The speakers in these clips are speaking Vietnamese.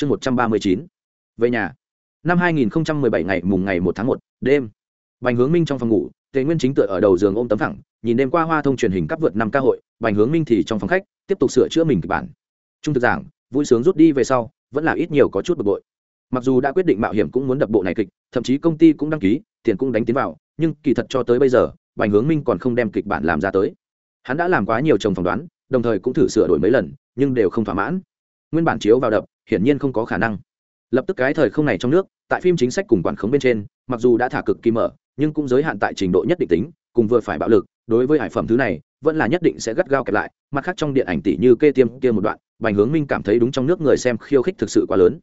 chương một trăm ba mươi chín. Về nhà. Năm hai nghìn bảy ngày mùng ngày một tháng một, đêm. Bành hướng minh trong phòng ngủ, tề nguyên chính tựa ở đầu giường ôm tấm thẳng, nhìn đêm qua hoa thông truyền hình cắp vượt năm ca hội, bành hướng minh thì trong phòng khách, tiếp tục sửa chữa mình kịch bản. Trung thực giảng, vui sướng rút đi về sau, vẫn là ít nhiều có chút bực bội. Mặc dù đã quyết định mạo hiểm cũng muốn đập bộ này kịch, thậm chí công ty cũng đăng ký, tiền cũng đánh tiến vào, nhưng kỳ thật cho tới bây giờ, bành hướng minh còn không đem kịch bản làm ra tới. Hắn đã làm quá nhiều chồng phỏng đoán, đồng thời cũng thử sửa đổi mấy lần, nhưng đều không thỏa mãn. Nguyên bản chiếu vào đập hiển nhiên không có khả năng. Lập tức cái thời không này trong nước, tại phim chính sách cùng quản khống bên trên, mặc dù đã thả cực kỳ mở, nhưng cũng giới hạn tại trình độ nhất định tính, cùng vừa phải bạo lực, đối với hải phẩm thứ này, vẫn là nhất định sẽ gắt gao kẹp lại, mặt khác trong điện ảnh tỷ như kê tiêm kia một đoạn, bành hướng minh cảm thấy đúng trong nước người xem khiêu khích thực sự quá lớn.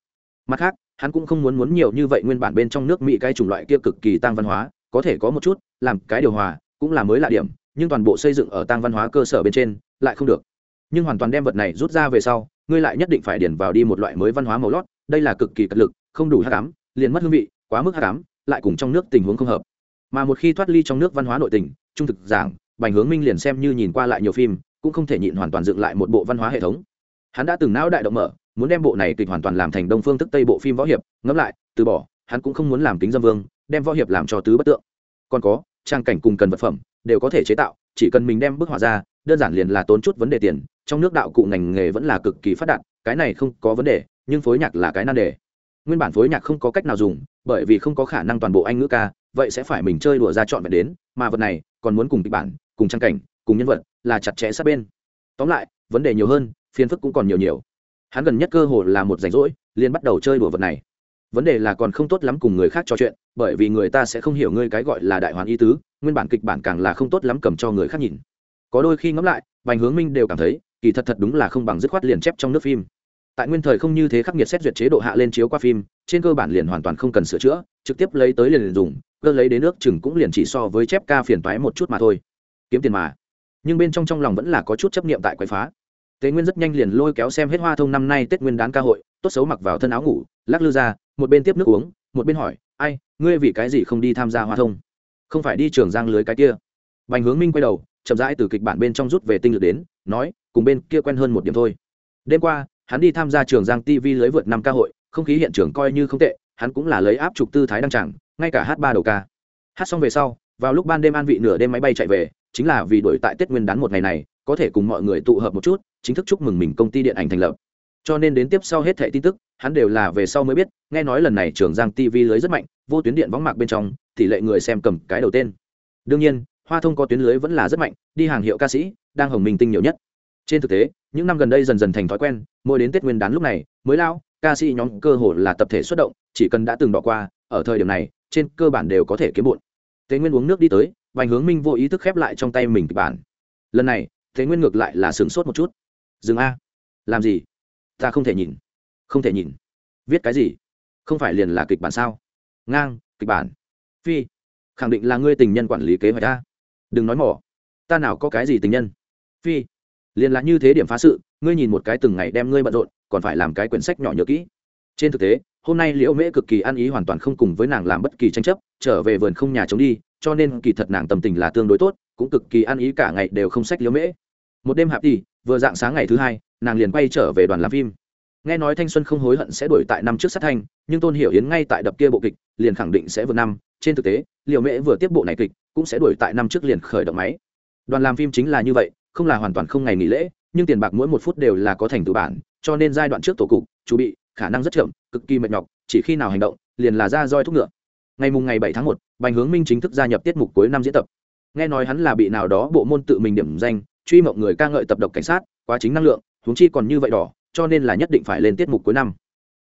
Mặt khác, hắn cũng không muốn muốn nhiều như vậy nguyên bản bên trong nước mỹ cái chủng loại kia cực kỳ tăng văn hóa, có thể có một chút, làm cái điều hòa, cũng là mới lạ điểm, nhưng toàn bộ xây dựng ở tăng văn hóa cơ sở bên trên, lại không được nhưng hoàn toàn đem vật này rút ra về sau, ngươi lại nhất định phải điển vào đi một loại mới văn hóa màu lót, đây là cực kỳ cật lực, không đủ hát cám liền mất hương vị, quá mức hát cám lại cùng trong nước tình huống không hợp. Mà một khi thoát ly trong nước văn hóa nội tình, trung thực giảng, bành hướng minh liền xem như nhìn qua lại nhiều phim, cũng không thể nhịn hoàn toàn dựng lại một bộ văn hóa hệ thống. Hắn đã từng não đại động mở, muốn đem bộ này kịch hoàn toàn làm thành đông phương thức tây bộ phim võ hiệp, ngẫm lại, từ bỏ, hắn cũng không muốn làm kính dâm vương, đem võ hiệp làm cho tứ bất tượng. Còn có, trang cảnh cùng cần vật phẩm, đều có thể chế tạo, chỉ cần mình đem bức họa ra đơn giản liền là tốn chút vấn đề tiền, trong nước đạo cụ ngành nghề vẫn là cực kỳ phát đạt, cái này không có vấn đề, nhưng phối nhạc là cái nan đề. Nguyên bản phối nhạc không có cách nào dùng, bởi vì không có khả năng toàn bộ anh ngữ ca, vậy sẽ phải mình chơi đùa ra chọn vẹn đến, mà vật này còn muốn cùng kịch bản, cùng trang cảnh, cùng nhân vật là chặt chẽ sát bên. Tóm lại, vấn đề nhiều hơn, phiền phức cũng còn nhiều nhiều. Hắn gần nhất cơ hồ là một rảnh rỗi, liền bắt đầu chơi đùa vật này. Vấn đề là còn không tốt lắm cùng người khác trò chuyện, bởi vì người ta sẽ không hiểu ngươi cái gọi là đại hoàn y tứ, nguyên bản kịch bản càng là không tốt lắm cầm cho người khác nhìn có đôi khi ngẫm lại vành hướng minh đều cảm thấy, kỳ thật thật đúng là không bằng dứt khoát liền chép trong nước phim. Tại nguyên thời không như thế khắc nghiệt xét duyệt chế độ hạ lên chiếu qua phim, trên cơ bản liền hoàn toàn không cần sửa chữa, trực tiếp lấy tới liền dùng, cơ lấy đến nước chừng cũng liền chỉ so với chép ca phiền toái một chút mà thôi. Kiếm tiền mà. Nhưng bên trong trong lòng vẫn là có chút chấp niệm tại quậy phá. Tế nguyên rất nhanh liền lôi kéo xem hết hoa thông năm nay tết nguyên đán ca hội, tốt xấu mặc vào thân áo ngủ, lắc lư ra, một bên tiếp nước uống, một bên hỏi, ai, ngươi vì cái gì không đi tham gia hoa thông? Không phải đi trường giang lưới cái kia. Bành hướng minh quay đầu chậm rãi từ kịch bản bên trong rút về tinh lực đến, nói, cùng bên kia quen hơn một điểm thôi. Đêm qua, hắn đi tham gia trường giang tv lưới vượt năm ca hội, không khí hiện trường coi như không tệ, hắn cũng là lấy áp trục tư thái đăng chẳng ngay cả hát ba đầu ca. Hát xong về sau, vào lúc ban đêm an vị nửa đêm máy bay chạy về, chính là vì đổi tại tết nguyên đán một ngày này, có thể cùng mọi người tụ hợp một chút, chính thức chúc mừng mình công ty điện ảnh thành lập. Cho nên đến tiếp sau hết thẻ tin tức, hắn đều là về sau mới biết, nghe nói lần này trường giang tv lưới rất mạnh, vô tuyến điện võng mạc bên trong, tỷ lệ người xem cầm cái đầu tên. Đương nhiên hoa thông có tuyến lưới vẫn là rất mạnh, đi hàng hiệu ca sĩ, đang hồng minh tinh nhiều nhất. Trên thực tế, những năm gần đây dần dần thành thói quen, mỗi đến tết nguyên đán lúc này, mới lao, ca sĩ nhóm cơ hồ là tập thể xuất động, chỉ cần đã từng đỏ qua, ở thời điểm này, trên cơ bản đều có thể kiếm bụn thế nguyên uống nước đi tới, vành hướng minh vô ý thức khép lại trong tay mình kịch bản. Lần này thế nguyên ngược lại là sửng sốt một chút. Dừng a. Làm gì? Ta không thể nhìn. Không thể nhìn. Viết cái gì? Không phải liền là kịch bản sao? Ngang, kịch bản. Phi, khẳng định là ngươi tình nhân quản lý kế hoạch ta đừng nói mỏ. Ta nào có cái gì tình nhân? Phi, liền là như thế điểm phá sự, ngươi nhìn một cái từng ngày đem ngươi bận rộn, còn phải làm cái quyển sách nhỏ nhớ kỹ. Trên thực tế, hôm nay liễu mễ cực kỳ ăn ý hoàn toàn không cùng với nàng làm bất kỳ tranh chấp, trở về vườn không nhà chống đi, cho nên kỳ thật nàng tâm tình là tương đối tốt, cũng cực kỳ ăn ý cả ngày đều không sách liễu mễ. Một đêm hạp đi, vừa dạng sáng ngày thứ hai, nàng liền quay trở về đoàn làm phim nghe nói thanh xuân không hối hận sẽ đổi tại năm trước sát thanh, nhưng tôn hiểu yến ngay tại đập kia bộ kịch, liền khẳng định sẽ vượt năm. Trên thực tế liệu mễ vừa tiếp bộ này kịch, cũng sẽ đổi tại năm trước liền khởi động máy. Đoàn làm phim chính là như vậy, không là hoàn toàn không ngày nghỉ lễ, nhưng tiền bạc mỗi một phút đều là có thành tựu bản, cho nên giai đoạn trước tổ cục chú bị, khả năng rất chậm, cực kỳ mệt nhọc, chỉ khi nào hành động, liền là ra roi thúc ngựa. Ngày mùng ngày bảy tháng một, bành hướng minh chính thức gia nhập tiết mục cuối năm diễn tập. Nghe nói hắn là bị nào đó bộ môn tự mình điểm danh, truy mộng người ca ngợi tập độc cảnh sát, quá chính năng lượng, huống chi còn như vậy đỏ cho nên là nhất định phải lên tiết mục cuối năm.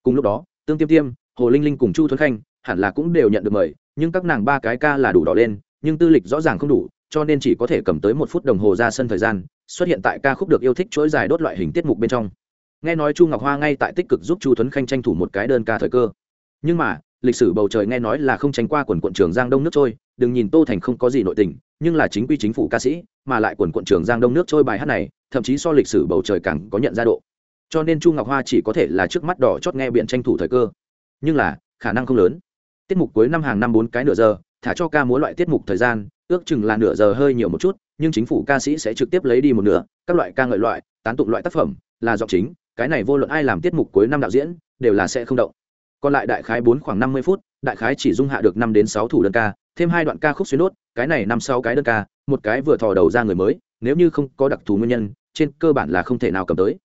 Cùng lúc đó, tương tiêm tiêm, hồ linh linh cùng chu thuấn khanh hẳn là cũng đều nhận được mời, nhưng các nàng ba cái ca là đủ đỏ lên, nhưng tư lịch rõ ràng không đủ, cho nên chỉ có thể cầm tới một phút đồng hồ ra sân thời gian, xuất hiện tại ca khúc được yêu thích chuỗi dài đốt loại hình tiết mục bên trong. Nghe nói chu ngọc hoa ngay tại tích cực giúp chu thuấn khanh tranh thủ một cái đơn ca thời cơ. Nhưng mà, lịch sử bầu trời nghe nói là không tránh qua quần quận trường giang đông nước trôi, đừng nhìn tô thành không có gì nội tình, nhưng là chính quy chính phủ ca sĩ, mà lại quần quận trường giang đông nước trôi bài hát này, thậm chí so lịch sử bầu trời càng có nhận ra độ cho nên chu ngọc hoa chỉ có thể là trước mắt đỏ chót nghe biện tranh thủ thời cơ. Nhưng là, khả năng không lớn. Tiết mục cuối năm hàng năm bốn cái nửa giờ, thả cho ca múa loại tiết mục thời gian, ước chừng là nửa giờ hơi nhiều một chút, nhưng chính phủ ca sĩ sẽ trực tiếp lấy đi một nửa, các loại ca ngợi loại, tán tụng loại tác phẩm, là giọng chính, cái này vô luận ai làm tiết mục cuối năm đạo diễn, đều là sẽ không động. Còn lại đại khái bốn khoảng năm mươi phút, đại khái chỉ dung hạ được năm đến sáu thủ đơn ca, thêm hai đoạn ca khúc xuyên đốt cái này năm sáu cái đơn ca, một cái vừa thò đầu ra người mới, nếu như không có đặc thù nguyên nhân, trên cơ bản là không thể nào cầm tới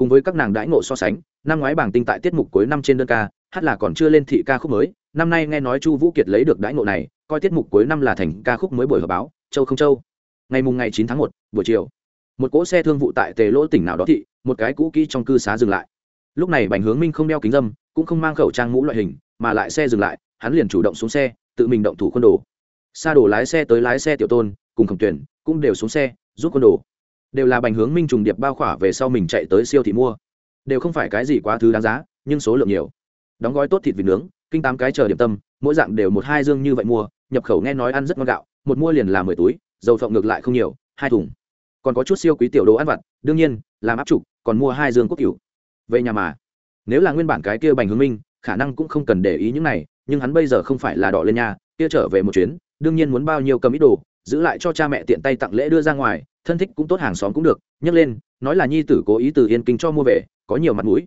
cùng với các nàng đãi ngộ so sánh, năm ngoái bảng tinh tại tiết mục cuối năm trên đơn ca, hát là còn chưa lên thị ca khúc mới, năm nay nghe nói chu vũ kiệt lấy được đãi ngộ này, coi tiết mục cuối năm là thành ca khúc mới buổi họp báo, châu không châu. Ngày mùng ngày chín tháng một, buổi chiều, một cỗ xe thương vụ tại tề lỗ tỉnh nào đó thị, một cái cũ kỹ trong cư xá dừng lại. Lúc này bành hướng minh không đeo kính dâm, cũng không mang khẩu trang mũ loại hình, mà lại xe dừng lại, hắn liền chủ động xuống xe, tự mình động thủ quân đồ. Xa đổ lái xe tới lái xe tiểu tôn, cùng khổng tuyển, cũng đều xuống xe, giúp quân đồ đều là bành hướng minh trùng điệp bao khỏa về sau mình chạy tới siêu thị mua. Đều không phải cái gì quá thứ đáng giá, nhưng số lượng nhiều. Đóng gói tốt thịt vịt nướng, kinh tám cái chờ điểm tâm, mỗi dạng đều một hai dương như vậy mua, nhập khẩu nghe nói ăn rất ngon gạo, một mua liền là mười túi, dầu phộng ngược lại không nhiều, hai thùng. Còn có chút siêu quý tiểu đồ ăn vặt, đương nhiên, làm áp trục, còn mua hai dương quốc cửu. Về nhà mà. Nếu là nguyên bản cái kia bành hướng minh, khả năng cũng không cần để ý những này, nhưng hắn bây giờ không phải là đỏ lên nhà, kia trở về một chuyến, đương nhiên muốn bao nhiêu cầm ít đồ, giữ lại cho cha mẹ tiện tay tặng lễ đưa ra ngoài thân thích cũng tốt hàng xóm cũng được nhấc lên, nói là nhi tử cố ý từ yên kinh cho mua về, có nhiều mặt mũi.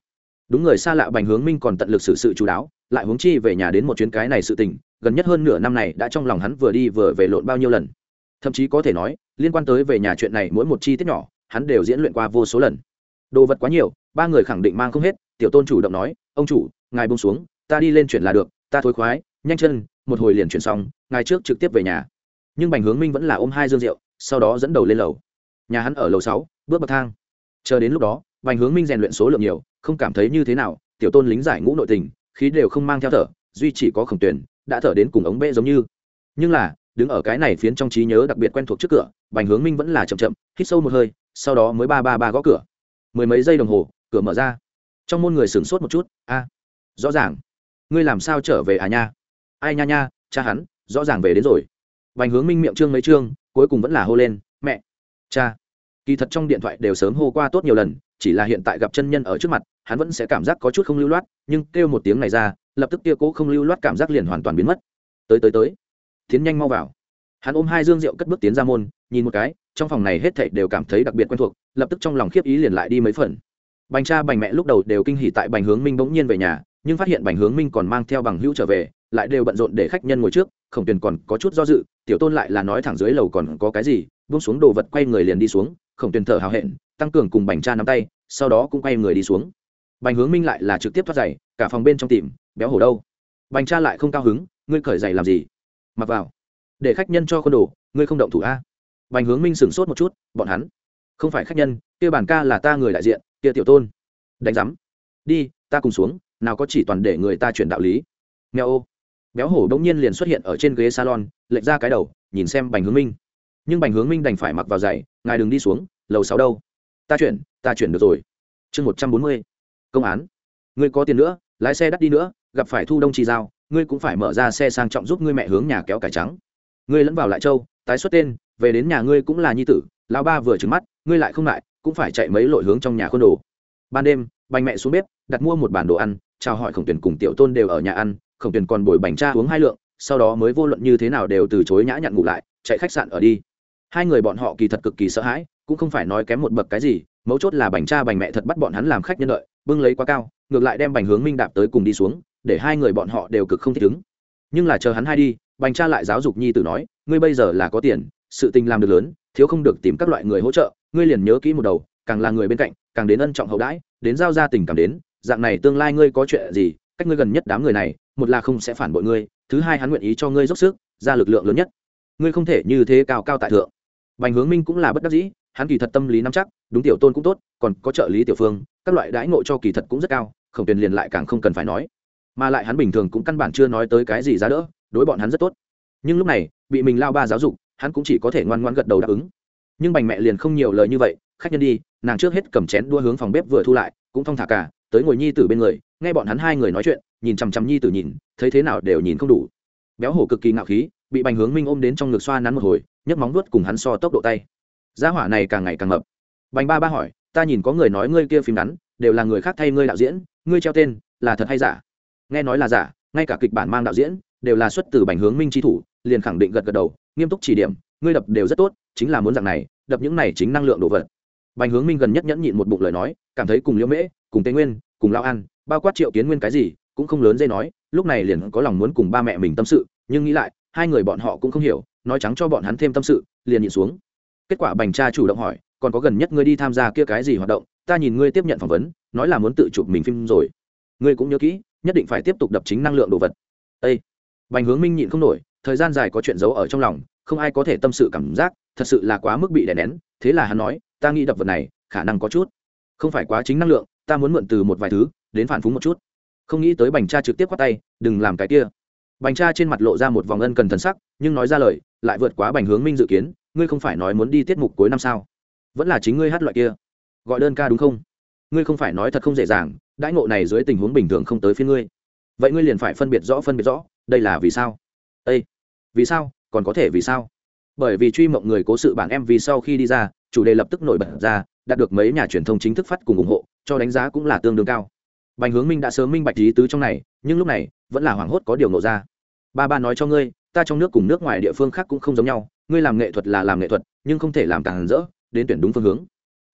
Đúng người xa lạ bành hướng minh còn tận lực xử sự chú đáo, lại hướng chi về nhà đến một chuyến cái này sự tình, gần nhất hơn nửa năm này đã trong lòng hắn vừa đi vừa về lộn bao nhiêu lần. Thậm chí có thể nói, liên quan tới về nhà chuyện này mỗi một chi tiết nhỏ, hắn đều diễn luyện qua vô số lần. Đồ vật quá nhiều, ba người khẳng định mang không hết, tiểu tôn chủ động nói, ông chủ, ngài bông xuống, ta đi lên chuyển là được, ta thối khoái, nhanh chân, một hồi liền chuyển xong, ngài trước trực tiếp về nhà. Nhưng bành hướng minh vẫn là ôm hai dương rượu sau đó dẫn đầu lên lầu. Nhà hắn ở lầu sáu, bước bậc thang. Chờ đến lúc đó bành hướng minh rèn luyện số lượng nhiều, không cảm thấy như thế nào, tiểu tôn lính giải ngũ nội tình, khí đều không mang theo thở, duy chỉ có khổng tuyển đã thở đến cùng ống bê giống như. Nhưng là, đứng ở cái này phiến trong trí nhớ đặc biệt quen thuộc trước cửa bành hướng minh vẫn là chậm chậm, hít sâu một hơi, sau đó mới ba ba ba gõ cửa. Mười mấy giây đồng hồ, cửa mở ra. Trong môn người sửng sốt một chút, a, rõ ràng. Ngươi làm sao trở về à nha? Ai nha nha, cha hắn, rõ ràng về đến rồi. Bành hướng minh miệng trương mấy trương cuối cùng vẫn là hô lên, mẹ, cha. Kỳ thật trong điện thoại đều sớm hô qua tốt nhiều lần, chỉ là hiện tại gặp chân nhân ở trước mặt, hắn vẫn sẽ cảm giác có chút không lưu loát, nhưng kêu một tiếng này ra, lập tức kia cố không lưu loát cảm giác liền hoàn toàn biến mất. Tới tới tới. Tiến nhanh mau vào. Hắn ôm hai dương rượu cất bước tiến ra môn, nhìn một cái, trong phòng này hết thảy đều cảm thấy đặc biệt quen thuộc, lập tức trong lòng khiếp ý liền lại đi mấy phần. Bành cha bành mẹ lúc đầu đều kinh hỉ tại bành hướng minh bỗng nhiên về nhà, nhưng phát hiện bành hướng minh còn mang theo bằng hữu trở về, lại đều bận rộn để khách nhân ngồi trước khổng tuyền còn có chút do dự, tiểu tôn lại là nói thẳng dưới lầu còn có cái gì, buông xuống đồ vật quay người liền đi xuống, khổng tuyền thở hào hẹn, tăng cường cùng bành cha nắm tay, sau đó cũng quay người đi xuống. Bành hướng minh lại là trực tiếp thoát giày, cả phòng bên trong tìm, béo hổ đâu? Bành cha lại không cao hứng, ngươi cởi giày làm gì? Mặc vào. Để khách nhân cho con đồ, ngươi không động thủ a? Bành hướng minh sửng sốt một chút, bọn hắn. Không phải khách nhân, kia bản ca là ta người đại diện, kia tiểu tôn. Đánh giám. Đi, ta cùng xuống, nào có chỉ toàn để người ta chuyển đạo lý. Nghèo ô béo hổ đông nhiên liền xuất hiện ở trên ghế salon, lệch ra cái đầu, nhìn xem bành hướng minh. Nhưng bành hướng minh đành phải mặc vào giày, ngài đừng đi xuống, lầu sáu đâu. Ta chuyển ta chuyển được rồi. Chương một trăm bốn mươi. Công án. Ngươi có tiền nữa, lái xe đắt đi nữa, gặp phải thu đông trì giao, ngươi cũng phải mở ra xe sang trọng giúp ngươi mẹ hướng nhà kéo cải trắng. Ngươi lẫn vào lại châu, tái xuất tên, về đến nhà ngươi cũng là nhi tử, lão ba vừa trứng mắt, ngươi lại không lại cũng phải chạy mấy lội hướng trong nhà khuôn đồ. Ban đêm, bành mẹ xuống bếp, đặt mua một bản đồ ăn, chào hỏi khổng tuyển cùng tiểu tôn đều ở nhà ăn khổng tuyền còn bồi bành cha uống hai lượng, sau đó mới vô luận như thế nào đều từ chối nhã nhặn ngủ lại, chạy khách sạn ở đi. Hai người bọn họ kỳ thật cực kỳ sợ hãi, cũng không phải nói kém một bậc cái gì, mấu chốt là bành cha bành mẹ thật bắt bọn hắn làm khách nhân đợi, bưng lấy quá cao, ngược lại đem bành hướng minh đạp tới cùng đi xuống, để hai người bọn họ đều cực không thích ứng. Nhưng là chờ hắn hai đi, bành cha lại giáo dục nhi tử nói, ngươi bây giờ là có tiền, sự tình làm được lớn, thiếu không được tìm các loại người hỗ trợ, ngươi liền nhớ kỹ một đầu, càng là người bên cạnh, càng đến ân trọng hậu đãi, đến giao ra tình cảm đến, dạng này tương lai ngươi có chuyện gì cách ngươi gần nhất đám người này, một là không sẽ phản bội ngươi, thứ hai hắn nguyện ý cho ngươi dốc sức, ra lực lượng lớn nhất. Ngươi không thể như thế cao cao tại thượng. Bành hướng minh cũng là bất đắc dĩ, hắn kỳ thật tâm lý nắm chắc, đúng tiểu tôn cũng tốt, còn có trợ lý tiểu phương, các loại đãi ngộ cho kỳ thật cũng rất cao khổng tuyền liền lại càng không cần phải nói. Mà lại hắn bình thường cũng căn bản chưa nói tới cái gì giá đỡ, đối bọn hắn rất tốt. Nhưng lúc này, bị mình lao ba giáo dục, hắn cũng chỉ có thể ngoan ngoan gật đầu đáp ứng. Nhưng bành mẹ liền không nhiều lời như vậy, khách nhân đi, nàng trước hết cầm chén đua hướng phòng bếp vừa thu lại, cũng thong thả cả tới ngồi nhi tử bên người, nghe bọn hắn hai người nói chuyện, nhìn chằm chằm nhi tử nhìn, thấy thế nào đều nhìn không đủ. Béo hổ cực kỳ ngạo khí, bị bành hướng minh ôm đến trong ngực xoa nắn một hồi, nhấc móng vuốt cùng hắn so tốc độ tay. Gia hỏa này càng ngày càng mập. Bành ba ba hỏi, ta nhìn có người nói ngươi kia phim ngắn, đều là người khác thay ngươi đạo diễn, ngươi treo tên là thật hay giả? Nghe nói là giả, ngay cả kịch bản mang đạo diễn đều là xuất từ bành hướng minh tri thủ, liền khẳng định gật gật đầu, nghiêm túc chỉ điểm, ngươi đập đều rất tốt, chính là muốn dạng này, đập những này chính năng lượng đồ vật bành hướng minh gần nhất nhẫn nhịn một bụng lời nói, cảm thấy cùng liễu mễ, cùng tây nguyên, cùng lao An, bao quát triệu kiến nguyên cái gì, cũng không lớn dây nói, lúc này liền có lòng muốn cùng ba mẹ mình tâm sự, nhưng nghĩ lại, hai người bọn họ cũng không hiểu, nói trắng cho bọn hắn thêm tâm sự, liền nhịn xuống. Kết quả bành cha chủ động hỏi, còn có gần nhất ngươi đi tham gia kia cái gì hoạt động? Ta nhìn ngươi tiếp nhận phỏng vấn, nói là muốn tự chụp mình phim rồi. Ngươi cũng nhớ kỹ, nhất định phải tiếp tục đập chính năng lượng đồ vật. Ê! bành hướng minh nhịn không nổi, thời gian dài có chuyện giấu ở trong lòng, không ai có thể tâm sự cảm giác thật sự là quá mức bị đè nén, thế là hắn nói, ta nghĩ đập vật này, khả năng có chút. Không phải quá chính năng lượng, ta muốn mượn từ một vài thứ, đến phản phúng một chút. Không nghĩ tới bành cha trực tiếp khoát tay, đừng làm cái kia. Bành cha trên mặt lộ ra một vòng ân cần thần sắc, nhưng nói ra lời, lại vượt quá bành hướng minh dự kiến, ngươi không phải nói muốn đi tiết mục cuối năm sao? Vẫn là chính ngươi hát loại kia. Gọi đơn ca đúng không? Ngươi không phải nói thật không dễ dàng, đãi ngộ này dưới tình huống bình thường không tới phía ngươi. Vậy ngươi liền phải phân biệt rõ phân biệt rõ, đây là vì sao? Ây vì sao? Còn có thể vì sao? Bởi vì truy mộng người cố sự bản em vì sau khi đi ra, chủ đề lập tức nổi bật ra, đạt được mấy nhà truyền thông chính thức phát cùng ủng hộ, cho đánh giá cũng là tương đương cao. Bành hướng minh đã sớm minh bạch lý tứ trong này, nhưng lúc này, vẫn là hoảng hốt có điều nộ ra. Ba ba nói cho ngươi, ta trong nước cùng nước ngoài địa phương khác cũng không giống nhau, ngươi làm nghệ thuật là làm nghệ thuật, nhưng không thể làm càng rỡ, đến tuyển đúng phương hướng.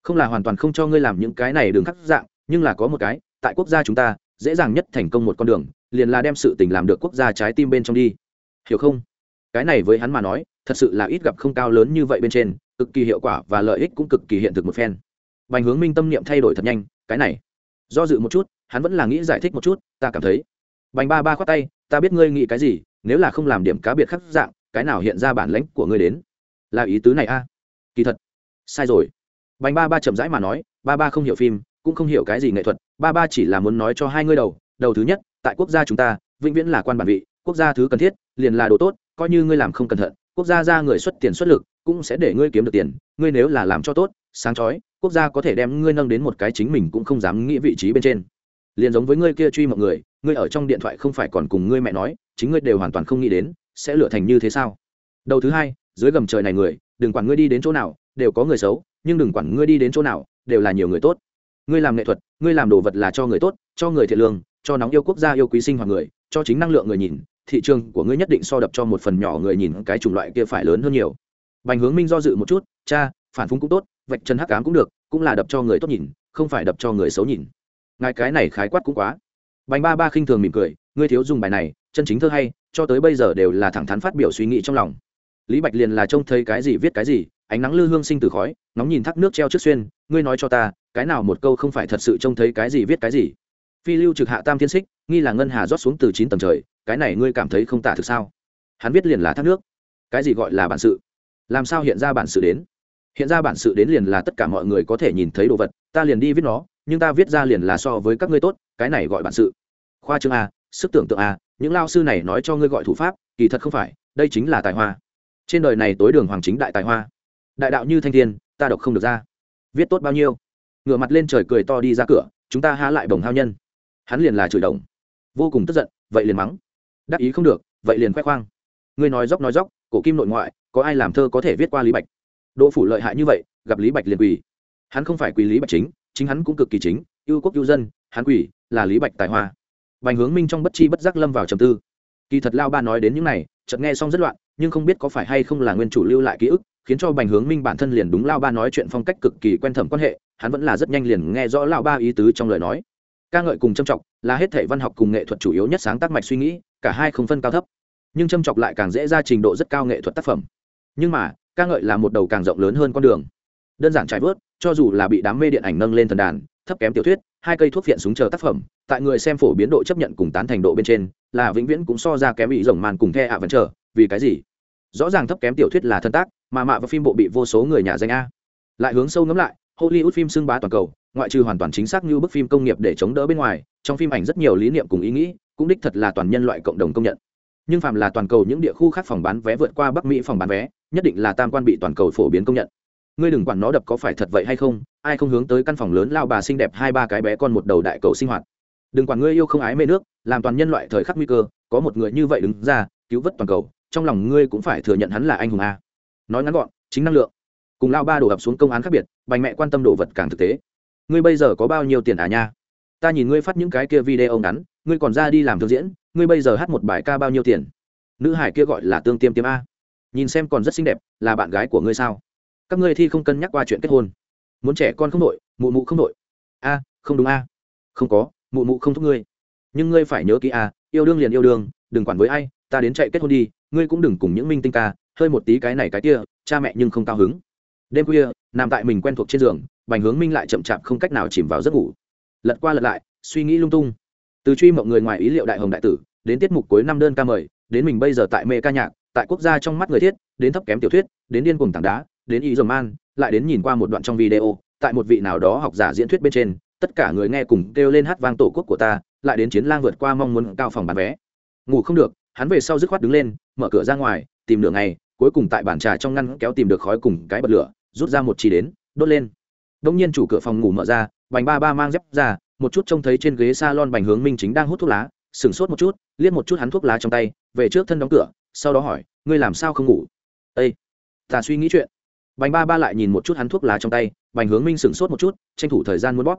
Không là hoàn toàn không cho ngươi làm những cái này đường khắc dạng, nhưng là có một cái, tại quốc gia chúng ta, dễ dàng nhất thành công một con đường, liền là đem sự tình làm được quốc gia trái tim bên trong đi. Hiểu không? Cái này với hắn mà nói, thật sự là ít gặp không cao lớn như vậy bên trên, cực kỳ hiệu quả và lợi ích cũng cực kỳ hiện thực một phen. Bành hướng minh tâm niệm thay đổi thật nhanh, cái này. Do dự một chút, hắn vẫn là nghĩ giải thích một chút, ta cảm thấy. Bành ba ba khoát tay, ta biết ngươi nghĩ cái gì, nếu là không làm điểm cá biệt khắc dạng, cái nào hiện ra bản lãnh của ngươi đến? Là ý tứ này a? Kỳ thật, sai rồi. Bành ba ba chậm rãi mà nói, ba ba không hiểu phim, cũng không hiểu cái gì nghệ thuật, ba ba chỉ là muốn nói cho hai ngươi đầu đầu thứ nhất, tại quốc gia chúng ta, vĩnh viễn là quan bản vị, quốc gia thứ cần thiết, liền là đồ tốt coi như ngươi làm không cẩn thận, quốc gia ra người xuất tiền xuất lực cũng sẽ để ngươi kiếm được tiền, ngươi nếu là làm cho tốt, sáng chói, quốc gia có thể đem ngươi nâng đến một cái chính mình cũng không dám nghĩ vị trí bên trên. Liền giống với ngươi kia truy mọi người, ngươi ở trong điện thoại không phải còn cùng ngươi mẹ nói, chính ngươi đều hoàn toàn không nghĩ đến, sẽ lựa thành như thế sao? Đầu thứ hai, dưới gầm trời này người, đừng quản ngươi đi đến chỗ nào, đều có người xấu, nhưng đừng quản ngươi đi đến chỗ nào, đều là nhiều người tốt. Ngươi làm nghệ thuật, ngươi làm đồ vật là cho người tốt, cho người thiện lương, cho nóng yêu quốc gia yêu quý sinh hoạt người, cho chính năng lượng người nhìn thị trường của ngươi nhất định so đập cho một phần nhỏ người nhìn cái chủng loại kia phải lớn hơn nhiều. Bành hướng minh do dự một chút, cha, phản phúng cũng tốt, vạch chân hắc ám cũng được, cũng là đập cho người tốt nhìn, không phải đập cho người xấu nhìn. Ngài cái này khái quát cũng quá. Bành ba ba khinh thường mỉm cười, ngươi thiếu dùng bài này, chân chính thơ hay, cho tới bây giờ đều là thẳng thắn phát biểu suy nghĩ trong lòng. Lý bạch liền là trông thấy cái gì viết cái gì, ánh nắng lư hương sinh từ khói nóng nhìn thác nước treo trước xuyên, ngươi nói cho ta, cái nào một câu không phải thật sự trông thấy cái gì viết cái gì? Phi lưu trực hạ tam thiên xích nghi là ngân hà rót xuống từ chín tầng trời cái này ngươi cảm thấy không tả thực sao? Hắn biết liền là thác nước. Cái gì gọi là bản sự? Làm sao hiện ra bản sự đến? Hiện ra bản sự đến liền là tất cả mọi người có thể nhìn thấy đồ vật, ta liền đi viết nó, nhưng ta viết ra liền là so với các ngươi tốt, cái này gọi bản sự. Khoa trương a, sức tưởng tượng a, những lao sư này nói cho ngươi gọi thủ pháp, kỳ thật không phải, đây chính là tài hoa. Trên đời này tối đường hoàng chính đại tài hoa. Đại đạo như thanh thiên, ta đọc không được ra. Viết tốt bao nhiêu? Ngửa mặt lên trời cười to đi ra cửa, chúng ta há lại bồng hao nhân. Hắn liền là chửi đồng. Vô cùng tức giận, vậy liền mắng đắc ý không được, vậy liền khoe khoang. Ngươi nói dốc nói dốc, cổ kim nội ngoại, có ai làm thơ có thể viết qua lý bạch? Đỗ phủ lợi hại như vậy, gặp lý bạch liền quỳ. Hắn không phải quỳ lý bạch chính chính hắn cũng cực kỳ chính yêu quốc yêu dân, hắn quỳ là lý bạch tài hoa. Bành hướng minh trong bất chi bất giác lâm vào trầm tư. Kỳ thật lao ba nói đến những này, chợt nghe xong rất loạn, nhưng không biết có phải hay không là nguyên chủ lưu lại ký ức, khiến cho bành hướng minh bản thân liền đúng lao ba nói chuyện phong cách cực kỳ quen thẩm quan hệ, hắn vẫn là rất nhanh liền nghe rõ lao ba ý tứ trong lời nói ca ngợi cùng châm trọng là hết thể văn học cùng nghệ thuật chủ yếu nhất sáng tác mạch suy nghĩ, cả hai không phân cao thấp. Nhưng châm trọng lại càng dễ ra trình độ rất cao nghệ thuật tác phẩm. Nhưng mà, ca ngợi là một đầu càng rộng lớn hơn con đường. Đơn giản trải vớt, cho dù là bị đám mê điện ảnh nâng lên thần đàn, thấp kém tiểu thuyết, hai cây thuốc viện súng chờ tác phẩm, tại người xem phổ biến độ chấp nhận cùng tán thành độ bên trên, là vĩnh viễn cũng so ra kém bị rồng màn cùng the ạ vẫn chờ, vì cái gì? Rõ ràng thấp kém tiểu thuyết là thân tác, mà mạ và phim bộ bị vô số người nhà danh a. Lại hướng sâu ngắm lại hollywood phim xưng bá toàn cầu, ngoại trừ hoàn toàn chính xác như bức phim công nghiệp để chống đỡ bên ngoài, trong phim ảnh rất nhiều lý niệm cùng ý nghĩ, cũng đích thật là toàn nhân loại cộng đồng công nhận. Nhưng phạm là toàn cầu những địa khu khác phòng bán vé vượt qua bắc mỹ phòng bán vé, nhất định là tam quan bị toàn cầu phổ biến công nhận. Ngươi đừng quản nó đập có phải thật vậy hay không, ai không hướng tới căn phòng lớn lao bà xinh đẹp hai ba cái bé con một đầu đại cầu sinh hoạt. Đừng quản ngươi yêu không ái mê nước, làm toàn nhân loại thời khắc nguy cơ, có một người như vậy đứng ra, cứu vớt toàn cầu, trong lòng ngươi cũng phải thừa nhận hắn là anh hùng a. Nói ngắn gọn, chính năng lượng cùng lao ba đổ ập xuống công án khác biệt, bành mẹ quan tâm đồ vật càng thực tế. Ngươi bây giờ có bao nhiêu tiền à nha? Ta nhìn ngươi phát những cái kia video ngắn, ngươi còn ra đi làm thương diễn, ngươi bây giờ hát một bài ca bao nhiêu tiền? Nữ hải kia gọi là tương tiêm tiêm a. Nhìn xem còn rất xinh đẹp, là bạn gái của ngươi sao? Các ngươi thi không cân nhắc qua chuyện kết hôn. Muốn trẻ con không đội, mụ mụ không đội. A, không đúng a. Không có, mụ mụ không thúc ngươi. Nhưng ngươi phải nhớ kỹ à yêu đương liền yêu đương, đừng quản với ai, ta đến chạy kết hôn đi, ngươi cũng đừng cùng những minh tinh ca, hơi một tí cái này cái kia, cha mẹ nhưng không cao hứng đêm khuya, nằm tại mình quen thuộc trên giường, bành hướng minh lại chậm chạp không cách nào chìm vào giấc ngủ. Lật qua lật lại, suy nghĩ lung tung. Từ truy mộng người ngoài ý liệu đại hồng đại tử, đến tiết mục cuối năm đơn ca mời, đến mình bây giờ tại mê ca nhạc, tại quốc gia trong mắt người thiết, đến thấp kém tiểu thuyết, đến điên cùng tảng đá, đến ý dầm man, lại đến nhìn qua một đoạn trong video, tại một vị nào đó học giả diễn thuyết bên trên, tất cả người nghe cùng kêu lên hát vang tổ quốc của ta, lại đến chiến lang vượt qua mong muốn cao phòng bán vé. Ngủ không được, hắn về sau dứt khoát đứng lên, mở cửa ra ngoài, tìm nửa ngày, cuối cùng tại bàn trà trong ngăn kéo tìm được khói cùng cái bật lửa rút ra một chỉ đến, đốt lên. Đông nhiên chủ cửa phòng ngủ mở ra bành ba ba mang dép ra, một chút trông thấy trên ghế s a lon bành hướng minh chính đang hút thuốc lá, sửng sốt một chút, liếc một chút hắn thuốc lá trong tay, về trước thân đóng cửa, sau đó hỏi, ngươi làm sao không ngủ? Ây ta suy nghĩ chuyện. Bành ba ba lại nhìn một chút hắn thuốc lá trong tay, bành hướng minh sửng sốt một chút, tranh thủ thời gian muốn bóp.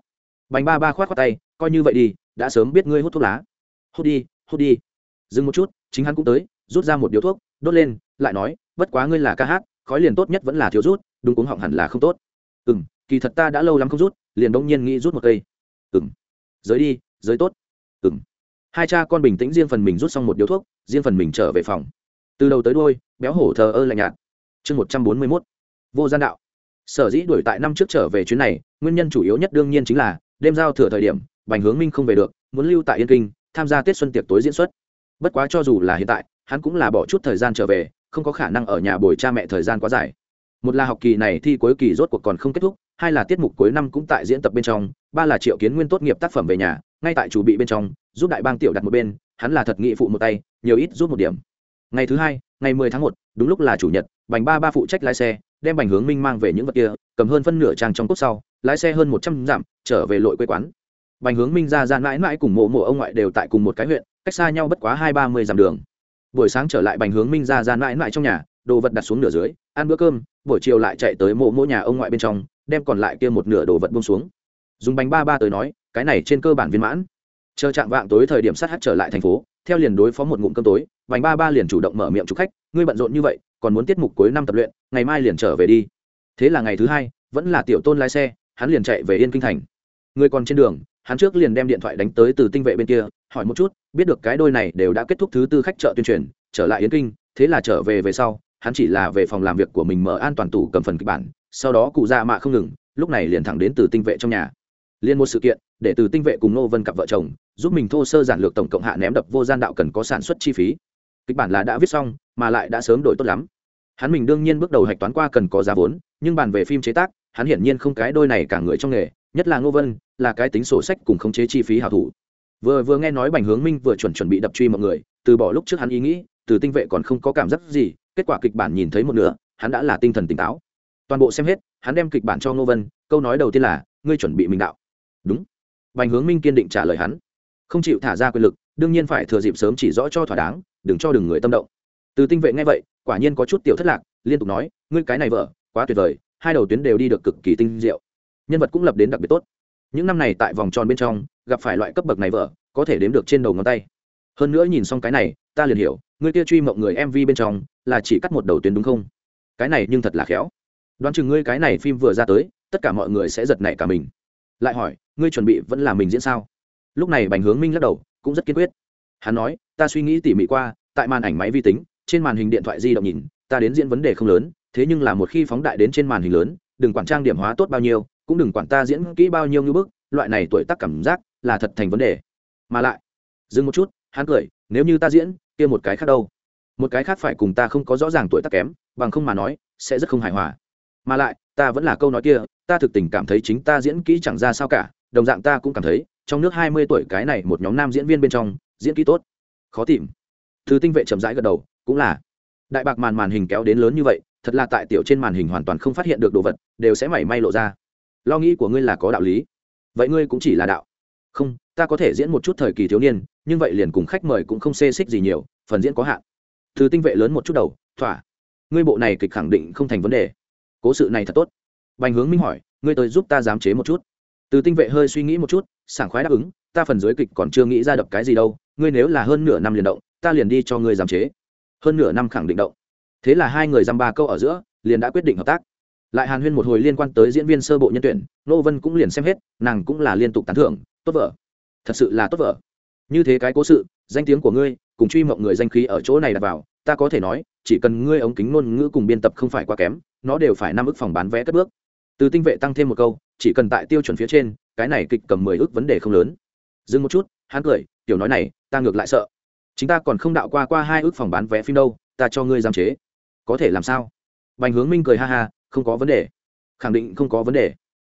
Bành ba ba khoát khoát tay, coi như vậy đi, đã sớm biết ngươi hút thuốc lá. Hút đi hút đi. Dừng một chút, chính hắn cũng tới, rút ra một điếu thuốc, đốt lên, lại nói, bất quá ngươi là ca hát khói liền tốt nhất vẫn là thiếu rút, đúng cuống họng hẳn là không tốt. Ừ m kỳ thật ta đã lâu lắm không rút, liền đông nhiên nghĩ rút một cây. Ừ m giới đi giới tốt. Ừ m hai cha con bình tĩnh riêng phần mình rút xong một điếu thuốc, riêng phần mình trở về phòng. Từ đầu tới đôi béo hổ thờ ơ lạnh nhạt. Chương một trăm bốn mươi mốt. Vô gian đạo. Sở dĩ đuổi tại năm trước trở về chuyến này, nguyên nhân chủ yếu nhất đương nhiên chính là, đêm giao thừa thời điểm, bành hướng minh không về được, muốn lưu tại yên kinh, tham gia tết xuân tiệc tối diễn xuất. Bất quá cho dù là hiện tại, hắn cũng là bỏ chút thời gian trở về không có khả năng ở nhà bồi cha mẹ thời gian quá dài. Một là học kỳ này thi cuối kỳ rốt cuộc còn không kết thúc, hai là tiết mục cuối năm cũng tại diễn tập bên trong, ba là triệu kiến nguyên tốt nghiệp tác phẩm về nhà, ngay tại chủ bị bên trong, giúp đại bang tiểu đặt một bên, hắn là thật nghị phụ một tay, nhiều ít giúp một điểm. Ngày thứ hai, ngày mười tháng một, đúng lúc là chủ nhật, bành ba ba phụ trách lái xe, đem bành hướng minh mang về những vật kia, cầm hơn phân nửa trang trong cốt sau, lái xe hơn một trăm dặm, trở về lội quê quán. Bành hướng minh ra ra mãi mãi cùng mộ mộ ông ngoại đều tại cùng một cái huyện, cách xa nhau bất quá hai ba mươi dặm đường buổi sáng trở lại bành hướng minh ra ra mãi mãi trong nhà, đồ vật đặt xuống nửa dưới, ăn bữa cơm, buổi chiều lại chạy tới mộ mỗi nhà ông ngoại bên trong, đem còn lại kia một nửa đồ vật bông xuống. Dùng bánh ba ba tới nói, cái này trên cơ bản viên mãn. Chờ chạm vạng tối thời điểm sát hát trở lại thành phố, theo liền đối phó một ngụm cơm tối bánh ba ba liền chủ động mở miệng chụp khách, ngươi bận rộn như vậy, còn muốn tiết mục cuối năm tập luyện, ngày mai liền trở về đi. Thế là ngày thứ hai, vẫn là tiểu tôn lái xe, hắn liền chạy về yên kinh thành. Người còn trên đường hắn trước liền đem điện thoại đánh tới từ tinh vệ bên kia, hỏi một chút, biết được cái đôi này đều đã kết thúc thứ tư khách chợ tuyên truyền, trở lại Yến kinh, thế là trở về về sau, hắn chỉ là về phòng làm việc của mình mở an toàn tủ cầm phần kịch bản, sau đó cụ ra mạ không ngừng, lúc này liền thẳng đến từ tinh vệ trong nhà. Liên một sự kiện, để từ tinh vệ cùng nô vân cặp vợ chồng, giúp mình thô sơ giản lược tổng cộng hạ ném đập vô gian đạo cần có sản xuất chi phí. Kịch bản là đã viết xong, mà lại đã sớm đổi tốt lắm. Hắn mình đương nhiên bước đầu hạch toán qua cần có giá vốn, nhưng bàn về phim chế tác, hắn hiển nhiên không cái đôi này cả người trong nghề nhất là ngô vân, là cái tính sổ sách cùng khống chế chi phí hảo thủ. Vừa vừa nghe nói bành hướng minh vừa chuẩn chuẩn bị đập truy mọi người, từ bỏ lúc trước hắn ý nghĩ, từ tinh vệ còn không có cảm giác gì, kết quả kịch bản nhìn thấy một nửa, hắn đã là tinh thần tỉnh táo. Toàn bộ xem hết, hắn đem kịch bản cho ngô vân, câu nói đầu tiên là, ngươi chuẩn bị mình đạo. Đúng. Bành hướng minh kiên định trả lời hắn. Không chịu thả ra quyền lực, đương nhiên phải thừa dịp sớm chỉ rõ cho thỏa đáng, đừng cho đừng người tâm động. Từ tinh vệ nghe vậy, quả nhiên có chút tiểu thất lạc, liên tục nói, ngươi cái này vợ, quá tuyệt vời, hai đầu tuyến đều đi được cực kỳ tinh diệu nhân vật cũng lập đến đặc biệt tốt. Những năm này tại vòng tròn bên trong, gặp phải loại cấp bậc này vợ, có thể đếm được trên đầu ngón tay. Hơn nữa nhìn xong cái này, ta liền hiểu, người kia truy mộng người mv bên trong, là chỉ cắt một đầu tuyến đúng không? Cái này nhưng thật là khéo. Đoán chừng ngươi cái này phim vừa ra tới, tất cả mọi người sẽ giật nảy cả mình. Lại hỏi, ngươi chuẩn bị vẫn là mình diễn sao? Lúc này bành hướng minh lắc đầu, cũng rất kiên quyết. Hắn nói, ta suy nghĩ tỉ mỉ qua, tại màn ảnh máy vi tính, trên màn hình điện thoại di động nhìn, ta đến diễn vấn đề không lớn, thế nhưng là một khi phóng đại đến trên màn hình lớn, đừng quản trang điểm hóa tốt bao nhiêu cũng đừng quản ta diễn kỹ bao nhiêu như bức, loại này tuổi tác cảm giác là thật thành vấn đề. Mà lại, dừng một chút, hắn cười, nếu như ta diễn, kia một cái khác đâu? Một cái khác phải cùng ta không có rõ ràng tuổi tác kém, bằng không mà nói, sẽ rất không hài hòa. Mà lại, ta vẫn là câu nói kia, ta thực tình cảm thấy chính ta diễn kỹ chẳng ra sao cả, đồng dạng ta cũng cảm thấy, trong nước hai mươi tuổi cái này một nhóm nam diễn viên bên trong, diễn kỹ tốt. Khó tìm. Thứ tinh vệ chậm rãi gật đầu, cũng là. Đại bạc màn màn hình kéo đến lớn như vậy, thật là tại tiểu trên màn hình hoàn toàn không phát hiện được đồ vật, đều sẽ mảy may lộ ra lo nghĩ của ngươi là có đạo lý. Vậy ngươi cũng chỉ là đạo. Không, ta có thể diễn một chút thời kỳ thiếu niên, nhưng vậy liền cùng khách mời cũng không xê xích gì nhiều, phần diễn có hạn. Thứ tinh vệ lớn một chút đầu, thỏa. Ngươi bộ này kịch khẳng định không thành vấn đề. Cố sự này thật tốt. Bành hướng minh hỏi, ngươi tới giúp ta giám chế một chút. Từ tinh vệ hơi suy nghĩ một chút, sảng khoái đáp ứng, ta phần dưới kịch còn chưa nghĩ ra đập cái gì đâu, ngươi nếu là hơn nửa năm liền động, ta liền đi cho ngươi giám chế. Hơn nửa năm khẳng định động. Thế là hai người dăm ba câu ở giữa, liền đã quyết định hợp tác lại hàn huyên một hồi liên quan tới diễn viên sơ bộ nhân tuyển, nô vân cũng liền xem hết, nàng cũng là liên tục tán thưởng, tốt vợ, thật sự là tốt vợ. Như thế cái cố sự, danh tiếng của ngươi, cùng truy mộng người danh khí ở chỗ này đặt vào, ta có thể nói, chỉ cần ngươi ống kính ngôn ngữ cùng biên tập không phải quá kém, nó đều phải năm ức phòng bán vé cất bước. Từ tinh vệ tăng thêm một câu, chỉ cần tại tiêu chuẩn phía trên, cái này kịch cầm mười ức vấn đề không lớn. Dừng một chút, hắn cười, tiểu nói này, ta ngược lại sợ. Chúng ta còn không đạo qua qua hai ước phòng bán vé phim đâu, ta cho ngươi giam chế. Có thể làm sao? Bành hướng minh cười ha ha không có vấn đề. Khẳng định không có vấn đề.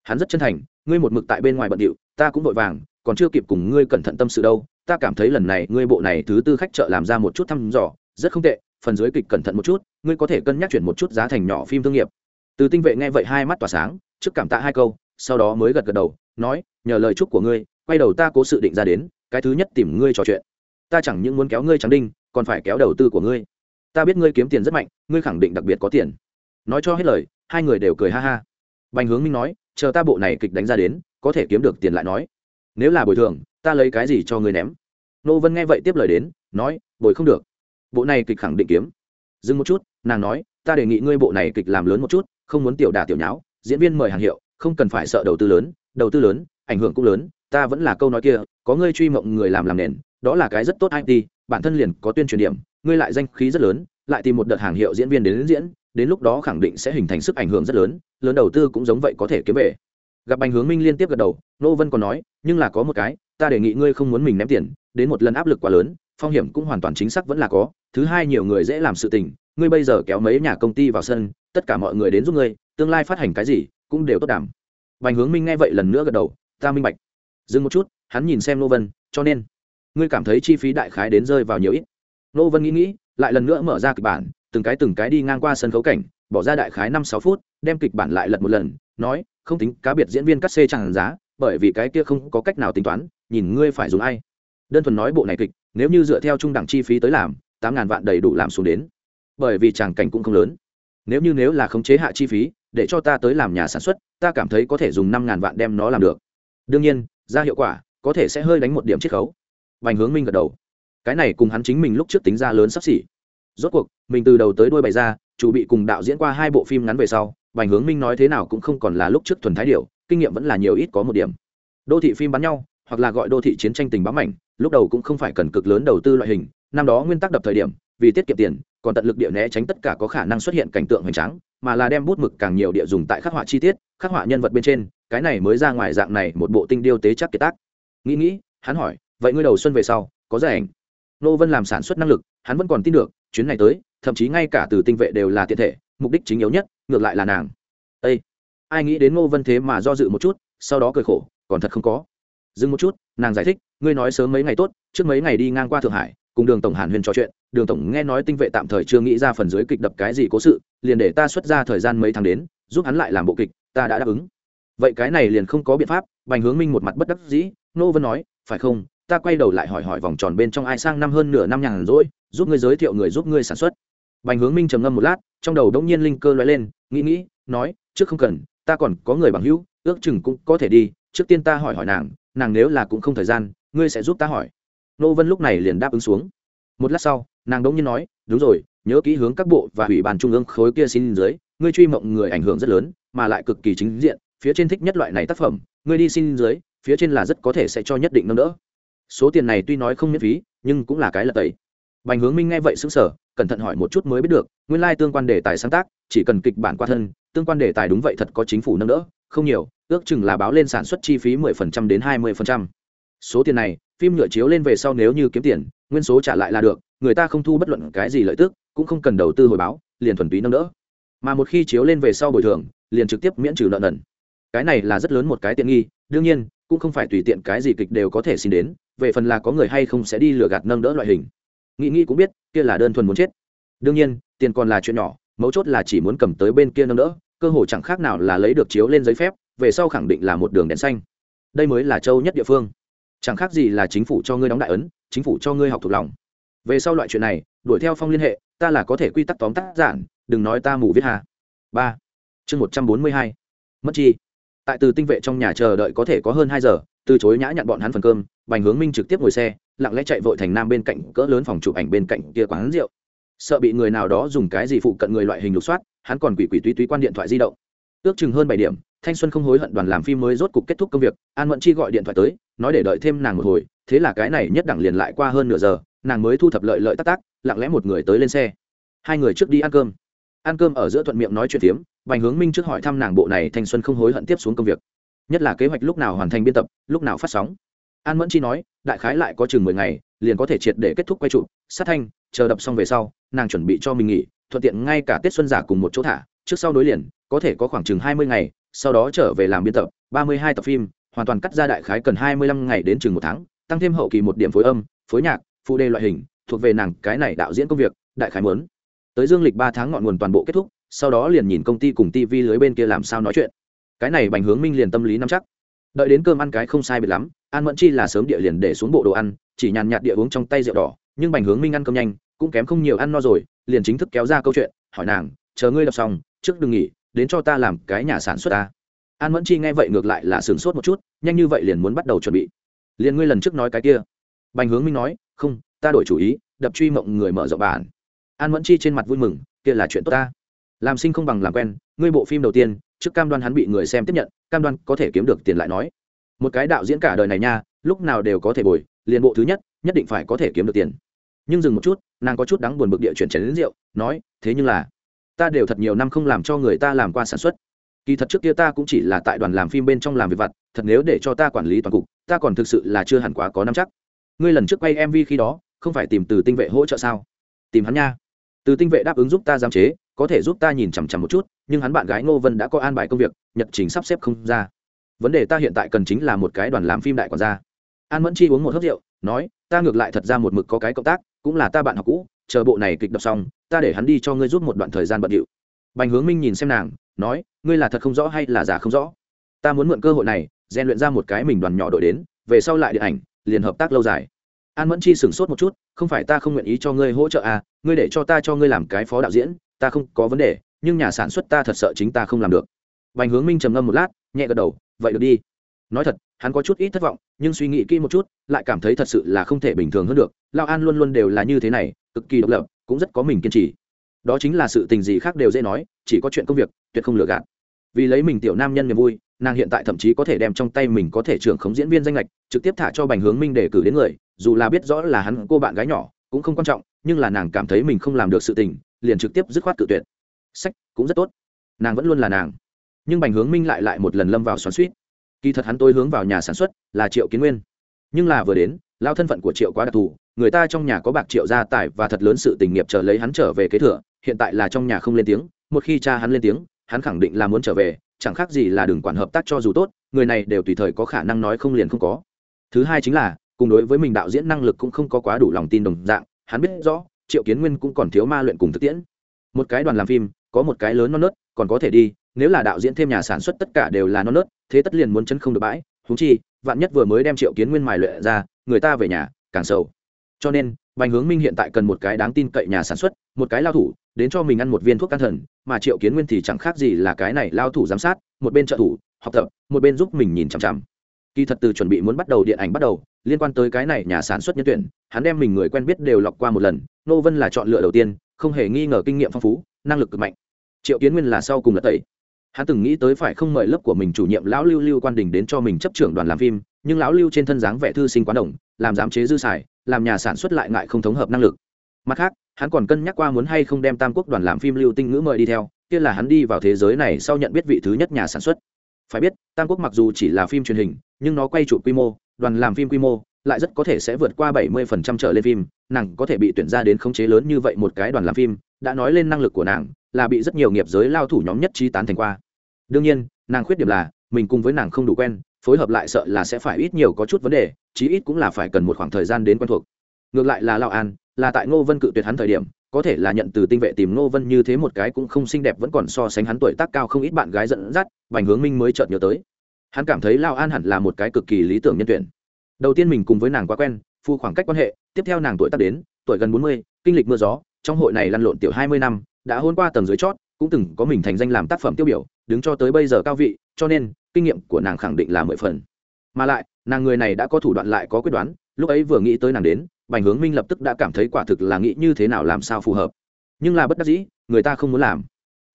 Hắn rất chân thành, ngươi một mực tại bên ngoài bận điệu, ta cũng vội vàng, còn chưa kịp cùng ngươi cẩn thận tâm sự đâu, ta cảm thấy lần này ngươi bộ này thứ tư khách chợ làm ra một chút thăm dò, rất không tệ, phần dưới kịch cẩn thận một chút, ngươi có thể cân nhắc chuyển một chút giá thành nhỏ phim thương nghiệp. Từ tinh vệ nghe vậy hai mắt tỏa sáng, trước cảm tạ hai câu, sau đó mới gật gật đầu, nói, nhờ lời chúc của ngươi, quay đầu ta cố sự định ra đến, cái thứ nhất tìm ngươi trò chuyện. Ta chẳng những muốn kéo ngươi trắng đinh, còn phải kéo đầu tư của ngươi. Ta biết ngươi kiếm tiền rất mạnh, ngươi khẳng định đặc biệt có tiền. Nói cho hết lời hai người đều cười ha ha. Bành hướng minh nói, chờ ta bộ này kịch đánh ra đến, có thể kiếm được tiền lại nói. Nếu là bồi thường, ta lấy cái gì cho ngươi ném? Nô vân nghe vậy tiếp lời đến, nói, bồi không được. Bộ này kịch khẳng định kiếm. Dừng một chút, nàng nói, ta đề nghị ngươi bộ này kịch làm lớn một chút, không muốn tiểu đà tiểu nháo, diễn viên mời hàng hiệu, không cần phải sợ đầu tư lớn, đầu tư lớn, ảnh hưởng cũng lớn, ta vẫn là câu nói kia, có ngươi truy mộng người làm làm nền, đó là cái rất tốt it bản thân liền có tuyên truyền điểm, ngươi lại danh khí rất lớn, lại tìm một đợt hàng hiệu diễn viên đến diễn đến lúc đó khẳng định sẽ hình thành sức ảnh hưởng rất lớn lớn đầu tư cũng giống vậy có thể kiếm về. Gặp bành hướng minh liên tiếp gật đầu, nô vân còn nói, nhưng là có một cái, ta đề nghị ngươi không muốn mình ném tiền, đến một lần áp lực quá lớn, phong hiểm cũng hoàn toàn chính xác vẫn là có, thứ hai nhiều người dễ làm sự tình, ngươi bây giờ kéo mấy nhà công ty vào sân, tất cả mọi người đến giúp ngươi, tương lai phát hành cái gì, cũng đều tốt đảm. Bành hướng minh nghe vậy lần nữa gật đầu, ta minh bạch. Dừng một chút, hắn nhìn xem nô vân, cho nên, ngươi cảm thấy chi phí đại khái đến rơi vào nhiều ít. Nô vân nghĩ nghĩ, lại lần nữa mở ra kịch bản từng cái từng cái đi ngang qua sân khấu cảnh, bỏ ra đại khái năm sáu phút, đem kịch bản lại lật một lần, nói, không tính cá biệt diễn viên cắt xê chẳng giá, bởi vì cái kia không có cách nào tính toán, nhìn ngươi phải dùng ai. Đơn thuần nói bộ này kịch, nếu như dựa theo trung đẳng chi phí tới làm, tám ngàn vạn đầy đủ làm xuống đến. Bởi vì tràng cảnh cũng không lớn. Nếu như nếu là khống chế hạ chi phí, để cho ta tới làm nhà sản xuất, ta cảm thấy có thể dùng năm ngàn vạn đem nó làm được. Đương nhiên, ra hiệu quả, có thể sẽ hơi đánh một điểm chiết khấu. Bành Hướng Minh gật đầu. Cái này cùng hắn chính mình lúc trước tính ra lớn sắp xỉ. Rốt cuộc, mình từ đầu tới đuôi bày ra, chủ bị cùng đạo diễn qua hai bộ phim ngắn về sau, Bành Hướng Minh nói thế nào cũng không còn là lúc trước thuần thái điệu, kinh nghiệm vẫn là nhiều ít có một điểm. Đô thị phim bắn nhau, hoặc là gọi đô thị chiến tranh tình bám mảnh, lúc đầu cũng không phải cần cực lớn đầu tư loại hình, năm đó nguyên tắc đập thời điểm, vì tiết kiệm tiền, còn tận lực địa né tránh tất cả có khả năng xuất hiện cảnh tượng hoành tráng, mà là đem bút mực càng nhiều địa dùng tại khắc họa chi tiết, khắc họa nhân vật bên trên, cái này mới ra ngoài dạng này một bộ tinh điêu tế chắc kiệt tác. Nghĩ nghĩ, hắn hỏi, vậy ngươi đầu xuân về sau có giải ảnh nô vân làm sản xuất năng lực hắn vẫn còn tin được chuyến này tới thậm chí ngay cả từ tinh vệ đều là tiện thể mục đích chính yếu nhất ngược lại là nàng. Ê, ai nghĩ đến Ngô vân thế mà do dự một chút sau đó cười khổ còn thật không có. Dừng một chút nàng giải thích ngươi nói sớm mấy ngày tốt trước mấy ngày đi ngang qua thượng hải cùng đường tổng hàn huyền trò chuyện đường tổng nghe nói tinh vệ tạm thời chưa nghĩ ra phần dưới kịch đập cái gì cố sự liền để ta xuất ra thời gian mấy tháng đến giúp hắn lại làm bộ kịch ta đã đáp ứng. Vậy cái này liền không có biện pháp bành hướng minh một mặt bất đắc dĩ nô vân nói phải không ta quay đầu lại hỏi hỏi vòng tròn bên trong ai sang năm hơn nửa năm nhàn rỗi giúp ngươi giới thiệu người giúp ngươi sản xuất. Bành hướng minh trầm ngâm một lát, trong đầu đông nhiên linh cơ lóe lên, nghĩ nghĩ, nói, trước không cần, ta còn có người bằng hữu, ước chừng cũng có thể đi, trước tiên ta hỏi hỏi nàng nàng nếu là cũng không thời gian, ngươi sẽ giúp ta hỏi. Nô vân lúc này liền đáp ứng xuống. Một lát sau, nàng đông nhiên nói, đúng rồi, nhớ kỹ hướng các bộ và ủy ban trung ương khối kia xin dưới ngươi truy mộng người ảnh hưởng rất lớn, mà lại cực kỳ chính diện, phía trên thích nhất loại này tác phẩm, ngươi đi xin dưới phía trên là rất có thể sẽ cho nhất định nâng đỡ. Số tiền này tuy nói không miễn phí, nhưng cũng là cái lật tẩy bành hướng minh nghe vậy sững sờ, cẩn thận hỏi một chút mới biết được nguyên lai tương quan đề tài sáng tác chỉ cần kịch bản qua thân tương quan đề tài đúng vậy thật có chính phủ nâng đỡ không nhiều ước chừng là báo lên sản xuất chi phí 10% đến 20%. số tiền này phim nhựa chiếu lên về sau nếu như kiếm tiền nguyên số trả lại là được người ta không thu bất luận cái gì lợi tức cũng không cần đầu tư hồi báo liền thuần túy nâng đỡ. Mà một khi chiếu lên về sau bồi thường liền trực tiếp miễn trừ nợ nần. Cái này là rất lớn một cái tiện nghi đương nhiên cũng không phải tùy tiện cái gì kịch đều có thể xin đến về phần là có người hay không sẽ đi lừa gạt nâng đỡ loại hình nghĩ nghĩ cũng biết, kia là đơn thuần muốn chết. Đương nhiên, tiền còn là chuyện nhỏ, mấu chốt là chỉ muốn cầm tới bên kia nâng đỡ, cơ hội chẳng khác nào là lấy được chiếu lên giấy phép, về sau khẳng định là một đường đèn xanh. Đây mới là châu nhất địa phương. Chẳng khác gì là chính phủ cho ngươi đóng đại ấn, chính phủ cho ngươi học thuộc lòng. Về sau loại chuyện này, đuổi theo phong liên hệ, ta là có thể quy tắc tóm tắt giản, đừng nói ta mù viết hà. Ba. Chương một trăm bốn mươi hai. Mất chi. Tại từ tinh vệ trong nhà chờ đợi có thể có hơn hai giờ, từ chối nhã nhận bọn hắn phần cơm, bành hướng minh trực tiếp ngồi xe lặng lẽ chạy vội thành nam bên cạnh cỡ lớn phòng chụp ảnh bên cạnh kia quán rượu. Sợ bị người nào đó dùng cái gì phụ cận người loại hình lục soát, hắn còn quỷ quỷ túy túy quan điện thoại di động. Ước chừng hơn bảy điểm, thanh xuân không hối hận đoàn làm phim mới rốt cục kết thúc công việc, an mẫn chi gọi điện thoại tới, nói để đợi thêm nàng một hồi, thế là cái này nhất đẳng liền lại qua hơn nửa giờ, nàng mới thu thập lợi lợi tắc tác lặng lẽ một người tới lên xe. Hai người trước đi ăn cơm. Ăn cơm ở giữa thuận miệng nói chuyện phiếm, bành hướng minh trước hỏi thăm nàng bộ này thanh xuân không hối hận tiếp xuống công việc. Nhất là kế hoạch lúc nào hoàn thành biên tập, lúc nào phát sóng an mẫn chi nói, đại khái lại có chừng mười ngày, liền có thể triệt để kết thúc quay trụ. Sát thanh, chờ đập xong về sau, nàng chuẩn bị cho mình nghỉ, thuận tiện ngay cả tết xuân giả cùng một chỗ thả. Trước sau nối liền, có thể có khoảng chừng hai mươi ngày, sau đó trở về làm biên tập, ba mươi hai tập phim, hoàn toàn cắt ra đại khái cần hai mươi lăm ngày đến chừng một tháng, tăng thêm hậu kỳ một điểm phối âm, phối nhạc, phụ đề loại hình, thuộc về nàng cái này đạo diễn công việc, đại khái muốn. Tới dương lịch ba tháng ngọn nguồn toàn bộ kết thúc, sau đó liền nhìn công ty cùng tv lưới bên kia làm sao nói chuyện. Cái này bành hướng minh liền tâm lý nắm chắc đợi đến cơm ăn cái không sai biệt lắm, an mẫn chi là sớm địa liền để xuống bộ đồ ăn, chỉ nhàn nhạt địa uống trong tay rượu đỏ, nhưng bành hướng minh ăn cơm nhanh, cũng kém không nhiều ăn no rồi, liền chính thức kéo ra câu chuyện, hỏi nàng, chờ ngươi đọc xong, trước đừng nghỉ, đến cho ta làm cái nhà sản xuất ta. An mẫn chi nghe vậy ngược lại là sửng sốt một chút, nhanh như vậy liền muốn bắt đầu chuẩn bị. Liền ngươi lần trước nói cái kia. Bành hướng minh nói, không, ta đổi chủ ý, đập truy mộng người mở rộng bản. An mẫn chi trên mặt vui mừng, kia là chuyện tốt ta. Làm sinh không bằng làm quen, ngươi bộ phim đầu tiên, trước cam đoan hắn bị người xem tiếp nhận cam đoan có thể kiếm được tiền lại nói. Một cái đạo diễn cả đời này nha, lúc nào đều có thể bồi, liền bộ thứ nhất nhất định phải có thể kiếm được tiền. Nhưng dừng một chút, nàng có chút đắng buồn bực địa chuyển chén đến rượu, nói, thế nhưng là, ta đều thật nhiều năm không làm cho người ta làm qua sản xuất. Kỳ thật trước kia ta cũng chỉ là tại đoàn làm phim bên trong làm việc vặt, thật nếu để cho ta quản lý toàn cục, ta còn thực sự là chưa hẳn quá có năm chắc. Ngươi lần trước quay mv khi đó, không phải tìm từ tinh vệ hỗ trợ sao? Tìm hắn nha. Từ tinh vệ đáp ứng giúp ta giám chế, có thể giúp ta nhìn chằm chằm một chút nhưng hắn bạn gái ngô vân đã có an bài công việc, nhật trình sắp xếp không ra. Vấn đề ta hiện tại cần chính là một cái đoàn làm phim đại quản gia. An mẫn chi uống một hớp rượu, nói, ta ngược lại thật ra một mực có cái cộng tác, cũng là ta bạn học cũ, chờ bộ này kịch đọc xong, ta để hắn đi cho ngươi giúp một đoạn thời gian bận điệu. Bành hướng minh nhìn xem nàng, nói, ngươi là thật không rõ hay là giả không rõ? Ta muốn mượn cơ hội này, rèn luyện ra một cái mình đoàn nhỏ đội đến, về sau lại điện ảnh, liền hợp tác lâu dài. An mẫn chi sửng sốt một chút, không phải ta không nguyện ý cho ngươi hỗ trợ à ngươi để cho ta cho ngươi làm cái phó đạo diễn, ta không có vấn đề nhưng nhà sản xuất ta thật sợ chính ta không làm được. Bành hướng minh trầm ngâm một lát, nhẹ gật đầu, vậy được đi. Nói thật, hắn có chút ít thất vọng, nhưng suy nghĩ kỹ một chút, lại cảm thấy thật sự là không thể bình thường hơn được. Lao an luôn luôn đều là như thế này, cực kỳ độc lập, cũng rất có mình kiên trì. Đó chính là sự tình gì khác đều dễ nói, chỉ có chuyện công việc, tuyệt không lừa gạt. Vì lấy mình tiểu nam nhân niềm vui, nàng hiện tại thậm chí có thể đem trong tay mình có thể trưởng khống diễn viên danh lệch, trực tiếp thả cho bành hướng minh để cử đến người, dù là biết rõ là hắn cô bạn gái nhỏ, cũng không quan trọng, nhưng là nàng cảm thấy mình không làm được sự tình, liền trực tiếp dứt khoát cự tuyệt sách cũng rất tốt. Nàng vẫn luôn là nàng. Nhưng bành hướng minh lại lại một lần lâm vào xoắn suýt kỳ thật hắn tôi hướng vào nhà sản xuất là triệu kiến nguyên. Nhưng là vừa đến, lao thân phận của triệu quá đặc thù, người ta trong nhà có bạc triệu gia tài và thật lớn sự tình nghiệp chờ lấy hắn trở về kế thừa, hiện tại là trong nhà không lên tiếng, một khi cha hắn lên tiếng, hắn khẳng định là muốn trở về, chẳng khác gì là đừng quản hợp tác cho dù tốt, người này đều tùy thời có khả năng nói không liền không có. Thứ hai chính là, cùng đối với mình đạo diễn năng lực cũng không có quá đủ lòng tin đồng dạng, hắn biết rõ, triệu kiến nguyên cũng còn thiếu ma luyện cùng thực tiễn. Một cái đoàn làm phim có một cái lớn non nớt, còn có thể đi, nếu là đạo diễn thêm nhà sản xuất tất cả đều là non nớt, thế tất liền muốn chân không được bãi. Húng chi, vạn nhất vừa mới đem triệu kiến nguyên mài luyện ra, người ta về nhà, càng sầu. Cho nên, bành hướng minh hiện tại cần một cái đáng tin cậy nhà sản xuất, một cái lao thủ, đến cho mình ăn một viên thuốc can thần, mà triệu kiến nguyên thì chẳng khác gì là cái này lao thủ giám sát, một bên trợ thủ, học tập, một bên giúp mình nhìn chằm chằm. Kỳ thật từ chuẩn bị muốn bắt đầu điện ảnh bắt đầu, liên quan tới cái này nhà sản xuất nhân tuyển, hắn đem mình người quen biết đều lọc qua một lần, nô vân là chọn lựa đầu tiên, không hề nghi ngờ kinh nghiệm phong phú, năng lực cực mạnh triệu kiến nguyên là sau cùng là tẩy. Hắn từng nghĩ tới phải không mời lớp của mình chủ nhiệm lão lưu lưu quan đình đến cho mình chấp trưởng đoàn làm phim nhưng lão lưu trên thân dáng vẻ thư sinh quán đồng làm giám chế dư xài làm nhà sản xuất lại ngại không thống hợp năng lực. Mặt khác hắn còn cân nhắc qua muốn hay không đem tam quốc đoàn làm phim lưu tinh ngữ mời đi theo kia là hắn đi vào thế giới này sau nhận biết vị thứ nhất nhà sản xuất. Phải biết tam quốc mặc dù chỉ là phim truyền hình nhưng nó quay chụp quy mô đoàn làm phim quy mô lại rất có thể sẽ vượt qua 70% trở lên phim, nàng có thể bị tuyển ra đến khống chế lớn như vậy một cái đoàn làm phim, đã nói lên năng lực của nàng, là bị rất nhiều nghiệp giới lao thủ nhóm nhất trí tán thành qua. Đương nhiên, nàng khuyết điểm là, mình cùng với nàng không đủ quen, phối hợp lại sợ là sẽ phải ít nhiều có chút vấn đề, chí ít cũng là phải cần một khoảng thời gian đến quen thuộc. Ngược lại là Lão An, là tại Ngô Vân cự tuyệt hắn thời điểm, có thể là nhận từ tinh vệ tìm Ngô Vân như thế một cái cũng không xinh đẹp vẫn còn so sánh hắn tuổi tác cao không ít bạn gái dẫn dắt, Bành Hướng Minh mới chợt nhớ tới. Hắn cảm thấy Lão An hẳn là một cái cực kỳ lý tưởng nhân tuyển đầu tiên mình cùng với nàng quá quen phu khoảng cách quan hệ tiếp theo nàng tuổi tác đến tuổi gần bốn mươi kinh lịch mưa gió trong hội này lăn lộn tiểu hai mươi năm, đã hôn qua tầng dưới chót, cũng từng có mình thành danh làm tác phẩm tiêu biểu, đứng cho tới bây giờ cao vị, cho nên, kinh nghiệm của nàng khẳng định là mười phần. Mà lại, nàng người này đã có thủ đoạn lại có quyết đoán, lúc ấy vừa nghĩ tới nàng đến, bành hướng minh lập tức đã cảm thấy quả thực là nghĩ như thế nào làm sao phù hợp. Nhưng là bất đắc dĩ, người ta không muốn làm.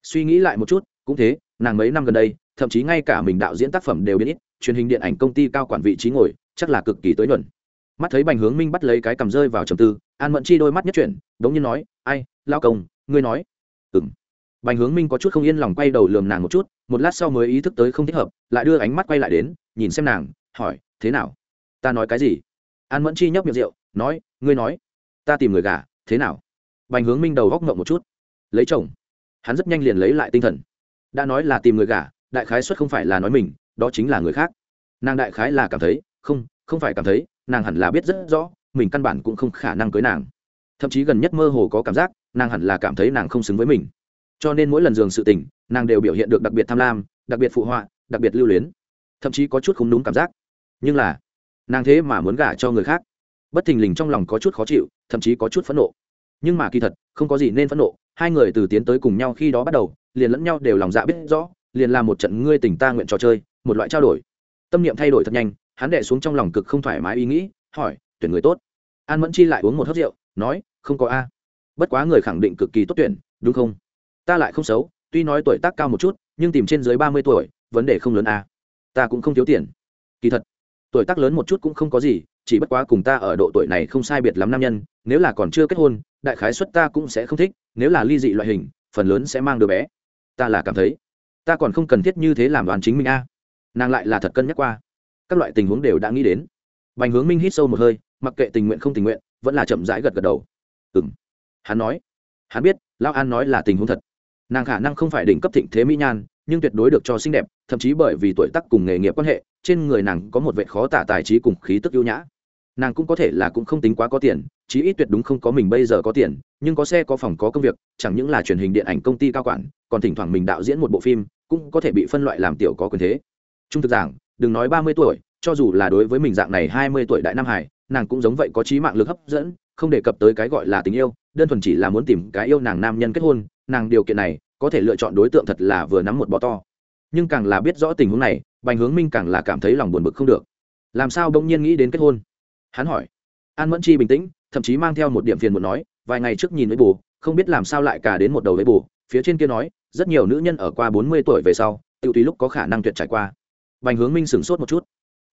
Suy nghĩ lại một chút, cũng thế, nàng mấy năm gần đây, thậm chí ngay cả mình đạo diễn tác phẩm đều biết ít, truyền hình điện ảnh công ty cao quản vị trí ngồi, chắc là cực kỳ tới nhuận. Mắt thấy bành hướng minh bắt lấy cái cầm rơi vào trầm tư an mẫn chi đôi mắt nhất chuyển, đống nhiên nói, ai lao công, ngươi nói. Ừng bành hướng minh có chút không yên lòng quay đầu lườm nàng một chút, một lát sau mới ý thức tới không thích hợp, lại đưa ánh mắt quay lại đến, nhìn xem nàng, hỏi, thế nào? Ta nói cái gì? An mẫn chi nhấp miệng rượu, nói, ngươi nói, ta tìm người gả, thế nào? Bành hướng minh đầu góc ngộng một chút, lấy chồng. Hắn rất nhanh liền lấy lại tinh thần. Đã nói là tìm người gả, đại khái xuất không phải là nói mình, đó chính là người khác. Nàng đại khái là cảm thấy, không không phải cảm thấy, nàng hẳn là biết rất rõ mình căn bản cũng không khả năng cưới nàng. Thậm chí gần nhất mơ hồ có cảm giác, nàng hẳn là cảm thấy nàng không xứng với mình. Cho nên mỗi lần giường sự tình, nàng đều biểu hiện được đặc biệt tham lam, đặc biệt phụ họa, đặc biệt lưu luyến. Thậm chí có chút không đúng cảm giác. Nhưng là, nàng thế mà muốn gả cho người khác. Bất thình lình trong lòng có chút khó chịu, thậm chí có chút phẫn nộ. Nhưng mà kỳ thật, không có gì nên phẫn nộ. Hai người từ tiến tới cùng nhau khi đó bắt đầu, liền lẫn nhau đều lòng dạ biết rõ, liền làm một trận ngươi tình ta nguyện trò chơi, một loại trao đổi. Tâm niệm thay đổi thật nhanh, hắn đệ xuống trong lòng cực không thoải mái ý nghĩ, hỏi, tuyển người tốt? An mẫn chi lại uống một hớt rượu, nói, không có a. Bất quá người khẳng định cực kỳ tốt tuyển, đúng không? Ta lại không xấu, tuy nói tuổi tác cao một chút, nhưng tìm trên dưới ba mươi tuổi, vấn đề không lớn a. Ta cũng không thiếu tiền. Kỳ thật, tuổi tác lớn một chút cũng không có gì, chỉ bất quá cùng ta ở độ tuổi này không sai biệt lắm nam nhân, nếu là còn chưa kết hôn, đại khái xuất ta cũng sẽ không thích, nếu là ly dị loại hình, phần lớn sẽ mang đứa bé. Ta là cảm thấy, ta còn không cần thiết như thế làm đoàn chính mình a. Nàng lại là thật cân nhắc qua. Các loại tình huống đều đã nghĩ đến. Bành hướng minh hít sâu một hơi mặc kệ tình nguyện không tình nguyện, vẫn là chậm rãi gật gật đầu. Ừ m hắn nói. Hắn biết, lão an nói là tình huống thật. Nàng khả năng không phải đỉnh cấp thịnh thế mỹ nhan, nhưng tuyệt đối được cho xinh đẹp, thậm chí bởi vì tuổi tác cùng nghề nghiệp quan hệ, trên người nàng có một vệ khó tả tài trí cùng khí tức ưu nhã. Nàng cũng có thể là cũng không tính quá có tiền, chí ít tuyệt đúng không có mình bây giờ có tiền, nhưng có xe có phòng có công việc, chẳng những là truyền hình điện ảnh công ty cao quản, còn thỉnh thoảng mình đạo diễn một bộ phim, cũng có thể bị phân loại làm tiểu có quyền thế. Trung thực giảng, đừng nói ba mươi tuổi, cho dù là đối với mình dạng này hai mươi tuổi đại nam hải nàng cũng giống vậy có trí mạng lực hấp dẫn, không đề cập tới cái gọi là tình yêu, đơn thuần chỉ là muốn tìm cái yêu nàng nam nhân kết hôn, nàng điều kiện này có thể lựa chọn đối tượng thật là vừa nắm một bọ to. Nhưng càng là biết rõ tình huống này, bành hướng minh càng là cảm thấy lòng buồn bực không được. Làm sao bỗng nhiên nghĩ đến kết hôn? Hắn hỏi. An mẫn chi bình tĩnh, thậm chí mang theo một điểm phiền muốn nói, vài ngày trước nhìn với bù không biết làm sao lại cả đến một đầu với bù phía trên kia nói, rất nhiều nữ nhân ở qua bốn mươi tuổi về sau, tự tùy lúc có khả năng tuyệt trải qua. Bành hướng minh sửng sốt một chút.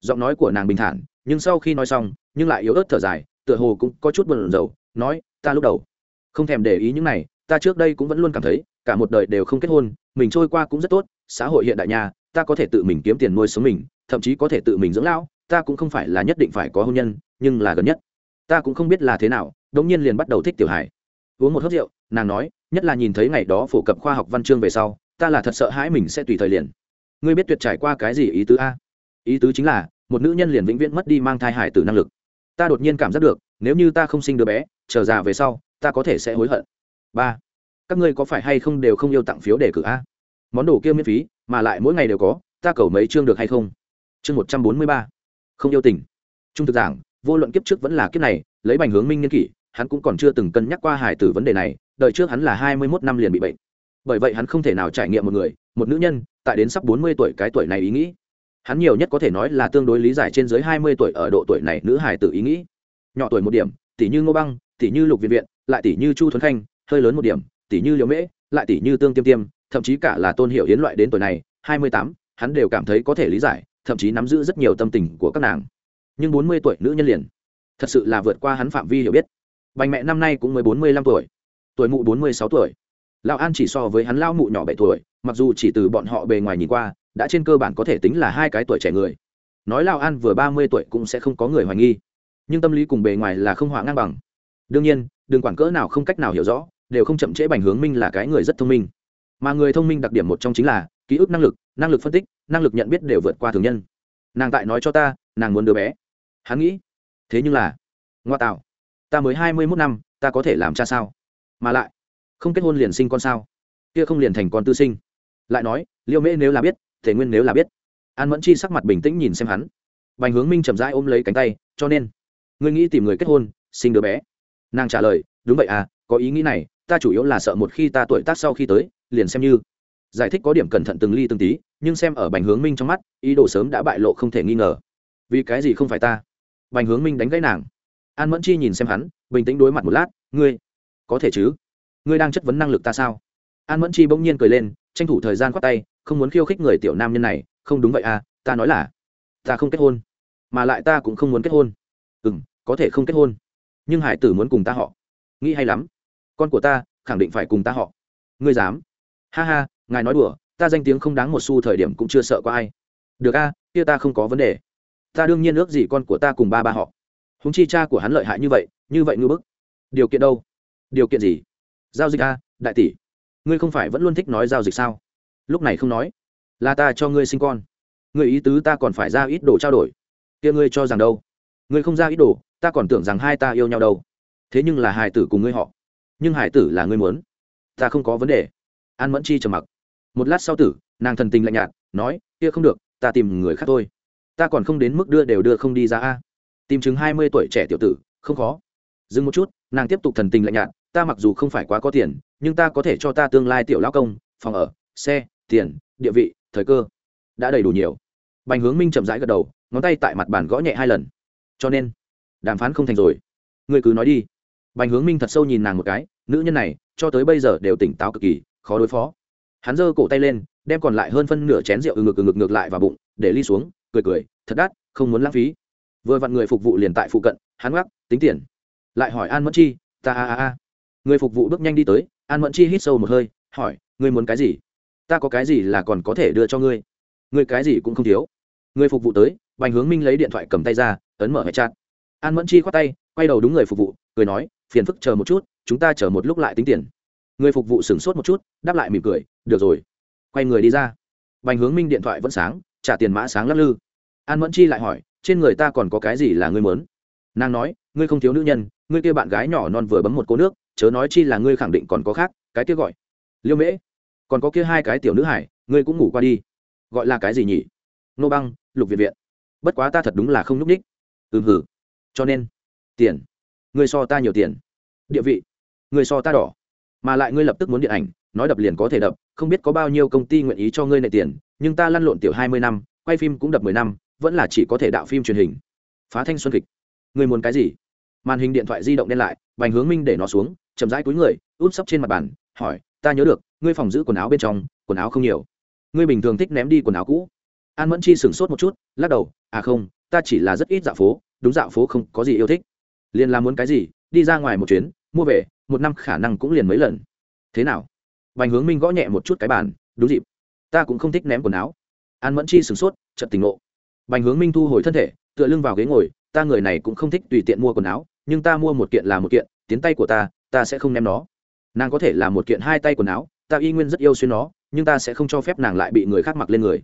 Giọng nói của nàng bình thản nhưng sau khi nói xong, nhưng lại yếu ớt thở dài, tựa hồ cũng có chút buồn rầu, nói, ta lúc đầu không thèm để ý những này, ta trước đây cũng vẫn luôn cảm thấy, cả một đời đều không kết hôn, mình trôi qua cũng rất tốt, xã hội hiện đại nhà, ta có thể tự mình kiếm tiền nuôi sống mình, thậm chí có thể tự mình dưỡng lão, ta cũng không phải là nhất định phải có hôn nhân, nhưng là gần nhất, ta cũng không biết là thế nào, đống nhiên liền bắt đầu thích tiểu hải uống một hớp rượu, nàng nói, nhất là nhìn thấy ngày đó phổ cập khoa học văn chương về sau, ta là thật sợ hãi mình sẽ tùy thời liền. Ngươi biết tuyệt trải qua cái gì ý tứ a? Ý tứ chính là một nữ nhân liền vĩnh viễn mất đi mang thai hải tử năng lực. Ta đột nhiên cảm giác được, nếu như ta không sinh đứa bé chờ già về sau, ta có thể sẽ hối hận. Ba, các ngươi có phải hay không đều không yêu tặng phiếu đề cử a? Món đồ kia miễn phí, mà lại mỗi ngày đều có, ta cầu mấy chương được hay không? Chương một trăm bốn mươi ba, không yêu tình. Trung thực giảng, vô luận kiếp trước vẫn là kiếp này, lấy bành hướng minh nghiên kỷ, hắn cũng còn chưa từng cân nhắc qua hải tử vấn đề này đợi trước hắn là hai mươi mốt năm liền bị bệnh. Bởi vậy hắn không thể nào trải nghiệm một người, một nữ nhân, tại đến sắp bốn mươi tuổi cái tuổi này ý nghĩ hắn nhiều nhất có thể nói là tương đối lý giải trên dưới hai mươi tuổi ở độ tuổi này nữ hải tử ý nghĩ. Nhỏ tuổi một điểm, tỷ như ngô băng, tỷ như lục viện viện, lại tỷ như chu thuấn khanh, hơi lớn một điểm, tỷ như liễu mễ, lại tỷ như tương tiêm tiêm, thậm chí cả là tôn hiệu hiến loại đến tuổi này, hai mươi tám, hắn đều cảm thấy có thể lý giải, thậm chí nắm giữ rất nhiều tâm tình của các nàng. Nhưng bốn mươi tuổi nữ nhân liền, thật sự là vượt qua hắn phạm vi hiểu biết. Bành mẹ năm nay cũng mới bốn mươi lăm tuổi tuổi mụ bốn mươi sáu tuổi. Lão an chỉ so với hắn lao mụ nhỏ bảy tuổi, mặc dù chỉ từ bọn họ bề ngoài nhìn qua đã trên cơ bản có thể tính là hai cái tuổi trẻ người. Nói lao an vừa ba mươi tuổi cũng sẽ không có người hoài nghi. Nhưng tâm lý cùng bề ngoài là không họa ngang bằng. Đương nhiên, đừng quản cỡ nào không cách nào hiểu rõ, đều không chậm trễ bành hướng minh là cái người rất thông minh. Mà người thông minh đặc điểm một trong chính là ký ức năng lực năng lực phân tích, năng lực nhận biết đều vượt qua thường nhân. Nàng tại nói cho ta, nàng muốn đứa bé. Hắn nghĩ, thế nhưng là, ngoa tạo, ta mới hai mươi mốt năm, ta có thể làm cha sao? Mà lại, không kết hôn liền sinh con sao? Kia không liền thành con tư sinh. Lại nói, liêu mễ nếu là biết thể nguyên nếu là biết, an mẫn chi sắc mặt bình tĩnh nhìn xem hắn. Bành hướng minh chậm rãi ôm lấy cánh tay, cho nên, ngươi nghĩ tìm người kết hôn, sinh đứa bé. Nàng trả lời, đúng vậy à có ý nghĩ này, ta chủ yếu là sợ một khi ta tuổi tác sau khi tới, liền xem như. Giải thích có điểm cẩn thận từng ly từng tí, nhưng xem ở bành hướng minh trong mắt, ý đồ sớm đã bại lộ không thể nghi ngờ. Vì cái gì không phải ta? Bành hướng minh đánh gãy nàng. An mẫn chi nhìn xem hắn, bình tĩnh đối mặt một lát, ngươi, có thể chứ? Ngươi đang chất vấn năng lực ta sao? An mẫn chi bỗng nhiên cười lên, tranh thủ thời gian khoát tay không muốn khiêu khích người tiểu nam nhân này, không đúng vậy à ta nói là, ta không kết hôn, mà lại ta cũng không muốn kết hôn. Ừ m có thể không kết hôn, nhưng hải tử muốn cùng ta họ. Nghĩ hay lắm. Con của ta, khẳng định phải cùng ta họ. Ngươi dám. Ha ha, ngài nói đùa, ta danh tiếng không đáng một xu thời điểm cũng chưa sợ có ai. Được a kia ta không có vấn đề. Ta đương nhiên ước gì con của ta cùng ba ba họ. Húng chi cha của hắn lợi hại như vậy như vậy ngư bức. Điều kiện đâu? Điều kiện gì? Giao dịch a đại tỷ. Ngươi không phải vẫn luôn thích nói giao dịch sao? Lúc này không nói. Là ta cho ngươi sinh con. Người ý tứ ta còn phải ra ít đồ trao đổi. Kia ngươi cho rằng đâu? Ngươi không ra ít đồ, ta còn tưởng rằng hai ta yêu nhau đâu. Thế nhưng là hải tử cùng ngươi họ. Nhưng hải tử là ngươi muốn. Ta không có vấn đề. An mẫn chi trầm mặc. Một lát sau tử, nàng thần tình lạnh nhạt, nói, kia không được, ta tìm người khác thôi. Ta còn không đến mức đưa đều đưa không đi ra a. Tìm chứng hai mươi tuổi trẻ tiểu tử, không khó. Dừng một chút, nàng tiếp tục thần tình lạnh nhạt, ta mặc dù không phải quá có tiền, nhưng ta có thể cho ta tương lai tiểu lao công, phòng ở, xe tiền, địa vị, thời cơ. Đã đầy đủ nhiều. Bành hướng minh chậm rãi gật đầu, ngón tay tại mặt bàn gõ nhẹ hai lần. Cho nên, đàm phán không thành rồi. Người cứ nói đi. Bành hướng minh thật sâu nhìn nàng một cái, nữ nhân này, cho tới bây giờ đều tỉnh táo cực kỳ, khó đối phó. Hắn giơ cổ tay lên, đem còn lại hơn phân nửa chén rượu ngực ngực ngược lại vào bụng, để ly xuống, cười cười, thật đắt, không muốn lãng phí. Vừa vặn người phục vụ liền tại phụ cận, hắn gác tính tiền. Lại hỏi an mẫn chi, ta, a a a. Người phục vụ bước nhanh đi tới, an mẫn chi hít sâu một hơi, hỏi, ngươi muốn cái gì? Ta có cái gì là còn có thể đưa cho ngươi? Ngươi cái gì cũng không thiếu. Người phục vụ tới, bành hướng minh lấy điện thoại cầm tay ra, ấn mở hệ chặt an mẫn chi khoát tay, quay đầu đúng người phục vụ, cười nói, phiền phức chờ một chút, chúng ta chờ một lúc lại tính tiền. Người phục vụ sửng sốt một chút, đáp lại mỉm cười, được rồi. Quay người đi ra. Bành hướng minh điện thoại vẫn sáng, trả tiền mã sáng lắc lư. An mẫn chi lại hỏi, trên người ta còn có cái gì là ngươi mớn nàng nói, ngươi không thiếu nữ nhân, ngươi kia bạn gái nhỏ non vừa bấm một cô nước, chớ nói chi là ngươi khẳng định còn có khác, cái kia gọi. Liêu mễ còn có kia hai cái tiểu nữ hải, ngươi cũng ngủ qua đi. Gọi là cái gì nhỉ? Nô băng, lục viện viện. Bất quá ta thật đúng là không núp ních. Ừm hử cho nên, tiền. Ngươi so ta nhiều tiền. Địa vị. Ngươi so ta đỏ. Mà lại ngươi lập tức muốn điện ảnh, nói đập liền có thể đập, không biết có bao nhiêu công ty nguyện ý cho ngươi nệ tiền, nhưng ta lăn lộn tiểu hai mươi năm, quay phim cũng đập mười năm, vẫn là chỉ có thể đạo phim truyền hình. Phá thanh xuân kịch. Ngươi muốn cái gì? Màn hình điện thoại di động đen lại, bành hướng minh để nó xuống, chậm rãi cúi người út sấp trên mặt bàn, hỏi, ta nhớ được ngươi phòng giữ quần áo bên trong, quần áo không nhiều. Ngươi bình thường thích ném đi quần áo cũ. An mẫn chi sửng sốt một chút, lắc đầu à không, ta chỉ là rất ít dạo phố, đúng dạo phố không có gì yêu thích. Liền làm muốn cái gì, đi ra ngoài một chuyến, mua về, một năm khả năng cũng liền mấy lần. Thế nào? Bành hướng minh gõ nhẹ một chút cái bàn, đúng dịp, ta cũng không thích ném quần áo. An mẫn chi sửng sốt chật tình ngộ. Bành hướng minh thu hồi thân thể, tựa lưng vào ghế ngồi, ta người này cũng không thích tùy tiện mua quần áo, nhưng ta mua một kiện là một kiện, tiến tay của ta ta sẽ không ném nó. Nàng có thể là một kiện hai tay quần áo ta y nguyên rất yêu xuyên nó, nhưng ta sẽ không cho phép nàng lại bị người khác mặc lên người.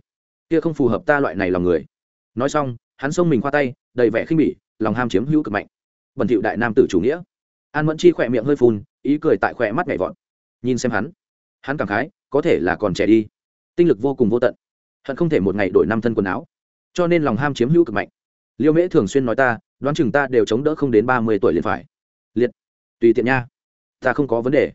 Kia không phù hợp ta loại này lòng người. Nói xong, hắn xông mình khoa tay, đầy vẻ khinh bỉ, lòng ham chiếm hữu cực mạnh. Bẩn thiệu đại nam tử chủ nghĩa. An mẫn chi khỏe miệng hơi phun, ý cười tại khỏe mắt nhảy vọt. Nhìn xem hắn hắn cảm khái, có thể là còn trẻ đi. Tinh lực vô cùng vô tận. Hận không thể một ngày đổi năm thân quần áo. Cho nên lòng ham chiếm hữu cực mạnh. Liêu mễ thường xuyên nói ta, đoán chừng ta đều chống đỡ không đến ba mươi tuổi liền phải. Liệt. Tùy tiện nha. Ta không có vấn đề.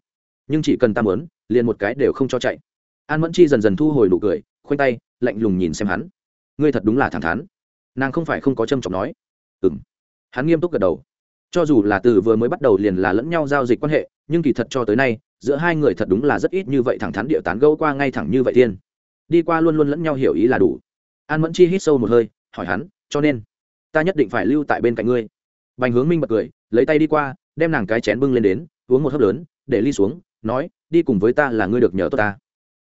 Nhưng chỉ cần ta muốn liền một cái đều không cho chạy. An mẫn chi dần dần thu hồi nụ cười, khoanh tay, lạnh lùng nhìn xem hắn. Ngươi thật đúng là thẳng thắn. Nàng không phải không có trâm trọng nói. Ừ m hắn nghiêm túc gật đầu. Cho dù là từ vừa mới bắt đầu liền là lẫn nhau giao dịch quan hệ, nhưng kỳ thật cho tới nay, giữa hai người thật đúng là rất ít như vậy thẳng thắn địa tán gâu qua ngay thẳng như vậy tiên. Đi qua luôn luôn lẫn nhau hiểu ý là đủ. An mẫn chi hít sâu một hơi, hỏi hắn, cho nên, ta nhất định phải lưu tại bên cạnh ngươi. Bành hướng minh bật cười, lấy tay đi qua, đem nàng cái chén bưng lên đến, uống một hớp lớn, để ly xuống nói, đi cùng với ta là ngươi được nhờ tốt ta.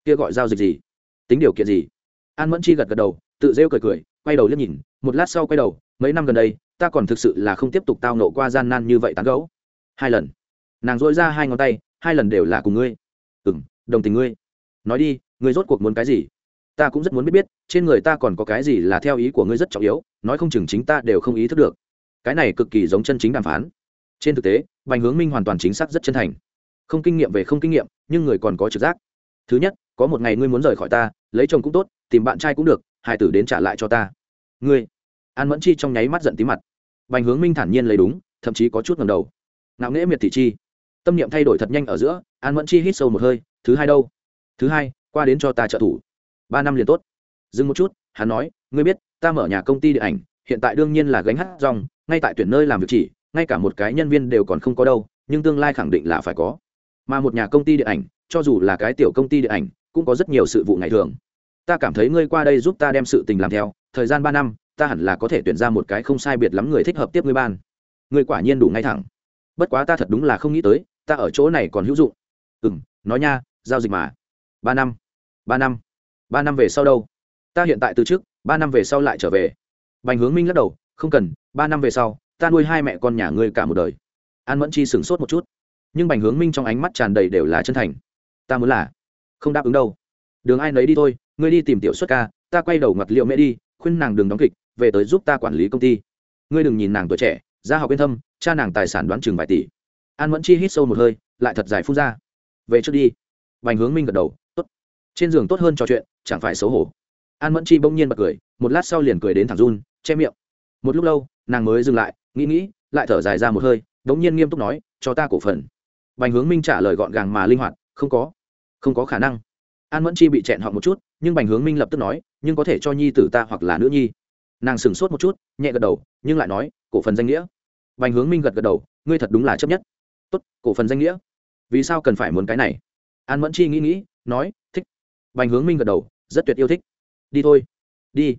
Kia gọi giao dịch gì? Tính điều kiện gì? An mẫn chi gật gật đầu, tự rêu cười cười, quay đầu liếc nhìn, một lát sau quay đầu, mấy năm gần đây, ta còn thực sự là không tiếp tục tao nộ qua gian nan như vậy tán gấu hai lần. Nàng dội ra hai ngón tay, hai lần đều là cùng ngươi. Ừ m đồng tình ngươi. Nói đi, ngươi rốt cuộc muốn cái gì? Ta cũng rất muốn biết biết, trên người ta còn có cái gì là theo ý của ngươi rất trọng yếu, nói không chừng chính ta đều không ý thức được. Cái này cực kỳ giống chân chính đàm phán. Trên thực tế, bành hướng minh hoàn toàn chính xác rất chân thành không kinh nghiệm về không kinh nghiệm, nhưng người còn có trực giác. Thứ nhất, có một ngày ngươi muốn rời khỏi ta, lấy chồng cũng tốt, tìm bạn trai cũng được hải tử đến trả lại cho ta. Ngươi, an mẫn chi trong nháy mắt giận tí mặt. Bành hướng minh thản nhiên lấy đúng, thậm chí có chút ngầm đầu. Ngạo nghễ miệt thị chi. Tâm niệm thay đổi thật nhanh ở giữa, an mẫn chi hít sâu một hơi, thứ hai đâu? Thứ hai, qua đến cho ta trợ thủ. Ba năm liền tốt. Dừng một chút, hắn nói, ngươi biết, ta mở nhà công ty điện ảnh, hiện tại đương nhiên là gánh hát rong, ngay tại tuyển nơi làm việc chỉ, ngay cả một cái nhân viên đều còn không có đâu, nhưng tương lai khẳng định là phải có mà một nhà công ty điện ảnh, cho dù là cái tiểu công ty điện ảnh, cũng có rất nhiều sự vụ ngày thường. Ta cảm thấy ngươi qua đây giúp ta đem sự tình làm theo, thời gian ba năm, ta hẳn là có thể tuyển ra một cái không sai biệt lắm người thích hợp tiếp ngươi ban. Ngươi quả nhiên đủ ngay thẳng. Bất quá ta thật đúng là không nghĩ tới, ta ở chỗ này còn hữu dụng. Ừ m nói nha, giao dịch mà. Ba năm ba năm ba năm về sau đâu? Ta hiện tại từ trước, ba năm về sau lại trở về. Bành hướng minh lắc đầu, không cần, ba năm về sau, ta nuôi hai mẹ con nhà ngươi cả một đời. An mẫn chi sửng sốt một chút nhưng bành hướng minh trong ánh mắt tràn đầy đều là chân thành. Ta muốn là không đáp ứng đâu. Đường ai nấy đi thôi, ngươi đi tìm tiểu xuất ca, ta quay đầu ngặt liệu mẹ đi, khuyên nàng đừng đóng kịch, về tới giúp ta quản lý công ty. Ngươi đừng nhìn nàng tuổi trẻ ra học yên thâm, cha nàng tài sản đoán chừng vài tỷ. An mẫn chi hít sâu một hơi, lại thật dài phun ra. Về trước đi. Bành hướng minh gật đầu, tốt. Trên giường tốt hơn trò chuyện, chẳng phải xấu hổ. An mẫn chi bỗng nhiên bật cười, một lát sau liền cười đến thẳng run, che miệng. Một lúc lâu, nàng mới dừng lại, nghĩ nghĩ, lại thở dài ra một hơi, đống nhiên nghiêm túc nói, cho ta cổ phần bành hướng minh trả lời gọn gàng mà linh hoạt, không có không có khả năng. An mẫn chi bị chẹn họ một chút, nhưng bành hướng minh lập tức nói, nhưng có thể cho nhi tử ta hoặc là nữ nhi. Nàng sửng sốt một chút, nhẹ gật đầu, nhưng lại nói, cổ phần danh nghĩa. Bành hướng minh gật gật đầu, ngươi thật đúng là chấp nhất. Tốt, cổ phần danh nghĩa? Vì sao cần phải muốn cái này? An mẫn chi nghĩ nghĩ, nói, thích. Bành hướng minh gật đầu, rất tuyệt yêu thích. Đi thôi. Đi.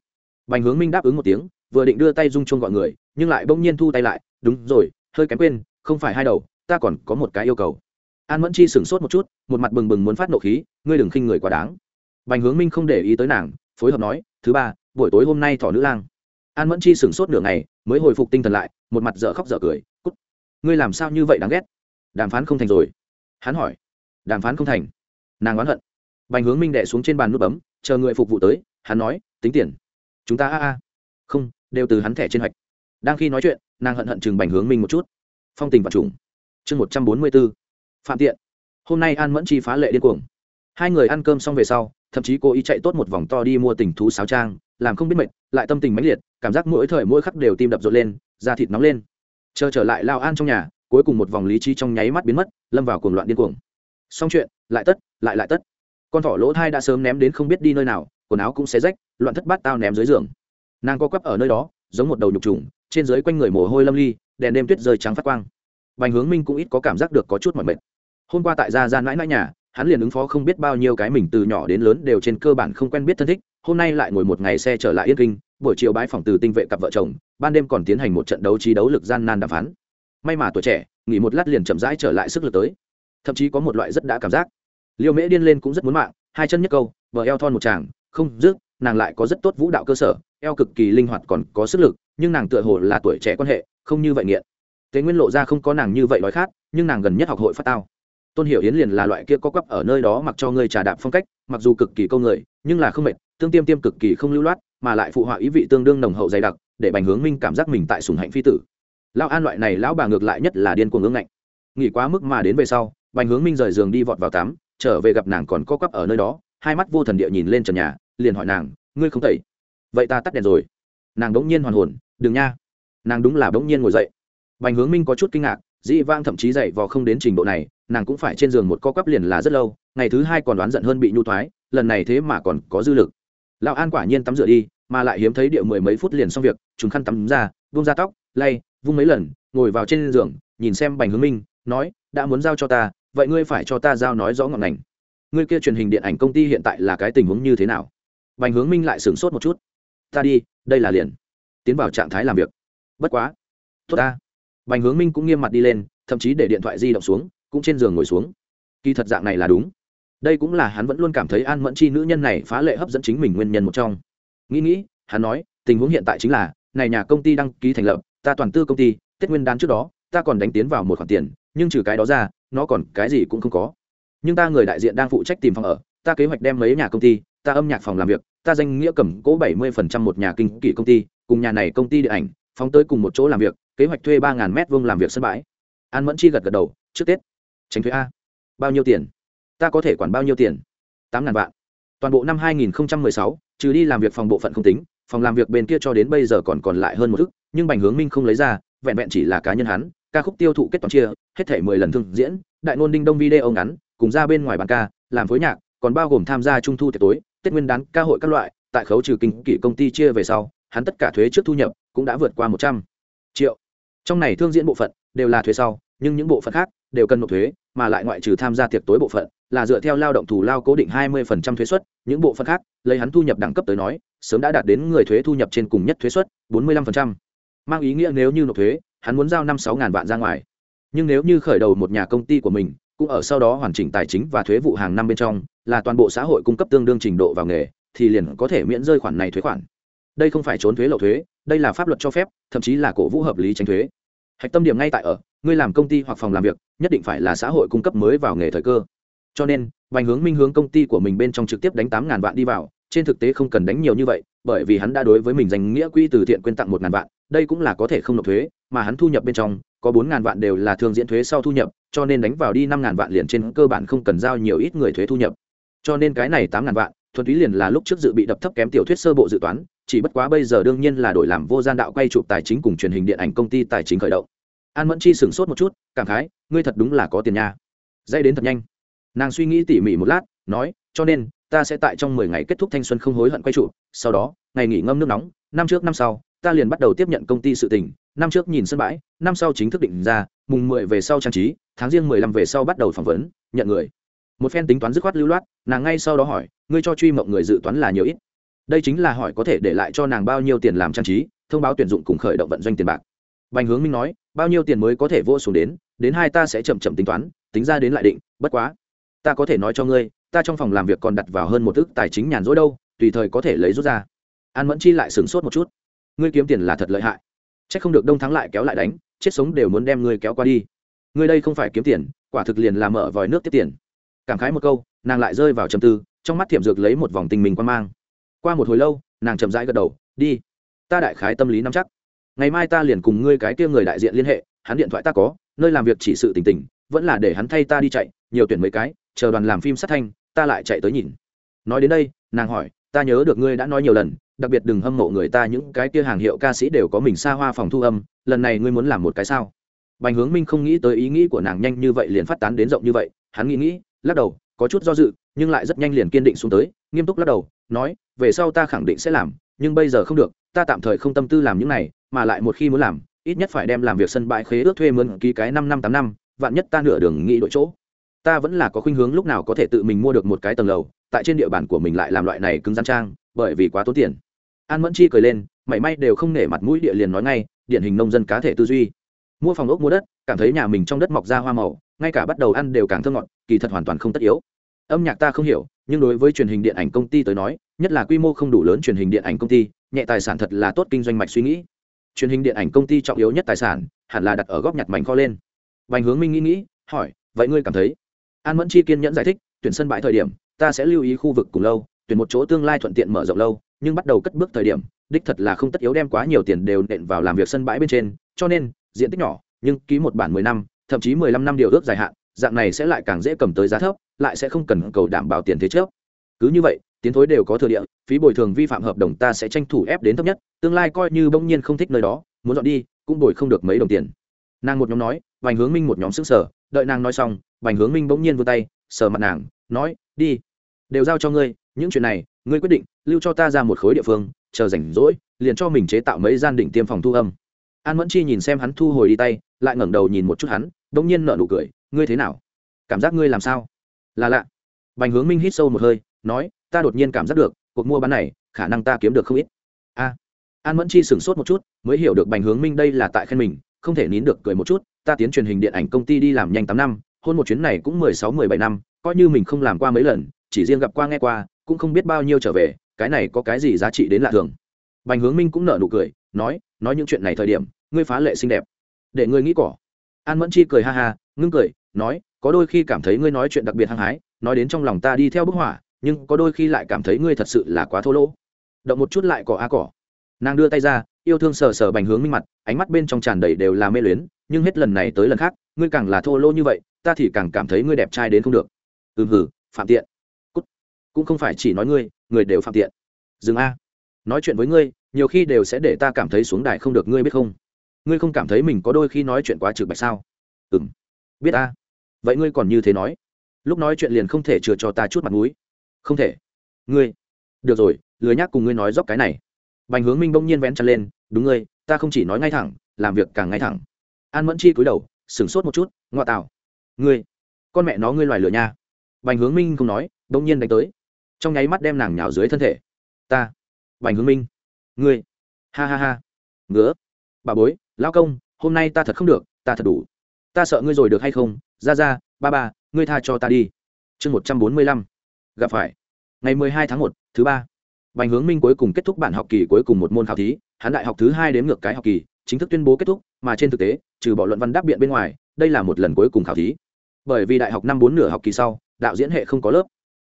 Bành hướng minh đáp ứng một tiếng, vừa định đưa tay dung chuông gọi người, nhưng lại bỗng nhiên thu tay lại, đúng rồi, hơi kém quên, không phải hai đầu ta còn có một cái yêu cầu. An mẫn chi sửng sốt một chút, một mặt bừng bừng muốn phát nộ khí, ngươi đừng khinh người quá đáng. Bành hướng minh không để ý tới nàng, phối hợp nói, thứ ba, buổi tối hôm nay thỏ nữ lang. An mẫn chi sửng sốt nửa ngày, mới hồi phục tinh thần lại, một mặt dở khóc dở cười, cút! Ngươi làm sao như vậy đáng ghét? Đàm phán không thành rồi. Hắn hỏi. Đàm phán không thành. Nàng oán hận. Bành hướng minh đẻ xuống trên bàn nút bấm, chờ người phục vụ tới, hắn nói, tính tiền. Chúng ta a a. Không, đều từ hắn thẻ trên hoạch. Đang khi nói chuyện, nàng hận hận chừng bành hướng minh một chút. Phong tình và trùng chương một trăm bốn mươi b ố phạm tiện. Hôm nay an mẫn chi phá lệ điên cuồng. Hai người ăn cơm xong về sau, thậm chí cô ý chạy tốt một vòng to đi mua tình thú sáo trang, làm không biết mệt, lại tâm tình mãnh liệt, cảm giác mỗi thời mỗi khắc đều tim đập rộn lên, da thịt nóng lên. Chờ trở lại lao an trong nhà, cuối cùng một vòng lý trí trong nháy mắt biến mất, lâm vào cuồng loạn điên cuồng. Xong chuyện, lại tất, lại lại tất. Con thỏ lỗ thai đã sớm ném đến không biết đi nơi nào, quần áo cũng xé rách, loạn thất bát tao ném dưới giường. Nàng co quắp ở nơi đó, giống một đầu nhục trùng, trên dưới quanh người mồ hôi lâm ly, đèn đêm tuyết rơi trắng phát quang bành hướng minh cũng ít có cảm giác được có chút mỏi mệt. Hôm qua tại gia gia mãi mãi nhà, hắn liền ứng phó không biết bao nhiêu cái mình từ nhỏ đến lớn đều trên cơ bản không quen biết thân thích, hôm nay lại ngồi một ngày xe trở lại yên kinh, buổi chiều bãi phòng từ tinh vệ cặp vợ chồng, ban đêm còn tiến hành một trận đấu trí đấu lực gian nan đàm phán. May mà tuổi trẻ, nghỉ một lát liền chậm rãi trở lại sức lực tới. Thậm chí có một loại rất đã cảm giác. Liêu mễ điên lên cũng rất muốn mạng, hai chân nhất câu vợ eo thon một chàng không dứt, nàng lại có rất tốt vũ đạo cơ sở, eo cực kỳ linh hoạt còn có sức lực, nhưng nàng tựa hồ là tuổi trẻ quan hệ, không như vậy nghiện tế nguyên lộ ra không có nàng như vậy đói khát, nhưng nàng gần nhất học hội phát tao. Tôn hiểu yến liền là loại kia có quắp ở nơi đó mặc cho ngươi trà đạp phong cách, mặc dù cực kỳ câu người, nhưng là không mệt, tương tiêm tiêm cực kỳ không lưu loát, mà lại phụ họa ý vị tương đương nồng hậu dày đặc, để bành hướng minh cảm giác mình tại sùng hạnh phi tử. Lão an loại này lão bà ngược lại nhất là điên cuồng ngưỡng ngạnh. Nghỉ quá mức mà đến về sau, bành hướng minh rời giường đi vọt vào tắm, trở về gặp nàng còn co quắp ở nơi đó, hai mắt vô thần địa nhìn lên trần nhà, liền hỏi nàng, ngươi không tẩy? Vậy ta tắt đèn rồi. Nàng đ n g nhiên hoàn hồn, đừng nha. Nàng đúng là đ n g nhiên ngồi dậy bành hướng minh có chút kinh ngạc, dĩ vang thậm chí dậy vò không đến trình độ này, nàng cũng phải trên giường một co quắp liền là rất lâu, ngày thứ hai còn đoán giận hơn bị nhu thoái, lần này thế mà còn có dư lực. Lão an quả nhiên tắm rửa đi, mà lại hiếm thấy điệu mười mấy phút liền xong việc chúng khăn tắm ra vung ra tóc, lay, vung mấy lần, ngồi vào trên giường, nhìn xem bành hướng minh, nói, đã muốn giao cho ta, vậy ngươi phải cho ta giao nói rõ ngọn ngành. Ngươi kia truyền hình điện ảnh công ty hiện tại là cái tình huống như thế nào? Bành hướng minh lại sửng sốt một chút. Ta đi, đây là liền. Tiến vào trạng thái làm việc. Bất quá, tốt ta bành hướng minh cũng nghiêm mặt đi lên, thậm chí để điện thoại di động xuống, cũng trên giường ngồi xuống. Kỳ thật dạng này là đúng. Đây cũng là hắn vẫn luôn cảm thấy an mẫn chi nữ nhân này phá lệ hấp dẫn chính mình nguyên nhân một trong. Nghĩ nghĩ, hắn nói, tình huống hiện tại chính là, này nhà công ty đăng ký thành lập, ta toàn tư công ty, tết nguyên đán trước đó, ta còn đánh tiến vào một khoản tiền, nhưng trừ cái đó ra, nó còn cái gì cũng không có. Nhưng ta người đại diện đang phụ trách tìm phòng ở, ta kế hoạch đem mấy nhà công ty, ta âm nhạc phòng làm việc, ta danh nghĩa cầm cố bảy mươi phần trăm một nhà kinh kỷ công ty, cùng nhà này công ty điện ảnh phóng tới cùng một chỗ làm việc, kế hoạch thuê ba ngàn m vuông làm việc sân bãi. An mẫn chi gật gật đầu, trước tết. Tránh thuế a. Bao nhiêu tiền? Ta có thể quản bao nhiêu tiền? Tám ngàn vạn. Toàn bộ năm hai nghìn sáu, trừ đi làm việc phòng bộ phận không tính, phòng làm việc bên kia cho đến bây giờ còn còn lại hơn một thức, nhưng bành hướng minh không lấy ra, vẹn vẹn chỉ là cá nhân hắn, ca khúc tiêu thụ kết toàn chia, hết thể mười lần thương diễn, đại ngôn đinh đông video ngắn, cùng ra bên ngoài bàn ca, làm phối nhạc, còn bao gồm tham gia trung thu tiệc tối, tết nguyên đán, ca hội các loại, tại khấu trừ kinh kỷ công ty chia về sau hắn tất cả thuế trước thu nhập cũng đã vượt qua một trăm triệu. Trong này thương diễn bộ phận đều là thuế sau, nhưng những bộ phận khác đều cần nộp thuế, mà lại ngoại trừ tham gia tiệc tối bộ phận là dựa theo lao động thù lao cố định 20% thuế suất, những bộ phận khác lấy hắn thu nhập đẳng cấp tới nói, sớm đã đạt đến người thuế thu nhập trên cùng nhất thuế suất 45%. mang ý nghĩa nếu như nộp thuế, hắn muốn giao năm sáu ngàn vạn ra ngoài. Nhưng nếu như khởi đầu một nhà công ty của mình, cũng ở sau đó hoàn chỉnh tài chính và thuế vụ hàng năm bên trong, là toàn bộ xã hội cung cấp tương đương trình độ vào nghề, thì liền có thể miễn rơi khoản này thuế khoản đây không phải trốn thuế lậu thuế, đây là pháp luật cho phép, thậm chí là cổ vũ hợp lý tránh thuế. Hạch tâm điểm ngay tại ở, ngươi làm công ty hoặc phòng làm việc, nhất định phải là xã hội cung cấp mới vào nghề thời cơ. Cho nên vành hướng minh hướng công ty của mình bên trong trực tiếp đánh tám ngàn vạn đi vào, trên thực tế không cần đánh nhiều như vậy, bởi vì hắn đã đối với mình dành nghĩa quỹ từ thiện quyên tặng một ngàn vạn, đây cũng là có thể không nộp thuế, mà hắn thu nhập bên trong, có bốn ngàn vạn đều là thường diễn thuế sau thu nhập, cho nên đánh vào đi năm ngàn vạn liền trên cơ bản không cần giao nhiều ít người thuế thu nhập. Cho nên cái này tám ngàn vạn, thuần túy liền là lúc trước dự bị đập thấp kém tiểu thuyết sơ bộ dự toán chỉ bất quá bây giờ đương nhiên là đổi làm vô gian đạo quay chụp tài chính cùng truyền hình điện ảnh công ty tài chính khởi động. An mẫn chi sửng sốt một chút, cảm khái, ngươi thật đúng là có tiền nha. Dây đến thật nhanh. Nàng suy nghĩ tỉ mỉ một lát, nói, cho nên, ta sẽ tại trong mười ngày kết thúc thanh xuân không hối hận quay trụ sau đó, ngày nghỉ ngâm nước nóng, năm trước năm sau, ta liền bắt đầu tiếp nhận công ty sự tình, năm trước nhìn sân bãi, năm sau chính thức định ra, mùng mười về sau trang trí, tháng riêng mười lăm về sau bắt đầu phỏng vấn, nhận người. Một phen tính toán dứt khoát lưu loát, nàng ngay sau đó hỏi, ngươi cho truy mộng người dự toán là nhiều ít? Đây chính là hỏi có thể để lại cho nàng bao nhiêu tiền làm trang trí, thông báo tuyển dụng cùng khởi động vận doanh tiền bạc. Bành hướng minh nói, bao nhiêu tiền mới có thể vô xuống đến đến hai ta sẽ chậm chậm tính toán, tính ra đến lại định, bất quá. Ta có thể nói cho ngươi, ta trong phòng làm việc còn đặt vào hơn một ước tài chính nhàn rỗi đâu, tùy thời có thể lấy rút ra. An mẫn chi lại sửng sốt một chút. Ngươi kiếm tiền là thật lợi hại. C h ắ c không được đông thắng lại kéo lại đánh, chết sống đều muốn đem ngươi kéo qua đi. Ngươi đây không phải kiếm tiền, quả thực liền là mở vòi nước tiếp tiền. Cảm khái một câu, nàng lại rơi vào trầm tư, trong mắt thiệm dược lấy một vòng tình mình quan mang qua một hồi lâu, nàng chậm rãi gật đầu, đi, ta đại khái tâm lý nắm chắc. Ngày mai ta liền cùng ngươi cái kia người đại diện liên hệ, hắn điện thoại ta có, nơi làm việc chỉ sự tình tình, vẫn là để hắn thay ta đi chạy, nhiều tuyển mấy cái, chờ đoàn làm phim sát thanh, ta lại chạy tới nhìn. Nói đến đây, nàng hỏi, ta nhớ được ngươi đã nói nhiều lần, đặc biệt đừng hâm mộ người ta, những cái kia hàng hiệu ca sĩ đều có mình xa hoa phòng thu âm, lần này ngươi muốn làm một cái sao? Bành hướng minh không nghĩ tới ý nghĩ của nàng nhanh như vậy liền phát tán đến rộng như vậy, hắn nghĩ nghĩ, lắc đầu có chút do dự, nhưng lại rất nhanh liền kiên định xuống tới, nghiêm túc lắc đầu, nói, về sau ta khẳng định sẽ làm, nhưng bây giờ không được, ta tạm thời không tâm tư làm những này, mà lại một khi muốn làm, ít nhất phải đem làm việc sân bãi khế ước thuê mướn ký cái năm năm tám năm, vạn nhất ta nửa đường nghĩ đội chỗ. Ta vẫn là có khuynh hướng lúc nào có thể tự mình mua được một cái tầng lầu, tại trên địa bàn của mình lại làm loại này cứng gian trang, bởi vì quá tốn tiền. An mẫn chi cười lên, mảy may đều không nể mặt mũi địa liền nói ngay, điển hình nông dân cá thể tư duy. Mua phòng ốc, mua đất, cảm thấy nhà mình trong đất mọc ra hoa màu ngay cả bắt đầu ăn đều càng thơ ngọt kỳ thật hoàn toàn không tất yếu. Âm nhạc ta không hiểu nhưng đối với truyền hình điện ảnh công ty tới nói nhất là quy mô không đủ lớn truyền hình điện ảnh công ty nhẹ tài sản thật là tốt kinh doanh mạch suy nghĩ. Truyền hình điện ảnh công ty trọng yếu nhất tài sản hẳn là đặt ở góc nhặt mảnh kho lên. Bành Hướng Minh nghĩ nghĩ, hỏi, vậy ngươi cảm thấy? An Mẫn Chi kiên nhẫn giải thích, tuyển sân bãi thời điểm, ta sẽ lưu ý khu vực cùng lâu, tuyển một chỗ tương lai thuận tiện mở rộng lâu, nhưng bắt đầu cất bước thời điểm, đích thật là không tất yếu đem quá nhiều tiền đều nện vào làm việc sân bãi bên trên, cho nên, diện tích nhỏ, nhưng ký một bản mười năm, thậm chí mười lăm năm điều ước dài hạn, dạng này sẽ lại càng dễ cầm tới giá thấp, lại sẽ không cần cầu đảm bảo tiền thế trước. Cứ như vậy, tiến thối đều có thừa địa, phí bồi thường vi phạm hợp đồng ta sẽ tranh thủ ép đến thấp nhất, tương lai coi như bỗng nhiên không thích nơi đó, muốn dọn đi, cũng bồi không được mấy đồng tiền. Nàng một nhóm nói, Bành Hướng Minh một nhóm sững sờ, đợi nàng nói xong, Bành Hướng Minh bỗng nhiên vươn tay, sờ mặt nàng, nói, đi, đều giao cho ngươi, những chuyện này, ngươi quyết định, lưu cho ta ra một khối địa phương, chờ rảnh rỗi, liền cho mình chế tạo mấy gian đỉnh tiêm phòng thu âm. An Mẫn Chi nhìn xem hắn thu hồi đi tay, lại ngẩng đầu nhìn một chút hắn, bỗng nhiên nở nụ cười, ngươi thế nào? Cảm giác ngươi làm sao? Là lạ. Bành Hướng Minh hít sâu một hơi, nói, ta đột nhiên cảm giác được, cuộc mua bán này, khả năng ta kiếm được không ít. A. An Mẫn Chi sửng sốt một chút, mới hiểu được Bành Hướng Minh đây là tại khen mình, không thể nín được cười một chút, ta tiến truyền hình điện ảnh công ty đi làm nhanh tám năm hôn một chuyến này cũng mười sáu mười bảy năm coi như mình không làm qua mấy lần chỉ riêng gặp qua nghe qua cũng không biết bao nhiêu trở về cái này có cái gì giá trị đến lạ thường bành hướng minh cũng nở nụ cười nói nói những chuyện này thời điểm, ngươi phá lệ xinh đẹp. Để ngươi nghĩ cỏ. An mẫn chi cười ha ha, ngưng cười, nói, có đôi khi cảm thấy ngươi nói chuyện đặc biệt hăng hái, nói đến trong lòng ta đi theo bức họa, nhưng có đôi khi lại cảm thấy ngươi thật sự là quá thô lỗ. Động một chút lại cỏ a cỏ. Nàng đưa tay ra, yêu thương sờ sờ bành hướng minh mặt, ánh mắt bên trong tràn đầy đều là mê luyến, nhưng hết lần này tới lần khác, ngươi càng là thô lỗ như vậy, ta thì càng cảm thấy ngươi đẹp trai đến không được. Ừm hử phạm tiện. Cút. cũng không phải chỉ nói ngươi, người đều phạm tiện. Dừng a nói chuyện với ngươi, nhiều khi đều sẽ để ta cảm thấy xuống đài không được ngươi biết không? Ngươi không cảm thấy mình có đôi khi nói chuyện quá trực bạch sao? Ừ m biết a. Vậy ngươi còn như thế nói. Lúc nói chuyện liền không thể chừa cho ta chút mặt m ũ i không thể. Ngươi. Được rồi, lười nhác cùng ngươi nói dốc cái này. Bành hướng minh bỗng nhiên vén chân lên, đúng ngươi, ta không chỉ nói ngay thẳng, làm việc càng ngay thẳng. An mẫn chi cúi đầu, sửng sốt một chút, ngoa tạo ngươi, con mẹ nó ngươi loài lửa nha. Bành hướng minh không nói, bỗng nhiên đánh tới. Trong nháy mắt đem nàng nhào dưới thân thể. Ta bành hướng minh. Ngươi. Ha ha ha. Ngứa. Bà bối lao công, hôm nay ta thật không được, ta thật đủ. Ta sợ ngươi rồi được hay không? Ra ra, ba ba, ngươi tha cho ta đi. Chương một trăm bốn mươi lăm. Gặp phải. Ngày mười hai tháng một, thứ ba. Bành hướng minh cuối cùng kết thúc bản học kỳ cuối cùng một môn khảo thí. Hắn đại học thứ hai đến ngược cái học kỳ, chính thức tuyên bố kết thúc, mà trên thực tế, trừ bỏ luận văn đáp biện bên ngoài, đây là một lần cuối cùng khảo thí. Bởi vì đại học năm bốn nửa học kỳ sau, đạo diễn hệ không có lớp.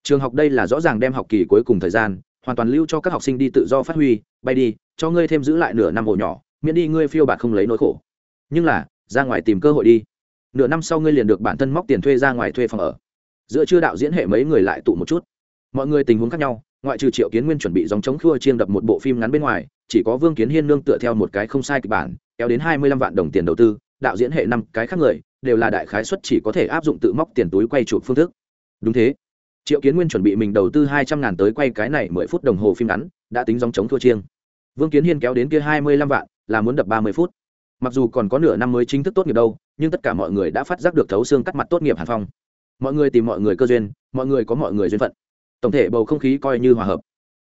Trường học đây là rõ ràng đem học kỳ cuối cùng thời gian hoàn toàn lưu cho các học sinh đi tự do phát huy, bay đi, cho ngươi thêm giữ lại nửa năm ổ nhỏ, miễn đi ngươi phiêu bạt không lấy nỗi khổ. Nhưng là, ra ngoài tìm cơ hội đi. Nửa năm sau ngươi liền được bản thân móc tiền thuê ra ngoài thuê phòng ở. Giữa chưa đạo diễn hệ mấy người lại tụ một chút. Mọi người tình huống khác nhau, ngoại trừ triệu kiến nguyên chuẩn bị dòng chống khua chiêm đập một bộ phim ngắn bên ngoài, chỉ có vương kiến hiên nương tựa theo một cái không sai kịch bản, kéo đến hai mươi lăm vạn đồng tiền đầu tư, đạo diễn hệ năm cái khác người, đều là đại khái suất chỉ có thể áp dụng tự móc tiền túi quay chụp phương thức. Đúng thế triệu kiến nguyên chuẩn bị mình đầu tư hai trăm ngàn tới quay cái này mười phút đồng hồ phim ngắn, đã tính dòng chống thua chiêng. Vương kiến hiên kéo đến kia hai mươi lăm vạn, là muốn đập ba mươi phút. Mặc dù còn có nửa năm mới chính thức tốt nghiệp đâu, nhưng tất cả mọi người đã phát giác được thấu xương cắt mặt tốt nghiệp hàn phong. Mọi người tìm mọi người cơ duyên, mọi người có mọi người duyên phận. Tổng thể bầu không khí coi như hòa hợp.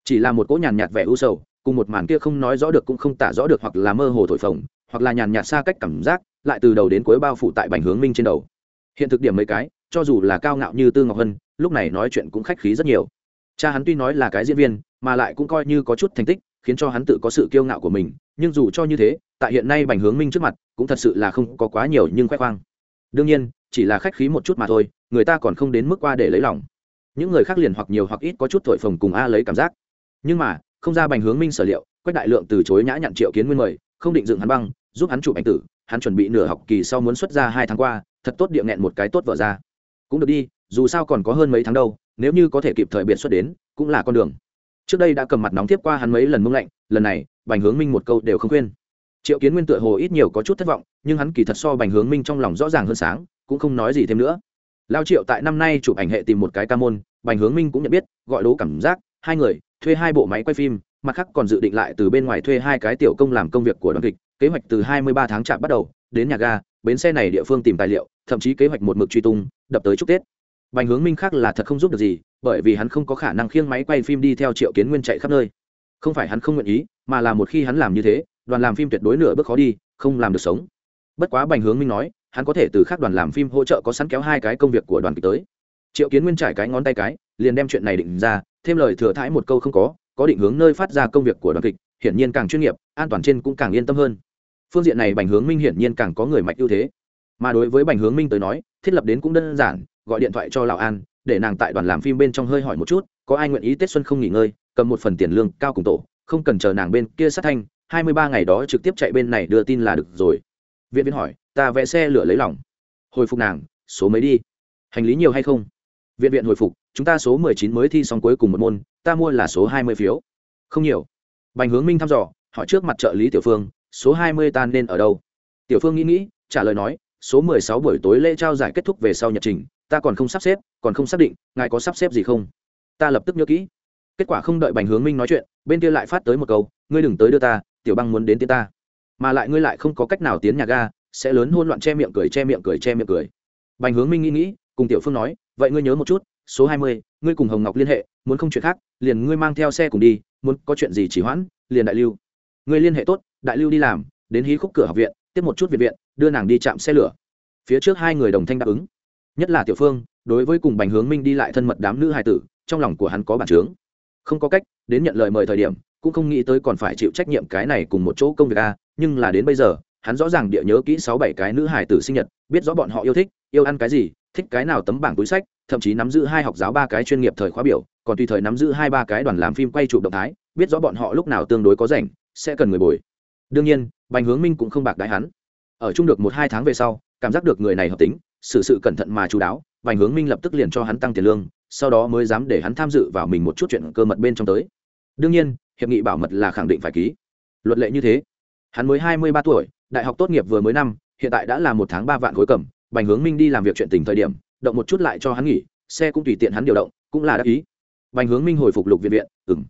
Chỉ là một cỗ nhàn nhạt vẻ u sầu, cùng một màn kia không nói rõ được cũng không tả rõ được hoặc là mơ hồ thổi phồng, hoặc là nhàn nhạt xa cách cảm giác, lại từ đầu đến cuối bao phủ tại bành hướng minh trên đầu. Hiện thực điểm mấy cái cho dù là cao ngạo như tư ngọc hân, lúc này nói chuyện cũng khách khí rất nhiều. Cha hắn tuy nói là cái diễn viên, mà lại cũng coi như có chút thành tích, khiến cho hắn tự có sự kiêu ngạo của mình, nhưng dù cho như thế, tại hiện nay bành hướng minh trước mặt, cũng thật sự là không có quá nhiều nhưng khoe khoang. Đương nhiên, chỉ là khách khí một chút mà thôi, người ta còn không đến mức qua để lấy lòng. Những người khác liền hoặc nhiều hoặc ít có chút thổi phồng cùng a lấy cảm giác. Nhưng mà, không ra bành hướng minh sở liệu, quách đại lượng từ chối nhã nhặn triệu kiến nguyên mời, không định dựng hắn băng, giúp hắn chụp ảnh tử, hắn chuẩn bị nửa học kỳ sau muốn xuất ra hai tháng qua, thật tốt địa nghẹn một cái tốt vợ ra cũng được đi, dù sao còn có hơn mấy tháng đâu, nếu như có thể kịp thời biệt xuất đến, cũng là con đường. Trước đây đã cầm mặt nóng tiếp qua hắn mấy lần mông lạnh, lần này, bành hướng minh một câu đều không khuyên. Triệu kiến nguyên tựa hồ ít nhiều có chút thất vọng, nhưng hắn kỳ thật so bành hướng minh trong lòng rõ ràng hơn sáng, cũng không nói gì thêm nữa. Lao triệu tại năm nay chụp ảnh hệ tìm một cái ca môn, bành hướng minh cũng nhận biết, gọi đố cảm giác, hai người, thuê hai bộ máy quay phim, mặt khác còn dự định lại từ bên ngoài thuê hai cái tiểu công làm công việc của đoàn kịch, kế hoạch từ hai mươi ba tháng chạm bắt đầu, đến nhà ga bến xe này địa phương tìm tài liệu, thậm chí kế hoạch một mực truy tung, đập tới chúc tết. Bành hướng minh khác là thật không giúp được gì, bởi vì hắn không có khả năng khiêng máy quay phim đi theo triệu kiến nguyên chạy khắp nơi. Không phải hắn không nguyện ý, mà là một khi hắn làm như thế, đoàn làm phim tuyệt đối nửa bước khó đi, không làm được sống. Bất quá bành hướng minh nói, hắn có thể từ khác đoàn làm phim hỗ trợ có sẵn kéo hai cái công việc của đoàn kịch tới. Triệu kiến nguyên trải cái ngón tay cái, liền đem chuyện này định ra, thêm lời thừa thãi một câu không có có định hướng nơi phát ra công việc của đoàn kịch, hiển nhiên càng chuyên nghiệp, an toàn trên cũng càng yên tâm hơn phương diện này bành hướng minh hiển nhiên càng có người mạnh ưu thế. Mà đối với bành hướng minh tới nói, thiết lập đến cũng đơn giản, gọi điện thoại cho lão an, để nàng tại đoàn làm phim bên trong hơi hỏi một chút, có ai nguyện ý tết xuân không nghỉ ngơi, cầm một phần tiền lương cao cùng tổ, không cần chờ nàng bên kia sát thanh, hai mươi ba ngày đó trực tiếp chạy bên này đưa tin là được rồi. Viện viên hỏi, ta vẽ xe lửa lấy lòng. Hồi phục nàng, số mấy đi? Hành lý nhiều hay không? Viện viện hồi phục, chúng ta số mười chín mới thi xong cuối cùng một môn, ta mua là số hai mươi phiếu. Không nhiều. Bành hướng minh thăm dò, hỏi trước mặt trợ lý tiểu phương số hai mươi tan nên ở đâu? Tiểu phương nghĩ nghĩ, trả lời nói, số mười sáu buổi tối lễ trao giải kết thúc về sau nhật trình, ta còn không sắp xếp, còn không xác định, ngài có sắp xếp gì không? Ta lập tức nhớ kỹ. Kết quả không đợi bành hướng minh nói chuyện, bên kia lại phát tới một câu, ngươi đừng tới đưa ta, tiểu băng muốn đến tiến ta. Mà lại ngươi lại không có cách nào tiến nhà ga, sẽ lớn hôn loạn che miệng cười, che miệng cười, che miệng cười. Bành hướng minh nghĩ nghĩ, cùng tiểu phương nói, vậy ngươi nhớ một chút, số hai mươi, ngươi cùng hồng ngọc liên hệ, muốn không chuyện khác, liền ngươi mang theo xe cùng đi, muốn có chuyện gì chỉ hoãn, liền đại lưu. Ngươi liên hệ tốt đại lưu đi làm, đến hí khúc cửa học viện, tiếp một chút viện viện, đưa nàng đi chạm xe lửa. Phía trước hai người đồng thanh đáp ứng. Nhất là tiểu phương, đối với cùng bành hướng minh đi lại thân mật đám nữ hài tử, trong lòng của hắn có bản chướng. Không có cách, đến nhận lời mời thời điểm, cũng không nghĩ tới còn phải chịu trách nhiệm cái này cùng một chỗ công việc a, nhưng là đến bây giờ, hắn rõ ràng địa nhớ kỹ sáu bảy cái nữ hài tử sinh nhật, biết rõ bọn họ yêu thích, yêu ăn cái gì, thích cái nào tấm bảng túi sách, thậm chí nắm giữ hai học giáo ba cái chuyên nghiệp thời khóa biểu, còn tùy thời nắm giữ hai ba cái đoàn làm phim quay chụp động thái, biết rõ bọn họ lúc nào tương đối có rảnh, sẽ cần người bồi đương nhiên bành hướng minh cũng không bạc đái hắn. Ở chung được một hai tháng về sau cảm giác được người này hợp tính xử sự, sự cẩn thận mà chú đáo bành hướng minh lập tức liền cho hắn tăng tiền lương sau đó mới dám để hắn tham dự vào mình một chút chuyện cơ mật bên trong tới. Đương nhiên hiệp nghị bảo mật là khẳng định phải ký. Luật lệ như thế. Hắn mới hai mươi ba tuổi đại học tốt nghiệp vừa mới năm hiện tại đã là một tháng ba vạn khối cầm bành hướng minh đi làm việc chuyện tình thời điểm động một chút lại cho hắn nghỉ xe cũng tùy tiện hắn điều động cũng là đắc ý. Bành hướng minh hồi phục lục viện viện ừng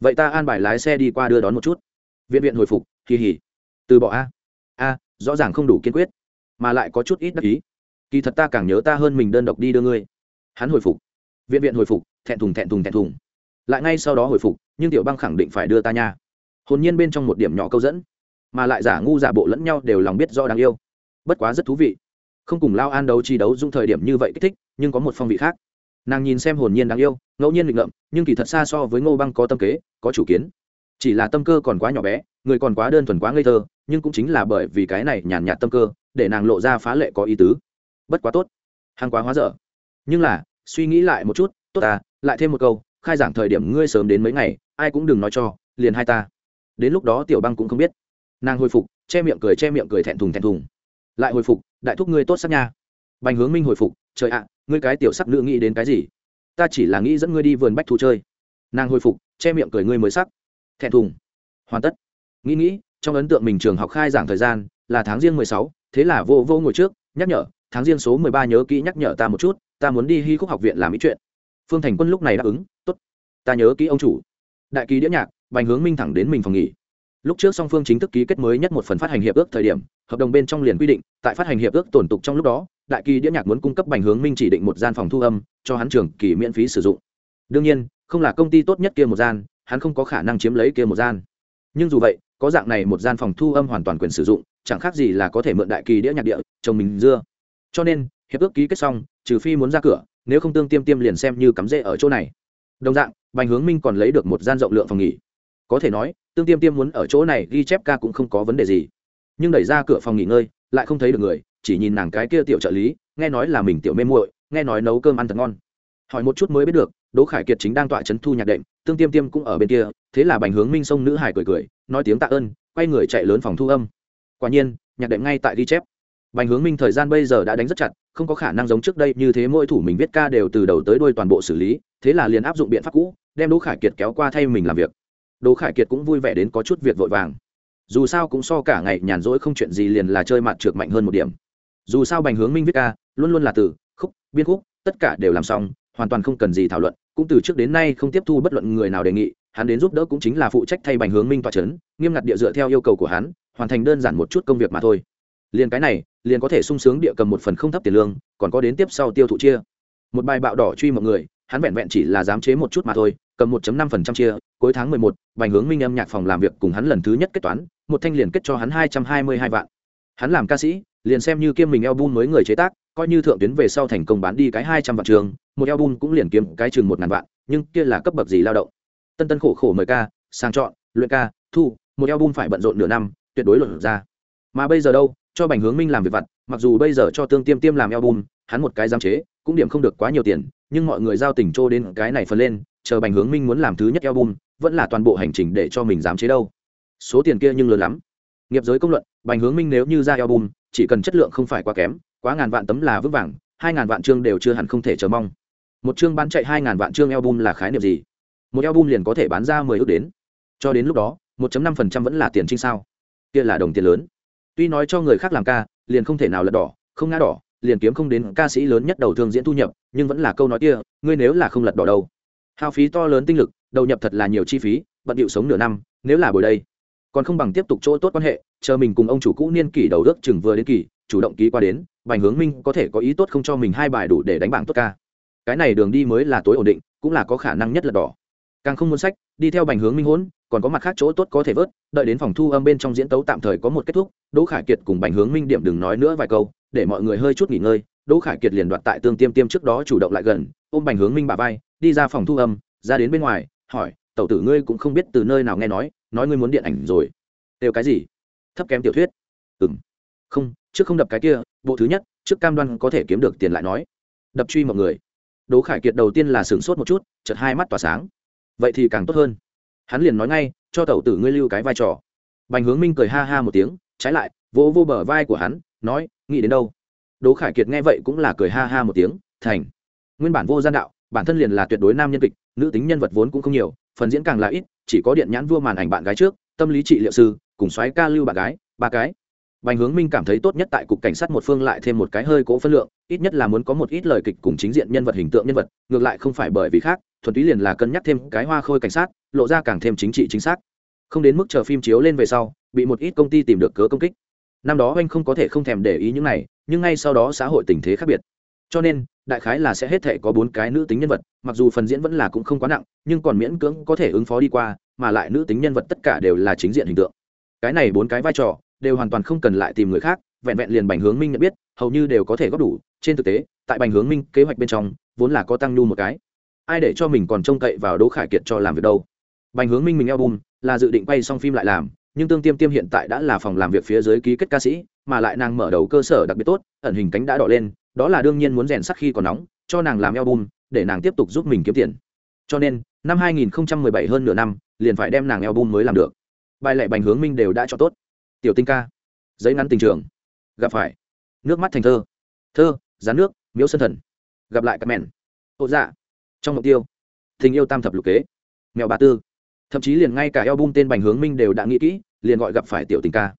vậy ta an bài lái xe đi qua đưa đón một chút. Viện viện hồi phục hì hỉ từ bỏ a. A, rõ ràng không đủ kiên quyết, mà lại có chút ít đắc ý. Kỳ thật ta càng nhớ ta hơn mình đơn độc đi đưa ngươi. Hắn hồi phục. Viện viện hồi phục, thẹn thùng thẹn thùng thẹn thùng. Lại ngay sau đó hồi phục, nhưng tiểu băng khẳng định phải đưa ta nha. Hồn nhiên bên trong một điểm nhỏ câu dẫn, mà lại giả ngu giả bộ lẫn nhau đều lòng biết do đáng yêu. Bất quá rất thú vị. Không cùng lao an đấu chi đấu dung thời điểm như vậy kích thích, nhưng có một phong vị khác. Nàng nhìn xem hồn nhiên đáng yêu, ngẫu nhiên nghịch ngợm, nhưng kỳ thật xa so với ngô băng có tâm kế, có chủ kiến chỉ là tâm cơ còn quá nhỏ bé, người còn quá đơn thuần quá ngây thơ, nhưng cũng chính là bởi vì cái này nhàn nhạt tâm cơ, để nàng lộ ra phá lệ có ý tứ. Bất quá tốt. Hàng quá hóa dở. Nhưng là, suy nghĩ lại một chút, tốt à lại thêm một câu, khai giảng thời điểm ngươi sớm đến mấy ngày, ai cũng đừng nói cho, liền hai ta. Đến lúc đó tiểu băng cũng không biết. Nàng hồi phục, che miệng cười, che miệng cười thẹn thùng thẹn thùng. Lại hồi phục, đại thúc ngươi tốt sắc nha. Bành hướng minh hồi phục, trời ạ, ngươi cái tiểu sắc nữ nghĩ đến cái gì? Ta chỉ là nghĩ dẫn ngươi đi vườn bách thú chơi. Nàng hồi phục, che miệng cười ngươi mới sắc thẹn thùng. Hoàn tất. Nghĩ nghĩ, trong ấn tượng mình trường học khai giảng thời gian là tháng riêng mười sáu, thế là vô vô ngồi trước, nhắc nhở, tháng riêng số mười ba nhớ kỹ nhắc nhở ta một chút, ta muốn đi hy khúc học viện làm ý chuyện. Phương thành quân lúc này đáp ứng t ố t ta nhớ kỹ ông chủ. Đại ký đĩa nhạc, bành hướng minh thẳng đến mình phòng nghỉ. Lúc trước song phương chính thức ký kết mới nhất một phần phát hành hiệp ước thời điểm, hợp đồng bên trong liền quy định, tại phát hành hiệp ước tổn tục trong lúc đó, đại kỳ đĩa nhạc muốn cung cấp bành hướng minh chỉ định một gian phòng thu âm, cho hắn trường kỳ miễn phí sử dụng. Đương nhiên, không là công ty tốt nhất kia một gian hắn không có khả năng chiếm lấy kia một gian. Nhưng dù vậy, có dạng này một gian phòng thu âm hoàn toàn quyền sử dụng, chẳng khác gì là có thể mượn đại kỳ đĩa nhạc địa, chồng mình dưa. Cho nên, hiệp ước ký kết xong, trừ phi muốn ra cửa, nếu không tương tiêm tiêm liền xem như cắm rễ ở chỗ này. Đồng dạng, bành hướng minh còn lấy được một gian rộng lượng phòng nghỉ. Có thể nói, tương tiêm tiêm muốn ở chỗ này ghi chép ca cũng không có vấn đề gì. Nhưng đẩy ra cửa phòng nghỉ ngơi, lại không thấy được người, chỉ nhìn nàng cái kia tiểu trợ lý, nghe nói là mình tiểu mê muội, nghe nói nấu cơm ăn thật ngon. Hỏi một chút mới biết được đỗ khải kiệt chính đang tọa trấn thu nhạc đệm, tương tiêm tiêm cũng ở bên kia, thế là bành hướng minh sông nữ hải cười cười, nói tiếng tạ ơn, quay người chạy lớn phòng thu âm. Quả nhiên, nhạc đệm ngay tại ghi chép. Bành hướng minh thời gian bây giờ đã đánh rất chặt, không có khả năng giống trước đây như thế mỗi thủ mình viết ca đều từ đầu tới đuôi toàn bộ xử lý, thế là liền áp dụng biện pháp cũ, đem đỗ khải kiệt kéo qua thay mình làm việc. Đỗ khải kiệt cũng vui vẻ đến có chút việc vội vàng. Dù sao cũng so cả ngày nhàn rỗi không chuyện gì liền là chơi mặt trượt mạnh hơn một điểm. Dù sao bành hướng minh viết ca, luôn luôn là từ, khúc, biên khúc, tất cả đều làm xong hoàn toàn không cần gì thảo luận cũng từ trước đến nay không tiếp thu bất luận người nào đề nghị hắn đến giúp đỡ cũng chính là phụ trách thay bành hướng minh tòa c h ấ n nghiêm ngặt địa dựa theo yêu cầu của hắn hoàn thành đơn giản một chút công việc mà thôi. Liền cái này liền có thể sung sướng địa cầm một phần không thấp tiền lương còn có đến tiếp sau tiêu thụ chia. Một bài bạo đỏ truy mọi người hắn vẹn vẹn chỉ là dám chế một chút mà thôi cầm 1 năm phần trăm chia cuối tháng mười một, bành hướng minh âm nhạc phòng làm việc cùng hắn lần thứ nhất kết toán một thanh liền kết cho hắn hai trăm hai mươi hai vạn. Hắn làm ca sĩ liền xem như kiêm mình album mới người chế tác coi như thượng tuyến về sau thành công bán đi cái hai trăm vạn trường, một album cũng liền kiếm cái chừng một ngàn vạn, nhưng kia là cấp bậc gì lao động? Tân tân khổ khổ mời ca, sang chọn, luyện ca, thu, một album phải bận rộn nửa năm, tuyệt đối luận ra. Mà bây giờ đâu, cho bành hướng minh làm việc vặt, mặc dù bây giờ cho tương tiêm tiêm làm album, hắn một cái giam chế, cũng điểm không được quá nhiều tiền, nhưng mọi người giao tình trô đến cái này phần lên, chờ bành hướng minh muốn làm thứ nhất album, vẫn là toàn bộ hành trình để cho mình giám chế đâu. Số tiền kia nhưng lớn lắm. Nghiệp giới công luận, bành hướng minh nếu như ra album, chỉ cần chất lượng không phải quá kém quá ngàn vạn tấm là vững vàng, hai ngàn vạn chương đều chưa hẳn không thể chờ mong. Một chương bán chạy hai ngàn vạn chương album là khái niệm gì? Một album liền có thể bán ra mười ước đến. Cho đến lúc đó 1 năm phần trăm vẫn là tiền trinh sao? Kia là đồng tiền lớn. Tuy nói cho người khác làm ca, liền không thể nào lật đỏ, không ngã đỏ, liền kiếm không đến ca sĩ lớn nhất đầu thương diễn thu nhập, nhưng vẫn là câu nói kia, ngươi nếu là không lật đỏ đâu. Hao phí to lớn tinh lực, đầu nhập thật là nhiều chi phí, bận điệu sống nửa năm, nếu là buổi đây. Còn không bằng tiếp tục chỗ tốt quan hệ, chờ mình cùng ông chủ cũ niên kỷ đầu ước chừng vừa đến kỳ chủ động ký qua đến, bành hướng minh có thể có ý tốt không cho mình hai bài đủ để đánh bảng tốt ca. Cái này đường đi mới là tối ổn định, cũng là có khả năng nhất là đỏ. Càng không muốn sách, đi theo bành hướng minh hỗn còn có mặt khác chỗ tốt có thể vớt, đợi đến phòng thu âm bên trong diễn tấu tạm thời có một kết thúc, đỗ khải kiệt cùng bành hướng minh điểm đừng nói nữa vài câu, để mọi người hơi chút nghỉ ngơi, đỗ khải kiệt liền đoạt tại tương tiêm tiêm trước đó chủ động lại gần, ôm bành hướng minh bà vai, đi ra phòng thu âm, ra đến bên ngoài, hỏi, tẩu tử ngươi cũng không biết từ nơi nào nghe nói nói ngươi muốn điện ảnh rồi. Đều cái gì? Thấp kém tiểu thuyết. Ừng không trước không đập cái kia, bộ thứ nhất, trước cam đoan có thể kiếm được tiền lại nói. Đập truy mọi người. Đỗ khải kiệt đầu tiên là sửng sốt một chút chật hai mắt tỏa sáng. Vậy thì càng tốt hơn. Hắn liền nói ngay, cho tẩu tử ngươi lưu cái vai trò. Bành hướng minh cười ha ha một tiếng, trái lại, vỗ vô bờ vai của hắn, nói, nghĩ đến đâu? Đỗ khải kiệt nghe vậy cũng là cười ha ha một tiếng, thành. Nguyên bản vô gian đạo, bản thân liền là tuyệt đối nam nhân kịch, nữ tính nhân vật vốn cũng không nhiều, phần diễn càng là ít, chỉ có điện nhãn vua màn ảnh bạn gái trước, tâm lý trị liệu sư, cùng xoáy ca lưu bạn gái, ba cái. Bành Hướng Minh cảm thấy tốt nhất tại cục cảnh sát một phương lại thêm một cái hơi cố phân lượng, ít nhất là muốn có một ít lời kịch cùng chính diện nhân vật hình tượng nhân vật, ngược lại không phải bởi vì khác, thuần túy liền là cân nhắc thêm cái hoa khôi cảnh sát, lộ ra càng thêm chính trị chính xác. Không đến mức chờ phim chiếu lên về sau, bị một ít công ty tìm được cớ công kích. năm đó anh không có thể không thèm để ý những này nhưng ngay sau đó xã hội tình thế khác biệt cho nên đại khái là sẽ hết thể có bốn cái nữ tính nhân vật mặc dù phần diễn vẫn là cũng không quá nặng nhưng còn miễn cưỡng có thể ứng phó đi qua mà lại nữ tính nhân vật tất cả đều là chính diện hình tượng cái này bốn cái vai trò đều hoàn toàn không cần lại tìm người khác, vẹn vẹn liền bành hướng minh nhận biết, hầu như đều có thể góp đủ. Trên thực tế, tại bành hướng minh kế hoạch bên trong, vốn là có tăng nhu một cái. Ai để cho mình còn trông cậy vào đỗ khải kiệt cho làm việc đâu? Bành hướng minh mình album là dự định quay xong phim lại làm, nhưng tương tiêm tiêm hiện tại đã là phòng làm việc phía dưới ký kết ca sĩ, mà lại nàng mở đầu cơ sở đặc biệt tốt, ẩn hình cánh đã đỏ lên, đó là đương nhiên muốn rèn sắc khi còn nóng, cho nàng làm album, để nàng tiếp tục giúp mình kiếm tiền. Cho nên, năm 2017 hơn nửa năm, liền phải đem nàng album mới làm được. Bài lệ bành hướng minh đều đã cho tốt tiểu tinh ca. Giấy ngắn tình trường. Gặp phải. Nước mắt thành thơ. Thơ, rán nước, miếu sân thần. Gặp lại các mẹn. Ô dạ. Trong mục tiêu. Tình yêu tam thập lục kế. Mèo bà tư. Thậm chí liền ngay cả album tên bành hướng minh đều đã nghĩ kỹ, liền gọi gặp phải tiểu tình ca.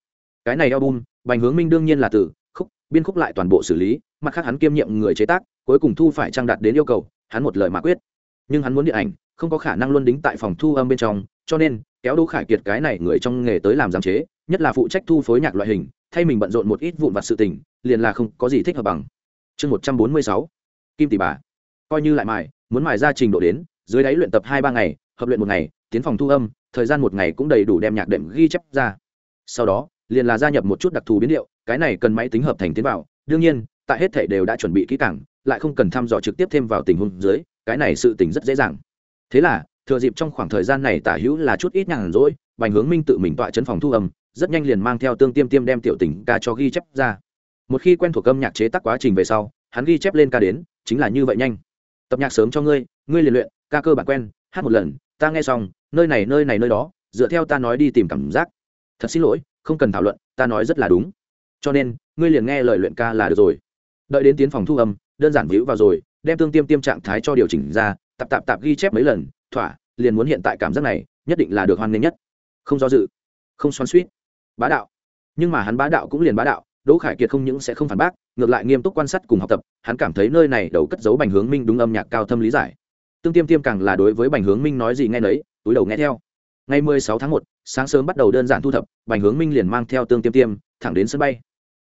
Cái này album, bành hướng minh đương nhiên là từ, khúc, biên khúc lại toàn bộ xử lý, mặt khác hắn kiêm nhiệm người chế tác, cuối cùng thu phải trang đạt đến yêu cầu, hắn một lời mà quyết. Nhưng hắn muốn điện ảnh, không có khả năng luôn đính tại phòng thu âm bên trong, cho nên, kéo đỗ khải kiệt cái này người trong nghề tới làm giám chế nhất là phụ trách thu phối nhạc loại hình, thay mình bận rộn một ít vụn vặt sự tình, liền là không có gì thích hợp bằng. Chương một trăm bốn mươi sáu, kim tỷ bà. Coi như lại mài, muốn mài ra trình độ đến, dưới đáy luyện tập hai ba ngày, hợp luyện một ngày, tiến phòng thu âm, thời gian một ngày cũng đầy đủ đem nhạc đệm ghi chép ra. Sau đó, liền là gia nhập một chút đặc thù biến điệu, cái này cần máy tính hợp thành tiến vào. Đương nhiên, tại hết thể đều đã chuẩn bị kỹ càng, lại không cần thăm dò trực tiếp thêm vào tình huống dưới, cái này sự tình rất dễ dàng. Thế là, thừa dịp trong khoảng thời gian này tả hữu là chút ít nhàn rỗi, bành hướng minh tự mình tọa chấn phòng thu âm rất nhanh liền mang theo tương tiêm tiêm đem tiểu tình ca cho ghi chép ra. Một khi quen thuộc âm nhạc chế tác quá trình về sau, hắn ghi chép lên ca đến, chính là như vậy nhanh. Tập nhạc sớm cho ngươi ngươi liền luyện, ca cơ bản quen, hát một lần, ta nghe xong, nơi này nơi này, nơi đó, dựa theo ta nói đi tìm cảm giác. Thật xin lỗi, không cần thảo luận, ta nói rất là đúng. Cho nên, ngươi liền nghe lời luyện ca là được rồi. Đợi đến tiến phòng thu âm, đơn giản víu vào rồi, đem tương tiêm tiêm trạng thái cho điều chỉnh ra, tạp tạp tạp ghi chép mấy lần, thỏa, liền muốn hiện tại cảm giác này, nhất định là được hoan nghênh nhất. Không do dự, không xoắn suýt bá đạo. Nhưng mà hắn bá đạo cũng liền bá đạo đỗ khải kiệt không những sẽ không phản bác ngược lại nghiêm túc quan sát cùng học tập hắn cảm thấy nơi này đầu cất giấu bành hướng minh đúng âm nhạc cao thâm lý giải. Tương tiêm tiêm càng là đối với bành hướng minh nói gì nghe nấy túi đầu nghe theo. Ngày 16 tháng 1, sáng sớm bắt đầu đơn giản thu thập bành hướng minh liền mang theo tương tiêm tiêm thẳng đến sân bay.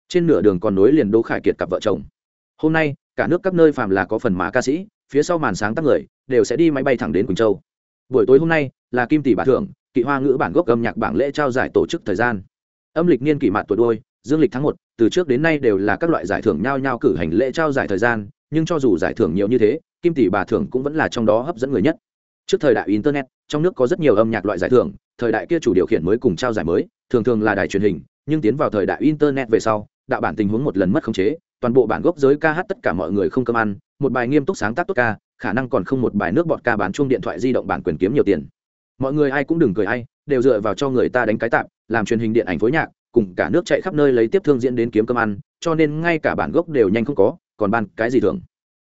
Trên nửa đường còn nối liền đỗ khải kiệt cặp vợ chồng. Hôm nay cả nước các nơi phàm là có phần mã ca sĩ phía sau màn sáng tác người đều sẽ đi máy bay thẳng đến quỳnh châu. Buổi tối hôm nay là kim tỷ bà thưởng kỵ hoa ngữ bản gốc âm nhạc bảng lễ trao giải tổ chức thời gian âm lịch niên kỷ mạn tuổi đôi, dương lịch tháng một, từ trước đến nay đều là các loại giải thưởng nhao nhao cử hành lễ trao giải thời gian, nhưng cho dù giải thưởng nhiều như thế, kim tỷ bà thưởng cũng vẫn là trong đó hấp dẫn người nhất. Trước thời đại internet, trong nước có rất nhiều âm nhạc loại giải thưởng, thời đại kia chủ điều khiển mới cùng trao giải mới, thường thường là đài truyền hình, nhưng tiến vào thời đại internet về sau, đạo bản tình huống một lần mất khống chế, toàn bộ bản gốc giới ca hát tất cả mọi người không cơm ăn, một bài nghiêm túc sáng tác tốt ca, khả năng còn không một bài nước bọt ca bán chuông điện thoại di động bản quyền kiếm nhiều tiền. Mọi người ai cũng đừng cười ai đều dựa vào cho người ta đánh cái tạm làm truyền hình điện ảnh phối nhạc, cùng cả nước chạy khắp nơi lấy tiếp thương diễn đến kiếm cơm ăn, cho nên ngay cả bản gốc đều nhanh không có, còn ban cái gì thường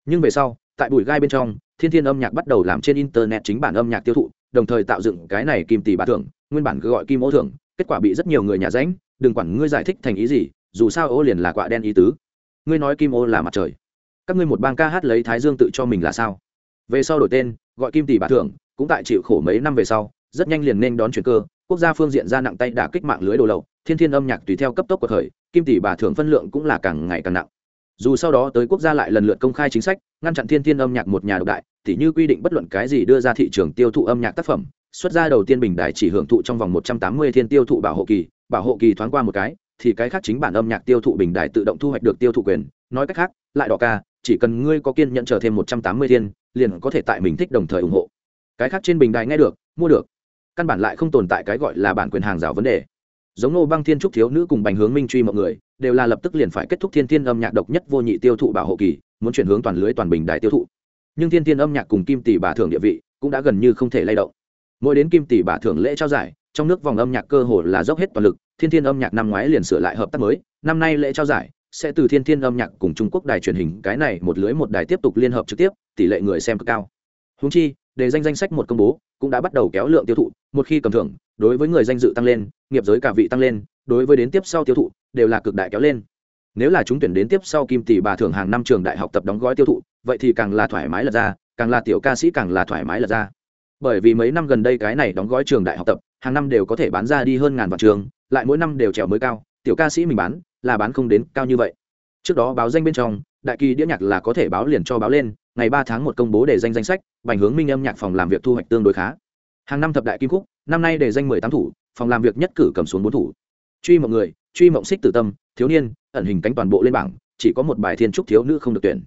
nhưng về sau, tại bụi gai bên trong, thiên thiên âm nhạc bắt đầu làm trên internet chính bản âm nhạc tiêu thụ, đồng thời tạo dựng cái này kim tỷ bà thưởng, nguyên bản cứ gọi kim ô thưởng, kết quả bị rất nhiều người nhà ránh đừng quản ngươi giải thích thành ý gì, dù sao ô liền là quạ đen ý tứ. Ngươi nói kim ô là mặt trời. Các ngươi một bang ca hát lấy thái dương tự cho mình là sao? Về sau đổi tên, gọi kim tỷ bà thưởng, cũng tại chịu khổ mấy năm về sau rất nhanh liền nên đón chuyển cơ, quốc gia phương diện ra nặng tay đả kích mạng lưới đồ lậu, thiên thiên âm nhạc tùy theo cấp tốc của thời kim tỷ bà thưởng phân lượng cũng là càng ngày càng nặng. Dù sau đó tới quốc gia lại lần lượt công khai chính sách, ngăn chặn thiên thiên âm nhạc một nhà độc đại thì như quy định bất luận cái gì đưa ra thị trường tiêu thụ âm nhạc tác phẩm, xuất ra đầu tiên bình đại chỉ hưởng thụ trong vòng một trăm tám mươi thiên tiêu thụ bảo hộ kỳ, bảo hộ kỳ thoáng qua một cái, thì cái khác chính bản âm nhạc tiêu thụ bình đại tự động thu hoạch được tiêu thụ quyền, nói cách khác, lại đỏ ca, chỉ cần ngươi có kiên nhận chờ thêm một trăm tám mươi thiên, liền có thể tại mình thích đồng thời ủng hộ. Cái khác trên bình đài nghe được, mua được căn bản lại không tồn tại cái gọi là bản quyền hàng rào vấn đề. Giống nô băng thiên trúc thiếu nữ cùng bành hướng minh truy mọi người, đều là lập tức liền phải kết thúc thiên thiên âm nhạc độc nhất vô nhị tiêu thụ bảo hộ kỳ, muốn chuyển hướng toàn lưới toàn bình đài tiêu thụ. Nhưng thiên thiên âm nhạc cùng kim tỷ bà thưởng địa vị cũng đã gần như không thể lay động. Mỗi đến kim tỷ bà thưởng lễ trao giải, trong nước vòng âm nhạc cơ hồ là dốc hết toàn lực, thiên thiên âm nhạc năm ngoái liền sửa lại hợp tác mới, năm nay lễ trao giải sẽ từ thiên thiên âm nhạc cùng trung quốc đài truyền hình cái này một lưới một đài tiếp tục liên hợp trực tiếp, tỷ lệ người xem cực cao húng chi, để danh danh sách một công bố, cũng đã bắt đầu kéo lượng tiêu thụ. Một khi cầm thưởng, đối với người danh dự tăng lên, nghiệp giới cả vị tăng lên, đối với đến tiếp sau tiêu thụ, đều là cực đại kéo lên. Nếu là chúng tuyển đến tiếp sau kim tỷ bà thưởng hàng năm trường đại học tập đóng gói tiêu thụ, vậy thì càng là thoải mái lật ra, càng là tiểu ca sĩ càng là thoải mái lật ra. Bởi vì mấy năm gần đây cái này đóng gói trường đại học tập, hàng năm đều có thể bán ra đi hơn ngàn vạn trường, lại mỗi năm đều trèo mới cao, tiểu ca sĩ mình bán, là bán không đến cao như vậy. Trước đó báo danh bên trong, đại kỳ đĩa nhạc là có thể báo liền cho báo lên ngày ba tháng một công bố để danh danh sách, bành hướng minh âm nhạc phòng làm việc thu hoạch tương đối khá. Hàng năm thập đại kim khúc, năm nay để danh mười tám thủ, phòng làm việc nhất cử cầm xuống bốn thủ. Truy mộng người, truy mộng xích tử tâm, thiếu niên, ẩn hình cánh toàn bộ lên bảng, chỉ có một bài thiên trúc thiếu nữ không được tuyển.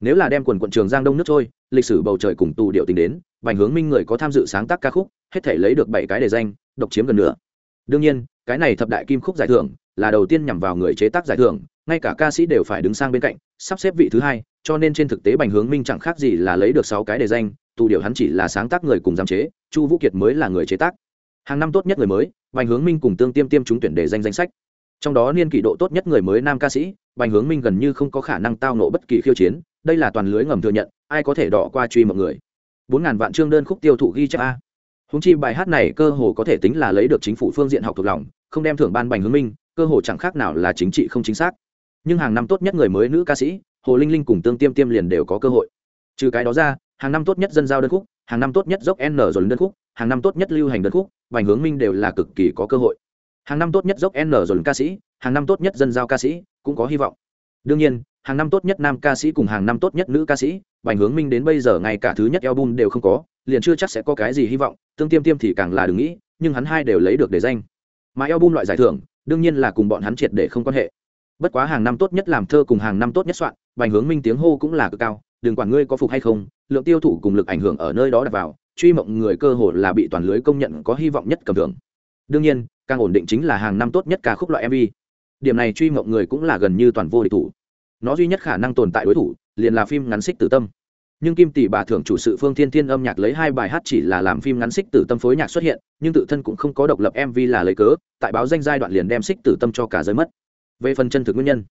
Nếu là đem quần quận trường giang đông nước trôi, lịch sử bầu trời cùng tù điệu tính đến, bành hướng minh người có tham dự sáng tác ca khúc, hết thể lấy được bảy cái đề danh, độc chiếm gần nửa. Đương nhiên, cái này thập đại kim khúc giải thưởng là đầu tiên nhằm vào người chế tác giải thưởng, ngay cả ca sĩ đều phải đứng sang bên cạnh, sắp xếp vị thứ hai cho nên trên thực tế bành hướng minh chẳng khác gì là lấy được sáu cái đề danh, tù điều hắn chỉ là sáng tác người cùng giám chế, chu vũ kiệt mới là người chế tác. Hàng năm tốt nhất người mới, bành hướng minh cùng tương tiêm tiêm trúng tuyển đề danh danh sách. Trong đó niên kỷ độ tốt nhất người mới nam ca sĩ, bành hướng minh gần như không có khả năng tao nộ bất kỳ khiêu chiến, đây là toàn lưới ngầm thừa nhận, ai có thể đỏ qua truy mọi người. Bốn ngàn vạn chương đơn khúc tiêu thụ ghi chép a. Húng chi bài hát này cơ hồ có thể tính là lấy được chính phủ phương diện học thuộc lòng, không đem thưởng ban bành hướng minh, cơ hồ chẳng khác nào là chính trị không chính xác. Nhưng hàng năm tốt nhất người mới nữ ca sĩ hồ linh linh cùng tương tiêm tiêm liền đều có cơ hội. Trừ cái đó ra, hàng năm tốt nhất dân giao đơn khúc, hàng năm tốt nhất dốc n rồi đơn khúc, hàng năm tốt nhất lưu hành đơn khúc ảnh hướng minh đều là cực kỳ có cơ hội. Hàng năm tốt nhất dốc n rồi ca sĩ, hàng năm tốt nhất dân giao ca sĩ cũng có hy vọng. Đương nhiên, hàng năm tốt nhất nam ca sĩ cùng hàng năm tốt nhất nữ ca sĩ, bành hướng minh đến bây giờ ngay cả thứ nhất album đều không có, liền chưa chắc sẽ có cái gì hy vọng, tương tiêm tiêm thì càng là đừng nghĩ, nhưng hắn hai đều lấy được đề danh. Mà album loại giải thưởng, đương nhiên là cùng bọn hắn triệt để không quan hệ bất quá hàng năm tốt nhất làm thơ cùng hàng năm tốt nhất soạn, bành hướng minh tiếng hô cũng là cực cao, đừng quản ngươi có phục hay không, lượng tiêu thụ cùng lực ảnh hưởng ở nơi đó đặt vào, truy mộng người cơ hồ là bị toàn lưới công nhận có hy vọng nhất cầm thưởng. Đương nhiên, càng ổn định chính là hàng năm tốt nhất ca khúc loại mv điểm này truy mộng người cũng là gần như toàn vô địch thủ. Nó duy nhất khả năng tồn tại đối thủ, liền là phim ngắn xích tử tâm. Nhưng kim tỷ bà thưởng chủ sự phương thiên thiên âm nhạc lấy hai bài hát chỉ là làm phim ngắn xích tử tâm phối nhạc xuất hiện, nhưng tự thân cũng không có độc lập mv là lấy cớ, tại báo danh giai đoạn liền đem xích tử tâm cho cả giới mất về phần chân thực nguyên nhân.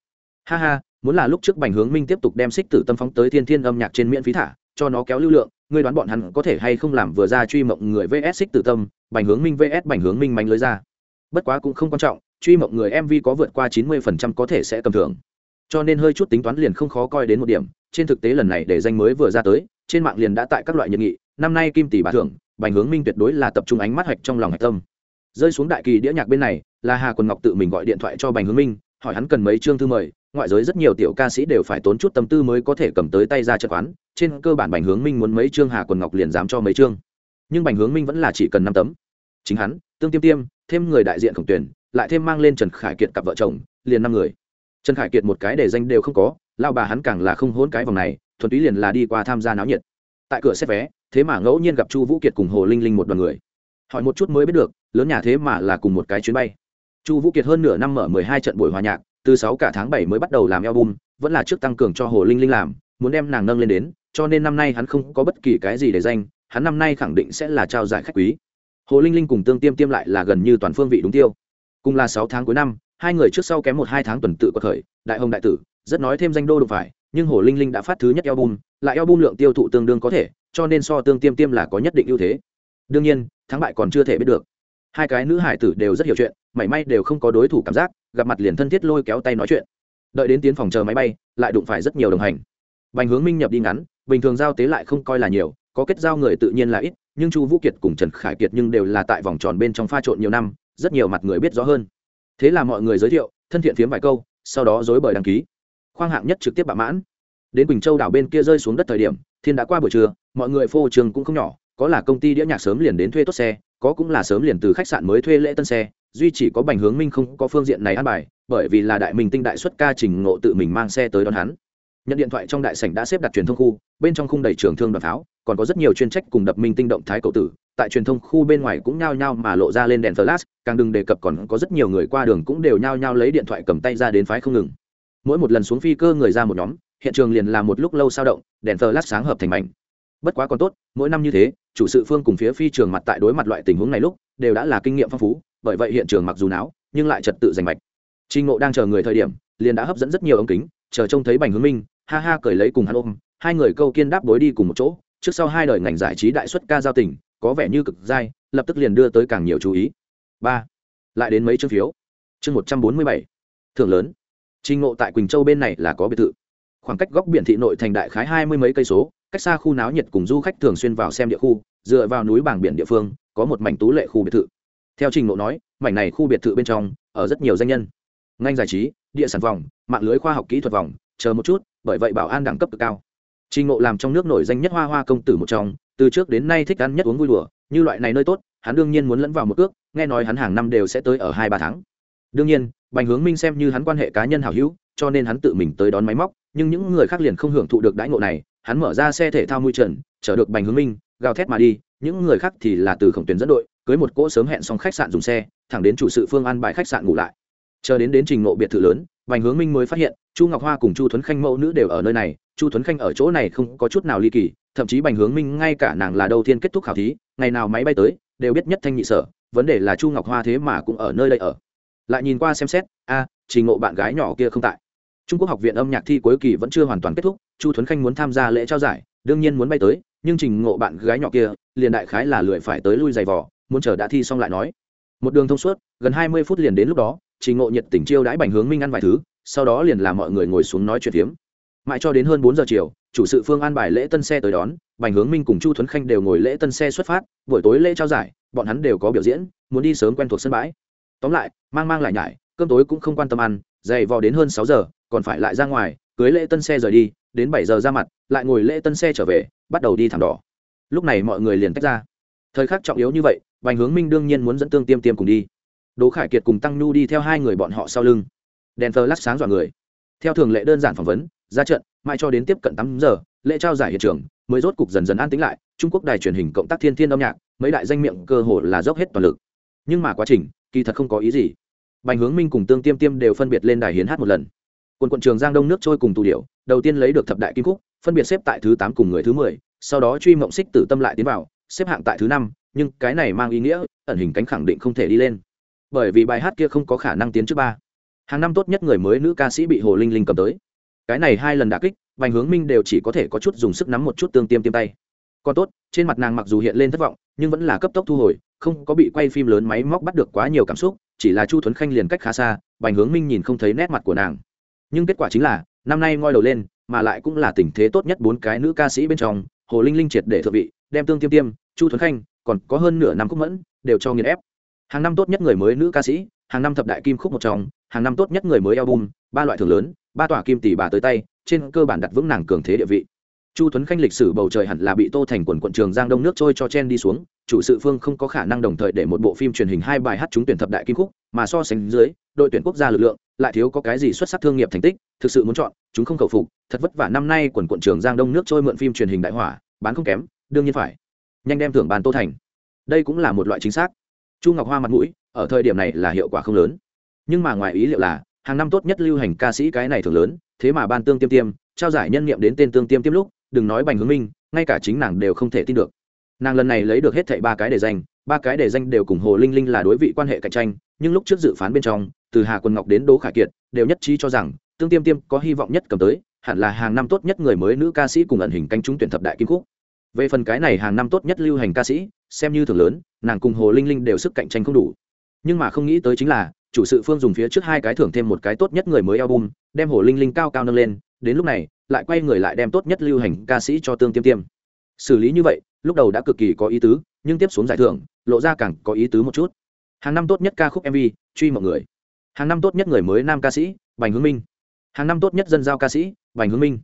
Ha ha, muốn là lúc trước bành hướng minh tiếp tục đem xích tử tâm phóng tới thiên thiên âm nhạc trên miễn phí thả, cho nó kéo lưu lượng, ngươi đoán bọn hắn có thể hay không làm vừa ra truy mộng người vs xích tử tâm, bành hướng minh vs bành hướng minh mạnh lưới ra. Bất quá cũng không quan trọng, truy mộng người mv có vượt qua chín mươi phần trăm có thể sẽ cầm thưởng cho nên hơi chút tính toán liền không khó coi đến một điểm, trên thực tế lần này để danh mới vừa ra tới, trên mạng liền đã tại các loại nhiệt nghị, năm nay kim tỷ bà thưởng, bành hướng minh tuyệt đối là tập trung ánh mắt hạch trong lòng hạch tâm. Rơi xuống đại kỳ đĩa nhạc bên này là hà quần ngọc tự mình gọi điện thoại cho bành hướng minh hỏi hắn cần mấy chương thư mời, ngoại giới rất nhiều tiểu ca sĩ đều phải tốn chút tâm tư mới có thể cầm tới tay ra chất quán trên cơ bản bành hướng minh muốn mấy chương hà quần ngọc liền dám cho mấy chương. Nhưng bành hướng minh vẫn là chỉ cần năm tấm. Chính hắn, tương tiêm tiêm, thêm người đại diện khổng tuyển, lại thêm mang lên trần khải kiệt cặp vợ chồng, liền năm người. Trần khải kiệt một cái để danh đều không có lao bà hắn càng là không hôn cái vòng này, thuần túy liền là đi qua tham gia náo nhiệt. Tại cửa xếp vé, thế mà ngẫu nhiên gặp chu vũ kiệt cùng hồ linh linh một đoàn người. Hỏi một chút mới biết được, lớn nhà thế mà là cùng một cái chuyến bay chu vũ kiệt hơn nửa năm mở mười hai trận buổi hòa nhạc, từ sáu cả tháng bảy mới bắt đầu làm album, vẫn là trước tăng cường cho hồ linh linh làm, muốn đem nàng nâng lên đến, cho nên năm nay hắn không có bất kỳ cái gì để danh, hắn năm nay khẳng định sẽ là trao giải khách quý. Hồ linh linh cùng tương tiêm tiêm lại là gần như toàn phương vị đúng tiêu. Cùng là sáu tháng cuối năm, hai người trước sau kém một hai tháng tuần tự có khởi, đại hồng đại tử, rất nói thêm danh đô đụng phải, nhưng hồ linh linh đã phát thứ nhất album, lại album lượng tiêu thụ tương đương có thể, cho nên so tương tiêm tiêm là có nhất định ưu thế. Đương nhiên, thắng bại còn chưa thể biết được. Hai cái nữ hải tử đều rất hiểu chuyện mảy may đều không có đối thủ cảm giác, gặp mặt liền thân thiết lôi kéo tay nói chuyện. Đợi đến tiến phòng chờ máy bay, lại đụng phải rất nhiều đồng hành. Bành hướng minh nhập đi ngắn, bình thường giao tế lại không coi là nhiều, có kết giao người tự nhiên là ít, nhưng chu vũ kiệt cùng trần khải kiệt nhưng đều là tại vòng tròn bên trong pha trộn nhiều năm, rất nhiều mặt người biết rõ hơn. Thế là mọi người giới thiệu, thân thiện phiếm vài câu, sau đó dối bời đăng ký. Khoang hạng nhất trực tiếp bạ mãn. Đến quỳnh châu đảo bên kia rơi xuống đất thời điểm, thiên đã qua buổi trưa, mọi người phô trường cũng không nhỏ, có là công ty đĩa nhạc sớm liền đến thuê tốt xe, có cũng là sớm liền từ khách sạn mới thuê lễ tân xe duy chỉ có bành hướng minh không có phương diện này ăn bài, bởi vì là đại minh tinh đại xuất ca trình ngộ tự mình mang xe tới đón hắn. Nhận điện thoại trong đại sảnh đã xếp đặt truyền thông khu, bên trong khung đầy trường thương đoàn pháo, còn có rất nhiều chuyên trách cùng đập minh tinh động thái cầu tử. Tại truyền thông khu bên ngoài cũng nhao nhao mà lộ ra lên đèn flash, càng đừng đề cập còn có rất nhiều người qua đường cũng đều nhao nhao lấy điện thoại cầm tay ra đến phái không ngừng. Mỗi một lần xuống phi cơ người ra một nhóm, hiện trường liền là một lúc lâu sao động, đèn flash sáng hợp thành mảnh. Bất quá còn tốt, mỗi năm như thế, chủ sự phương cùng phía phi trường mặt tại đối mặt loại tình huống này lúc, đều đã là kinh nghiệm phong phú bởi vậy hiện trường mặc dù náo, nhưng lại trật tự giành mạch. Trinh ngộ đang chờ người thời điểm, liền đã hấp dẫn rất nhiều ống kính, chờ trông thấy bành hướng minh, ha ha cười lấy cùng hắn ôm, hai người câu kiên đáp đối đi cùng một chỗ, trước sau hai đời ngành giải trí đại xuất ca giao tình, có vẻ như cực dai, lập tức liền đưa tới càng nhiều chú ý. Ba, lại đến mấy chương phiếu? Chương một trăm bốn mươi bảy, thưởng lớn. Trinh ngộ tại quỳnh châu bên này là có biệt thự. Khoảng cách góc biển thị nội thành đại khái hai mươi mấy cây số, cách xa khu náo nhiệt cùng du khách thường xuyên vào xem địa khu, dựa vào núi bảng biển địa phương, có một mảnh tú lệ khu biệt thự theo trình ngộ nói, mảnh này khu biệt thự bên trong, ở rất nhiều danh nhân. Ngành giải trí, địa sản vòng, mạng lưới khoa học kỹ thuật vòng, chờ một chút, bởi vậy bảo an đẳng cấp cực cao. Trình ngộ làm trong nước nổi danh nhất hoa hoa công tử một trong, từ trước đến nay thích ăn nhất uống vui đùa, như loại này nơi tốt, hắn đương nhiên muốn lẫn vào một ước nghe nói hắn hàng năm đều sẽ tới ở hai ba tháng. Đương nhiên, bành hướng minh xem như hắn quan hệ cá nhân hảo hữu, cho nên hắn tự mình tới đón máy móc, nhưng những người khác liền không hưởng thụ được đãi ngộ này, hắn mở ra xe thể thao mui trần, chở được bành hướng minh gào thét mà đi, những người khác thì là từ khổng tuyến dẫn đội, cưới một cỗ sớm hẹn xong khách sạn dùng xe, thẳng đến chủ sự phương an bài khách sạn ngủ lại. Chờ đến đến trình ngộ biệt thự lớn bành hướng minh mới phát hiện, chu ngọc hoa cùng chu thuấn khanh mẫu nữ đều ở nơi này, chu thuấn khanh ở chỗ này không có chút nào ly kỳ, thậm chí bành hướng minh ngay cả nàng là đầu tiên kết thúc khảo thí, ngày nào máy bay tới, đều biết nhất thanh nhị sở, vấn đề là chu ngọc hoa thế mà cũng ở nơi đây ở. Lại nhìn qua xem xét, a, trình ngộ bạn gái nhỏ kia không tại. Trung quốc học viện âm nhạc thi cuối kỳ vẫn chưa hoàn toàn kết thúc, chu thuấn khanh muốn tham gia lễ trao giải, đương nhiên muốn bay tới nhưng trình ngộ bạn gái nhỏ kia, liền đại khái là lười phải tới lui giày vò, muốn chờ đã thi xong lại nói. Một đường thông suốt, gần hai mươi phút liền đến lúc đó, trình ngộ nhiệt tình chiêu đãi bành hướng minh ăn vài thứ, sau đó liền làm mọi người ngồi xuống nói chuyện phiếm. Mãi cho đến hơn bốn giờ chiều, chủ sự phương an bài lễ tân xe tới đón, bành hướng minh cùng chu thuấn khanh đều ngồi lễ tân xe xuất phát, buổi tối lễ trao giải, bọn hắn đều có biểu diễn, muốn đi sớm quen thuộc sân bãi. Tóm lại, mang mang lại nhải, cơm tối cũng không quan tâm ăn dày vò đến hơn sáu giờ, còn phải lại ra ngoài cưới lễ tân xe rời đi, đến bảy giờ ra mặt, lại ngồi lễ tân xe trở về, bắt đầu đi thảm đỏ. Lúc này mọi người liền tách ra. Thời khắc trọng yếu như vậy, bành hướng minh đương nhiên muốn dẫn tương tiêm tiêm cùng đi. Đỗ khải kiệt cùng tăng nhu đi theo hai người bọn họ sau lưng. Đèn thờ lắc sáng dọa người. Theo thường lệ đơn giản phỏng vấn, ra trận, mãi cho đến tiếp cận tám giờ, lễ trao giải hiện trường, mới rốt cục dần dần an tĩnh lại, trung quốc đài truyền hình cộng tác thiên thiên âm nhạc, mấy đại danh miệng cơ hồ là dốc hết toàn lực. Nhưng mà quá trình, kỳ thật không có ý gì. Bành hướng minh cùng tương tiêm tiêm đều phân biệt lên đài hiến hát một lần quần quận trường giang đông nước trôi cùng tù điệu đầu tiên lấy được thập đại kim cúc, phân biệt xếp tại thứ tám cùng người thứ mười sau đó truy mộng xích tử tâm lại tiến vào xếp hạng tại thứ năm nhưng cái này mang ý nghĩa ẩn hình cánh khẳng định không thể đi lên. Bởi vì bài hát kia không có khả năng tiến trước ba. Hàng năm tốt nhất người mới nữ ca sĩ bị hồ linh linh cầm tới. Cái này hai lần đà kích vành hướng minh đều chỉ có thể có chút dùng sức nắm một chút tương tiêm tiêm tay. Còn tốt trên mặt nàng mặc dù hiện lên thất vọng nhưng vẫn là cấp tốc thu hồi không có bị quay phim lớn máy móc bắt được quá nhiều cảm xúc chỉ là chu thuấn khanh liền cách khá xa vành hướng minh nhìn không thấy nét mặt của nàng nhưng kết quả chính là, năm nay ngoi đầu lên, mà lại cũng là tình thế tốt nhất bốn cái nữ ca sĩ bên trong, hồ linh linh triệt để thượng vị, đem tương tiêm tiêm, chu thuấn khanh, còn có hơn nửa năm khúc mẫn, đều cho nghiền ép. Hàng năm tốt nhất người mới nữ ca sĩ, hàng năm thập đại kim khúc một trong, hàng năm tốt nhất người mới album, ba loại thưởng lớn, ba tòa kim tỷ bà tới tay, trên cơ bản đặt vững nàng cường thế địa vị chu tuấn khanh lịch sử bầu trời hẳn là bị tô thành quần quận trường giang đông nước trôi cho chen đi xuống, chủ sự phương không có khả năng đồng thời để một bộ phim truyền hình hai bài hát trúng tuyển thập đại kim khúc, mà so sánh dưới, đội tuyển quốc gia lực lượng lại thiếu có cái gì xuất sắc thương nghiệp thành tích, thực sự muốn chọn, chúng không khẩu phục, thật vất vả năm nay quần quận trường giang đông nước trôi mượn phim truyền hình đại hỏa, bán không kém, đương nhiên phải. Nhanh đem thưởng bàn tô thành. Đây cũng là một loại chính xác. Chu ngọc hoa mặt mũi, ở thời điểm này là hiệu quả không lớn. Nhưng mà ngoài ý liệu là, hàng năm tốt nhất lưu hành ca sĩ cái này thường lớn, thế mà ban tương tiêm tiêm, trao giải nhân nghiệm đến tên tương tiêm tiêm lúc đừng nói bành hướng minh, ngay cả chính nàng đều không thể tin được. Nàng lần này lấy được hết thảy ba cái đề danh, ba cái đề danh đều cùng hồ linh linh là đối vị quan hệ cạnh tranh, nhưng lúc trước dự phán bên trong, từ hà quân ngọc đến đỗ khải kiệt, đều nhất trí cho rằng, tương tiêm tiêm có hy vọng nhất cầm tới, hẳn là hàng năm tốt nhất người mới nữ ca sĩ cùng ẩn hình canh trúng tuyển thập đại kim khúc. Về phần cái này hàng năm tốt nhất lưu hành ca sĩ, xem như thường lớn, nàng cùng hồ linh linh đều sức cạnh tranh không đủ. Nhưng mà không nghĩ tới chính là, chủ sự phương dùng phía trước hai cái thưởng thêm một cái tốt nhất người mới album, đem hồ linh linh cao cao nâng lên, đến lúc này lại quay người lại đem tốt nhất lưu hành ca sĩ cho tương tiêm tiêm. Xử lý như vậy, lúc đầu đã cực kỳ có ý tứ, nhưng tiếp xuống giải thưởng, lộ ra càng có ý tứ một chút. Hàng năm tốt nhất ca khúc mv truy mọi người. Hàng năm tốt nhất người mới nam ca sĩ, bành hướng minh. Hàng năm tốt nhất dân giao ca sĩ, bành hướng minh.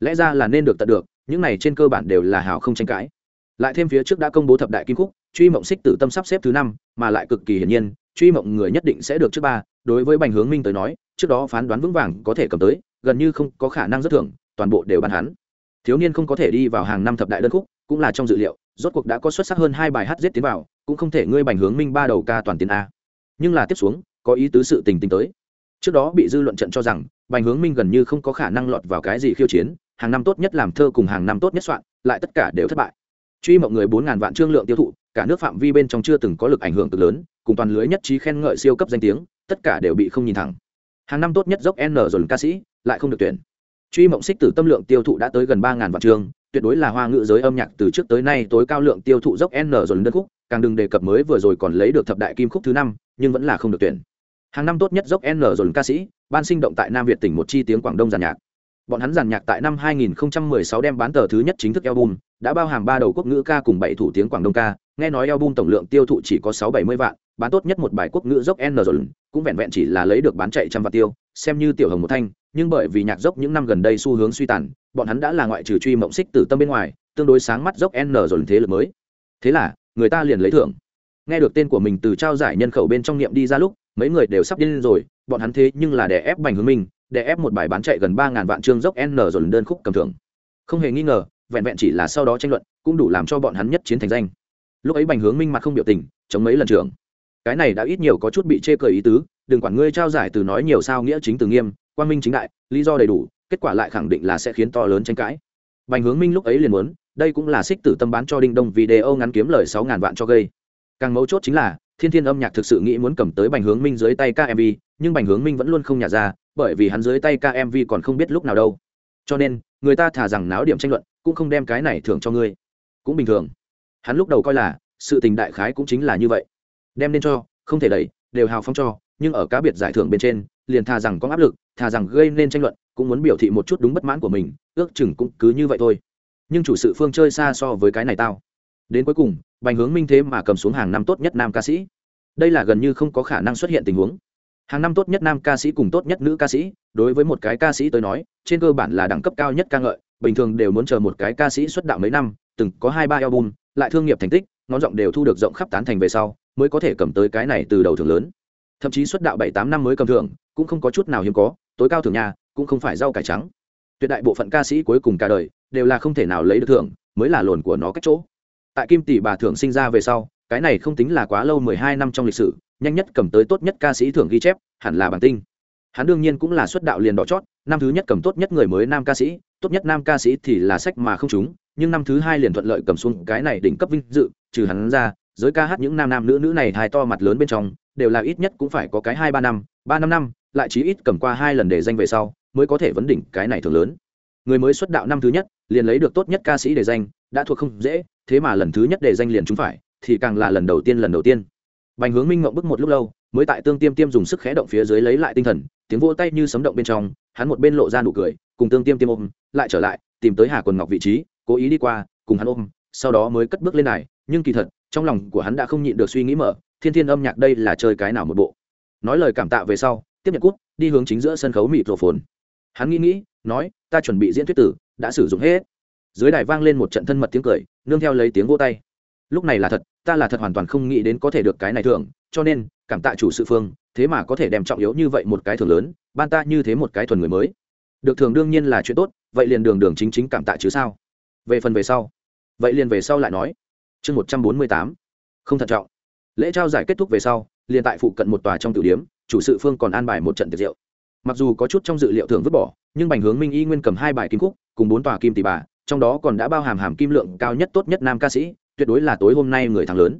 Lẽ ra là nên được tận được, những này trên cơ bản đều là hào không tranh cãi. Lại thêm phía trước đã công bố thập đại kim khúc, truy mộng xích tử tâm sắp xếp thứ năm, mà lại cực kỳ hiển nhiên, truy mộng người nhất định sẽ được trước ba, đối với bành hướng minh tới nói, trước đó phán đoán vững vàng có thể cầm tới, gần như không có khả năng rất thưởng toàn bộ đều bàn hắn. Thiếu niên không có thể đi vào hàng năm thập đại đơn khúc, cũng là trong dự liệu, rốt cuộc đã có xuất sắc hơn hai bài hát giết tiến vào, cũng không thể ngươi bành hướng minh ba đầu ca toàn tiến a. Nhưng là tiếp xuống, có ý tứ sự tình tình tới. Trước đó bị dư luận trận cho rằng, bành hướng minh gần như không có khả năng lọt vào cái gì khiêu chiến, hàng năm tốt nhất làm thơ cùng hàng năm tốt nhất soạn, lại tất cả đều thất bại. Truy mộng người bốn ngàn vạn trương lượng tiêu thụ, cả nước phạm vi bên trong chưa từng có lực ảnh hưởng cực lớn, cùng toàn lưới nhất trí khen ngợi siêu cấp danh tiếng, tất cả đều bị không nhìn thẳng. Hàng năm tốt nhất dốc n rồi ca sĩ, lại không được tuyển truy mộng xích tử tâm lượng tiêu thụ đã tới gần ba ngàn vạn trường, tuyệt đối là hoa ngữ giới âm nhạc từ trước tới nay tối cao lượng tiêu thụ dốc n rồi đơn khúc càng đừng đề cập mới vừa rồi còn lấy được thập đại kim khúc thứ năm nhưng vẫn là không được tuyển. Hàng năm tốt nhất dốc n rồi ca sĩ ban sinh động tại nam việt tỉnh một chi tiếng quảng đông giàn nhạc. Bọn hắn giàn nhạc tại năm 2016 đem bán tờ thứ nhất chính thức album đã bao hàm ba đầu quốc ngữ ca cùng bảy thủ tiếng quảng đông ca nghe nói album tổng lượng tiêu thụ chỉ có sáu bảy mươi vạn bán tốt nhất một bài quốc ngữ dốc n rồi cũng vẹn vẹn chỉ là lấy được bán chạy trăm vạn tiêu xem như tiểu hồng một thanh nhưng bởi vì nhạc dốc những năm gần đây xu hướng suy tàn, bọn hắn đã là ngoại trừ truy mộng xích từ tâm bên ngoài, tương đối sáng mắt dốc n rồi thế lực mới. Thế là, người ta liền lấy thưởng. Nghe được tên của mình từ trao giải nhân khẩu bên trong niệm đi ra lúc, mấy người đều sắp điên rồi, bọn hắn thế nhưng là đè ép bành hướng minh, đè ép một bài bán chạy gần ba ngàn vạn chương dốc n rồi đơn khúc cầm thưởng. Không hề nghi ngờ, vẹn vẹn chỉ là sau đó tranh luận, cũng đủ làm cho bọn hắn nhất chiến thành danh. Lúc ấy bành hướng minh mặt không biểu tình, chống mấy lần trưởng. Cái này đã ít nhiều có chút bị chê cười ý tứ, đừng quản ngươi trao giải từ nói nhiều sao nghĩa chính từ nghiêm quan minh chính đại, lý do đầy đủ, kết quả lại khẳng định là sẽ khiến to lớn tranh cãi. Bành hướng minh lúc ấy liền muốn, đây cũng là xích tử tâm bán cho đinh đông video ngắn kiếm lời sáu ngàn vạn cho gây. Càng mấu chốt chính là, thiên thiên âm nhạc thực sự nghĩ muốn cầm tới bành hướng minh dưới tay kmv nhưng bành hướng minh vẫn luôn không nhả ra, bởi vì hắn dưới tay kmv còn không biết lúc nào đâu. Cho nên, người ta thả rằng náo điểm tranh luận, cũng không đem cái này thưởng cho ngươi. Cũng bình thường. Hắn lúc đầu coi là, sự tình đại khái cũng chính là như vậy. Đem nên cho, không thể đẩy, đều hào phóng cho, nhưng ở cá biệt giải thưởng bên trên, liền thà rằng có áp lực thà rằng gây nên tranh luận, cũng muốn biểu thị một chút đúng bất mãn của mình, ước chừng cũng cứ như vậy thôi. Nhưng chủ sự phương chơi xa so với cái này tao. Đến cuối cùng, bành hướng minh thế mà cầm xuống hàng năm tốt nhất nam ca sĩ. Đây là gần như không có khả năng xuất hiện tình huống. Hàng năm tốt nhất nam ca sĩ cùng tốt nhất nữ ca sĩ, đối với một cái ca sĩ tới nói, trên cơ bản là đẳng cấp cao nhất ca ngợi, bình thường đều muốn chờ một cái ca sĩ xuất đạo mấy năm, từng có hai ba album, lại thương nghiệp thành tích, ngón giọng đều thu được rộng khắp tán thành về sau, mới có thể cầm tới cái này từ đầu thưởng lớn. Thậm chí xuất đạo bảy tám năm mới cầm thưởng, cũng không có chút nào hiếm có tối cao thưởng nhà cũng không phải rau cải trắng. Tuyệt đại bộ phận ca sĩ cuối cùng cả đời đều là không thể nào lấy được thưởng, mới là lồn của nó cách chỗ. Tại kim tỷ bà thưởng sinh ra về sau, cái này không tính là quá lâu, mười hai năm trong lịch sử, nhanh nhất cầm tới tốt nhất ca sĩ thưởng ghi chép, hẳn là bản tinh. Hắn đương nhiên cũng là xuất đạo liền đỏ chót, năm thứ nhất cầm tốt nhất người mới nam ca sĩ, tốt nhất nam ca sĩ thì là sách mà không trúng nhưng năm thứ hai liền thuận lợi cầm xuống cái này đỉnh cấp vinh dự, trừ hắn ra, giới ca hát những nam nam nữ nữ này hai to mặt lớn bên trong, đều là ít nhất cũng phải có cái hai ba năm ba năm năm lại chí ít cầm qua hai lần để danh về sau, mới có thể vấn đỉnh cái này thường lớn. Người mới xuất đạo năm thứ nhất, liền lấy được tốt nhất ca sĩ để danh, đã thuộc không dễ, thế mà lần thứ nhất để danh liền chúng phải, thì càng là lần đầu tiên lần đầu tiên. Bành hướng minh ngậm bức một lúc lâu, mới tại tương tiêm tiêm dùng sức khẽ động phía dưới lấy lại tinh thần, tiếng vỗ tay như sấm động bên trong, hắn một bên lộ ra nụ cười, cùng tương tiêm tiêm ôm, lại trở lại, tìm tới hà quần ngọc vị trí, cố ý đi qua, cùng hắn ôm, sau đó mới cất bước lên này nhưng kỳ thật, trong lòng của hắn đã không nhịn được suy nghĩ mở, thiên thiên âm nhạc đây là chơi cái nào một bộ. Nói lời cảm tạ về sau tiếp nhận cút, đi hướng chính giữa sân khấu mịt rổ phồn hắn nghĩ nghĩ, nói, ta chuẩn bị diễn thuyết tử, đã sử dụng hết. Dưới đài vang lên một trận thân mật tiếng cười, nương theo lấy tiếng vô tay. Lúc này là thật, ta là thật hoàn toàn không nghĩ đến có thể được cái này thường cho nên, cảm tạ chủ sự phương, thế mà có thể đem trọng yếu như vậy một cái thường lớn, ban ta như thế một cái thuần người mới. Được thường đương nhiên là chuyện tốt, vậy liền đường đường chính chính cảm tạ chứ sao? Về phần về sau, vậy liền về sau lại nói. Chương một trăm bốn mươi tám, không thận trọng. Lễ trao giải kết thúc về sau, liền tại phụ cận một tòa trong tử điếm chủ sự phương còn an bài một trận tiệc rượu. Mặc dù có chút trong dự liệu thường vứt bỏ, nhưng bành hướng minh y nguyên cầm hai bài kim cúc cùng bốn tòa kim tỷ bà, trong đó còn đã bao hàm hàm kim lượng cao nhất tốt nhất nam ca sĩ, tuyệt đối là tối hôm nay người thắng lớn.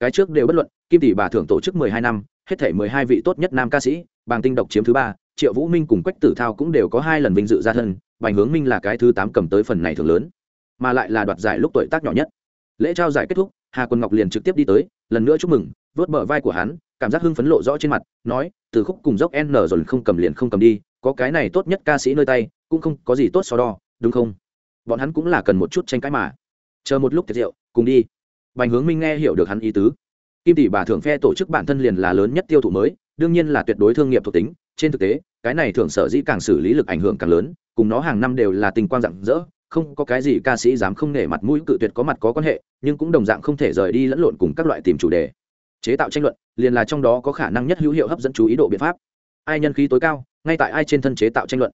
Cái trước đều bất luận, kim tỷ bà thưởng tổ chức mười hai năm, hết thể mười hai vị tốt nhất nam ca sĩ, bàng tinh độc chiếm thứ ba, triệu vũ minh cùng quách tử thao cũng đều có hai lần vinh dự ra thân, bành hướng minh là cái thứ tám cầm tới phần này thường lớn, mà lại là đoạt giải lúc tuổi tác nhỏ nhất. Lễ trao giải kết thúc, hà quân ngọc liền trực tiếp đi tới, lần nữa chúc mừng, vớt bờ vai của hắn cảm giác hưng phấn lộ rõ trên mặt, nói, từ khúc cùng dốc n rồi không cầm liền không cầm đi, có cái này tốt nhất ca sĩ nơi tay, cũng không có gì tốt so đo, đúng không? Bọn hắn cũng là cần một chút tranh cãi mà. Chờ một lúc tiệc rượu, cùng đi. Bành hướng minh nghe hiểu được hắn ý tứ. Kim tỷ bà thưởng phe tổ chức bản thân liền là lớn nhất tiêu thụ mới, đương nhiên là tuyệt đối thương nghiệp thuộc tính. Trên thực tế, cái này thưởng sở dĩ càng xử lý lực ảnh hưởng càng lớn, cùng nó hàng năm đều là tình quang rạng rỡ, không có cái gì ca sĩ dám không nể mặt mũi, cự tuyệt có mặt có quan hệ, nhưng cũng đồng dạng không thể rời đi lẫn lộn cùng các loại tìm chủ đề chế tạo tranh luận, liền là trong đó có khả năng nhất hữu hiệu hấp dẫn chú ý độ biện pháp. Ai nhân khí tối cao, ngay tại ai trên thân chế tạo tranh luận.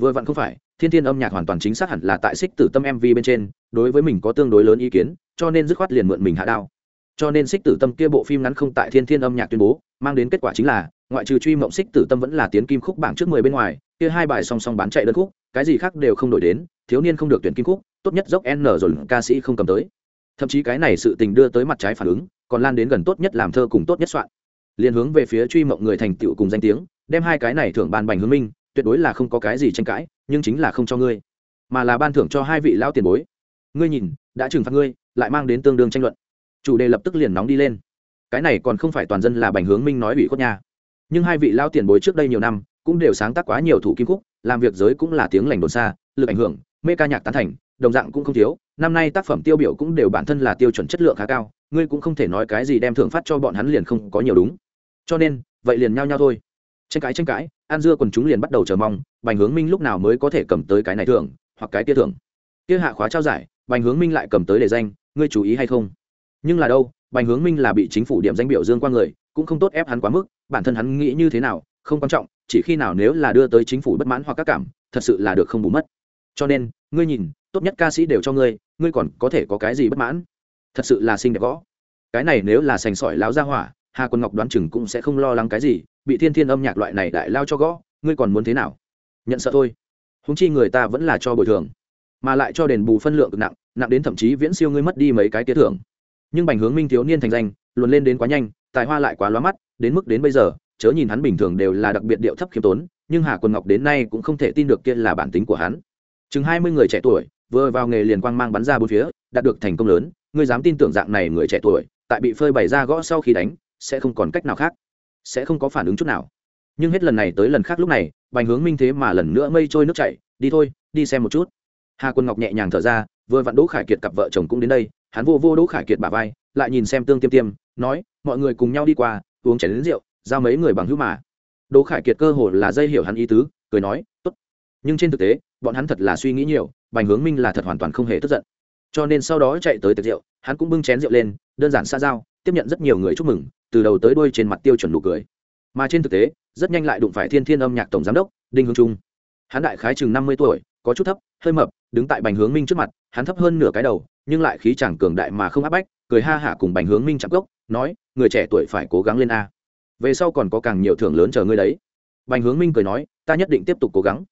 Vừa vặn không phải, thiên thiên âm nhạc hoàn toàn chính xác hẳn là tại xích tử tâm mv bên trên, đối với mình có tương đối lớn ý kiến, cho nên dứt khoát liền mượn mình hạ đao. Cho nên xích tử tâm kia bộ phim ngắn không tại thiên thiên âm nhạc tuyên bố, mang đến kết quả chính là, ngoại trừ truy mộng xích tử tâm vẫn là tiến kim khúc bảng trước mười bên ngoài, kia hai bài song song bán chạy đơn khúc, cái gì khác đều không đổi đến, thiếu niên không được tuyển kim khúc, tốt nhất dốc n rồi ca sĩ không cầm tới thậm chí cái này sự tình đưa tới mặt trái phản ứng, còn lan đến gần tốt nhất làm thơ cùng tốt nhất soạn. Liền hướng về phía truy mộng người thành tựu cùng danh tiếng, đem hai cái này thưởng ban bành hướng minh, tuyệt đối là không có cái gì tranh cãi, nhưng chính là không cho ngươi, mà là ban thưởng cho hai vị lão tiền bối. Ngươi nhìn, đã trừng phạt ngươi, lại mang đến tương đương tranh luận. Chủ đề lập tức liền nóng đi lên. Cái này còn không phải toàn dân là bành hướng minh nói ủy khuất nha. Nhưng hai vị lao tiền bối trước đây nhiều năm, cũng đều sáng tác quá nhiều thủ kim khúc, làm việc giới cũng là tiếng lành đồn xa, lực ảnh hưởng, mê ca nhạc tán thành, đồng dạng cũng không thiếu năm nay tác phẩm tiêu biểu cũng đều bản thân là tiêu chuẩn chất lượng khá cao, ngươi cũng không thể nói cái gì đem thưởng phát cho bọn hắn liền không có nhiều đúng. Cho nên, vậy liền nhao nhao thôi. Tranh cãi tranh cãi an dưa quần chúng liền bắt đầu chờ mong, bành hướng minh lúc nào mới có thể cầm tới cái này thưởng, hoặc cái tia thưởng. Kia hạ khóa trao giải, bành hướng minh lại cầm tới đề danh, ngươi chú ý hay không? Nhưng là đâu, bành hướng minh là bị chính phủ điểm danh biểu dương qua người, cũng không tốt ép hắn quá mức, bản thân hắn nghĩ như thế nào, không quan trọng, chỉ khi nào nếu là đưa tới chính phủ bất mãn hoặc các cảm, thật sự là được không bù mất. Cho nên, ngươi nhìn tốt nhất ca sĩ đều cho ngươi ngươi còn có thể có cái gì bất mãn? Thật sự là xinh đẹp gõ. Cái này nếu là sành sỏi láo ra hỏa, hà quân ngọc đoán chừng cũng sẽ không lo lắng cái gì, bị thiên thiên âm nhạc loại này đại lao cho gõ, ngươi còn muốn thế nào? Nhận sợ thôi. Húng chi người ta vẫn là cho bồi thường, mà lại cho đền bù phân lượng cực nặng nặng đến thậm chí viễn siêu ngươi mất đi mấy cái tía thưởng. Nhưng bành hướng minh thiếu niên thành danh, luồn lên đến quá nhanh, tài hoa lại quá lóa mắt, đến mức đến bây giờ, chớ nhìn hắn bình thường đều là đặc biệt điệu thấp khiêm tốn, nhưng hà quân ngọc đến nay cũng không thể tin được kia là bản tính của hắn. Chừng hai mươi người trẻ tuổi vừa vào nghề liền quang mang bắn ra bốn phía, đạt được thành công lớn. Ngươi dám tin tưởng dạng này người trẻ tuổi, tại bị phơi bày ra gõ sau khi đánh, sẽ không còn cách nào khác, sẽ không có phản ứng chút nào. Nhưng hết lần này tới lần khác lúc này, bành hướng minh thế mà lần nữa mây trôi nước chảy, đi thôi, đi xem một chút. Hà quân ngọc nhẹ nhàng thở ra, vừa vặn đỗ khải kiệt cặp vợ chồng cũng đến đây, hắn vô vô đỗ khải kiệt bà vai, lại nhìn xem tương tiêm tiêm, nói, mọi người cùng nhau đi qua, uống chén đến rượu, giao mấy người bằng hữu mà. Đỗ khải kiệt cơ hồ là dây hiểu hắn ý tứ, cười nói, tốt nhưng trên thực tế, bọn hắn thật là suy nghĩ nhiều, bành hướng minh là thật hoàn toàn không hề tức giận. Cho nên sau đó chạy tới tiệc rượu, hắn cũng bưng chén rượu lên, đơn giản xa giao, tiếp nhận rất nhiều người chúc mừng, từ đầu tới đuôi trên mặt tiêu chuẩn nụ cười. Mà trên thực tế, rất nhanh lại đụng phải thiên thiên âm nhạc tổng giám đốc, đinh hương trung. Hắn đại khái chừng năm mươi tuổi, có chút thấp, hơi mập, đứng tại bành hướng minh trước mặt, hắn thấp hơn nửa cái đầu, nhưng lại khí chàng cường đại mà không áp bách, cười ha hả cùng bành hướng minh chạm gốc, nói, người trẻ tuổi phải cố gắng lên a. Về sau còn có càng nhiều thưởng lớn chờ ngươi đấy. Bành hướng minh cười nói, ta nhất định tiếp tục cố gắng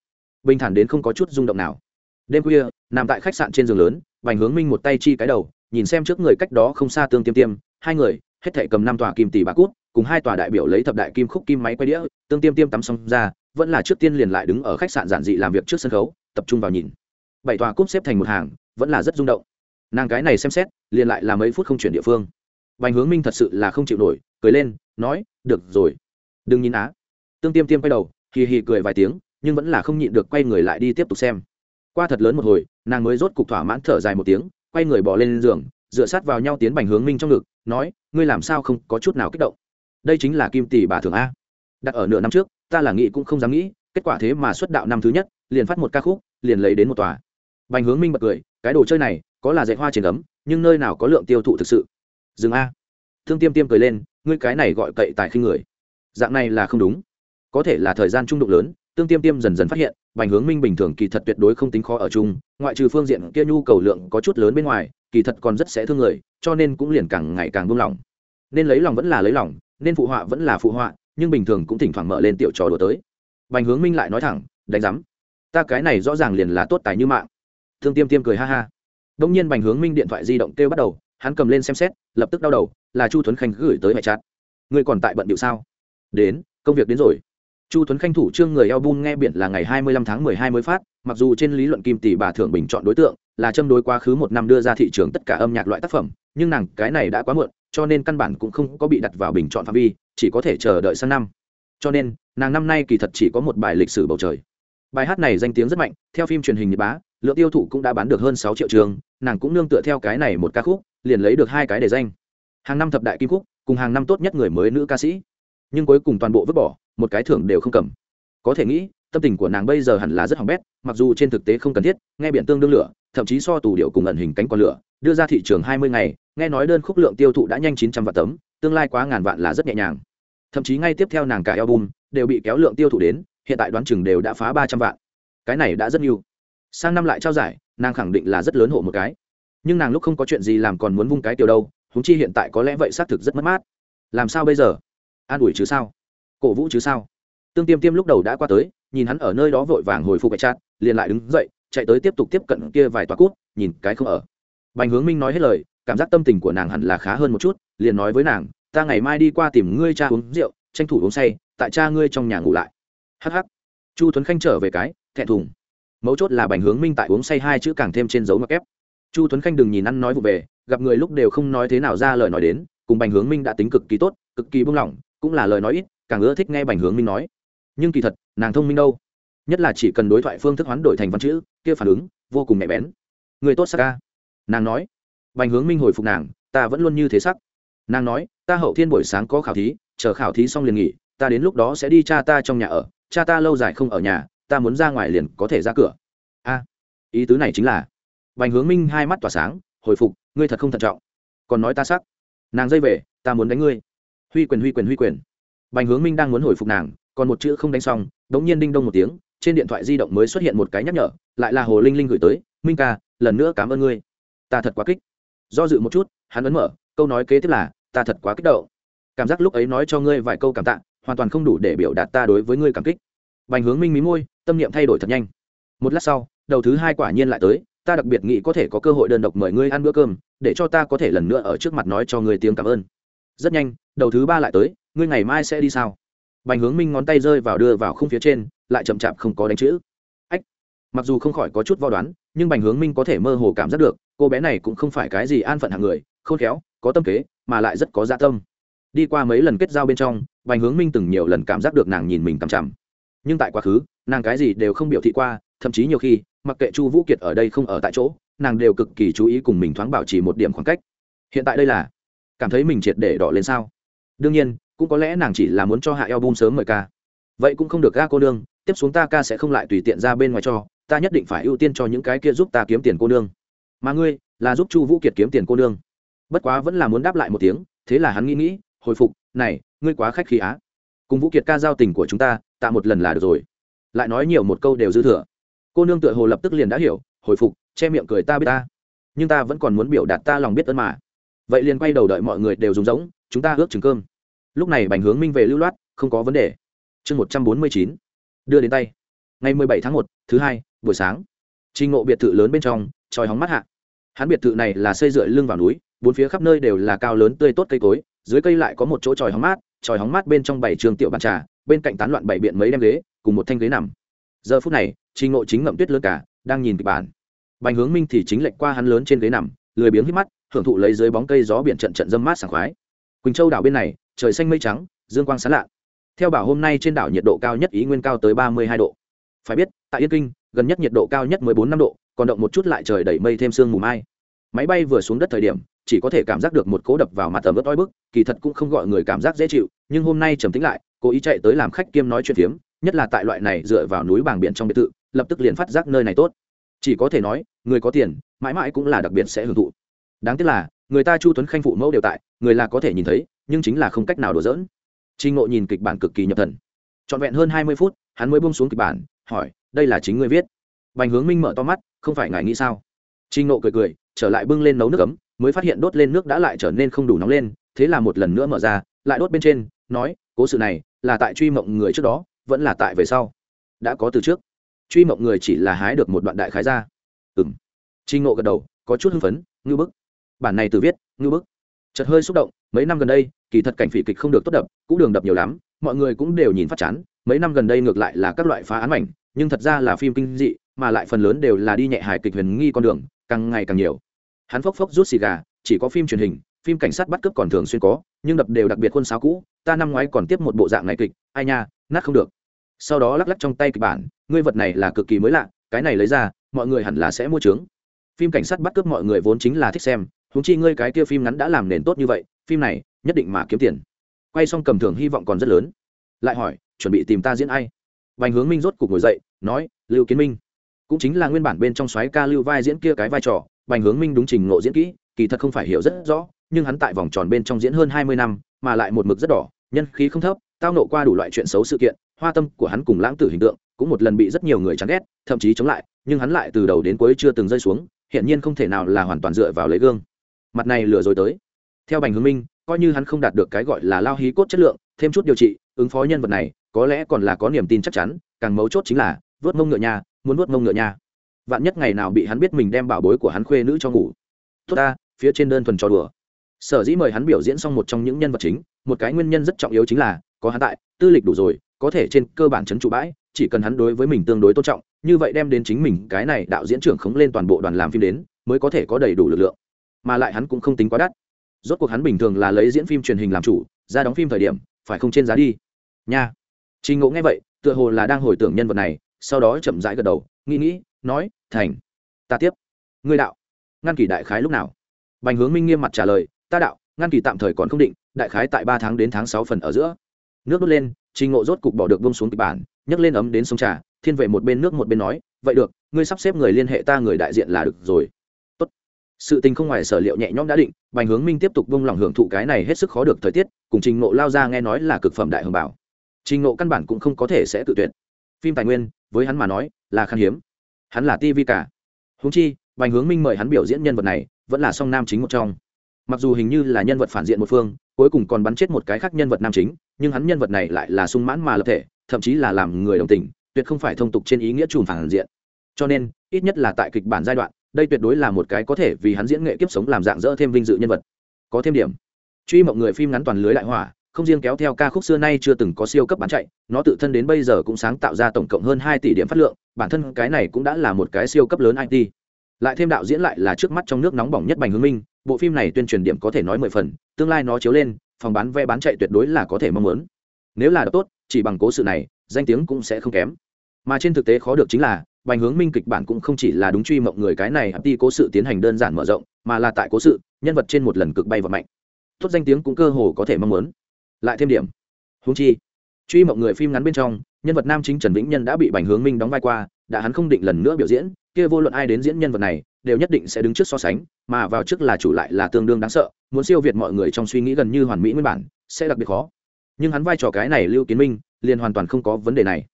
bình thản đến không có chút rung động nào. Đêm khuya, nằm tại khách sạn trên giường lớn, vành hướng minh một tay chi cái đầu, nhìn xem trước người cách đó không xa tương tiêm tiêm, hai người, hết thể cầm năm tòa kim tỷ bà cút, cùng hai tòa đại biểu lấy thập đại kim khúc kim máy quay đĩa, tương tiêm tiêm tắm xong ra, vẫn là trước tiên liền lại đứng ở khách sạn giản dị làm việc trước sân khấu, tập trung vào nhìn. Bảy tòa cúp xếp thành một hàng, vẫn là rất rung động. Nàng cái này xem xét, liền lại là mấy phút không chuyển địa phương. Bành hướng minh thật sự là không chịu nổi, cười lên, nói, được rồi, đừng nhìn á. Tương tiêm tiêm quay đầu, hì hì cười vài tiếng nhưng vẫn là không nhịn được quay người lại đi tiếp tục xem. Qua thật lớn một hồi, nàng mới rốt cục thỏa mãn thở dài một tiếng, quay người bỏ lên giường, dựa sát vào nhau tiến bành hướng minh trong ngực, nói, ngươi làm sao không có chút nào kích động? Đây chính là kim tỷ bà thường a. Đặt ở nửa năm trước, ta là nghĩ cũng không dám nghĩ, kết quả thế mà xuất đạo năm thứ nhất, liền phát một ca khúc, liền lấy đến một tòa. Bành hướng minh bật cười, cái đồ chơi này, có là dạy hoa trên ấm, nhưng nơi nào có lượng tiêu thụ thực sự. Dừng a. Thương tiêm tiêm cười lên, ngươi cái này gọi cậy tại khinh người. Dạng này là không đúng. Có thể là thời gian trung đụng lớn tương tiêm tiêm dần dần phát hiện, bành hướng minh bình thường kỳ thật tuyệt đối không tính khó ở chung, ngoại trừ phương diện kia nhu cầu lượng có chút lớn bên ngoài, kỳ thật còn rất sẽ thương người, cho nên cũng liền càng ngày càng buông lỏng. Nên lấy lòng vẫn là lấy lòng, nên phụ họa vẫn là phụ họa, nhưng bình thường cũng thỉnh thoảng mở lên tiểu trò đùa tới. Bành hướng minh lại nói thẳng, đánh giám, ta cái này rõ ràng liền là tốt tài như mạng. Thương tiêm tiêm cười ha ha. Đông nhiên bành hướng minh điện thoại di động kêu bắt đầu, hắn cầm lên xem xét, lập tức đau đầu, là chu tuấn khanh gửi tới mẹ chát ngươi còn tại bận điệu sao? Đến, công việc đến rồi chu tuấn khanh thủ trương người eo bun nghe biển là ngày hai mươi lăm tháng mười hai mới phát, mặc dù trên lý luận kim tỷ bà thưởng bình chọn đối tượng, là châm đối quá khứ một năm đưa ra thị trường tất cả âm nhạc loại tác phẩm, nhưng nàng cái này đã quá muộn, cho nên căn bản cũng không có bị đặt vào bình chọn phạm vi, chỉ có thể chờ đợi sang năm. Cho nên, nàng năm nay kỳ thật chỉ có một bài lịch sử bầu trời. Bài hát này danh tiếng rất mạnh, theo phim truyền hình nhật bá, lượng tiêu thụ cũng đã bán được hơn sáu triệu trường, nàng cũng nương tựa theo cái này một ca khúc, liền lấy được hai cái để danh. Hàng năm thập đại kim khúc, cùng hàng năm tốt nhất người mới nữ ca sĩ nhưng cuối cùng toàn bộ vứt bỏ, một cái thưởng đều không cầm. Có thể nghĩ, tâm tình của nàng bây giờ hẳn là rất hỏng bét, mặc dù trên thực tế không cần thiết, nghe biển tương đương lửa, thậm chí so tù điệu cùng ẩn hình cánh con lửa, đưa ra thị trường hai mươi ngày, nghe nói đơn khúc lượng tiêu thụ đã nhanh chín trăm vạn tấm, tương lai quá ngàn vạn là rất nhẹ nhàng. Thậm chí ngay tiếp theo nàng cả album đều bị kéo lượng tiêu thụ đến, hiện tại đoán chừng đều đã phá ba trăm vạn. Cái này đã rất nhiều. Sang năm lại trao giải, nàng khẳng định là rất lớn hộ một cái. Nhưng nàng lúc không có chuyện gì làm còn muốn vung cái tiểu đâu húng chi hiện tại có lẽ vậy xác thực rất mất mát. Làm sao bây giờ? An ủi chứ sao? Cổ vũ chứ sao? Tương tiêm tiêm lúc đầu đã qua tới, nhìn hắn ở nơi đó vội vàng hồi phục cái chat liền lại đứng dậy, chạy tới tiếp tục tiếp cận kia vài tòa cút, nhìn cái không ở. Bành hướng minh nói hết lời, cảm giác tâm tình của nàng hẳn là khá hơn một chút, liền nói với nàng, ta ngày mai đi qua tìm ngươi cha uống rượu, tranh thủ uống say, tại cha ngươi trong nhà ngủ lại. Hh chu tuấn khanh trở về cái, thẹn thùng. Mấu chốt là bành hướng minh tại uống say hai chữ càng thêm trên dấu mặc ép. Chu tuấn khanh đừng nhìn ăn nói vụ về, gặp người lúc đều không nói thế nào ra lời nói đến, cùng bành hướng minh đã tính cực kỳ tốt, cực kỳ buông lỏng cũng là lời nói ít, càng ưa thích nghe bành hướng minh nói. Nhưng kỳ thật, nàng thông minh đâu? Nhất là chỉ cần đối thoại phương thức hoán đổi thành văn chữ, kia phản ứng vô cùng nhạy bén. Người tốt sắc ca. Nàng nói. Bành hướng minh hồi phục nàng, ta vẫn luôn như thế sắc. Nàng nói, ta hậu thiên buổi sáng có khảo thí, chờ khảo thí xong liền nghỉ, ta đến lúc đó sẽ đi cha ta trong nhà ở, cha ta lâu dài không ở nhà, ta muốn ra ngoài liền có thể ra cửa. A, ý tứ này chính là, bành hướng minh hai mắt tỏa sáng, hồi phục, ngươi thật không thận trọng. Còn nói ta sắc. Nàng dây về, ta muốn đánh ngươi huy quyền huy quyền huy quyền. Bành hướng minh đang muốn hồi phục nàng, còn một chữ không đánh xong đ n g nhiên đinh đông một tiếng, trên điện thoại di động mới xuất hiện một cái nhắc nhở, lại là hồ linh linh gửi tới, minh ca, lần nữa cảm ơn ngươi. Ta thật quá kích. Do dự một chút, hắn ấn mở, câu nói kế tiếp là, ta thật quá kích động. Cảm giác lúc ấy nói cho ngươi vài câu cảm tạ, hoàn toàn không đủ để biểu đạt ta đối với ngươi cảm kích. Bành hướng minh mí môi, tâm niệm thay đổi thật nhanh. Một lát sau, đầu thứ hai quả nhiên lại tới, ta đặc biệt nghĩ có thể có cơ hội đơn độc mời ngươi ăn bữa cơm, để cho ta có thể lần nữa ở trước mặt nói cho ngươi tiếng cảm ơn rất nhanh, đầu thứ ba lại tới, ngươi ngày mai sẽ đi sao? Bành hướng minh ngón tay rơi vào đưa vào không phía trên, lại chậm chạp không có đánh chữ. Ách! Mặc dù không khỏi có chút vo đoán, nhưng bành hướng minh có thể mơ hồ cảm giác được, cô bé này cũng không phải cái gì an phận hàng người, khôn khéo, có tâm kế, mà lại rất có dạ tâm. Đi qua mấy lần kết giao bên trong, bành hướng minh từng nhiều lần cảm giác được nàng nhìn mình cằm chằm. Nhưng tại quá khứ, nàng cái gì đều không biểu thị qua, thậm chí nhiều khi, mặc kệ chu vũ kiệt ở đây không ở tại chỗ, nàng đều cực kỳ chú ý cùng mình thoáng bảo trì một điểm khoảng cách. Hiện tại đây là cảm thấy mình triệt để đỏ lên sao? Đương nhiên, cũng có lẽ nàng chỉ là muốn cho hạ eo bum sớm mời ca. Vậy cũng không được ga cô nương, tiếp xuống ta ca sẽ không lại tùy tiện ra bên ngoài cho, ta nhất định phải ưu tiên cho những cái kia giúp ta kiếm tiền cô nương. Mà ngươi, là giúp chu vũ kiệt kiếm tiền cô nương. Bất quá vẫn là muốn đáp lại một tiếng, thế là hắn nghĩ nghĩ, hồi phục, này, ngươi quá khách khí á. Cùng vũ kiệt ca giao tình của chúng ta, tạ một lần là được rồi. Lại nói nhiều một câu đều dư thừa. Cô nương tựa hồ lập tức liền đã hiểu, hồi phục, che miệng cười ta biết ta. Nhưng ta vẫn còn muốn biểu đạt ta lòng biết ơn mà vậy liền quay đầu đợi mọi người đều dùng giống, chúng ta ước chừng cơm. Lúc này bành hướng minh về lưu loát, không có vấn đề. Chương một trăm bốn mươi chín, đưa đến tay. Ngày mười bảy tháng một, thứ hai, buổi sáng. Trình ngộ biệt thự lớn bên trong tròi hóng mắt hạ. Hắn biệt thự này là xây dựa lưng vào núi, bốn phía khắp nơi đều là cao lớn tươi tốt cây cối, dưới cây lại có một chỗ tròi hóng mát tròi hóng mát bên trong bảy trường tiểu bàn trà, bên cạnh tán loạn bảy biện mấy đem ghế, cùng một thanh ghế nằm. Giờ phút này trình ngộ chính ngậm tuyết lớn cả, đang nhìn kịch bản. Bành hướng minh thì chính lệnh qua hắn lớn trên ghế nằm lười biếng hít mắt, hưởng thụ lấy dưới bóng cây gió biển trận trận dâm mát sảng khoái. Quỳnh châu đảo bên này, trời xanh mây trắng, dương quang sán lạ. Theo bảo hôm nay trên đảo nhiệt độ cao nhất ý nguyên cao tới ba mươi hai độ. Phải biết, tại yên kinh, gần nhất nhiệt độ cao nhất mười bốn năm độ, còn động một chút lại trời đẩy mây thêm sương mù mai. Máy bay vừa xuống đất thời điểm, chỉ có thể cảm giác được một cố đập vào mặt tầm ướt oi bức, kỳ thật cũng không gọi người cảm giác dễ chịu, nhưng hôm nay trầm tính lại, cố ý chạy tới làm khách kiêm nói chuyện phiếm, nhất là tại loại này dựa vào núi bàng biển trong biệt thự, lập tức liền phát giác nơi này tốt. Chỉ có thể nói, người có tiền mãi mãi cũng là đặc biệt sẽ hưởng thụ. Đáng tiếc là, người ta chu tuấn khanh phụ mẫu đều tại, người là có thể nhìn thấy, nhưng chính là không cách nào đổ dỡn trinh ngộ nhìn kịch bản cực kỳ nhập thần. Trọn vẹn hơn hai mươi phút, hắn mới bông xuống kịch bản, hỏi, đây là chính ngươi viết? Bành hướng minh mở to mắt, không phải ngài nghĩ sao? Trinh ngộ cười cười, trở lại bưng lên nấu nước ấm, mới phát hiện đốt lên nước đã lại trở nên không đủ nóng lên, thế là một lần nữa mở ra, lại đốt bên trên, nói, cố sự này là tại truy mộng người trước đó, vẫn là tại về sau. Đã có từ trước. Truy mộng người chỉ là hái được một đoạn đại khái ra. Ừng trinh ngộ gật đầu, có chút hưng phấn ngư bức, bản này từ viết ngư bức. Chợt hơi xúc động, mấy năm gần đây, kỳ thật cảnh phỉ kịch không được tốt đập, cũng đường đập nhiều lắm, mọi người cũng đều nhìn phát chán, mấy năm gần đây ngược lại là các loại phá án mảnh, nhưng thật ra là phim kinh dị, mà lại phần lớn đều là đi nhẹ hài kịch huyền nghi con đường, càng ngày càng nhiều. Hắn phốc phốc rút xì gà, chỉ có phim truyền hình, phim cảnh sát bắt cướp còn thường xuyên có, nhưng đập đều đặc biệt khuôn sáo cũ, ta năm ngoái còn tiếp một bộ dạng này kịch, ai nha, nát không được. Sau đó lắc lắc trong tay kịch bản, ngươi vật này là cực kỳ mới lạ, cái này lấy ra, mọi người hẳn là sẽ mua chứng phim cảnh sát bắt cướp mọi người vốn chính là thích xem húng chi ngươi cái kia phim ngắn đã làm nền tốt như vậy, phim này nhất định mà kiếm tiền. Quay xong cầm thưởng hy vọng còn rất lớn. Lại hỏi, chuẩn bị tìm ta diễn ai? Vành hướng minh rốt cục ngồi dậy, nói, lưu kiến minh. Cũng chính là nguyên bản bên trong xoáy ca lưu vai diễn kia cái vai trò bành hướng minh đúng trình ngộ diễn kỹ, kỳ thật không phải hiểu rất rõ, nhưng hắn tại vòng tròn bên trong diễn hơn hai mươi năm, mà lại một mực rất đỏ, nhân khí không thấp, tao nộ qua đủ loại chuyện xấu sự kiện, hoa tâm của hắn cùng lãng tử hình tượng cũng một lần bị rất nhiều người chán ghét, thậm chí chống lại, nhưng hắn lại từ đầu đến cuối chưa từng rơi xuống hiện nhiên không thể nào là hoàn toàn dựa vào lấy gương. Mặt này lừa rồi tới. Theo bành hướng minh, coi như hắn không đạt được cái gọi là lao hí cốt chất lượng, thêm chút điều trị, ứng phó nhân vật này, có lẽ còn là có niềm tin chắc chắn, càng mấu chốt chính là, vớt mông ngựa nhà, muốn vớt mông ngựa nhà. Vạn nhất ngày nào bị hắn biết mình đem bảo bối của hắn khuê nữ cho ngủ. Tốt ta, phía trên đơn thuần trò đùa. Sở dĩ mời hắn biểu diễn xong một trong những nhân vật chính, một cái nguyên nhân rất trọng yếu chính là, có hắn tại, tư lịch đủ rồi, có thể trên cơ bản chấn trụ bãi chỉ cần hắn đối với mình tương đối tôn trọng, như vậy đem đến chính mình cái này đạo diễn trưởng khống lên toàn bộ đoàn làm phim đến, mới có thể có đầy đủ lực lượng. Mà lại hắn cũng không tính quá đắt. Rốt cuộc hắn bình thường là lấy diễn phim truyền hình làm chủ, ra đóng phim thời điểm, phải không trên giá đi? Nha. Trình ngộ nghe vậy, tựa hồ là đang hồi tưởng nhân vật này, sau đó chậm rãi gật đầu, nghĩ nghĩ, nói, thành, ta tiếp. Ngươi đạo, ngăn kỳ đại khái lúc nào? Bành hướng minh nghiêm mặt trả lời, ta đạo, ngăn kỳ tạm thời còn không định, đại khái tại ba tháng đến tháng sáu phần ở giữa nước đốt lên, trình ngộ rốt cục bỏ được bông xuống kịch bản, nhấc lên ấm đến sông trà, thiên vệ một bên nước một bên nói, vậy được, ngươi sắp xếp người liên hệ ta người đại diện là được rồi. Tốt. sự tình không ngoài sở liệu nhẹ nhõm đã định, bành hướng minh tiếp tục vung lòng hưởng thụ cái này hết sức khó được thời tiết, cùng trình ngộ lao ra nghe nói là cực phẩm đại hồng bảo. Trình ngộ căn bản cũng không có thể sẽ tự tuyệt. Phim tài nguyên, với hắn mà nói, là khan hiếm. Hắn là tivi cả. Húng chi, bành hướng minh mời hắn biểu diễn nhân vật này, vẫn là song nam chính một trong. Mặc dù hình như là nhân vật phản diện một phương cuối cùng còn bắn chết một cái khác nhân vật nam chính, nhưng hắn nhân vật này lại là sung mãn mà lập thể, thậm chí là làm người đồng tình, tuyệt không phải thông tục trên ý nghĩa chùm phản diện. Cho nên, ít nhất là tại kịch bản giai đoạn, đây tuyệt đối là một cái có thể vì hắn diễn nghệ kiếp sống làm dạng dỡ thêm vinh dự nhân vật. Có thêm điểm. Truy mộng người phim ngắn toàn lưới đại hỏa, không riêng kéo theo ca khúc xưa nay chưa từng có siêu cấp bán chạy, nó tự thân đến bây giờ cũng sáng tạo ra tổng cộng hơn hai tỷ điểm phát lượng, bản thân cái này cũng đã là một cái siêu cấp lớn it lại thêm đạo diễn lại là trước mắt trong nước nóng bỏng nhất bành hướng minh bộ phim này tuyên truyền điểm có thể nói mười phần, tương lai nó chiếu lên, phòng bán vé bán chạy tuyệt đối là có thể mong muốn. Nếu là đọc tốt, chỉ bằng cố sự này, danh tiếng cũng sẽ không kém. Mà trên thực tế khó được chính là, bành hướng minh kịch bản cũng không chỉ là đúng truy mộng người cái này, đi cố sự tiến hành đơn giản mở rộng, mà là tại cố sự, nhân vật trên một lần cực bay và mạnh tốt danh tiếng cũng cơ hồ có thể mong muốn. Lại thêm điểm. Húng chi, truy mộng người phim ngắn bên trong, nhân vật nam chính trần vĩnh nhân đã bị bành hướng minh đóng vai qua, đã hắn không định lần nữa biểu diễn kia vô luận ai đến diễn nhân vật này, đều nhất định sẽ đứng trước so sánh, mà vào trước là chủ lại là tương đương đáng sợ, muốn siêu việt mọi người trong suy nghĩ gần như hoàn mỹ nguyên bản, sẽ đặc biệt khó. Nhưng hắn vai trò cái này lưu kiến minh, liền hoàn toàn không có vấn đề này.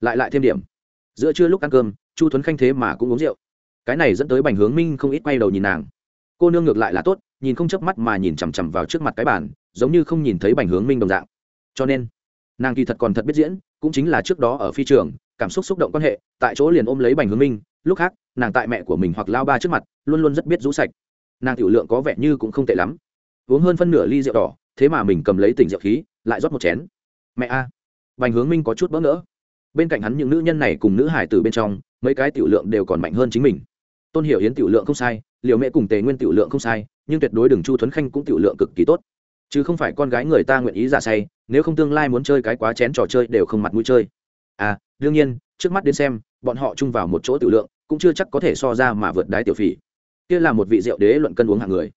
Lại lại thêm điểm. Giữa trưa lúc ăn cơm, chu tuấn khanh thế mà cũng uống rượu. Cái này dẫn tới bành hướng minh không ít quay đầu nhìn nàng. Cô nương ngược lại là tốt, nhìn không chớp mắt mà nhìn chằm chằm vào trước mặt cái bàn, giống như không nhìn thấy bành hướng minh đồng dạng. Cho nên, nàng kỳ thật còn thật biết diễn, cũng chính là trước đó ở phi trường, cảm xúc xúc động quan hệ, tại chỗ liền ôm lấy bành hướng minh lúc khác, nàng tại mẹ của mình hoặc lao ba trước mặt, luôn luôn rất biết rũ sạch. Nàng tiểu lượng có vẻ như cũng không tệ lắm. Uống hơn phân nửa ly rượu đỏ, thế mà mình cầm lấy tỉnh rượu khí, lại rót một chén. Mẹ a. Bành hướng minh có chút bỡ ngỡ. Bên cạnh hắn những nữ nhân này cùng nữ hải từ bên trong, mấy cái tiểu lượng đều còn mạnh hơn chính mình. Tôn hiểu hiến tiểu lượng không sai liệu mẹ cùng tề nguyên tiểu lượng không sai, nhưng tuyệt đối đừng chu thuấn khanh cũng tiểu lượng cực kỳ tốt. Chứ không phải con gái người ta nguyện ý giả say, nếu không tương lai muốn chơi cái quá chén trò chơi đều không mặt mũi chơi. À đương nhiên, trước mắt đến xem, bọn họ chung vào một chỗ tiểu lượng cũng chưa chắc có thể so ra mà vượt đái tiểu phỉ. Kia là một vị rượu đế luận cân uống hạng người.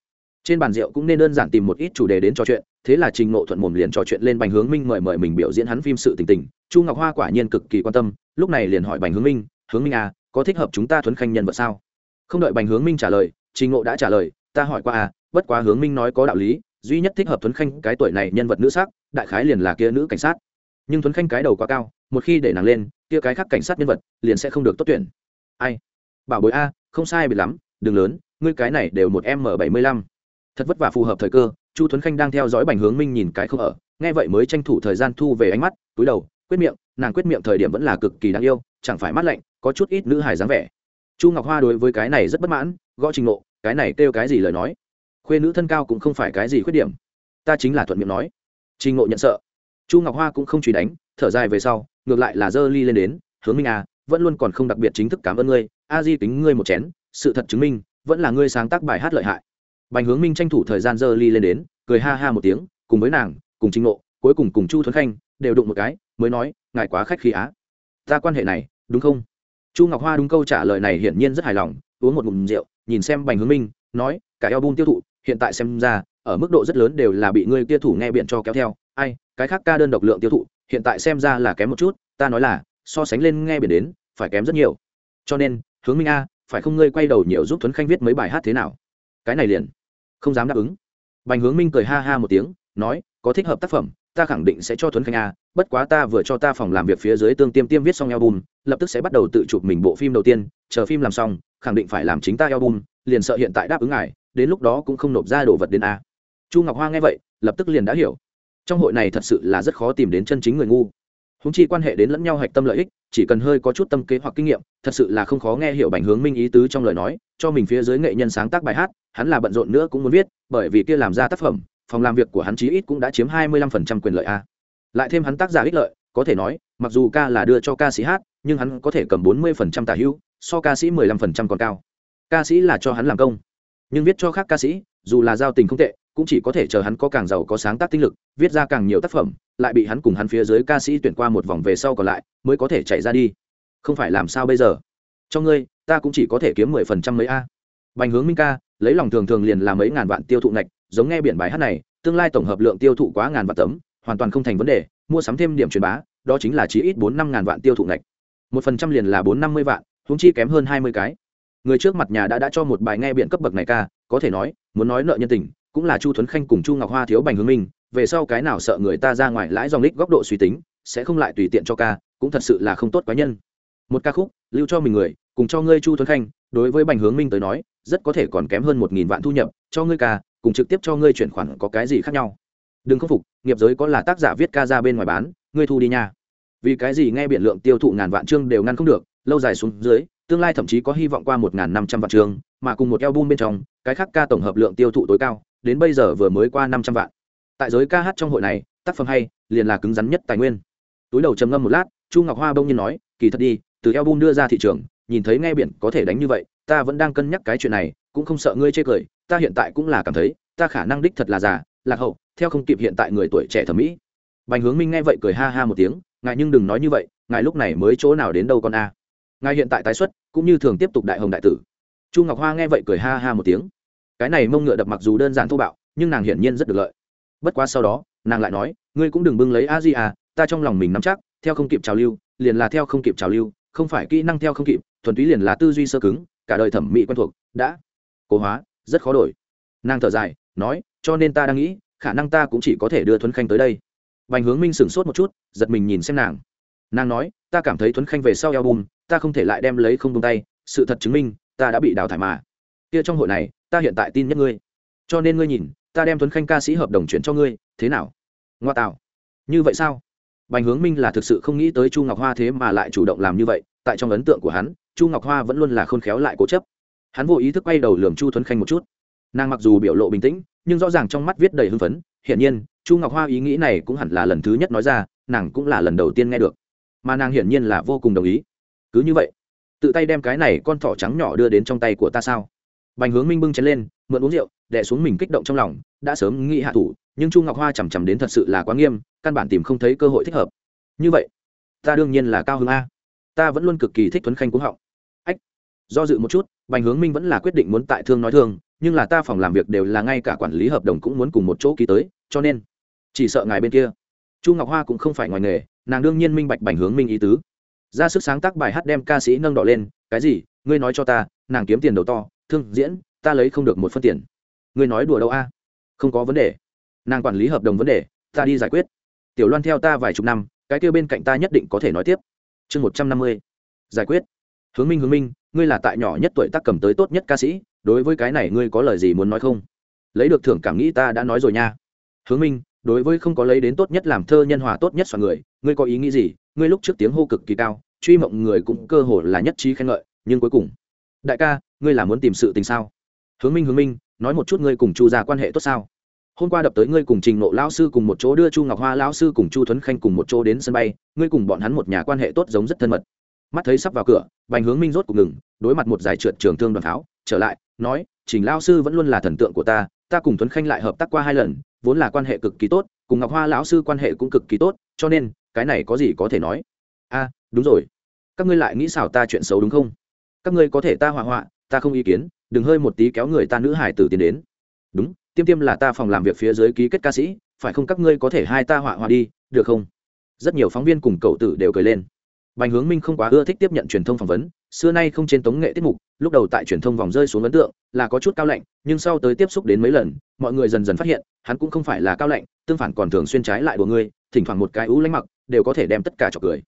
Trên bàn rượu cũng nên đơn giản tìm một ít chủ đề đến trò chuyện, thế là trình nộ thuận mồm liền trò chuyện lên bành hướng minh mời mời mình biểu diễn hắn phim sự tình tình. Chu ngọc hoa quả nhiên cực kỳ quan tâm, lúc này liền hỏi bành hướng minh hướng minh à có thích hợp chúng ta thuấn khanh nhân vật sao? Không đợi bành hướng minh trả lời, trình nộ đã trả lời, ta hỏi qua à bất quá hướng minh nói có đạo lý, duy nhất thích hợp thuấn khanh cái tuổi này nhân vật nữ sắc, đại khái liền là kia nữ cảnh sát. Nhưng thuấn khanh cái đầu quá cao, một khi để nàng lên, kia cái khác cảnh sát nhân vật liền sẽ không được tốt tuyển ai? Bảo bối a, không sai biệt lắm, đừng lớn, ngươi cái này đều một m bảy mươi lăm. Thật vất vả phù hợp thời cơ, chu thuấn khanh đang theo dõi bành hướng minh nhìn cái không ở. Nghe vậy mới tranh thủ thời gian thu về ánh mắt, túi đầu, quyết miệng, nàng quyết miệng thời điểm vẫn là cực kỳ đáng yêu, chẳng phải mắt lạnh, có chút ít nữ hài dáng vẻ. Chu ngọc hoa đối với cái này rất bất mãn, gõ trình ngộ, cái này kêu cái gì lời nói? Khuê nữ thân cao cũng không phải cái gì khuyết điểm. Ta chính là thuận miệng nói. Trình ngộ nhận sợ. Chu ngọc hoa cũng không truy đánh, thở dài về sau, ngược lại là dơ ly lên đến, hướng minh à vẫn luôn còn không đặc biệt chính thức cảm ơn ngươi a di tính ngươi một chén sự thật chứng minh vẫn là ngươi sáng tác bài hát lợi hại. Bành hướng minh tranh thủ thời gian dơ ly lên đến cười ha ha một tiếng cùng với nàng cùng trình nộ, cuối cùng cùng chu thuấn khanh đều đụng một cái mới nói ngài quá khách khí á. Ta quan hệ này đúng không? Chu ngọc hoa đúng câu trả lời này hiển nhiên rất hài lòng uống một ngụm rượu nhìn xem bành hướng minh nói cả eo bun tiêu thụ hiện tại xem ra ở mức độ rất lớn đều là bị ngươi kia thủ nghe biện cho kéo theo. Ai cái khác ca đơn độc lượng tiêu thụ hiện tại xem ra là kém một chút ta nói là so sánh lên nghe biển đến, phải kém rất nhiều. Cho nên, hướng minh a, phải không ngươi quay đầu nhiều giúp thuấn khanh viết mấy bài hát thế nào? Cái này liền. Không dám đáp ứng. Bành hướng minh cười ha ha một tiếng, nói, có thích hợp tác phẩm, ta khẳng định sẽ cho thuấn khanh a, bất quá ta vừa cho ta phòng làm việc phía dưới tương tiêm tiêm viết xong album, lập tức sẽ bắt đầu tự chụp mình bộ phim đầu tiên, chờ phim làm xong, khẳng định phải làm chính ta album, liền sợ hiện tại đáp ứng ngài, đến lúc đó cũng không nộp ra đồ vật đến a. Chu ngọc hoa nghe vậy, lập tức liền đã hiểu. Trong hội này thật sự là rất khó tìm đến chân chính người ngu húng chi quan hệ đến lẫn nhau hạch tâm lợi ích, chỉ cần hơi có chút tâm kế hoặc kinh nghiệm, thật sự là không khó nghe hiểu bành hướng minh ý tứ trong lời nói, cho mình phía dưới nghệ nhân sáng tác bài hát, hắn là bận rộn nữa cũng muốn viết, bởi vì kia làm ra tác phẩm, phòng làm việc của hắn chí ít cũng đã chiếm hai mươi lăm phần trăm quyền lợi a. Lại thêm hắn tác giả ích lợi, có thể nói, mặc dù ca là đưa cho ca sĩ hát, nhưng hắn có thể cầm bốn mươi phần trăm tả hữu, so ca sĩ mười lăm phần trăm còn cao. Ca sĩ là cho hắn làm công, nhưng viết cho khác ca sĩ, dù là giao tình không tệ cũng chỉ có thể chờ hắn có càng giàu có sáng tác tinh lực, viết ra càng nhiều tác phẩm, lại bị hắn cùng hắn phía dưới ca sĩ tuyển qua một vòng về sau còn lại, mới có thể chạy ra đi. Không phải làm sao bây giờ? Cho ngươi, ta cũng chỉ có thể kiếm mười phần trăm mấy a. Bành hướng minh ca, lấy lòng thường thường liền là mấy ngàn vạn tiêu thụ ngạch, giống nghe biển bài hát này, tương lai tổng hợp lượng tiêu thụ quá ngàn vạn tấm, hoàn toàn không thành vấn đề, mua sắm thêm điểm truyền bá, đó chính là chí ít bốn năm ngàn vạn tiêu thụ ngạch. Một phần trăm liền là bốn năm mươi vạn húng chi kém hơn hai mươi cái. Người trước mặt nhà đã đã cho một bài nghe biện cấp bậc này ca, có thể nói, muốn nói nợ nhân tình cũng là chu thuấn khanh cùng chu ngọc hoa thiếu bành hướng minh, về sau cái nào sợ người ta ra ngoài lãi dòng lích góc độ suy tính, sẽ không lại tùy tiện cho ca, cũng thật sự là không tốt cá nhân. Một ca khúc, lưu cho mình người, cùng cho ngươi chu thuấn khanh, đối với bành hướng minh tới nói, rất có thể còn kém hơn một nghìn vạn thu nhập, cho ngươi ca, cùng trực tiếp cho ngươi chuyển khoản có cái gì khác nhau. Đừng khâm phục, nghiệp giới có là tác giả viết ca ra bên ngoài bán, ngươi thu đi nha. Vì cái gì nghe biện lượng tiêu thụ ngàn vạn chương đều ngăn không được, lâu dài xuống dưới, tương lai thậm chí có hy vọng qua một ngàn năm trăm vạn chương, mà cùng một eo bun bên trong, cái khác ca tổng hợp lượng tiêu thụ tối cao đến bây giờ vừa mới qua năm trăm vạn. Tại giới ca hát trong hội này, tác phẩm hay, liền là cứng rắn nhất tài nguyên. Túi đầu trầm ngâm một lát, chu ngọc hoa bông nhiên nói, kỳ thật đi, từ album đưa ra thị trường, nhìn thấy nghe biển có thể đánh như vậy, ta vẫn đang cân nhắc cái chuyện này, cũng không sợ ngươi chê cười, ta hiện tại cũng là cảm thấy, ta khả năng đích thật là già, lạc hậu, theo không kịp hiện tại người tuổi trẻ thẩm mỹ. Bành hướng minh nghe vậy cười ha ha một tiếng, ngài nhưng đừng nói như vậy, ngài lúc này mới chỗ nào đến đâu con a? Ngài hiện tại tái xuất, cũng như thường tiếp tục đại hồng đại tử. Chu ngọc hoa nghe vậy cười ha ha một tiếng cái này mông ngựa đập mặc dù đơn giản thô bạo, nhưng nàng hiển nhiên rất được lợi. Bất quá sau đó, nàng lại nói, ngươi cũng đừng bưng lấy a di à ta trong lòng mình nắm chắc, theo không kịp trào lưu, liền là theo không kịp trào lưu, không phải kỹ năng theo không kịp, thuần túy liền là tư duy sơ cứng, cả đời thẩm mỹ quen thuộc, đã cố hóa, rất khó đổi. Nàng thở dài, nói, cho nên ta đang nghĩ, khả năng ta cũng chỉ có thể đưa thuấn khanh tới đây. Bành hướng minh sửng sốt một chút, giật mình nhìn xem nàng. Nàng nói, ta cảm thấy thuấn khanh về sau album, ta không thể lại đem lấy không tung tay, sự thật chứng minh, ta đã bị đào thải mà. Kia trong hội này ta hiện tại tin nhất ngươi. Cho nên ngươi nhìn, ta đem tuấn khanh ca sĩ hợp đồng chuyển cho ngươi, thế nào? Ngoa tạo. Như vậy sao? Bành hướng minh là thực sự không nghĩ tới chu ngọc hoa thế mà lại chủ động làm như vậy, tại trong ấn tượng của hắn, chu ngọc hoa vẫn luôn là khôn khéo lại cố chấp. Hắn vô ý thức quay đầu lường chu tuấn khanh một chút. Nàng mặc dù biểu lộ bình tĩnh, nhưng rõ ràng trong mắt viết đầy hưng phấn, hiển nhiên, chu ngọc hoa ý nghĩ này cũng hẳn là lần thứ nhất nói ra, nàng cũng là lần đầu tiên nghe được. Mà nàng hiển nhiên là vô cùng đồng ý. Cứ như vậy, tự tay đem cái này con thỏ trắng nhỏ đưa đến trong tay của ta sao? Bành hướng minh bưng chén lên, mượn uống rượu đẻ xuống mình kích động trong lòng, đã sớm nghĩ hạ thủ, nhưng chu ngọc hoa chằm chằm đến thật sự là quá nghiêm, căn bản tìm không thấy cơ hội thích hợp. Như vậy, ta đương nhiên là cao hứng a. Ta vẫn luôn cực kỳ thích tuấn khanh cúng họng. Ách, do dự một chút, bành hướng minh vẫn là quyết định muốn tại thương nói thương, nhưng là ta phòng làm việc đều là ngay cả quản lý hợp đồng cũng muốn cùng một chỗ ký tới, cho nên, chỉ sợ ngài bên kia. Chu ngọc hoa cũng không phải ngoài nghề, nàng đương nhiên minh bạch bành hướng minh ý tứ. Ra sức sáng tác bài hát đem ca sĩ nâng đỏ lên, cái gì? Ngươi nói cho ta, nàng kiếm tiền đầu to thương diễn, ta lấy không được một phân tiền. Ngươi nói đùa đâu a? Không có vấn đề. Nàng quản lý hợp đồng vấn đề, ta đi giải quyết. Tiểu loan theo ta vài chục năm, cái kêu bên cạnh ta nhất định có thể nói tiếp. Chương một trăm năm mươi. Giải quyết. Hướng minh hướng minh, ngươi là tại nhỏ nhất tuổi tác cầm tới tốt nhất ca sĩ, đối với cái này ngươi có lời gì muốn nói không? Lấy được thưởng cảm nghĩ ta đã nói rồi nha. Hướng minh, đối với không có lấy đến tốt nhất làm thơ nhân hòa tốt nhất soạn người, ngươi có ý nghĩ gì? Ngươi lúc trước tiếng hô cực kỳ cao, truy mộng người cũng cơ hồ là nhất trí khen ngợi, nhưng cuối cùng, đại ca ngươi là muốn tìm sự tình sao? Hướng minh hướng minh, nói một chút ngươi cùng chu ra quan hệ tốt sao? Hôm qua đập tới ngươi cùng trình nộ lão sư cùng một chỗ đưa chu ngọc hoa lão sư cùng chu thuấn khanh cùng một chỗ đến sân bay, ngươi cùng bọn hắn một nhà quan hệ tốt giống rất thân mật. Mắt thấy sắp vào cửa, bành hướng minh rốt cuộc ngừng, đối mặt một giải trượt trường thương đoàn tháo, trở lại, nói, trình lão sư vẫn luôn là thần tượng của ta ta cùng thuấn khanh lại hợp tác qua hai lần, vốn là quan hệ cực kỳ tốt, cùng ngọc hoa lão sư quan hệ cũng cực kỳ tốt, cho nên, cái này có gì có thể nói? A, đúng rồi. Các ngươi lại nghĩ xảo ta chuyện xấu đúng không? Các ngươi có thể ta hỏa hoạ ta không ý kiến, đừng hơi một tí kéo người ta nữ hải tử tiến đến. Đúng, tiêm tiêm là ta phòng làm việc phía dưới ký kết ca sĩ, phải không các ngươi có thể hai ta họa họa đi, được không? Rất nhiều phóng viên cùng cậu tử đều cười lên. Bành hướng minh không quá ưa thích tiếp nhận truyền thông phỏng vấn, xưa nay không trên tống nghệ tiết mục, lúc đầu tại truyền thông vòng rơi xuống ấn tượng, là có chút cao lạnh, nhưng sau tới tiếp xúc đến mấy lần, mọi người dần dần phát hiện, hắn cũng không phải là cao lạnh, tương phản còn thường xuyên trái lại của ngươi, thỉnh thoảng một cái ú lánh mặc, đều có thể đem tất cả trọc cười.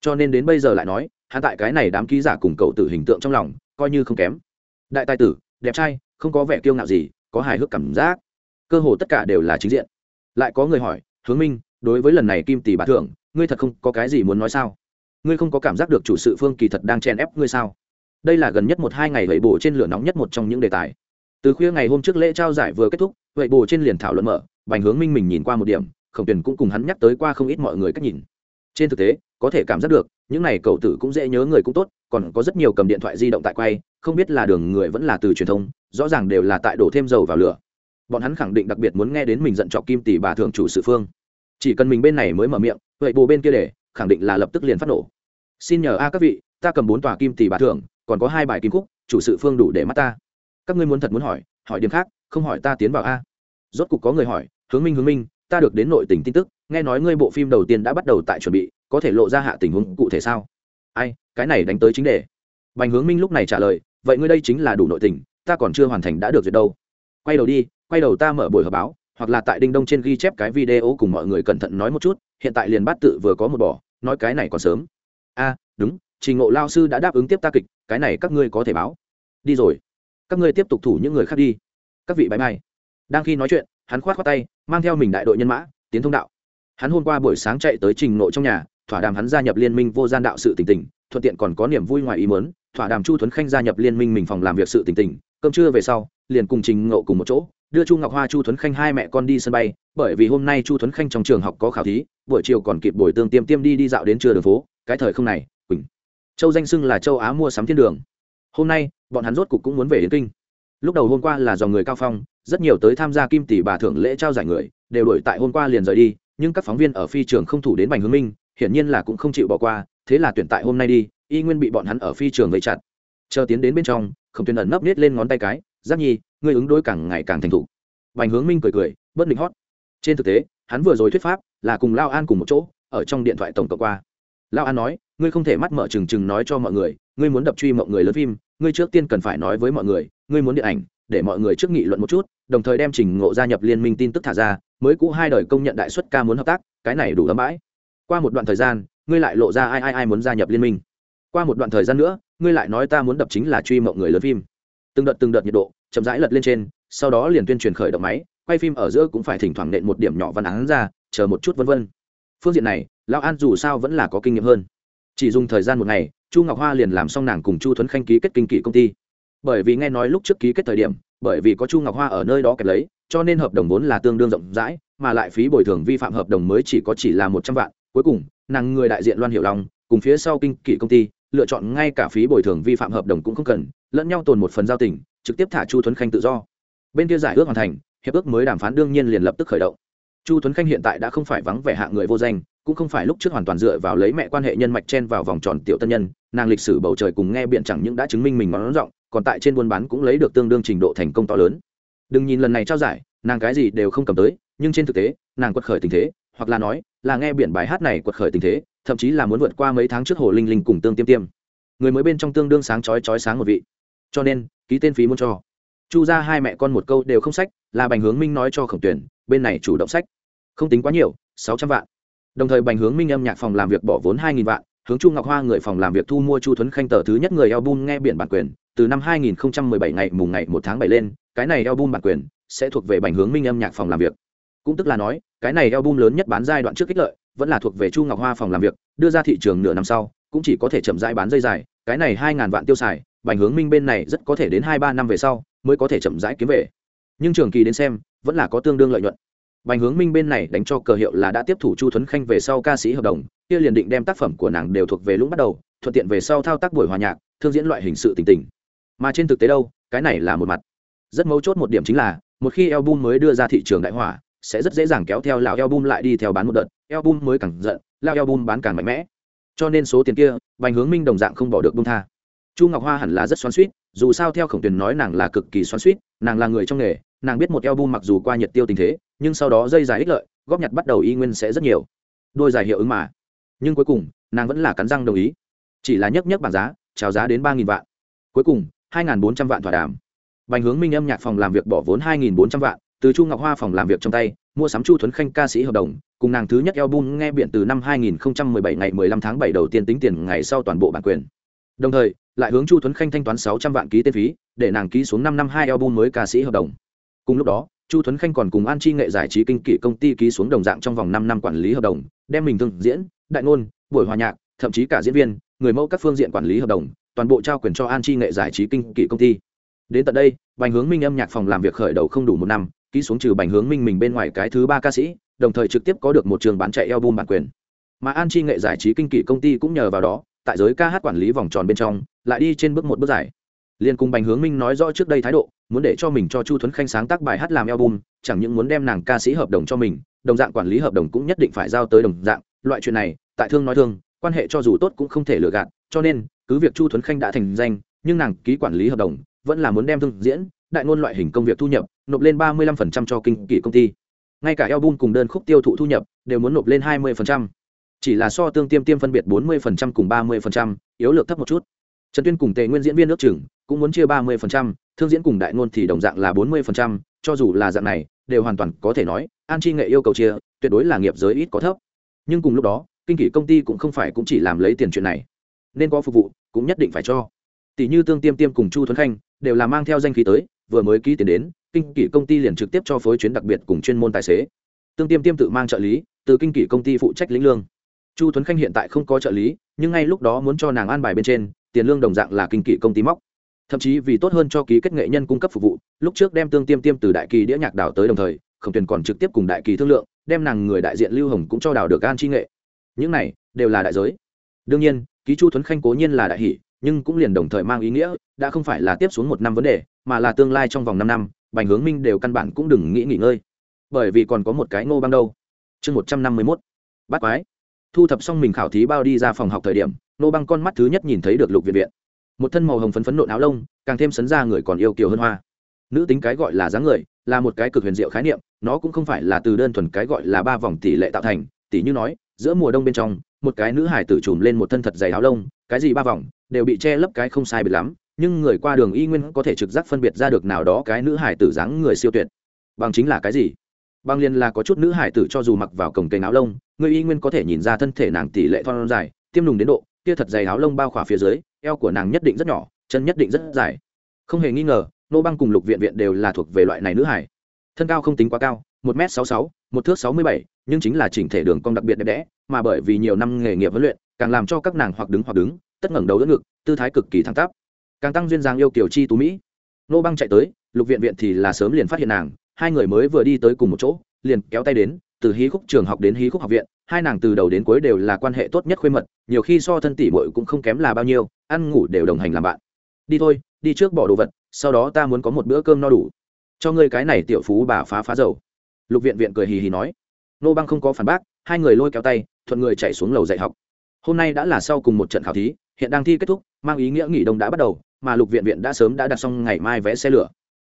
Cho nên đến bây giờ lại nói, hắn tại cái này đám ký giả cùng cậu tử hình tượng trong lòng, coi như không kém đại tài tử, đẹp trai, không có vẻ kiêu ngạo gì, có hài hước cảm giác. Cơ hồ tất cả đều là chính diện. Lại có người hỏi, hướng minh, đối với lần này kim tỷ bà thưởng, ngươi thật không có cái gì muốn nói sao? Ngươi không có cảm giác được chủ sự phương kỳ thật đang chen ép ngươi sao? Đây là gần nhất một hai ngày vậy bổ trên lửa nóng nhất một trong những đề tài. Từ khuya ngày hôm trước lễ trao giải vừa kết thúc vậy bổ trên liền thảo luận mở, bành hướng minh mình nhìn qua một điểm, khổng tuyển cũng cùng hắn nhắc tới qua không ít mọi người cách nhìn. Trên thực tế, có thể cảm giác được, những này cậu tử cũng dễ nhớ người cũng tốt, còn có rất nhiều cầm điện thoại di động tại quay không biết là đường người vẫn là từ truyền thông, rõ ràng đều là tại đổ thêm dầu vào lửa. Bọn hắn khẳng định đặc biệt muốn nghe đến mình giận trọc kim tỷ bà thường chủ sự phương. Chỉ cần mình bên này mới mở miệng, vậy bồ bên kia để, khẳng định là lập tức liền phát nổ. Xin nhờ a các vị, ta cầm bốn tòa kim tỷ bà thường còn có hai bài kim khúc, chủ sự phương đủ để mắt ta. Các ngươi muốn thật muốn hỏi hỏi điểm khác, không hỏi ta tiến vào a. Rốt cục có người hỏi, hướng minh hướng minh, ta được đến nội tình tin tức, nghe nói ngươi bộ phim đầu tiên đã bắt đầu tại chuẩn bị, có thể lộ ra hạ tình huống cụ thể sao? Ai, cái này đánh tới chính đề. Bành hướng minh lúc này trả lời vậy ngươi đây chính là đủ nội tình, ta còn chưa hoàn thành đã được duyệt đâu. Quay đầu đi, quay đầu ta mở buổi họp báo, hoặc là tại đinh đông trên ghi chép cái video cùng mọi người cẩn thận nói một chút, hiện tại liền bát tự vừa có một bỏ, nói cái này còn sớm. A, đúng, trình ngộ lao sư đã đáp ứng tiếp ta kịch, cái này các ngươi có thể báo. Đi rồi. Các ngươi tiếp tục thủ những người khác đi. Các vị bãi mai đang khi nói chuyện, hắn khoát khoát tay, mang theo mình đại đội nhân mã, tiến thông đạo. Hắn hôm qua buổi sáng chạy tới trình ngộ trong nhà thỏa đàm hắn gia nhập liên minh vô gian đạo sự tình tình, thuận tiện còn có niềm vui ngoài ý mớn thỏa đàm chu thuấn khanh gia nhập liên minh mình phòng làm việc sự tình tình, cơm trưa về sau, liền cùng trình ngộ cùng một chỗ, đưa chu ngọc hoa, chu thuấn khanh hai mẹ con đi sân bay, bởi vì hôm nay chu thuấn khanh trong trường học có khảo thí, buổi chiều còn kịp buổi tương tiêm tiêm đi đi dạo đến trưa đường phố, cái thời không này, quỳnh. Châu danh xưng là châu á mua sắm thiên đường. Hôm nay, bọn hắn rốt cục cũng muốn về đến kinh. Lúc đầu hôm qua là dòng người cao phong, rất nhiều tới tham gia kim tỷ bà thưởng lễ trao giải người, đều đổi tại hôm qua liền rời đi, nhưng các phóng viên ở phi trường không thủ đến bành hướng minh hiển nhiên là cũng không chịu bỏ qua, thế là tuyển tại hôm nay đi, y nguyên bị bọn hắn ở phi trường vây chặt. Chờ tiến đến bên trong không tuyên ẩn nấp nết lên ngón tay cái giáp nhi, ngươi ứng đối càng ngày càng thành thục. Bành hướng minh cười cười, bất định hót. Trên thực tế, hắn vừa rồi thuyết pháp là cùng lao an cùng một chỗ, ở trong điện thoại tổng cộng qua. Lao an nói, ngươi không thể mắt mở trừng trừng nói cho mọi người, ngươi muốn đập truy mọi người lớn phim, ngươi trước tiên cần phải nói với mọi người, ngươi muốn điện ảnh, để mọi người trước nghị luận một chút, đồng thời đem trình ngộ gia nhập liên minh tin tức thả ra, mới cũ hai đời công nhận đại xuất ca muốn hợp tác, cái này đủ lắm bãi qua một đoạn thời gian, ngươi lại lộ ra ai ai ai muốn gia nhập liên minh. Qua một đoạn thời gian nữa, ngươi lại nói ta muốn đập chính là truy mộng người lớn phim. Từng đợt từng đợt nhiệt độ chậm rãi lật lên trên, sau đó liền tuyên truyền khởi động máy, quay phim ở giữa cũng phải thỉnh thoảng nện một điểm nhỏ văn án ra, chờ một chút vân vân. Phương diện này, lão an dù sao vẫn là có kinh nghiệm hơn. Chỉ dùng thời gian một ngày, chu ngọc hoa liền làm xong nàng cùng chu thuấn khanh ký kết kinh kỷ công ty. Bởi vì nghe nói lúc trước ký kết thời điểm, bởi vì có chu ngọc hoa ở nơi đó kẹp lấy, cho nên hợp đồng vốn là tương đương rộng rãi, mà lại phí bồi thường vi phạm hợp đồng mới chỉ có chỉ là một trăm vạn cuối cùng, nàng người đại diện loan Hiệu long, cùng phía sau kinh kỷ công ty, lựa chọn ngay cả phí bồi thường vi phạm hợp đồng cũng không cần, lẫn nhau tồn một phần giao tình, trực tiếp thả chu tuấn khanh tự do. Bên kia giải ước hoàn thành, hiệp ước mới đàm phán đương nhiên liền lập tức khởi động. Chu tuấn khanh hiện tại đã không phải vắng vẻ hạ người vô danh, cũng không phải lúc trước hoàn toàn dựa vào lấy mẹ quan hệ nhân mạch chen vào vòng tròn tiểu tân nhân, nàng lịch sử bầu trời cùng nghe biện chẳng những đã chứng minh mình ngón rộng, còn tại trên buôn bán cũng lấy được tương đương trình độ thành công to lớn. Đừng nhìn lần này trao giải, nàng cái gì đều không cầm tới, nhưng trên thực tế, nàng quật khởi tình thế hoặc là nói, là nghe biển bài hát này quật khởi tình thế, thậm chí là muốn vượt qua mấy tháng trước hồ linh linh cùng tương tiêm tiêm. Người mới bên trong tương đương sáng chói chói sáng một vị. Cho nên, ký tên phí muốn cho. Chu ra hai mẹ con một câu đều không sách, là bành hướng minh nói cho khổng tuyển, bên này chủ động sách. Không tính quá nhiều, sáu trăm vạn. Đồng thời bành hướng minh âm nhạc phòng làm việc bỏ vốn hai nghìn vạn, hướng chu ngọc hoa người phòng làm việc thu mua chu thuấn khanh tờ thứ nhất người album nghe biển bản quyền, từ năm 2017 ngày mùng ngày một tháng bảy lên, cái này album bản quyền sẽ thuộc về bành hướng minh âm nhạc phòng làm việc. Cũng tức là nói cái này album lớn nhất bán giai đoạn trước kích lợi, vẫn là thuộc về chu ngọc hoa phòng làm việc, đưa ra thị trường nửa năm sau, cũng chỉ có thể chậm rãi bán dây dài, cái này hai ngàn vạn tiêu xài, bành hướng minh bên này rất có thể đến hai ba năm về sau, mới có thể chậm rãi kiếm về. Nhưng trường kỳ đến xem, vẫn là có tương đương lợi nhuận. Bành hướng minh bên này đánh cho cờ hiệu là đã tiếp thủ chu thuấn khanh về sau ca sĩ hợp đồng, kia liền định đem tác phẩm của nàng đều thuộc về lũng bắt đầu, thuận tiện về sau thao tác buổi hòa nhạc, thương diễn loại hình sự tình tình. Mà trên thực tế đâu, cái này là một mặt. Rất mấu chốt một điểm chính là, một khi album mới đưa ra thị trường đại hỏa sẽ rất dễ dàng kéo theo lão album lại đi theo bán một đợt, album mới càng giận, lão album bán càng mạnh mẽ. Cho nên số tiền kia, bành hướng minh đồng dạng không bỏ được bông tha. Chu ngọc hoa hẳn là rất xoắn suýt dù sao theo khổng tuyền nói nàng là cực kỳ xoắn suýt nàng là người trong nghề, nàng biết một eo bum mặc dù qua nhiệt tiêu tình thế, nhưng sau đó dây dài ích lợi, góp nhặt bắt đầu y nguyên sẽ rất nhiều. Đôi dài hiệu ứng mà. Nhưng cuối cùng, nàng vẫn là cắn răng đồng ý. Chỉ là nhấc nhấc bảng giá trào giá đến ba vạn. Cuối cùng, hai bốn trăm vạn thỏa đàm. Bành hướng minh âm nhạc phòng làm việc bỏ vốn hai bốn trăm vạn từ chu ngọc hoa phòng làm việc trong tay, mua sắm chu thuấn khanh ca sĩ hợp đồng, cùng nàng thứ nhất album nghe biện từ năm 2017 ngày 15 tháng 7 đầu tiên tính tiền ngày sau toàn bộ bản quyền. Đồng thời, lại hướng chu thuấn khanh thanh toán sáu trăm vạn ký tên phí, để nàng ký xuống năm năm hai album mới ca sĩ hợp đồng. Cùng lúc đó, chu thuấn khanh còn cùng an chi nghệ giải trí kinh kỷ công ty ký xuống đồng dạng trong vòng năm năm quản lý hợp đồng, đem mình thương diễn, đại ngôn, buổi hòa nhạc, thậm chí cả diễn viên, người mẫu các phương diện quản lý hợp đồng, toàn bộ trao quyền cho an chi nghệ giải trí kinh kỷ công ty. Đến tận đây, bành hướng minh âm nhạc phòng làm việc khởi đầu không đủ một năm ký xuống trừ bành hướng minh mình bên ngoài cái thứ ba ca sĩ, đồng thời trực tiếp có được một trường bán chạy album bản quyền. Mà an chi nghệ giải trí kinh kỷ công ty cũng nhờ vào đó, tại giới ca hát quản lý vòng tròn bên trong, lại đi trên bước một bước giải liên cùng bành hướng minh nói rõ trước đây thái độ, muốn để cho mình cho chu thuấn khanh sáng tác bài hát làm album, chẳng những muốn đem nàng ca sĩ hợp đồng cho mình, đồng dạng quản lý hợp đồng cũng nhất định phải giao tới đồng dạng. Loại chuyện này, tại thương nói thương, quan hệ cho dù tốt cũng không thể lừa gạt, cho nên, cứ việc chu thuấn khanh đã thành danh, nhưng nàng ký quản lý hợp đồng, vẫn là muốn đem thương diễn đại ngôn loại hình công việc thu nhập nộp lên ba mươi lăm phần trăm cho kinh kỳ công ty. Ngay cả album cùng đơn khúc tiêu thụ thu nhập đều muốn nộp lên 20%. chỉ là so tương tiêm tiêm phân biệt 40% cùng 30%, yếu lược thấp một chút. Trần tuyên cùng tề nguyên diễn viên nước trưởng cũng muốn chia 30%, thương diễn cùng đại ngôn thì đồng dạng là 40%, cho dù là dạng này đều hoàn toàn có thể nói an chi nghệ yêu cầu chia tuyệt đối là nghiệp giới ít có thấp. Nhưng cùng lúc đó kinh kỷ công ty cũng không phải cũng chỉ làm lấy tiền chuyện này. Nên có phục vụ cũng nhất định phải cho. Tỷ như tương tiêm tiêm cùng chu thuấn khanh đều là mang theo danh khí tới vừa mới ký tiền đến, kinh kỷ công ty liền trực tiếp cho phối chuyến đặc biệt cùng chuyên môn tài xế. Tương tiêm tiêm tự mang trợ lý, từ kinh kỷ công ty phụ trách lĩnh lương. Chu thuấn khanh hiện tại không có trợ lý, nhưng ngay lúc đó muốn cho nàng an bài bên trên, tiền lương đồng dạng là kinh kỷ công ty móc. Thậm chí vì tốt hơn cho ký kết nghệ nhân cung cấp phục vụ, lúc trước đem tương tiêm tiêm từ đại kỳ đĩa nhạc đảo tới đồng thời, khổng tuyền còn trực tiếp cùng đại kỳ thương lượng, đem nàng người đại diện lưu hồng cũng cho đào được an chi nghệ. Những này đều là đại giới. Đương nhiên, ký chu thuấn khanh cố nhiên là đại hỷ nhưng cũng liền đồng thời mang ý nghĩa, đã không phải là tiếp xuống một năm vấn đề, mà là tương lai trong vòng năm năm, bành hướng minh đều căn bản cũng đừng nghĩ nghỉ ngơi. Bởi vì còn có một cái ngô băng đâu. Chương một trăm năm mươi mốt. Bắt quái. Thu thập xong mình khảo thí bao đi ra phòng học thời điểm nô băng con mắt thứ nhất nhìn thấy được lục viện viện. Một thân màu hồng phấn phấn nộn áo lông, càng thêm sấn ra người còn yêu kiều hơn hoa. Nữ tính cái gọi là dáng người, là một cái cực huyền diệu khái niệm, nó cũng không phải là từ đơn thuần cái gọi là ba vòng tỷ lệ tạo thành tỷ như nói, giữa mùa đông bên trong, một cái nữ hải tử trùm lên một thân thật dày áo lông, cái gì ba vòng đều bị che lấp cái không sai biệt lắm, nhưng người qua đường y nguyên có thể trực giác phân biệt ra được nào đó cái nữ hải tử dáng người siêu tuyệt. Bằng chính là cái gì? Bằng liền là có chút nữ hải tử cho dù mặc vào cổng cây áo lông, người y nguyên có thể nhìn ra thân thể nàng tỷ lệ thon dài, tiêm lùng đến độ, kia thật dày áo lông bao khỏa phía dưới, eo của nàng nhất định rất nhỏ, chân nhất định rất dài. Không hề nghi ngờ, nô băng cùng lục viện viện đều là thuộc về loại này nữ hải. Thân cao không tính quá cao, một m sáu sáu, một thước sáu mươi bảy, nhưng chính là chỉnh thể đường cong đặc biệt đẹp đẽ, mà bởi vì nhiều năm nghề nghiệp huấn luyện, càng làm cho các nàng hoặc đứng hoặc đứng tất ngẩng đầu đỡ ngực, tư thái cực kỳ thẳng tắp. Càng tăng duyên dáng yêu kiểu chi tú mỹ. Nô băng chạy tới, lục viện viện thì là sớm liền phát hiện nàng, hai người mới vừa đi tới cùng một chỗ, liền kéo tay đến, từ hí khúc trường học đến hí khúc học viện, hai nàng từ đầu đến cuối đều là quan hệ tốt nhất khuê mật, nhiều khi so thân tỷ muội cũng không kém là bao nhiêu, ăn ngủ đều đồng hành làm bạn. Đi thôi, đi trước bỏ đồ vật, sau đó ta muốn có một bữa cơm no đủ. Cho ngươi cái này tiểu phú bà phá phá dầu. Lục viện viện cười hì hì nói. Nô băng không có phản bác, hai người lôi kéo tay, thuận người chạy xuống lầu dạy học. Hôm nay đã là sau cùng một trận khảo thí hiện đang thi kết thúc, mang ý nghĩa nghỉ đông đã bắt đầu, mà lục viện viện đã sớm đã đặt xong ngày mai vẽ xe lửa.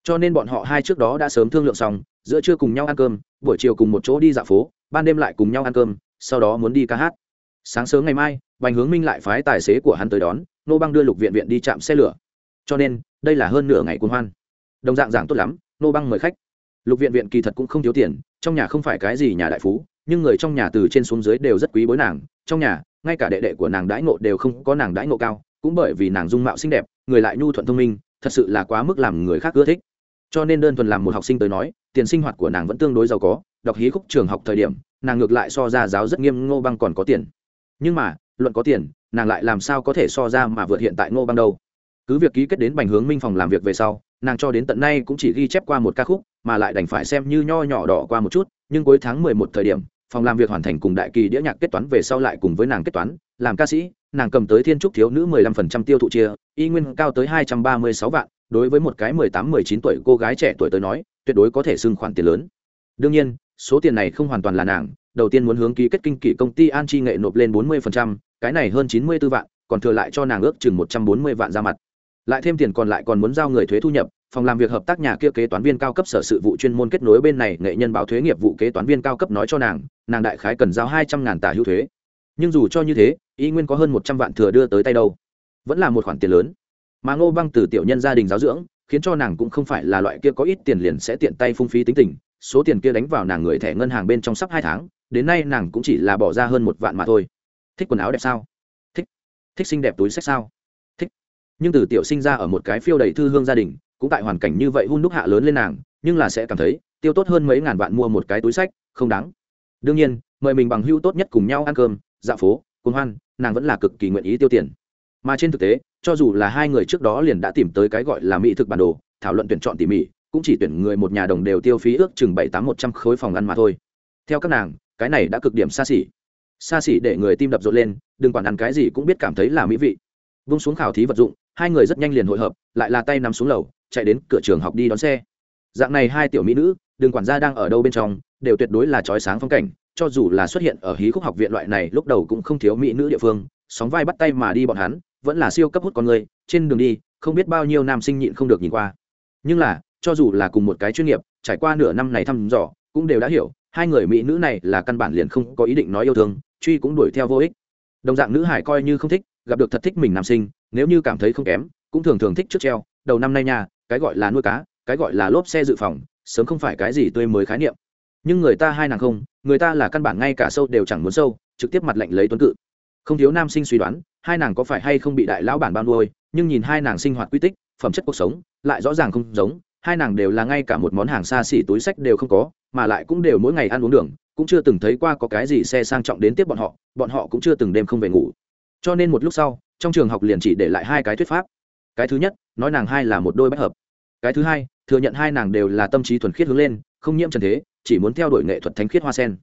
Cho nên bọn họ hai trước đó đã sớm thương lượng xong, giữa trưa cùng nhau ăn cơm, buổi chiều cùng một chỗ đi dạo phố, ban đêm lại cùng nhau ăn cơm, sau đó muốn đi ca hát. Sáng sớm ngày mai, bành hướng minh lại phái tài xế của hắn tới đón, nô băng đưa lục viện viện đi chạm xe lửa. Cho nên, đây là hơn nửa ngày cuồng hoan. Đồng dạng giảng tốt lắm, nô băng mời khách. Lục viện viện kỳ thật cũng không thiếu tiền, trong nhà không phải cái gì nhà đại phú, nhưng người trong nhà từ trên xuống dưới đều rất quý bối nàng, trong nhà ngay cả đệ đệ của nàng đãi ngộ đều không có nàng đãi ngộ cao, cũng bởi vì nàng dung mạo xinh đẹp, người lại nhu thuận thông minh, thật sự là quá mức làm người khác ưa thích. Cho nên đơn thuần làm một học sinh tới nói, tiền sinh hoạt của nàng vẫn tương đối giàu có, đọc hí khúc trường học thời điểm, nàng ngược lại so ra giáo rất nghiêm ngô băng còn có tiền. Nhưng mà, luận có tiền, nàng lại làm sao có thể so ra mà vượt hiện tại ngô băng đâu. Cứ việc ký kết đến bành hướng minh phòng làm việc về sau, nàng cho đến tận nay cũng chỉ ghi chép qua một ca khúc, mà lại đành phải xem như nho nhỏ đỏ qua một chút, nhưng cuối tháng mười một thời điểm phòng làm việc hoàn thành cùng đại kỳ đĩa nhạc kết toán về sau lại cùng với nàng kết toán, làm ca sĩ, nàng cầm tới thiên trúc thiếu nữ mười lăm phần trăm tiêu thụ chia, y nguyên cao tới hai trăm ba mươi sáu vạn, đối với một cái mười tám mười chín tuổi cô gái trẻ tuổi tới nói, tuyệt đối có thể xưng khoản tiền lớn. Đương nhiên, số tiền này không hoàn toàn là nàng, đầu tiên muốn hướng ký kết kinh kỷ công ty an chi nghệ nộp lên bốn mươi cái này hơn chín mươi b ố vạn, còn thừa lại cho nàng ước chừng một trăm bốn mươi vạn ra mặt. Lại thêm tiền còn lại còn muốn giao người thuế thu nhập phòng làm việc hợp tác nhà kia kế toán viên cao cấp sở sự vụ chuyên môn kết nối bên này, nghệ nhân báo thuế nghiệp vụ kế toán viên cao cấp nói cho nàng nàng đại khái cần giao hai trăm ngàn tả hữu thuế. Nhưng dù cho như thế, y nguyên có hơn một trăm vạn thừa đưa tới tay đâu. Vẫn là một khoản tiền lớn. Mà ngô băng từ tiểu nhân gia đình giáo dưỡng, khiến cho nàng cũng không phải là loại kia có ít tiền liền sẽ tiện tay phung phí tính tình, số tiền kia đánh vào nàng người thẻ ngân hàng bên trong sắp hai tháng, đến nay nàng cũng chỉ là bỏ ra hơn một vạn mà thôi. Thích quần áo đẹp sao? Thích. Thích xinh đẹp túi sách sao? Thích. Nhưng từ tiểu sinh ra ở một cái phiêu đầy thư hương gia đình cũng tại hoàn cảnh như vậy hun đúc hạ lớn lên nàng, nhưng là sẽ cảm thấy, tiêu tốt hơn mấy ngàn vạn mua một cái túi sách, không đáng. Đương nhiên, mời mình bằng hưu tốt nhất cùng nhau ăn cơm dạ phố, cùng hoan, nàng vẫn là cực kỳ nguyện ý tiêu tiền. Mà trên thực tế, cho dù là hai người trước đó liền đã tìm tới cái gọi là mỹ thực bản đồ, thảo luận tuyển chọn tỉ mỉ, cũng chỉ tuyển người một nhà đồng đều tiêu phí ước chừng bảy tám một trăm khối phòng ăn mà thôi. Theo các nàng, cái này đã cực điểm xa xỉ. Xa xỉ để người tim đập rộn lên, đừng quản ăn cái gì cũng biết cảm thấy là mỹ vị. Vung xuống khảo thí vật dụng, hai người rất nhanh liền hội hợp, lại là tay nằm xuống lầu chạy đến cửa trường học đi đón xe. Dạng này hai tiểu mỹ nữ đừng quản gia đang ở đâu bên trong, đều tuyệt đối là trói sáng phong cảnh, cho dù là xuất hiện ở hí khúc học viện loại này, lúc đầu cũng không thiếu mỹ nữ địa phương, sóng vai bắt tay mà đi bọn hắn, vẫn là siêu cấp hút con người, trên đường đi, không biết bao nhiêu nam sinh nhịn không được nhìn qua. Nhưng là, cho dù là cùng một cái chuyên nghiệp, trải qua nửa năm này thăm dò, cũng đều đã hiểu, hai người mỹ nữ này là căn bản liền không có ý định nói yêu thương, truy cũng đuổi theo vô ích. Đồng dạng nữ hải coi như không thích, gặp được thật thích mình nam sinh, nếu như cảm thấy không kém, cũng thường thường thích trước treo. Đầu năm nay nha cái gọi là nuôi cá, cái gọi là lốp xe dự phòng, sớm không phải cái gì tươi mới khái niệm. Nhưng người ta hai nàng không, người ta là căn bản ngay cả sâu đều chẳng muốn sâu, trực tiếp mặt lệnh lấy tuấn cự. Không thiếu nam sinh suy đoán, hai nàng có phải hay không bị đại lão bản bao nuôi, nhưng nhìn hai nàng sinh hoạt quy tích, phẩm chất cuộc sống, lại rõ ràng không giống, hai nàng đều là ngay cả một món hàng xa xỉ túi sách đều không có, mà lại cũng đều mỗi ngày ăn uống đường, cũng chưa từng thấy qua có cái gì xe sang trọng đến tiếp bọn họ bọn họ cũng chưa từng đêm không về ngủ. Cho nên một lúc sau, trong trường học liền chỉ để lại hai cái thuyết pháp cái thứ nhất, nói nàng hai là một đôi bất hợp. Cái thứ hai, thừa nhận hai nàng đều là tâm trí thuần khiết hướng lên, không nhiễm trần thế, chỉ muốn theo đuổi nghệ thuật thánh khiết hoa sen.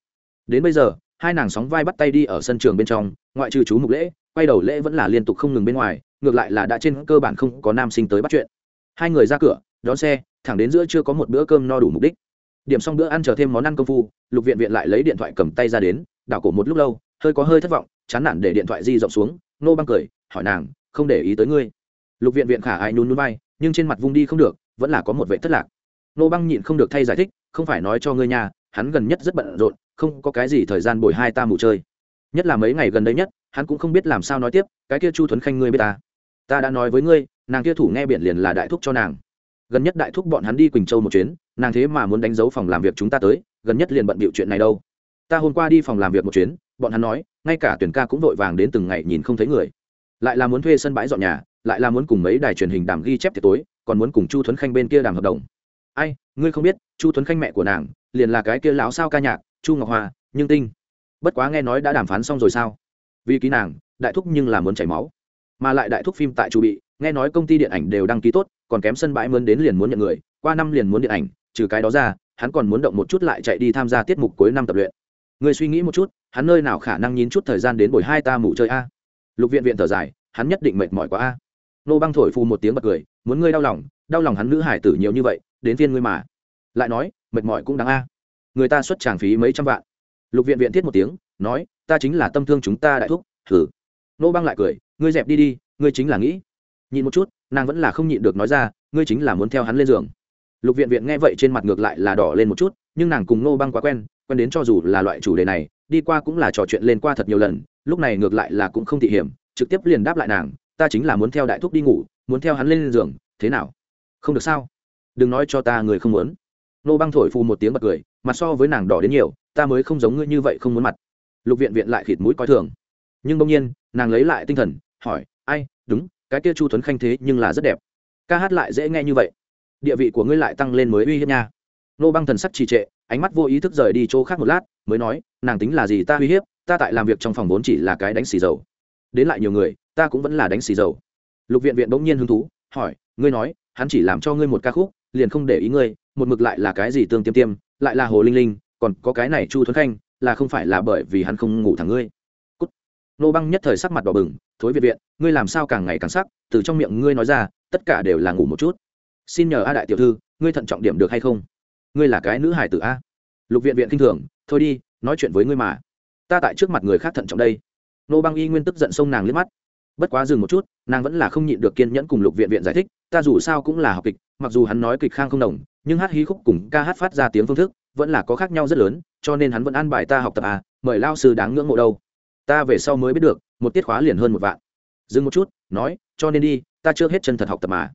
Đến bây giờ, hai nàng sóng vai bắt tay đi ở sân trường bên trong, ngoại trừ chú mục lễ, quay đầu lễ vẫn là liên tục không ngừng bên ngoài, ngược lại là đã trên cơ bản không có nam sinh tới bắt chuyện. Hai người ra cửa, đón xe, thẳng đến giữa chưa có một bữa cơm no đủ mục đích. Điểm xong bữa ăn chờ thêm món ăn công phu, lục viện viện lại lấy điện thoại cầm tay ra đến, đảo cổ một lúc lâu, hơi có hơi thất vọng, chán nản để điện thoại di rộng xuống, nô băng cười, hỏi nàng, không để ý tới ngươi lục viện viện khả ai nhún núi bay nhưng trên mặt vung đi không được, vẫn là có một vệ thất lạc. Nô băng nhịn không được thay giải thích, không phải nói cho ngươi nhà hắn gần nhất rất bận rộn, không có cái gì thời gian bồi hai ta mù chơi. Nhất là mấy ngày gần đây nhất, hắn cũng không biết làm sao nói tiếp, cái kia chu thuấn khanh ngươi biết ta. Ta đã nói với ngươi, nàng kia thủ nghe biển liền là đại thúc cho nàng. Gần nhất đại thúc bọn hắn đi quỳnh châu một chuyến, nàng thế mà muốn đánh dấu phòng làm việc chúng ta tới, gần nhất liền bận bịu chuyện này đâu. Ta hôm qua đi phòng làm việc một chuyến, bọn hắn nói, ngay cả tuyển ca cũng vội vàng đến từng ngày nhìn không thấy người. Lại là muốn thuê sân bãi dọn nhà lại là muốn cùng mấy đài truyền hình đàm ghi chép tiệc tối, còn muốn cùng chu thuấn khanh bên kia đàm hợp đồng. Ai, ngươi không biết, chu thuấn khanh mẹ của nàng, liền là cái kia lão sao ca nhạc, chu ngọc hoa, nhưng tinh. Bất quá nghe nói đã đàm phán xong rồi sao? Vì ký nàng, đại thúc nhưng là muốn chảy máu. Mà lại đại thúc phim tại chu bị, nghe nói công ty điện ảnh đều đăng ký tốt, còn kém sân bãi mướn đến liền muốn nhận người, qua năm liền muốn điện ảnh, trừ cái đó ra, hắn còn muốn động một chút lại chạy đi tham gia tiết mục cuối năm tập luyện. Người suy nghĩ một chút, hắn nơi nào khả năng nhín chút thời gian đến buổi hai ta mụ chơi a? Lục viện viện thở dài, hắn nhất định mệt mỏi quá a nô băng thổi phù một tiếng bật cười, muốn ngươi đau lòng đau lòng hắn nữ hải tử nhiều như vậy, đến phiên ngươi mà. Lại nói, mệt mỏi cũng đáng a. Người ta xuất tràng phí mấy trăm vạn. Lục viện viện thiết một tiếng, nói, ta chính là tâm thương chúng ta đại thúc thử nô băng lại cười, ngươi dẹp đi đi, ngươi chính là nghĩ. Nhịn một chút, nàng vẫn là không nhịn được nói ra, ngươi chính là muốn theo hắn lên giường. Lục viện viện nghe vậy trên mặt ngược lại là đỏ lên một chút, nhưng nàng cùng nô băng quá quen quen đến cho dù là loại chủ đề này, đi qua cũng là trò chuyện lên qua thật nhiều lần, lúc này ngược lại là cũng không thị hiểm, trực tiếp liền đáp lại nàng ta chính là muốn theo đại thúc đi ngủ, muốn theo hắn lên giường, thế nào? Không được sao? Đừng nói cho ta người không muốn. Nô băng thổi phù một tiếng bật cười mặt so với nàng đỏ đến nhiều, ta mới không giống ngươi như vậy không muốn mặt. Lục viện viện lại khịt mũi coi thường. Nhưng bỗng nhiên, nàng lấy lại tinh thần, hỏi, ai, đúng, cái kia chu tuấn khanh thế nhưng là rất đẹp. Ca hát lại dễ nghe như vậy. Địa vị của ngươi lại tăng lên mới uy hiếp nha. Nô băng thần sắc trì trệ, ánh mắt vô ý thức rời đi chỗ khác một lát, mới nói, nàng tính là gì ta uy hiếp, ta tại làm việc trong phòng vốn chỉ là cái đánh xì dầu đến lại nhiều người, ta cũng vẫn là đánh xì dầu. Lục viện viện bỗng nhiên hứng thú, hỏi, ngươi nói, hắn chỉ làm cho ngươi một ca khúc, liền không để ý ngươi, một mực lại là cái gì tương tiêm tiêm, lại là hồ linh linh, còn có cái này chu thuấn khanh, là không phải là bởi vì hắn không ngủ thẳng ngươi? Cút. nô băng nhất thời sắc mặt đỏ bừng, thối viện viện, ngươi làm sao càng ngày càng sắc, từ trong miệng ngươi nói ra, tất cả đều là ngủ một chút. Xin nhờ a đại tiểu thư, ngươi thận trọng điểm được hay không? Ngươi là cái nữ hải tử a. Lục viện viện kinh thường, thôi đi, nói chuyện với ngươi mà. Ta tại trước mặt người khác thận trọng đây nô băng y nguyên tức giận sông nàng liếc mắt. Bất quá dừng một chút, nàng vẫn là không nhịn được kiên nhẫn cùng lục viện viện giải thích, ta dù sao cũng là học kịch, mặc dù hắn nói kịch khang không đồng, nhưng hát hí khúc cùng ca hát phát ra tiếng phương thức vẫn là có khác nhau rất lớn, cho nên hắn vẫn an bài ta học tập à mời lao sư đáng ngưỡng mộ đâu. Ta về sau mới biết được, một tiết khóa liền hơn một vạn. Dừng một chút, nói, cho nên đi, ta chưa hết chân thật học tập mà.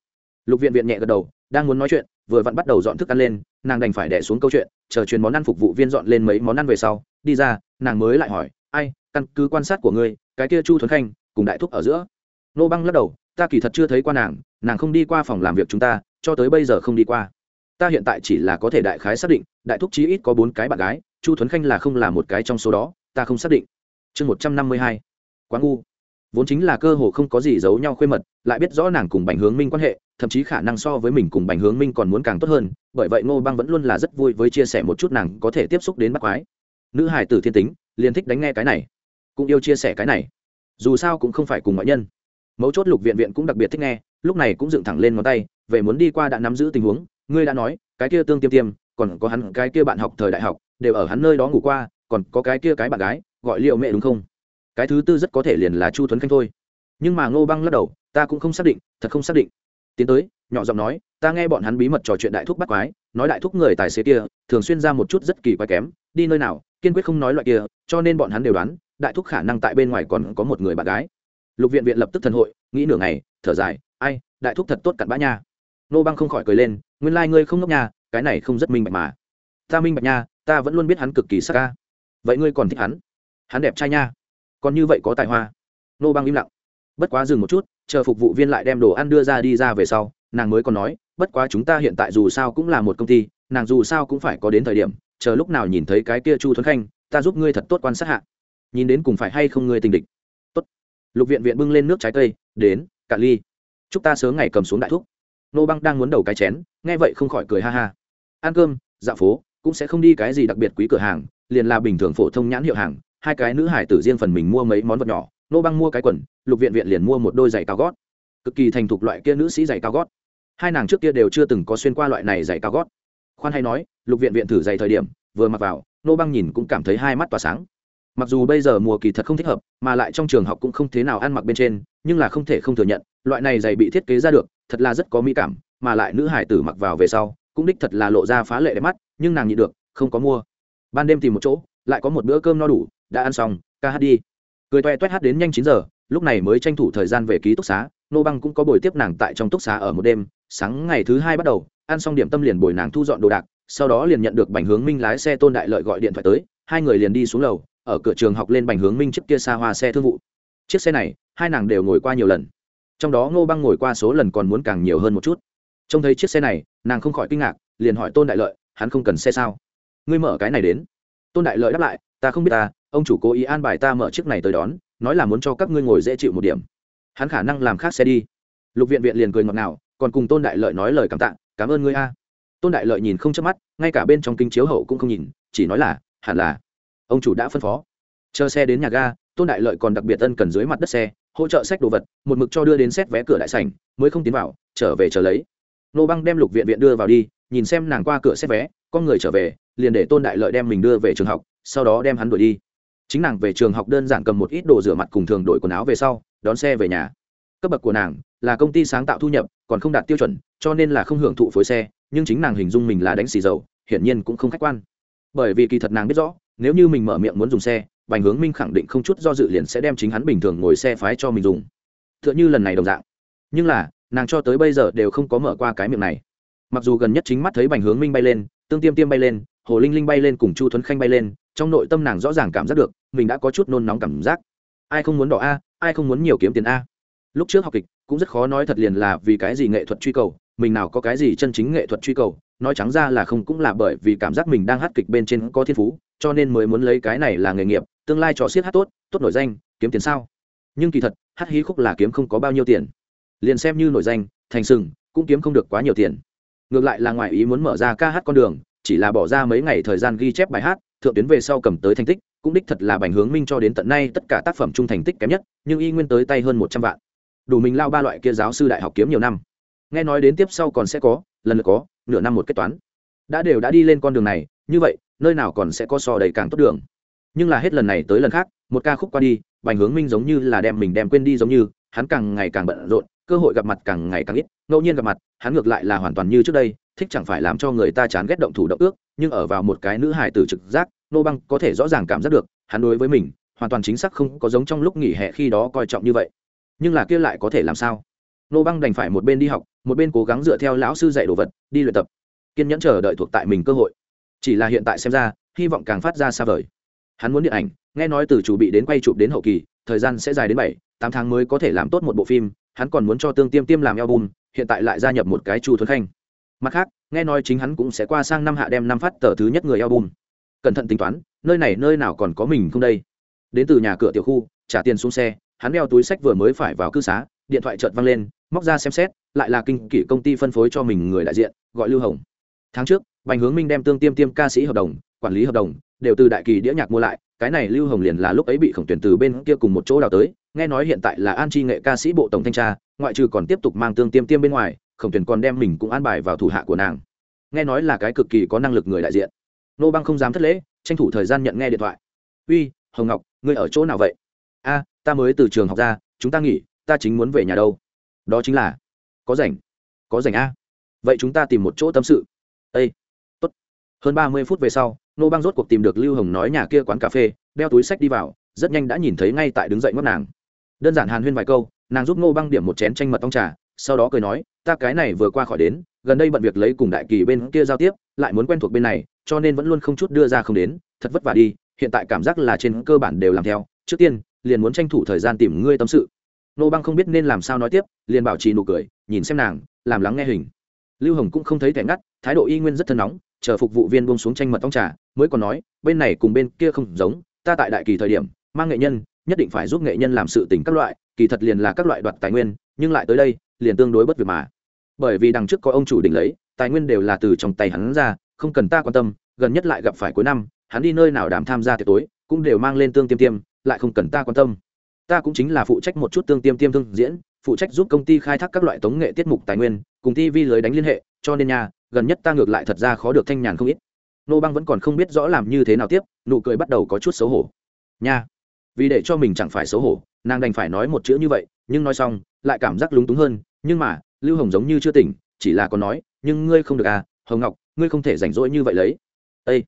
Lục viện viện nhẹ gật đầu, đang muốn nói chuyện, vừa vặn bắt đầu dọn thức ăn lên, nàng đành phải đẻ xuống câu chuyện, chờ truyền món ăn phục vụ viên dọn lên mấy món ăn về sau, đi ra, nàng mới lại hỏi, ai căn cứ quan sát của ngươi, cái kia chu thuấn khanh, cùng đại thúc ở giữa. Nô băng lắc đầu, ta kỳ thật chưa thấy qua nàng nàng không đi qua phòng làm việc chúng ta, cho tới bây giờ không đi qua. Ta hiện tại chỉ là có thể đại khái xác định, đại thúc chí ít có bốn cái bạn gái, chu thuấn khanh là không là một cái trong số đó, ta không xác định. Chương một trăm năm mươi hai, quá ngu. Vốn chính là cơ hồ không có gì giấu nhau khuê mật, lại biết rõ nàng cùng bành hướng minh quan hệ, thậm chí khả năng so với mình cùng bành hướng minh còn muốn càng tốt hơn, bởi vậy ngô băng vẫn luôn là rất vui với chia sẻ một chút nàng có thể tiếp xúc đến bác quái. Nữ hải tử thiên tính, liền thích đánh nghe cái này cũng yêu chia sẻ cái này. Dù sao cũng không phải cùng ngoại nhân. Mấu chốt lục viện viện cũng đặc biệt thích nghe, lúc này cũng dựng thẳng lên ngón tay, về muốn đi qua đã nắm giữ tình huống, ngươi đã nói, cái kia tương tiêm tiêm, còn có hắn, cái kia bạn học thời đại học, đều ở hắn nơi đó ngủ qua, còn có cái kia cái bạn gái, gọi liệu mẹ đúng không? Cái thứ tư rất có thể liền là chu thuấn khanh thôi. Nhưng mà ngô băng lắc đầu, ta cũng không xác định, thật không xác định. Tiến tới, nhỏ giọng nói, ta nghe bọn hắn bí mật trò chuyện đại thúc bắt quái, nói đại thúc người tài xế kia, thường xuyên ra một chút rất kỳ quái kém, đi nơi nào, kiên quyết không nói loại kia, cho nên bọn hắn đều đoán đại thúc khả năng tại bên ngoài còn có một người bạn gái. Lục viện viện lập tức thần hội, nghĩ nửa ngày, thở dài, ai, đại thúc thật tốt cặn bã nha. Nô băng không khỏi cười lên, nguyên lai、like、ngươi không ngốc nha, cái này không rất minh bạch mà. Ta minh bạch nha, ta vẫn luôn biết hắn cực kỳ sắc ca. Vậy ngươi còn thích hắn? Hắn đẹp trai nha. Còn như vậy có tài hoa. Nô băng im lặng. Bất quá dừng một chút, chờ phục vụ viên lại đem đồ ăn đưa ra đi ra về sau, nàng mới còn nói, bất quá chúng ta hiện tại dù sao cũng là một công ty, nàng dù sao cũng phải có đến thời điểm, chờ lúc nào nhìn thấy cái kia chu thuấn khanh, ta giúp ngươi thật tốt quan sát hạ nhìn đến cùng phải hay không ngươi tình địch. Tốt. Lục viện viện bưng lên nước trái cây, đến cả ly. Chúc ta sớm ngày cầm xuống đại thúc. Nô băng đang muốn đầu cái chén, nghe vậy không khỏi cười ha ha. Ăn cơm, dạo phố, cũng sẽ không đi cái gì đặc biệt quý cửa hàng, liền là bình thường phổ thông nhãn hiệu hàng, hai cái nữ hải tử riêng phần mình mua mấy món vật nhỏ. Nô băng mua cái quần, lục viện viện liền mua một đôi giày cao gót. Cực kỳ thành thục loại kia nữ sĩ giày cao gót. Hai nàng trước kia đều chưa từng có xuyên qua loại này giày cao gót. Khoan hay nói, lục viện viện thử giày thời điểm, vừa mặc vào, nô băng nhìn cũng cảm thấy hai mắt tỏa sáng mặc dù bây giờ mùa kỳ thật không thích hợp, mà lại trong trường học cũng không thế nào ăn mặc bên trên, nhưng là không thể không thừa nhận, loại này giày bị thiết kế ra được, thật là rất có mỹ cảm, mà lại nữ hải tử mặc vào về sau, cũng đích thật là lộ ra phá lệ đẹp mắt, nhưng nàng nhịn được, không có mua. Ban đêm tìm một chỗ, lại có một bữa cơm no đủ, đã ăn xong, ca hát đi. Cười toe toét hát đến nhanh chín giờ, lúc này mới tranh thủ thời gian về ký túc xá, nô băng cũng có buổi tiếp nàng tại trong túc xá ở một đêm. Sáng ngày thứ hai bắt đầu, ăn xong điểm tâm liền bồi nàng thu dọn đồ đạc, sau đó liền nhận được bành hướng minh lái xe tôn đại lợi gọi điện thoại tới, hai người liền đi xuống lầu ở cửa trường học lên bành hướng minh chiếc kia xa hoa xe thương vụ. Chiếc xe này, hai nàng đều ngồi qua nhiều lần. Trong đó ngô băng ngồi qua số lần còn muốn càng nhiều hơn một chút. Trông thấy chiếc xe này, nàng không khỏi kinh ngạc, liền hỏi tôn đại lợi, hắn không cần xe sao? Ngươi mở cái này đến. Tôn đại lợi đáp lại, ta không biết ta, ông chủ cố ý an bài ta mở chiếc này tới đón, nói là muốn cho các ngươi ngồi dễ chịu một điểm. Hắn khả năng làm khác xe đi. Lục viện viện liền cười ngọt ngào, còn cùng tôn đại lợi nói lời cảm tạ, cảm ơn ngươi a. Tôn đại lợi nhìn không chớp mắt, ngay cả bên trong kinh chiếu hậu cũng không nhìn, chỉ nói là, hẳn là ông chủ đã phân phó. Chờ xe đến nhà ga, tôn đại lợi còn đặc biệt ân cần dưới mặt đất xe, hỗ trợ sách đồ vật, một mực cho đưa đến xét vé cửa đại sảnh, mới không tiến vào, trở về chờ lấy. Nô băng đem lục viện viện đưa vào đi, nhìn xem nàng qua cửa xét vé con người trở về, liền để tôn đại lợi đem mình đưa về trường học, sau đó đem hắn đuổi đi. Chính nàng về trường học đơn giản cầm một ít đồ rửa mặt cùng thường đổi quần áo về sau, đón xe về nhà. Cấp bậc của nàng là công ty sáng tạo thu nhập, còn không đạt tiêu chuẩn, cho nên là không hưởng thụ phối xe, nhưng chính nàng hình dung mình là đánh xì dầu, hiển nhiên cũng không khách quan. Bởi vì kỳ thật nàng biết rõ nếu như mình mở miệng muốn dùng xe, bành hướng minh khẳng định không chút do dự liền sẽ đem chính hắn bình thường ngồi xe phái cho mình dùng. T h ư ợ n h ư lần này đồng dạng. Nhưng là, nàng cho tới bây giờ đều không có mở qua cái miệng này. Mặc dù gần nhất chính mắt thấy bành hướng minh bay lên, tương tiêm tiêm bay lên, hồ linh linh bay lên cùng chu thuấn khanh bay lên, trong nội tâm nàng rõ ràng cảm giác được, mình đã có chút nôn nóng cảm giác. Ai không muốn đỏ a, ai không muốn nhiều kiếm tiền a. Lúc trước học kịch, cũng rất khó nói thật liền là vì cái gì nghệ thuật truy cầu, mình nào có cái gì chân chính nghệ thuật truy cầu nói trắng ra là không cũng là bởi vì cảm giác mình đang hát kịch bên trên có thiên phú, cho nên mới muốn lấy cái này là nghề nghiệp, tương lai trò xiết hát tốt tốt nổi danh, kiếm tiền sao? Nhưng kỳ thật, hát hí khúc là kiếm không có bao nhiêu tiền. Liền xem như nổi danh, thành sừng, cũng kiếm không được quá nhiều tiền. Ngược lại là ngoại ý muốn mở ra ca hát con đường, chỉ là bỏ ra mấy ngày thời gian ghi chép bài hát, thượng tuyến về sau cầm tới thành tích, cũng đích thật là bành hướng minh cho đến tận nay tất cả tác phẩm trung thành tích kém nhất, nhưng y nguyên tới tay hơn một trăm vạn. Đủ mình lao ba loại kia giáo sư đại học kiếm nhiều năm nghe nói đến tiếp sau còn sẽ có, lần lượt có, nửa năm một kết toán. Đã đều đã đi lên con đường này, như vậy, nơi nào còn sẽ có so đầy càng tốt đường. Nhưng là hết lần này tới lần khác, một ca khúc qua đi, bành hướng minh giống như là đem mình đem quên đi giống như, hắn càng ngày càng bận rộn, cơ hội gặp mặt càng ngày càng ít, ngẫu nhiên gặp mặt, hắn ngược lại là hoàn toàn như trước đây, thích chẳng phải làm cho người ta chán ghét động thủ động ước, nhưng ở vào một cái nữ hài tử trực giác, nô băng có thể rõ ràng cảm giác được, hắn đối với mình, hoàn toàn chính xác không có giống trong lúc nghỉ hè khi đó coi trọng như vậy. Nhưng là kia lại có thể làm sao? Nô băng đành phải một bên đi học, một bên cố gắng dựa theo lão sư dạy đồ vật, đi luyện tập. Kiên nhẫn chờ đợi thuộc tại mình cơ hội. Chỉ là hiện tại xem ra, hy vọng càng phát ra xa vời. Hắn muốn điện ảnh, nghe nói từ chủ bị đến quay chụp đến hậu kỳ, thời gian sẽ dài đến bảy, tám tháng mới có thể làm tốt một bộ phim, hắn còn muốn cho tương tiêm tiêm làm album, hiện tại lại gia nhập một cái chu thuấn khanh. Mặt khác, nghe nói chính hắn cũng sẽ qua sang năm hạ đem năm phát tờ thứ nhất người album. Cẩn thận tính toán, nơi này nơi nào còn có mình không đây? Đến từ nhà cửa tiểu khu, trả tiền xuống xe, hắn đeo túi sách vừa mới phải vào cư xá, điện thoại chợt văng lên móc ra xem xét, lại là kinh kỷ công ty phân phối cho mình người đại diện, gọi lưu hồng. Tháng trước, bành hướng minh đem tương tiêm tiêm ca sĩ hợp đồng, quản lý hợp đồng, đều từ đại kỳ đĩa nhạc mua lại, cái này lưu hồng liền là lúc ấy bị khổng tuyển từ bên kia cùng một chỗ đào tới, nghe nói hiện tại là an chi nghệ ca sĩ bộ tổng thanh tra, ngoại trừ còn tiếp tục mang tương tiêm tiêm bên ngoài, khổng tuyển còn đem mình cũng an bài vào thủ hạ của nàng. Nghe nói là cái cực kỳ có năng lực người đại diện. Nô băng không dám thất lễ, tranh thủ thời gian nhận nghe điện thoại. Uy, hồng ngọc, ngươi ở chỗ nào vậy? A, ta mới từ trường học ra, chúng ta nghỉ, ta chính muốn về nhà đâu đó chính là, có rảnh có rảnh a. Vậy chúng ta tìm một chỗ tâm sự. Ây tốt. Hơn ba mươi phút về sau, nô băng rốt cuộc tìm được lưu hồng nói nhà kia quán cà phê, đeo túi sách đi vào, rất nhanh đã nhìn thấy ngay tại đứng dậy ngót nàng. Đơn giản hàn huyên vài câu, nàng giúp nô băng điểm một chén tranh mật ong trà, sau đó cười nói, ta cái này vừa qua khỏi đến, gần đây bận việc lấy cùng đại kỳ bên kia giao tiếp, lại muốn quen thuộc bên này, cho nên vẫn luôn không chút đưa ra không đến, thật vất vả đi, hiện tại cảm giác là trên cơ bản đều làm theo. Trước tiên, liền muốn tranh thủ thời gian tìm ngươi tâm sự nô băng không biết nên làm sao nói tiếp, liền bảo trì nụ cười, nhìn xem nàng, làm lắng nghe hình. Lưu hồng cũng không thấy thẻ ngắt, thái độ y nguyên rất thân nóng, chờ phục vụ viên buông xuống tranh mật tông trà, mới còn nói, bên này cùng bên kia không giống, ta tại đại kỳ thời điểm, mang nghệ nhân, nhất định phải giúp nghệ nhân làm sự tình các loại, kỳ thật liền là các loại đoạt tài nguyên, nhưng lại tới đây, liền tương đối bất việc mà. Bởi vì đằng trước có ông chủ định lấy, tài nguyên đều là từ trong tay hắn ra, không cần ta quan tâm, gần nhất lại gặp phải cuối năm, hắn đi nơi nào đảm tham gia tiệc tối, cũng đều mang lên tương tiêm tiêm, lại không cần ta quan tâm ta cũng chính là phụ trách một chút tương tiêm tiêm thương diễn, phụ trách giúp công ty khai thác các loại tống nghệ tiết mục tài nguyên, cùng tv lưới đánh liên hệ, cho nên nhà gần nhất ta ngược lại thật ra khó được thanh nhàn không ít. Nô băng vẫn còn không biết rõ làm như thế nào tiếp, nụ cười bắt đầu có chút xấu hổ. Nha, vì để cho mình chẳng phải xấu hổ, nàng đành phải nói một chữ như vậy, nhưng nói xong, lại cảm giác lúng túng hơn, nhưng mà, lưu hồng giống như chưa tỉnh, chỉ là còn nói, nhưng ngươi không được à hồng ngọc, ngươi không thể rảnh rỗi như vậy lấy. Ây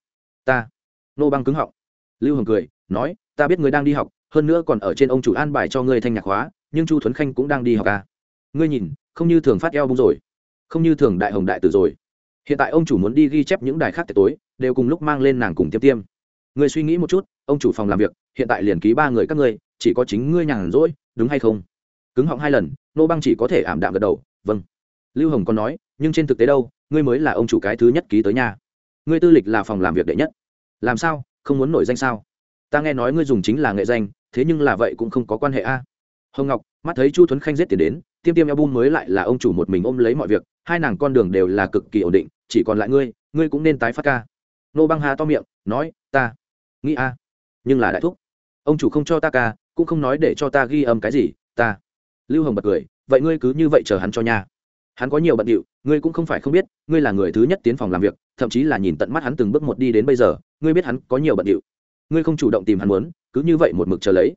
ta. Nô băng cứng họng. Lưu hồng cười, nói, ta biết ngươi đang đi học hơn nữa còn ở trên ông chủ an bài cho ngươi thanh nhạc hóa, nhưng chu thuấn khanh cũng đang đi học à. Ngươi nhìn, không như thường phát eo bung rồi, không như thường đại hồng đại tử rồi. Hiện tại ông chủ muốn đi ghi chép những đài khác tối, đều cùng lúc mang lên nàng cùng tiêm tiêm. Ngươi suy nghĩ một chút, ông chủ phòng làm việc, hiện tại liền ký ba người các ngươi, chỉ có chính ngươi nhàn rỗi, đúng hay không? Cứng họng hai lần, nô băng chỉ có thể ảm đạm gật đầu vâng. Lưu hồng còn nói, nhưng trên thực tế đâu, ngươi mới là ông chủ cái thứ nhất ký tới nhà ngươi tư lịch là phòng làm việc đệ nhất. Làm sao, không muốn nổi danh sao? Ta nghe nói ngươi dùng chính là nghệ danh thế nhưng là vậy cũng không có quan hệ a. Hồng ngọc, mắt thấy chu tuấn khanh giết tiền đến, tiêm tiêm album mới lại là ông chủ một mình ôm lấy mọi việc, hai nàng con đường đều là cực kỳ ổn định, chỉ còn lại ngươi ngươi cũng nên tái phát ca. Nô băng hà to miệng, nói, ta, nghĩ a, nhưng là đại thúc. Ông chủ không cho ta ca, cũng không nói để cho ta ghi âm cái gì, ta. Lưu hồng bật cười, vậy ngươi cứ như vậy chờ hắn cho nhà hắn có nhiều bận điệu, ngươi cũng không phải không biết, ngươi là người thứ nhất tiến phòng làm việc, thậm chí là nhìn tận mắt hắn từng bước một đi đến bây giờ, ngươi biết hắn có nhiều bận điệu ngươi không chủ động tìm hắn muốn, cứ như vậy một mực chờ lấy.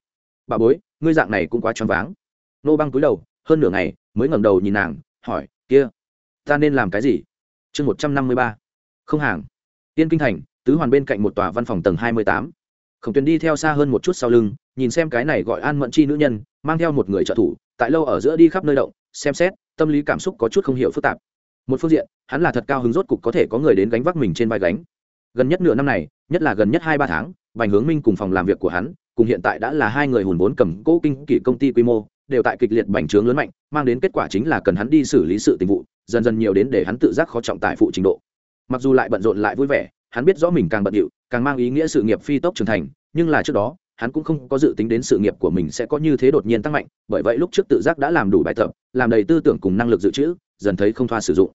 Bà bối, ngươi dạng này cũng quá choáng váng. Nô băng cúi đầu, hơn nửa ngày, mới ngẩng đầu nhìn nàng, hỏi, kia, ta nên làm cái gì? Chương một trăm năm mươi ba. Không hàng. Tiên kinh thành, tứ hoàn bên cạnh một tòa văn phòng tầng hai mươi tám. Khổng tuyền đi theo xa hơn một chút sau lưng, nhìn xem cái này gọi an mẫn chi nữ nhân, mang theo một người trợ thủ, tại lâu ở giữa đi khắp nơi động, xem xét, tâm lý cảm xúc có chút không hiểu phức tạp. Một phương diện, hắn là thật cao hứng rốt cục có thể có người đến gánh vác mình trên vai gánh gần nhất nửa năm này, nhất là gần nhất hai ba tháng vành hướng minh cùng phòng làm việc của hắn, cùng hiện tại đã là hai người hùn vốn cầm cố kinh kỷ công ty quy mô, đều tại kịch liệt bành trướng lớn mạnh, mang đến kết quả chính là cần hắn đi xử lý sự tình vụ, dần dần nhiều đến để hắn tự giác khó trọng tài phụ trình độ. Mặc dù lại bận rộn lại vui vẻ, hắn biết rõ mình càng bận điệu, càng mang ý nghĩa sự nghiệp phi tốc trưởng thành, nhưng là trước đó, hắn cũng không có dự tính đến sự nghiệp của mình sẽ có như thế đột nhiên tăng mạnh, bởi vậy lúc trước tự giác đã làm đủ bài tập, làm đầy tư tưởng cùng năng lực dự trữ, dần thấy không thoa sử dụng.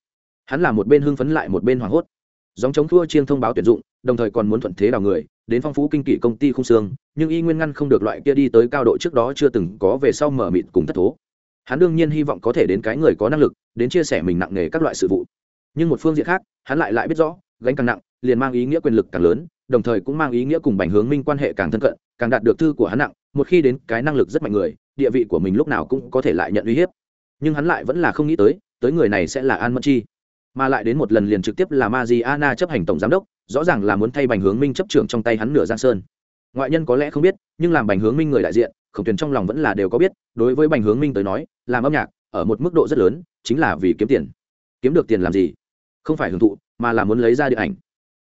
Hắn là một bên hưng phấn lại một bên hoảng hốt dòng chống thua chiêng thông báo tuyển dụng, đồng thời còn muốn thuận thế đào người, đến phong phú kinh kỷ công ty không xương, nhưng y nguyên ngăn không được loại kia đi tới cao độ trước đó chưa từng có về sau mở mịt cùng thất thố. Hắn đương nhiên hy vọng có thể đến cái người có năng lực, đến chia sẻ mình nặng nề các loại sự vụ. Nhưng một phương diện khác, hắn lại lại biết rõ, gánh càng nặng, liền mang ý nghĩa quyền lực càng lớn, đồng thời cũng mang ý nghĩa cùng bành hướng minh quan hệ càng thân cận, càng đạt được thư của hắn nặng, một khi đến cái năng lực rất mạnh người, địa vị của mình lúc nào cũng có thể lại nhận uy hiếp. Nhưng hắn lại vẫn là không nghĩ tới tới người này sẽ là an mẫn chi mà lại đến một lần liền trực tiếp là Mariana chấp hành tổng giám đốc, rõ ràng là muốn thay Bành Hướng Minh chấp trưởng trong tay hắn nửa Giang Sơn. Ngoại nhân có lẽ không biết, nhưng làm Bành Hướng Minh người đại diện, Khổng Tuyền trong lòng vẫn là đều có biết, đối với Bành Hướng Minh tới nói, làm âm nhạc ở một mức độ rất lớn, chính là vì kiếm tiền. Kiếm được tiền làm gì? Không phải hưởng thụ, mà là muốn lấy ra điện ảnh.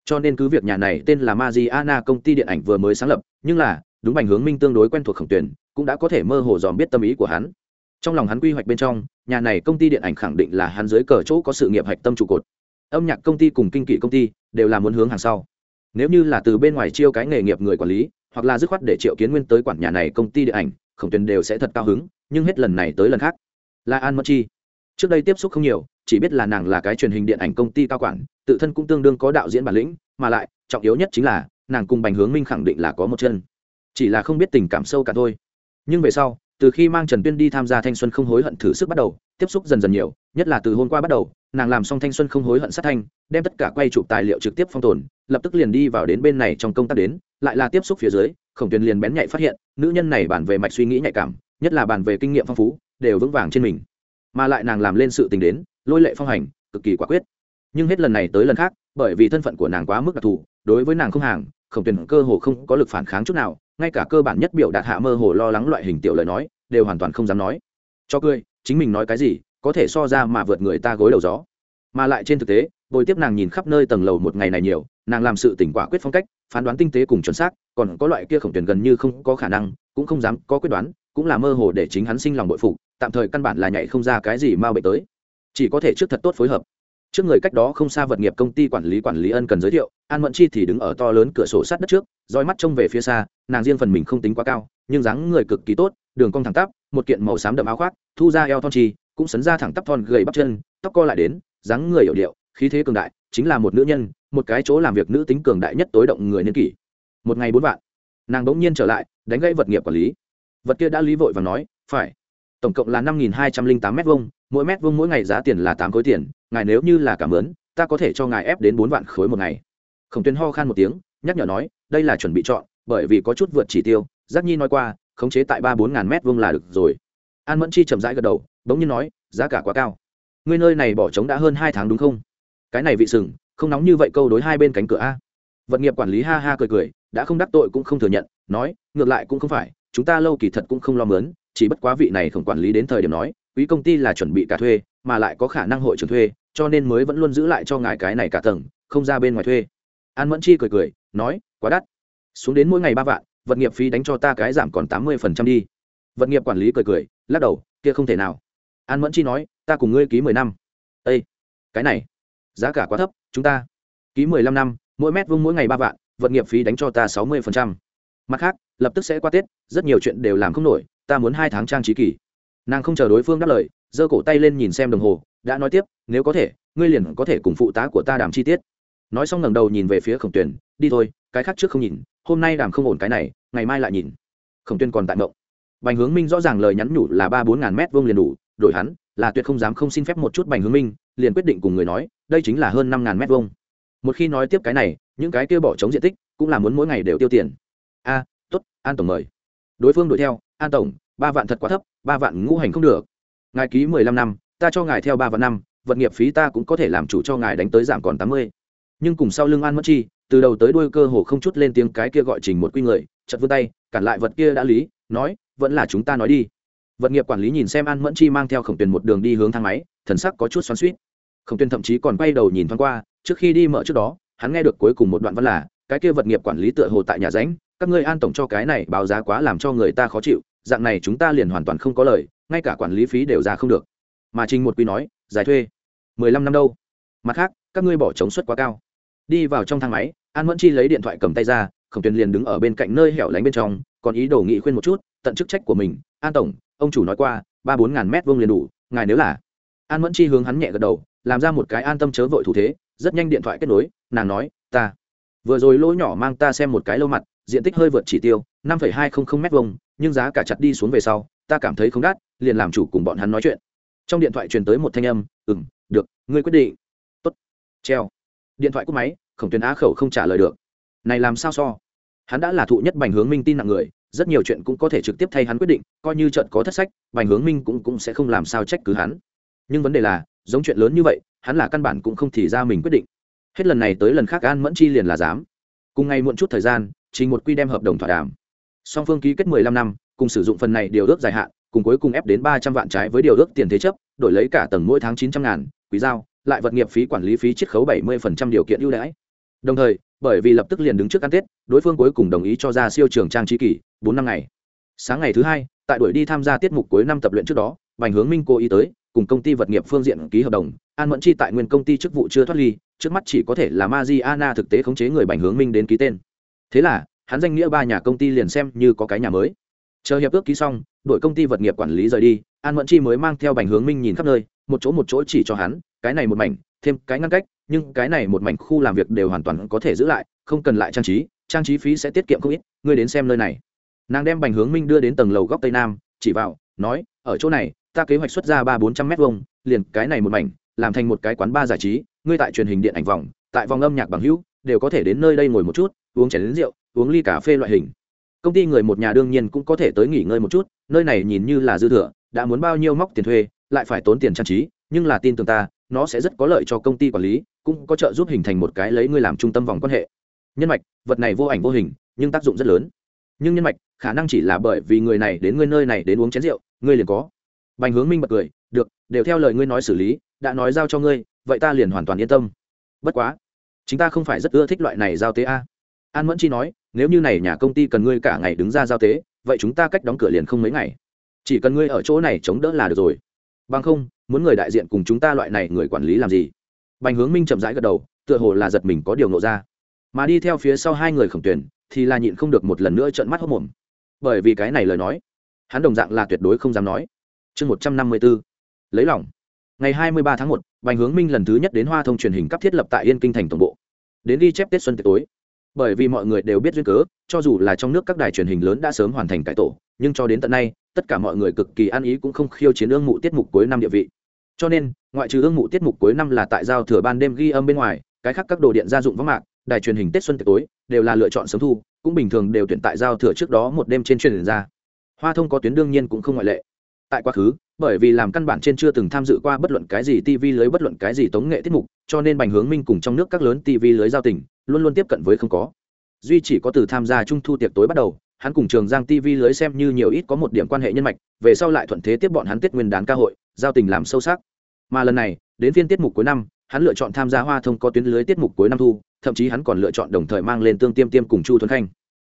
Cho nên cứ việc nhà này tên là Mariana công ty điện ảnh vừa mới sáng lập, nhưng là, đúng Bành Hướng Minh tương đối quen thuộc Khổng Tuyền, cũng đã có thể mơ hồ dòm biết tâm ý của hắn. Trong lòng hắn quy hoạch bên trong, nhà này công ty điện ảnh khẳng định là hắn dưới cờ chỗ có sự nghiệp hạch tâm trụ cột. Âm nhạc công ty cùng kinh kỵ công ty đều là muốn hướng hàng sau. Nếu như là từ bên ngoài chiêu cái nghề nghiệp người quản lý hoặc là dứt khoát để triệu kiến nguyên tới quản nhà này công ty điện ảnh khổng tuyền đều sẽ thật cao hứng nhưng hết lần này tới lần khác. Là an mất chi. Trước đây tiếp xúc không nhiều chỉ biết là nàng là cái truyền hình điện ảnh công ty cao quản tự thân cũng tương đương có đạo diễn bản lĩnh mà lại trọng yếu nhất chính là nàng cùng bành hướng minh khẳng định là có một chân. Chỉ là không biết tình cảm sâu cả thôi. Nhưng về sau từ khi mang trần tuyên đi tham gia thanh xuân không hối hận thử sức bắt đầu, tiếp xúc dần dần nhiều, nhất là từ hôm qua bắt đầu, nàng làm xong thanh xuân không hối hận sát thanh, đem tất cả quay chụp tài liệu trực tiếp phong tồn, lập tức liền đi vào đến bên này trong công tác đến, lại là tiếp xúc phía dưới, khổng tuyền liền bén nhạy phát hiện, nữ nhân này bản về mạch suy nghĩ nhạy cảm, nhất là bản về kinh nghiệm phong phú, đều vững vàng trên mình. Mà lại nàng làm lên sự tình đến, lôi lệ phong hành, cực kỳ quả quyết. Nhưng hết lần này tới lần khác, bởi vì thân phận của nàng quá mức đặc thù, đối với nàng không hàng, khổng tuyền cơ hồ không có lực phản kháng chút nào ngay cả cơ bản nhất biểu đạt hạ mơ hồ lo lắng loại hình tiểu lời nói, đều hoàn toàn không dám nói. Cho cười, chính mình nói cái gì, có thể so ra mà vượt người ta gối đầu gió. Mà lại trên thực tế, bồi tiếp nàng nhìn khắp nơi tầng lầu một ngày này nhiều, nàng làm sự tỉnh quả quyết phong cách, phán đoán tinh tế cùng chuẩn xác, còn có loại kia khổng tuyển gần như không có khả năng, cũng không dám có quyết đoán, cũng là mơ hồ để chính hắn sinh lòng bội phụ tạm thời căn bản là nhảy không ra cái gì mau bệnh tới. Chỉ có thể trước thật tốt phối hợp trước người cách đó không xa vật nghiệp công ty quản lý quản lý ân cần giới thiệu, an mẫn chi thì đứng ở to lớn cửa sổ sát đất trước, roi mắt trông về phía xa, nàng riêng phần mình không tính quá cao, nhưng dáng người cực kỳ tốt, đường cong thẳng tắp, một kiện màu xám đậm áo khoác, thu ra eo thon chi, cũng sấn ra thẳng tắp thon gầy bắp chân, tóc co lại đến, dáng người hiệu điệu, khí thế cường đại, chính là một nữ nhân, một cái chỗ làm việc nữ tính cường đại nhất tối động người niên kỷ. Một ngày bốn vạn, nàng bỗng nhiên trở lại, đánh gãy vật nghiệp quản lý. Vật kia đã lý vội và nói, phải, tổng cộng là năm nghìn hai trăm linh tám m hai mỗi mét vuông mỗi ngày giá tiền là tám khối tiền ngài nếu như là cảm ơn, ta có thể cho ngài ép đến bốn vạn khối một ngày. Khổng tuyến ho khan một tiếng, nhắc nhở nói, đây là chuẩn bị chọn, bởi vì có chút vượt chỉ tiêu. Giác nhi nói qua, khống chế tại ba bốn ngàn mét vuông là được rồi. An mẫn chi chậm rãi gật đầu, bỗng nhiên nói, giá cả quá cao. Ngươi nơi này bỏ trống đã hơn hai tháng đúng không? Cái này vị sừng, không nóng như vậy câu đối hai bên cánh cửa a. Vật nghiệp quản lý ha ha cười cười, đã không đắc tội cũng không thừa nhận, nói, ngược lại cũng không phải, chúng ta lâu kỳ thật cũng không lo mớn, chỉ bất quá vị này không quản lý đến thời điểm nói quý công ty là chuẩn bị cả thuê, mà lại có khả năng hội trưởng thuê, cho nên mới vẫn luôn giữ lại cho ngài cái này cả tầng, không ra bên ngoài thuê. An mẫn chi cười cười, nói, quá đắt. Xuống đến mỗi ngày ba vạn, vật nghiệp phí đánh cho ta cái giảm còn tám mươi phần trăm đi. Vật nghiệp quản lý cười cười, lắc đầu, kia không thể nào. An mẫn chi nói, ta cùng ngươi ký mười năm. Â cái này, giá cả quá thấp, chúng ta ký mười lăm năm, mỗi mét vuông mỗi ngày ba vạn, vật nghiệp phí đánh cho ta sáu mươi phần trăm. Mặt khác, lập tức sẽ qua tết, rất nhiều chuyện đều làm không nổi, ta muốn hai tháng trang trí kỳ nàng không chờ đối phương đáp lời giơ cổ tay lên nhìn xem đồng hồ đã nói tiếp nếu có thể ngươi liền có thể cùng phụ tá của ta đàm chi tiết. Nói xong ngẩng đầu nhìn về phía khổng tuyển đi thôi cái khác trước không nhìn hôm nay đàm không ổn cái này ngày mai lại nhìn. Khổng tuyên còn tại mộng. Bành hướng minh rõ ràng lời nhắn nhủ là ba bốn ngàn mét vuông liền đủ đổi hắn là tuyệt không dám không xin phép một chút bành hướng minh liền quyết định cùng người nói đây chính là hơn năm ngàn mét vuông. Một khi nói tiếp cái này những cái kia bỏ trống diện tích cũng là muốn mỗi ngày đều tiêu tiền. A à, t ố t an tổng mời. Đối phương đuổi theo an tổng ba vạn thật quá thấp, ba vạn ngũ hành không được. Ngài ký mười lăm năm, ta cho ngài theo ba vạn năm, vật nghiệp phí ta cũng có thể làm chủ cho ngài đánh tới giảm còn tám mươi. Nhưng cùng sau lưng an mất chi, từ đầu tới đuôi cơ hồ không chút lên tiếng cái kia gọi trình một quy người chật vươn tay, cản lại vật kia đã lý, nói, vẫn là chúng ta nói đi. Vật nghiệp quản lý nhìn xem an mẫn chi mang theo khổng tuyền một đường đi hướng thang máy, thần sắc có chút xoắn suýt khổng tuyền thậm chí còn quay đầu nhìn thoáng qua, trước khi đi mở trước đó, hắn nghe được cuối cùng một đoạn văn là, cái kia vật nghiệp quản lý tựa hồ tại nhà ránh, các ngươi an tổng cho cái này báo giá quá làm cho người ta khó chịu dạng này chúng ta liền hoàn toàn không có lời, ngay cả quản lý phí đều ra không được. Mà trình một quy nói, giải thuê, mười lăm năm đâu? Mặt khác, các ngươi bỏ chống suất quá cao. Đi vào trong thang máy, an mẫn chi lấy điện thoại cầm tay ra, khổng tuyền liền đứng ở bên cạnh nơi hẻo lánh bên trong, còn ý đồ nghị khuyên một chút, tận chức trách của mình. An tổng, ông chủ nói qua, ba bốn ngàn mét vuông liền đủ, ngài nếu là. An mẫn chi hướng hắn nhẹ gật đầu, làm ra một cái an tâm chớ vội thủ thế, rất nhanh điện thoại kết nối, nàng nói, ta, vừa rồi lỗ nhỏ mang ta xem một cái lâu mặt diện tích hơi vượt chỉ tiêu, năm phẩy hai không không mét vuông, nhưng giá cả chặt đi xuống về sau, ta cảm thấy không đắt, liền làm chủ cùng bọn hắn nói chuyện. Trong điện thoại truyền tới một thanh âm ừ m được, ngươi quyết định. Tốt. Treo. Điện thoại cúp máy, khổng tuyền á khẩu không trả lời được. Này làm sao so? Hắn đã là thụ nhất bành hướng minh tin nặng người, rất nhiều chuyện cũng có thể trực tiếp thay hắn quyết định, coi như trận có thất sách, bành hướng minh cũng cũng sẽ không làm sao trách cứ hắn. Nhưng vấn đề là, giống chuyện lớn như vậy, hắn là căn bản cũng không thì ra mình quyết định. Hết lần này tới lần khác an mẫn chi liền là dám cùng ngày muộn chút thời gian trình một quy đem hợp đồng thỏa đàm. Song phương ký kết mười lăm năm, cùng sử dụng phần này điều ước dài hạn, cùng cuối cùng ép đến ba trăm vạn trái với điều ước tiền thế chấp, đổi lấy cả tầng mỗi tháng chín trăm ngàn, quý giao, lại vật nghiệp phí quản lý phí chiết khấu bảy mươi điều kiện ưu đãi. Đồng thời, bởi vì lập tức liền đứng trước ăn tết, đối phương cuối cùng đồng ý cho ra siêu trường trang trí kỷ, bốn năm ngày. Sáng ngày thứ hai, tại đuổi đi tham gia tiết mục cuối năm tập luyện trước đó, bành hướng minh cố ý tới, cùng công ty vật nghiệp phương diện ký hợp đồng, an mẫn chi tại nguyên công ty chức vụ chưa thoát ly, trước mắt chỉ có thể là Mariana thực tế khống chế người bành hướng minh đến ký tên thế là, hắn danh nghĩa ba nhà công ty liền xem như có cái nhà mới. Chờ hiệp ước ký xong, đội công ty vật nghiệp quản lý rời đi, an mẫn chi mới mang theo bành hướng minh nhìn khắp nơi, một chỗ một chỗ chỉ cho hắn, cái này một mảnh, thêm cái ngăn cách, nhưng cái này một mảnh khu làm việc đều hoàn toàn có thể giữ lại, không cần lại trang trí trang trí phí sẽ tiết kiệm không ít, ngươi đến xem nơi này. Nàng đem bành hướng minh đưa đến tầng lầu góc tây nam, chỉ vào, nói, ở chỗ này, ta kế hoạch xuất ra ba bốn trăm m hai liền cái này một mảnh, làm thành một cái quán bar giải trí, ngươi tại truyền hình điện ảnh vòng, tại vòng âm nhạc bằng hữu, đều có thể đến nơi đây ngồi một chút uống chén rượu, uống ly cà phê loại hình. Công ty người một nhà đương nhiên cũng có thể tới nghỉ ngơi một chút, nơi này nhìn như là dư thừa, đã muốn bao nhiêu móc tiền thuê, lại phải tốn tiền trang trí, nhưng là tin tưởng ta, nó sẽ rất có lợi cho công ty quản lý, cũng có trợ giúp hình thành một cái lấy ngươi làm trung tâm vòng quan hệ. Nhân mạch, vật này vô ảnh vô hình, nhưng tác dụng rất lớn. Nhưng nhân mạch, khả năng chỉ là bởi vì người này đến ngươi nơi này đến uống chén rượu, ngươi liền có. Bành hướng minh bật cười, được, đều theo lời ngươi nói xử lý, đã nói giao cho ngươi, vậy ta liền hoàn toàn yên tâm. Bất quá, chúng ta không phải rất ưa thích loại này giao tế a an mẫn chi nói, nếu như này nhà công ty cần ngươi cả ngày đứng ra giao tế, vậy chúng ta cách đóng cửa liền không mấy ngày. Chỉ cần ngươi ở chỗ này chống đỡ là được rồi. Bằng không, muốn người đại diện cùng chúng ta loại này người quản lý làm gì? Bành hướng minh chậm rãi gật đầu, tựa hồ là giật mình có điều nộ ra. Mà đi theo phía sau hai người khổng tuyển, thì là nhịn không được một lần nữa trợn mắt hốc mồm. Bởi vì cái này lời nói, hắn đồng dạng là tuyệt đối không dám nói. Chương một trăm năm mươi b ố lấy lòng. Ngày hai mươi ba tháng một, bành hướng minh lần thứ nhất đến hoa thông truyền hình cấp thiết lập tại yên kinh thành tổng bộ. Đến ghi chép tết xuân tiệc tối bởi vì mọi người đều biết duyên cớ, cho dù là trong nước các đài truyền hình lớn đã sớm hoàn thành cải tổ, nhưng cho đến tận nay, tất cả mọi người cực kỳ ăn ý cũng không khiêu chiến ương mụ tiết mục cuối năm địa vị. Cho nên, ngoại trừ ương mụ tiết mục cuối năm là tại giao thừa ban đêm ghi âm bên ngoài, cái khác các đồ điện gia dụng vắng mạc, đài truyền hình tết xuân tiệc tối, đều là lựa chọn sớm thu, cũng bình thường đều tuyển tại giao thừa trước đó một đêm trên truyền hình ra. Hoa thông có tuyến đương nhiên cũng không ngoại lệ. Tại quá khứ, bởi vì làm căn bản trên chưa từng tham dự qua bất luận cái gì tv lưới, bất luận cái gì tống nghệ tiết mục, cho nên bành hướng minh cùng trong nước các lớn tv lưới giao tỉnh luôn luôn tiếp cận với không có. Duy chỉ có từ tham gia trung thu tiệc tối bắt đầu, hắn cùng trường giang tv lưới xem như nhiều ít có một điểm quan hệ nhân mạch, về sau lại thuận thế tiếp bọn hắn tết nguyên đán ca hội, giao tình làm sâu sắc. Mà lần này, đến phiên tiết mục cuối năm, hắn lựa chọn tham gia hoa thông có tuyến lưới tiết mục cuối năm thu, thậm chí hắn còn lựa chọn đồng thời mang lên tương tiêm tiêm cùng chu thuấn khanh.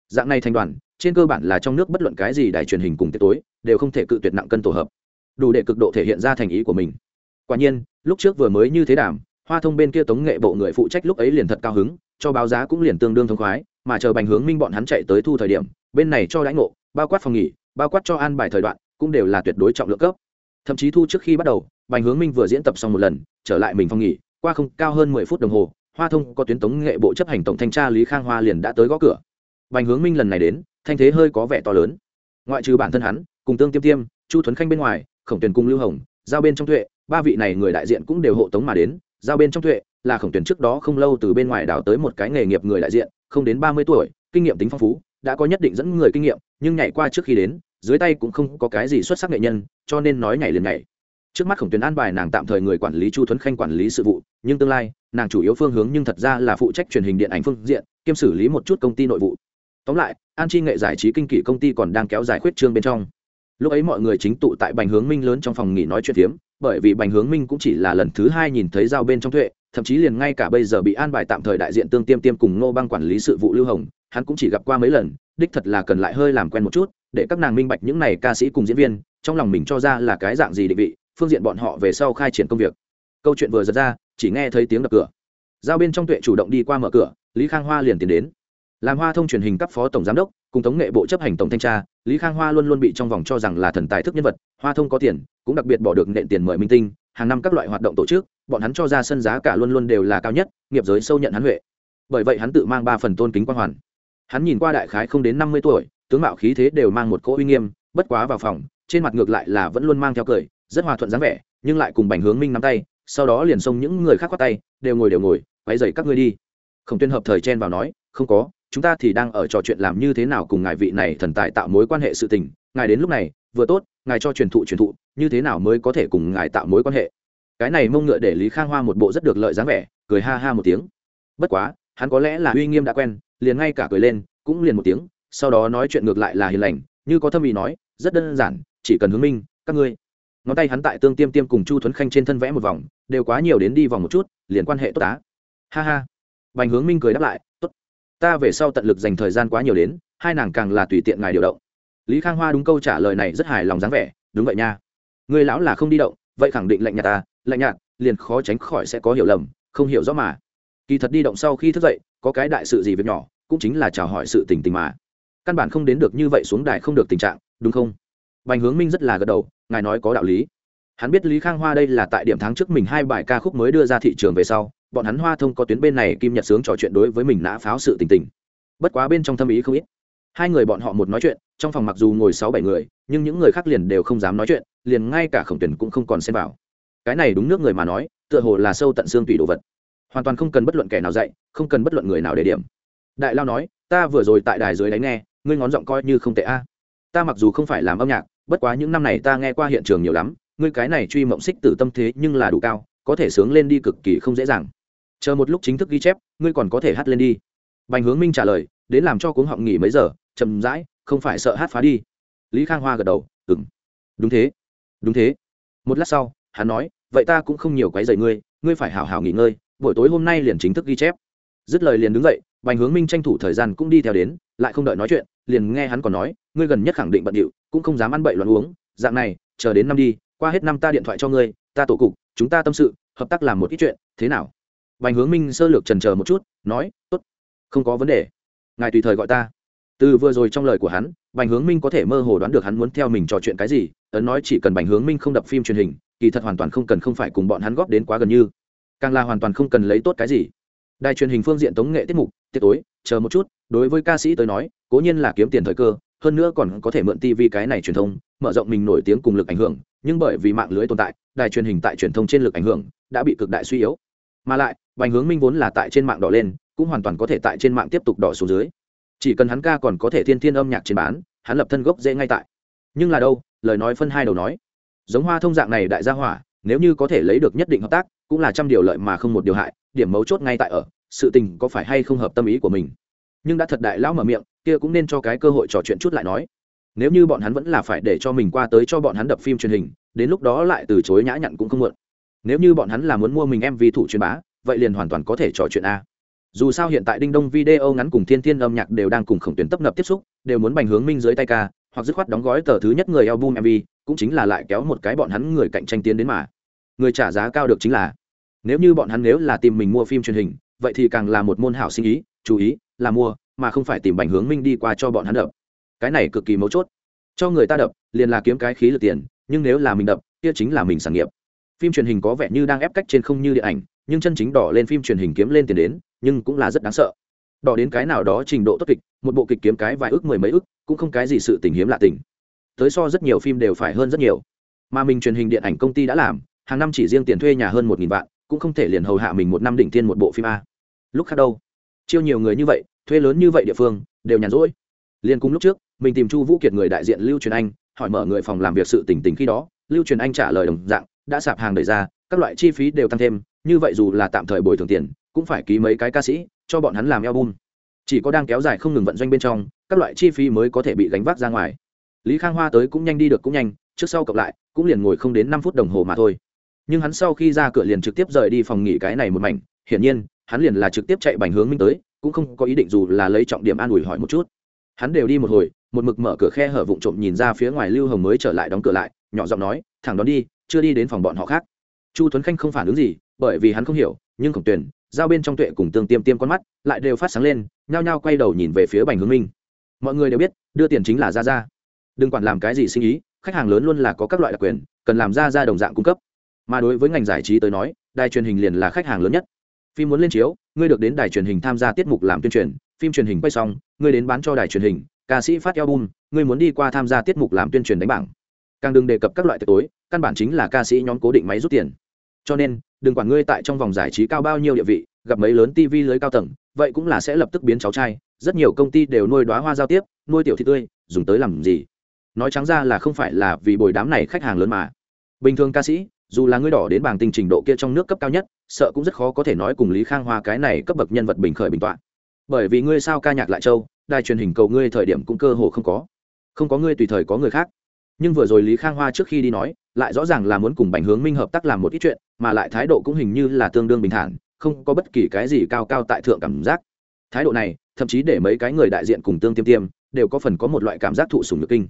Dạng này thành đoàn, trên cơ bản là trong nước bất luận cái gì đài truyền hình cùng tiết tối, đều không thể cự tuyệt nặng cân tổ hợp. Đủ để cực độ thể hiện ra thành ý của mình. Quả nhiên, lúc trước vừa mới như thế đảm hoa thông bên kia tống nghệ bộ người phụ trách lúc ấy liền thật cao hứng cho báo giá cũng liền tương đương thông khoái, mà chờ bành hướng minh bọn hắn chạy tới thu thời điểm, bên này cho đãi ngộ, bao quát phòng nghỉ, bao quát cho an bài thời đoạn, cũng đều là tuyệt đối trọng lượng cấp. Thậm chí thu trước khi bắt đầu, bành hướng minh vừa diễn tập xong một lần, trở lại mình phòng nghỉ, qua không cao hơn mười phút đồng hồ, hoa thông có tuyến tống nghệ bộ chấp hành tổng thanh tra lý khang hoa liền đã tới gõ cửa. Bành hướng minh lần này đến, thanh thế hơi có vẻ to lớn. Ngoại trừ bản thân hắn, cùng tương tiêm tiêm, chu thuấn khanh bên ngoài, khổng tuyền cung lưu hồng, giao bên trong tuệ, ba vị này người đại diện cũng đều hộ tống mà đến, giao bên trong tuệ là khổng tuyển trước đó không lâu từ bên ngoài đảo tới một cái nghề nghiệp người đại diện, không đến ba mươi tuổi, kinh nghiệm tính phong phú, đã có nhất định dẫn người kinh nghiệm, nhưng nhảy qua trước khi đến, dưới tay cũng không có cái gì xuất sắc nghệ nhân, cho nên nói nhảy liền nhảy. Trước mắt khổng tuyến an bài nàng tạm thời người quản lý chu thuấn khanh quản lý sự vụ, nhưng tương lai, nàng chủ yếu phương hướng nhưng thật ra là phụ trách truyền hình điện ảnh phương diện, kiêm xử lý một chút công ty nội vụ. Tóm lại, an chi nghệ giải trí kinh kỷ công ty còn đang kéo dài khuyết trương bên trong. Lúc ấy mọi người chính tụ tại bành hướng minh lớn trong phòng nghỉ nói chuyện phiếm, bởi vì bành hướng minh cũng chỉ là lần thứ hai nhìn thấy giao bên trong thuệ thậm chí liền ngay cả bây giờ bị an bài tạm thời đại diện tương tiêm tiêm cùng ngô băng quản lý sự vụ lưu hồng, hắn cũng chỉ gặp qua mấy lần, đích thật là cần lại hơi làm quen một chút, để các nàng minh bạch những này ca sĩ cùng diễn viên, trong lòng mình cho ra là cái dạng gì định vị, phương diện bọn họ về sau khai triển công việc. Câu chuyện vừa giật ra, chỉ nghe thấy tiếng đập cửa. Giao bên trong tuệ chủ động đi qua mở cửa, lý khang hoa liền tiến đến. Làm hoa thông truyền hình cấp phó tổng giám đốc, cùng tống nghệ bộ chấp hành tổng thanh tra, lý khang hoa luôn luôn bị trong vòng cho rằng là thần tài thức nhân vật, hoa thông có tiền, cũng đặc biệt bỏ được nện tiền mời minh tinh hàng năm các loại hoạt động tổ chức, bọn hắn cho ra sân giá cả luôn luôn đều là cao nhất, nghiệp giới sâu nhận hắn huệ. Bởi vậy hắn tự mang ba phần tôn kính quan hoàn. Hắn nhìn qua đại khái không đến năm mươi tuổi, tướng mạo khí thế đều mang một cỗ uy nghiêm, bất quá vào phòng, trên mặt ngược lại là vẫn luôn mang theo cười, rất hòa thuận dáng vẻ, nhưng lại cùng bành hướng minh nắm tay, sau đó liền xông những người khác qua tay, đều ngồi đều ngồi quay dậy các ngươi đi. Khổng tuyên hợp thời chen vào nói, không có, chúng ta thì đang ở trò chuyện làm như thế nào cùng ngài vị này thần tài tạo mối quan hệ sự tình, ngài đến lúc này, vừa tốt ngài cho truyền thụ truyền thụ, như thế nào mới có thể cùng ngài tạo mối quan hệ? Cái này mông ngựa để lý khang hoa một bộ rất được lợi dáng vẻ, cười ha ha một tiếng. Bất quá, hắn có lẽ là uy nghiêm đã quen, liền ngay cả cười lên, cũng liền một tiếng, sau đó nói chuyện ngược lại là hiền lành, như có thâm ý nói, rất đơn giản, chỉ cần hướng minh, các ngươi. Ngón tay hắn tại tương tiêm tiêm cùng chu thuấn khanh trên thân vẽ một vòng, đều quá nhiều đến đi vòng một chút, liền quan hệ tốt tá ha ha. Bành hướng minh cười đáp lại, tốt. Ta về sau tận lực dành thời gian quá nhiều đến, hai nàng càng là tùy tiện ngài điều động lý khang hoa đúng câu trả lời này rất hài lòng dáng vẻ, đúng vậy nha. Người lão là không đi động, vậy khẳng định lạnh nhạt ta lạnh nhạt, liền khó tránh khỏi sẽ có hiểu lầm, không hiểu rõ mà. Kỳ thật đi động sau khi thức dậy, có cái đại sự gì việc nhỏ, cũng chính là chào hỏi sự tình tình mà. Căn bản không đến được như vậy xuống đài không được tình trạng, đúng không? Bành hướng minh rất là gật đầu, ngài nói có đạo lý. Hắn biết lý khang hoa đây là tại điểm tháng trước mình hai bài ca khúc mới đưa ra thị trường về sau, bọn hắn hoa thông có tuyến bên này kim nhật sướng trò chuyện đối với mình nã pháo sự tình tình. Bất quá bên trong thâm ý không ít hai người bọn họ một nói chuyện, trong phòng mặc dù ngồi sáu bảy người, nhưng những người khác liền đều không dám nói chuyện, liền ngay cả khổng tuyển cũng không còn xem vào. Cái này đúng nước người mà nói, tựa hồ là sâu tận xương tùy đồ vật. Hoàn toàn không cần bất luận kẻ nào dạy, không cần bất luận người nào để điểm. Đại lao nói, ta vừa rồi tại đài dưới đánh nghe, ngươi ngón giọng coi như không tệ a. Ta mặc dù không phải làm âm nhạc, bất quá những năm này ta nghe qua hiện trường nhiều lắm, ngươi cái này truy mộng xích tử tâm thế nhưng là đủ cao, có thể sướng lên đi cực kỳ không dễ dàng. Chờ một lúc chính thức ghi chép, ngươi còn có thể hát lên đi. Bành hướng minh trả lời, đến làm cho cuống họng nghỉ mấy giờ chậm rãi, không phải sợ hát phá đi. Lý khang hoa gật đầu ừng đúng thế đúng thế. Một lát sau, hắn nói, vậy ta cũng không nhiều quấy dày ngươi ngươi phải hảo hảo nghỉ ngơi, buổi tối hôm nay liền chính thức ghi chép. Dứt lời liền đứng dậy, bành hướng minh tranh thủ thời gian cũng đi theo đến, lại không đợi nói chuyện, liền nghe hắn còn nói, ngươi gần nhất khẳng định bận điệu, cũng không dám ăn bậy loạn uống, dạng này, chờ đến năm đi, qua hết năm ta điện thoại cho ngươi, ta tổ cục, chúng ta tâm sự, hợp tác làm một ít chuyện, thế nào? Bành hướng minh sơ lược trần chờ một chút, nói, tốt, không có vấn đề, ngài tùy thời gọi ta từ vừa rồi trong lời của hắn, bành hướng minh có thể mơ hồ đoán được hắn muốn theo mình trò chuyện cái gì, ấn nói chỉ cần bành hướng minh không đập phim truyền hình, kỳ thật hoàn toàn không cần không phải cùng bọn hắn góp đến quá gần như. Càng là hoàn toàn không cần lấy tốt cái gì. Đài truyền hình phương diện tống nghệ tiết mục, tiết tối, chờ một chút, đối với ca sĩ tới nói, cố nhiên là kiếm tiền thời cơ, hơn nữa còn có thể mượn tv cái này truyền thông, mở rộng mình nổi tiếng cùng lực ảnh hưởng, nhưng bởi vì mạng lưới tồn tại, đài truyền hình tại truyền thông trên lực ảnh hưởng đã bị cực đại suy yếu. Mà lại, bành hướng minh vốn là tại trên mạng đỏ lên, cũng hoàn toàn có thể tại trên mạng tiếp tục đỏ xuống dưới chỉ cần hắn ca còn có thể thiên thiên âm nhạc trên bán, hắn lập thân gốc dễ ngay tại. Nhưng là đâu, lời nói phân hai đầu nói. Giống hoa thông dạng này đại gia hỏa, nếu như có thể lấy được nhất định hợp tác, cũng là trăm điều lợi mà không một điều hại, điểm mấu chốt ngay tại ở, sự tình có phải hay không hợp tâm ý của mình. Nhưng đã thật đại lão mở miệng, kia cũng nên cho cái cơ hội trò chuyện chút lại nói. Nếu như bọn hắn vẫn là phải để cho mình qua tới cho bọn hắn đập phim truyền hình, đến lúc đó lại từ chối nhã nhặn cũng không muộn. Nếu như bọn hắn là muốn mua mình em vì thủ truyền bá, vậy liền hoàn toàn có thể trò chuyện a dù sao hiện tại đinh đông video ngắn cùng thiên thiên âm nhạc đều đang cùng khổng tuyến tấp nập tiếp xúc, đều muốn bành hướng minh dưới tay ca, hoặc dứt khoát đóng gói tờ thứ nhất người album mv cũng chính là lại kéo một cái bọn hắn người cạnh tranh tiến đến mà. Người trả giá cao được chính là, nếu như bọn hắn nếu là tìm mình mua phim truyền hình, vậy thì càng là một môn hảo sinh ý, chú ý, là mua, mà không phải tìm bành hướng minh đi qua cho bọn hắn đập. Cái này cực kỳ mấu chốt. Cho người ta đập, liền là kiếm cái khí lực tiền, nhưng nếu là mình đập, kia chính là mình sản nghiệp. Phim truyền hình có vẻ như đang ép cách trên không như điện ảnh, nhưng chân chính đỏ lên phim truyền hình kiếm lên tiền đến nhưng cũng là rất đáng sợ. Đỏ đến cái nào đó trình độ tốt kịch, một bộ kịch kiếm cái vài ước mười mấy ước, cũng không cái gì sự tình hiếm lạ tình. Tới so rất nhiều phim đều phải hơn rất nhiều. Mà mình truyền hình điện ảnh công ty đã làm, hàng năm chỉ riêng tiền thuê nhà hơn một nghìn vạn, cũng không thể liền hầu hạ mình một năm đỉnh thiên một bộ phim a. Lúc khác đâu? Chiêu nhiều người như vậy, thuê lớn như vậy địa phương, đều nhàn rỗi. Liền cùng lúc trước, mình tìm chu vũ kiệt người đại diện lưu truyền anh, hỏi mở người phòng làm việc sự tỉnh tỉnh khi đó, lưu truyền anh trả lời đồng dạng, đã sạp hàng đẩy ra, các loại chi phí đều tăng thêm, như vậy dù là tạm thời bồi thường tiền cũng phải ký mấy cái ca sĩ, cho bọn hắn làm album. Chỉ có đang kéo dài không ngừng vận doanh bên trong, các loại chi phí mới có thể bị gánh vác ra ngoài. Lý khang hoa tới cũng nhanh đi được cũng nhanh, trước sau cộng lại, cũng liền ngồi không đến năm phút đồng hồ mà thôi. Nhưng hắn sau khi ra cửa liền trực tiếp rời đi phòng nghỉ cái này một mảnh, hiển nhiên, hắn liền là trực tiếp chạy bành hướng minh tới, cũng không có ý định dù là lấy trọng điểm an ủi hỏi một chút. Hắn đều đi một hồi, một mực mở cửa khe hở vụng trộm nhìn ra phía ngoài lưu hồng mới trở lại đóng cửa lại, nhỏ giọng nói, thẳng đón đi, chưa đi đến phòng bọn họ khác. Chu tuấn khanh không phản ứng gì, bởi vì hắn không hiểu, nhưng khổng tuyển giao bên trong tuệ cùng tương tiêm tiêm con mắt, lại đều phát sáng lên, nhao nhao quay đầu nhìn về phía bành hướng minh. Mọi người đều biết, đưa tiền chính là ra ra đừng quản làm cái gì sinh ý, khách hàng lớn luôn là có các loại đặc quyền, cần làm ra ra đồng dạng cung cấp. Mà đối với ngành giải trí tới nói, đài truyền hình liền là khách hàng lớn nhất. Phim muốn lên chiếu, ngươi được đến đài truyền hình tham gia tiết mục làm tuyên truyền, phim truyền hình quay xong, ngươi đến bán cho đài truyền hình, ca sĩ phát album, ngươi muốn đi qua tham gia tiết mục làm tuyên truyền đánh bảng. Càng đừng đề cập các loại tiệc tối, căn bản chính là ca sĩ nhóm cố định máy rút tiền. Cho nên đừng quản ngươi tại trong vòng giải trí cao bao nhiêu địa vị, gặp mấy lớn tv lưới cao tầng, vậy cũng là sẽ lập tức biến cháu trai. Rất nhiều công ty đều nuôi đoá hoa giao tiếp, nuôi tiểu thị tươi, dùng tới làm gì? Nói trắng ra là không phải là vì bồi đám này khách hàng lớn mà. Bình thường ca sĩ, dù là ngươi đỏ đến bảng tinh trình độ kia trong nước cấp cao nhất, sợ cũng rất khó có thể nói cùng lý khang hoa cái này cấp bậc nhân vật bình khởi bình tọa. Bởi vì ngươi sao ca nhạc lại châu đài truyền hình cầu ngươi thời điểm cũng cơ hồ không có. Không có ngươi tùy thời có người khác. Nhưng vừa rồi lý khang hoa trước khi đi nói lại rõ ràng là muốn cùng bành hướng minh hợp tác làm một ít chuyện, mà lại thái độ cũng hình như là tương đương bình thản, không có bất kỳ cái gì cao cao tại thượng cảm giác. Thái độ này, thậm chí để mấy cái người đại diện cùng tương tiêm tiêm, đều có phần có một loại cảm giác thụ sùng nhược kinh.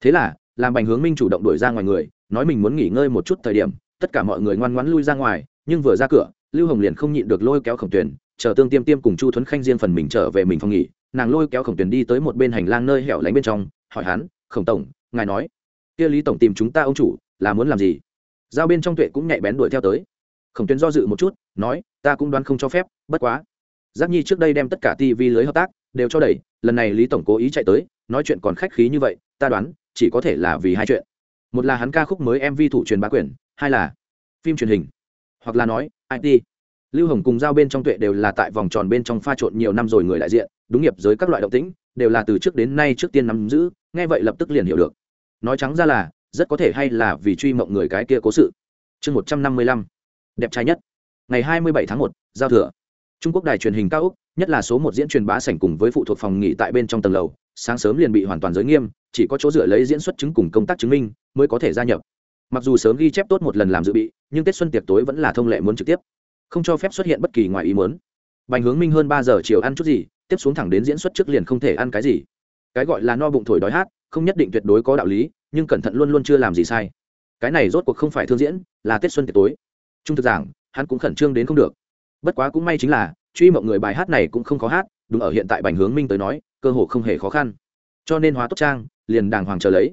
Thế là, làm bành hướng minh chủ động đuổi ra ngoài người, nói mình muốn nghỉ ngơi một chút thời điểm, tất cả mọi người ngoan ngoãn lui ra ngoài, nhưng vừa ra cửa, lưu hồng liền không nhịn được lôi kéo khổng tuyển chờ tương tiêm tiêm cùng chu thuấn khanh riêng phần mình trở về mình phòng nghỉ, nàng lôi kéo khổng tuyển đi tới một bên hành lang nơi hẻo lánh bên trong, hỏi hắn, khổng tổng, ngài nói, kia lý tổng tìm chúng ta ông chủ là muốn làm gì? Giao bên trong tuệ cũng nhạy bén đuổi theo tới. Khổng tuyến do dự một chút, nói, ta cũng đoán không cho phép, bất quá. Giác nhi trước đây đem tất cả tv lưới hợp tác đều cho đẩy, lần này lý tổng cố ý chạy tới, nói chuyện còn khách khí như vậy, ta đoán, chỉ có thể là vì hai chuyện. Một là hắn ca khúc mới mv thủ truyền bá quyền, hai là phim truyền hình. Hoặc là nói it lưu hồng cùng giao bên trong tuệ đều là tại vòng tròn bên trong pha trộn nhiều năm rồi người đại diện, đúng nghiệp giới các loại động tĩnh, đều là từ trước đến nay trước tiên nắm giữ, nghe vậy lập tức liền hiểu được. Nói trắng ra là rất có thể hay là vì truy mộng người cái kia cố sự. Chương một trăm năm mươi lăm. Đẹp trai nhất. Ngày 27 tháng 1, giao thừa. Trung quốc đài truyền hình cao úc nhất là số một diễn truyền bá sảnh cùng với phụ thuộc phòng nghỉ tại bên trong tầng lầu sáng sớm liền bị hoàn toàn giới nghiêm chỉ có chỗ dựa lấy diễn xuất chứng cùng công tác chứng minh mới có thể gia nhập. Mặc dù sớm ghi chép tốt một lần làm dự bị nhưng tết xuân tiệc tối vẫn là thông lệ muốn trực tiếp. Không cho phép xuất hiện bất kỳ ngoài ý muốn. Bành hướng minh hơn ba giờ chiều ăn chút gì tiếp xuống thẳng đến diễn xuất trước liền không thể ăn cái gì. Cái gọi là no bụng thổi đói hát không nhất định tuyệt đối có đạo lý, nhưng cẩn thận luôn luôn chưa làm gì sai. Cái này rốt cuộc không phải thương diễn, là tết xuân tiệc tối. Trung thực giảng, hắn cũng khẩn trương đến không được. Bất quá cũng may chính là, truy mộng người bài hát này cũng không khó hát, đúng ở hiện tại bành hướng minh tới nói, cơ hội không hề khó khăn. Cho nên hóa tốt trang, liền đàng hoàng chờ lấy.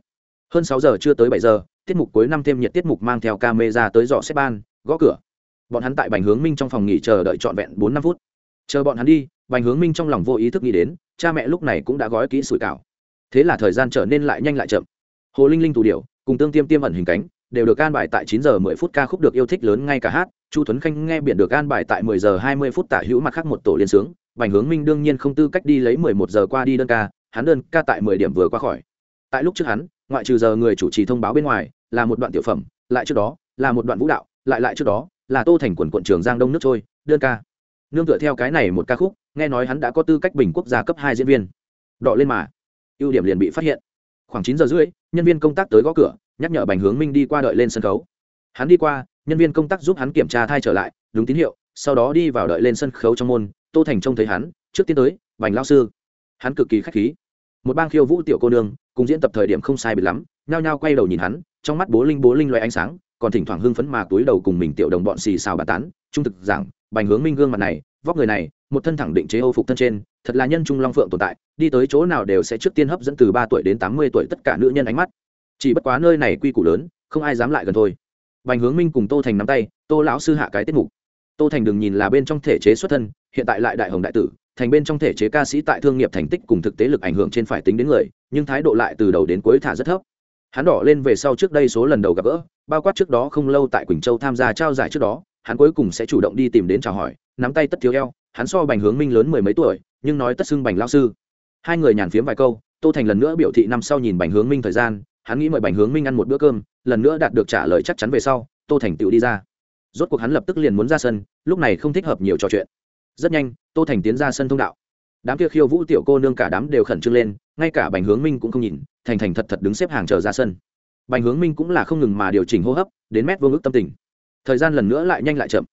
Hơn sáu giờ chưa tới bảy giờ, tiết mục cuối năm thêm nhiệt tiết mục mang theo camera tới dọ xếp ban, gõ cửa. Bọn hắn tại bành hướng minh trong phòng nghỉ chờ đợi trọn vẹn bốn năm phút. Chờ bọn hắn đi, bành hướng minh trong lòng vô ý thức nghĩ đến, cha mẹ lúc này cũng đã gói kỹ sủi cảo thế là thời gian trở nên lại nhanh lại chậm. Hồ linh linh tù điệu cùng tương tiêm tiêm ẩn hình cánh, đều được an bài tại chín giờ mười phút ca khúc được yêu thích lớn ngay cả hát. Chu tuấn khanh nghe biển được an bài tại mười giờ hai mươi phút tả hữu mặt khác một tổ liên sướng. Bành hướng minh đương nhiên không tư cách đi lấy mười một giờ qua đi đơn ca, hắn đơn ca tại mười điểm vừa qua khỏi. Tại lúc trước hắn, ngoại trừ giờ người chủ trì thông báo bên ngoài, là một đoạn tiểu phẩm, lại trước đó, là một đoạn vũ đạo, lại lại trước đó, là tô thành quần quận trường giang đông nước trôi, đơn ca. Nương tựa theo cái này một ca khúc, nghe nói hắn đã có tư cách bình quốc gia cấp hai diễn viên. Đọ lên mà ưu điểm liền bị phát hiện. Khoảng chín giờ rưỡi nhân viên công tác tới gõ cửa nhắc nhở bành hướng minh đi qua đợi lên sân khấu. Hắn đi qua nhân viên công tác giúp hắn kiểm tra thai trở lại đúng tín hiệu sau đó đi vào đợi lên sân khấu trong môn tô thành trông thấy hắn trước tiên tới bành lao sư. Hắn cực kỳ k h á c h khí. Một bang khiêu vũ tiểu cô nương cùng diễn tập thời điểm không sai bị lắm nhao nhao quay đầu nhìn hắn trong mắt bố linh bố linh loại ánh sáng còn thỉnh thoảng hưng phấn mà túi đầu cùng mình tiểu đồng bọn xì xào bà tán trung thực rằng, bành hướng minh gương mặt này vóc người này một thân thẳng định chế âu phục thân trên, thật là nhân trung long phượng tồn tại, đi tới chỗ nào đều sẽ trước tiên hấp dẫn từ ba tuổi đến tám mươi tuổi tất cả nữ nhân ánh mắt. Chỉ bất quá nơi này quy củ lớn, không ai dám lại gần thôi. Bành hướng minh cùng tô thành nắm tay, tô lão sư hạ cái tiết mục. Tô thành đừng nhìn là bên trong thể chế xuất thân, hiện tại lại đại hồng đại tử, thành bên trong thể chế ca sĩ tại thương nghiệp thành tích cùng thực tế lực ảnh hưởng trên phải tính đến người, nhưng thái độ lại từ đầu đến cuối thả rất thấp. Hắn đỏ lên về sau trước đây số lần đầu gặp gỡ, bao quát trước đó không lâu tại quỳnh châu tham gia trao giải trước đó hắn cuối cùng sẽ chủ động đi tìm đến chào hỏi, nắm tay tất thiếu eo, hắn so bành hướng minh lớn mười mấy tuổi, nhưng nói tất xưng bành lao sư. Hai người nhàn phiếm vài câu, tô thành lần nữa biểu thị năm sau nhìn bành hướng minh thời gian, hắn nghĩ mời bành hướng minh ăn một bữa cơm, lần nữa đạt được trả lời chắc chắn về sau, tô thành tựu đi ra. Rốt cuộc hắn lập tức liền muốn ra sân, lúc này không thích hợp nhiều trò chuyện. Rất nhanh, tô thành tiến ra sân thông đạo. Đám kia khiêu vũ tiểu cô nương cả đám đều khẩn trương lên, ngay cả bành hướng minh cũng không nhìn, thành thành thật thật đứng xếp hàng chờ ra sân. Bành hướng minh cũng là không ngừng mà điều chỉnh hô hấp, đến mét vô ngức tâm tình thời gian lần nữa lại nhanh lại chậm.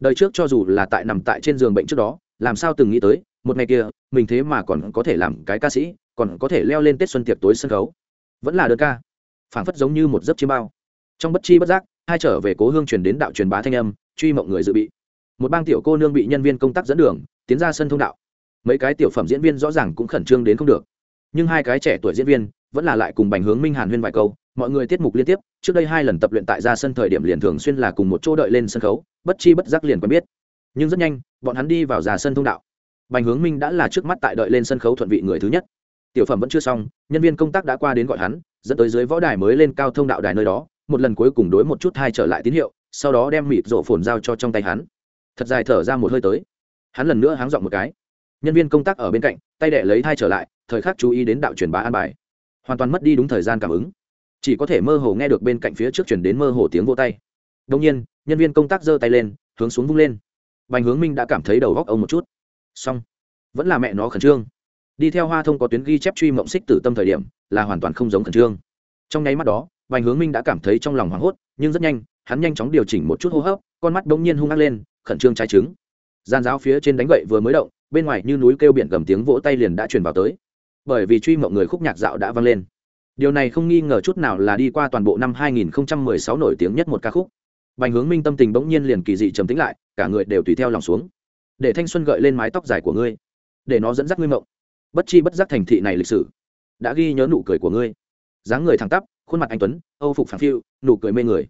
Đời trước cho dù là tại nằm tại trên giường bệnh trước đó, làm sao từng nghĩ tới, một ngày kia, mình thế mà còn có thể làm cái ca sĩ, còn có thể leo lên tết xuân tiệc tối sân khấu. Vẫn là đơn ca. Phảng phất giống như một giấc chiêm bao. Trong bất chi bất giác, hai trở về cố hương truyền đến đạo truyền bá thanh âm, truy mộng người dự bị. Một bang tiểu cô nương bị nhân viên công tác dẫn đường, tiến ra sân thông đạo. Mấy cái tiểu phẩm diễn viên rõ ràng cũng khẩn trương đến không được. Nhưng hai cái trẻ tuổi diễn viên, vẫn là lại cùng bành hướng minh hàn huyên vài câu mọi người tiết mục liên tiếp, trước đây hai lần tập luyện tại ra sân thời điểm liền thường xuyên là cùng một chỗ đợi lên sân khấu, bất chi bất giác liền quen biết. Nhưng rất nhanh, bọn hắn đi vào ra sân thông đạo. Bành hướng minh đã là trước mắt tại đợi lên sân khấu thuận vị người thứ nhất. Tiểu phẩm vẫn chưa xong, nhân viên công tác đã qua đến gọi hắn, dẫn tới dưới võ đài mới lên cao thông đạo đài nơi đó, một lần cuối cùng đối một chút hai trở lại tín hiệu, sau đó đem mịt rộ phồn giao cho trong tay hắn. Thật dài thở ra một hơi tới. Hắn lần nữa háng dọn một cái. Nhân viên công tác ở bên cạnh, tay đệ lấy thai trở lại, thời khắc chú ý đến đạo truyền bá an bài. Hoàn toàn mất đi đúng thời gian cảm ứng chỉ có thể mơ hồ nghe được bên cạnh phía trước chuyển đến mơ hồ tiếng vô tay. Đông nhiên, nhân viên công tác giơ tay lên, hướng xuống vung lên. Bành hướng minh đã cảm thấy đầu góc ông một chút. Xong. Vẫn là mẹ nó khẩn trương. Đi theo hoa thông có tuyến ghi chép truy mộng xích tử tâm thời điểm, là hoàn toàn không giống khẩn trương. Trong nháy mắt đó, bành hướng minh đã cảm thấy trong lòng hoảng hốt, nhưng rất nhanh, hắn nhanh chóng điều chỉnh một chút hô hấp, con mắt bỗng nhiên hung ác lên, khẩn trương trái trứng. Gian giáo phía trên đánh gậy vừa mới động, bên ngoài như núi kêu biển gầm tiếng vỗ tay liền đã truyền vào tới. Bởi vì truy mộng người khúc nhạc dạo đã vang lên điều này không nghi ngờ chút nào là đi qua toàn bộ năm 2016 nổi tiếng nhất một ca khúc. Bành hướng minh tâm tình bỗng nhiên liền kỳ dị trầm tĩnh lại, cả người đều tùy theo lòng xuống. Để thanh xuân gợi lên mái tóc dài của ngươi, để nó dẫn dắt ngươi mộng. Bất chi bất giác thành thị này lịch sử, đã ghi nhớ nụ cười của ngươi. Dáng người thẳng tắp, khuôn mặt anh tuấn, âu phục phản phiu, nụ cười mê người.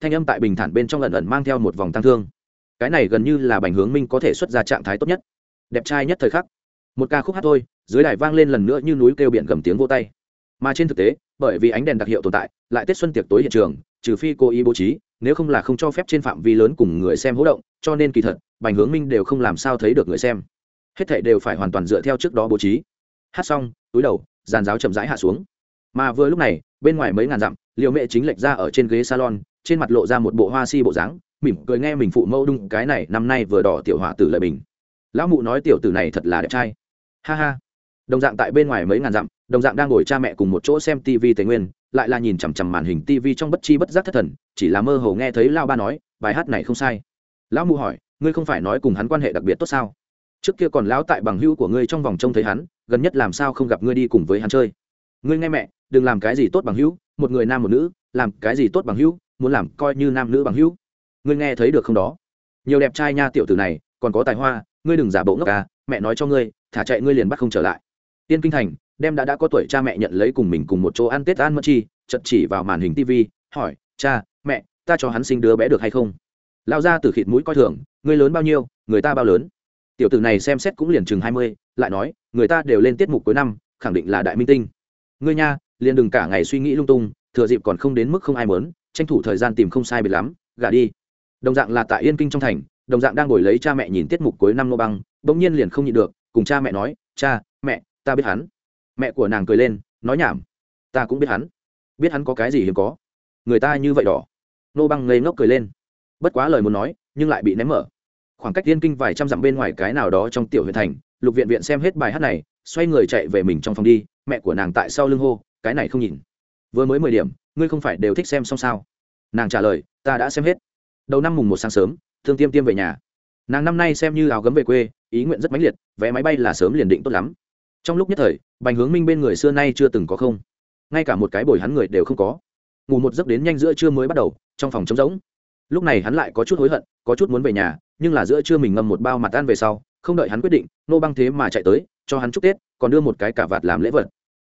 Thanh âm tại bình thản bên trong lần ẩn mang theo một vòng tăng thương. Cái này gần như là bành hướng minh có thể xuất ra trạng thái tốt nhất. Đẹp trai nhất thời khắc. Một ca khúc hát thôi, dưới đài vang lên lần nữa như núi kêu biển gầm tiếng vô tay mà trên thực tế, bởi vì ánh đèn đặc hiệu tồn tại, lại tết xuân tiệc tối hiện trường, trừ phi cố ý bố trí, nếu không là không cho phép trên phạm vi lớn cùng người xem hỗ động, cho nên kỳ thật, bành hướng minh đều không làm sao thấy được người xem. Hết thệ đều phải hoàn toàn dựa theo trước đó bố trí. Hát xong, túi đầu, giàn giáo chậm rãi hạ xuống. Mà vừa lúc này, bên ngoài mấy ngàn dặm liệu mẹ chính lệch ra ở trên ghế salon, trên mặt lộ ra một bộ hoa si bộ dáng, mỉm cười nghe mình phụ mẫu đung, cái này, năm nay vừa đỏ tiểu hỏa tử lời bình. Lão mụ nói, tiểu tử này thật là đẹp trai. Ha ha. Đồng dạng tại bên ngoài mấy ngàn dặm đồng dạng đang ngồi cha mẹ cùng một chỗ xem tv tề nguyên, lại là nhìn chằm chằm màn hình tv trong bất chi bất giác thất thần, chỉ là mơ hồ nghe thấy lao ba nói, bài hát này không sai. Lão mụ hỏi, ngươi không phải nói cùng hắn quan hệ đặc biệt tốt sao? Trước kia còn lão tại bằng hữu của ngươi trong vòng trông thấy hắn, gần nhất làm sao không gặp ngươi đi cùng với hắn chơi? Ngươi nghe mẹ, đừng làm cái gì tốt bằng hữu, một người nam một nữ, làm cái gì tốt bằng hữu, muốn làm coi như nam nữ bằng hữu. Ngươi nghe thấy được không đó? Nhiều đẹp trai nha tiểu tử này, còn có tài hoa, ngươi đừng giả bộ ngốc à mẹ nói cho ngươi, thả chạy ngươi liền bắt không trở lại tiên kinh thành, đem đã đã có tuổi cha mẹ nhận lấy cùng mình cùng một chỗ ăn tết ăn mất chi chật chỉ vào màn hình tv hỏi, cha, mẹ, ta cho hắn sinh đứa bé được hay không? Lao ra từ khịt mũi coi thường người lớn bao nhiêu, người ta bao lớn? Tiểu tử này xem xét cũng liền chừng hai mươi, lại nói, người ta đều lên tiết mục cuối năm, khẳng định là đại minh tinh. Ngươi nha, liền đừng cả ngày suy nghĩ lung tung, thừa dịp còn không đến mức không ai mớn tranh thủ thời gian tìm không sai biệt lắm, gả đi. Đồng dạng là tại yên kinh trong thành, đồng dạng đang ngồi lấy cha mẹ nhìn tiết mục cuối năm nô băng, bỗng nhiên liền không nhịn được, cùng cha mẹ nói, cha ta biết hắn. Mẹ của nàng cười lên, nói nhảm. Ta cũng biết hắn. Biết hắn có cái gì hiếm có. Người ta như vậy đỏ. Nô băng ngây ngốc cười lên. Bất quá lời muốn nói, nhưng lại bị ném mở. Khoảng cách tiên kinh vài trăm dặm bên ngoài cái nào đó trong tiểu huyện thành, lục viện viện xem hết bài hát này, xoay người chạy về mình trong phòng đi, mẹ của nàng tại sau lưng hô, cái này không nhìn. Vừa mới mười điểm, ngươi không phải đều thích xem xong sao? Nàng trả lời, ta đã xem hết. Đầu năm mùng một sáng sớm, thương tiêm tiêm về nhà. Nàng năm nay xem như áo gấm về quê, ý nguyện rất mãnh liệt, vé máy bay là sớm liền định tốt lắm trong lúc nhất thời, bành hướng minh bên người xưa nay chưa từng có không. Ngay cả một cái bồi hắn người đều không có. Ngủ một giấc đến nhanh giữa trưa mới bắt đầu, trong phòng trống rỗng. Lúc này hắn lại có chút hối hận, có chút muốn về nhà, nhưng là giữa trưa mình ngâm một bao mặt ăn về sau, không đợi hắn quyết định, nô băng thế mà chạy tới, cho hắn chúc tết, còn đưa một cái cả vạt làm lễ vật.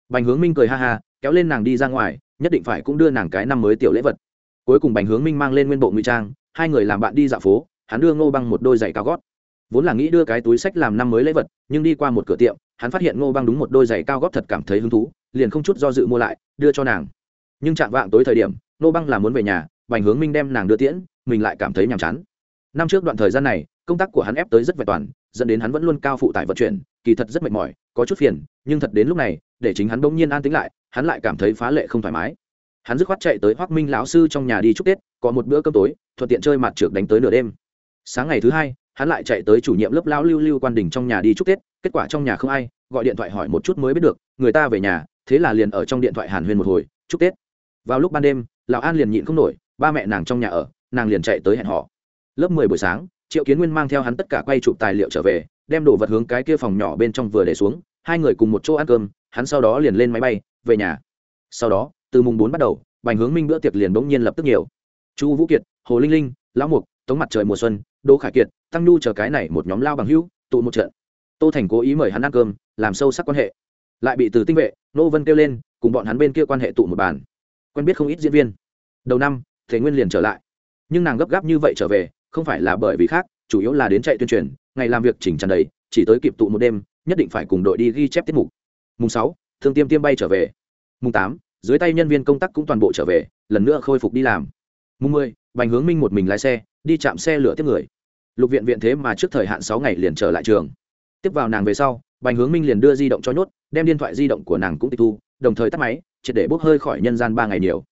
Bành hướng minh cười ha ha, kéo lên nàng đi ra ngoài, nhất định phải cũng đưa nàng cái năm mới tiểu lễ vật. Cuối cùng bành hướng minh mang lên nguyên bộ ngụy trang, hai người làm bạn đi dạo phố, hắn đưa ngô băng một đôi giày cao gót vốn là nghĩ đưa cái túi sách làm năm mới lễ vật, nhưng đi qua một cửa tiệm, hắn phát hiện ngô băng đúng một đôi giày cao gót thật cảm thấy hứng thú, liền không chút do dự mua lại, đưa cho nàng. Nhưng chạm vạng tối thời điểm, ngô băng là muốn về nhà, bành hướng minh đem nàng đưa tiễn, mình lại cảm thấy nhàm chán. Năm trước đoạn thời gian này, công tác của hắn ép tới rất vẹn toàn, dẫn đến hắn vẫn luôn cao phụ tải vận chuyển, kỳ thật rất mệt mỏi, có chút phiền, nhưng thật đến lúc này, để chính hắn bỗng nhiên an tính lại, hắn lại cảm thấy phá lệ không thoải mái. Hắn dứt khoát chạy tới hoác minh lão sư trong nhà đi chúc tết, có một bữa cơm tối, thuận tiện chơi mặt trượt đánh tới nửa đêm. Sáng ngày thứ hai hắn lại chạy tới chủ nhiệm lớp lão lưu lưu quan đình trong nhà đi chúc tết, kết quả trong nhà không ai, gọi điện thoại hỏi một chút mới biết được, người ta về nhà, thế là liền ở trong điện thoại hàn huyên một hồi, chúc tết. Vào lúc ban đêm, lão an liền nhịn không nổi, ba mẹ nàng trong nhà ở, nàng liền chạy tới hẹn họ lớp mười buổi sáng, triệu kiến nguyên mang theo hắn tất cả quay chụp tài liệu trở về, đem đồ vật hướng cái kia phòng nhỏ bên trong vừa để xuống, hai người cùng một chỗ ăn cơm, hắn sau đó liền lên máy bay, về nhà. Sau đó, từ mùng bốn bắt đầu, bành hướng minh bữa tiệc liền bỗng nhiên lập tức nhiều. Chu vũ kiệt, hồ linh linh, lão mục, tống mặt trời mùa xuân đỗ khải kiệt, tăng nhu chờ cái này một nhóm lao bằng hữu, tụ một trận. Tô thành cố ý mời hắn ăn cơm, làm sâu sắc quan hệ. Lại bị từ tinh vệ, nô vân kêu lên, cùng bọn hắn bên kia quan hệ tụ một bàn. Quen biết không ít diễn viên. Đầu năm, thế nguyên liền trở lại. Nhưng nàng gấp gáp như vậy trở về, không phải là bởi vì khác, chủ yếu là đến chạy tuyên truyền, ngày làm việc chỉnh tràn đầy, chỉ tới kịp tụ một đêm, nhất định phải cùng đội đi ghi chép tiết mục. Mùng sáu, thương tiêm tiêm bay trở về. Mùng tám, dưới tay nhân viên công tác cũng toàn bộ trở về, lần nữa khôi phục đi làm. Mùng mười, bành hướng minh một mình lái xe đi chạm xe lửa tiếp người. Lục viện viện thế mà trước thời hạn sáu ngày liền trở lại trường. Tiếp vào nàng về sau, bành hướng minh liền đưa di động cho nhốt, đem điện thoại di động của nàng cũng tịch thu, đồng thời tắt máy, triệt để bốc hơi khỏi nhân gian ba ngày nhiều.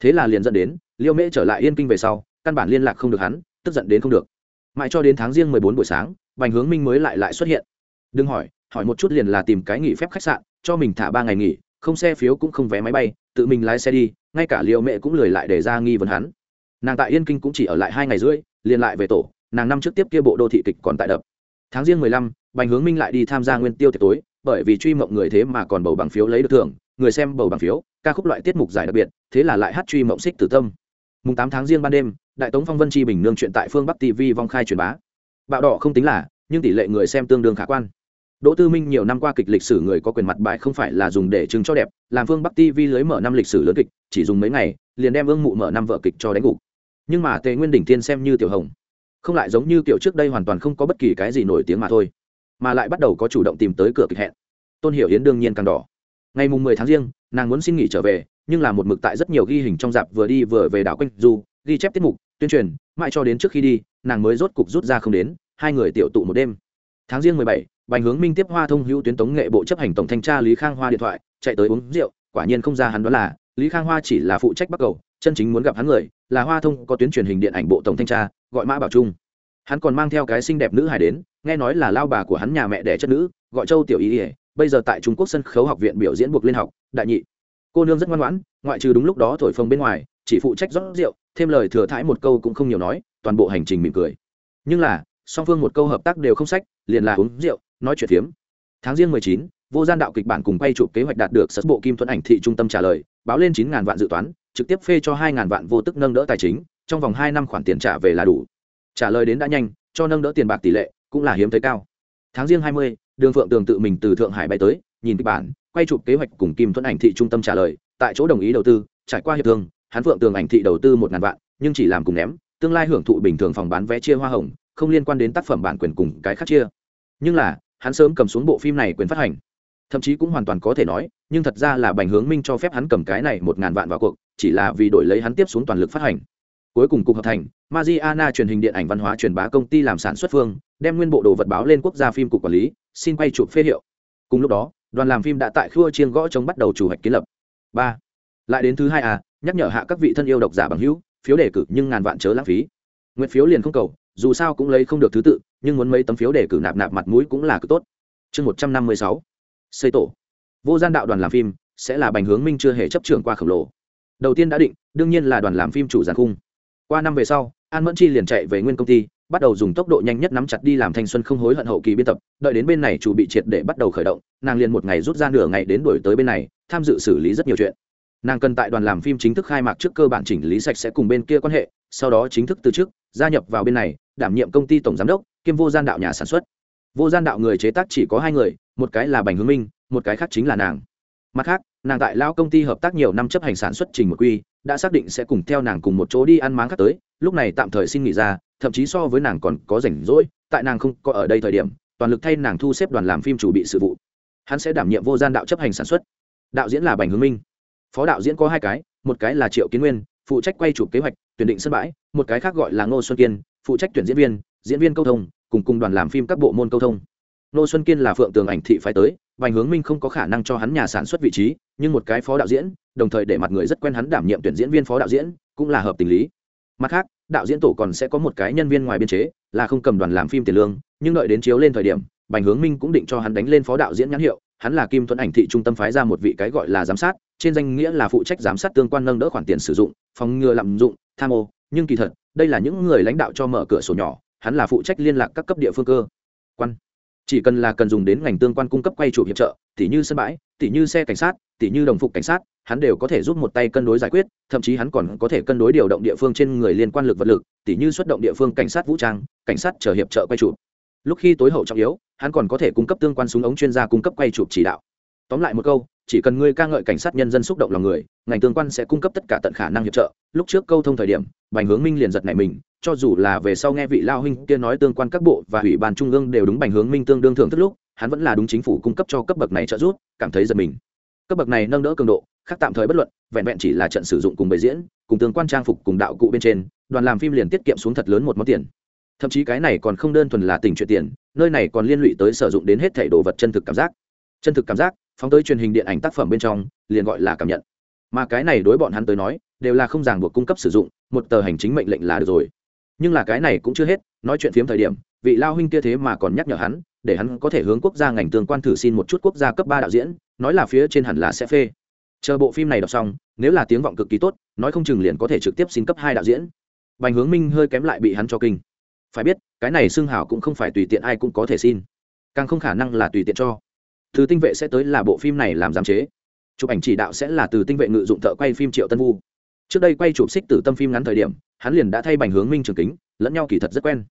Thế là liền dẫn đến, liêu mễ trở lại yên kinh về sau, căn bản liên lạc không được hắn, tức giận đến không được. Mãi cho đến tháng riêng mười bốn buổi sáng, bành hướng minh mới lại lại xuất hiện. Đừng hỏi hỏi một chút liền là tìm cái nghỉ phép khách sạn, cho mình thả ba ngày nghỉ, không xe phiếu cũng không vé máy bay, tự mình lái xe đi, ngay cả liệu mẹ cũng lười lại để ra nghi vấn hắn nàng tại yên kinh cũng chỉ ở lại hai ngày rưỡi, liền lại về tổ, nàng năm trước tiếp kia bộ đô thị kịch còn tại đập. Tháng riêng mười lăm, bành hướng minh lại đi tham gia nguyên tiêu tiệc tối, bởi vì truy mộng người thế mà còn bầu bằng phiếu lấy được thưởng, người xem bầu bằng phiếu, ca khúc loại tiết mục giải đặc biệt, thế là lại hát truy mộng xích tử tâm. Mùng tám tháng riêng ban đêm, đại tống phong vân chi bình nương chuyện tại phương bắc tv vong khai truyền bá. Bạo đỏ không tính là, nhưng tỷ lệ người xem tương đương khả quan. Đỗ tư minh nhiều năm qua kịch lịch sử người có quyền mặt bài không phải là dùng để chứng cho đẹp, làm phương bắc tv lưới mở năm lịch sử lớn kịch, chỉ dùng mấy ngày, liền đem ương mụ mở năm vợ kịch cho đánh gục nhưng mà tề nguyên đỉnh Thiên xem như tiểu hồng, không lại giống như kiểu trước đây hoàn toàn không có bất kỳ cái gì nổi tiếng mà thôi, mà lại bắt đầu có chủ động tìm tới cửa kịch hẹn. Tôn hiểu yến đương nhiên càng đỏ. Ngày mùng mười tháng riêng, nàng muốn xin nghỉ trở về, nhưng là một mực tại rất nhiều ghi hình trong dạp vừa đi vừa về đảo quanh du, ghi chép tiết mục, tuyên truyền, mãi cho đến trước khi đi, nàng mới rốt cục rút ra không đến, hai người tiểu tụ một đêm. Tháng riêng mười bảy, bành hướng minh tiếp hoa thông hữu tuyến tống nghệ bộ chấp hành tổng thanh tra lý khang hoa điện thoại, chạy tới uống rượu, quả nhiên không ra hắn đó là, lý khang hoa chỉ là phụ trách bắc cầu chân chính muốn gặp hắn người là hoa thông có tuyến truyền hình điện ảnh bộ tổng thanh tra gọi mã bảo trung hắn còn mang theo cái xinh đẹp nữ hài đến nghe nói là lao bà của hắn nhà mẹ đẻ chất nữ gọi châu tiểu ý ỉa bây giờ tại trung quốc sân khấu học viện biểu diễn buộc liên học đại nhị cô nương rất ngoan ngoãn ngoại trừ đúng lúc đó thổi phồng bên ngoài chỉ phụ trách rót rượu thêm lời thừa thãi một câu cũng không nhiều nói toàn bộ hành trình mỉm cười nhưng là song phương một câu hợp tác đều không sách liền là uống rượu nói chuyện phiếm tháng riêng mười chín vô gian đạo kịch bản cùng quay chụp kế hoạch đạt được sở bộ kim thuận ảnh thị trung tâm trả lời báo lên chín ngàn vạn dự toán, trực tiếp phê cho hai ngàn vạn vô tức nâng đỡ tài chính, trong vòng hai năm khoản tiền trả về là đủ. Trả lời đến đã nhanh, cho nâng đỡ tiền bạc tỷ lệ cũng là hiếm thấy cao. Tháng riêng hai mươi, đường phượng tường tự mình từ thượng hải bay tới, nhìn kịch bản, quay chụp kế hoạch cùng kim thuận ảnh thị trung tâm trả lời, tại chỗ đồng ý đầu tư, trải qua hiệp thương, hắn phượng tường ảnh thị đầu tư một ngàn vạn, nhưng chỉ làm cùng ném, tương lai hưởng thụ bình thường phòng bán vé chia hoa hồng, không liên quan đến tác phẩm bản quyền cùng cái khác chia. Nhưng là, hắn sớm cầm xuống bộ phim này quyền phát hành thậm chí cũng hoàn toàn có thể nói, nhưng thật ra là bành hướng minh cho phép hắn cầm cái này một ngàn vạn vào cuộc, chỉ là vì đổi lấy hắn tiếp xuống toàn lực phát hành. Cuối cùng cục hợp thành, Mariana truyền hình điện ảnh văn hóa truyền bá công ty làm sản xuất phương, đem nguyên bộ đồ vật báo lên quốc gia phim cục quản lý, xin quay chụp phê hiệu. Cùng lúc đó, đoàn làm phim đã tại khua chiên gõ chống bắt đầu chủ hoạch kiến lập. Ba. Lại đến thứ hai à nhắc nhở hạ các vị thân yêu độc giả bằng hữu, phiếu đề cử nhưng ngàn vạn chớ lãng phí. Nguyện phiếu liền không cầu, dù sao cũng lấy không được thứ tự, nhưng muốn mấy tấm phiếu đề cử nạp nạp mặt mũi cũng là cực tốt. Chương một trăm năm mươi sáu xây tổ. Vô gian đạo đoàn làm phim sẽ là bành hướng minh chưa hề chấp trưởng qua khổng lồ. Đầu tiên đã định, đương nhiên là đoàn làm phim chủ giàn khung. Qua năm về sau, an mẫn chi liền chạy về nguyên công ty, bắt đầu dùng tốc độ nhanh nhất nắm chặt đi làm thanh xuân không hối hận hậu kỳ biên tập, đợi đến bên này chủ bị triệt để bắt đầu khởi động, nàng liền một ngày rút ra nửa ngày đến đổi tới bên này, tham dự xử lý rất nhiều chuyện. Nàng cần tại đoàn làm phim chính thức khai mạc trước cơ bản chỉnh lý sạch sẽ cùng bên kia quan hệ, sau đó chính thức từ chức, gia nhập vào bên này, đảm nhiệm công ty tổng giám đốc, kiêm vô gian đạo nhà sản xuất vô gian đạo người chế tác chỉ có hai người, một cái là bành hướng minh, một cái khác chính là nàng. Mặt khác, nàng tại lao công ty hợp tác nhiều năm chấp hành sản xuất trình một quy, đã xác định sẽ cùng theo nàng cùng một chỗ đi ăn máng khác tới, lúc này tạm thời xin nghỉ ra, thậm chí so với nàng còn có rảnh rỗi, tại nàng không có ở đây thời điểm, toàn lực thay nàng thu xếp đoàn làm phim chủ bị sự vụ. Hắn sẽ đảm nhiệm vô gian đạo chấp hành sản xuất. Đạo diễn là bành hướng minh. Phó đạo diễn có hai cái, một cái là triệu kiến nguyên, phụ trách quay chụp kế hoạch, tuyển định sân bãi, một cái khác gọi là ngô xuân kiên, phụ trách tuyển diễn viên diễn viên câu thông cùng cùng đoàn làm phim các bộ môn câu thông Nô xuân kiên là phượng tường ảnh thị phải tới Bành Hướng Minh không có khả năng cho hắn nhà sản xuất vị trí, nhưng một cái phó đạo diễn, đồng thời để mặt người rất quen hắn đảm nhiệm tuyển diễn viên phó đạo diễn, cũng là hợp tình lý. Mặt khác, đạo diễn tổ còn sẽ có một cái nhân viên ngoài biên chế, là không cầm đoàn làm phim tiền lương, nhưng đợi đến chiếu lên thời điểm, Bành Hướng Minh cũng định cho hắn đánh lên phó đạo diễn nhãn hiệu, hắn là Kim Tuấn ảnh thị trung tâm phái ra một vị cái gọi là giám sát, trên danh nghĩa là phụ trách giám sát tương quan nâng đỡ khoản tiền sử dụng, phòng ngừa lạm dụng, tham ô, nhưng kỳ thật, đây là những người lãnh đạo cho mở cửa sổ nhỏ, hắn là phụ trách liên lạc các cấp địa phương cơ. Quan. Chỉ cần là cần dùng đến ngành tương quan cung cấp quay chụp hiệp trợ, tỉ như sân bãi, tỉ như xe cảnh sát, tỉ như đồng phục cảnh sát, hắn đều có thể giúp một tay cân đối giải quyết, thậm chí hắn còn có thể cân đối điều động địa phương trên người liên quan lực vật lực, tỉ như xuất động địa phương cảnh sát vũ trang, cảnh sát chờ hiệp trợ quay chụp lúc khi tối hậu trọng yếu, hắn còn có thể cung cấp tương quan súng ống chuyên gia cung cấp quay chụp chỉ đạo. Tóm lại một câu, chỉ cần ngươi ca ngợi cảnh sát nhân dân xúc động lòng người, ngành tương quan sẽ cung cấp tất cả tận khả năng hiệp trợ. Lúc trước câu thông thời điểm, bành hướng minh liền giật này mình cho dù là về sau nghe vị lao huynh kia nói tương quan các bộ và ủy ban trung ương đều đúng bành hướng minh tương đương thưởng thức lúc, hắn vẫn là đúng chính phủ cung cấp cho cấp bậc này trợ giúp, cảm thấy giật mình. Cấp bậc này nâng đỡ cường độ, khác tạm thời bất luận, vẹn vẹn chỉ là trận sử dụng cùng bày diễn, cùng tương quan trang phục cùng đạo cụ bên trên, đoàn làm phim liền tiết kiệm xuống thật lớn một món tiền. Thậm chí cái này còn không đơn thuần là tình chuyện tiền, nơi này còn liên lụy tới sử dụng đến hết thảy đồ vật chân thực cảm giác. Chân thực cảm giác, phóng tới truyền hình điện ảnh tác phẩm bên trong, liền gọi là cảm nhận. Mà cái này đối bọn hắn tới nói, đều là không ràng buộc cung cấp sử dụng, một tờ hành chính mệnh lệnh là được rồi nhưng là cái này cũng chưa hết, nói chuyện phiếm thời điểm, vị lao huynh kia thế mà còn nhắc nhở hắn, để hắn có thể hướng quốc gia ngành tương quan thử xin một chút quốc gia cấp ba đạo diễn, nói là phía trên hẳn là sẽ phê. Chờ bộ phim này đọc xong, nếu là tiếng vọng cực kỳ tốt, nói không chừng liền có thể trực tiếp xin cấp hai đạo diễn. Bành hướng minh hơi kém lại bị hắn cho kinh. Phải biết, cái này xưng hảo cũng không phải tùy tiện ai cũng có thể xin. Càng không khả năng là tùy tiện cho. Từ tinh vệ sẽ tới là bộ phim này làm giám chế. Chụp ảnh chỉ đạo sẽ là từ tinh vệ ngự dụng thợ quay phim triệu tân vu trước đây quay chụp xích tử tâm phim ngắn thời điểm, hắn liền đã thay bành hướng minh trường kính, lẫn nhau kỳ thật rất quen.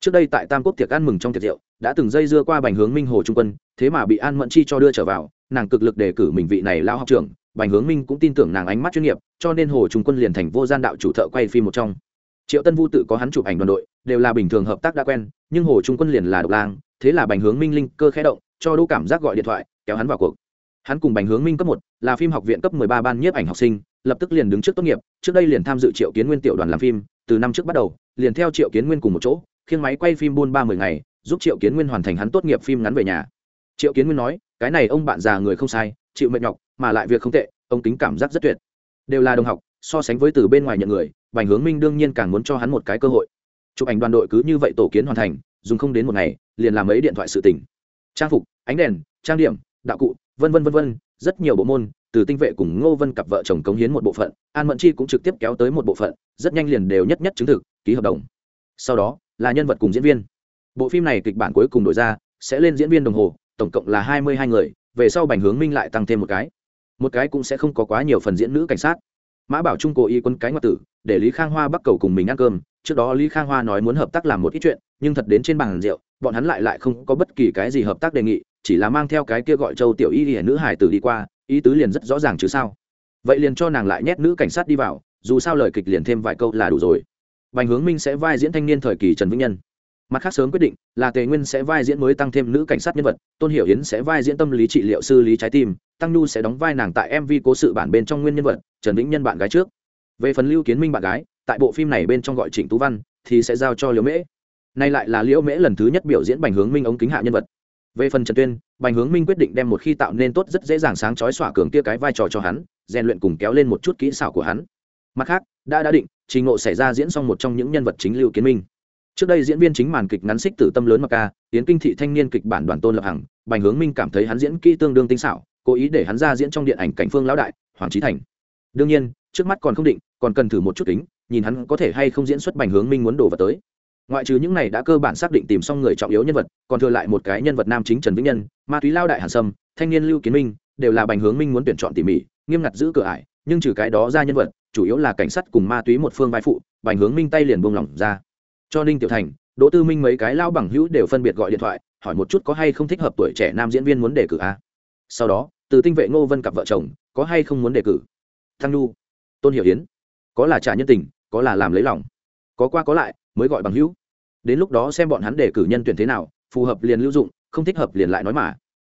Trước đây tại tam quốc tiệc ăn mừng trong tiệc rượu, đã từng dây dưa qua bành hướng minh hồ trung quân, thế mà bị an mẫn chi cho đưa trở vào, nàng cực lực đề cử mình vị này lao học trưởng, bành hướng minh cũng tin tưởng nàng ánh mắt chuyên nghiệp, cho nên hồ trung quân liền thành vô gian đạo chủ thợ quay phim một trong. Triệu tân vu tự có hắn chụp ảnh đoàn đội, đều là bình thường hợp tác đã quen, nhưng hồ trung quân liền là độc lang, thế là bành hướng minh linh cơ khẽ động, cho đỗ cảm giác gọi điện thoại, kéo hắn vào cuộc hắn cùng bành hướng minh cấp một, là phim học viện cấp mười ba ban nhiếp ảnh học sinh, lập tức liền đứng trước tốt nghiệp, trước đây liền tham dự triệu kiến nguyên tiểu đoàn làm phim, từ năm trước bắt đầu, liền theo triệu kiến nguyên cùng một chỗ Khiến máy quay phim buôn ba mươi ngày, giúp triệu kiến nguyên hoàn thành hắn tốt nghiệp phim ngắn về nhà. Triệu kiến nguyên nói, cái này ông bạn già người không sai, chịu mệt nhọc, mà lại việc không tệ, ông tính cảm giác rất tuyệt. Đều là đồng học, so sánh với từ bên ngoài nhận người, bành hướng minh đương nhiên càng muốn cho hắn một cái cơ hội. Chụp ảnh đoàn đội cứ như vậy tổ kiến hoàn thành, dùng không đến một ngày, liền làm ấy điện thoại sự tỉnh trang phục, ánh đèn, trang điểm đạo cụ, vân vân vân vân, rất nhiều bộ môn, từ tinh vệ cùng ngô vân cặp vợ chồng cống hiến một bộ phận, an mẫn chi cũng trực tiếp kéo tới một bộ phận, rất nhanh liền đều nhất nhất chứng thực, ký hợp đồng. Sau đó, là nhân vật cùng diễn viên. Bộ phim này kịch bản cuối cùng đổi ra, sẽ lên diễn viên đồng hồ, tổng cộng là hai mươi hai người, về sau bành hướng minh lại tăng thêm một cái. Một cái cũng sẽ không có quá nhiều phần diễn nữ cảnh sát. Mã bảo trung cố ý quân cái ngoại tử, để lý khang hoa bắt cầu cùng mình ăn cơm. Trước đó lý khang hoa nói muốn hợp tác làm một ít chuyện, nhưng thật đến trên bàn rượu, bọn hắn lại lại không có bất kỳ cái gì hợp tác đề nghị chỉ là mang theo cái kia gọi châu tiểu y hiển nữ hải tử đi qua, ý tứ liền rất rõ ràng chứ sao? Vậy liền cho nàng lại nhét nữ cảnh sát đi vào, dù sao lời kịch liền thêm vài câu là đủ rồi. Bành hướng minh sẽ vai diễn thanh niên thời kỳ trần vĩnh nhân. Mặt khác sớm quyết định, là tề nguyên sẽ vai diễn mới tăng thêm nữ cảnh sát nhân vật, tôn hiểu yến sẽ vai diễn tâm lý trị liệu sư lý trái tim, tăng nhu sẽ đóng vai nàng tại mv cố sự bản bên trong nguyên nhân vật, trần vĩnh nhân bạn gái trước. Về phần lưu kiến minh bạn gái, tại bộ phim này bên trong gọi trịnh tú văn, thì sẽ giao cho liễu mễ. Nay lại là liễu mễ lần thứ nhất biểu diễn bành hướng minh ống kính hạ nhân vật về phần trần tuyên, bành hướng minh quyết định đem một khi tạo nên tốt rất dễ dàng sáng chói xỏa cường kia cái vai trò cho hắn, rèn luyện cùng kéo lên một chút kỹ xảo của hắn. Mặt khác, đã đã định, trình ngộ xảy ra diễn xong một trong những nhân vật chính lưu kiến minh. Trước đây diễn viên chính màn kịch ngắn xích tử tâm lớn mặc ca tiến kinh thị thanh niên kịch bản đoàn tôn lập hằng, bành hướng minh cảm thấy hắn diễn kỹ tương đương tinh xảo, cố ý để hắn ra diễn trong điện ảnh cảnh phương lão đại, hoàng trí thành. Đương nhiên, trước mắt còn không định, còn cần thử một chút kính, nhìn hắn có thể hay không diễn xuất bành hướng minh muốn đổ vào tới ngoại trừ những này đã cơ bản xác định tìm xong người trọng yếu nhân vật, còn thừa lại một cái nhân vật nam chính trần vĩnh nhân, ma túy lao đại hàn sâm, thanh niên lưu kiến minh, đều là bành hướng minh muốn tuyển chọn tỉ mỉ, nghiêm ngặt giữ cửa ải, nhưng trừ cái đó ra nhân vật, chủ yếu là cảnh sát cùng ma túy một phương vai phụ, bành hướng minh tay liền buông lỏng ra. Cho ninh tiểu thành, đỗ tư minh mấy cái lao bằng hữu đều phân biệt gọi điện thoại, hỏi một chút có hay không thích hợp tuổi trẻ nam diễn viên muốn đề cử a. Sau đó, từ tinh vệ ngô vân cặp vợ chồng, có hay không muốn đề cử? Thăng nhu, tôn hiểu hiến có là trả nhân tình, có là làm lấy lòng, có qua có lại, mới gọi bằng hữu đến lúc đó xem bọn hắn đề cử nhân tuyển thế nào, phù hợp liền lưu dụng, không thích hợp liền lại nói mà.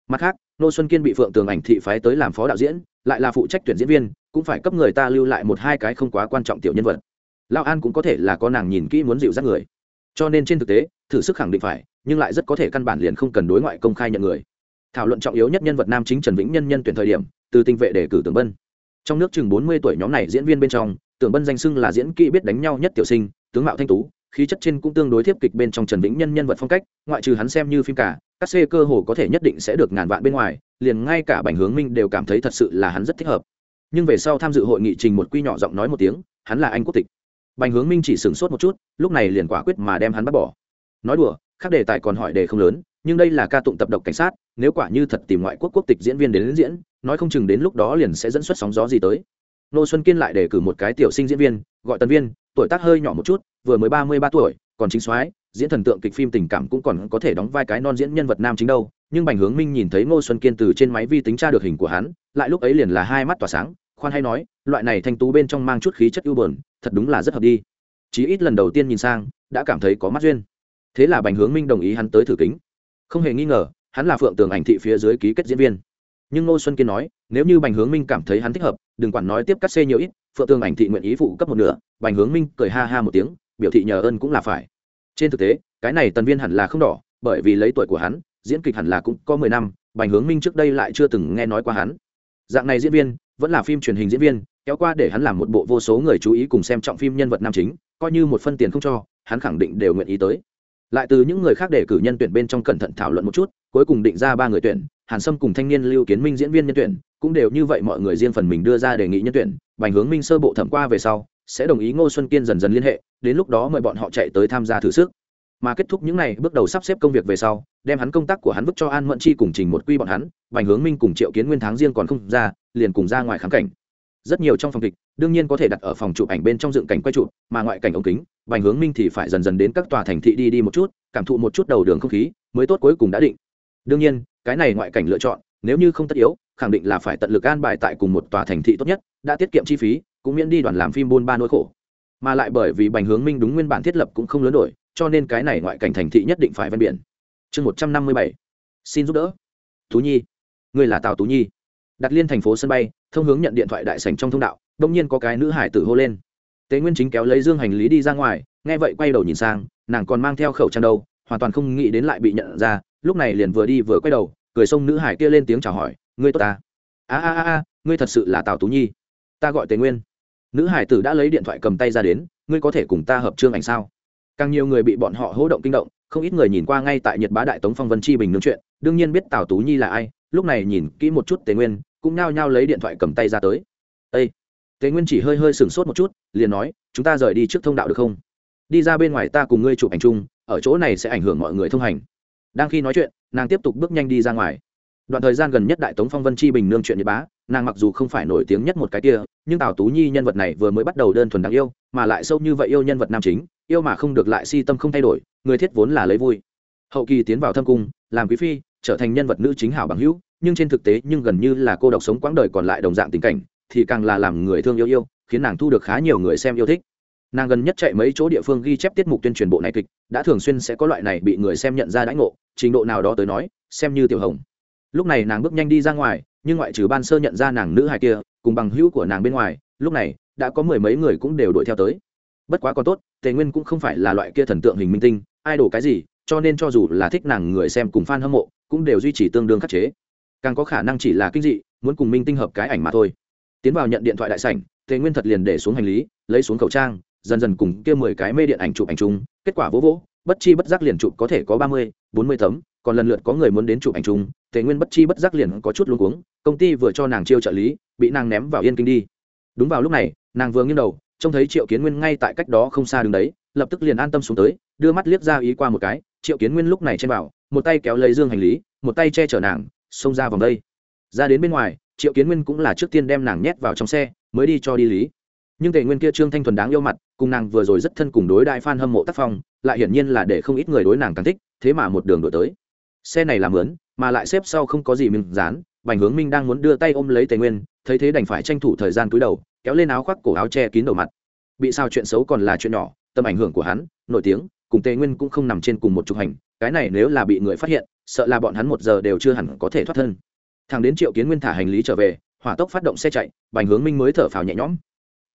Mặt khác, nô xuân kiên bị phượng tường ảnh thị phái tới làm phó đạo diễn, lại là phụ trách tuyển diễn viên, cũng phải cấp người ta lưu lại một hai cái không quá quan trọng tiểu nhân vật. Lao an cũng có thể là có nàng nhìn kỹ muốn dịu dắt người. Cho nên trên thực tế, thử sức khẳng định phải, nhưng lại rất có thể căn bản liền không cần đối ngoại công khai nhận người. Thảo luận trọng yếu nhất nhân vật nam chính trần vĩnh nhân nhân tuyển thời điểm, từ tinh vệ để cử tường bân. Trong nước chừng bốn mươi tuổi nhóm này diễn viên bên trong tường bân danh xưng là diễn kỹ biết đánh nhau nhất tiểu sinh, tướng mạo thanh tú khí chất trên cũng tương đối tiếp kịch bên trong trần vĩnh nhân nhân vật phong cách ngoại trừ hắn xem như phim cả các xê cơ hồ có thể nhất định sẽ được ngàn vạn bên ngoài liền ngay cả bành hướng minh đều cảm thấy thật sự là hắn rất thích hợp. Nhưng về sau tham dự hội nghị trình một quy nhỏ giọng nói một tiếng hắn là anh quốc tịch. Bành hướng minh chỉ sửng sốt một chút lúc này liền quả quyết mà đem hắn bắt bỏ. Nói đùa khác đề tài còn hỏi đề không lớn nhưng đây là ca tụng tập độc cảnh sát nếu quả như thật tìm ngoại quốc quốc tịch diễn viên đến, đến diễn nói không chừng đến lúc đó liền sẽ dẫn xuất sóng gió gì tới. Nô xuân kiên lại đề cử một cái tiểu sinh diễn viên gọi tần viên tuổi tác hơi nhỏ một chút vừa mới ba mươi ba tuổi, còn chính soái, diễn thần tượng kịch phim tình cảm cũng còn có thể đóng vai cái non diễn nhân vật nam chính đâu. Nhưng bành hướng minh nhìn thấy ngô xuân kiên từ trên máy vi tính tra được hình của hắn, lại lúc ấy liền là hai mắt tỏa sáng, khoan hay nói, loại này thanh tú bên trong mang chút khí chất ưu bờn thật đúng là rất hợp đi. Chí ít lần đầu tiên nhìn sang, đã cảm thấy có mắt duyên. Thế là bành hướng minh đồng ý hắn tới thử kính. Không hề nghi ngờ, hắn là phượng tường ảnh thị phía dưới ký kết diễn viên. Nhưng ngô xuân kiên nói, nếu như bành hướng minh cảm thấy hắn thích hợp, đừng quản nói tiếp cắt xê nhiều ít, phượng tường ảnh thị nguyện ý phụ cấp một nửa, bành hướng minh cười ha ha một tiếng biểu thị nhờ ơn cũng là phải. Trên thực tế, cái này tần viên hẳn là không đỏ, bởi vì lấy tuổi của hắn, diễn kịch hẳn là cũng có mười năm, bành hướng minh trước đây lại chưa từng nghe nói qua hắn. Dạng này diễn viên, vẫn là phim truyền hình diễn viên, kéo qua để hắn làm một bộ vô số người chú ý cùng xem trọng phim nhân vật nam chính, coi như một phân tiền không cho, hắn khẳng định đều nguyện ý tới. Lại từ những người khác để cử nhân tuyển bên trong cẩn thận thảo luận một chút, cuối cùng định ra ba người tuyển, hàn sâm cùng thanh niên lưu kiến minh diễn viên nhân tuyển, cũng đều như vậy mọi người riêng phần mình đưa ra đề nghị nhân tuyển, bành hướng minh sơ bộ thẩm qua về sau sẽ đồng ý ngô xuân kiên dần dần liên hệ, đến lúc đó mời bọn họ chạy tới tham gia thử sức. Mà kết thúc những n à y bước đầu sắp xếp công việc về sau, đem hắn công tác của hắn vứt cho an mẫn chi cùng trình một quy bọn hắn, bành hướng minh cùng triệu kiến nguyên tháng riêng còn không ra, liền cùng ra ngoài khám cảnh. Rất nhiều trong phòng kịch, đương nhiên có thể đặt ở phòng chụp ảnh bên trong dựng cảnh quay chụp, mà ngoại cảnh ống kính, bành hướng minh thì phải dần dần đến các tòa thành thị đi đi một chút, cảm thụ một chút đầu đường không khí, mới tốt cuối cùng đã định. Đương nhiên, cái này ngoại cảnh lựa chọn, nếu như không tất yếu khẳng định là phải tận lực an bài tại cùng một tòa thành thị tốt nhất, đã tiết kiệm chi phí, cũng miễn đi đoàn làm phim buôn ba nỗi khổ. Mà lại bởi vì bành hướng minh đúng nguyên bản thiết lập cũng không lớn đổi, cho nên cái này ngoại cảnh thành thị nhất định phải ven biển. Chương một trăm năm mươi bảy. Xin giúp đỡ. Tú nhi. Người là tào tú nhi. Đặt liên thành phố sân bay, thông hướng nhận điện thoại đại sảnh trong thông đạo đông nhiên có cái nữ hải tử hô lên. Tế nguyên chính kéo lấy dương hành lý đi ra ngoài, nghe vậy quay đầu nhìn sang, nàng còn mang theo khẩu trang đâu, hoàn toàn không nghĩ đến lại bị nhận ra, lúc này liền vừa đi vừa quay đầu, cười xông nữ hải kia lên tiếng chào hỏi ngươi tốt ta. A a a a, ngươi thật sự là tào tú nhi. Ta gọi tề nguyên. Nữ hải tử đã lấy điện thoại cầm tay ra đến, ngươi có thể cùng ta hợp trương ảnh sao? Càng nhiều người bị bọn họ hỗ động kinh động, không ít người nhìn qua ngay tại nhật bá đại tống phong vân chi bình nương chuyện, đương nhiên biết tào tú nhi là ai, lúc này nhìn kỹ một chút tề nguyên, cũng nao nhao lấy điện thoại cầm tay ra tới. Ây tề nguyên chỉ hơi hơi sừng sốt một chút, liền nói, chúng ta rời đi trước thông đạo được không? Đi ra bên ngoài ta cùng ngươi chụp ảnh chung, ở chỗ này sẽ ảnh hưởng mọi người thông hành. Đang khi nói chuyện, nàng tiếp tục bước nhanh đi ra ngoài đoạn thời gian gần nhất đại tống phong vân chi bình nương chuyện nhật bá, nàng mặc dù không phải nổi tiếng nhất một cái kia, nhưng tào tú nhi nhân vật này vừa mới bắt đầu đơn thuần đáng yêu, mà lại sâu như vậy yêu nhân vật nam chính, yêu mà không được lại si tâm không thay đổi, người thiết vốn là lấy vui. Hậu kỳ tiến vào thâm cung, làm quý phi, trở thành nhân vật nữ chính hảo bằng hữu, nhưng trên thực tế nhưng gần như là cô độc sống quãng đời còn lại đồng dạng tình cảnh, thì càng là làm người thương yêu yêu, khiến nàng thu được khá nhiều người xem yêu thích. Nàng gần nhất chạy mấy chỗ địa phương ghi chép tiết mục tuyên truyền bộ này kịch, đã thường xuyên sẽ có loại này bị người xem nhận ra đãi ngộ, trình độ nào đó tới nói, xem như tiểu hồng lúc này nàng bước nhanh đi ra ngoài, nhưng ngoại trừ ban sơ nhận ra nàng nữ hài kia, cùng bằng hữu của nàng bên ngoài, lúc này, đã có mười mấy người cũng đều đuổi theo tới. Bất quá còn tốt, tề nguyên cũng không phải là loại kia thần tượng hình minh tinh, ai đổ cái gì, cho nên cho dù là thích nàng người xem cùng f a n hâm mộ, cũng đều duy trì tương đương khắc chế. Càng có khả năng chỉ là kinh dị, muốn cùng minh tinh hợp cái ảnh mà thôi. Tiến vào nhận điện thoại đại sảnh, tề nguyên thật liền để xuống hành lý, lấy xuống khẩu trang, dần dần cùng kia mười cái mê điện ảnh chụp ảnh chung, kết quả vỗ vỗ, bất chi bất giác liền chụp có thể có ba mươi, bốn mươi tấm, còn lần lượt có người muốn đến chụp ảnh chung tề nguyên bất chi bất giác liền có chút luống cuống, công ty vừa cho nàng chiêu trợ lý, bị nàng ném vào yên kinh đi. Đúng vào lúc này, nàng vừa nghiêng đầu, trông thấy triệu kiến nguyên ngay tại cách đó không xa đường đấy, lập tức liền an tâm xuống tới, đưa mắt liếc ra ý qua một cái, triệu kiến nguyên lúc này chen vào một tay kéo lấy dương hành lý, một tay che chở nàng, xông ra vòng đây. Ra đến bên ngoài, triệu kiến nguyên cũng là trước tiên đem nàng nhét vào trong xe, mới đi cho đi lý. Nhưng tề nguyên kia trương thanh thuần đáng yêu mặt, cùng nàng vừa rồi rất thân cùng đối đại f hâm mộ tác phong, lại hiển nhiên là để không ít người đối nàng càng thích, thế mà một đường đổi tới. Xe này làm lớn mà lại xếp sau không có gì mình dán, bành hướng minh đang muốn đưa tay ôm lấy tề nguyên, thấy thế đành phải tranh thủ thời gian cúi đầu, kéo lên áo khoác cổ áo che kín đầu mặt. Bị sao chuyện xấu còn là chuyện nhỏ, tầm ảnh hưởng của hắn, nổi tiếng, cùng tề nguyên cũng không nằm trên cùng một trục hành, cái này nếu là bị người phát hiện, sợ là bọn hắn một giờ đều chưa hẳn có thể thoát thân. Thằng đến triệu kiến nguyên thả hành lý trở về, hỏa tốc phát động xe chạy, bành hướng minh mới thở phào nhẹ nhõm.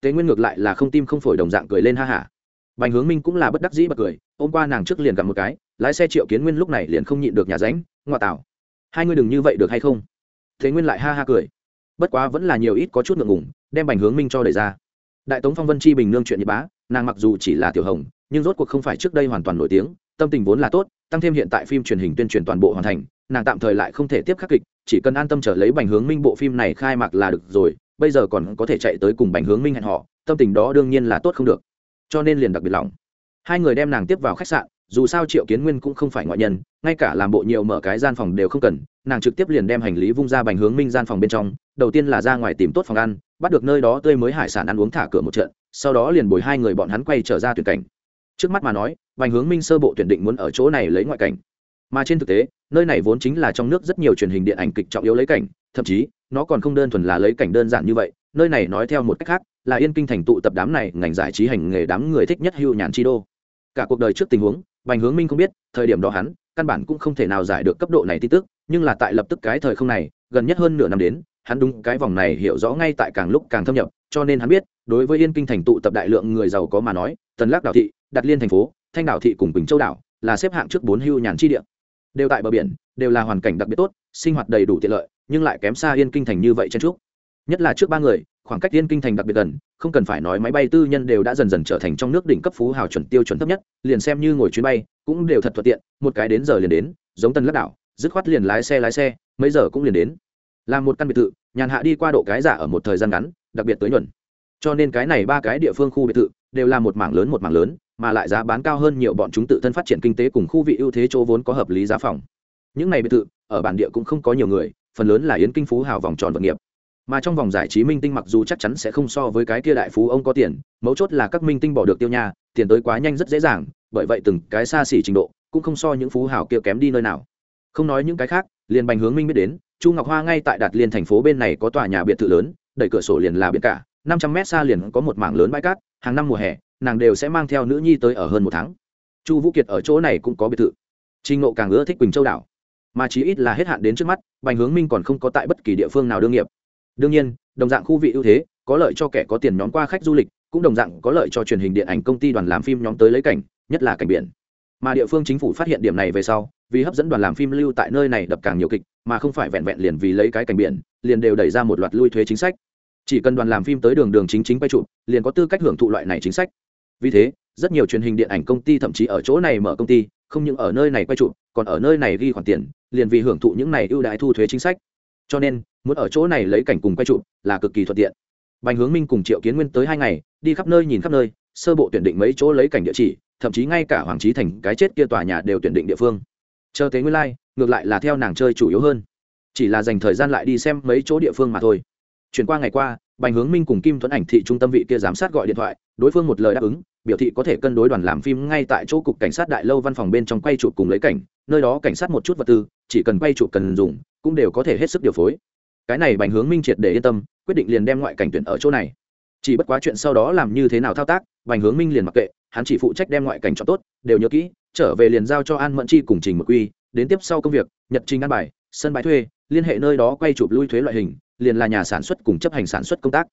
Tề nguyên ngược lại là không tim không phổi đồng dạng cười lên ha hả. Bành hướng minh cũng là bất đắc dĩ bật cười, ôm qua nàng trước liền gặp một cái, lái xe triệu kiến nguyên lúc này liền không nhịn được nhà ránh ngoại tảo hai ngươi đừng như vậy được hay không? Thế nguyên lại ha ha cười. Bất quá vẫn là nhiều ít có chút ngượng ngùng, đem bành hướng minh cho đẩy ra. Đại tống phong vân chi bình nương chuyện nhật bá nàng mặc dù chỉ là tiểu hồng nhưng rốt cuộc không phải trước đây hoàn toàn nổi tiếng tâm tình vốn là tốt tăng thêm hiện tại phim truyền hình tuyên truyền toàn bộ hoàn thành nàng tạm thời lại không thể tiếp khắc kịch chỉ cần an tâm trở lấy bành hướng minh bộ phim này khai mạc là được rồi bây giờ còn có thể chạy tới cùng bành hướng minh hẹn họ tâm tình đó đương nhiên là tốt không được. Cho nên liền đặc biệt lòng. Hai người đem nàng tiếp vào khách sạn dù sao triệu kiến nguyên cũng không phải ngoại nhân, ngay cả làm bộ nhiều mở cái gian phòng đều không cần, nàng trực tiếp liền đem hành lý vung ra bành hướng minh gian phòng bên trong, đầu tiên là ra ngoài tìm tốt phòng ăn, bắt được nơi đó tươi mới hải sản ăn uống thả cửa một trận, sau đó liền bồi hai người bọn hắn quay trở ra tuyển cảnh. Trước mắt mà nói, bành hướng minh sơ bộ tuyển định muốn ở chỗ này lấy ngoại cảnh. Mà trên thực tế, nơi này vốn chính là trong nước rất nhiều truyền hình điện ảnh kịch trọng yếu lấy cảnh, thậm chí, nó còn không đơn thuần là lấy cảnh đơn giản như vậy, nơi này nói theo một cách khác, là yên kinh thành tụ tập đám này ngành giải trí hành nghề đám người thích nhất hưu nhàn chi đô. Cả cuộc đời trước tình huống bành hướng minh không biết, thời điểm đó hắn, căn bản cũng không thể nào giải được cấp độ này tin tức, nhưng là tại lập tức cái thời không này, gần nhất hơn nửa năm đến, hắn đúng cái vòng này hiểu rõ ngay tại càng lúc càng thâm nhập, cho nên hắn biết, đối với yên kinh thành tụ tập đại lượng người giàu có mà nói, tần lắc đảo thị đặt liên thành phố, thanh đảo thị cùng bình châu đảo là xếp hạng trước bốn hưu nhàn chi địa. Đều tại bờ biển, đều là hoàn cảnh đặc biệt tốt, sinh hoạt đầy đủ tiện lợi, nhưng lại kém xa yên kinh thành như vậy trên trước nhất là trước ba người khoảng cách yên kinh thành đặc biệt gần, không cần phải nói máy bay tư nhân đều đã dần dần trở thành trong nước đỉnh cấp phú hào chuẩn tiêu chuẩn thấp nhất, liền xem như ngồi chuyến bay, cũng đều thật thuận tiện, một cái đến giờ liền đến, giống tân lắc đảo, dứt khoát liền lái xe lái xe, mấy giờ cũng liền đến. Làm một căn biệt thự, nhàn hạ đi qua độ cái giả ở một thời gian ngắn, đặc biệt tới nhuận. Cho nên cái này ba cái địa phương khu biệt thự đều là một mảng lớn một mảng lớn, mà lại giá bán cao hơn nhiều bọn chúng tự thân phát triển kinh tế cùng khu vị ưu thế chỗ vốn có hợp lý giá phòng. Những này biệt thự, ở bản địa cũng không có nhiều người, phần lớn là yến kinh phú hào vòng tròn vật nghiệp mà trong vòng giải trí minh tinh mặc dù chắc chắn sẽ không so với cái kia đại phú ông có tiền, mấu chốt là các minh tinh bỏ được tiêu nha, tiền tới quá nhanh rất dễ dàng, bởi vậy từng cái xa xỉ trình độ cũng không so những phú hào kia kém đi nơi nào. Không nói những cái khác liền bành hướng minh biết đến, chu ngọc hoa ngay tại đạt liên thành phố bên này có tòa nhà biệt thự lớn, đẩy cửa sổ liền là biển cả, năm trăm mét xa liền có một mảng lớn bãi cát, hàng năm mùa hè, nàng đều sẽ mang theo nữ nhi tới ở hơn một tháng. Chu vũ kiệt ở chỗ này cũng có biệt thự. Trình ngộ càng ưa thích quỳnh châu đảo. Mà chí ít là hết hạn đến trước mắt, bành hướng minh còn không có tại bất kỳ địa phương nào đương nghiệp đương nhiên, đồng dạng khu vị ưu thế, có lợi cho kẻ có tiền nhóm qua khách du lịch, cũng đồng dạng có lợi cho truyền hình điện ảnh công ty đoàn làm phim nhóm tới lấy cảnh, nhất là cảnh biển. Mà địa phương chính phủ phát hiện điểm này về sau, vì hấp dẫn đoàn làm phim lưu tại nơi này đập càng nhiều kịch, mà không phải vẹn vẹn liền vì lấy cái cảnh biển, liền đều đẩy ra một loạt lui thuế chính sách. Chỉ cần đoàn làm phim tới đường đường chính chính quay trụ liền có tư cách hưởng thụ loại này chính sách. Vì thế, rất nhiều truyền hình điện ảnh công ty thậm chí ở chỗ này mở công ty, không những ở nơi này quay trụ còn ở nơi này ghi khoản tiền, liền vì hưởng thụ những này ưu đãi thu thuế chính sách. Cho nên muốn ở chỗ này lấy cảnh cùng quay trụ là cực kỳ thuận tiện. Bành hướng minh cùng triệu kiến nguyên tới hai ngày đi khắp nơi nhìn khắp nơi sơ bộ tuyển định mấy chỗ lấy cảnh địa chỉ thậm chí ngay cả hoàng trí thành cái chết kia tòa nhà đều tuyển định địa phương. Chờ tế nguyên lai、like, ngược lại là theo nàng chơi chủ yếu hơn. Chỉ là dành thời gian lại đi xem mấy chỗ địa phương mà thôi. Chuyển qua ngày qua bành hướng minh cùng kim tuấn ảnh thị trung tâm vị kia giám sát gọi điện thoại đối phương một lời đáp ứng biểu thị có thể cân đối đoàn làm phim ngay tại chỗ cục cảnh sát đại lâu văn phòng bên trong quay chụp cùng lấy cảnh nơi đó cảnh sát một chút vật tư chỉ cần quay chụp cần dùng cũng đều có thể hết sức điều phối cái này bành hướng minh triệt để yên tâm, quyết định liền đem ngoại cảnh tuyển ở chỗ này. Chỉ bất quá chuyện sau đó làm như thế nào thao tác, bành hướng minh liền mặc kệ, hắn chỉ phụ trách đem ngoại cảnh cho tốt, đều nhớ kỹ, trở về liền giao cho an mẫn chi cùng trình mực quy đến tiếp sau công việc, nhật trình ăn bài, sân bãi thuê, liên hệ nơi đó quay chụp lui thuế loại hình, liền là nhà sản xuất cùng chấp hành sản xuất công tác.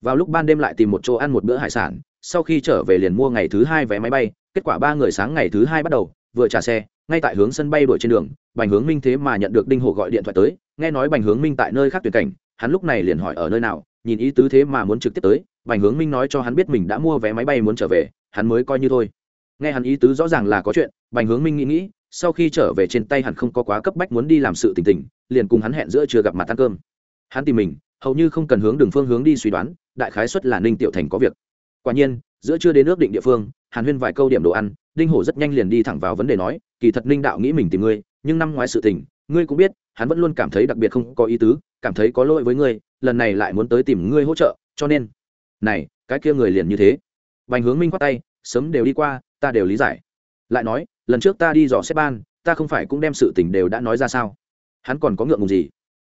Vào lúc ban đêm lại tìm một chỗ ăn một bữa hải sản, sau khi trở về liền mua ngày thứ hai vé máy bay, kết quả ba người sáng ngày thứ hai bắt đầu, vừa trả xe ngay tại hướng sân bay đuổi trên đường, bành hướng minh thế mà nhận được đinh hổ gọi điện thoại tới, nghe nói bành hướng minh tại nơi khác tuyển cảnh, hắn lúc này liền hỏi ở nơi nào, nhìn ý tứ thế mà muốn trực tiếp tới, bành hướng minh nói cho hắn biết mình đã mua vé máy bay muốn trở về, hắn mới coi như thôi. Nghe hắn ý tứ rõ ràng là có chuyện, bành hướng minh nghĩ nghĩ, sau khi trở về trên tay hắn không có quá cấp bách muốn đi làm sự tình tình, liền cùng hắn hẹn giữa chưa gặp mặt ăn cơm. Hắn tìm mình, hầu như không cần hướng đường phương hướng đi suy đoán, đại khái xuất là ninh tiểu thành có việc. Quả nhiên, giữa chưa đến ước định địa phương, hàn huyên vài câu điểm đồ ăn đinh hổ rất nhanh liền đi thẳng vào vấn đề nói, kỳ thật ninh đạo nghĩ mình tìm ngươi, nhưng năm ngoái sự tình, ngươi cũng biết, hắn vẫn luôn cảm thấy đặc biệt không có ý tứ, cảm thấy có lỗi với ngươi, lần này lại muốn tới tìm ngươi hỗ trợ, cho nên, này, cái kia người liền như thế. Bành hướng minh khoát tay, sớm đều đi qua, ta đều lý giải. Lại nói, lần trước ta đi dò xếp ban, ta không phải cũng đem sự tình đều đã nói ra sao? Hắn còn có ngượng ngùng gì?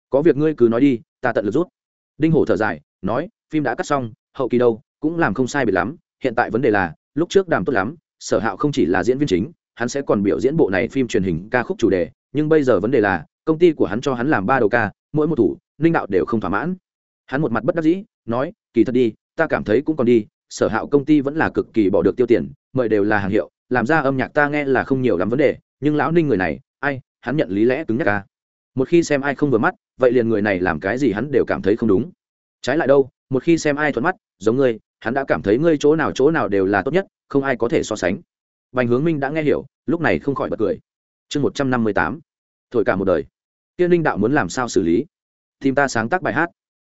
Có việc ngươi cứ nói đi, ta tận lực rút. Đinh hổ thở dài, nói, phim đã cắt xong, hậu kỳ đâu, cũng làm không sai biệt lắm, hiện tại vấn đề là, lúc trước đàm tốt lắm sở hạo không chỉ là diễn viên chính, hắn sẽ còn biểu diễn bộ này phim truyền hình ca khúc chủ đề, nhưng bây giờ vấn đề là, công ty của hắn cho hắn làm ba đầu ca, mỗi một thủ, ninh đạo đều không thỏa mãn. Hắn một mặt bất đắc dĩ, nói, kỳ thật đi, ta cảm thấy cũng còn đi, sở hạo công ty vẫn là cực kỳ bỏ được tiêu tiền, mời đều là hàng hiệu, làm ra âm nhạc ta nghe là không nhiều lắm vấn đề, nhưng lão ninh người này, ai, hắn nhận lý lẽ cứng nhắc ca. Một khi xem ai không vừa mắt, vậy liền người này làm cái gì hắn đều cảm thấy không đúng. Trái lại đâu, một khi xem ai thuận mắt, giống ngươi hắn đã cảm thấy ngươi chỗ nào chỗ nào đều là tốt nhất, không ai có thể so sánh. Bành hướng minh đã nghe hiểu, lúc này không khỏi bật cười. Chương một trăm năm mươi tám, thổi cả một đời. Tiên linh đạo muốn làm sao xử lý? Tìm ta sáng tác bài hát.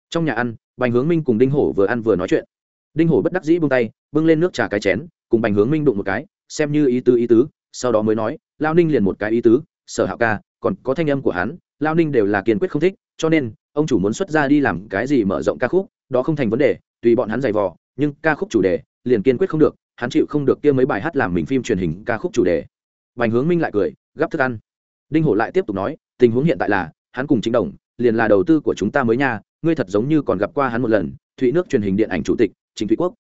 Trong nhà ăn, bành hướng minh cùng đinh hổ vừa ăn vừa nói chuyện. Đinh hổ bất đắc dĩ bung tay, bưng lên nước trà cái chén, cùng bành hướng minh đụng một cái, xem như ý tứ ý tứ, sau đó mới nói, lao ninh liền một cái ý tứ, sở hạo ca, còn có thanh âm của hắn, lao ninh đều là kiên quyết không thích, cho nên, ông chủ muốn xuất ra đi làm cái gì mở rộng ca khúc, đó không thành vấn đề, tùy bọn hắn giày vò nhưng ca khúc chủ đề liền kiên quyết không được, hắn chịu không được kia mấy bài hát làm mình phim truyền hình ca khúc chủ đề. Bành hướng minh lại cười, gắp thức ăn. Đinh hổ lại tiếp tục nói, tình huống hiện tại là, hắn cùng chính đồng, liền là đầu tư của chúng ta mới nha, ngươi thật giống như còn gặp qua hắn một lần, thụy nước truyền hình điện ảnh chủ tịch chính thụy quốc.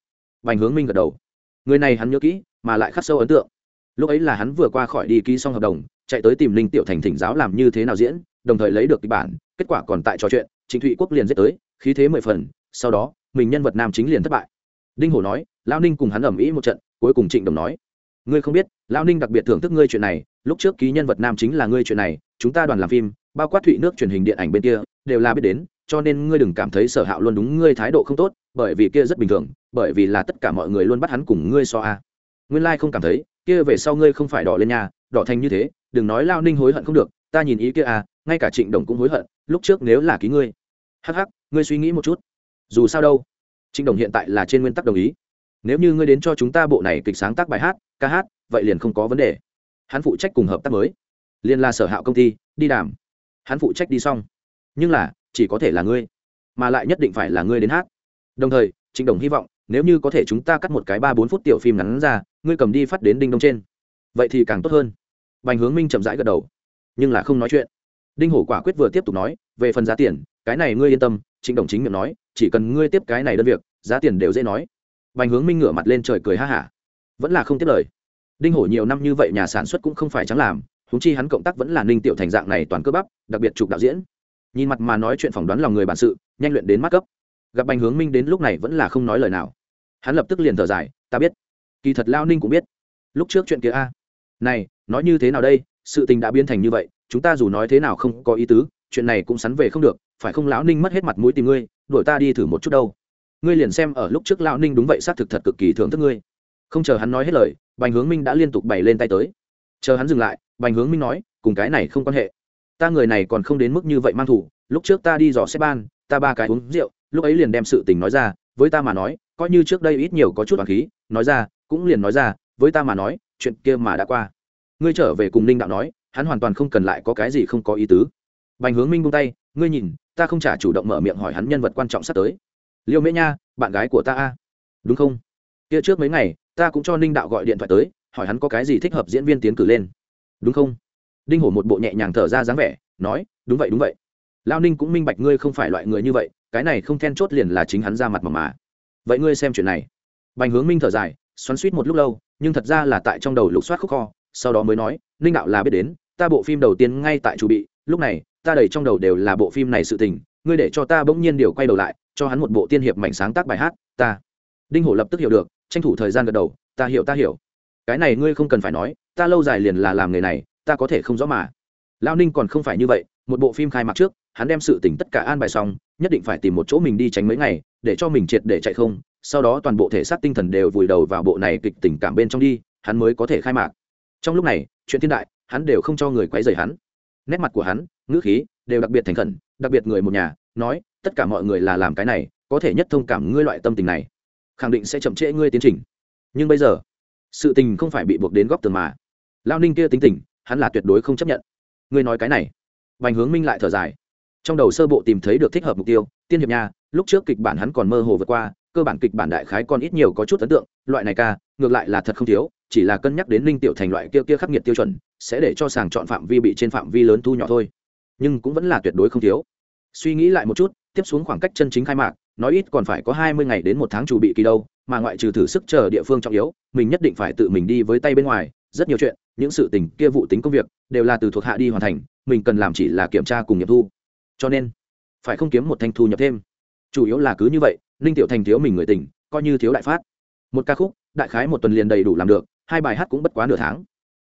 Bành hướng minh gật đầu. Người này hắn nhớ kỹ, mà lại khắc sâu ấn tượng. Lúc ấy là hắn vừa qua khỏi đi ký xong hợp đồng, chạy tới tìm linh tiểu thành thỉnh giáo làm như thế nào diễn, đồng thời lấy được kịch bản, kết quả còn tại trò chuyện chính thụy quốc liền giết tới, khí thế mười phần, sau đó, mình nhân vật nam chính liền thất bại đinh hổ nói lao ninh cùng hắn ẩm ý một trận, cuối cùng trịnh đồng nói, ngươi không biết lao ninh đặc biệt thưởng thức ngươi chuyện này, lúc trước ký nhân vật nam chính là ngươi chuyện này, chúng ta đoàn làm phim, bao quát thụy nước truyền hình điện ảnh bên kia, đều là biết đến, cho nên ngươi đừng cảm thấy sở hạo luôn đúng ngươi thái độ không tốt, bởi vì kia rất bình thường, bởi vì là tất cả mọi người luôn bắt hắn cùng ngươi so a. Nguyên lai、like、không cảm thấy, kia về sau ngươi không phải đỏ lên nhà đỏ thành như thế, đừng nói lao ninh hối hận không được, ta nhìn ý kia à ngay cả trịnh đồng cũng hối hận, lúc trước nếu là ký ngươi, hắc hắc, ngươi suy nghĩ một chút, dù sao đâu trịnh đồng hiện tại là trên nguyên tắc đồng ý. Nếu như ngươi đến cho chúng ta bộ này kịch sáng tác bài hát, ca hát, vậy liền không có vấn đề. Hắn phụ trách cùng hợp tác mới. Liền là sở hạo công ty, đi đàm. Hắn phụ trách đi xong. Nhưng là, chỉ có thể là ngươi. Mà lại nhất định phải là ngươi đến hát. Đồng thời, trịnh đồng hy vọng, nếu như có thể chúng ta cắt một cái ba bốn phút tiểu phim ngắn ra, ngươi cầm đi phát đến đinh đông trên. Vậy thì càng tốt hơn. Bành hướng minh chậm rãi gật đầu. Nhưng là không nói chuyện. Đinh hổ quả quyết vừa tiếp tục nói, về phần giá tiền, cái này ngươi yên tâm, trịnh đồng chính miệng nói chỉ cần ngươi tiếp cái này đơn việc, giá tiền đều dễ nói. Bành hướng minh ngửa mặt lên trời cười ha hả. Vẫn là không tiếp lời. Đinh hổ nhiều năm như vậy nhà sản xuất cũng không phải trắng làm húng chi hắn cộng tác vẫn là ninh tiểu thành dạng này toàn cơ bắp, đặc biệt chụp đạo diễn. Nhìn mặt mà nói chuyện phỏng đoán lòng người bản sự, nhanh luyện đến mắt cấp. Gặp bành hướng minh đến lúc này vẫn là không nói lời nào. Hắn lập tức liền thở dài, ta biết. Kỳ thật lao ninh cũng biết. Lúc trước chuyện kia a. Này, nói như thế nào đây? Sự tình đã biến thành như vậy, chúng ta dù nói thế nào không có ý tứ chuyện này cũng sắn về không được, phải không lão ninh mất hết mặt mũi tìm ngươi, đuổi ta đi thử một chút đâu. Ngươi liền xem ở lúc trước lão ninh đúng vậy xác thực thật cực kỳ thưởng thức ngươi. Không chờ hắn nói hết lời, bành hướng minh đã liên tục bày lên tay tới. Chờ hắn dừng lại, bành hướng minh nói, cùng cái này không quan hệ. Ta người này còn không đến mức như vậy mang thủ, lúc trước ta đi dò xếp ban, ta ba cái uống rượu, lúc ấy liền đem sự tình nói ra, với ta mà nói, coi như trước đây ít nhiều có chút hoàng khí, nói ra, cũng liền nói ra, với ta mà nói, chuyện kia mà đã qua. Ngươi trở về cùng ninh đạo nói, hắn hoàn toàn không cần lại có cái gì không có ý tứ bành hướng minh buông tay, ngươi nhìn, ta không trả chủ động mở miệng hỏi hắn nhân vật quan trọng sắp tới. Liêu mễ nha, bạn gái của ta a. Đúng không? Kia trước mấy ngày, ta cũng cho ninh đạo gọi điện thoại tới, hỏi hắn có cái gì thích hợp diễn viên tiến cử lên. Đúng không? Đinh hổ một bộ nhẹ nhàng thở ra dáng vẻ, nói, đúng vậy đúng vậy. Lao ninh cũng minh bạch ngươi không phải loại người như vậy, cái này không then chốt liền là chính hắn ra mặt mà mà. Vậy ngươi xem chuyện này. Bành hướng minh thở dài, xoắn suýt một lúc lâu, nhưng thật ra là tại trong đầu lục soát khúc kho, sau đó mới nói, ninh đạo là biết đến, ta bộ phim đầu tiên ngay tại chủ bị, lúc này ta đầy trong đầu đều là bộ phim này sự tình, ngươi để cho ta bỗng nhiên điều quay đầu lại, cho hắn một bộ tiên hiệp mảnh sáng tác bài hát, ta. Đinh hổ lập tức hiểu được, tranh thủ thời gian gật đầu, ta hiểu ta hiểu. Cái này ngươi không cần phải nói, ta lâu dài liền là làm nghề này, ta có thể không rõ mà. Lao ninh còn không phải như vậy, một bộ phim khai mạc trước, hắn đem sự tỉnh tất cả an bài xong, nhất định phải tìm một chỗ mình đi tránh mấy ngày, để cho mình triệt để chạy không, sau đó toàn bộ thể xác tinh thần đều vùi đầu vào bộ này kịch tình cảm bên trong đi, hắn mới có thể khai mạc. Trong lúc này, chuyện thiên đại, hắn đều không cho người quấy rầy hắn. Nét mặt của hắn ngữ khí đều đặc biệt thành khẩn, đặc biệt người một nhà, nói, tất cả mọi người là làm cái này, có thể nhất thông cảm ngươi loại tâm tình này, khẳng định sẽ chậm trễ ngươi tiến trình. Nhưng bây giờ, sự tình không phải bị buộc đến góc tường mà. Lao ninh kia tính tình, hắn là tuyệt đối không chấp nhận. Ngươi nói cái này. Vành hướng minh lại thở dài. Trong đầu sơ bộ tìm thấy được thích hợp mục tiêu, tiên hiệp nha lúc trước kịch bản hắn còn mơ hồ vượt qua, cơ bản kịch bản đại khái còn ít nhiều có chút ấn tượng, loại này ca, ngược lại là thật không thiếu, chỉ là cân nhắc đến linh tiểu thành loại kia kia khắc nghiệt tiêu chuẩn, sẽ để cho sàng chọn phạm vi bị trên phạm vi lớn thu nhỏ thôi nhưng cũng vẫn là tuyệt đối không thiếu. Suy nghĩ lại một chút, tiếp xuống khoảng cách chân chính khai mạc, nói ít còn phải có hai mươi ngày đến một tháng chủ bị kỳ đâu, mà ngoại trừ thử sức chờ địa phương trọng yếu, mình nhất định phải tự mình đi với tay bên ngoài, rất nhiều chuyện, những sự tình kia vụ tính công việc, đều là từ thuộc hạ đi hoàn thành, mình cần làm chỉ là kiểm tra cùng nghiệm thu. Cho nên, phải không kiếm một thanh thu nhập thêm. Chủ yếu là cứ như vậy, ninh tiểu thành thiếu mình người tình, coi như thiếu đại phát. Một ca khúc, đại khái một tuần liền đầy đủ làm được, hai bài hát cũng bất quá nửa tháng.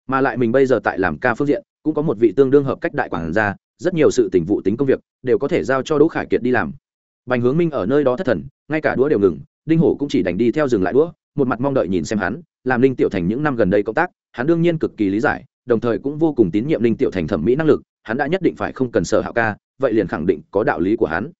Mà lại mình bây giờ tại làm ca phương diện, cũng có một vị tương đương hợp cách đại quản gia rất nhiều sự tình vụ tính công việc đều có thể giao cho đỗ khải kiệt đi làm. Bành hướng minh ở nơi đó thất thần, ngay cả đũa đều ngừng, đinh hổ cũng chỉ đành đi theo dừng lại đũa, một mặt mong đợi nhìn xem hắn, làm linh tiểu thành những năm gần đây công tác, hắn đương nhiên cực kỳ lý giải, đồng thời cũng vô cùng tín nhiệm linh tiểu thành thẩm mỹ năng lực, hắn đã nhất định phải không cần sở hạo ca, vậy liền khẳng định có đạo lý của hắn.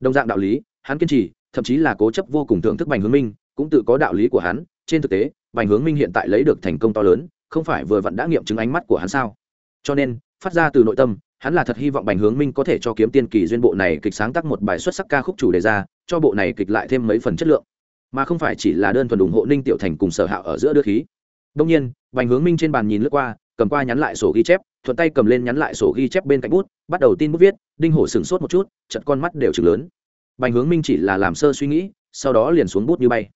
Đồng dạng đạo lý, hắn kiên trì, thậm chí là cố chấp vô cùng thưởng thức bành hướng minh, cũng tự có đạo lý của hắn, trên thực tế, bành hướng minh hiện tại lấy được thành công to lớn, không phải vừa vặn đã nghiệm chứng ánh mắt của hắn sao? Cho nên, phát ra từ nội tâm hắn là thật hy vọng bành hướng minh có thể cho kiếm tiên kỳ duyên bộ này kịch sáng tác một bài xuất sắc ca khúc chủ đề ra, cho bộ này kịch lại thêm mấy phần chất lượng. Mà không phải chỉ là đơn thuần ủng hộ ninh tiểu thành cùng sở hạo ở giữa đưa khí. Đông nhiên, bành hướng minh trên bàn nhìn lướt qua, cầm qua nhắn lại sổ ghi chép, thuận tay cầm lên nhắn lại sổ ghi chép bên cạnh bút, bắt đầu tin bút viết, đinh hổ sửng sốt một chút chật con mắt đều chừng lớn. Bành hướng minh chỉ là làm sơ suy nghĩ, sau đó liền xuống bút như bay.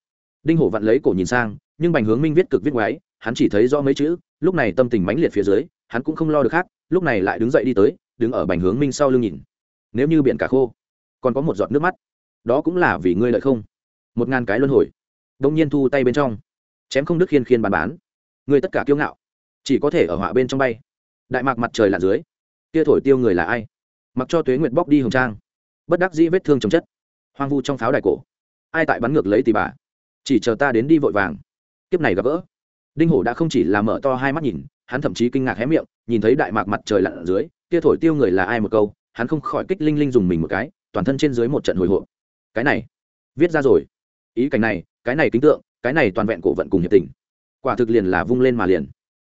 Đinh hổ vặn lấy cổ nhìn sang, nhưng bành hướng minh viết cực viết ngoái hắn chỉ thấy rõ mấy chữ, lúc này tâm tình mãnh liệt phía dưới hắn cũng không lo được khác, lúc này lại đứng dậy đi tới, đứng ở bành hướng minh sau lưng nhìn. Nếu như biển cả khô, còn có một giọt nước mắt, đó cũng là vì ngươi lợi không? Một ngàn cái luân hồi. Đông nhiên thu tay bên trong, chém không đức khiên khiên bàn bán. Ngươi tất cả kiêu ngạo, chỉ có thể ở họa bên trong bay. Đại mạc mặt trời là dưới, kia thổi tiêu người là ai? Mặc cho tuế nguyệt bóc đi hồng trang, bất đắc dĩ vết thương chồng chất. Hoang vu trong pháo đài cổ, ai tại bắn ngược lấy tỷ bà? Chỉ chờ ta đến đi vội vàng. Kiếp này gặp gỡ. Đinh hổ đã không chỉ là mở to hai mắt nhìn hắn thậm chí kinh ngạc hé miệng, nhìn thấy đại mạc mặt trời lặn ở dưới, kia thổi tiêu người là ai một câu, hắn không khỏi kích linh linh dùng mình một cái, toàn thân trên dưới một trận hồi hộp. Cái này, viết ra rồi. Ý cảnh này, cái này kính tượng, cái này toàn vẹn cổ vận cùng hiệp tình. Quả thực liền là vung lên mà liền.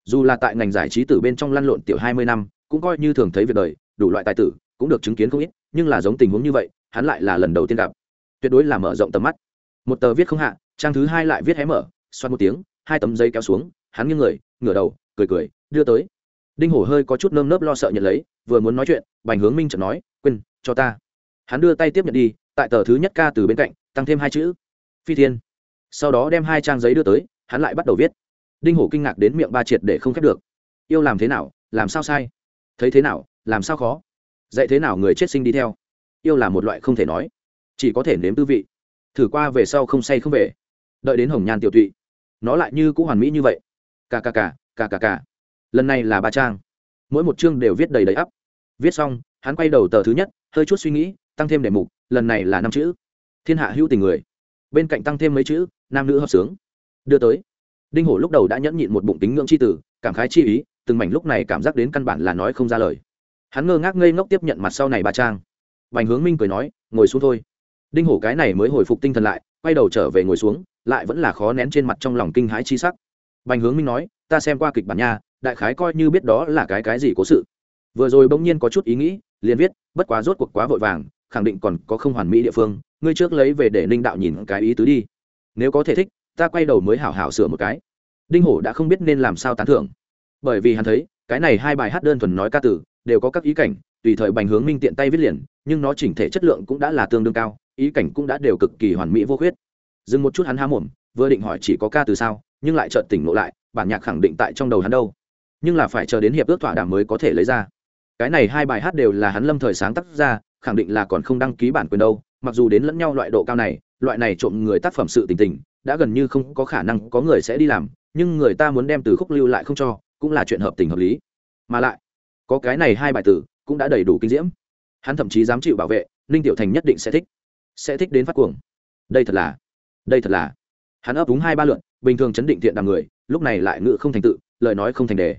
Dù là tại ngành giải trí tử bên trong lăn lộn tiểu hai mươi năm, cũng coi như thường thấy việc đời, đủ loại tài tử, cũng được chứng kiến không ít, nhưng là giống tình huống như vậy, hắn lại là lần đầu tiên gặp. Tuyệt đối là mở rộng tầm mắt. Một tờ viết không hạ, trang thứ hai lại viết hé mở, xoát một tiếng, hai tấm giấy kéo xuống, hắn nghiêng người, ngửa đầu cười cười, đưa tới. Đinh hổ hơi có chút nơm nớp lo sợ nhận lấy, vừa muốn nói chuyện, bành hướng minh chợt nói, quên, cho ta. Hắn đưa tay tiếp nhận đi, tại tờ thứ nhất ca từ bên cạnh, tăng thêm hai chữ, phi thiên. Sau đó đem hai trang giấy đưa tới, hắn lại bắt đầu viết. Đinh hổ kinh ngạc đến miệng ba triệt để không khép được. Yêu làm thế nào, làm sao sai? Thấy thế nào, làm sao khó? Dạy thế nào người chết sinh đi theo? Yêu là một loại không thể nói, chỉ có thể nếm tư vị. Thử qua về sau không say không về. Đợi đến hồng nhan tiểu tụy, nó lại như cũng hoàn mỹ như vậy. Cà cà cà cà cà cà. Lần này là ba trang. Mỗi một chương đều viết đầy đầy ắp. Viết xong, hắn quay đầu tờ thứ nhất, hơi chút suy nghĩ, tăng thêm đề mục, lần này là năm chữ. Thiên hạ hữu tình người. Bên cạnh tăng thêm mấy chữ, nam nữ hợp sướng. Đưa tới. Đinh hổ lúc đầu đã nhẫn nhịn một bụng tính ngưỡng chi tử, cảm khái chi ý, từng mảnh lúc này cảm giác đến căn bản là nói không ra lời. Hắn ngơ ngác ngây ngốc tiếp nhận mặt sau này ba trang. Bành hướng minh cười nói, ngồi xuống thôi. Đinh hổ cái này mới hồi phục tinh thần lại, quay đầu trở về ngồi xuống, lại vẫn là khó nén trên mặt trong lòng kinh hãi chi sắc. Bành hướng minh nói ta xem qua kịch bản nha, đại khái coi như biết đó là cái cái gì cố sự. Vừa rồi bỗng nhiên có chút ý nghĩ, liền viết, bất quá rốt cuộc quá vội vàng, khẳng định còn có không hoàn mỹ địa phương, ngươi trước lấy về để ninh đạo nhìn cái ý tứ đi. Nếu có thể thích, ta quay đầu mới hảo hảo sửa một cái. Đinh hổ đã không biết nên làm sao tán thưởng. Bởi vì hắn thấy, cái này hai bài hát đơn thuần nói ca tử đều có các ý cảnh, tùy thời bành hướng minh tiện tay viết liền, nhưng nó chỉnh thể chất lượng cũng đã là tương đương cao, ý cảnh cũng đã đều cực kỳ hoàn mỹ vô khuyết. Dừng một chút hắn há mồm, vừa định hỏi chỉ có ca từ sao, nhưng lại chợt tỉnh ngộ lại bản nhạc khẳng định tại trong đầu hắn đâu. Nhưng là phải chờ đến hiệp ước thỏa đàm mới có thể lấy ra. Cái này hai bài hát đều là hắn lâm thời sáng tác ra, khẳng định là còn không đăng ký bản quyền đâu. Mặc dù đến lẫn nhau loại độ cao này, loại này trộm người tác phẩm sự tình tình, đã gần như không có khả năng có người sẽ đi làm, nhưng người ta muốn đem từ khúc lưu lại không cho, cũng là chuyện hợp tình hợp lý. Mà lại, có cái này hai bài tử, cũng đã đầy đủ kinh diễm. Hắn thậm chí dám chịu bảo vệ, ninh tiểu thành nhất định sẽ thích sẽ thích đến phát cuồng. Đây thật là, đây thật là. Hắn ấp đúng hai ba lượn bình thường chấn định thiện đàm người, lúc này lại ngự không thành tự, lời nói không thành đề.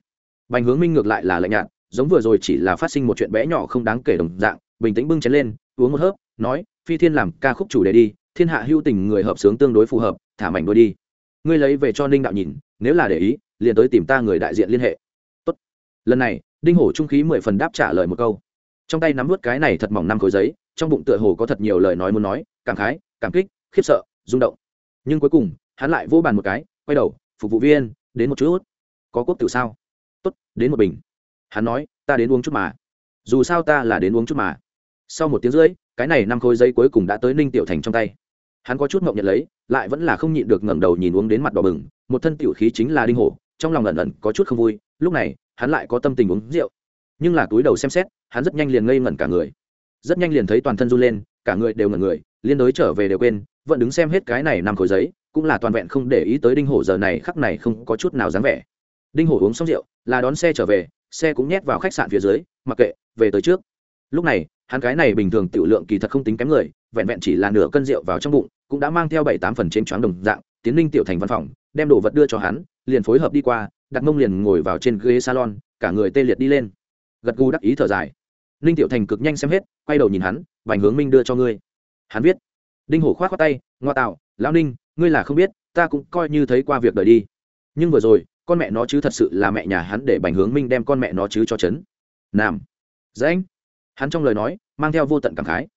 Bành hướng minh ngược lại là lạnh nhạt, giống vừa rồi chỉ là phát sinh một chuyện bé nhỏ không đáng kể đồng dạng, bình tĩnh bưng chén lên, uống một hớp, nói, phi thiên làm ca khúc chủ đề đi, thiên hạ hữu tình người hợp sướng tương đối phù hợp, thả mảnh đôi đi. Ngươi lấy về cho ninh đạo nhìn, nếu là để ý, liền tới tìm ta người đại diện liên hệ. Tốt. lần này, đinh hổ trung khí mười phần đáp trả lời một câu. Trong tay nắm vút cái này thật mỏng năm khối giấy, trong bụng tựa hồ có thật nhiều lời nói muốn nói, cảm khái, cảm kích, khiếp sợ, rung động. Nhưng cuối cùng hắn lại vô bàn một cái, quay đầu, phục vụ viên, đến một chút. Có quốc tử sao? Tốt, đến một bình. Hắn nói, ta đến uống chút mà. Dù sao ta là đến uống chút mà. Sau một tiếng rưỡi, cái này năm khối giấy cuối cùng đã tới ninh tiểu thành trong tay. Hắn có chút mộng nhận lấy, lại vẫn là không nhịn được ngẩng đầu nhìn uống đến mặt đỏ bừng, một thân tiểu khí chính là đinh hổ, trong lòng ẩn ẩn có chút không vui, lúc này, hắn lại có tâm tình uống rượu. Nhưng là túi đầu xem xét, hắn rất nhanh liền ngây ngẩn cả người. Rất nhanh liền thấy toàn thân run lên, cả người đều ngẩn người, liên đối trở về đều quên vẫn đứng xem hết cái này nằm khối giấy, cũng là toàn vẹn không để ý tới đinh hổ giờ này khắc này không có chút nào dáng vẻ. Đinh hổ uống xong rượu, là đón xe trở về, xe cũng nhét vào khách sạn phía dưới, mặc kệ, về tới trước. Lúc này, hắn cái này bình thường tiểu lượng kỳ thật không tính kém người, vẹn vẹn chỉ là nửa cân rượu vào trong bụng, cũng đã mang theo bảy tám phần trên choáng đồng dạng, tiến ninh tiểu thành văn phòng, đem đồ vật đưa cho hắn, liền phối hợp đi qua, đặt mông liền ngồi vào trên ghế salon, cả người tê liệt đi lên. Gật gù đắc ý thở dài. Ninh tiểu thành cực nhanh xem hết, quay đầu nhìn hắn vành hướng minh đưa cho ngươi. Hắn viết đinh hổ k h o á t khoác tay, ngoa tạo, lão ninh, ngươi là không biết, ta cũng coi như thấy qua việc đời đi. Nhưng vừa rồi, con mẹ nó chứ thật sự là mẹ nhà hắn để bành hướng minh đem con mẹ nó chứ cho chấn. Nam. Dễ anh. Hắn trong lời nói, mang theo vô tận cảm khái.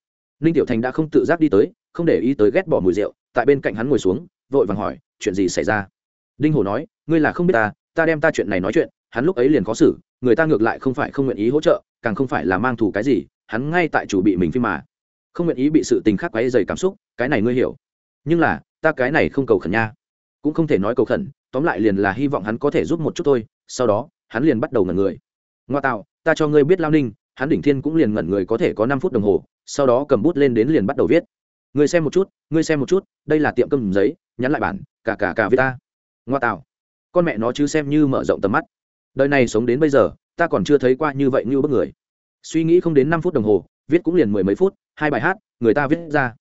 Ninh tiểu thành đã không tự giác đi tới, không để ý tới ghét bỏ mùi rượu, tại bên cạnh hắn ngồi xuống, vội vàng hỏi, chuyện gì xảy ra? Đinh hổ nói, ngươi là không biết ta ta đem ta chuyện này nói chuyện, hắn lúc ấy liền khó xử, người ta ngược lại không phải không nguyện ý hỗ trợ, càng không phải là mang thù cái gì, hắn ngay tại chủ bị mình phim mà không nguyện ý bị sự tình khác quấy dày cảm xúc, cái này ngươi hiểu. Nhưng là, ta cái này không cầu khẩn nha. Cũng không thể nói cầu khẩn, tóm lại liền là hy vọng hắn có thể giúp một chút thôi, sau đó, hắn liền bắt đầu ngẩn người. Ngoa tạo, ta cho ngươi biết lao ninh, hắn đỉnh thiên cũng liền ngẩn người có thể có năm phút đồng hồ, sau đó cầm bút lên đến liền bắt đầu viết. Ngươi xem một chút, ngươi xem một chút, đây là tiệm cầm giấy, nhắn lại bản, cả cả cả với ta. Ngoa tạo, con mẹ nó chứ xem như mở rộng tầm mắt. Đời này sống đến bây giờ, ta còn chưa thấy qua như vậy như bất người. Suy nghĩ không đến năm phút đồng hồ, viết cũng liền mười mấy phút hai bài hát người ta viết ra.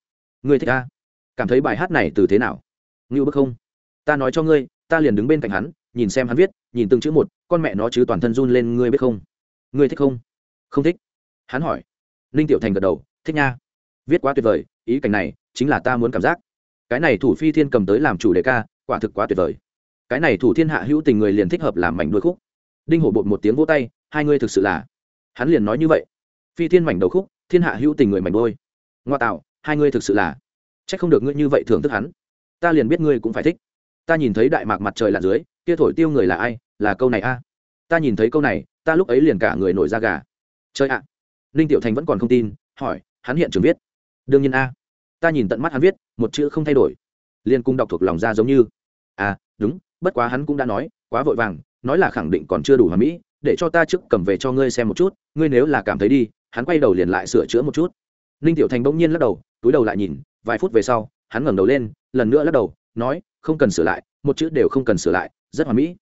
Người thích ta cảm thấy bài hát này từ thế nào? Ngưu bức không? Ta nói cho ngươi, ta liền đứng bên cạnh hắn, nhìn xem hắn viết, nhìn từng chữ một, con mẹ nó chứ toàn thân run lên, ngươi biết không? Ngươi thích không? Không thích. Hắn hỏi. Ninh tiểu thành gật đầu, thích nha. Viết quá tuyệt vời, ý cảnh này chính là ta muốn cảm giác. Cái này thủ phi thiên cầm tới làm chủ đề ca, quả thực quá tuyệt vời. Cái này thủ thiên hạ hữu tình người liền thích hợp làm mảnh đuôi khúc. Đinh hổ bột một tiếng vỗ tay, hai ngươi thực sự là. Hắn liền nói như vậy. Phi thiên mảnh đầu khúc thiên hạ hữu tình người mảnh đôi. Ngoa tạo, hai ngươi thực sự là c h ắ c không được ngươi như vậy thưởng thức hắn. Ta liền biết ngươi cũng phải thích. Ta nhìn thấy đại mạc mặt trời là dưới, kia thổi tiêu người là ai, là câu này a. Ta nhìn thấy câu này, ta lúc ấy liền cả người nổi da gà. Chơi ạ. Ninh tiểu thành vẫn còn không tin, hỏi, hắn hiện trường viết. Đương nhiên a. Ta nhìn tận mắt hắn viết, một chữ không thay đổi. Liền cung đọc thuộc lòng ra giống như. À đúng, bất quá hắn cũng đã nói, quá vội vàng, nói là khẳng định còn chưa đủ hoàn mỹ, để cho ta trước cầm về cho ngươi xem một chút, ngươi nếu là cảm thấy đi hắn quay đầu liền lại sửa chữa một chút. Ninh tiểu thành bỗng nhiên lắc đầu, túi đầu lại nhìn, vài phút về sau, hắn ngẩng đầu lên, lần nữa lắc đầu, nói, không cần sửa lại, một chữ đều không cần sửa lại, rất hoàn mỹ.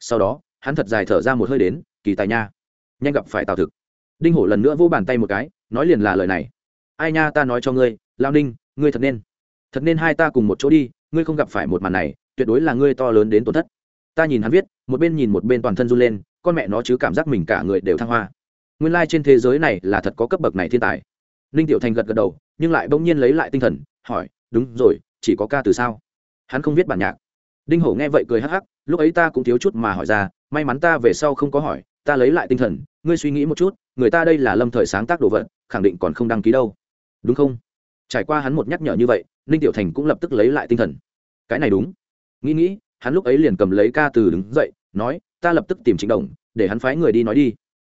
Sau đó, hắn thật dài thở ra một hơi đến, kỳ tài nha, nhanh gặp phải tào thực. Đinh hổ lần nữa vô bàn tay một cái, nói liền là lời này. Ai nha, ta nói cho ngươi, lao ninh, ngươi thật nên thật nên hai ta cùng một chỗ đi, ngươi không gặp phải một màn này, tuyệt đối là ngươi to lớn đến tổn thất. Ta nhìn hắn viết, một bên nhìn một bên toàn thân run lên, con mẹ nó chứ cảm giác mình cả người đều thăng hoa nguyên lai trên thế giới này là thật có cấp bậc này thiên tài. Ninh tiểu thành gật gật đầu, nhưng lại bỗng nhiên lấy lại tinh thần, hỏi, đúng rồi, chỉ có ca từ sao? Hắn không viết bản nhạc. Đinh hổ nghe vậy cười hắc hắc, lúc ấy ta cũng thiếu chút mà hỏi ra, may mắn ta về sau không có hỏi, ta lấy lại tinh thần, ngươi suy nghĩ một chút, người ta đây là lâm thời sáng tác đồ vật, khẳng định còn không đăng ký đâu. Đúng không? Trải qua hắn một nhắc nhở như vậy, ninh tiểu thành cũng lập tức lấy lại tinh thần. Cái này đúng. Nghĩ nghĩ, hắn lúc ấy liền cầm lấy ca từ đứng dậy, nói, ta lập tức tìm trịnh đồng, để hắn phái người đi nói đi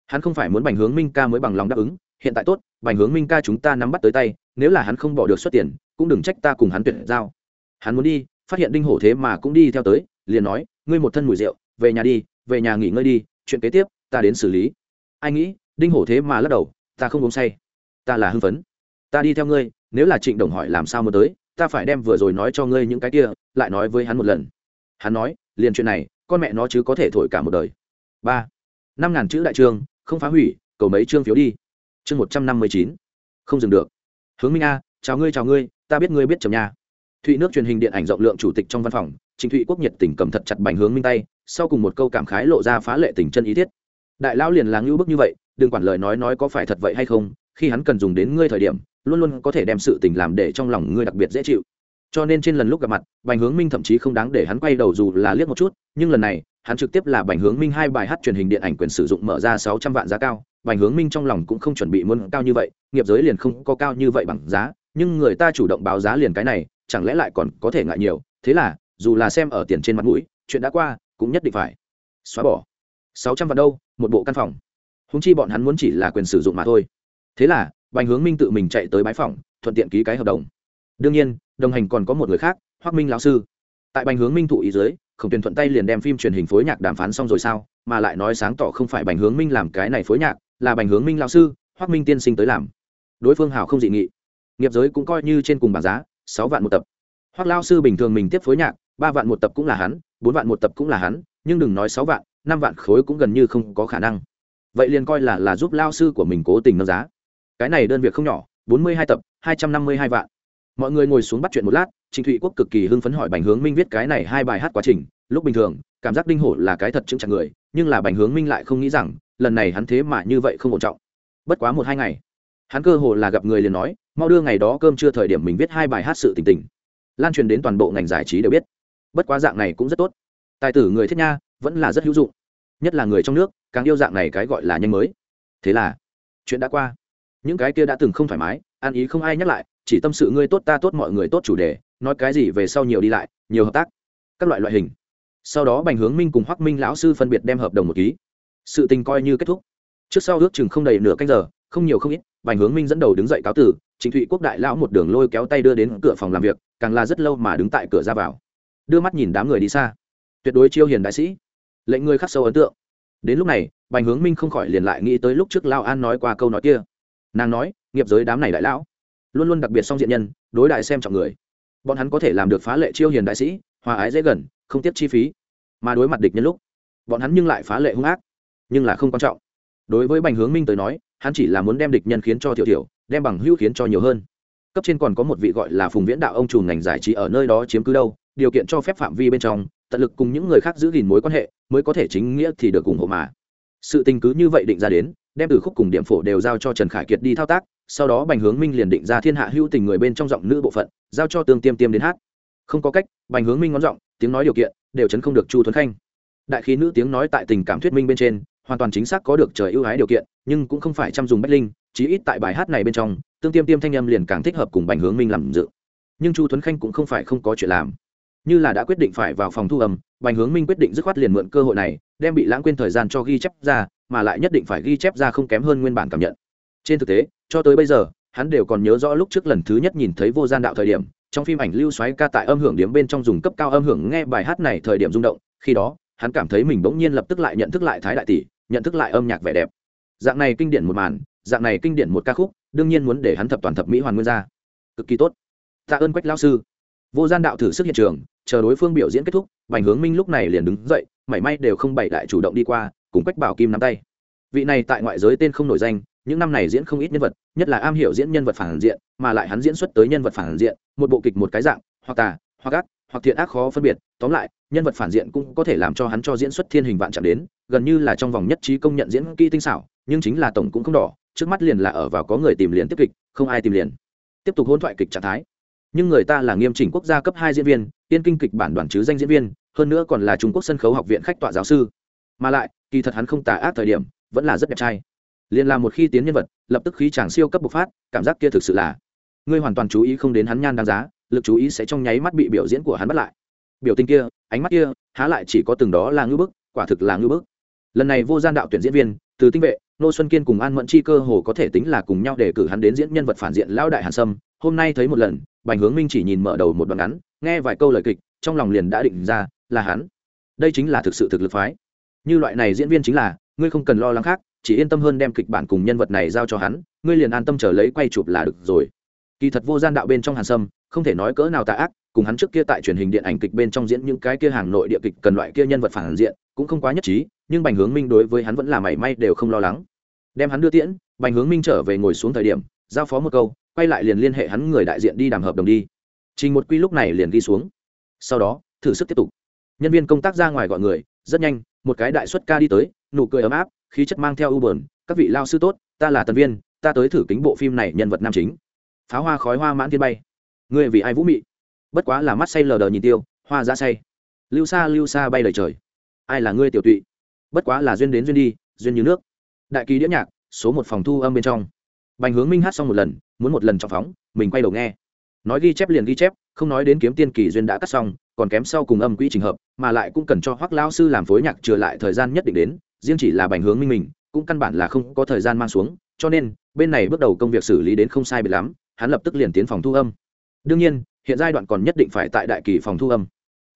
hắn không phải muốn bành hướng minh ca mới bằng lòng đáp ứng, hiện tại tốt, bành hướng minh ca chúng ta nắm bắt tới tay, nếu là hắn không bỏ được xuất tiền, cũng đừng trách ta cùng hắn tuyệt giao. Hắn muốn đi, phát hiện đinh hổ thế mà cũng đi theo tới, liền nói, ngươi một thân mùi rượu, về nhà đi, về nhà nghỉ ngơi đi, chuyện kế tiếp, ta đến xử lý. Ai nghĩ, đinh hổ thế mà lắc đầu, ta không uống say, ta là hưng phấn. Ta đi theo ngươi, nếu là trịnh đồng hỏi làm sao mới tới, ta phải đem vừa rồi nói cho ngươi những cái kia, lại nói với hắn một lần. Hắn nói, liền chuyện này, con mẹ nó chứ có thể thổi cả một đời. Ba. Năm ngàn chữ đại trương không phá hủy, cầu mấy chương phiếu đi. Chương một trăm năm mươi chín. Không dừng được. Hướng minh a, chào ngươi chào ngươi, ta biết ngươi biết chồng nha. Thụy nước truyền hình điện ảnh rộng lượng chủ tịch trong văn phòng trịnh thụy quốc nhiệt tình cầm thật chặt bành hướng minh tay, sau cùng một câu cảm khái lộ ra phá lệ tình chân ý thiết. Đại lão liền là ngưu bức như vậy, đừng quản lời nói nói có phải thật vậy hay không, khi hắn cần dùng đến ngươi thời điểm, luôn luôn có thể đem sự tình làm để trong lòng ngươi đặc biệt dễ chịu. Cho nên trên lần lúc gặp mặt, bành hướng minh thậm chí không đáng để hắn quay đầu dù là liếc một chút, nhưng lần này hắn trực tiếp là bành hướng minh hai bài hát truyền hình điện ảnh quyền sử dụng mở ra sáu trăm vạn giá cao. Bành hướng minh trong lòng cũng không chuẩn bị muốn cao như vậy, nghiệp giới liền không có cao như vậy bằng giá. Nhưng người ta chủ động báo giá liền cái này, chẳng lẽ lại còn có thể ngại nhiều? Thế là, dù là xem ở tiền trên mặt mũi, chuyện đã qua, cũng nhất định phải xóa bỏ. Sáu trăm vạn đâu, một bộ căn phòng. Húng chi bọn hắn muốn chỉ là quyền sử dụng mà thôi. Thế là, bành hướng minh tự mình chạy tới bãi phòng thuận tiện ký cái hợp đồng. Đương nhiên, đồng hành còn có một người khác hoác minh lão sư. Tại bành hướng minh thụ ý dưới khổng tuyền thuận tay liền đem phim truyền hình phối nhạc đàm phán xong rồi sao? Mà lại nói sáng tỏ không phải bành hướng minh làm cái này phối nhạc, là bành hướng minh lão sư hoác minh tiên sinh tới làm. Đối phương hào không dị nghị. Nghiệp giới cũng coi như trên cùng bảng giá, sáu vạn một tập. Hoác lao sư bình thường mình tiếp phối nhạc, ba vạn một tập cũng là hắn, bốn vạn một tập cũng là hắn, nhưng đừng nói sáu vạn, năm vạn khối cũng gần như không có khả năng. Vậy liền coi là là giúp lao sư của mình cố tình nâng giá. Cái này đơn việc không nhỏ, bốn mươi hai tập, hai trăm năm mươi hai vạn. Mọi người ngồi xuống bắt chuyện một lát trịnh thụy quốc cực kỳ hưng phấn hỏi bành hướng minh viết cái này hai bài hát quá trình. Lúc bình thường, cảm giác đinh hổ là cái thật chững chặt người, nhưng là bành hướng minh lại không nghĩ rằng, lần này hắn thế mà như vậy không ổn trọng. Bất quá một hai ngày, hắn cơ hồ là gặp người liền nói, mau đưa ngày đó cơm chưa thời điểm mình viết hai bài hát sự tình tình. Lan truyền đến toàn bộ ngành giải trí đều biết. Bất quá dạng này cũng rất tốt. Tài tử người thiết nha, vẫn là rất hữu dụng. Nhất là người trong nước, càng yêu dạng này cái gọi là nhanh mới. Thế là, chuyện đã qua. Những cái kia đã từng không thoải mái, ăn ý không ai nhắc lại, chỉ tâm sự ngươi tốt ta tốt mọi người tốt chủ đề nói cái gì về sau nhiều đi lại, nhiều hợp tác. Các loại loại hình. Sau đó bành hướng minh cùng hoắc minh lão sư phân biệt đem hợp đồng một ký. Sự tình coi như kết thúc. Trước sau ước chừng không đầy nửa canh giờ, không nhiều không ít, bành hướng minh dẫn đầu đứng dậy cáo tử, trịnh thụy quốc đại lão một đường lôi kéo tay đưa đến cửa phòng làm việc, càng là rất lâu mà đứng tại cửa ra vào. Đưa mắt nhìn đám người đi xa. Tuyệt đối chiêu hiền đại sĩ. Lệnh người khắc sâu ấn tượng. Đến lúc này, bành hướng minh không khỏi liền lại nghĩ tới lúc trước lao an nói qua câu nói kia. Nàng nói, nghiệp giới đám này đại lão, luôn luôn đặc biệt song diện nhân, đối đại xem trọng người bọn hắn có thể làm được phá lệ chiêu hiền đại sĩ, hòa ái dễ gần, không tiếp chi phí. Mà đối mặt địch nhân lúc, bọn hắn nhưng lại phá lệ hung ác, nhưng là không quan trọng. Đối với bành hướng minh tới nói, hắn chỉ là muốn đem địch nhân khiến cho thiểu thiểu đem bằng hữu khiến cho nhiều hơn. Cấp trên còn có một vị gọi là phùng viễn đạo ông trùm ngành giải trí ở nơi đó chiếm cứ đâu, điều kiện cho phép phạm vi bên trong, tận lực cùng những người khác giữ gìn mối quan hệ, mới có thể chính nghĩa thì được ủng hộ mà. Sự tình cứ như vậy định ra đến đem từ khúc cùng điểm phổ đều giao cho trần khải kiệt đi thao tác, sau đó bành hướng minh liền định ra thiên hạ hữu tình người bên trong giọng nữ bộ phận, giao cho tương tiêm tiêm đến hát. Không có cách, bành hướng minh ngón giọng, tiếng nói điều kiện, đều chấn không được chu thuấn khanh. Đại khí nữ tiếng nói tại tình cảm thuyết minh bên trên, hoàn toàn chính xác có được trời ưu ái điều kiện, nhưng cũng không phải chăm dùng bách linh, chí ít tại bài hát này bên trong, tương tiêm tiêm thanh âm liền càng thích hợp cùng bành hướng minh làm dự. Nhưng chu thuấn khanh cũng không phải không có chuyện làm như là đã quyết định phải vào phòng thu âm, bành hướng minh quyết định dứt khoát liền mượn cơ hội này, đem bị lãng quên thời gian cho ghi chép ra, mà lại nhất định phải ghi chép ra không kém hơn nguyên bản cảm nhận. Trên thực tế, cho tới bây giờ, hắn đều còn nhớ rõ lúc trước lần thứ nhất nhìn thấy vô gian đạo thời điểm, trong phim ảnh lưu xoáy ca tại âm hưởng điếm bên trong dùng cấp cao âm hưởng nghe bài hát này thời điểm rung động, khi đó, hắn cảm thấy mình bỗng nhiên lập tức lại nhận thức lại thái đại tỷ, nhận thức lại âm nhạc vẻ đẹp. Dạng này kinh điển một màn, dạng này kinh điển một ca khúc, đương nhiên muốn để hắn thập toàn thập mỹ hoàn nguyên ra. Cực kỳ tốt. Tạ ơn quách lao sư vô gian đạo thử sức hiện trường, chờ đối phương biểu diễn kết thúc, bành hướng minh lúc này liền đứng dậy, mảy may đều không bày lại chủ động đi qua, cùng quách bảo kim nắm tay. Vị này tại ngoại giới tên không nổi danh, những năm này diễn không ít nhân vật, nhất là am hiểu diễn nhân vật phản diện, mà lại hắn diễn xuất tới nhân vật phản diện, một bộ kịch một cái dạng, hoặc tà, hoặc ác, hoặc thiện ác khó phân biệt, tóm lại, nhân vật phản diện cũng có thể làm cho hắn cho diễn xuất thiên hình vạn chạm đến, gần như là trong vòng nhất trí công nhận diễn kỹ tinh xảo, nhưng chính là tổng cũng không đỏ, trước mắt liền là ở vào có người tìm liền tiếp kịch, không ai tìm liền. Tiếp tục hôn thoại kịch trạng thái nhưng người ta là nghiêm chỉnh quốc gia cấp hai diễn viên, tiên kinh kịch bản đoàn chứ danh diễn viên, hơn nữa còn là trung quốc sân khấu học viện khách tọa giáo sư. Mà lại, kỳ thật hắn không tà ác thời điểm, vẫn là rất đẹp trai. Liền là một khi tiến nhân vật, lập tức khí chàng siêu cấp bộc phát, cảm giác kia thực sự là ngươi hoàn toàn chú ý không đến hắn nhan đáng giá, lực chú ý sẽ trong nháy mắt bị biểu diễn của hắn bắt lại. Biểu tình kia, ánh mắt kia, há lại chỉ có từng đó là ngư bức, quả thực là ngư bức. Lần này vô gian đạo tuyển diễn viên, từ tinh vệ, nô xuân kiên cùng an mẫn chi cơ hồ có thể tính là cùng nhau để cử hắn đến diễn nhân vật phản diện lão đại hàn sâm. Hôm nay thấy một lần bành hướng minh chỉ nhìn mở đầu một đoạn ngắn, nghe vài câu lời kịch, trong lòng liền đã định ra là hắn. Đây chính là thực sự thực lực phái. Như loại này diễn viên chính là, ngươi không cần lo lắng khác, chỉ yên tâm hơn đem kịch bản cùng nhân vật này giao cho hắn, ngươi liền an tâm chờ lấy quay chụp là được rồi. Kỳ thật vô gian đạo bên trong hàn sâm, không thể nói cỡ nào tà ác, cùng hắn trước kia tại truyền hình điện ảnh kịch bên trong diễn những cái kia hàng nội địa kịch cần loại kia nhân vật phản diện, cũng không quá nhất trí, nhưng bành hướng minh đối với hắn vẫn là mảy may đều không lo lắng. Đem hắn đưa tiễn, bành hướng minh trở về ngồi xuống thời điểm, giao phó một câu quay lại liền liên hệ hắn người đại diện đi đàm hợp đồng đi. Trình một quy lúc này liền ghi xuống. Sau đó, thử sức tiếp tục. Nhân viên công tác ra ngoài gọi người, rất nhanh, một cái đại xuất ca đi tới, nụ cười ấm áp, khí chất mang theo ưu bờn các vị lao sư tốt, ta là tần viên, ta tới thử kính bộ phim này nhân vật nam chính. Pháo hoa khói hoa mãn thiên bay. Người vì ai vũ mị? Bất quá là mắt say lờ đờ nhìn tiêu, hoa ra say. Lưu xa lưu xa bay lời trời. Ai là ngươi tiểu tụy? Bất quá là duyên đến duyên đi, duyên như nước. Đại kỳ đĩa nhạc, số một phòng thu âm bên trong bành hướng minh hát xong một lần, muốn một lần trọng phóng, mình quay đầu nghe. Nói ghi chép liền ghi chép, không nói đến kiếm tiên kỳ duyên đã cắt xong, còn kém sau cùng âm quỹ trình hợp, mà lại cũng cần cho hoắc lao sư làm phối nhạc trừ lại thời gian nhất định đến, riêng chỉ là bành hướng minh mình, cũng căn bản là không có thời gian mang xuống, cho nên, bên này bước đầu công việc xử lý đến không sai biệt lắm, hắn lập tức liền tiến phòng thu âm. Đương nhiên, hiện giai đoạn còn nhất định phải tại đại kỳ phòng thu âm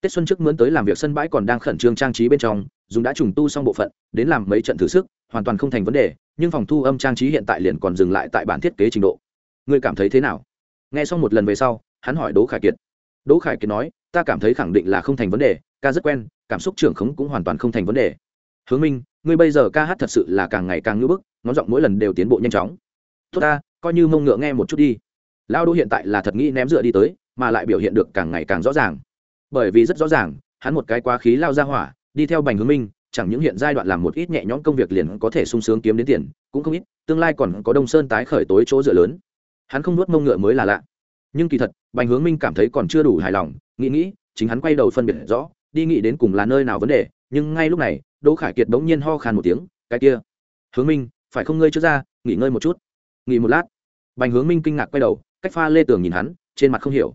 tết xuân trước mướn tới làm việc sân bãi còn đang khẩn trương trang trí bên trong dùng đã trùng tu xong bộ phận, đến làm mấy trận thử sức, hoàn toàn không thành vấn đề, nhưng phòng thu âm trang trí hiện tại liền còn dừng lại tại bản thiết kế trình độ. Ngươi cảm thấy thế nào? Nghe xong một lần về sau, hắn hỏi đỗ khải kiệt. Đỗ khải kiệt nói, ta cảm thấy khẳng định là không thành vấn đề, ca rất quen, cảm xúc trưởng khống cũng hoàn toàn không thành vấn đề. Hướng minh, ngươi bây giờ ca hát thật sự là càng ngày càng ngưỡng bức, ngón giọng mỗi lần đều tiến bộ nhanh chóng. Tốt ta, coi như mông ngựa nghe một chút đi. Lao đỗ hiện tại là thật nghĩ ném dựa đi tới, mà lại biểu hiện được càng ngày càng rõ ràng bởi vì rất rõ ràng, hắn một cái quá khí lao ra hỏa, đi theo bành hướng minh, chẳng những hiện giai đoạn làm một ít nhẹ nhõm công việc liền có thể sung sướng kiếm đến tiền, cũng không ít, tương lai còn có đông sơn tái khởi tối chỗ dựa lớn. Hắn không nuốt mông ngựa mới là lạ. Nhưng kỳ thật, bành hướng minh cảm thấy còn chưa đủ hài lòng, nghĩ nghĩ, chính hắn quay đầu phân biệt rõ, đi nghĩ đến cùng là nơi nào vấn đề, nhưng ngay lúc này, đỗ khải kiệt bỗng nhiên ho khan một tiếng, cái kia, hướng minh, phải không ngơi trước ra, nghỉ ngơi một chút? Nghỉ một lát. Bành hướng minh kinh ngạc quay đầu, cách pha lê tường nhìn hắn, trên mặt không hiểu.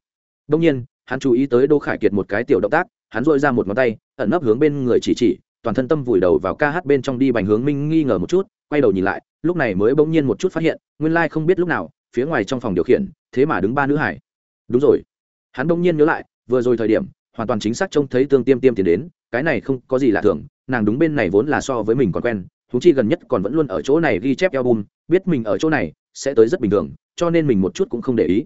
Đông nhiên hắn chú ý tới đỗ khải kiệt một cái tiểu động tác, hắn dội ra một ngón tay, ẩn nấp hướng bên người chỉ chỉ, toàn thân tâm vùi đầu vào ca hát bên trong đi bành hướng minh nghi ngờ một chút, quay đầu nhìn lại, lúc này mới bỗng nhiên một chút phát hiện, nguyên lai không biết lúc nào, phía ngoài trong phòng điều khiển, thế mà đứng ba nữ hải. Đúng rồi. Hắn bỗng nhiên nhớ lại, vừa rồi thời điểm, hoàn toàn chính xác trông thấy tương tiêm tiêm tiến đến, cái này không có gì lạ thường, nàng đúng bên này vốn là so với mình còn quen thú chi gần nhất còn vẫn luôn ở chỗ này ghi chép album, biết mình ở chỗ này sẽ tới rất bình thường, cho nên mình một chút cũng không để ý.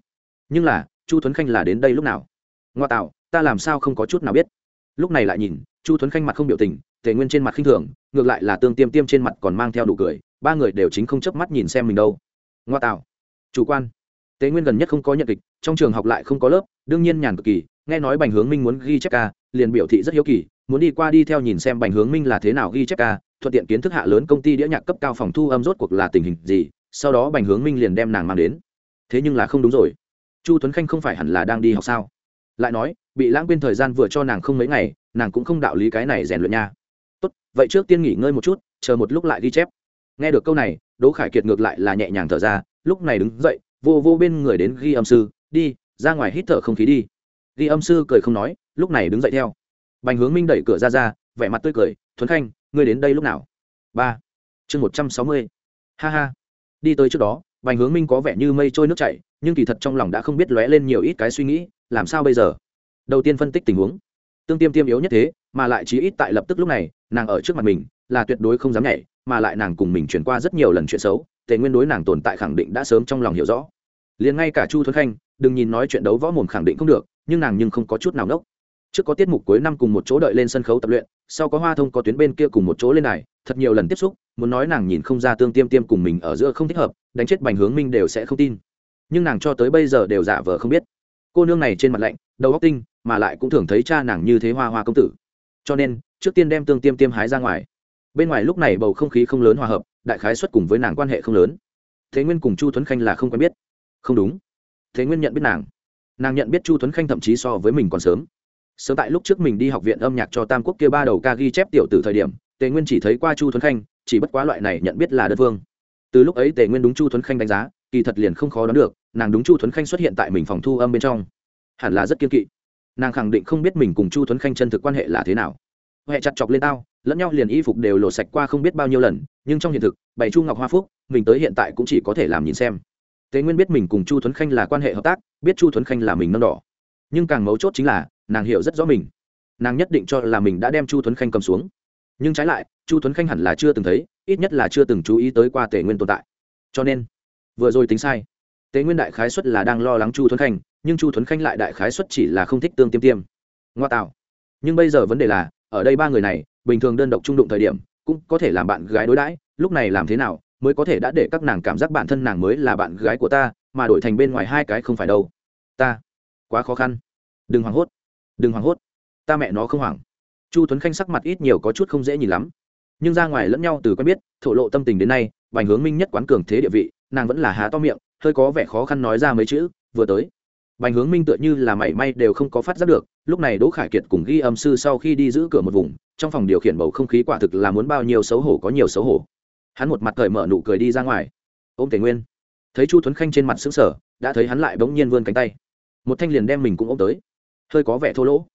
Nhưng là, chu tuấn khanh là đến đây lúc nào? Ngoa tạo, ta làm sao không có chút nào biết. Lúc này lại nhìn, chu tuấn khanh mặt không biểu tình, tề nguyên trên mặt khinh thường, ngược lại là tương tiêm tiêm trên mặt còn mang theo đủ cười, ba người đều chính không chớp mắt nhìn xem mình đâu. Ngoa tạo. Chủ quan. Tề nguyên gần nhất không có nhận kịch, trong trường học lại không có lớp, đương nhiên nhàn cực kỳ, nghe nói bành hướng minh muốn ghi chép ca, liền biểu thị rất hiếu kỳ, muốn đi qua đi theo nhìn xem bành hướng minh là thế nào ghi chép ca, thuận tiện kiến thức hạ lớn công ty đĩa nhạc cấp cao phòng thu âm rốt cuộc là tình hình gì, sau đó bành hướng minh liền đem nàng mang đến. Thế nhưng là không đúng rồi. Chu tuấn khanh không phải hẳn là đang đi học sao? Lại nói, bị lãng quên thời gian vừa cho nàng không mấy ngày, nàng cũng không đạo lý cái này rèn luyện nha. Tốt, vậy trước tiên nghỉ ngơi một chút, chờ một lúc lại ghi chép. Nghe được câu này, đỗ khải kiệt ngược lại là nhẹ nhàng thở ra, lúc này đứng dậy, vô vô bên người đến ghi âm sư, đi, ra ngoài hít thở không khí đi. Ghi âm sư cười không nói, lúc này đứng dậy theo. Bành hướng minh đẩy cửa ra ra, vẻ mặt tươi cười, thuấn khanh, ngươi đến đây lúc nào? Ba. Chương một trăm sáu mươi. Ha ha. Đi tới trước đó, bành hướng minh có vẻ như mây trôi nước chảy nhưng kỳ thật trong lòng đã không biết lóe lên nhiều ít cái suy nghĩ, làm sao bây giờ? Đầu tiên phân tích tình huống. Tương tiêm tiêm yếu nhất thế, mà lại chí ít tại lập tức lúc này, nàng ở trước mặt mình, là tuyệt đối không dám nhảy, mà lại nàng cùng mình chuyển qua rất nhiều lần chuyện xấu, tề nguyên đối nàng tồn tại khẳng định đã sớm trong lòng hiểu rõ. Liền ngay cả chu thuấn khanh, đừng nhìn nói chuyện đấu võ mồm khẳng định không được, nhưng nàng nhưng không có chút nào nốc. Trước có tiết mục cuối năm cùng một chỗ đợi lên sân khấu tập luyện, sau có hoa thông có tuyến bên kia cùng một chỗ lên này thật nhiều lần tiếp xúc, muốn nói nàng nhìn không ra tương tiêm tiêm cùng mình ở giữa không thích hợp, đánh chết bành hướng minh đều sẽ không tin nhưng nàng cho tới bây giờ đều giả vờ không biết. Cô nương này trên mặt lạnh, đầu óc tinh, mà lại cũng thường thấy cha nàng như thế hoa hoa công tử. Cho nên, trước tiên đem tương tiêm tiêm hái ra ngoài. Bên ngoài lúc này bầu không khí không lớn hòa hợp, đại khái xuất cùng với nàng quan hệ không lớn. Thế nguyên cùng chu tuấn khanh là không quen biết. Không đúng. Thế nguyên nhận biết nàng. Nàng nhận biết chu tuấn khanh thậm chí so với mình còn sớm. Sớm tại lúc trước mình đi học viện âm nhạc cho tam quốc kia ba đầu ca ghi chép tiểu từ thời điểm, tề nguyên chỉ thấy qua chu tuấn khanh, chỉ bất quá loại này nhận biết là đơn phương. Từ lúc ấy tề nguyên đúng chu tuấn khanh đánh giá, kỳ thật liền không khó đoán được nàng đúng chu thuấn khanh xuất hiện tại mình phòng thu âm bên trong. Hẳn là rất kiên kỵ. Nàng khẳng định không biết mình cùng chu thuấn khanh chân thực quan hệ là thế nào. Huệ chặt chọc lên tao, lẫn nhau liền y phục đều lộ sạch qua không biết bao nhiêu lần, nhưng trong hiện thực bảy chu ngọc hoa phúc, mình tới hiện tại cũng chỉ có thể làm nhìn xem. Tế nguyên biết mình cùng chu thuấn khanh là quan hệ hợp tác, biết chu thuấn khanh là mình nâng đỏ. Nhưng càng mấu chốt chính là, nàng hiểu rất rõ mình. Nàng nhất định cho là mình đã đem chu thuấn khanh cầm xuống. Nhưng trái lại, chu thuấn khanh hẳn là chưa từng thấy, ít nhất là chưa từng chú ý tới qua tề nguyên tồn tại. Cho nên, vừa rồi tính sai tế nguyên đại khái xuất là đang lo lắng chu thuấn khanh, nhưng chu thuấn khanh lại đại khái xuất chỉ là không thích tương tiêm tiêm. Ngoa tạo. Nhưng bây giờ vấn đề là, ở đây ba người này, bình thường đơn độc trung đụng thời điểm, cũng có thể làm bạn gái đối đãi, lúc này làm thế nào, mới có thể đã để các nàng cảm giác bản thân nàng mới là bạn gái của ta, mà đổi thành bên ngoài hai cái không phải đâu. Ta. Quá khó khăn. Đừng hoảng hốt. Đừng hoảng hốt. Ta mẹ nó không hoảng. Chu tuấn khanh sắc mặt ít nhiều có chút không dễ nhìn lắm. Nhưng ra ngoài lẫn nhau từ quen biết, thổ lộ tâm tình đến nay Bành hướng minh nhất quán cường thế địa vị, nàng vẫn là há to miệng hơi có vẻ khó khăn nói ra mấy chữ, vừa tới. Bành hướng minh tựa như là mảy may đều không có phát giác được, lúc này đỗ khải kiệt cùng ghi âm sư sau khi đi giữ cửa một vùng, trong phòng điều khiển bầu không khí quả thực là muốn bao nhiêu xấu hổ có nhiều xấu hổ. Hắn một mặt cởi mở nụ cười đi ra ngoài. Ôm tề nguyên. Thấy chu tuấn khanh trên mặt xứng sở đã thấy hắn lại bỗng nhiên vươn cánh tay. Một thanh liền đem mình cũng ôm tới. Hơi có vẻ thô lỗ.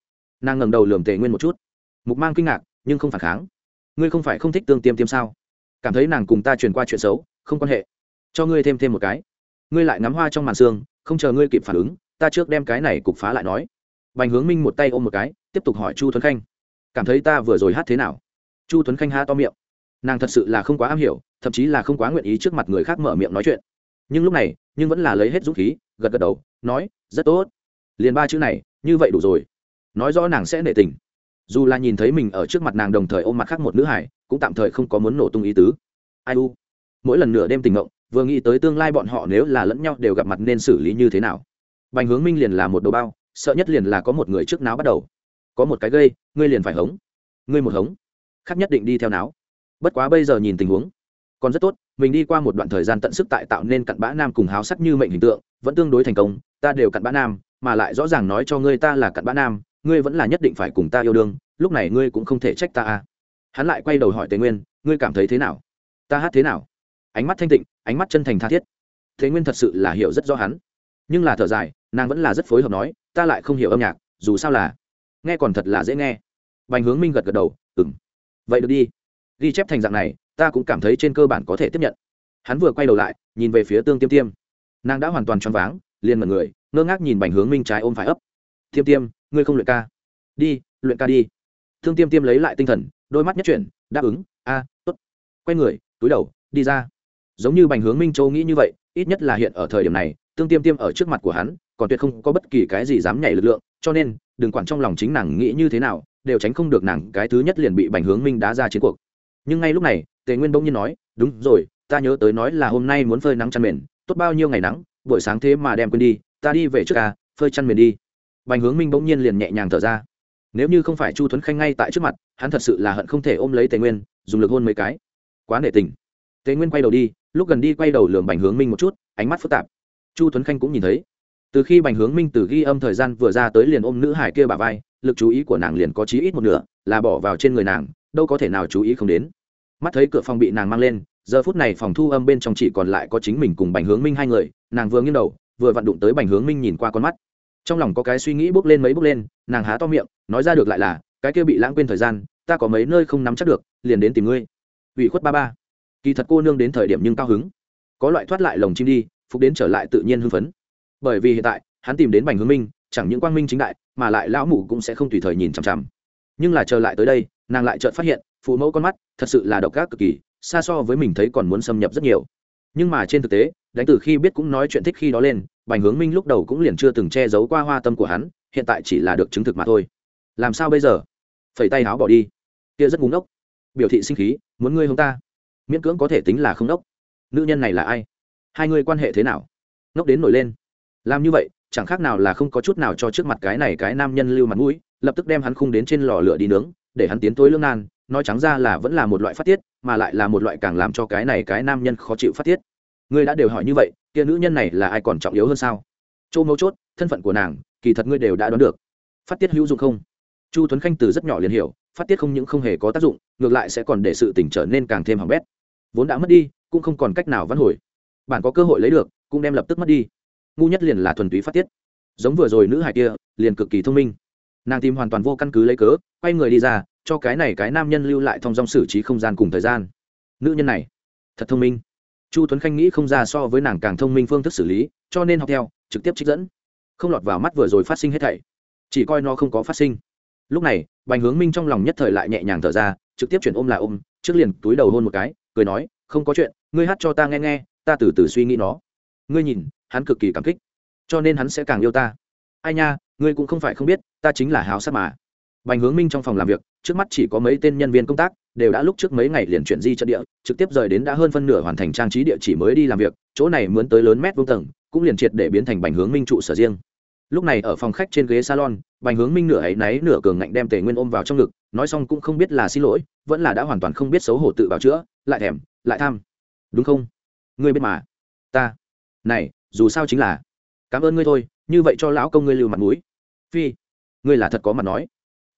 Nàng ngẩng đầu lườm tề nguyên một chút. Mục mang kinh ngạc, nhưng không phản kháng. Ngươi không phải không thích tương tiêm tiêm sao? Cảm thấy nàng cùng ta truyền qua chuyện xấu, không quan hệ. Cho ngươi thêm thêm một cái ngươi lại ngắm hoa trong màn xương không chờ ngươi kịp phản ứng, ta trước đem cái này cục phá lại nói. Bành hướng minh một tay ôm một cái, tiếp tục hỏi chu tuấn khanh. Cảm thấy ta vừa rồi hát thế nào? Chu tuấn khanh ha to miệng. Nàng thật sự là không quá am hiểu, thậm chí là không quá nguyện ý trước mặt người khác mở miệng nói chuyện. Nhưng lúc này, nhưng vẫn là lấy hết dũng khí, gật gật đầu, nói, rất tốt. Liền ba chữ này, như vậy đủ rồi. Nói rõ nàng sẽ nể tình. Dù là nhìn thấy mình ở trước mặt nàng đồng thời ôm mặt khác một nữ hải, cũng tạm thời không có muốn nổ tung ý tứ. Ai u? Mỗi lần nửa đêm tình ngộng vừa nghĩ tới tương lai bọn họ nếu là lẫn nhau đều gặp mặt nên xử lý như thế nào. Bành hướng minh liền là một đầu bao, sợ nhất liền là có một người trước náo bắt đầu. Có một cái gây, ngươi liền phải hống. Ngươi một hống, khác nhất định đi theo náo. Bất quá bây giờ nhìn tình huống, còn rất tốt, mình đi qua một đoạn thời gian tận sức tại tạo nên cặn bã nam cùng háo sắc như mệnh hình tượng, vẫn tương đối thành công, ta đều cặn bã nam, mà lại rõ ràng nói cho ngươi ta là cặn bã nam, ngươi vẫn là nhất định phải cùng ta yêu đương, lúc này ngươi cũng không thể trách ta à. Hắn lại quay đầu hỏi tề nguyên, ngươi cảm thấy thế nào? Ta hát thế nào? Ánh mắt thanh tịnh ánh mắt chân thành tha thiết. Thế nguyên thật sự là hiểu rất rõ hắn. Nhưng là thở dài nàng vẫn là rất phối hợp nói ta lại không hiểu âm nhạc dù sao là nghe còn thật là dễ nghe. Bành hướng minh gật gật đầu ừng vậy được đi. Ghi chép thành dạng này ta cũng cảm thấy trên cơ bản có thể tiếp nhận. Hắn vừa quay đầu lại nhìn về phía tương tiêm tiêm. Nàng đã hoàn toàn choáng váng liền mật người ngơ ngác nhìn bành hướng minh trái ôm phải ấp. Tiêm tiêm ngươi không luyện ca? Đi luyện ca đi. Thương tiêm tiêm lấy lại tinh thần đôi mắt nhất chuyển đáp ứng a à, t ố t quay người túi đầu đi ra giống như bành hướng minh châu nghĩ như vậy ít nhất là hiện ở thời điểm này tương tiêm tiêm ở trước mặt của hắn còn tuyệt không có bất kỳ cái gì dám nhảy lực lượng cho nên đừng quản trong lòng chính nàng nghĩ như thế nào đều tránh không được nàng cái thứ nhất liền bị bành hướng minh đá ra chiến cuộc. Nhưng ngay lúc này tề nguyên bỗng nhiên nói đúng rồi ta nhớ tới nói là hôm nay muốn phơi nắng chăn mền tốt bao nhiêu ngày nắng buổi sáng thế mà đem quên đi ta đi về trước à, phơi chăn mền đi. Bành hướng minh bỗng nhiên liền nhẹ nhàng thở ra. Nếu như không phải chu Thuấn khanh ngay tại trước mặt hắn thật sự là hận không thể ôm lấy tề nguyên dùng lực hôn mấy cái. Quá nể tình tề nguyên quay đầu đi, lúc gần đi quay đầu lường bành hướng minh một chút, ánh mắt phức tạp. Chu tuấn khanh cũng nhìn thấy. Từ khi bành hướng minh từ ghi âm thời gian vừa ra tới liền ôm nữ hải kia bà vai, lực chú ý của nàng liền có chí ít một nửa, là bỏ vào trên người nàng, đâu có thể nào chú ý không đến. Mắt thấy cửa phòng bị nàng mang lên, giờ phút này phòng thu âm bên trong chỉ còn lại có chính mình cùng bành hướng minh hai người, nàng vừa nghiêng đầu, vừa vặn đụng tới bành hướng minh nhìn qua con mắt. Trong lòng có cái suy nghĩ bước lên mấy bước lên, nàng há to miệng, nói ra được lại là, cái kia bị lãng quên thời gian, ta có mấy nơi không nắm chắc được, liền đến tìm ngươi. Ủy khuất ba ba kỳ thật cô nương đến thời điểm nhưng cao hứng. Có loại thoát lại lồng chim đi, phục đến trở lại tự nhiên hưng phấn. Bởi vì hiện tại, hắn tìm đến bành hướng minh, chẳng những quang minh chính đại, mà lại lão mụ cũng sẽ không tùy thời nhìn chằm chằm. Nhưng là trở lại tới đây, nàng lại chợt phát hiện, phụ mẫu con mắt thật sự là độc ác cực kỳ, xa so với mình thấy còn muốn xâm nhập rất nhiều. Nhưng mà trên thực tế, đánh từ khi biết cũng nói chuyện thích khi đó lên, bành hướng minh lúc đầu cũng liền chưa từng che giấu qua hoa tâm của hắn, hiện tại chỉ là được chứng thực mà thôi. Làm sao bây giờ? Phẩy tay áo bỏ đi. Kia rất ngúng ốc biểu thị sinh khí, muốn ngươi hông ta miễn cưỡng có thể tính là không đốc. Nữ nhân này là ai? Hai người quan hệ thế nào? Ngốc đến nổi lên. Làm như vậy, chẳng khác nào là không có chút nào cho trước mặt cái này cái nam nhân lưu mặt mũi, lập tức đem hắn khung đến trên lò lửa đi nướng, để hắn tiến tối lương nan nói trắng ra là vẫn là một loại phát tiết, mà lại là một loại càng làm cho cái này cái nam nhân khó chịu phát tiết. Ngươi đã đều hỏi như vậy, kia nữ nhân này là ai còn trọng yếu hơn sao? Châu mấu chốt, thân phận của nàng, kỳ thật ngươi đều đã đoán được. Phát tiết hữu dụng không? Chu tuấn khanh từ rất nhỏ liền hiểu, phát tiết không những không hề có tác dụng, ngược lại sẽ còn để sự tỉnh trở nên càng thêm hỏng bét vốn đã mất đi, cũng không còn cách nào vãn hồi. Bạn có cơ hội lấy được, cũng đem lập tức mất đi. Ngu nhất liền là thuần túy phát tiết. Giống vừa rồi nữ hải kia, liền cực kỳ thông minh. Nàng tìm hoàn toàn vô căn cứ lấy cớ, quay người đi ra, cho cái này cái nam nhân lưu lại thông dong xử trí không gian cùng thời gian. Nữ nhân này, thật thông minh. Chu tuấn khanh nghĩ không ra so với nàng càng thông minh phương thức xử lý, cho nên học theo, trực tiếp trích dẫn. Không lọt vào mắt vừa rồi phát sinh hết thảy. Chỉ coi nó không có phát sinh. Lúc này, bành hướng minh trong lòng nhất thời lại nhẹ nhàng thở ra, trực tiếp chuyển ôm là ôm, trước liền túi đầu hôn một cái cười nói, không có chuyện, ngươi hát cho ta nghe nghe, ta từ từ suy nghĩ nó. Ngươi nhìn, hắn cực kỳ cảm kích. Cho nên hắn sẽ càng yêu ta. Ai nha, ngươi cũng không phải không biết, ta chính là háo sắc mà. Bành hướng minh trong phòng làm việc, trước mắt chỉ có mấy tên nhân viên công tác, đều đã lúc trước mấy ngày liền chuyển di trận địa, trực tiếp rời đến đã hơn phân nửa hoàn thành trang trí địa chỉ mới đi làm việc, chỗ này mướn tới lớn mét vuông tầng, cũng liền triệt để biến thành bành hướng minh trụ sở riêng lúc này ở phòng khách trên ghế salon, bành hướng minh nửa ấy náy nửa cường ngạnh đem tề nguyên ôm vào trong ngực, nói xong cũng không biết là xin lỗi, vẫn là đã hoàn toàn không biết xấu hổ tự bào chữa, lại thèm, lại tham. Đúng không? Ngươi biết mà. Ta. Này, dù sao chính là. Cảm ơn ngươi thôi, như vậy cho lão công ngươi lưu mặt mũi. Phi. Ngươi là thật có mặt nói.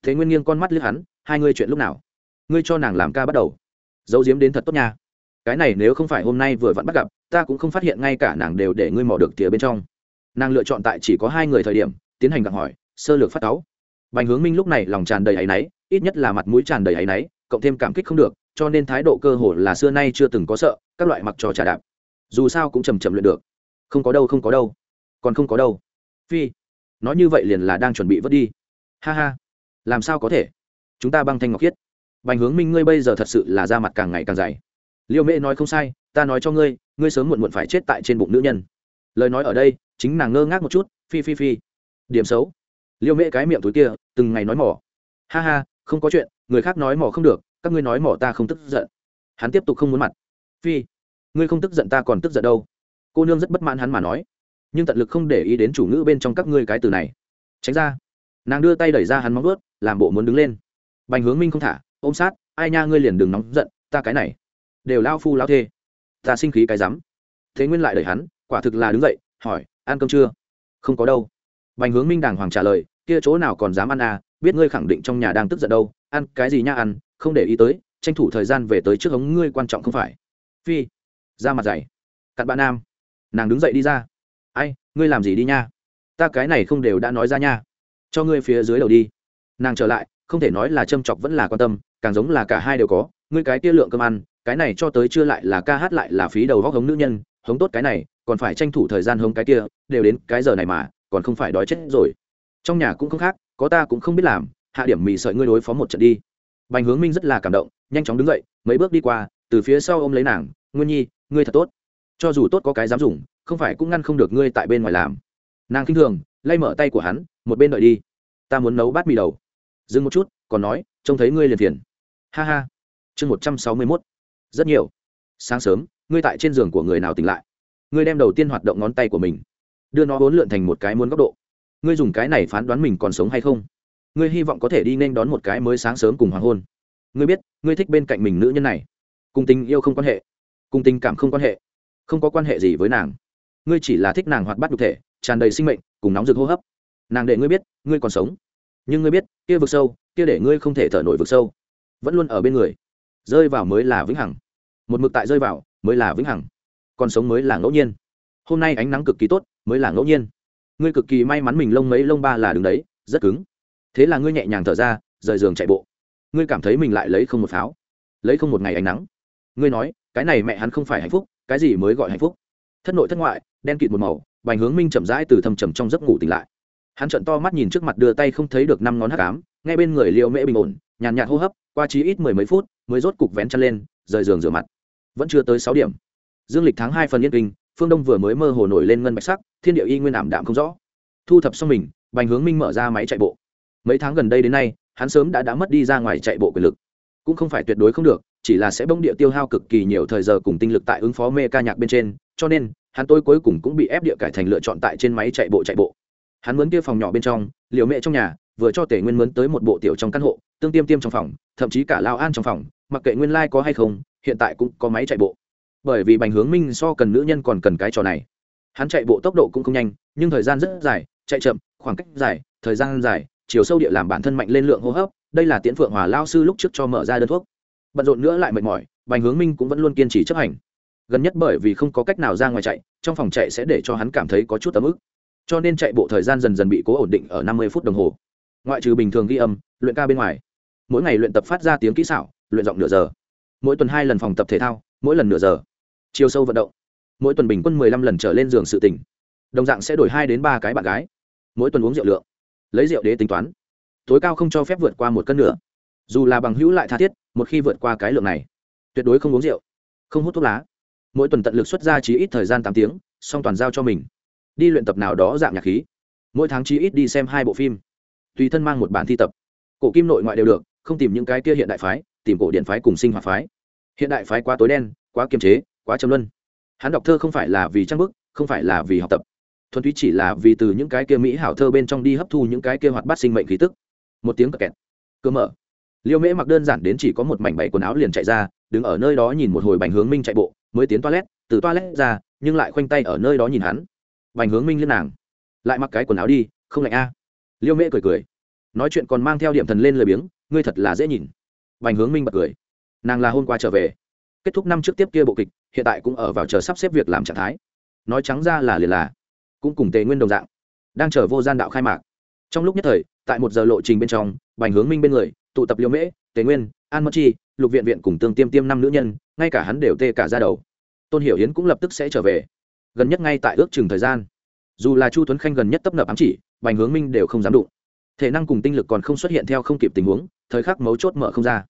Thế nguyên nghiêng con mắt lướt hắn, hai ngươi chuyện lúc nào? Ngươi cho nàng làm ca bắt đầu. Giấu diếm đến thật tốt nha. Cái này nếu không phải hôm nay vừa vặn bắt gặp, ta cũng không phát hiện ngay cả nàng đều để ngươi mò được tía bên trong nàng lựa chọn tại chỉ có hai người thời điểm, tiến hành gặng hỏi, sơ lược phát táo bành hướng minh lúc này lòng tràn đầy áy náy, ít nhất là mặt mũi tràn đầy áy náy, cộng thêm cảm kích không được, cho nên thái độ cơ hồ là xưa nay chưa từng có sợ, các loại mặc trò trà đạp. Dù sao cũng chầm chậm luyện được. Không có đâu, không có đâu. Còn không có đâu. Phi, nói như vậy liền là đang chuẩn bị vớt đi. Ha ha. Làm sao có thể? Chúng ta băng thanh ngọc khiết. Bành hướng minh ngươi bây giờ thật sự là da mặt càng ngày càng dày. Liêu mễ nói không sai, ta nói cho ngươi ngươi sớm muộn muộn phải chết tại trên bụng nữ nhân lời nói ở đây, chính nàng ngơ ngác một chút, phi phi phi. Điểm xấu. Liêu mễ cái miệng túi kia, từng ngày nói mỏ. Ha ha, không có chuyện, người khác nói mỏ không được, các ngươi nói mỏ ta không tức giận. Hắn tiếp tục không muốn mặt. Phi, ngươi không tức giận ta còn tức giận đâu. Cô nương rất bất mãn hắn mà nói. Nhưng tận lực không để ý đến chủ ngữ bên trong các ngươi cái từ này. Tránh ra. Nàng đưa tay đẩy ra hắn móng ướt làm bộ muốn đứng lên. Bành hướng minh không thả, ôm sát, ai nha, ngươi liền đừng nóng giận, ta cái này. Đều lao phu lao thê. Ta sinh khí cái rắm. Thế nguyên lại đẩy hắn quả thực là đứng dậy, hỏi, ăn cơm chưa? Không có đâu. Bành hướng minh đàng hoàng trả lời, kia chỗ nào còn dám ăn à biết ngươi khẳng định trong nhà đang tức giận đâu, ăn cái gì nha ăn, không để ý tới, tranh thủ thời gian về tới trước hống ngươi quan trọng không phải. Phi, ra mặt dày. Cặn bạn nam, nàng đứng dậy đi ra. Ai, ngươi làm gì đi nha? Ta cái này không đều đã nói ra nha. Cho ngươi phía dưới đầu đi. Nàng trở lại, không thể nói là châm chọc vẫn là quan tâm, càng giống là cả hai đều có, ngươi cái kia lượng cơm ăn, cái này cho tới chưa lại là ca hát lại là phí đầu góc hống nữ nhân, hống tốt cái này còn phải tranh thủ thời gian hống cái kia, đều đến cái giờ này mà, còn không phải đói chết rồi. Trong nhà cũng không khác, có ta cũng không biết làm, hạ điểm mì sợi ngươi đối phó một trận đi. Bành hướng minh rất là cảm động, nhanh chóng đứng dậy, mấy bước đi qua, từ phía sau ôm lấy nàng, nguyên nhi, ngươi thật tốt. Cho dù tốt có cái dám dùng, không phải cũng ngăn không được ngươi tại bên ngoài làm. Nàng k i n h thường, lay mở tay của hắn, một bên đợi đi. Ta muốn nấu bát mì đầu. Dừng một chút, còn nói, trông thấy ngươi liền phiền. Ha ha. Chương một trăm sáu mươi mốt. Rất nhiều. Sáng sớm, ngươi tại trên giường của người nào tỉnh lại? Ngươi đem đầu tiên hoạt động ngón tay của mình, đưa nó bốn lượn thành một cái muốn góc độ. Ngươi dùng cái này phán đoán mình còn sống hay không? Ngươi hy vọng có thể đi nên đón một cái mới sáng sớm cùng hoàng hôn. Ngươi biết, ngươi thích bên cạnh mình nữ nhân này. Cùng tình yêu không quan hệ. Cùng tình cảm không quan hệ. Không có quan hệ gì với nàng. Ngươi chỉ là thích nàng hoạt bát nhục thể, tràn đầy sinh mệnh, cùng nóng rực hô hấp. Nàng để ngươi biết, ngươi còn sống. Nhưng ngươi biết, kia vực sâu, kia để ngươi không thể thở nổi vực sâu. Vẫn luôn ở bên người. Rơi vào mới là vĩnh hằng. Một mực tại rơi vào, mới là vĩnh hằng còn sống mới là ngẫu nhiên. Hôm nay ánh nắng cực kỳ tốt, mới là ngẫu nhiên. Ngươi cực kỳ may mắn mình lông mấy lông ba là đứng đấy, rất cứng. Thế là ngươi nhẹ nhàng thở ra, rời giường chạy bộ. Ngươi cảm thấy mình lại lấy không một pháo, lấy không một ngày ánh nắng. Ngươi nói, cái này mẹ hắn không phải hạnh phúc, cái gì mới gọi hạnh phúc? Thất nội thất ngoại, đen kịt một màu, bành hướng minh chậm rãi từ thầm trầm trong giấc ngủ tỉnh lại. Hắn trận to mắt nhìn trước mặt đưa tay không thấy được năm ngón hát cám ngay bên người liệu mễ bình ổn, nhàn nhạt hô hấp, qua chí ít mười mấy phút, mới rốt cục vén chân lên, rời giường rửa mặt. Vẫn chưa tới sáu điểm dương lịch tháng hai phần yên kinh, phương đông vừa mới mơ hồ nổi lên ngân bạch sắc, thiên địa y nguyên ảm đạm không rõ. Thu thập xong mình, bành hướng minh mở ra máy chạy bộ. Mấy tháng gần đây đến nay, hắn sớm đã đã mất đi ra ngoài chạy bộ quyền lực. Cũng không phải tuyệt đối không được, chỉ là sẽ bỗng địa tiêu hao cực kỳ nhiều thời giờ cùng tinh lực tại ứng phó mê ca nhạc bên trên, cho nên, hắn tôi cuối cùng cũng bị ép địa cải thành lựa chọn tại trên máy chạy bộ chạy bộ. Hắn mướn kia phòng nhỏ bên trong, liều mẹ trong nhà, vừa cho tề nguyên mướn tới một bộ tiểu trong căn hộ, tương tiêm tiêm trong phòng, thậm chí cả lao an trong phòng, mặc kệ nguyên lai có hay không, hiện tại cũng có máy chạy bộ bởi vì bành hướng minh so cần nữ nhân còn cần cái trò này. Hắn chạy bộ tốc độ cũng không nhanh, nhưng thời gian rất dài, chạy chậm, khoảng cách dài, thời gian dài, chiều sâu địa làm bản thân mạnh lên lượng hô hấp, đây là tiễn phượng hòa lao sư lúc trước cho mở ra đơn thuốc. Bận rộn nữa lại mệt mỏi, bành hướng minh cũng vẫn luôn kiên trì chấp hành. Gần nhất bởi vì không có cách nào ra ngoài chạy, trong phòng chạy sẽ để cho hắn cảm thấy có chút ấm ức. Cho nên chạy bộ thời gian dần dần bị cố ổn định ở năm mươi phút đồng hồ. Ngoại trừ bình thường ghi âm, luyện ca bên ngoài, mỗi ngày luyện tập phát ra tiếng kỹ xảo, luyện giọng nửa giờ. Mỗi tuần hai lần phòng tập thể thao, mỗi lần nửa giờ chiều sâu vận động. Mỗi tuần bình quân mười lăm lần trở lên giường sự tỉnh. Đồng dạng sẽ đổi hai đến ba cái bạn gái. Mỗi tuần uống rượu lượng. Lấy rượu để tính toán. Tối cao không cho phép vượt qua một cân nữa. Dù là bằng hữu lại tha thiết, một khi vượt qua cái lượng này, tuyệt đối không uống rượu. Không hút thuốc lá. Mỗi tuần tận lực xuất ra chí ít thời gian tám tiếng, song toàn giao cho mình. Đi luyện tập nào đó dạng nhạc khí. Mỗi tháng chí ít đi xem hai bộ phim. Tùy thân mang một bản thi tập. Cổ kim nội ngoại đều được, không tìm những cái kia hiện đại phái, tìm cổ điện phái cùng sinh hoạt phái. Hiện đại phái quá tối đen, quá kiềm chế quá trầm luân. Hắn đọc thơ không phải là vì trang bức, không phải là vì học tập. Thuần túy chỉ là vì từ những cái kia mỹ hảo thơ bên trong đi hấp thu những cái kia hoạt bát sinh mệnh khí tức. Một tiếng cờ kẹt cơ mở. Liêu mễ mặc đơn giản đến chỉ có một mảnh bẫy quần áo liền chạy ra, đứng ở nơi đó nhìn một hồi bành hướng minh chạy bộ, mới tiến toilet, từ toilet ra, nhưng lại khoanh tay ở nơi đó nhìn hắn. Bành hướng minh lên nàng. Lại mặc cái quần áo đi, không lạnh a. Liêu mễ cười cười. Nói chuyện còn mang theo điểm thần lên lời biếng, ngươi thật là dễ nhìn. Bành hướng minh bật cười. Nàng là hôm qua trở về kết thúc năm trước tiếp kia bộ kịch, hiện tại cũng ở vào chờ sắp xếp việc làm trạng thái. Nói trắng ra là liền là, cũng cùng tề nguyên đồng dạng, đang chờ vô gian đạo khai mạc. Trong lúc nhất thời, tại một giờ lộ trình bên trong, bành hướng minh bên người, tụ tập liêu mễ, tề nguyên, an mất chi, lục viện viện cùng tương tiêm tiêm năm nữ nhân, ngay cả hắn đều tê cả ra đầu. Tôn hiểu hiến cũng lập tức sẽ trở về. Gần nhất ngay tại ước chừng thời gian. Dù là chu tuấn khanh gần nhất tấp nập ám chỉ, bành hướng minh đều không dám đụng. Thể năng cùng tinh lực còn không xuất hiện theo không kịp tình huống, thời khắc mấu chốt mở không ra.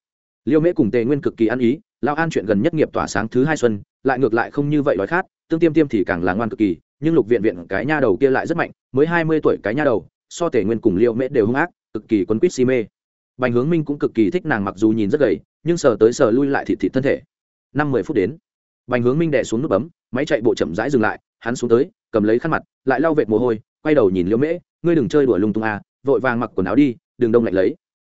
Liêu mễ cùng tề nguyên cực kỳ ăn ý lao an chuyện gần nhất nghiệp tỏa sáng thứ hai xuân, lại ngược lại không như vậy đói khát, tương tiêm tiêm thì càng là ngoan cực kỳ, nhưng lục viện viện cái nha đầu kia lại rất mạnh, mới hai mươi tuổi cái nha đầu, so tể nguyên cùng liêu mễ đều hung ác, cực kỳ quấn quýt si mê. Bành hướng minh cũng cực kỳ thích nàng mặc dù nhìn rất gầy, nhưng sờ tới sờ lui lại thịt thịt thân thể. Năm mười phút đến, bành hướng minh đè xuống nút bấm, máy chạy bộ chậm rãi dừng lại, hắn xuống tới, cầm lấy khăn mặt, lại lau vệt mồ hôi, quay đầu nhìn liêu mễ, ngươi đừng chơi đùa lung tung à vội vàng mặc quần áo đi, đừng đông lạnh lấy.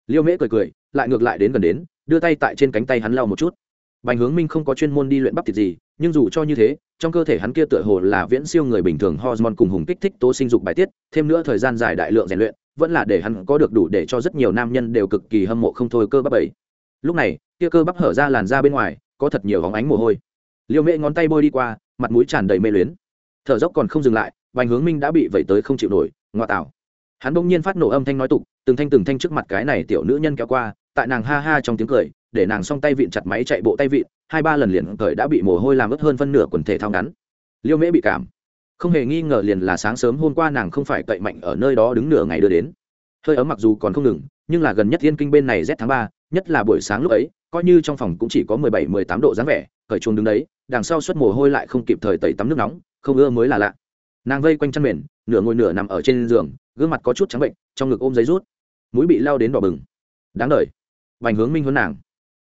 Liêu mễ cười cười, lại ngược lại đến gần đến, đưa tay tại trên cánh tay hắn lau một chút bành hướng minh không có chuyên môn đi luyện bắp thịt gì, nhưng dù cho như thế, trong cơ thể hắn kia tựa hồ là viễn siêu người bình thường hormone cùng hùng kích thích tố sinh dục bài tiết, thêm nữa thời gian dài đại lượng rèn luyện, vẫn là để hắn có được đủ để cho rất nhiều nam nhân đều cực kỳ hâm mộ không thôi cơ bắp ấy lúc này, kia cơ bắp hở ra làn da bên ngoài, có thật nhiều bóng ánh mồ hôi. Liêu mễ ngón tay bôi đi qua, mặt mũi tràn đầy mê luyến. Thở dốc còn không dừng lại, bành hướng minh đã bị vẩy tới không chịu nổi, ngoa tạo. Hắn bỗng nhiên phát nổ âm thanh nói tục, từng thanh từng thanh trước mặt cái này tiểu nữ nhân kéo qua, tại nàng ha ha trong tiếng cười để nàng song tay vịn chặt máy chạy bộ tay vịn, hai ba lần liền thời đã bị mồ hôi làm ướt hơn phân nửa quần thể thao ngắn. Liêu mễ bị cảm. Không hề nghi ngờ liền là sáng sớm hôm qua nàng không phải cậy mạnh ở nơi đó đứng nửa ngày đưa đến. Hơi ấm mặc dù còn không ngừng, nhưng là gần nhất yên kinh bên này rét tháng ba, nhất là buổi sáng lúc ấy, coi như trong phòng cũng chỉ có mười bảy, mười tám độ dáng vẻ, cởi chuồng đứng đấy, đằng sau suất mồ hôi lại không kịp thời tẩy tắm nước nóng, không ưa mới là lạ. Nàng vây quanh chăn mền, nửa ngồi nửa nằm ở trên giường, gương mặt có chút trắng bệnh, trong ngực ôm giấy rút. Mũi bị lao đến đỏ bừng. Đáng đ vành hướng minh hơn nàng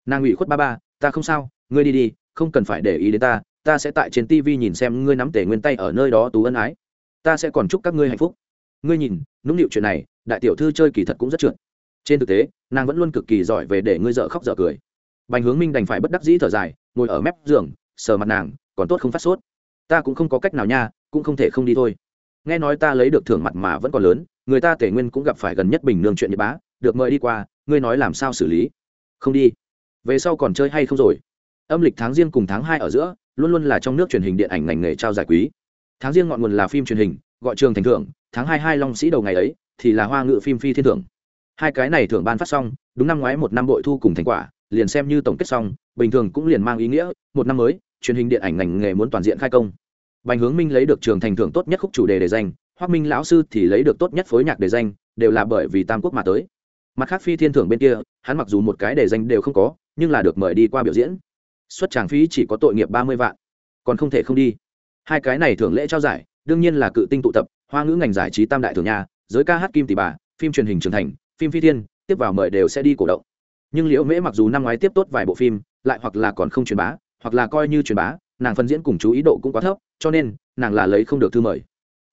nàng ủy khuất ba ba, ta không sao, ngươi đi đi, không cần phải để ý đến ta ta sẽ tại trên tv nhìn xem ngươi nắm tể nguyên tay ở nơi đó tú ân ái. Ta sẽ còn chúc các ngươi hạnh phúc. Ngươi nhìn, nũng nịu chuyện này, đại tiểu thư chơi kỳ thật cũng rất trượt. Trên thực tế, nàng vẫn luôn cực kỳ giỏi về để ngươi dợ khóc dợ cười. Bành hướng minh đành phải bất đắc dĩ thở dài, ngồi ở mép giường, sờ mặt nàng, còn tốt không phát sốt. Ta cũng không có cách nào nha, cũng không thể không đi thôi. Nghe nói ta lấy được thưởng mặt mà vẫn còn lớn, người ta tể nguyên cũng gặp phải gần nhất bình nương chuyện nhật bá, được mời đi qua, ngươi nói làm sao xử lý? Không đi về sau còn chơi hay không rồi? Âm lịch tháng riêng cùng tháng hai ở giữa, luôn luôn là trong nước truyền hình điện ảnh ngành nghề trao giải quý. Tháng riêng ngọn nguồn là phim truyền hình, gọi trường thành thưởng, tháng hai hai long sĩ đầu ngày ấy, thì là hoa ngự phim phi thiên thưởng. Hai cái này thưởng ban phát xong, đúng năm ngoái một năm bội thu cùng thành quả, liền xem như tổng kết xong, bình thường cũng liền mang ý nghĩa, một năm mới, truyền hình điện ảnh ngành nghề muốn toàn diện khai công. Bành hướng minh lấy được trường thành thưởng tốt nhất khúc chủ đề đề danh hoác minh lão sư thì lấy được tốt nhất phối nhạc đề danh, đều là bởi vì tam quốc mà tới. Mặt khác phi thiên thưởng bên kia, hắn mặc dù một cái đề danh đều không có nhưng là được mời đi qua biểu diễn. Xuất tràng phí chỉ có tội nghiệp ba mươi vạn. Còn không thể không đi. Hai cái này thưởng lễ trao giải, đương nhiên là cự tinh tụ tập, hoa ngữ ngành giải trí tam đại thường nhà, giới ca hát kim tỷ bà, phim truyền hình trưởng thành, phim phi thiên, tiếp vào mời đều sẽ đi cổ động. Nhưng liễu mễ mặc dù năm ngoái tiếp tốt vài bộ phim, lại hoặc là còn không truyền bá, hoặc là coi như truyền bá, nàng phân diễn cùng chú ý độ cũng quá thấp, cho nên, nàng là lấy không được thư mời.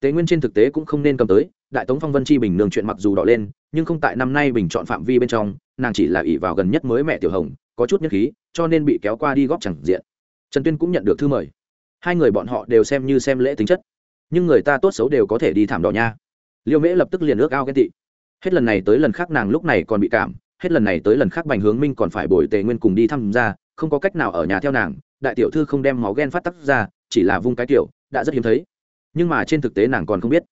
Tế nguyên trên thực tế cũng không nên cầm tới, đại tống phong vân chi bình nương chuyện mặc dù đỏ lên, nhưng không tại năm nay bình chọn phạm vi bên trong, nàng chỉ là ỷ vào gần nhất mới mẹ tiểu hồng có chút nhất khí, cho nên bị kéo qua đi góp chẳng diện. Trần tuyên cũng nhận được thư mời. Hai người bọn họ đều xem như xem lễ tính chất. Nhưng người ta tốt xấu đều có thể đi thảm đỏ nha. Liêu mễ lập tức liền ước ao ghen tị. Hết lần này tới lần khác nàng lúc này còn bị cảm, hết lần này tới lần khác bành hướng minh còn phải bồi tề nguyên cùng đi tham gia không có cách nào ở nhà theo nàng, đại tiểu thư không đem máu ghen phát tắc ra, chỉ là vung cái tiểu, đã rất hiếm thấy. Nhưng mà trên thực tế nàng còn không biết.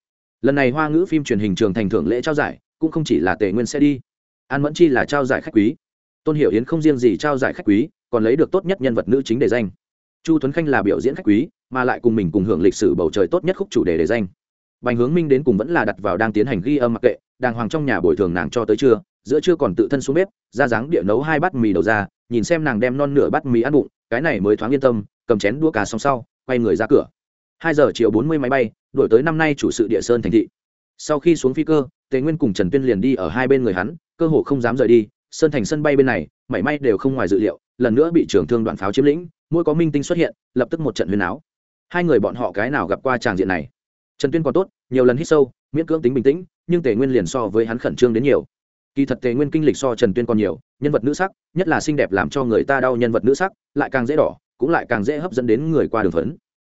Lần này hoa ngữ phim truyền hình trường thành thưởng lễ trao giải, cũng không chỉ là tề nguyên sẽ đi. An mẫn chi là trao giải khách quý tôn hiểu yến không riêng gì trao giải khách quý, còn lấy được tốt nhất nhân vật nữ chính đề danh. Chu tuấn khanh là biểu diễn khách quý, mà lại cùng mình cùng hưởng lịch sử bầu trời tốt nhất khúc chủ đề đề danh. Bành hướng minh đến cùng vẫn là đặt vào đang tiến hành ghi âm mặc kệ, đàng hoàng trong nhà bồi thường nàng cho tới trưa, giữa trưa còn tự thân xuống bếp, ra dáng địa nấu hai bát mì đầu ra, nhìn xem nàng đem non nửa bát mì ăn bụng, cái này mới thoáng yên tâm, cầm chén đua cà xong sau, quay người ra cửa. Hai giờ chiều bốn mươi máy bay, đổi tới năm nay chủ sự địa sơn thành thị. Sau khi xuống phi cơ, tề nguyên cùng trần tuyên liền đi ở hai bên người hắn, cơ hồ không dám rời đi sơn thành sân bay bên này, mảy may đều không ngoài dự liệu, lần nữa bị trưởng thương đoạn pháo chiếm lĩnh, mỗi có minh tinh xuất hiện, lập tức một trận huyền áo hai người bọn họ cái nào gặp qua tràng diện này? Trần tuyên còn tốt, nhiều lần hít sâu, miễn cưỡng tính bình tĩnh, nhưng tề nguyên liền so với hắn khẩn trương đến nhiều. Kỳ thật tề nguyên kinh lịch so trần tuyên còn nhiều, nhân vật nữ sắc, nhất là xinh đẹp làm cho người ta đau nhân vật nữ sắc, lại càng dễ đỏ, cũng lại càng dễ hấp dẫn đến người qua đường phấn.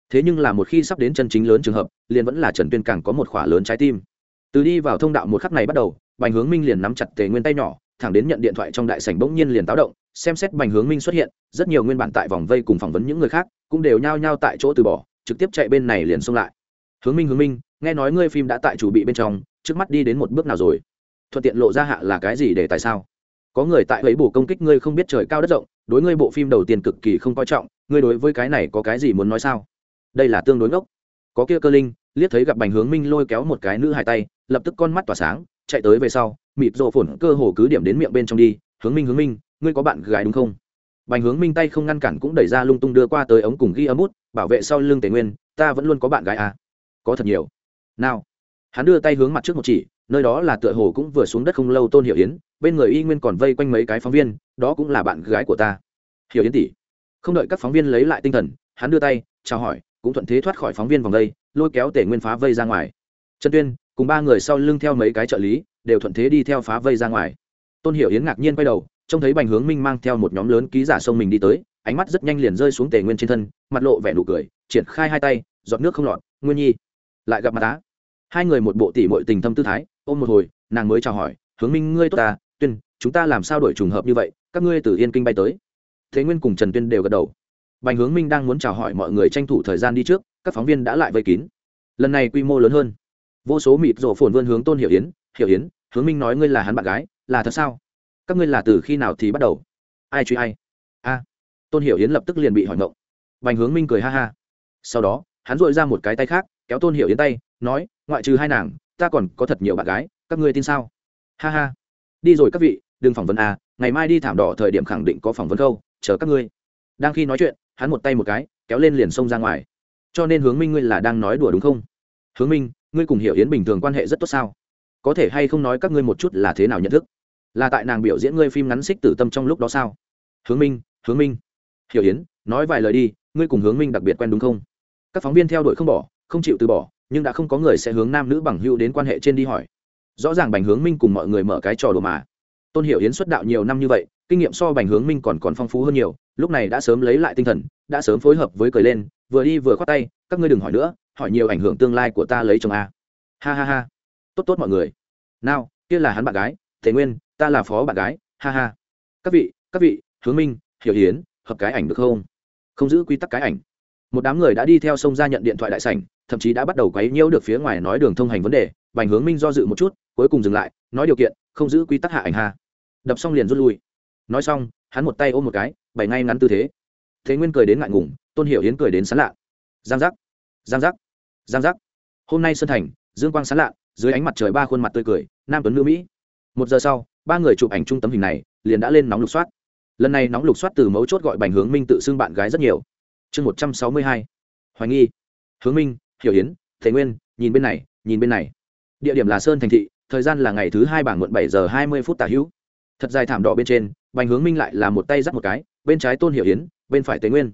Thế nhưng là một khi sắp đến chân chính lớn trường hợp, liền vẫn là trần tuyên càng có một khỏa lớn trái tim. Từ đi vào thông đạo một khắc này bắt đầu, bành hướng minh liền nắm chặt tề nguyên tay nhỏ thẳng đến nhận điện thoại trong đại sảnh bỗng nhiên liền táo động, xem xét bành hướng minh xuất hiện, rất nhiều nguyên bản tại vòng vây cùng phỏng vấn những người khác, cũng đều nhao nhao tại chỗ từ bỏ, trực tiếp chạy bên này liền xông lại. Hướng minh hướng minh, nghe nói ngươi phim đã tại chủ bị bên trong, trước mắt đi đến một bước nào rồi? Thuận tiện lộ ra hạ là cái gì để tại sao? Có người tại ấy bổ công kích ngươi không biết trời cao đất rộng, đối ngươi bộ phim đầu tiên cực kỳ không coi trọng, ngươi đối với cái này có cái gì muốn nói sao? Đây là tương đối ngốc. Có kia cơ linh, liếc thấy gặp bành hướng minh lôi kéo một cái nữ hai tay, lập tức con mắt tỏa sáng, chạy tới về sau mịt rộ phồn cơ hồ cứ điểm đến miệng bên trong đi, hướng minh hướng minh, ngươi có bạn gái đúng không? Bành hướng minh tay không ngăn cản cũng đẩy ra lung tung đưa qua tới ống cùng ghi âm út, bảo vệ sau lưng tề nguyên, ta vẫn luôn có bạn gái à. có thật nhiều. Nào. Hắn đưa tay hướng mặt trước một chỉ, nơi đó là tựa hồ cũng vừa xuống đất không lâu tôn hiểu yến, bên người y nguyên còn vây quanh mấy cái phóng viên, đó cũng là bạn gái của ta. Hiểu yến tỷ. Không đợi các phóng viên lấy lại tinh thần, hắn đưa tay, chào hỏi, cũng thuận thế thoát khỏi phóng viên vòng vây lôi kéo tề nguyên phá vây ra ngoài. Trần tuyên, cùng ba người sau lưng theo mấy cái trợ lý đều thuận thế đi theo phá vây ra ngoài. Tôn hiểu yến ngạc nhiên quay đầu, trông thấy bành hướng minh mang theo một nhóm lớn ký giả sông mình đi tới, ánh mắt rất nhanh liền rơi xuống tề nguyên trên thân, mặt lộ vẻ nụ cười, triển khai hai tay, giọt nước không lọt, nguyên nhi, lại gặp mặt á. Hai người một bộ tỉ mọi tình thâm tư thái, ôm một hồi, nàng mới chào hỏi, hướng minh, ngươi tốt ta, tuyên, chúng ta làm sao đổi trùng hợp như vậy, các ngươi từ yên kinh bay tới. Thế nguyên cùng trần tuyên đều gật đầu. Bành hướng minh đang muốn chào hỏi mọi người tranh thủ thời gian đi trước, các phóng viên đã lại vây kín. Lần này quy mô lớn hơn. Vô số mịt rổ phồn vươn hướng tôn hiểu yến hiểu yến hướng minh nói ngươi là hắn bạn gái, là thật sao? Các ngươi là từ khi nào thì bắt đầu? Ai truy ai? A. Tôn hiểu yến lập tức liền bị hỏi ngộng. Bành hướng minh cười ha ha. Sau đó, hắn dội ra một cái tay khác, kéo tôn hiểu yến tay, nói, ngoại trừ hai nàng, ta còn có thật nhiều bạn gái, các ngươi tin sao? Ha ha. Đi rồi các vị, đừng phỏng vấn a ngày mai đi thảm đỏ thời điểm khẳng định có phỏng vấn câu, chờ các ngươi. Đang khi nói chuyện, hắn một tay một cái, kéo lên liền xông ra ngoài. Cho nên hướng minh ngươi là đang nói đùa đúng không? Hướng minh, ngươi cùng hiểu yến bình thường quan hệ rất tốt sao? Có thể hay không nói các ngươi một chút là thế nào nhận thức? Là tại nàng biểu diễn ngươi phim ngắn xích tử tâm trong lúc đó sao? Hướng minh hướng minh. Hiểu yến, nói vài lời đi, ngươi cùng hướng minh đặc biệt quen đúng không? Các phóng viên theo đuổi không bỏ, không chịu từ bỏ, nhưng đã không có người sẽ hướng nam nữ bằng hữu đến quan hệ trên đi hỏi. Rõ ràng bành hướng minh cùng mọi người mở cái trò đồ mà. Tôn hiểu yến xuất đạo nhiều năm như vậy, kinh nghiệm so bành hướng minh còn còn phong phú hơn nhiều, lúc này đã sớm lấy lại tinh thần, đã sớm phối hợp với cười lên, vừa đi vừa khoát tay, các ngươi đừng hỏi nữa, hỏi nhiều ảnh hưởng tương lai của ta lấy chồng a. Ha ha ha tốt tốt mọi người. Nào, kia là hắn bạn gái thế nguyên, ta là phó bạn gái, ha ha. Các vị các vị, hướng minh, hiểu hiến, hợp cái ảnh được không? Không giữ quy tắc cái ảnh. Một đám người đã đi theo sông ra nhận điện thoại đại sảnh, thậm chí đã bắt đầu quấy nhiễu được phía ngoài nói đường thông hành vấn đề, bành hướng minh do dự một chút, cuối cùng dừng lại, nói điều kiện, không giữ quy tắc hạ ảnh ha. Đập xong liền rút lui. Nói xong, hắn một tay ôm một cái, bày ngay ngắn tư thế. Thế nguyên cười đến ngại ngùng, tôn hiểu hiến cười đến sán lạ. Giang giác. Giang giác. Giang giác. Hôm nay sơn thành, dương quang sán lạ dưới ánh mặt trời ba khuôn mặt tươi cười, nam tuấn nữ mỹ. Một giờ sau, ba người chụp ảnh trung tấm hình này, liền đã lên nóng lục soát. Lần này nóng lục soát từ mấu chốt gọi bành hướng minh tự xưng bạn gái rất nhiều. Chương một trăm sáu mươi hai. Hoài nghi. Hướng minh, hiểu hiến thế nguyên, nhìn bên này, nhìn bên này. Địa điểm là sơn thành thị, thời gian là ngày thứ hai bảng muộn bảy giờ hai mươi phút tả hữu. Thật dài thảm đỏ bên trên, bành hướng minh lại là một tay dắt một cái, bên trái tôn hiểu hiến bên phải tế nguyên.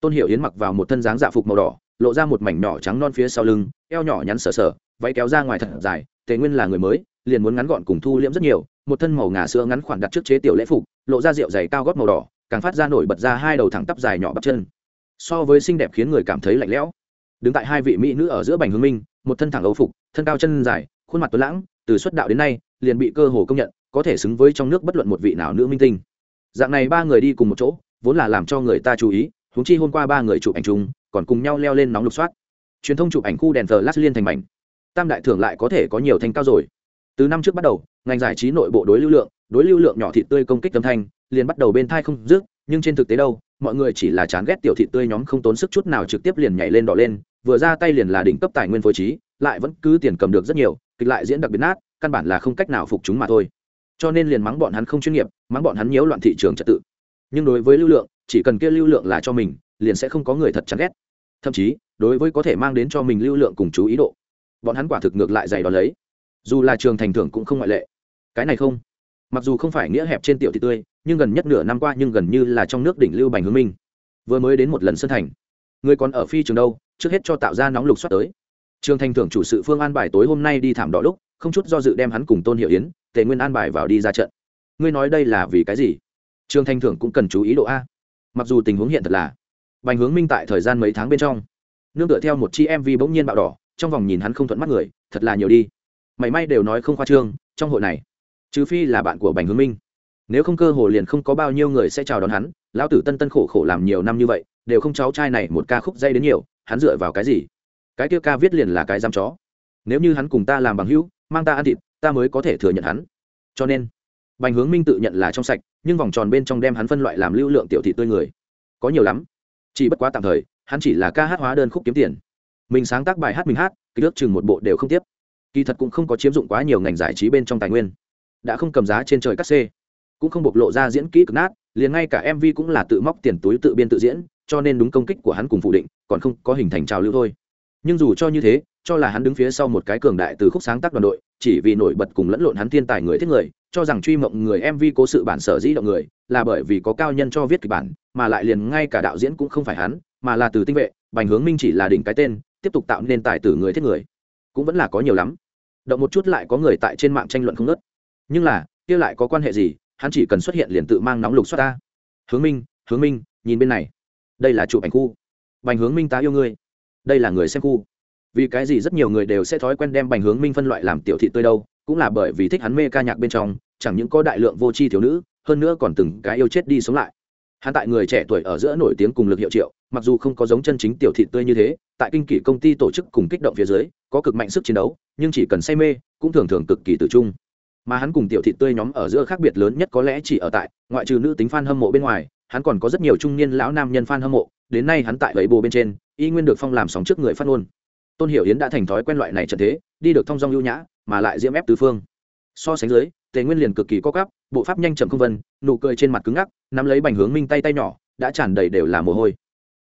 Tôn hiểu hiến mặc vào một thân dáng dạ phục màu đỏ, lộ ra một mảnh nhỏ trắng non phía sau lưng, eo nhỏ nhắn sờ sờ váy kéo ra ngoài thật dài, tề nguyên là người mới, liền muốn ngắn gọn cùng thu liễm rất nhiều, một thân màu ngà sữa ngắn khoản đặt trước chế tiểu lễ phục, lộ ra rượu dày cao gót màu đỏ, càng phát ra nổi bật ra hai đầu thẳng tắp dài nhỏ bắp chân. So với xinh đẹp khiến người cảm thấy lạnh lẽo. Đứng tại hai vị mỹ nữ ở giữa bành hướng minh, một thân thẳng âu phục, thân cao chân dài, khuôn mặt tuấn lãng, từ xuất đạo đến nay, liền bị cơ hồ công nhận, có thể xứng với trong nước bất luận một vị nào nữ minh tinh. Dạng này ba người đi cùng một chỗ, vốn là làm cho người ta chú ý, huống chi hôm qua ba người chụp ảnh chung, còn cùng nhau leo lên nóng lục soát. Truyền thông chụp ảnh khu đèn thờ lát liên thành mảnh tam đại thưởng lại có thể có nhiều thanh cao rồi. Từ năm trước bắt đầu, ngành giải trí nội bộ đối lưu lượng, đối lưu lượng nhỏ thịt tươi công kích âm thanh, liền bắt đầu bên thai không dứt, nhưng trên thực tế đâu, mọi người chỉ là chán ghét tiểu thịt tươi nhóm không tốn sức chút nào trực tiếp liền nhảy lên đỏ lên, vừa ra tay liền là đỉnh cấp tài nguyên phối trí, lại vẫn cứ tiền cầm được rất nhiều, kịch lại diễn đặc biệt nát, căn bản là không cách nào phục chúng mà thôi. Cho nên liền mắng bọn hắn không chuyên nghiệp, mắng bọn hắn nhiễu loạn thị trường trật tự. Nhưng đối với lưu lượng, chỉ cần kia lưu lượng là cho mình, liền sẽ không có người thật chán ghét. Thậm chí, đối với có thể mang đến cho mình lưu lượng cùng chú ý độ bọn hắn quả thực ngược lại dày đón lấy. Dù là trường thành thưởng cũng không ngoại lệ. Cái này không. Mặc dù không phải nghĩa hẹp trên tiểu thị tươi, nhưng gần nhất nửa năm qua nhưng gần như là trong nước đỉnh lưu bành hướng minh. Vừa mới đến một lần sân thành. Người còn ở phi trường đâu, trước hết cho tạo ra nóng lục xoát tới. Trường thành thưởng chủ sự phương an bài tối hôm nay đi thảm đỏ lúc, không chút do dự đem hắn cùng tôn hiệu yến, tề nguyên an bài vào đi ra trận. Ngươi nói đây là vì cái gì? Trường thành thưởng cũng cần chú ý độ a. Mặc dù tình huống hiện thật là, bành hướng minh tại thời gian mấy tháng bên trong, nương tựa theo một chi mv bỗng nhiên bạo đỏ trong vòng nhìn hắn không thuận mắt người, thật là nhiều đi. Mảy may đều nói không khoa trương, trong hội này, trừ phi là bạn của bành hướng minh. Nếu không cơ hồ liền không có bao nhiêu người sẽ chào đón hắn, lão tử tân tân khổ khổ làm nhiều năm như vậy, đều không cháu trai này một ca khúc dây đến nhiều, hắn dựa vào cái gì? Cái kia ca viết liền là cái giam chó. Nếu như hắn cùng ta làm bằng hữu, mang ta ăn thịt, ta mới có thể thừa nhận hắn. Cho nên, bành hướng minh tự nhận là trong sạch, nhưng vòng tròn bên trong đem hắn phân loại làm lưu lượng tiểu thị tươi người. Có nhiều lắm. Chỉ bất quá tạm thời, hắn chỉ là ca hát hóa đơn khúc kiếm tiền mình sáng tác bài hát mình hát, ký ước chừng một bộ đều không tiếp. Kỳ thật cũng không có chiếm dụng quá nhiều ngành giải trí bên trong tài nguyên. Đã không cầm giá trên trời cắt xê, cũng không bộc lộ ra diễn kỹ cực nát, liền ngay cả mv cũng là tự móc tiền túi tự biên tự diễn, cho nên đúng công kích của hắn cùng phủ định, còn không có hình thành trào lưu thôi. Nhưng dù cho như thế, cho là hắn đứng phía sau một cái cường đại từ khúc sáng tác đoàn đội, chỉ vì nổi bật cùng lẫn lộn hắn thiên tài người thiết người, cho rằng truy mộng người mv cố sự bản sở dĩ động người, là bởi vì có cao nhân cho viết kịch bản, mà lại liền ngay cả đạo diễn cũng không phải hắn, mà là từ tinh vệ, bành hướng minh chỉ là đỉnh cái tên tiếp tục tạo nên tài tử người thiết người. Cũng vẫn là có nhiều lắm. Động một chút lại có người tại trên mạng tranh luận không ngớt. Nhưng là, kia lại có quan hệ gì? Hắn chỉ cần xuất hiện liền tự mang nóng lục xoát ta. Hướng minh hướng minh, nhìn bên này. Đây là chụp ảnh khu. Bành hướng minh tá yêu ngươi. Đây là người xem khu. Vì cái gì rất nhiều người đều sẽ thói quen đem bành hướng minh phân loại làm tiểu thị tươi đâu? Cũng là bởi vì thích hắn mê ca nhạc bên trong, chẳng những có đại lượng vô tri thiếu nữ, hơn nữa còn từng cái yêu chết đi sống lại hắn tại người trẻ tuổi ở giữa nổi tiếng cùng lực hiệu triệu, mặc dù không có giống chân chính tiểu thị tươi như thế, tại kinh kỷ công ty tổ chức cùng kích động phía dưới, có cực mạnh sức chiến đấu, nhưng chỉ cần say mê, cũng thường thường cực kỳ tự trung. Mà hắn cùng tiểu thị tươi nhóm ở giữa khác biệt lớn nhất có lẽ chỉ ở tại, ngoại trừ nữ tính f a n hâm mộ bên ngoài, hắn còn có rất nhiều trung niên lão nam nhân f a n hâm mộ, đến nay hắn tại bảy bồ bên trên, y nguyên được phong làm sóng trước người phát ngôn. Tôn hiểu yến đã thành thói quen loại này trận thế, đi được thong dong lưu nhã, mà lại diễm ép tứ phương. So sánh dưới tề nguyên liền cực kỳ có cắp bộ pháp nhanh chậm không vân, nụ cười trên mặt cứng ngắc, nắm lấy bành hướng minh tay tay nhỏ, đã tràn đầy đều là mồ hôi.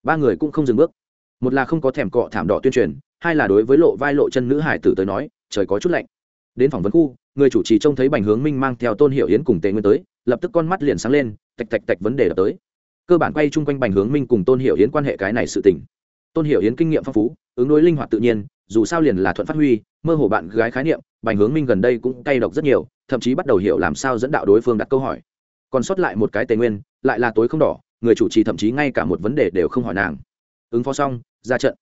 Ba người cũng không dừng bước. Một là không có thèm cọ thảm đỏ tuyên truyền, hai là đối với lộ vai lộ chân nữ hải tử tới nói, trời có chút lạnh. Đến phỏng vấn khu, người chủ trì trông thấy bành hướng minh mang theo tôn hiệu yến cùng tề nguyên tới, lập tức con mắt liền sáng lên, tạch tạch tạch vấn đề đập tới. Cơ bản quay chung quanh bành hướng minh cùng tôn hiệu yến quan hệ cái này sự tình. Tôn hiệu yến kinh nghiệm phong phú, ứng đối linh hoạt tự nhiên, dù sao liền là thuận phát huy, mơ hồ bạn gái khái niệm, bành hướng minh gần đây cũng cay độc rất nhiều thậm chí bắt đầu hiểu làm sao dẫn đạo đối phương đặt câu hỏi. Còn sót lại một cái tề nguyên, lại là tối không đỏ, người chủ trì thậm chí ngay cả một vấn đề đều không hỏi nàng. Ứng phó xong, ra trận.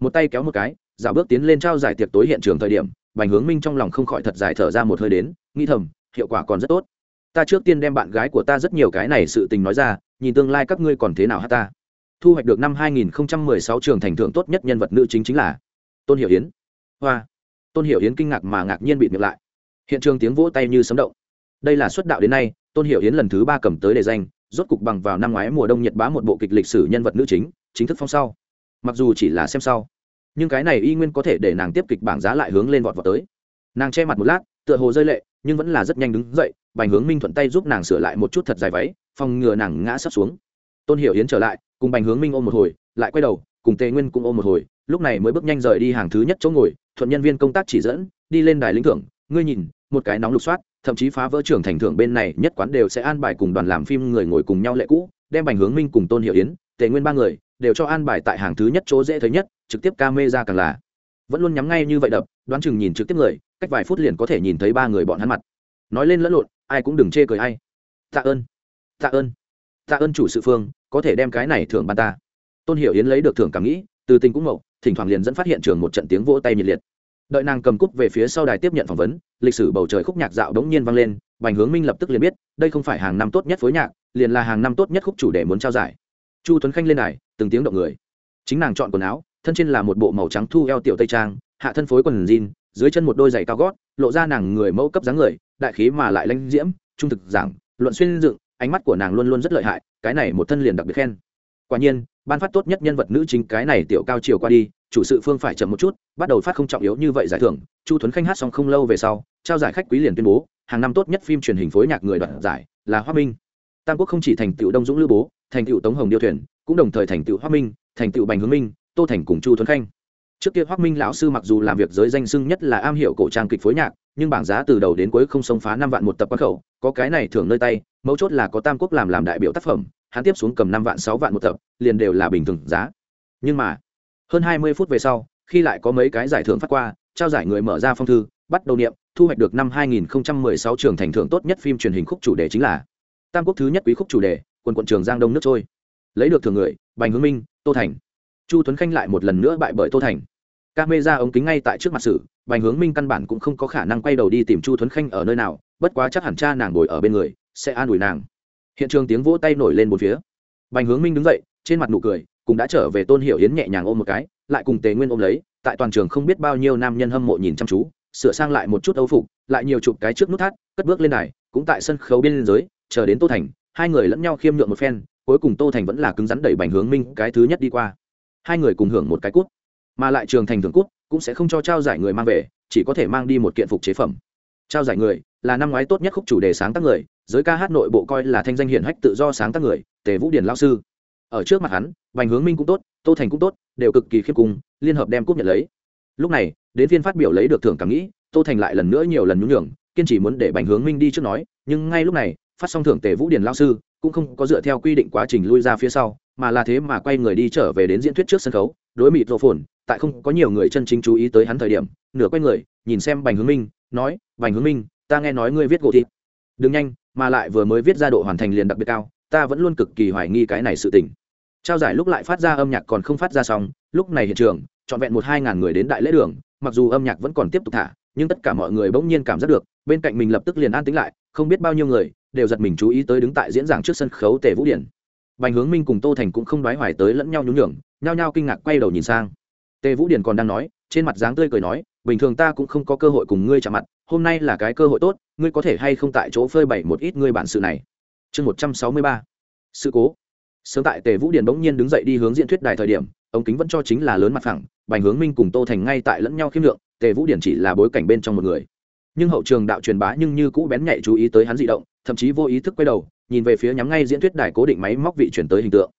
Một tay kéo một cái, dạo bước tiến lên trao giải tiệc tối hiện trường thời điểm, bành hướng minh trong lòng không khỏi thật dài thở ra một hơi đến, nghĩ thầm, hiệu quả còn rất tốt. Ta trước tiên đem bạn gái của ta rất nhiều cái này sự tình nói ra, nhìn tương lai các ngươi còn thế nào hát ta. Thu hoạch được năm 2016 trường thành thưởng tốt nhất nhân vật nữ chính chính là tôn hiểu yến. Hoa. Tôn hiểu yến kinh ngạc mà ngạc nhiên bị miệng lại hiện trường tiếng vỗ tay như sấm động. Đây là xuất đạo đến nay, tôn hiệu yến lần thứ ba cầm tới đề danh, rốt cục bằng vào năm ngoái mùa đông nhật bá một bộ kịch lịch sử nhân vật nữ chính chính thức phong sau. Mặc dù chỉ là xem sau, nhưng cái này y nguyên có thể để nàng tiếp kịch bảng giá lại hướng lên vọt vọt tới. Nàng che mặt một lát, tựa hồ rơi lệ, nhưng vẫn là rất nhanh đứng dậy, bành hướng minh thuận tay giúp nàng sửa lại một chút thật dài váy, phòng ngừa nàng ngã sắp xuống. Tôn hiểu yến trở lại, cùng bành hướng minh ôm một hồi, lại quay đầu, cùng tề nguyên cũng ôm một hồi, lúc này mới bước nhanh rời đi hàng thứ nhất chỗ ngồi, thuận nhân viên công tác chỉ dẫn, đi lên đài lĩnh thưởng, ngươi nhìn một cái nóng lục soát, thậm chí phá vỡ trưởng thành thưởng bên này, nhất quán đều sẽ an bài cùng đoàn làm phim người ngồi cùng nhau lệ cũ, đem bành hướng minh cùng tôn hiệu yến, tề nguyên ba người, đều cho an bài tại hàng thứ nhất chỗ dễ thấy nhất, trực tiếp ca mê ra càng là. Vẫn luôn nhắm ngay như vậy đập, đoán chừng nhìn trực tiếp người, cách vài phút liền có thể nhìn thấy ba người bọn hắn mặt. Nói lên lẫn lộn, ai cũng đừng chê cười ai. Tạ ơn tạ ơn tạ ơn chủ sự phương, có thể đem cái này thưởng ban ta. Tôn hiểu yến lấy được thưởng cảm nghĩ, từ tình cũng mậu, thỉnh thoảng liền dẫn phát hiện trường một trận tiếng vỗ tay nhiệt liệt đợi nàng cầm cúp về phía sau đài tiếp nhận phỏng vấn, lịch sử bầu trời khúc nhạc dạo đống nhiên vang lên, bành hướng minh lập tức liền biết, đây không phải hàng năm tốt nhất phối nhạc, liền là hàng năm tốt nhất khúc chủ đề muốn trao giải. Chu tuấn khanh lên đài, từng tiếng động người. Chính nàng chọn quần áo, thân trên là một bộ màu trắng thu eo tiểu tây trang, hạ thân phối quần jean, dưới chân một đôi giày cao gót, lộ ra nàng người mẫu cấp dáng người, đại khí mà lại lãnh diễm, trung thực giảng, luận xuyên dựng, ánh mắt của nàng luôn luôn rất lợi hại, cái này một thân liền đặc biệt khen. Quả nhiên, ban phát tốt nhất nhân vật nữ chính cái này tiểu cao chiều qua đi chủ sự phương phải chậm một chút, bắt đầu phát không trọng yếu như vậy giải thưởng. Chu tuấn khanh hát xong không lâu về sau, trao giải khách quý liền tuyên bố, hàng năm tốt nhất phim truyền hình phối nhạc người đoạt giải là hoa minh. Tam quốc không chỉ thành tựu đông dũng lữ bố, thành tựu tống hồng điêu thuyền, cũng đồng thời thành tựu hoa minh, thành tựu bành hướng minh, tô thành cùng chu tuấn khanh. Trước kia hoác minh lão sư mặc dù làm việc giới danh sưng nhất là am hiểu cổ trang kịch phối nhạc, nhưng bảng giá từ đầu đến cuối không xông phá năm vạn một tập quán khẩu, có cái này thường nơi tay, mấu chốt là có tam quốc làm làm đại biểu tác phẩm, hắn tiếp xuống cầm năm vạn, sáu vạn một tập, liền đều là bình thường giá. Nhưng mà hơn hai mươi phút về sau, khi lại có mấy cái giải thưởng phát qua, trao giải người mở ra phong thư, bắt đầu niệm, thu hoạch được năm 2016 trường thành thưởng tốt nhất phim truyền hình khúc chủ đề chính là tam quốc thứ nhất quý khúc chủ đề, quần quận trường giang đông nước trôi. Lấy được thưởng người, bành hướng minh, tô thành. Chu tuấn khanh lại một lần nữa bại bởi tô thành. Ca mê ra ống kính ngay tại trước mặt sử, bành hướng minh căn bản cũng không có khả năng quay đầu đi tìm chu tuấn khanh ở nơi nào, bất quá chắc hẳn cha nàng ngồi ở bên người, sẽ an ủi nàng. Hiện trường tiếng vỗ tay nổi lên một phía. Bành hướng minh đứng dậy, trên mặt nụ cười cũng đã trở về tôn hiểu yến nhẹ nhàng ôm một cái, lại cùng tề nguyên ôm lấy, tại toàn trường không biết bao nhiêu nam nhân hâm mộ nhìn chăm chú, sửa sang lại một chút âu phục, lại nhiều chụp cái trước nút thắt, cất bước lên đài, cũng tại sân khấu biên giới chờ đến tô thành, hai người lẫn nhau khiêm nhượng một phen, cuối cùng tô thành vẫn là cứng rắn đẩy bành hướng minh cái thứ nhất đi qua. Hai người cùng hưởng một cái cút, mà lại trường thành thưởng cút, cũng sẽ không cho trao giải người mang về, chỉ có thể mang đi một kiện phục chế phẩm. Trao giải người là năm ngoái tốt nhất khúc chủ đề sáng tác người, giới ca hát nội bộ coi là thanh danh hiển hách tự do sáng tác người, tề vũ điển lao sư. Ở trước mặt hắn bành hướng minh cũng tốt, tô thành cũng tốt, đều cực kỳ khiếp cung, liên hợp đem cúp nhận lấy. Lúc này, đến phiên phát biểu lấy được thưởng cảm nghĩ, tô thành lại lần nữa nhiều lần nhún nhường, kiên trì muốn để bành hướng minh đi trước nói, nhưng ngay lúc này, phát xong thưởng tề vũ điền lão sư, cũng không có dựa theo quy định quá trình lui ra phía sau, mà là thế mà quay người đi trở về đến diễn thuyết trước sân khấu, đối mịt rộ phồn, tại không có nhiều người chân chính chú ý tới hắn thời điểm, nửa quay người, nhìn xem bành hướng minh, nói bành hướng minh, ta nghe nói ngươi viết gỗ thịt. Đừng nhanh, mà lại vừa mới viết ra độ hoàn thành liền đặc biệt cao, ta vẫn luôn cực kỳ hoài nghi cái này sự tình trao giải lúc lại phát ra âm nhạc còn không phát ra xong, lúc này hiện trường, trọn vẹn một hai ngàn người đến đại lễ đường, mặc dù âm nhạc vẫn còn tiếp tục thả, nhưng tất cả mọi người bỗng nhiên cảm giác được, bên cạnh mình lập tức liền an tính lại, không biết bao nhiêu người, đều giật mình chú ý tới đứng tại diễn giảng trước sân khấu tề vũ điển. Bành hướng minh cùng tô thành cũng không đoái hoài tới lẫn nhau nhún nhường, nhao nhao kinh ngạc quay đầu nhìn sang. Tề vũ điển còn đang nói, trên mặt dáng tươi cười nói, bình thường ta cũng không có cơ hội cùng ngươi chạm mặt, hôm nay là cái cơ hội tốt, ngươi có thể hay không tại chỗ phơi bày một ít ngươi bản sự này. Chương một trăm sáu mươi ba. Sự cố sớm tại tề vũ Điền bỗng nhiên đứng dậy đi hướng diễn thuyết đài thời điểm, ống kính vẫn cho chính là lớn mặt phẳng, bành hướng minh cùng tô thành ngay tại lẫn nhau khiêm lượng, tề vũ điển chỉ là bối cảnh bên trong một người. Nhưng hậu trường đạo truyền bá nhưng như cũ bén nhạy chú ý tới hắn dị động, thậm chí vô ý thức quay đầu, nhìn về phía nhắm ngay diễn thuyết đài cố định máy móc vị chuyển tới hình tượng.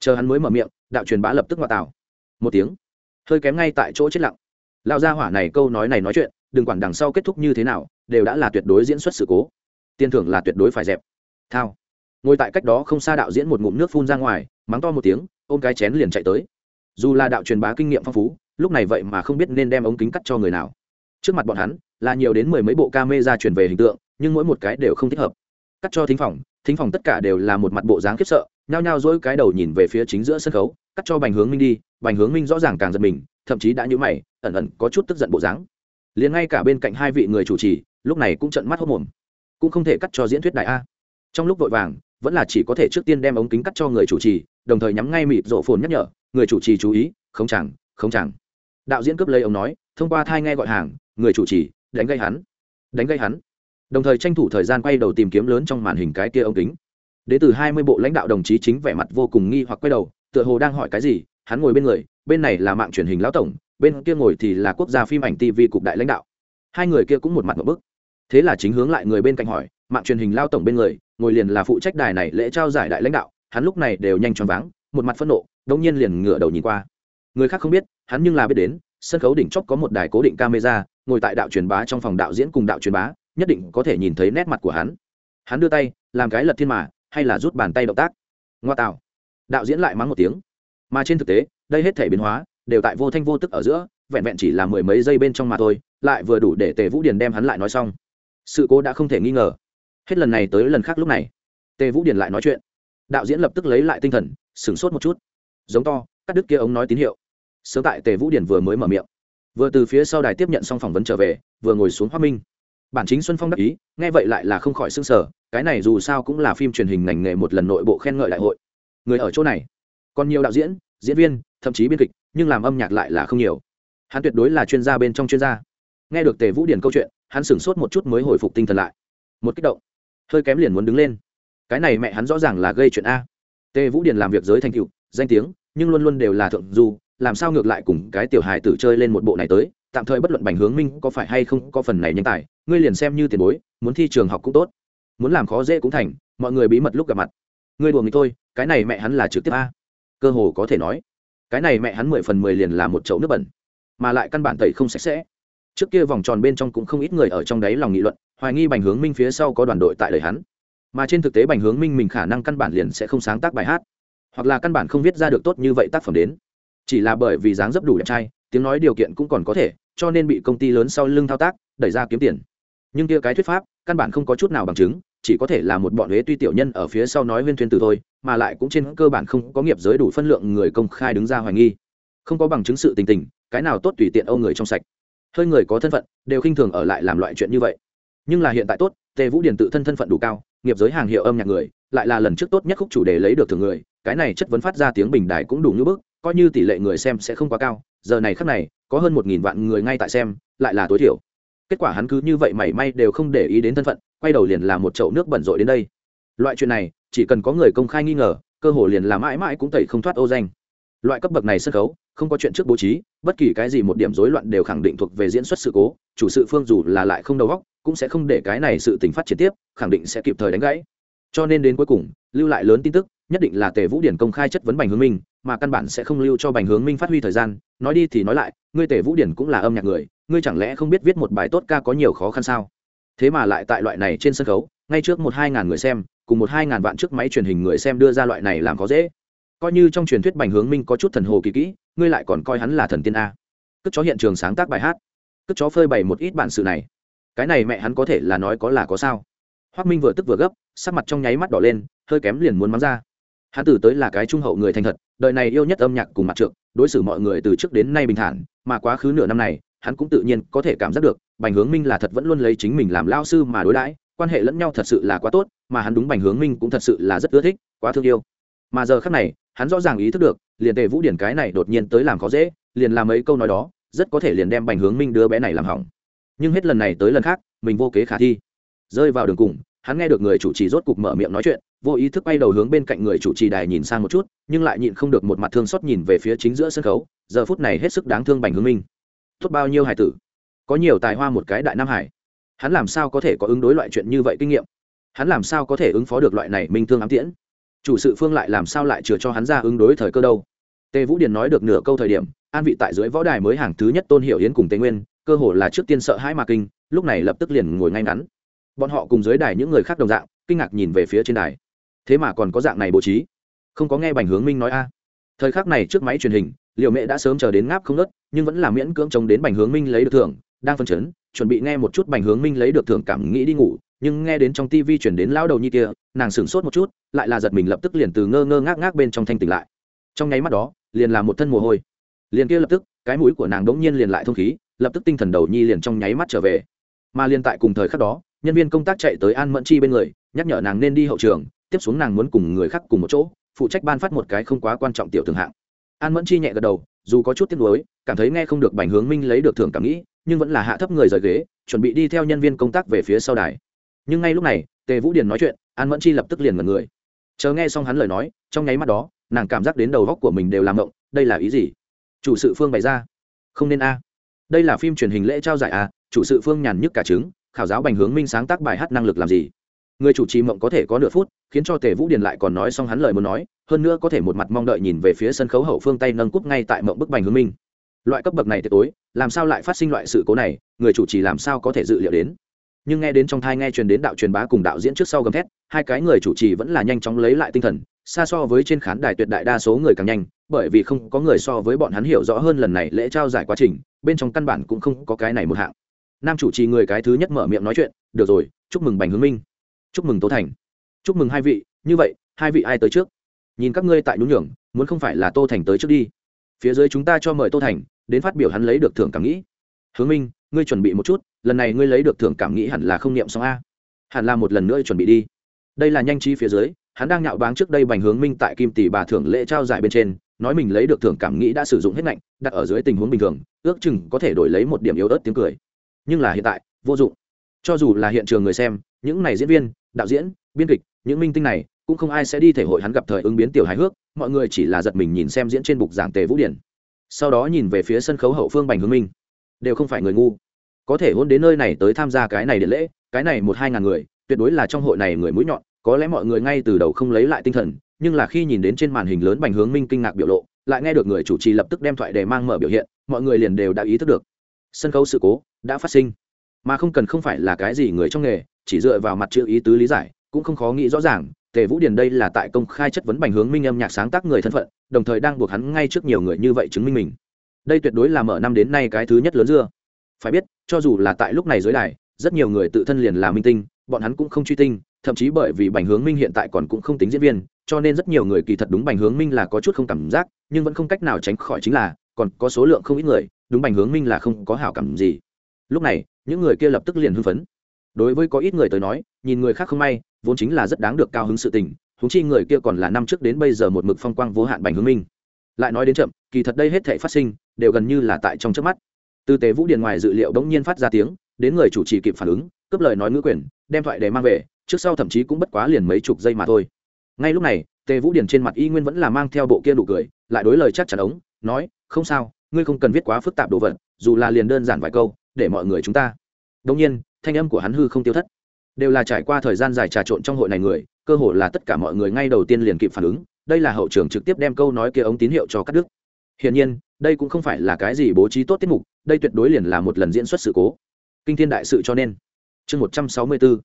Chờ hắn mới mở miệng, đạo truyền bá lập tức ngoại tảo. Một tiếng, hơi kém ngay tại chỗ chết lặng. Lão gia hỏa này câu nói này nói chuyện, đừng quản đằng sau kết thúc như thế nào, đều đã là tuyệt đối diễn xuất sự cố. Tiền thưởng là tuyệt đối phải dẹp. Thao ngồi tại cách đó không xa đạo diễn một ngụm nước phun ra ngoài, mắng to một tiếng, ôm cái chén liền chạy tới. Dù là đạo truyền bá kinh nghiệm phong phú, lúc này vậy mà không biết nên đem ống kính cắt cho người nào. Trước mặt bọn hắn, là nhiều đến mười mấy bộ ca mê ra truyền về hình tượng, nhưng mỗi một cái đều không thích hợp. Cắt cho thính phòng thính phòng tất cả đều là một mặt bộ dáng khiếp sợ, nhao nhao dỗi cái đầu nhìn về phía chính giữa sân khấu, cắt cho bành hướng minh đi, bành hướng minh rõ ràng càng giật mình, thậm chí đã nhũ mày, ẩn ẩn có chút tức giận bộ dáng. Liền ngay cả bên cạnh hai vị người chủ trì, lúc này cũng trận mắt hốc mồm. Cũng không thể cắt cho diễn thuyết đại a. Trong lúc vội vàng vẫn là chỉ có thể trước tiên đem ống kính cắt cho người chủ trì, đồng thời nhắm ngay mịt rộ phồn nhắc nhở, người chủ trì chú ý, không chẳng không chẳng đạo diễn cướp lấy ông nói, thông qua thai nghe gọi hàng, người chủ trì, đánh gây hắn, đánh gây hắn. Đồng thời tranh thủ thời gian quay đầu tìm kiếm lớn trong màn hình cái kia ống kính. Đến từ hai mươi bộ lãnh đạo đồng chí chính vẻ mặt vô cùng nghi hoặc quay đầu, tựa hồ đang hỏi cái gì, hắn ngồi bên người, bên này là mạng truyền hình lão tổng, bên kia ngồi thì là quốc gia phim ảnh tv cục đại lãnh đạo. Hai người kia cũng một mặt một bức. Thế là chính hướng lại người bên cạnh hỏi, mạng truyền hình lao tổng bên người ngồi liền là phụ trách đài này lễ trao giải đại lãnh đạo, hắn lúc này đều nhanh choáng váng, một mặt phẫn nộ đông nhiên liền ngửa đầu nhìn qua. Người khác không biết, hắn nhưng là biết đến, sân khấu đỉnh chóp có một đài cố định camera, ngồi tại đạo truyền bá trong phòng đạo diễn cùng đạo truyền bá, nhất định có thể nhìn thấy nét mặt của hắn. Hắn đưa tay, làm cái lật thiên mà, hay là rút bàn tay động tác. Ngoa tạo. Đạo diễn lại mắng một tiếng. Mà trên thực tế, đây hết thể biến hóa, đều tại vô thanh vô tức ở giữa, vẹn vẹn chỉ là mười mấy giây bên trong mà thôi, lại vừa đủ để tề vũ điền đem hắn lại nói xong. Sự cố đã không thể nghi ngờ hết lần này tới lần khác lúc này, tề vũ điền lại nói chuyện. Đạo diễn lập tức lấy lại tinh thần, sửng sốt một chút. Giống to, cắt đứt kia ống nói tín hiệu. Sớm tại tề vũ điền vừa mới mở miệng. Vừa từ phía sau đài tiếp nhận xong phỏng vấn trở về, vừa ngồi xuống hoa minh. Bản chính xuân phong đắc ý, nghe vậy lại là không khỏi s ư n g sở cái này dù sao cũng là phim truyền hình ngành nghề một lần nội bộ khen ngợi đại hội. Người ở chỗ này, còn nhiều đạo diễn diễn viên, thậm chí biên kịch, nhưng làm âm nhạc lại là không nhiều. Hắn tuyệt đối là chuyên gia bên trong chuyên gia. Nghe được tề vũ điển câu chuyện, hắn sửng sốt một chút mới hồi phục tinh thần lại. Một kích động hơi kém liền muốn đứng lên. Cái này mẹ hắn rõ ràng là gây chuyện a. Tề vũ Điền làm việc giới thành cựu danh tiếng, nhưng luôn luôn đều là thượng du, làm sao ngược lại cùng cái tiểu hài tử chơi lên một bộ này tới, tạm thời bất luận bành hướng minh có phải hay không có phần này nhanh tài, ngươi liền xem như tiền bối, muốn thi trường học cũng tốt. Muốn làm khó dễ cũng thành, mọi người bí mật lúc gặp mặt. Ngươi đùa nghịch thôi, cái này mẹ hắn là trực tiếp a. Cơ hồ có thể nói, cái này mẹ hắn mười phần mười liền là một chậu nước bẩn, mà lại căn bản tẩy không sạch sẽ trước kia vòng tròn bên trong cũng không ít người ở trong đấy lòng nghị luận, hoài nghi bành hướng minh phía sau có đoàn đội tại lời hắn. Mà trên thực tế bành hướng minh mình khả năng căn bản liền sẽ không sáng tác bài hát, hoặc là căn bản không viết ra được tốt như vậy tác phẩm đến. Chỉ là bởi vì dáng dấp đủ đẹp trai, tiếng nói điều kiện cũng còn có thể, cho nên bị công ty lớn sau lưng thao tác, đẩy ra kiếm tiền. Nhưng kia cái thuyết pháp, căn bản không có chút nào bằng chứng, chỉ có thể là một bọn huế tuy tiểu nhân ở phía sau nói huyên thuyên từ thôi, mà lại cũng trên cơ bản không có nghiệp giới đủ phân lượng người công khai đứng ra hoài nghi. Không có bằng chứng sự tình tình, cái nào tốt tùy tiện âu người trong sạch hơi người có thân phận, đều khinh thường ở lại làm loại chuyện như vậy. Nhưng là hiện tại tốt, tề vũ điền tự thân thân phận đủ cao, nghiệp giới hàng hiệu âm nhạc người, lại là lần trước tốt nhất khúc chủ đề lấy được thường người, cái này chất vấn phát ra tiếng bình đài cũng đủ như bức, coi như tỷ lệ người xem sẽ không quá cao, giờ này khắc này, có hơn một nghìn vạn người ngay tại xem, lại là tối thiểu. Kết quả hắn cứ như vậy mảy may đều không để ý đến thân phận, quay đầu liền là một chậu nước bẩn rội đến đây. Loại chuyện này, chỉ cần có người công khai nghi ngờ, cơ hồ liền là mãi mãi cũng tẩy không thoát ô danh. Loại cấp bậc này sân khấu không có chuyện trước bố trí, bất kỳ cái gì một điểm rối loạn đều khẳng định thuộc về diễn xuất sự cố, chủ sự phương dù là lại không đầu góc cũng sẽ không để cái này sự tình phát triển tiếp, khẳng định sẽ kịp thời đánh gãy. Cho nên đến cuối cùng, lưu lại lớn tin tức, nhất định là tề vũ điển công khai chất vấn bành hướng minh, mà căn bản sẽ không lưu cho bành hướng minh phát huy thời gian, nói đi thì nói lại, ngươi tề vũ điển cũng là âm nhạc người, ngươi chẳng lẽ không biết viết một bài tốt ca có nhiều khó khăn sao? Thế mà lại tại loại này trên sân khấu, ngay trước một hai ngàn người xem, cùng một hai ngàn vạn chiếc máy truyền hình người xem đưa ra loại này làm khó dễ. Coi như trong truyền thuyết bành hướng minh có chút thần hồ kỳ kỹ ngươi lại còn coi hắn là thần tiên a. Cất chó hiện trường sáng tác bài hát. Cất chó phơi bày một ít bản sự này. Cái này mẹ hắn có thể là nói có là có sao. Hoác minh vừa tức vừa gấp, sắc mặt trong nháy mắt đỏ lên, hơi kém liền muốn mắng ra. Hắn Tử tới là cái trung hậu người thành thật, đời này yêu nhất âm nhạc cùng mặt trượng, đối xử mọi người từ trước đến nay bình thản, mà quá khứ nửa năm này, hắn cũng tự nhiên có thể cảm giác được, bành hướng minh là thật vẫn luôn lấy chính mình làm lao sư mà đối đãi, quan hệ lẫn nhau thật sự là quá tốt, mà hắn đúng bành hướng minh cũng thật sự là rất ưa thích, quá thương yêu. Mà giờ khác này hắn rõ ràng ý thức được, liền tề vũ điển cái này đột nhiên tới làm khó dễ, liền làm mấy câu nói đó, rất có thể liền đem bành hướng minh đứa bé này làm hỏng. Nhưng hết lần này tới lần khác, mình vô kế khả thi. Rơi vào đường cùng, hắn nghe được người chủ trì rốt cục mở miệng nói chuyện, vô ý thức bay đầu hướng bên cạnh người chủ trì đài nhìn sang một chút, nhưng lại nhịn không được một mặt thương xót nhìn về phía chính giữa sân khấu, giờ phút này hết sức đáng thương bành hướng minh. Tốt bao nhiêu hải tử? Có nhiều tài hoa một cái đại nam hải. Hắn làm sao có thể có ứng đối loại chuyện như vậy kinh nghiệm? Hắn làm sao có thể ứng phó được loại này minh thương ám tiễn? Chủ sự phương lại làm sao lại chừa cho hắn ra ứng đối thời cơ đâu? Tề vũ điền nói được nửa câu thời điểm, an vị tại dưới võ đài mới hàng thứ nhất tôn hiệu yến cùng tây nguyên, cơ hồ là trước tiên sợ hãi mà kinh, lúc này lập tức liền ngồi ngay ngắn. Bọn họ cùng dưới đài những người khác đồng dạng, kinh ngạc nhìn về phía trên đài. Thế mà còn có dạng này bố trí. Không có nghe bành hướng minh nói a. Thời khắc này trước máy truyền hình liệu mẹ đã sớm chờ đến ngáp không nớt nhưng vẫn là miễn cưỡng chống đến bành hướng minh lấy được thưởng, đang phân chấn, chuẩn bị nghe một chút bành hướng minh lấy được thưởng cảm nghĩ đi ngủ nhưng nghe đến trong tivi chuyển đến lão đầu nhi kia, nàng sửng sốt một chút, lại là giật mình lập tức liền từ ngơ ngơ ngác ngác bên trong thanh tỉnh lại. Trong nháy mắt đó, liền là một thân mồ hôi. Liền kia lập tức, cái mũi của nàng đống nhiên liền lại thông khí, lập tức tinh thần đầu nhi liền trong nháy mắt trở về. Mà liền tại cùng thời khắc đó, nhân viên công tác chạy tới an mẫn chi bên người, nhắc nhở nàng nên đi hậu trường, tiếp xuống nàng muốn cùng người khác cùng một chỗ, phụ trách ban phát một cái không quá quan trọng tiểu thường hạng. An mẫn chi nhẹ gật đầu, dù có chút tiếc nuối, cảm thấy nghe không được bành hướng minh lấy được thưởng cảm nghĩ, nhưng vẫn là hạ thấp người rời ghế, chuẩn bị đi theo nhân viên công tác về phía sau đài nhưng ngay lúc này, tề vũ điền nói chuyện, an mẫn chi lập tức liền ngần người. Chờ nghe xong hắn lời nói, trong nháy mắt đó, nàng cảm giác đến đầu góc của mình đều làm động. đây là ý gì? Chủ sự phương bày ra. Không nên a. Đây là phim truyền hình lễ trao giải a, chủ sự phương nhàn nhức cả trứng, khảo giáo bành hướng minh sáng tác bài hát năng lực làm gì? Người chủ trì mộng có thể có nửa phút, khiến cho tề vũ điền lại còn nói xong hắn lời muốn nói, hơn nữa có thể một mặt mong đợi nhìn về phía sân khấu hậu phương tay nâng cúp ngay tại mộng bức bành hướng minh. Loại cấp bậc này tuyệt tối, làm sao lại phát sinh loại sự cố này? Người chủ trì làm sao có thể dự liệu đến? Nhưng nghe đến trong thai nghe truyền đến đạo truyền bá cùng đạo diễn trước sau gầm thét, hai cái người chủ trì vẫn là nhanh chóng lấy lại tinh thần, xa so với trên khán đài tuyệt đại đa số người càng nhanh, bởi vì không có người so với bọn hắn hiểu rõ hơn lần này lễ trao giải quá trình, bên trong căn bản cũng không có cái này một hạng. Nam chủ trì người cái thứ nhất mở miệng nói chuyện, được rồi, chúc mừng bành hướng minh, chúc mừng tô thành, chúc mừng hai vị, như vậy, hai vị ai tới trước? Nhìn các ngươi tại nhún nhường, muốn không phải là tô thành tới trước đi. Phía dưới chúng ta cho mời tô thành, đến phát biểu hắn lấy được thưởng cảm nghĩ. Hướng minh, ngươi chuẩn bị một chút lần này ngươi lấy được thưởng cảm nghĩ hẳn là không niệm xong a. Hẳn là một lần nữa chuẩn bị đi. Đây là nhanh chi phía dưới, hắn đang nhạo báng trước đây bành hướng minh tại kim tỷ bà thưởng lễ trao giải bên trên, nói mình lấy được thưởng cảm nghĩ đã sử dụng hết ngạnh, đặt ở dưới tình huống bình thường, ước chừng có thể đổi lấy một điểm yếu ớt tiếng cười. Nhưng là hiện tại, vô dụng. Cho dù là hiện trường người xem, những này diễn viên, đạo diễn, biên kịch, những minh tinh này, cũng không ai sẽ đi thể hội hắn gặp thời ứng biến tiểu hài hước, mọi người chỉ là giật mình nhìn xem diễn trên bục giảng tề vũ điển. Sau đó nhìn về phía sân khấu hậu phương bành hướng minh. Đều không phải người ngu có thể hôn đến nơi này tới tham gia cái này điện lễ, cái này một hai ngàn người, tuyệt đối là trong hội này người mũi nhọn, có lẽ mọi người ngay từ đầu không lấy lại tinh thần, nhưng là khi nhìn đến trên màn hình lớn bành hướng minh kinh ngạc biểu lộ, lại nghe được người chủ trì lập tức đem thoại đề mang mở biểu hiện, mọi người liền đều đã ý thức được. Sân khấu sự cố đã phát sinh. Mà không cần không phải là cái gì người trong nghề, chỉ dựa vào mặt chữ ý tứ lý giải, cũng không khó nghĩ rõ ràng, tề vũ điền đây là tại công khai chất vấn bành hướng minh âm nhạc sáng tác người thân phận, đồng thời đang buộc hắn ngay trước nhiều người như vậy chứng minh mình. Đây tuyệt đối là mở năm đến nay cái thứ nhất lớn dưa. Phải biết cho dù là tại lúc này dưới đài, rất nhiều người tự thân liền là minh tinh, bọn hắn cũng không truy tinh, thậm chí bởi vì bành hướng minh hiện tại còn cũng không tính diễn viên, cho nên rất nhiều người kỳ thật đúng bành hướng minh là có chút không cảm giác, nhưng vẫn không cách nào tránh khỏi chính là, còn có số lượng không ít người, đúng bành hướng minh là không có hảo cảm gì. Lúc này, những người kia lập tức liền hưng phấn. Đối với có ít người tới nói, nhìn người khác không may, vốn chính là rất đáng được cao hứng sự tình húng chi người kia còn là năm trước đến bây giờ một mực phong quang vô hạn bành hướng minh. Lại nói đến chậm, kỳ thật đây hết thể phát sinh, đều gần như là tại trong trước mắt từ tế vũ điền ngoài dự liệu đống nhiên phát ra tiếng, đến người chủ trì kịp phản ứng, cướp lời nói ngữ quyền, đem thoại để mang về, trước sau thậm chí cũng bất quá liền mấy chục giây mà thôi. Ngay lúc này, tề vũ điền trên mặt y nguyên vẫn là mang theo bộ kia nụ cười, lại đối lời chắc chắn ống, nói, không sao, ngươi không cần viết quá phức tạp đồ vật, dù là liền đơn giản vài câu, để mọi người chúng ta. Đông nhiên, thanh âm của hắn hư không tiêu thất. Đều là trải qua thời gian dài trà trộn trong hội này người, cơ hội là tất cả mọi người ngay đầu tiên liền kịp phản ứng, đây là hậu trưởng trực tiếp đem câu nói kia ống tín hiệu cho cắt đứt. Hiển nhiên đây cũng không phải là cái gì bố trí tốt tiết mục, đây tuyệt đối liền là một lần diễn xuất sự cố. Kinh thiên đại sự cho nên. Chương một trăm sáu mươi bốn.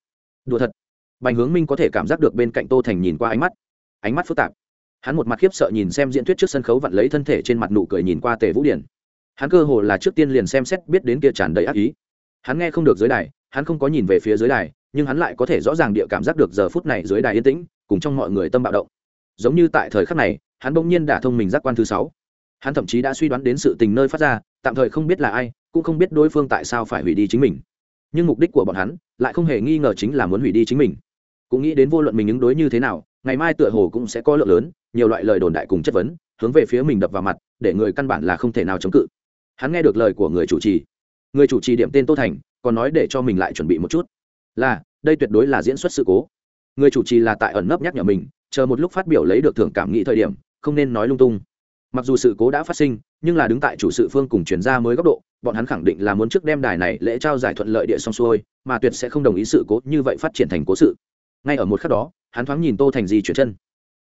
Đùa thật. Bành hướng minh có thể cảm giác được bên cạnh tô thành nhìn qua ánh mắt. Ánh mắt phức tạp. Hắn một mặt khiếp sợ nhìn xem diễn thuyết trước sân khấu vặn lấy thân thể trên mặt nụ cười nhìn qua tề vũ điển. Hắn cơ hồ là trước tiên liền xem xét biết đến kia tràn đầy ác ý. Hắn nghe không được dưới đài, hắn không có nhìn về phía dưới đài, nhưng hắn lại có thể rõ ràng địa cảm giác được giờ phút này dưới đài yên tĩnh, cùng trong mọi người tâm bạo động. Giống như tại thời khắc này, hắn bỗng nhiên đả thông mình giác quan thứ sáu hắn thậm chí đã suy đoán đến sự tình nơi phát ra, tạm thời không biết là ai, cũng không biết đối phương tại sao phải hủy đi chính mình. Nhưng mục đích của bọn hắn lại không hề nghi ngờ chính là muốn hủy đi chính mình. Cũng nghĩ đến vô luận mình ứng đối như thế nào, ngày mai tựa hồ cũng sẽ có lượng lớn, nhiều loại lời đồn đại cùng chất vấn, hướng về phía mình đập vào mặt, để người căn bản là không thể nào chống cự. Hắn nghe được lời của người chủ trì. Người chủ trì điểm tên tô thành, còn nói để cho mình lại chuẩn bị một chút. Là, đây tuyệt đối là diễn xuất sự cố. Người chủ trì là tại ẩn nấp nhắc nhở mình, chờ một lúc phát biểu lấy được thưởng cảm nghĩ thời điểm, không nên nói lung tung mặc dù sự cố đã phát sinh, nhưng là đứng tại chủ sự phương cùng chuyển ra mới góc độ, bọn hắn khẳng định là muốn trước đem đài này lễ trao giải thuận lợi địa xong xuôi, mà tuyệt sẽ không đồng ý sự cố như vậy phát triển thành cố sự. Ngay ở một khắc đó, hắn thoáng nhìn tô thành di chuyển chân.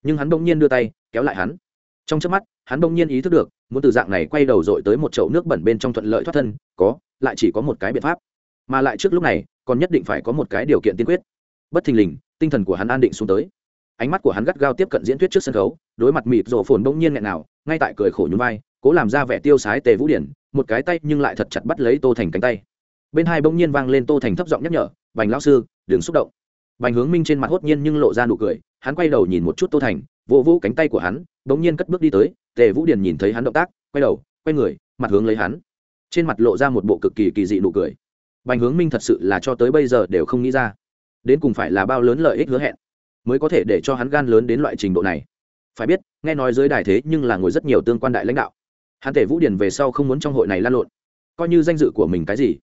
Nhưng hắn bỗng nhiên đưa tay, kéo lại hắn. Trong chớp mắt, hắn bỗng nhiên ý thức được, muốn từ dạng này quay đầu dội tới một chậu nước bẩn bên trong thuận lợi thoát thân, có, lại chỉ có một cái biện pháp. Mà lại trước lúc này, còn nhất định phải có một cái điều kiện tiên quyết. Bất thình lình, tinh thần của hắn an định xuống tới. Ánh mắt của hắn gắt gao tiếp cận diễn thuyết trước sân khấu, đối mặt mịt rổ phồn bỗng nhiên nghẹn nào ngay tại cười khổ nhún vai, cố làm ra vẻ tiêu sái tề vũ điển, một cái tay nhưng lại thật chặt bắt lấy tô thành cánh tay. Bên hai bỗng nhiên vang lên tô thành thấp giọng nhắc nhở, bành lão sư, đừng xúc động. Bành hướng minh trên mặt hốt nhiên nhưng lộ ra nụ cười, hắn quay đầu nhìn một chút tô thành, vỗ vỗ cánh tay của hắn, bỗng nhiên cất bước đi tới, tề vũ điển nhìn thấy hắn động tác, quay đầu, quay người, mặt hướng lấy hắn. Trên mặt lộ ra một bộ cực kỳ kỳ dị nụ cười. Bành hướng minh thật sự là cho tới bây giờ đều không nghĩ ra, đến cùng phải là bao lớn lợi ích hứa hẹn, mới có thể để cho hắn gan lớn đến loại trình độ này phải biết, nghe nói dưới đài thế nhưng là ngồi rất nhiều tương quan đại lãnh đạo. Hắn tể vũ điền về sau không muốn trong hội này lan lộn. Coi như danh dự của mình cái gì,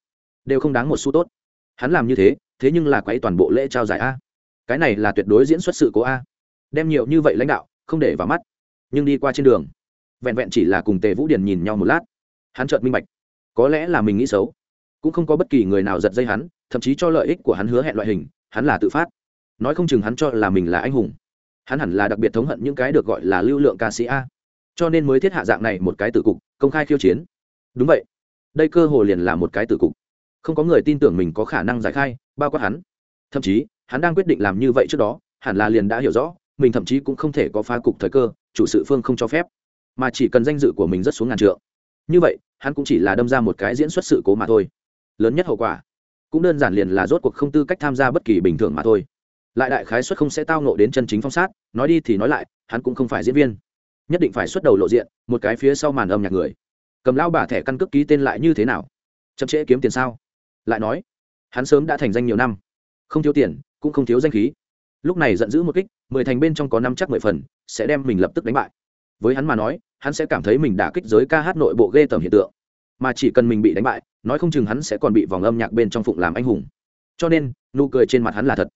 đều không đáng một xu tốt. Hắn làm như thế thế nhưng là quay toàn bộ lễ trao giải a. Cái này là tuyệt đối diễn xuất sự cố a. Đem nhiều như vậy lãnh đạo, không để vào mắt. Nhưng đi qua trên đường, vẹn vẹn chỉ là cùng tề vũ điền nhìn nhau một lát, hắn chợt minh bạch, có lẽ là mình nghĩ xấu. Cũng không có bất kỳ người nào giật dây hắn, thậm chí cho lợi ích của hắn hứa hẹn loại hình, hắn là tự phát. Nói không chừng hắn cho là mình là anh hùng hắn hẳn là đặc biệt thống hận những cái được gọi là lưu lượng ca sĩ a. Cho nên mới thiết hạ dạng này một cái tử cục, công khai khiêu chiến. Đúng vậy. Đây cơ hồ liền là một cái tử cục. Không có người tin tưởng mình có khả năng giải khai, bao quát hắn. Thậm chí, hắn đang quyết định làm như vậy trước đó, hẳn là liền đã hiểu rõ, mình thậm chí cũng không thể có phá cục thời cơ, chủ sự phương không cho phép. Mà chỉ cần danh dự của mình rất xuống ngàn trượng. Như vậy, hắn cũng chỉ là đâm ra một cái diễn xuất sự cố mà thôi. Lớn nhất hậu quả, cũng đơn giản liền là rốt cuộc không tư cách tham gia bất kỳ bình thường mà thôi lại đại khái xuất không sẽ tao nộ đến chân chính phong sát, nói đi thì nói lại, hắn cũng không phải diễn viên. Nhất định phải xuất đầu lộ diện, một cái phía sau màn âm nhạc người. Cầm lao bà thẻ căn cước ký tên lại như thế nào? Chậm trễ kiếm tiền sao? Lại nói, hắn sớm đã thành danh nhiều năm. Không thiếu tiền, cũng không thiếu danh khí. Lúc này giận dữ một kích, mười thành bên trong có năm chắc mười phần, sẽ đem mình lập tức đánh bại. Với hắn mà nói, hắn sẽ cảm thấy mình đã kích giới ca hát nội bộ ghê tởm hiện tượng. Mà chỉ cần mình bị đánh bại, nói không chừng hắn sẽ còn bị vòng âm nhạc bên trong phụng làm anh hùng. Cho nên, nụ cười trên mặt hắn là thật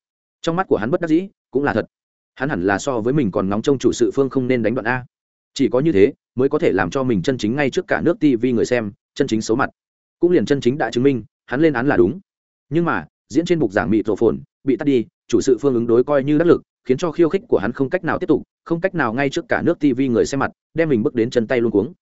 trong mắt của hắn bất đắc dĩ, cũng là thật. Hắn hẳn là so với mình còn ngóng trông chủ sự phương không nên đánh đoạn a. Chỉ có như thế, mới có thể làm cho mình chân chính ngay trước cả nước tv người xem, chân chính xấu mặt. Cũng liền chân chính đã chứng minh, hắn lên án là đúng. Nhưng mà, diễn trên bục giảng mịt rổ phồn bị tắt đi, chủ sự phương ứng đối coi như đắc lực, khiến cho khiêu khích của hắn không cách nào tiếp tục, không cách nào ngay trước cả nước tv người xem mặt, đem mình bước đến chân tay luôn cuống.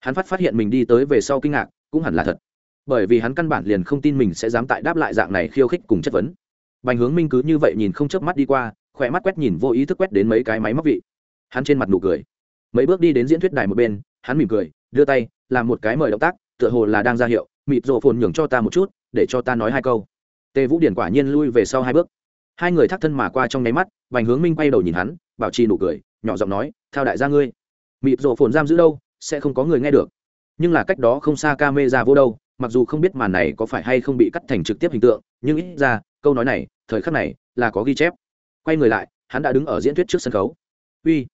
Hắn phát phát hiện mình đi tới về sau kinh ngạc, cũng hẳn là thật. Bởi vì hắn căn bản liền không tin mình sẽ dám tại đáp lại dạng này khiêu khích cùng chất vấn bành hướng minh cứ như vậy nhìn không chớp mắt đi qua, khỏe mắt quét nhìn vô ý thức quét đến mấy cái máy móc vị. Hắn trên mặt nụ cười. Mấy bước đi đến diễn thuyết đài một bên, hắn mỉm cười, đưa tay, làm một cái mời động tác, tựa hồ là đang ra hiệu, mịt rộ phồn nhường cho ta một chút, để cho ta nói hai câu. Tề vũ điển quả nhiên lui về sau hai bước. Hai người thắt thân mà qua trong nháy mắt vành hướng minh quay đầu nhìn hắn, bảo trì nụ cười, nhỏ giọng nói, thao đại gia ngươi, mịt rộ phồn giam giữ đâu, sẽ không có người nghe được. Nhưng là cách đó không xa ca mê ra vô đâu, mặc dù không biết màn này có phải hay không bị cắt thành trực tiếp hình tượng, nhưng ít ra câu nói này, thời khắc này là có ghi chép. Quay người lại, hắn đã đứng ở diễn thuyết trước sân khấu. Uy,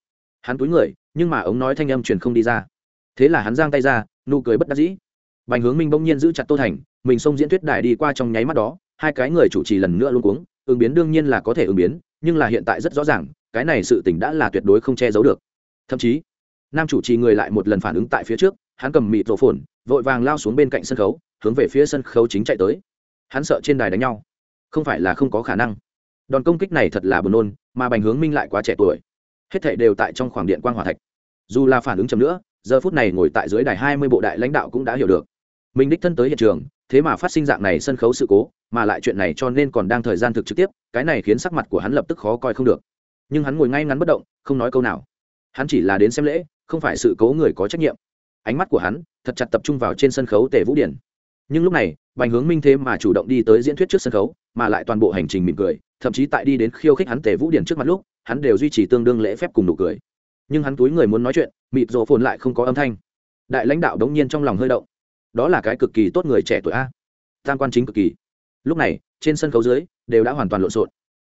hắn túi người, nhưng mà ống nói thanh âm truyền không đi ra. Thế là hắn giang tay ra, nụ cười bất đắc dĩ. Bành hướng minh bỗng nhiên giữ chặt tô thành, mình xông diễn thuyết đài đi qua trong nháy mắt đó, hai cái người chủ trì lần nữa luôn cuống, ứng biến đương nhiên là có thể ứng biến, nhưng là hiện tại rất rõ ràng, cái này sự tình đã là tuyệt đối không che giấu được. Thậm chí, nam chủ trì người lại một lần phản ứng tại phía trước, hắn cầm mịt rổ phồn, vội vàng lao xuống bên cạnh sân khấu, hướng về phía sân khấu chính chạy tới. Hắn sợ trên đài đánh nhau không phải là không có khả năng. Đòn công kích này thật là buồn nôn, mà bành hướng minh lại quá trẻ tuổi. Hết thảy đều tại trong khoảng điện quang hòa thạch. Dù là phản ứng chậm nữa, giờ phút này ngồi tại dưới đài hai mươi bộ đại lãnh đạo cũng đã hiểu được. Mình đích thân tới hiện trường, thế mà phát sinh dạng này sân khấu sự cố, mà lại chuyện này cho nên còn đang thời gian thực trực tiếp, cái này khiến sắc mặt của hắn lập tức khó coi không được. Nhưng hắn ngồi ngay ngắn bất động, không nói câu nào. Hắn chỉ là đến xem lễ, không phải sự cố người có trách nhiệm. Ánh mắt của hắn thật chặt tập trung vào trên sân khấu tề vũ điển nhưng lúc này, bành hướng minh thế mà chủ động đi tới diễn thuyết trước sân khấu, mà lại toàn bộ hành trình mỉm cười, thậm chí tại đi đến khiêu khích hắn tề vũ điển trước mặt lúc, hắn đều duy trì tương đương lễ phép cùng nụ cười. Nhưng hắn túi người muốn nói chuyện, mịt rộ phồn lại không có âm thanh. Đại lãnh đạo đống nhiên trong lòng hơi động. Đó là cái cực kỳ tốt người trẻ tuổi a. Tam quan chính cực kỳ. Lúc này, trên sân khấu dưới, đều đã hoàn toàn lộn xộn.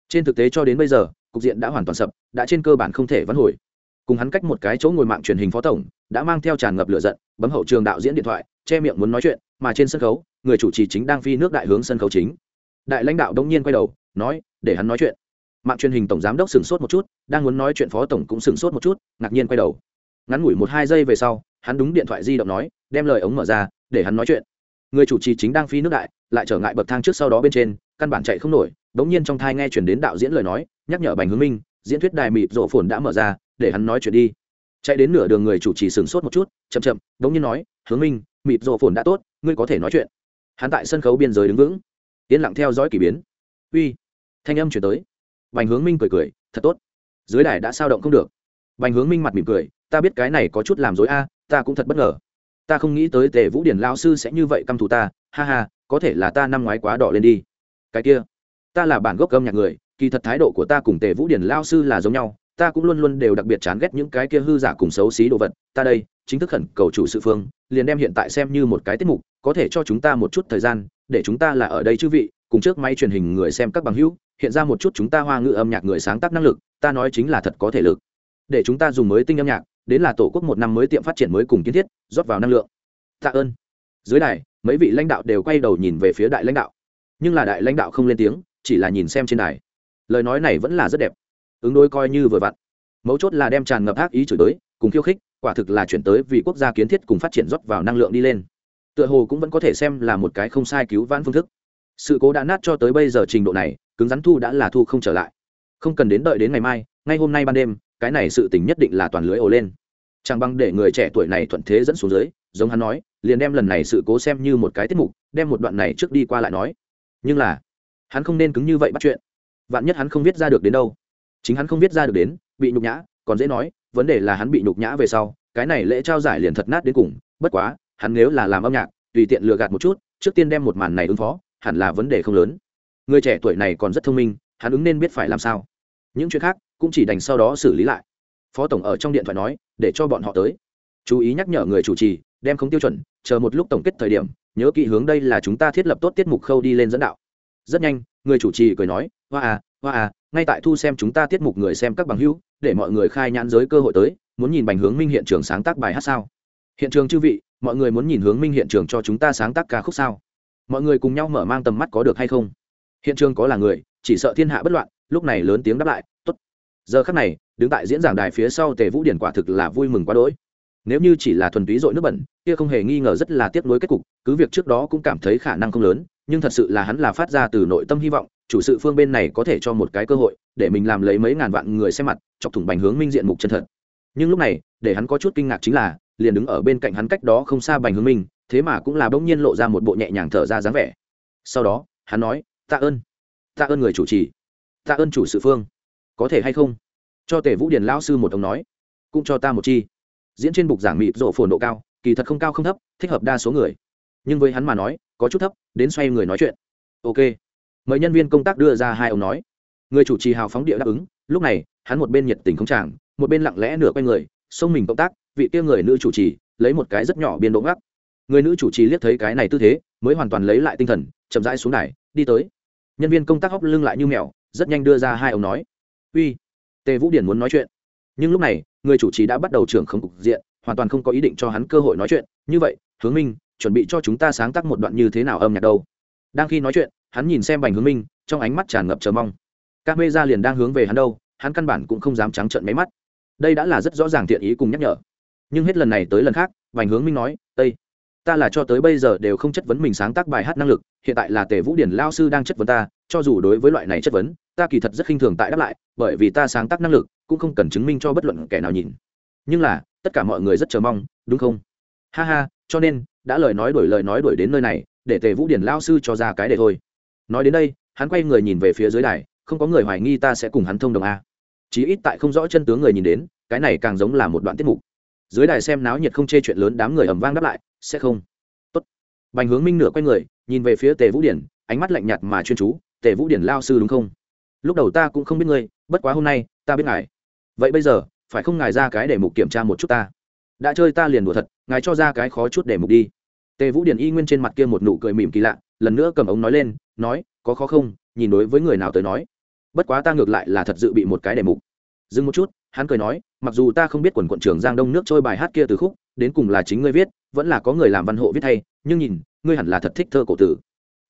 Trên thực tế cho đến bây giờ, cục diện đã hoàn toàn sập, đã trên cơ bản không thể vãn hồi. Cùng hắn cách một cái chỗ ngồi mạng truyền hình phó tổng, đã mang theo tràn ngập lửa giận, bấm hậu trường đạo diễn điện thoại, che miệng muốn nói chuyện mà trên sân khấu, người chủ trì chính đang phi nước đại hướng sân khấu chính. Đại lãnh đạo đông nhiên quay đầu, nói, để hắn nói chuyện. Mạng truyền hình tổng giám đốc sửng sốt một chút, đang muốn nói chuyện phó tổng cũng sửng sốt một chút, ngạc nhiên quay đầu. Ngắn ngủi một hai giây về sau, hắn đúng điện thoại di động nói, đem lời ống mở ra, để hắn nói chuyện. Người chủ trì chính đang phi nước đại, lại trở ngại bậc thang trước sau đó bên trên, căn bản chạy không nổi, đống nhiên trong thai nghe chuyển đến đạo diễn lời nói, nhắc nhở bành hướng minh, diễn thuyết đài mịt rổ phồn đã mở ra, để hắn nói chuyện đi. Chạy đến nửa đường người chủ trì sửng sốt một chút, chậm chậm, đống nhiên nói, hướng minh, mịt rổ phồn đã tốt ngươi có thể nói chuyện. Hắn tại sân khấu biên giới đứng vững. Yên lặng theo dõi k ỳ biến. Uy, thanh âm chuyển tới. Bành hướng minh cười cười, thật tốt. Dưới đài đã sao động không được. Bành hướng minh mặt mỉm cười, ta biết cái này có chút làm dối a, ta cũng thật bất ngờ. Ta không nghĩ tới tề vũ điển lao sư sẽ như vậy căm thù ta. Ha ha, có thể là ta năm ngoái quá đỏ lên đi. Cái kia, ta là bản gốc âm nhạc người, kỳ thật thái độ của ta cùng tề vũ điển lao sư là giống nhau. Ta cũng luôn luôn đều đặc biệt chán ghét những cái kia hư giả cùng xấu xí đồ vật. Ta đây, chính thức khẩn cầu chủ sự phương, liền đem hiện tại xem như một cái tiết mục có thể cho chúng ta một chút thời gian, để chúng ta là ở đây chư vị, cùng trước máy truyền hình người xem các bằng hữu, hiện ra một chút chúng ta hoa ngữ âm nhạc người sáng tác năng lực, ta nói chính là thật có thể lực. Để chúng ta dùng mới tinh âm nhạc, đến là tổ quốc một năm mới tiệm phát triển mới cùng kiến thiết, rót vào năng lượng. Tạ ơn. Dưới đài, mấy vị lãnh đạo đều quay đầu nhìn về phía đại lãnh đạo. Nhưng là đại lãnh đạo không lên tiếng, chỉ là nhìn xem trên đài. Lời nói này vẫn là rất đẹp. Ứng đối coi như vừa vặn. Mấu chốt là đem tràn ngập ác ý chửi tới, cùng khiêu khích, quả thực là chuyển tới vì quốc gia kiến thiết cùng phát triển rót vào năng lượng đi lên tựa hồ cũng vẫn có thể xem là một cái không sai cứu vãn phương thức. Sự cố đã nát cho tới bây giờ trình độ này, cứng rắn thu đã là thu không trở lại. Không cần đến đợi đến ngày mai, ngay hôm nay ban đêm, cái này sự tình nhất định là toàn lưới ồ lên. Chẳng bằng để người trẻ tuổi này thuận thế dẫn xuống dưới, giống hắn nói, liền đem lần này sự cố xem như một cái tiết mục, đem một đoạn này trước đi qua lại nói. Nhưng là, hắn không nên cứng như vậy bắt chuyện. Vạn nhất hắn không viết ra được đến đâu. Chính hắn không viết ra được đến, bị nhục nhã, còn dễ nói, vấn đề là hắn bị nhục nhã về sau, cái này lễ trao giải liền thật nát đến cùng, bất quá hắn nếu là làm âm nhạc, tùy tiện lừa gạt một chút, trước tiên đem một màn này ứng phó, hẳn là vấn đề không lớn. Người trẻ tuổi này còn rất thông minh, hắn ứng nên biết phải làm sao. Những chuyện khác cũng chỉ đành sau đó xử lý lại. Phó tổng ở trong điện thoại nói, để cho bọn họ tới. Chú ý nhắc nhở người chủ trì, đem không tiêu chuẩn, chờ một lúc tổng kết thời điểm, nhớ kỹ hướng đây là chúng ta thiết lập tốt tiết mục khâu đi lên dẫn đạo. Rất nhanh, người chủ trì cười nói, hoa à hoa à ngay tại thu xem chúng ta tiết mục người xem các bằng hữu, để mọi người khai nhãn giới cơ hội tới, muốn nhìn bành hướng minh hiện trường sáng tác bài hát sao? Hiện trường chư vị mọi người muốn nhìn hướng minh hiện trường cho chúng ta sáng tác ca khúc sao? Mọi người cùng nhau mở mang tầm mắt có được hay không? Hiện trường có là người, chỉ sợ thiên hạ bất loạn, lúc này lớn tiếng đáp lại t ố t giờ khắc này, đứng tại diễn giảng đài phía sau tề vũ điển quả thực là vui mừng quá đỗi. Nếu như chỉ là thuần túy dội nước bẩn, kia không hề nghi ngờ rất là tiếc nuối kết cục, cứ việc trước đó cũng cảm thấy khả năng không lớn, nhưng thật sự là hắn là phát ra từ nội tâm hy vọng, chủ sự phương bên này có thể cho một cái cơ hội, để mình làm lấy mấy ngàn vạn người xem mặt, chọc thủng bành hướng minh diện mục chân thật. Nhưng lúc này, để hắn có chút kinh ngạc chính là liền đứng ở bên cạnh hắn cách đó không xa bành hướng minh, thế mà cũng là bỗng nhiên lộ ra một bộ nhẹ nhàng thở ra dáng vẻ. Sau đó, hắn nói, tạ ơn tạ ơn người chủ trì, tạ ơn chủ sự phương. Có thể hay không? Cho tề vũ điền lão sư một ông nói, cũng cho ta một chi. Diễn trên bục giảng mịt rộ phồn độ cao, kỳ thật không cao không thấp, thích hợp đa số người. Nhưng với hắn mà nói, có chút thấp, đến xoay người nói chuyện. Ok. Mời nhân viên công tác đưa ra hai ông nói. Người chủ trì hào phóng địa đáp ứng, lúc này, hắn một bên nhiệt tình không tràng, một bên lặng lẽ nửa quay người, xông mình công tác vị kia người nữ chủ trì lấy một cái rất nhỏ biên độ ngắc. Người nữ chủ trì liếc thấy cái này tư thế, mới hoàn toàn lấy lại tinh thần, chậm rãi xuống này đi tới. Nhân viên công tác hóc lưng lại như mèo, rất nhanh đưa ra hai ông nói. Uy, tề vũ điển muốn nói chuyện. Nhưng lúc này, người chủ trì đã bắt đầu trưởng không cục diện, hoàn toàn không có ý định cho hắn cơ hội nói chuyện. Như vậy, hướng minh, chuẩn bị cho chúng ta sáng tác một đoạn như thế nào âm nhạc đâu? Đang khi nói chuyện, hắn nhìn xem bành hướng minh, trong ánh mắt tràn ngập chờ mong. Các mê ra liền đang hướng về hắn đâu, hắn căn bản cũng không dám trắng trợn máy mắt. Đây đã là rất rõ ràng thiện ý cùng nhắc nhở nhưng hết lần này tới lần khác bành hướng minh nói tây ta là cho tới bây giờ đều không chất vấn mình sáng tác bài hát năng lực, hiện tại là tề vũ điển lao sư đang chất vấn ta, cho dù đối với loại này chất vấn, ta kỳ thật rất khinh thường tại đáp lại, bởi vì ta sáng tác năng lực cũng không cần chứng minh cho bất luận kẻ nào nhìn. Nhưng là, tất cả mọi người rất chờ mong, đúng không? Ha ha, cho nên, đã lời nói đổi lời nói đổi đến nơi này, để tề vũ điển lao sư cho ra cái để thôi. Nói đến đây, hắn quay người nhìn về phía dưới đài, không có người hoài nghi ta sẽ cùng hắn thông đồng a. Chí ít tại không rõ chân tướng người nhìn đến, cái này càng giống là một đoạn tiết mục dưới đài xem náo nhiệt không chê chuyện lớn, đám người ầm vang đáp lại, sẽ không. Tốt. Bành hướng minh nửa quay người, nhìn về phía tề vũ điển, ánh mắt lạnh nhạt mà chuyên chú, tề vũ điển lao sư đúng không? Lúc đầu ta cũng không biết ngươi, bất quá hôm nay, ta biết ngài. Vậy bây giờ, phải không ngài ra cái để mục kiểm tra một chút ta? Đã chơi ta liền đùa thật, ngài cho ra cái khó chút để mục đi. Tề vũ điển y nguyên trên mặt kia một nụ cười mỉm kỳ lạ, lần nữa cầm ống nói lên, nói, có khó không? Nhìn đối với người nào tới nói. Bất quá ta ngược lại là thật dự bị một cái đề mục dừng một chút, hắn cười nói, mặc dù ta không biết quần quận trưởng giang đông nước trôi bài hát kia từ khúc, đến cùng là chính ngươi viết, vẫn là có người làm văn hộ viết thay nhưng nhìn, ngươi hẳn là thật thích thơ cổ tử.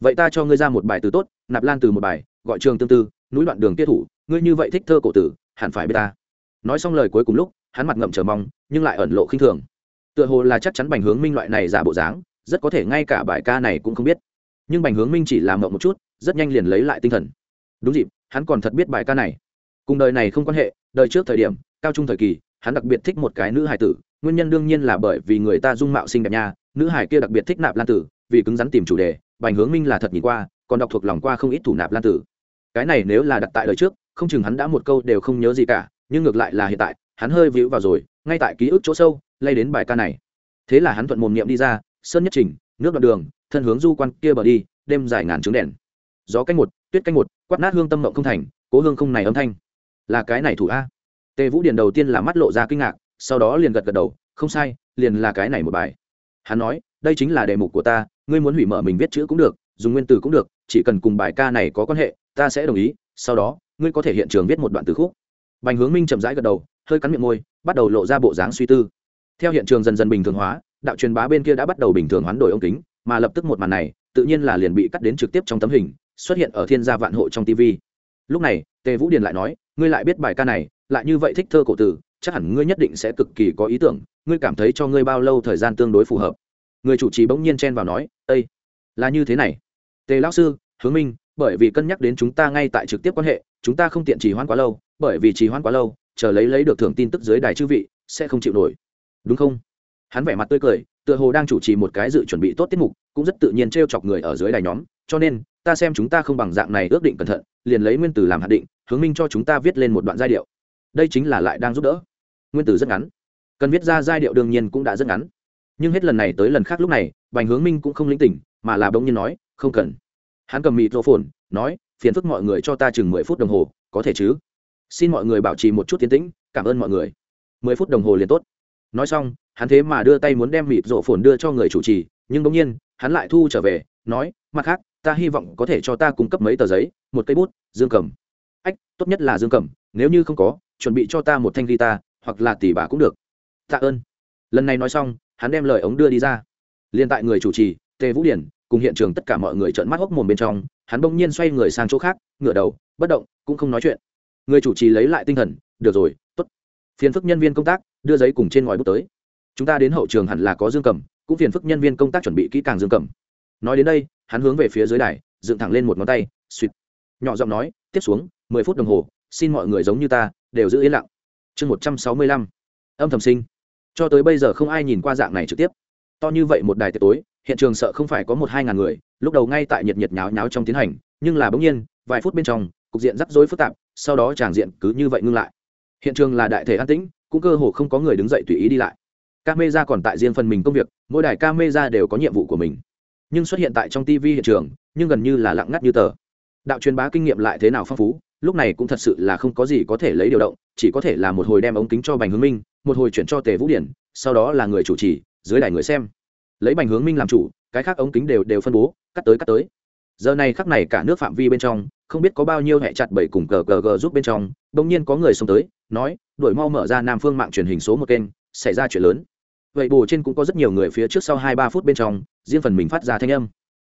Vậy ta cho ngươi ra một bài từ tốt, nạp lan từ một bài, gọi trường tương tư, núi đoạn đường tiết thủ, ngươi như vậy thích thơ cổ tử, hẳn phải biết ta. Nói xong lời cuối cùng lúc, hắn mặt ngậm chờ mong, nhưng lại ẩn lộ khinh thường. Tựa hồ là chắc chắn bành hướng minh loại này giả bộ dáng, rất có thể ngay cả bài ca này cũng không biết. Nhưng bành hướng minh chỉ làm mộng một chút, rất nhanh liền lấy lại tinh thần. Đúng dịp, hắn còn thật biết bài ca này cùng đời này không quan hệ, đời trước thời điểm, cao trung thời kỳ, hắn đặc biệt thích một cái nữ hải tử, nguyên nhân đương nhiên là bởi vì người ta dung mạo xinh đẹp nha, nữ hải kia đặc biệt thích nạp lan tử, vì cứng rắn tìm chủ đề, bành hướng minh là thật nhìn qua, còn đọc thuộc lòng qua không ít thủ nạp lan tử. Cái này nếu là đặt tại đời trước, không chừng hắn đã một câu đều không nhớ gì cả, nhưng ngược lại là hiện tại, hắn hơi víu vào rồi, ngay tại ký ức chỗ sâu, lay đến bài ca này. Thế là hắn thuận mồm niệm đi ra, sơn nhất trình, nước đoạn đường, thân hướng du quan kia bờ đi, đêm dài ngàn trứng đèn. Gió canh một, tuyết canh một, quát nát hương tâm mộng không thành, cố hương không này âm thanh là cái này thủ a. Tề vũ điền đầu tiên là mắt lộ ra kinh ngạc, sau đó liền gật gật đầu, không sai, liền là cái này một bài. Hắn nói, đây chính là đề mục của ta, ngươi muốn hủy mở mình viết chữ cũng được, dùng nguyên từ cũng được, chỉ cần cùng bài ca này có quan hệ, ta sẽ đồng ý, sau đó, ngươi có thể hiện trường viết một đoạn từ khúc. Bành hướng minh chậm rãi gật đầu, hơi cắn miệng môi, bắt đầu lộ ra bộ dáng suy tư. Theo hiện trường dần dần bình thường hóa, đạo truyền bá bên kia đã bắt đầu bình thường hoán đổi ống kính, mà lập tức một màn này, tự nhiên là liền bị cắt đến trực tiếp trong tấm hình, xuất hiện ở thiên gia vạn hộ trong tv lúc này, tề vũ điền lại nói, ngươi lại biết bài ca này, lại như vậy thích thơ cổ tử, chắc hẳn ngươi nhất định sẽ cực kỳ có ý tưởng, ngươi cảm thấy cho ngươi bao lâu thời gian tương đối phù hợp. Người chủ trì bỗng nhiên chen vào nói ây là như thế này. Tề lão sư, hướng minh, bởi vì cân nhắc đến chúng ta ngay tại trực tiếp quan hệ, chúng ta không tiện trì hoãn quá lâu, bởi vì trì hoãn quá lâu, chờ lấy lấy được thưởng tin tức dưới đài chư vị, sẽ không chịu nổi. Đúng không? Hắn vẻ mặt tươi cười, tựa hồ đang chủ trì một cái dự chuẩn bị tốt tiết mục, cũng rất tự nhiên t r e o chọc người ở dưới đài nhóm, cho nên, ta xem chúng ta không bằng dạng này ước định cẩn thận liền lấy nguyên tử làm hạt định, hướng minh cho chúng ta viết lên một đoạn giai điệu. Đây chính là lại đang giúp đỡ. Nguyên tử rất ngắn. Cần viết ra giai điệu đương nhiên cũng đã rất ngắn. Nhưng hết lần này tới lần khác lúc này, bành hướng minh cũng không linh tỉnh, mà là bỗng nhiên nói, không cần. Hắn cầm mịt rô phồn nói, phiền phức mọi người cho ta chừng mười phút đồng hồ, có thể chứ? Xin mọi người bảo trì một chút tiến tĩnh, cảm ơn mọi người. Mười phút đồng hồ liền tốt. Nói xong, hắn thế mà đưa tay muốn đem mịt rổ phồn đưa cho người chủ trì, nhưng bỗng nhiên, hắn lại thu trở về, nói mặt khác, ta hy vọng có thể cho ta cung cấp mấy tờ giấy, một cây bút, dương cầm. Ách, tốt nhất là dương cầm, nếu như không có, chuẩn bị cho ta một thanh guitar, hoặc là tỷ bà cũng được. Tạ ơn. Lần này nói xong, hắn đem lời ống đưa đi ra. Liên tại người chủ trì, tề vũ điển, cùng hiện trường tất cả mọi người trợn mắt hốc mồm bên trong, hắn bỗng nhiên xoay người sang chỗ khác, ngửa đầu, bất động, cũng không nói chuyện. Người chủ trì lấy lại tinh thần, được rồi, tốt. Phiền phức nhân viên công tác, đưa giấy cùng trên ngòi bút tới. Chúng ta đến hậu trường hẳn là có dương cầm, cũng phiền phức nhân viên công tác chuẩn bị kỹ càng dương cầm. Nói đến đây hắn hướng về phía dưới đài, dựng thẳng lên một ngón tay, suýt. Nhỏ giọng nói, tiếp xuống, mười phút đồng hồ, xin mọi người giống như ta, đều giữ yên lặng. Chương một trăm sáu mươi lăm. Âm thầm sinh. Cho tới bây giờ không ai nhìn qua dạng này trực tiếp. To như vậy một đài tiệc tối, hiện trường sợ không phải có một hai ngàn người, lúc đầu ngay tại nhiệt nhiệt nháo nháo trong tiến hành, nhưng là bỗng nhiên, vài phút bên trong, cục diện rắc rối phức tạp, sau đó tràng diện cứ như vậy ngưng lại. Hiện trường là đại thể an tĩnh, cũng cơ hồ không có người đứng dậy tùy ý đi lại. Ca mê ra còn tại riêng phần mình công việc, mỗi đài ca mê ra đều có nhiệm vụ của mình nhưng xuất hiện tại trong tv hiện trường, nhưng gần như là lặng ngắt như tờ. Đạo truyền bá kinh nghiệm lại thế nào phong phú, lúc này cũng thật sự là không có gì có thể lấy điều động, chỉ có thể là một hồi đem ống kính cho bành hướng minh, một hồi chuyển cho tề vũ điển, sau đó là người chủ trì, dưới đài người xem. Lấy bành hướng minh làm chủ, cái khác ống kính đều đều phân bố, cắt tới cắt tới. Giờ này khắc này cả nước phạm vi bên trong, không biết có bao nhiêu hệ chặt bảy cùng cờ cờ gờ giúp bên trong, bỗng nhiên có người xông tới, nói đổi mau mở ra nam phương mạng truyền hình số một kênh, xảy ra chuyện lớn vậy bù trên cũng có rất nhiều người phía trước sau hai ba phút bên trong, riêng phần mình phát ra thanh âm.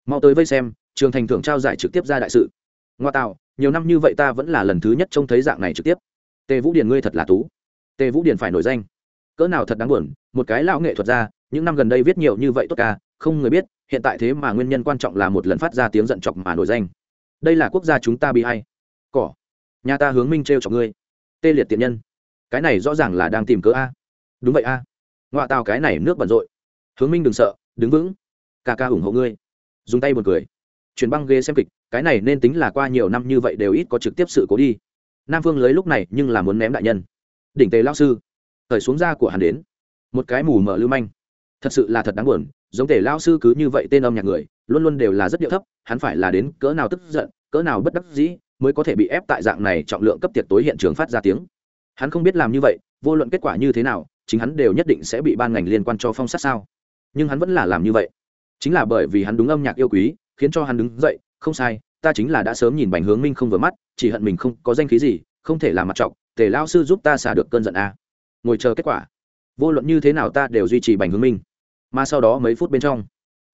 Mau tới vây xem, trường thành thưởng trao giải trực tiếp ra đại sự. Ngoa tạo, nhiều năm như vậy ta vẫn là lần thứ nhất trông thấy dạng này trực tiếp. Tề vũ điền ngươi thật là tú. Tề vũ điền phải nổi danh. Cỡ nào thật đáng buồn, một cái lão nghệ thuật ra, những năm gần đây viết nhiều như vậy tốt ca, không người biết, hiện tại thế mà nguyên nhân quan trọng là một lần phát ra tiếng giận chọc mà nổi danh. Đây là quốc gia chúng ta bị hay. Cỏ. Nhà ta hướng minh t r chọc ngươi. Tê liệt tiện nhân. Cái này rõ ràng là đang tìm cớ a. Đúng vậy a ngoạ tào cái này nước bẩn rội hướng minh đừng sợ, đứng vững. Ca ca ủng hộ ngươi. Dùng tay buồn cười. Chuyển băng ghê xem kịch, cái này nên tính là qua nhiều năm như vậy đều ít có trực tiếp sự cố đi. Nam phương lấy lúc này nhưng là muốn ném đại nhân. Đỉnh tề lao sư, thời xuống da của hắn đến. Một cái mù mờ lưu manh. Thật sự là thật đáng buồn, giống tề lao sư cứ như vậy tên âm nhạc người, luôn luôn đều là rất điệu thấp, hắn phải là đến cỡ nào tức giận, cỡ nào bất đắc dĩ mới có thể bị ép tại dạng này trọng lượng cấp tiệc tối hiện trường phát ra tiếng. Hắn không biết làm như vậy, vô luận kết quả như thế nào chính hắn đều nhất định sẽ bị ban ngành liên quan cho phong sát sao? Nhưng hắn vẫn là làm như vậy. Chính là bởi vì hắn đúng âm nhạc yêu quý, khiến cho hắn đứng dậy, không sai, ta chính là đã sớm nhìn bành hướng minh không vừa mắt, chỉ hận mình không có danh khí gì, không thể làm mặt trọng, tề lao sư giúp ta xả được cơn giận a ngồi chờ kết quả. Vô luận như thế nào ta đều duy trì bành hướng minh. Mà sau đó mấy phút bên trong,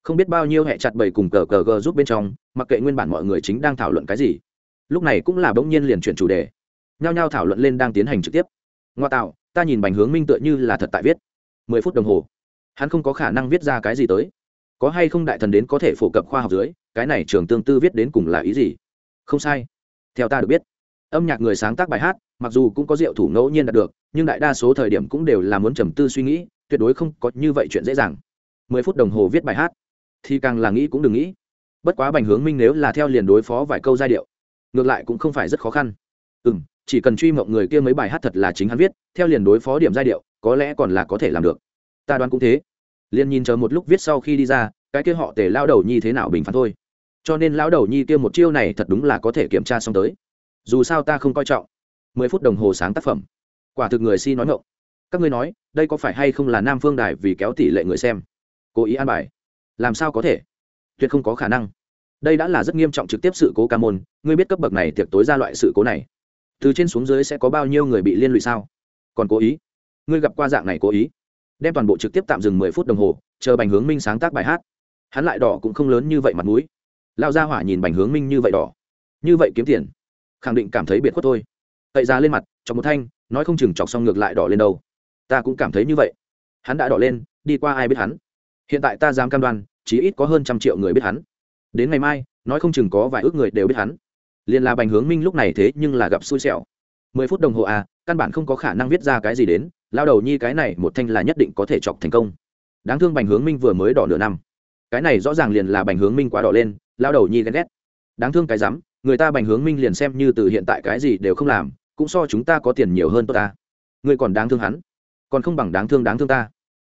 không biết bao nhiêu hẹ chặt bầy cùng cờ cờ gờ giúp bên trong, mặc kệ nguyên bản mọi người chính đang thảo luận cái gì, lúc này cũng là bỗng nhiên liền chuyển chủ đề. Nhao nhao thảo luận lên đang tiến hành trực tiếp. Ngoa tạo ta nhìn bành hướng minh tựa như là thật tại viết. Mười phút đồng hồ. Hắn không có khả năng viết ra cái gì tới. Có hay không đại thần đến có thể phổ cập khoa học dưới, cái này trường tương tư viết đến cùng là ý gì? Không sai. Theo ta được biết, âm nhạc người sáng tác bài hát, mặc dù cũng có diệu thủ ngẫu nhiên đạt được, nhưng đại đa số thời điểm cũng đều là muốn trầm tư suy nghĩ, tuyệt đối không có như vậy chuyện dễ dàng. Mười phút đồng hồ viết bài hát, thì càng là nghĩ cũng đừng nghĩ. Bất quá bành hướng minh nếu là theo liền đối phó vài câu giai điệu, ngược lại cũng không phải rất khó khăn. Ừ m chỉ cần truy mộng người kia mấy bài hát thật là chính hắn viết, theo liền đối phó điểm giai điệu, có lẽ còn là có thể làm được. Ta đoán cũng thế. Liền nhìn chờ một lúc viết sau khi đi ra, cái kia họ tề lao đầu nhi thế nào bình phán thôi. Cho nên lão đầu nhi kia một chiêu này thật đúng là có thể kiểm tra xong tới. Dù sao ta không coi trọng. Mười phút đồng hồ sáng tác phẩm. Quả thực người si nói ngộng các ngươi nói, đây có phải hay không là nam phương đài vì kéo tỷ lệ người xem? Cố ý an bài. Làm sao có thể? Tuyệt không có khả năng. Đây đã là rất nghiêm trọng trực tiếp sự cố ca môn. Ngươi biết cấp bậc này tiệc tối ra loại sự cố này từ trên xuống dưới sẽ có bao nhiêu người bị liên lụy sao? Còn cố ý? Ngươi gặp qua dạng này cố ý? Đem toàn bộ trực tiếp tạm dừng mười phút đồng hồ, chờ bành hướng minh sáng tác bài hát. Hắn lại đỏ cũng không lớn như vậy mặt mũi. Lao ra hỏa nhìn bành hướng minh như vậy đỏ. Như vậy kiếm tiền. Khẳng định cảm thấy biệt khuất thôi. Tậy ra lên mặt, chọc một thanh, nói không chừng chọc xong ngược lại đỏ lên đâu. Ta cũng cảm thấy như vậy. Hắn đã đỏ lên, đi qua ai biết hắn? Hiện tại ta dám cam đoan chỉ ít có hơn trăm triệu người biết hắn. Đến ngày mai, nói không chừng có vài ước người đều biết hắn liền là bành hướng minh lúc này thế nhưng là gặp xui xẻo. Mười phút đồng hồ à căn bản không có khả năng viết ra cái gì đến, lao đầu nhi cái này một thanh là nhất định có thể chọc thành công. Đáng thương bành hướng minh vừa mới đỏ nửa năm. Cái này rõ ràng liền là bành hướng minh quá đỏ lên, lao đầu nhi ghen ghét. Đáng thương cái rắm, người ta bành hướng minh liền xem như từ hiện tại cái gì đều không làm, cũng so chúng ta có tiền nhiều hơn tốt ta. Người còn đáng thương hắn, còn không bằng đáng thương đáng thương ta.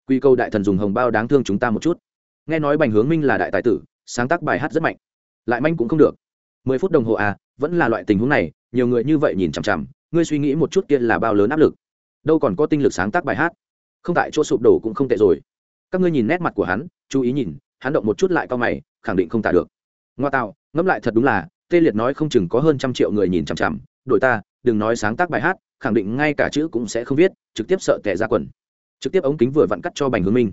Quy câu đại thần dùng hồng bao đáng thương chúng ta một chút. Nghe nói bành hướng minh là đại tài tử, sáng tác bài hát rất mạnh, lại manh cũng không được mười phút đồng hồ à vẫn là loại tình huống này, nhiều người như vậy nhìn chằm chằm, ngươi suy nghĩ một chút kia là bao lớn áp lực. Đâu còn có tinh lực sáng tác bài hát. Không tại chỗ sụp đổ cũng không tệ rồi. Các ngươi nhìn nét mặt của hắn, chú ý nhìn, hắn động một chút lại cao mày, khẳng định không tả được. Ngoa tạo, ngẫm lại thật đúng là, tê liệt nói không chừng có hơn trăm triệu người nhìn chằm chằm, đội ta, đừng nói sáng tác bài hát, khẳng định ngay cả chữ cũng sẽ không viết, trực tiếp sợ tẻ ra quần. Trực tiếp ống kính vừa vặn cắt cho bành hướng minh.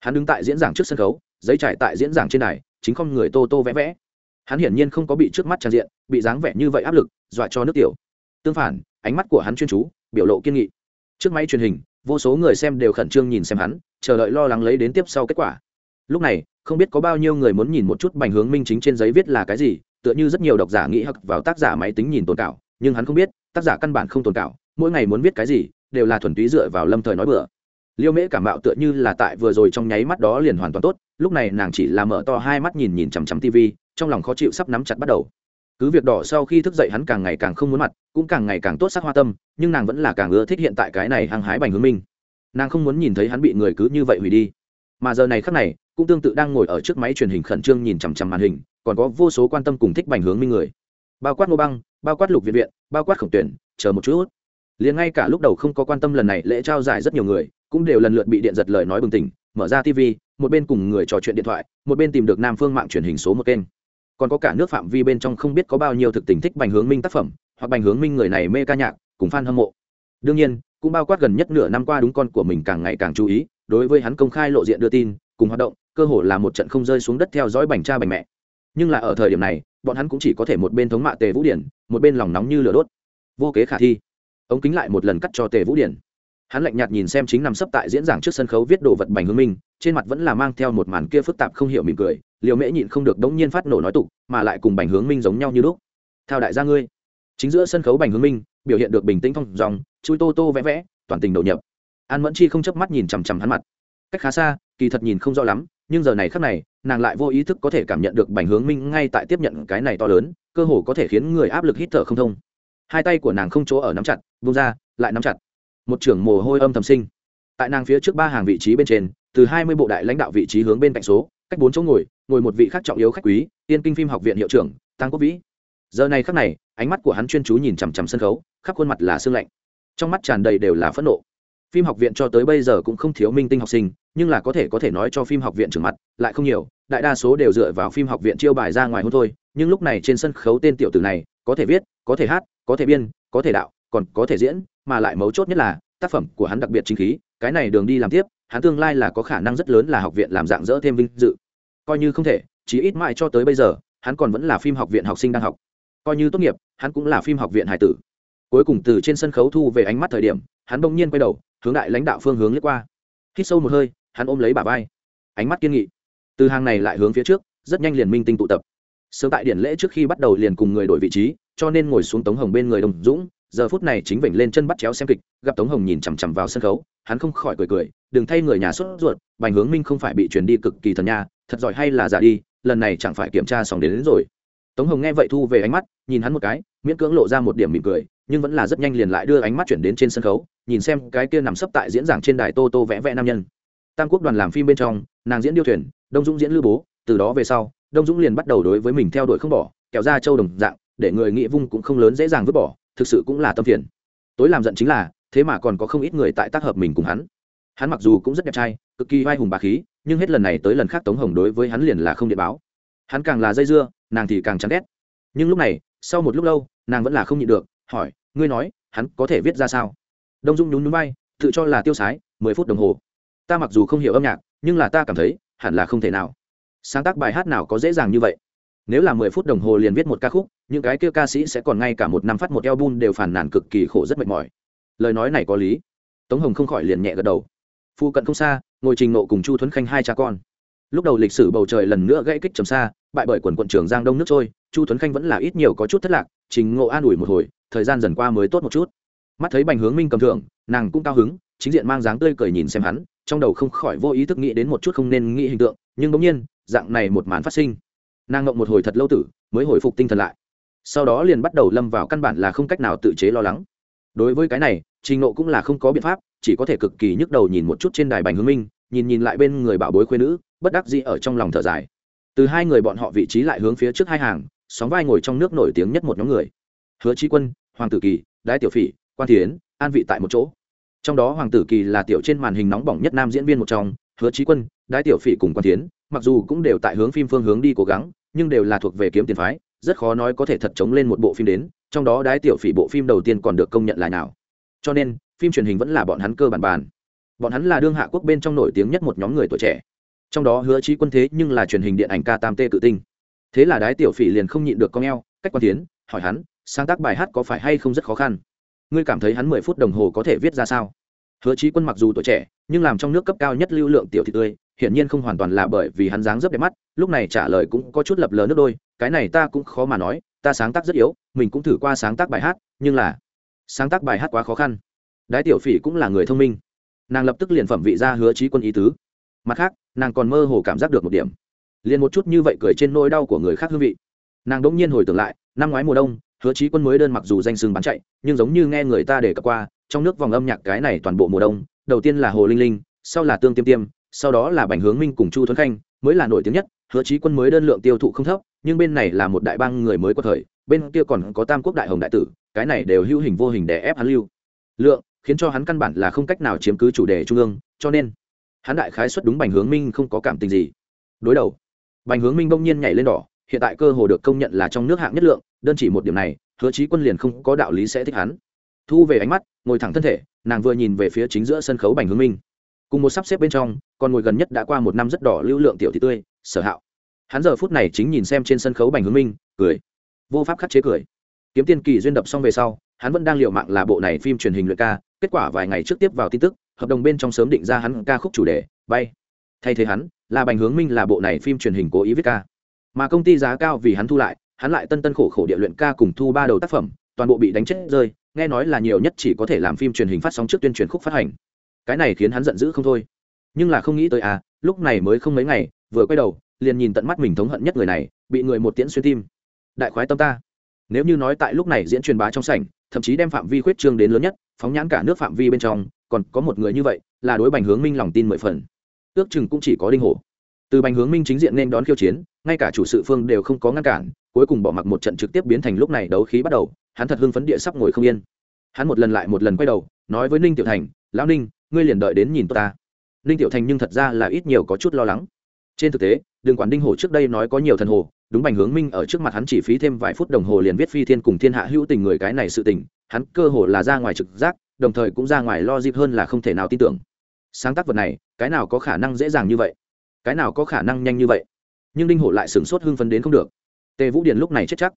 Hắn đứng tại diễn giảng trước sân khấu, giấy trải tại diễn giảng trên này chính không người tô tô vẽ vẽ hắn hiển nhiên không có bị trước mắt trang diện, bị dáng vẻ như vậy áp lực, dọa cho nước tiểu. Tương phản, ánh mắt của hắn chuyên chú, biểu lộ kiên nghị. Trước máy truyền hình, vô số người xem đều khẩn trương nhìn xem hắn, chờ đợi lo lắng lấy đến tiếp sau kết quả. Lúc này, không biết có bao nhiêu người muốn nhìn một chút bành hướng minh chính trên giấy viết là cái gì, tựa như rất nhiều độc giả nghĩ hặc vào tác giả máy tính nhìn tồn cảo, nhưng hắn không biết, tác giả căn bản không tồn cảo, mỗi ngày muốn viết cái gì, đều là thuần túy dựa vào lâm thời nói bừa. Liêu mễ cảm bạo tựa như là tại vừa rồi trong nháy mắt đó liền hoàn toàn tốt, lúc này nàng chỉ là mở to hai mắt nhìn nhìn chằm chằm tv trong lòng khó chịu sắp nắm chặt bắt đầu. Cứ việc đỏ sau khi thức dậy hắn càng ngày càng không muốn mặt, cũng càng ngày càng tốt sắc hoa tâm, nhưng nàng vẫn là càng ưa thích hiện tại cái này hăng hái bành hướng minh nàng không muốn nhìn thấy hắn bị người cứ như vậy hủy đi. Mà giờ này khắc này, cũng tương tự đang ngồi ở trước máy truyền hình khẩn trương nhìn chằm chằm màn hình, còn có vô số quan tâm cùng thích bành hướng minh người. Bao quát ngô băng, bao quát lục viện viện, bao quát khổng tuyển, chờ một chút. Liền ngay cả lúc đầu không có quan tâm lần này lễ trao giải rất nhiều người, cũng đều lần lượt bị điện giật lời nói bừng tỉnh, mở ra tv một bên cùng người trò chuyện điện thoại, một bên tìm được nam phương mạng truyền hình số một kênh còn có cả nước phạm vi bên trong không biết có bao nhiêu thực tình thích bành hướng minh tác phẩm, hoặc bành hướng minh người này mê ca nhạc, cùng f a n hâm mộ. Đương nhiên, cũng bao quát gần nhất nửa năm qua đúng con của mình càng ngày càng chú ý, đối với hắn công khai lộ diện đưa tin, cùng hoạt động, cơ hồ là một trận không rơi xuống đất theo dõi bành cha bành mẹ. Nhưng là ở thời điểm này, bọn hắn cũng chỉ có thể một bên thống mạ tề vũ điển, một bên lòng nóng như lửa đốt. Vô kế khả thi. Ống kính lại một lần cắt cho tề vũ điển hắn lạnh nhạt nhìn xem chính nằm sấp tại diễn giảng trước sân khấu viết đồ vật bành hướng minh, trên mặt vẫn là mang theo một màn kia phức tạp không hiểu mỉm cười liều mễ nhịn không được đống nhiên phát nổ nói tục, mà lại cùng bành hướng minh giống nhau như lúc. Theo đại gia ngươi. Chính giữa sân khấu bành hướng minh, biểu hiện được bình tĩnh phong dòng, chui tô tô vẽ vẽ, toàn tình đầu nhập. An mẫn chi không chớp mắt nhìn chằm chằm hắn mặt. Cách khá xa, kỳ thật nhìn không rõ lắm, nhưng giờ này khắc này, nàng lại vô ý thức có thể cảm nhận được bành hướng minh ngay tại tiếp nhận cái này to lớn, cơ hồ có thể khiến người áp lực hít thở không thông. Hai tay của nàng không chỗ ở nắm chặt vung ra, lại nắm chặt một trưởng mồ hôi âm thầm sinh. Tại nàng phía trước ba hàng vị trí bên trên, từ hai mươi bộ đại lãnh đạo vị trí hướng bên cạnh số, cách bốn chỗ ngồi ngồi một vị khác trọng yếu khách quý, tiên kinh phim học viện hiệu trưởng, tăng quốc vĩ. Giờ này khắc này, ánh mắt của hắn chuyên chú nhìn chằm chằm sân khấu, khắp khuôn mặt là sương lạnh. Trong mắt tràn đầy đều là phẫn nộ. Phim học viện cho tới bây giờ cũng không thiếu minh tinh học sinh, nhưng là có thể có thể nói cho phim học viện trưởng mặt, lại không nhiều, đại đa số đều dựa vào phim học viện chiêu bài ra ngoài hôn thôi, nhưng lúc này trên sân khấu tên tiểu tử này, có thể viết, có thể hát, có thể biên, có thể đạo, còn có thể diễn mà lại mấu chốt nhất là, tác phẩm của hắn đặc biệt chính khí, cái này đường đi làm tiếp, hắn tương lai là có khả năng rất lớn là học viện làm dạng dỡ thêm vinh dự. Coi như không thể, chí ít mãi cho tới bây giờ, hắn còn vẫn là phim học viện học sinh đang học. Coi như tốt nghiệp, hắn cũng là phim học viện hải tử. Cuối cùng từ trên sân khấu thu về ánh mắt thời điểm, hắn bỗng nhiên quay đầu, hướng đại lãnh đạo phương hướng lướt qua. Hít sâu một hơi, hắn ôm lấy bà vai. Ánh mắt kiên nghị. Từ hàng này lại hướng phía trước, rất nhanh liền minh tinh tụ tập. Sớm tại điển lễ trước khi bắt đầu liền cùng người đổi vị trí, cho nên ngồi xuống tống hồng bên người đồng dũng giờ phút này chính vểnh lên chân bắt chéo xem kịch gặp tống hồng nhìn chằm chằm vào sân khấu hắn không khỏi cười cười đừng thay người nhà sốt ruột bành hướng minh không phải bị chuyển đi cực kỳ thần nha thật giỏi hay là giả đi lần này chẳng phải kiểm tra xong đến, đến rồi. Tống hồng nghe vậy thu về ánh mắt nhìn hắn một cái miễn cưỡng lộ ra một điểm mỉm cười nhưng vẫn là rất nhanh liền lại đưa ánh mắt chuyển đến trên sân khấu nhìn xem cái kia nằm sấp tại diễn giảng trên đài tô tô vẽ vẽ nam nhân. Tam quốc đoàn làm phim bên trong nàng diễn điêu thuyền đông dũng diễn lưu bố từ đó về sau đông dũng liền bắt đầu đối với mình theo đuổi không bỏ kéo ra châu đồng dạng để người nghĩa vung cũng không lớn dễ dàng vứt bỏ thực sự cũng là tâm phiền. Tối làm giận chính là, thế mà còn có không ít người tại tác hợp mình cùng hắn. Hắn mặc dù cũng rất đẹp trai, cực kỳ vai hùng bà khí, nhưng hết lần này tới lần khác tống hồng đối với hắn liền là không điện báo. Hắn càng là dây dưa, nàng thì càng chán ghét. Nhưng lúc này, sau một lúc lâu, nàng vẫn là không nhịn được, hỏi, ngươi nói, hắn có thể viết ra sao? Đông dung nhún nhún bay tự cho là tiêu sái, mười phút đồng hồ. Ta mặc dù không hiểu âm nhạc, nhưng là ta cảm thấy, hẳn là không thể nào. Sáng tác bài hát nào có dễ dàng như vậy? Nếu là mười phút đồng hồ liền viết một ca khúc những cái kia ca sĩ sẽ còn ngay cả một năm phát một album đều phản nàn cực kỳ khổ rất mệt mỏi. Lời nói này có lý. Tống hồng không khỏi liền nhẹ gật đầu. Phu cận không xa, ngồi trình nộ cùng chu thuấn khanh hai cha con. Lúc đầu lịch sử bầu trời lần nữa gãy kích trầm xa, bại bởi quần quận trưởng giang đông nước trôi, chu thuấn khanh vẫn là ít nhiều có chút thất lạc, trình ngộ an ủi một hồi, thời gian dần qua mới tốt một chút. Mắt thấy bành hướng minh cầm thưởng, nàng cũng cao hứng, chính diện mang dáng tươi cười nhìn xem hắn, trong đầu không khỏi vô ý thức nghĩ đến một chút không nên nghĩ hình tượng, nhưng bỗng nhiên, dạng này một màn phát sinh. Nàng ngộng một hồi thật lâu tử, mới hồi phục tinh thần lại sau đó liền bắt đầu lâm vào căn bản là không cách nào tự chế lo lắng. Đối với cái này, trình nộ cũng là không có biện pháp, chỉ có thể cực kỳ nhức đầu nhìn một chút trên đài bành hướng minh, nhìn nhìn lại bên người bảo bối khuyên nữ, bất đắc dĩ ở trong lòng thở dài. Từ hai người bọn họ vị trí lại hướng phía trước hai hàng, sóng vai ngồi trong nước nổi tiếng nhất một nhóm người. Hứa trí quân, hoàng tử kỳ, đái tiểu phỉ, quan thiến, an vị tại một chỗ. Trong đó hoàng tử kỳ là tiểu trên màn hình nóng bỏng nhất nam diễn viên một trong, hứa trí quân, đái tiểu phỉ cùng quan thiến, mặc dù cũng đều tại hướng phim phương hướng đi cố gắng, nhưng đều là thuộc về kiếm tiền phái rất khó nói có thể thật chống lên một bộ phim đến, trong đó đái tiểu phỉ bộ phim đầu tiên còn được công nhận là nào. Cho nên, phim truyền hình vẫn là bọn hắn cơ bản bàn. Bọn hắn là đương hạ quốc bên trong nổi tiếng nhất một nhóm người tuổi trẻ. Trong đó hứa trí quân thế nhưng là truyền hình điện ảnh ca tam tê cự tinh. Thế là đái tiểu phỉ liền không nhịn được con eo, cách quan tiến, hỏi hắn, sáng tác bài hát có phải hay không rất khó khăn? Ngươi cảm thấy hắn mười phút đồng hồ có thể viết ra sao? Hứa trí quân mặc dù tuổi trẻ, nhưng làm trong nước cấp cao nhất lưu lượng tiểu thị tươi, hiển nhiên không hoàn toàn là bởi vì hắn dáng rất đẹp mắt, lúc này trả lời cũng có chút lập lờ nước đôi cái này ta cũng khó mà nói, ta sáng tác rất yếu, mình cũng thử qua sáng tác bài hát, nhưng là sáng tác bài hát quá khó khăn. Đái tiểu phỉ cũng là người thông minh. Nàng lập tức liền phẩm vị ra hứa trí quân ý tứ. Mặt khác, nàng còn mơ hồ cảm giác được một điểm. Liền một chút như vậy cười trên nỗi đau của người khác hương vị. Nàng đỗng nhiên hồi tưởng lại, năm ngoái mùa đông, hứa trí quân mới đơn mặc dù danh sừng bán chạy, nhưng giống như nghe người ta để cập qua, trong nước vòng âm nhạc cái này toàn bộ mùa đông, đầu tiên là hồ linh linh, sau là tương tiêm tiêm, sau đó là bành hướng minh cùng chu thuấn khanh, mới là nổi tiếng nhất hứa trí quân mới đơn lượng tiêu thụ không thấp, nhưng bên này là một đại bang người mới có thời, bên kia còn có tam quốc đại hồng đại tử, cái này đều hữu hình vô hình để ép hắn lưu. Lượng, khiến cho hắn căn bản là không cách nào chiếm cứ chủ đề trung ương, cho nên, hắn đại khái xuất đúng bành hướng minh không có cảm tình gì. Đối đầu, bành hướng minh bỗng nhiên nhảy lên đỏ, hiện tại cơ hồ được công nhận là trong nước hạng nhất lượng, đơn chỉ một điểm này, hứa trí quân liền không có đạo lý sẽ thích hắn. Thu về ánh mắt, ngồi thẳng thân thể, nàng vừa nhìn về phía chính giữa sân khấu bành hướng minh. Cùng một sắp xếp bên trong, còn ngồi gần nhất đã qua một năm rất đỏ lưu lượng tiểu thị tươi sở hạo. Hắn giờ phút này chính nhìn xem trên sân khấu bành hướng minh, cười. Vô pháp khắc chế cười. Kiếm tiên kỳ duyên đập xong về sau, hắn vẫn đang liệu mạng là bộ này phim truyền hình luyện ca, kết quả vài ngày trước tiếp vào tin tức, hợp đồng bên trong sớm định ra hắn ca khúc chủ đề, bay. Thay thế hắn, là bành hướng minh là bộ này phim truyền hình cố ý viết ca. Mà công ty giá cao vì hắn thu lại, hắn lại tân tân khổ khổ địa luyện ca cùng thu ba đầu tác phẩm, toàn bộ bị đánh chết rơi, nghe nói là nhiều nhất chỉ có thể làm phim truyền hình phát sóng trước tuyên truyền khúc phát hành. Cái này khiến hắn giận dữ không thôi. Nhưng là không nghĩ tới à lúc này mới không mấy ngày vừa quay đầu, liền nhìn tận mắt mình thống hận nhất người này, bị người một tiễn xuyên tim. Đại khoái tâm ta. Nếu như nói tại lúc này diễn truyền bá trong sảnh, thậm chí đem phạm vi khuyết trương đến lớn nhất, phóng nhãn cả nước phạm vi bên trong, còn có một người như vậy, là đối bành hướng minh lòng tin mười phần. Ước chừng cũng chỉ có đinh hổ. Từ bành hướng minh chính diện nên đón khiêu chiến, ngay cả chủ sự phương đều không có ngăn cản, cuối cùng bỏ mặc một trận trực tiếp biến thành lúc này đấu khí bắt đầu, hắn thật hưng phấn địa sắp ngồi không yên. Hắn một lần lại một lần quay đầu, nói với ninh tiểu thành, lão ninh, ngươi liền đợi đến nhìn tôi ta. Ninh tiểu thành nhưng thật ra là ít nhiều có chút lo lắng trên thực tế, đường quản đinh hồ trước đây nói có nhiều thần hồ, đúng bành hướng minh ở trước mặt hắn chỉ phí thêm vài phút đồng hồ liền viết phi thiên cùng thiên hạ hữu tình người cái này sự tình, hắn cơ hồ là ra ngoài trực giác, đồng thời cũng ra ngoài lo dịp hơn là không thể nào tin tưởng. Sáng tác vật này, cái nào có khả năng dễ dàng như vậy? Cái nào có khả năng nhanh như vậy? Nhưng đinh hổ lại sửng sốt hưng phấn đến không được. Tề vũ điền lúc này chết chắc.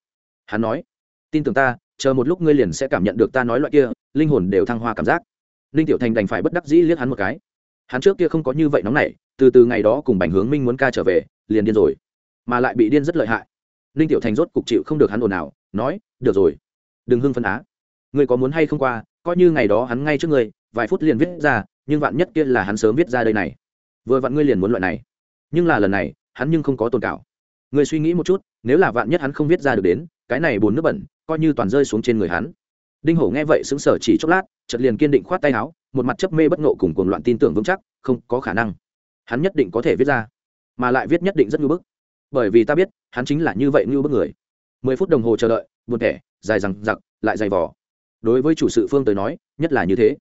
Hắn nói, tin tưởng ta, chờ một lúc ngươi liền sẽ cảm nhận được ta nói loại kia, linh hồn đều thăng hoa cảm giác. Ninh tiểu thành đành phải bất đắc dĩ liếc hắn một cái hắn trước kia không có như vậy nóng nảy, từ từ ngày đó cùng bành hướng minh muốn ca trở về, liền điên rồi. Mà lại bị điên rất lợi hại. Ninh tiểu thành rốt cục chịu không được hắn ồn ào, nói, được rồi, đừng hưng phân á. Ngươi có muốn hay không qua, coi như ngày đó hắn ngay trước ngươi, vài phút liền viết ra, nhưng vạn nhất kia là hắn sớm viết ra đây này. Vừa vặn ngươi liền muốn loại này. Nhưng là lần này, hắn nhưng không có tồn cảo. Ngươi suy nghĩ một chút, nếu là vạn nhất hắn không viết ra được đến, cái này bồn nước bẩn, coi như toàn rơi xuống trên người hắn. Đinh hổ nghe vậy xứng sở chỉ chốc lát chợt liền kiên định khoát tay áo, một mặt chấp mê bất ngộ cùng cuồng loạn tin tưởng vững chắc, không có khả năng. Hắn nhất định có thể viết ra, mà lại viết nhất định rất ngưu bức. Bởi vì ta biết, hắn chính là như vậy ngưu bức người. Mười phút đồng hồ chờ đợi, buồn thẻ, dài rằng giặc lại dày vò. Đối với chủ sự phương tới nói, nhất là như thế.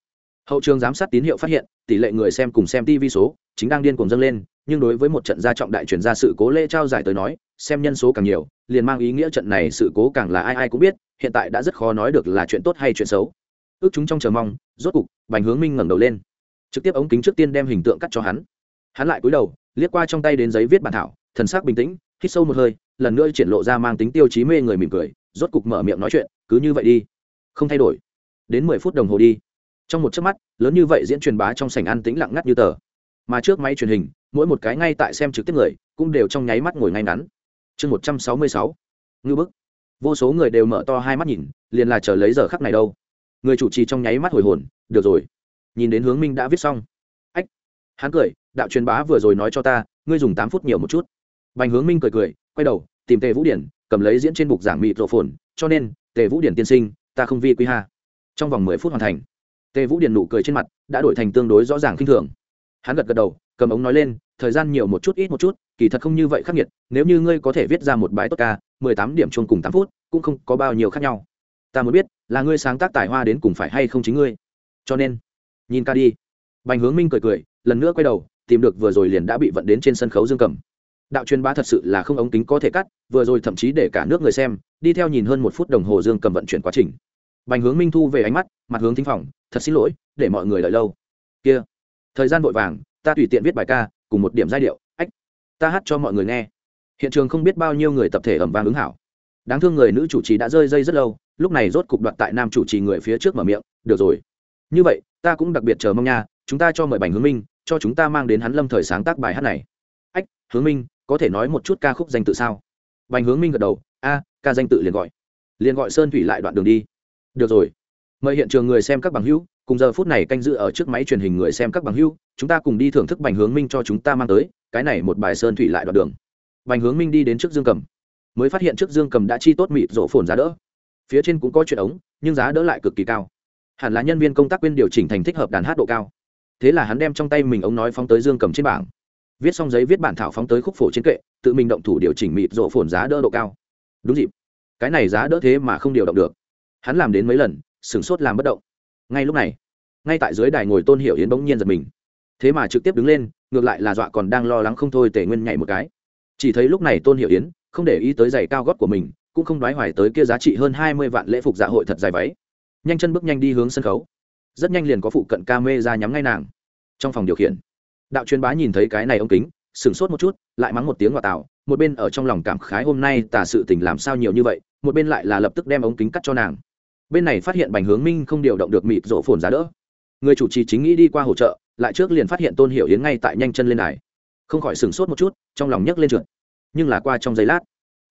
Hậu trường giám sát tín hiệu phát hiện, tỷ lệ người xem cùng xem tv số chính đang điên cuồng dâng lên, nhưng đối với một trận gia trọng đại chuyển ra sự cố lễ trao giải tới nói, xem nhân số càng nhiều, liền mang ý nghĩa trận này sự cố càng là ai ai cũng biết, hiện tại đã rất khó nói được là chuyện tốt hay chuyện xấu ước chúng trong chờ mong, rốt cục, bành hướng minh ngẩng đầu lên. Trực tiếp ống kính trước tiên đem hình tượng cắt cho hắn. Hắn lại cúi đầu, liếc qua trong tay đến giấy viết bản thảo, thần sắc bình tĩnh, hít sâu một hơi, lần nữa triển lộ ra mang tính tiêu chí mê người mỉm cười, rốt cục mở miệng nói chuyện, cứ như vậy đi, không thay đổi. Đến mười phút đồng hồ đi. Trong một chớp mắt, lớn như vậy diễn truyền bá trong sảnh ăn tĩnh lặng ngắt như tờ. Mà trước máy truyền hình, mỗi một cái ngay tại xem trực tiếp người, cũng đều trong nháy mắt ngồi ngay ngắn. Chương một trăm sáu mươi sáu. Ngư bức. Vô số người đều mở to hai mắt nhìn, liền là chờ lấy giờ khắc này đâu người chủ trì trong nháy mắt hồi hồn, được rồi. Nhìn đến hướng minh đã viết xong. Ách, hắn cười, đạo truyền bá vừa rồi nói cho ta, ngươi dùng tám phút nhiều một chút. Bành hướng minh cười cười, quay đầu, tìm tề vũ điển, cầm lấy diễn trên bục giảng mịt rộ phồn cho nên, tề vũ điển tiên sinh, ta không vi quý ha. Trong vòng mười phút hoàn thành, tề vũ điển nụ cười trên mặt đã đổi thành tương đối rõ ràng khinh thường. Hắn gật gật đầu, cầm ống nói lên, thời gian nhiều một chút ít một chút, kỳ thật không như vậy khắc nghiệt, nếu như ngươi có thể viết ra một bài tốt ca, mười tám điểm chung cùng tám phút, cũng không có bao nhiêu khác nhau ta muốn biết, là ngươi sáng tác tài hoa đến cùng phải hay không chính ngươi. Cho nên, nhìn ca đi. Bành hướng minh cười cười, lần nữa quay đầu, tìm được vừa rồi liền đã bị vận đến trên sân khấu dương cầm. Đạo truyền bá thật sự là không ống kính có thể cắt, vừa rồi thậm chí để cả nước người xem, đi theo nhìn hơn một phút đồng hồ dương cầm vận chuyển quá trình. Bành hướng minh thu về ánh mắt, mặt hướng thính phòng, thật xin lỗi, để mọi người đợi lâu. Kia, thời gian vội vàng, ta tùy tiện viết bài ca, cùng một điểm giai điệu, ách, ta hát cho mọi người nghe. Hiện trường không biết bao nhiêu người tập thể ẩm vàng ứng hảo. Đáng thương người nữ chủ trì đã rơi dây rất lâu lúc này rốt cục đoạt tại nam chủ trì người phía trước mở miệng, được rồi. Như vậy, ta cũng đặc biệt chờ mong nha, chúng ta cho mời bành hướng minh, cho chúng ta mang đến hắn lâm thời sáng tác bài hát này. Ách, hướng minh, có thể nói một chút ca khúc danh tự sao? Bành hướng minh gật đầu, a, ca danh tự liền gọi. Liền gọi sơn thủy lại đoạn đường đi. Được rồi. Mời hiện trường người xem các bằng hữu, cùng giờ phút này canh dự ở trước máy truyền hình người xem các bằng hữu, chúng ta cùng đi thưởng thức bành hướng minh cho chúng ta mang tới, cái này một bài sơn thủy lại đoạn đường. Bành hướng minh đi đến trước dương cầm, mới phát hiện trước dương cầm đã chi tốt mịt rổ phồn giá đỡ phía trên cũng có chuyện ống, nhưng giá đỡ lại cực kỳ cao. Hẳn là nhân viên công tác quyên điều chỉnh thành thích hợp đàn hát độ cao. Thế là hắn đem trong tay mình ống nói phóng tới dương cầm trên bảng. Viết xong giấy viết bản thảo phóng tới khúc phổ trên kệ, tự mình động thủ điều chỉnh mịt rộ phồn giá đỡ độ cao. Đúng dịp. Cái này giá đỡ thế mà không điều động được. Hắn làm đến mấy lần, sửng sốt làm bất động. Ngay lúc này, ngay tại dưới đài ngồi tôn hiệu yến bỗng nhiên giật mình. Thế mà trực tiếp đứng lên, ngược lại là dọa còn đang lo lắng không thôi tề nguyên nhảy một cái. Chỉ thấy lúc này tôn hiệu yến không để ý tới giày cao gót của mình cũng không đoái hoài tới kia giá trị hơn hai mươi vạn lễ phục dạ hội thật dài váy. Nhanh chân bước nhanh đi hướng sân khấu. Rất nhanh liền có phụ cận ca mê ra nhắm ngay nàng. Trong phòng điều khiển, đạo truyền bá nhìn thấy cái này ông kính, sửng sốt một chút, lại mắng một tiếng ngoại tạo một bên ở trong lòng cảm khái hôm nay tả sự tình làm sao nhiều như vậy, một bên lại là lập tức đem ống kính cắt cho nàng. Bên này phát hiện bành hướng minh không điều động được mịt rổ phồn giá đỡ. Người chủ trì chính nghĩ đi qua hỗ trợ, lại trước liền phát hiện tôn hiểu yến ngay tại nhanh chân lên đài. Không khỏi sửng sốt một chút, trong lòng nhấc lên trượt. Nhưng là qua trong giây lát,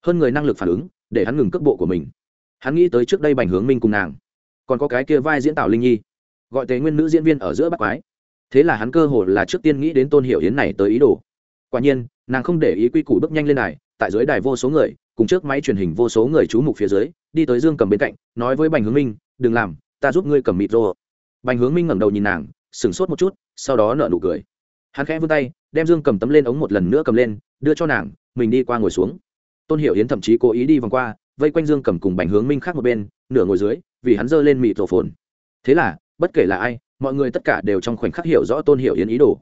hơn người năng lực phản ứng để hắn ngừng cước bộ của mình. Hắn nghĩ tới trước đây bành hướng minh cùng nàng. Còn có cái kia vai diễn Tào linh nhi. Gọi tế nguyên nữ diễn viên ở giữa bắt quái. Thế là hắn cơ hồ là trước tiên nghĩ đến tôn hiểu yến này tới ý đồ. Quả nhiên, nàng không để ý quy củ bước nhanh lên đài, tại dưới đài vô số người, cùng trước máy truyền hình vô số người chú mục phía dưới, đi tới dương cầm bên cạnh, nói với bành hướng minh, đừng làm, ta giúp ngươi cầm mịt rô. Bành hướng minh ngẩng đầu nhìn nàng, sửng sốt một chút, sau đó nợ nụ cười. Hắn khẽ vươn tay, đem dương cầm tấm lên ống một lần nữa cầm lên, đưa cho nàng, mình đi qua ngồi xuống tôn hiểu yến thậm chí cố ý đi vòng qua, vây quanh dương cầm cùng bành hướng minh khác một bên, nửa ngồi dưới, vì hắn giơ lên mịt rổ phồn thế là, bất kể là ai, mọi người tất cả đều trong khoảnh khắc hiểu rõ tôn hiểu yến ý đồ.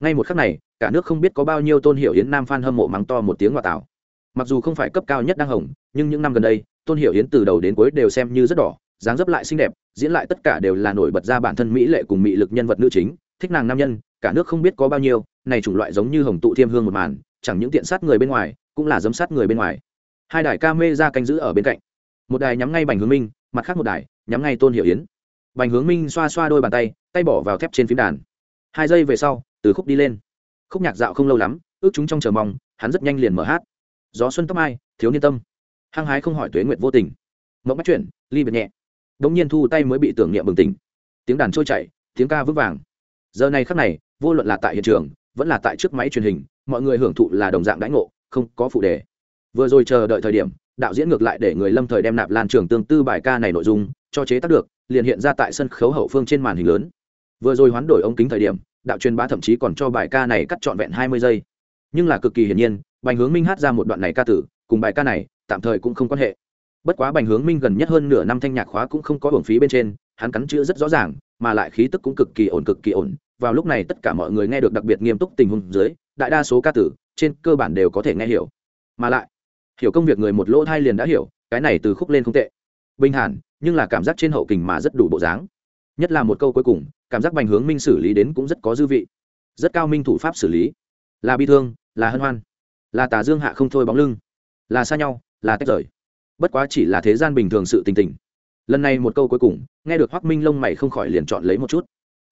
Ngay một khắc này, cả nước không biết có bao nhiêu tôn hiểu yến nam f hâm mộ mắng to một tiếng ngoại tạo. Mặc dù không phải cấp cao nhất đang hồng, nhưng những năm gần đây, tôn hiểu yến từ đầu đến cuối đều xem như rất đỏ, dáng dấp lại xinh đẹp, diễn lại tất cả đều là nổi bật ra bản thân mỹ lệ cùng mỹ lực nhân vật nữ chính, thích nàng nam nhân, cả nước không biết có bao nhiêu, này chủng loại giống như hồng tụ thiêm hương một màn, chẳng những tiện sát người bên ngoài cũng là giám sát người bên ngoài. Hai đài ca mê ra canh giữ ở bên cạnh. Một đài nhắm ngay bành hướng minh, mặt khác một đài nhắm ngay tôn hiểu yến. Bành hướng minh xoa xoa đôi bàn tay tay bỏ vào thép trên phím đàn. Hai giây về sau, từ khúc đi lên. Khúc nhạc dạo không lâu lắm, ước chúng trong chờ mong, hắn rất nhanh liền mở hát. Gió xuân tóc mai, thiếu niên tâm. Hăng hái không hỏi tuế nguyện vô tình. Mộng bắt chuyển, ly biệt nhẹ. Đ ỗ n g nhiên thu tay mới bị tưởng niệm bừng tỉnh. Tiếng đàn trôi chảy, tiếng ca vững vàng. Giờ này khắc này, vô luận là tại hiện trường, vẫn là tại trước máy truyền hình, mọi người hưởng thụ là đồng dạng đãi ngộ không có phụ đề. Vừa rồi chờ đợi thời điểm, đạo diễn ngược lại để người lâm thời đem nạp lan trường tương tư bài ca này nội dung cho chế tác được, liền hiện ra tại sân khấu hậu phương trên màn hình lớn. Vừa rồi hoán đổi ống kính thời điểm, đạo truyền bá thậm chí còn cho bài ca này cắt trọn vẹn hai mươi giây. Nhưng là cực kỳ hiển nhiên, bành hướng minh hát ra một đoạn này ca tử, cùng bài ca này tạm thời cũng không quan hệ. Bất quá bành hướng minh gần nhất hơn nửa năm thanh nhạc khóa cũng không có hưởng phí bên trên, hắn cắn chữ rất rõ ràng, mà lại khí tức cũng cực kỳ ổn, cực kỳ ổn. Vào lúc này tất cả mọi người nghe được đặc biệt nghiêm túc tình huống dưới, đại đa số ca tử trên cơ bản đều có thể nghe hiểu. Mà lại, hiểu công việc người một lỗ thai liền đã hiểu, cái này từ khúc lên không tệ. Bình hàn, nhưng là cảm giác trên hậu kình mà rất đủ bộ dáng. Nhất là một câu cuối cùng, cảm giác bành hướng minh xử lý đến cũng rất có dư vị. Rất cao minh thủ pháp xử lý. Là bi thương, là hân hoan. Là tà dương hạ không thôi bóng lưng. Là xa nhau, là tách rời. Bất quá chỉ là thế gian bình thường sự tình tình. Lần này một câu cuối cùng, nghe được hoác minh lông mày không khỏi liền chọn lấy một chút.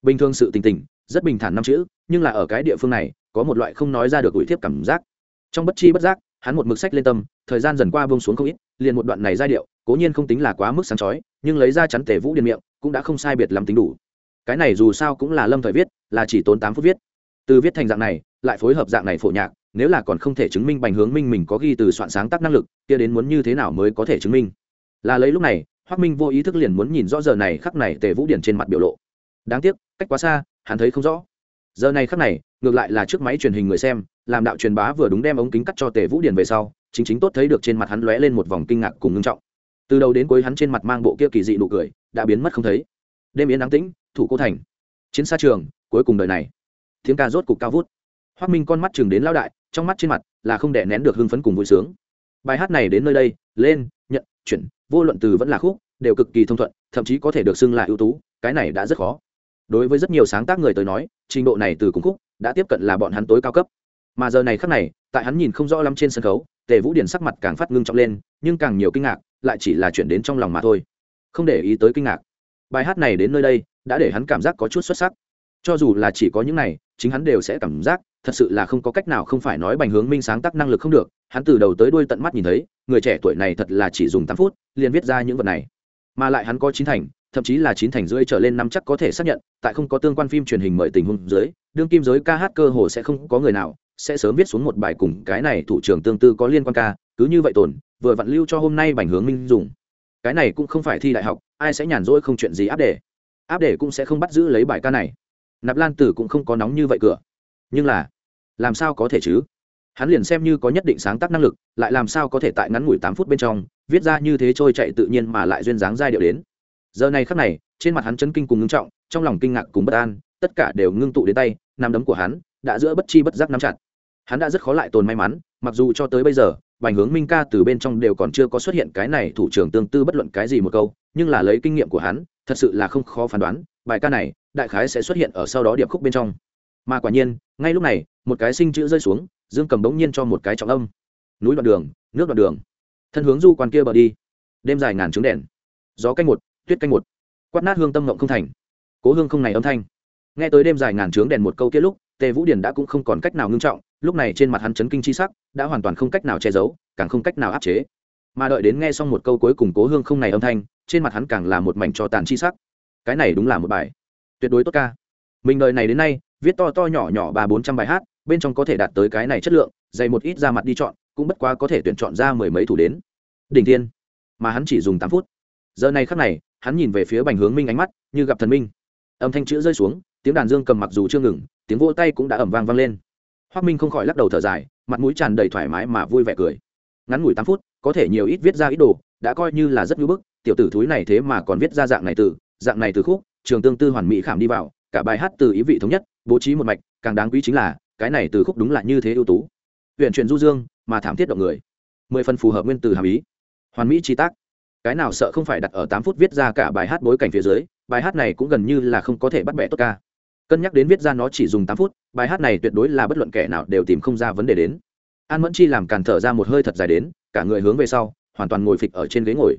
Bình thường sự tình tình rất bình thản năm chữ, nhưng là ở cái địa phương này, có một loại không nói ra được ủi thiếp cảm giác. Trong bất chi bất giác, hắn một mực sách lên tâm, thời gian dần qua bông xuống không ít, liền một đoạn này giai điệu, cố nhiên không tính là quá mức sáng chói, nhưng lấy ra chắn tể vũ điền miệng, cũng đã không sai biệt làm tính đủ. Cái này dù sao cũng là lâm thời viết, là chỉ tốn tám phút viết. Từ viết thành dạng này, lại phối hợp dạng này phổ nhạc, nếu là còn không thể chứng minh bành hướng minh mình có ghi từ soạn sáng tác năng lực, kia đến muốn như thế nào mới có thể chứng minh? Là lấy lúc này hoác minh vô ý thức liền muốn nhìn rõ giờ này khắc này tề vũ điển trên mặt biểu lộ. Đáng tiếc, cách quá xa hắn thấy không rõ. Giờ này khắc này, ngược lại là trước máy truyền hình người xem, làm đạo truyền bá vừa đúng đem ống kính cắt cho tề vũ điền về sau, chính chính tốt thấy được trên mặt hắn lóe lên một vòng kinh ngạc cùng ngưng trọng. Từ đầu đến cuối hắn trên mặt mang bộ kia kỳ dị nụ cười, đã biến mất không thấy. Đêm yến đáng tĩnh, thủ cô thành. Chiến xa trường, cuối cùng đời này. Tiếng ca rốt cục cao vút. Hoác minh con mắt chừng đến lao đại, trong mắt trên mặt là không đè nén được hưng phấn cùng vui sướng. Bài hát này đến nơi đây, lên, nhận, chuyển, vô luận từ vẫn là khúc, đều cực kỳ thông thuận, thậm chí có thể được xưng là ưu tú, cái này đã rất khó đối với rất nhiều sáng tác người tới nói, trình độ này từ cùng khúc đã tiếp cận là bọn hắn tối cao cấp. Mà giờ này khắc này, tại hắn nhìn không rõ lắm trên sân khấu, tề vũ điển sắc mặt càng phát ngưng trọng lên, nhưng càng nhiều kinh ngạc, lại chỉ là chuyển đến trong lòng mà thôi. Không để ý tới kinh ngạc. Bài hát này đến nơi đây, đã để hắn cảm giác có chút xuất sắc. Cho dù là chỉ có những này, chính hắn đều sẽ cảm giác, thật sự là không có cách nào không phải nói bành hướng minh sáng tác năng lực không được, hắn từ đầu tới đuôi tận mắt nhìn thấy, người trẻ tuổi này thật là chỉ dùng tám phút, liền viết ra những vật này. Mà lại hắn có chín thành thậm chí là chín thành rưỡi trở lên năm chắc có thể xác nhận, tại không có tương quan phim truyền hình mời tình huống dưới, đương kim giới ca hát cơ hồ sẽ không có người nào sẽ sớm viết xuống một bài cùng cái này thủ trưởng tương tư có liên quan ca, cứ như vậy tồn, vừa vặn lưu cho hôm nay bành hướng minh dùng. Cái này cũng không phải thi đại học, ai sẽ nhàn rỗi không chuyện gì áp đề. Áp đề cũng sẽ không bắt giữ lấy bài ca này. Nạp lan tử cũng không có nóng như vậy cửa. Nhưng là, làm sao có thể chứ? Hắn liền xem như có nhất định sáng tác năng lực, lại làm sao có thể tại ngắn ngủi tám phút bên trong, viết ra như thế trôi chạy tự nhiên mà lại duyên dáng giai điệu đến giờ này khắc này, trên mặt hắn chấn kinh cùng ngưng trọng, trong lòng kinh ngạc cùng bất an, tất cả đều ngưng tụ đến tay, nắm đấm của hắn đã giữa bất chi bất giác nắm chặt. Hắn đã rất khó lại tồn may mắn, mặc dù cho tới bây giờ, bành hướng minh ca từ bên trong đều còn chưa có xuất hiện cái này thủ trưởng tương tư bất luận cái gì một câu, nhưng là lấy kinh nghiệm của hắn, thật sự là không khó phán đoán, bài ca này, đại khái sẽ xuất hiện ở sau đó điệp khúc bên trong. Mà quả nhiên, ngay lúc này, một cái sinh chữ rơi xuống, dương cầm bỗng nhiên cho một cái trọng âm. Núi đoạn đường, nước đoạn đường. Thân hướng du quan kia bờ đi. Đêm dài ngàn trứng đèn. Gió canh một tuyết canh một. Quát nát hương tâm ngộng không thành. Cố hương không này âm thanh. Nghe tới đêm dài ngàn trướng đèn một câu kết lúc, tề vũ điển đã cũng không còn cách nào ngưng trọng, lúc này trên mặt hắn chấn kinh chi sắc, đã hoàn toàn không cách nào che giấu, càng không cách nào áp chế. Mà đợi đến nghe xong một câu cuối cùng cố hương không này âm thanh, trên mặt hắn càng là một mảnh cho tàn chi sắc. Cái này đúng là một bài tuyệt đối tốt ca. Mình đời này đến nay, viết to to nhỏ nhỏ ba bốn trăm bài hát, bên trong có thể đạt tới cái này chất lượng, dày một ít ra mặt đi chọn, cũng bất quá có thể tuyển chọn ra mười mấy thủ đến. Đỉnh thiên. Mà hắn chỉ dùng tám phút giờ này khắc này, hắn nhìn về phía bành hướng minh ánh mắt như gặp thần minh. Âm thanh chữ rơi xuống, tiếng đàn dương cầm mặc dù chưa ngừng, tiếng vỗ tay cũng đã ẩm vang vang lên. Hoác minh không khỏi lắc đầu thở dài, mặt mũi tràn đầy thoải mái mà vui vẻ cười. Ngắn ngủi tám phút, có thể nhiều ít viết ra ít đồ, đã coi như là rất ngưỡng bức, tiểu tử thúi này thế mà còn viết ra dạng này từ, dạng này từ khúc, trường tương tư hoàn mỹ khảm đi vào, cả bài hát từ ý vị thống nhất, bố trí một mạch, càng đáng quý chính là, cái này từ khúc đúng là như thế ưu tú. Huyện truyền du dương, mà thảm thiết động người. Mười phần phù hợp nguyên từ hàm ý. Hoàn mỹ chi tác cái nào sợ không phải đặt ở tám phút viết ra cả bài hát bối cảnh phía dưới, bài hát này cũng gần như là không có thể bắt bẻ tốt ca. Cân nhắc đến viết ra nó chỉ dùng tám phút, bài hát này tuyệt đối là bất luận kẻ nào đều tìm không ra vấn đề đến. An mẫn chi làm càn thở ra một hơi thật dài đến, cả người hướng về sau, hoàn toàn ngồi phịch ở trên ghế ngồi.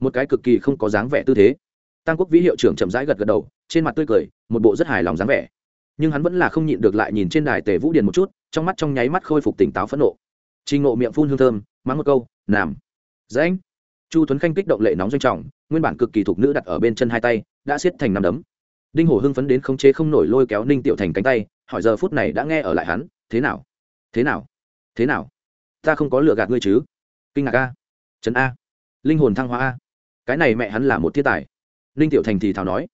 Một cái cực kỳ không có dáng vẻ tư thế. Tăng quốc vĩ hiệu trưởng chậm rãi gật gật đầu, trên mặt tươi cười, một bộ rất hài lòng dáng vẻ. Nhưng hắn vẫn là không nhịn được lại nhìn trên đài tề vũ điền một chút, trong mắt trong nháy mắt khôi phục tỉnh táo phẫn nộ. Trình ngộ miệng phun hương thơm, mắng một câu nằm dễ chu tuấn khanh kích động lệ nóng doanh trọng, nguyên bản cực kỳ thục nữ đặt ở bên chân hai tay, đã xiết thành nằm đấm. Đinh hổ hưng phấn đến không chế không nổi lôi kéo ninh tiểu thành cánh tay, hỏi giờ phút này đã nghe ở lại hắn, thế nào? Thế nào? Thế nào? Ta không có lựa gạt ngươi chứ? Kinh ngạc a. Trấn a. Linh hồn thăng hoa a. Cái này mẹ hắn là một thiên tài. Ninh tiểu thành thì thào nói.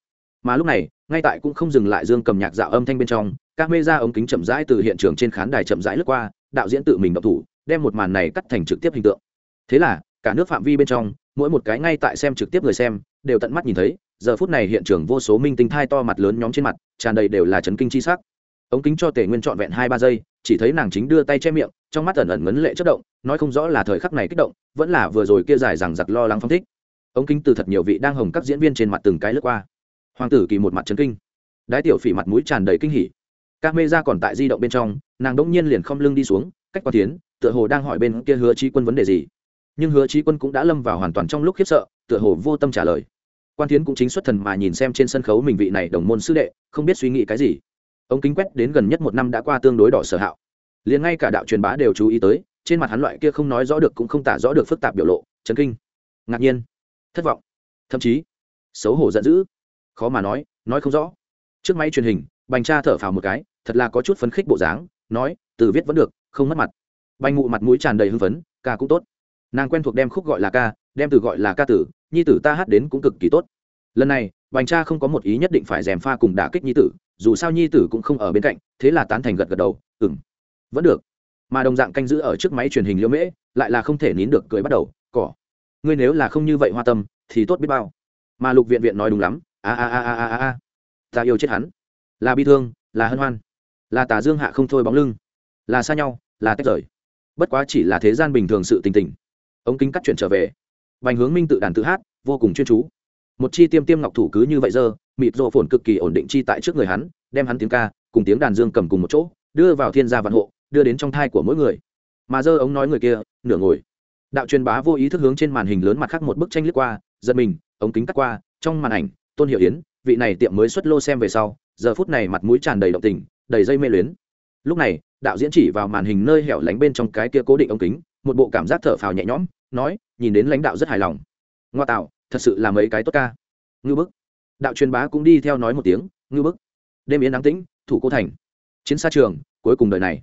Mà lúc này, ngay tại cũng không dừng lại dương cầm nhạc dạo âm thanh bên trong, các mê ra ống kính chậm rãi từ hiện trường trên khán đài chậm rãi lướt qua, đạo diễn tự mình đọc thủ, đem một màn này cắt thành trực tiếp hình tượng. Thế là cả nước phạm vi bên trong, mỗi một cái ngay tại xem trực tiếp người xem, đều tận mắt nhìn thấy, giờ phút này hiện trường vô số minh tinh thai to mặt lớn nhóm trên mặt, tràn đầy đều là chấn kinh chi sắc. Ống kính cho tề nguyên trọn vẹn hai ba giây, chỉ thấy nàng chính đưa tay che miệng, trong mắt ẩn ẩn ngấn lệ chất động, nói không rõ là thời khắc này kích động, vẫn là vừa rồi kia dài rằng giặc lo lắng phong thích. Ống kính từ thật nhiều vị đang hồng các diễn viên trên mặt từng cái lướt qua. Hoàng tử kỳ một mặt chấn kinh. Đái tiểu phỉ mặt mũi tràn đầy kinh hỉ. Các mê ra còn tại di động bên trong, nàng đỗng nhiên liền không lưng đi xuống, cách qua tiến tựa hồ đang hỏi bên kia hứa trí quân vấn đề gì nhưng hứa trí quân cũng đã lâm vào hoàn toàn trong lúc khiếp sợ, tựa hồ vô tâm trả lời. Quan tiến cũng chính xuất thần mà nhìn xem trên sân khấu mình vị này đồng môn sư đệ, không biết suy nghĩ cái gì. Ông kính quét đến gần nhất một năm đã qua tương đối đỏ sở hạo. Liền ngay cả đạo truyền bá đều chú ý tới, trên mặt hắn loại kia không nói rõ được cũng không tả rõ được phức tạp biểu lộ, chấn kinh, ngạc nhiên, thất vọng, thậm chí, xấu hổ giận dữ. Khó mà nói nói không rõ. Trước máy truyền hình, bành cha thở phào một cái, thật là có chút phấn khích bộ dáng, nói, từ viết vẫn được, không mất mặt. Bành Ngụ mặt mũi tràn đầy hưng phấn, ca cũng tốt nàng quen thuộc đem khúc gọi là ca, đem từ gọi là ca tử, nhi tử ta hát đến cũng cực kỳ tốt. Lần này, bành cha không có một ý nhất định phải dèm pha cùng đả kích nhi tử, dù sao nhi tử cũng không ở bên cạnh, thế là tán thành gật gật đầu ừng vẫn được. Mà đồng dạng canh giữ ở trước máy truyền hình liễu mễ, lại là không thể nín được cười bắt đầu, cỏ, ngươi nếu là không như vậy hoa tâm, thì tốt biết bao. Mà lục viện viện nói đúng lắm a a a a a a, ta yêu chết hắn. Là bi thương, là hân hoan, là tà dương hạ không thôi bóng lưng, là xa nhau, là tách rời. Bất quá chỉ là thế gian bình thường sự tình tình ống kính cắt chuyển trở về. Bành hướng minh tự đàn tự hát, vô cùng chuyên chú. Một chi tiêm tiêm ngọc thủ cứ như vậy dơ mịt rộ phồn cực kỳ ổn định chi tại trước người hắn, đem hắn tiếng ca, cùng tiếng đàn dương cầm cùng một chỗ, đưa vào thiên gia vạn hộ, đưa đến trong thai của mỗi người. Mà dơ ống nói người kia, nửa ngồi. Đạo truyền bá vô ý thức hướng trên màn hình lớn mặt khác một bức tranh lướt qua, giật mình, ống kính cắt qua, trong màn ảnh, tôn hiệu yến, vị này tiệm mới xuất lô xem về sau, giờ phút này mặt mũi tràn đầy động tình, đầy dây mê luyến. Lúc này, đạo diễn chỉ vào màn hình nơi hẻo lánh bên trong cái kia cố định ống kính, một bộ cảm giác thở phào nhẹ nhõm nói, nhìn đến lãnh đạo rất hài lòng. Ngoa tạo, thật sự là mấy cái tốt ca. Ngư bức. Đạo truyền bá cũng đi theo nói một tiếng, ngư bức. Đêm yến đáng tĩnh, thủ cô thành. Chiến xa trường, cuối cùng đời này.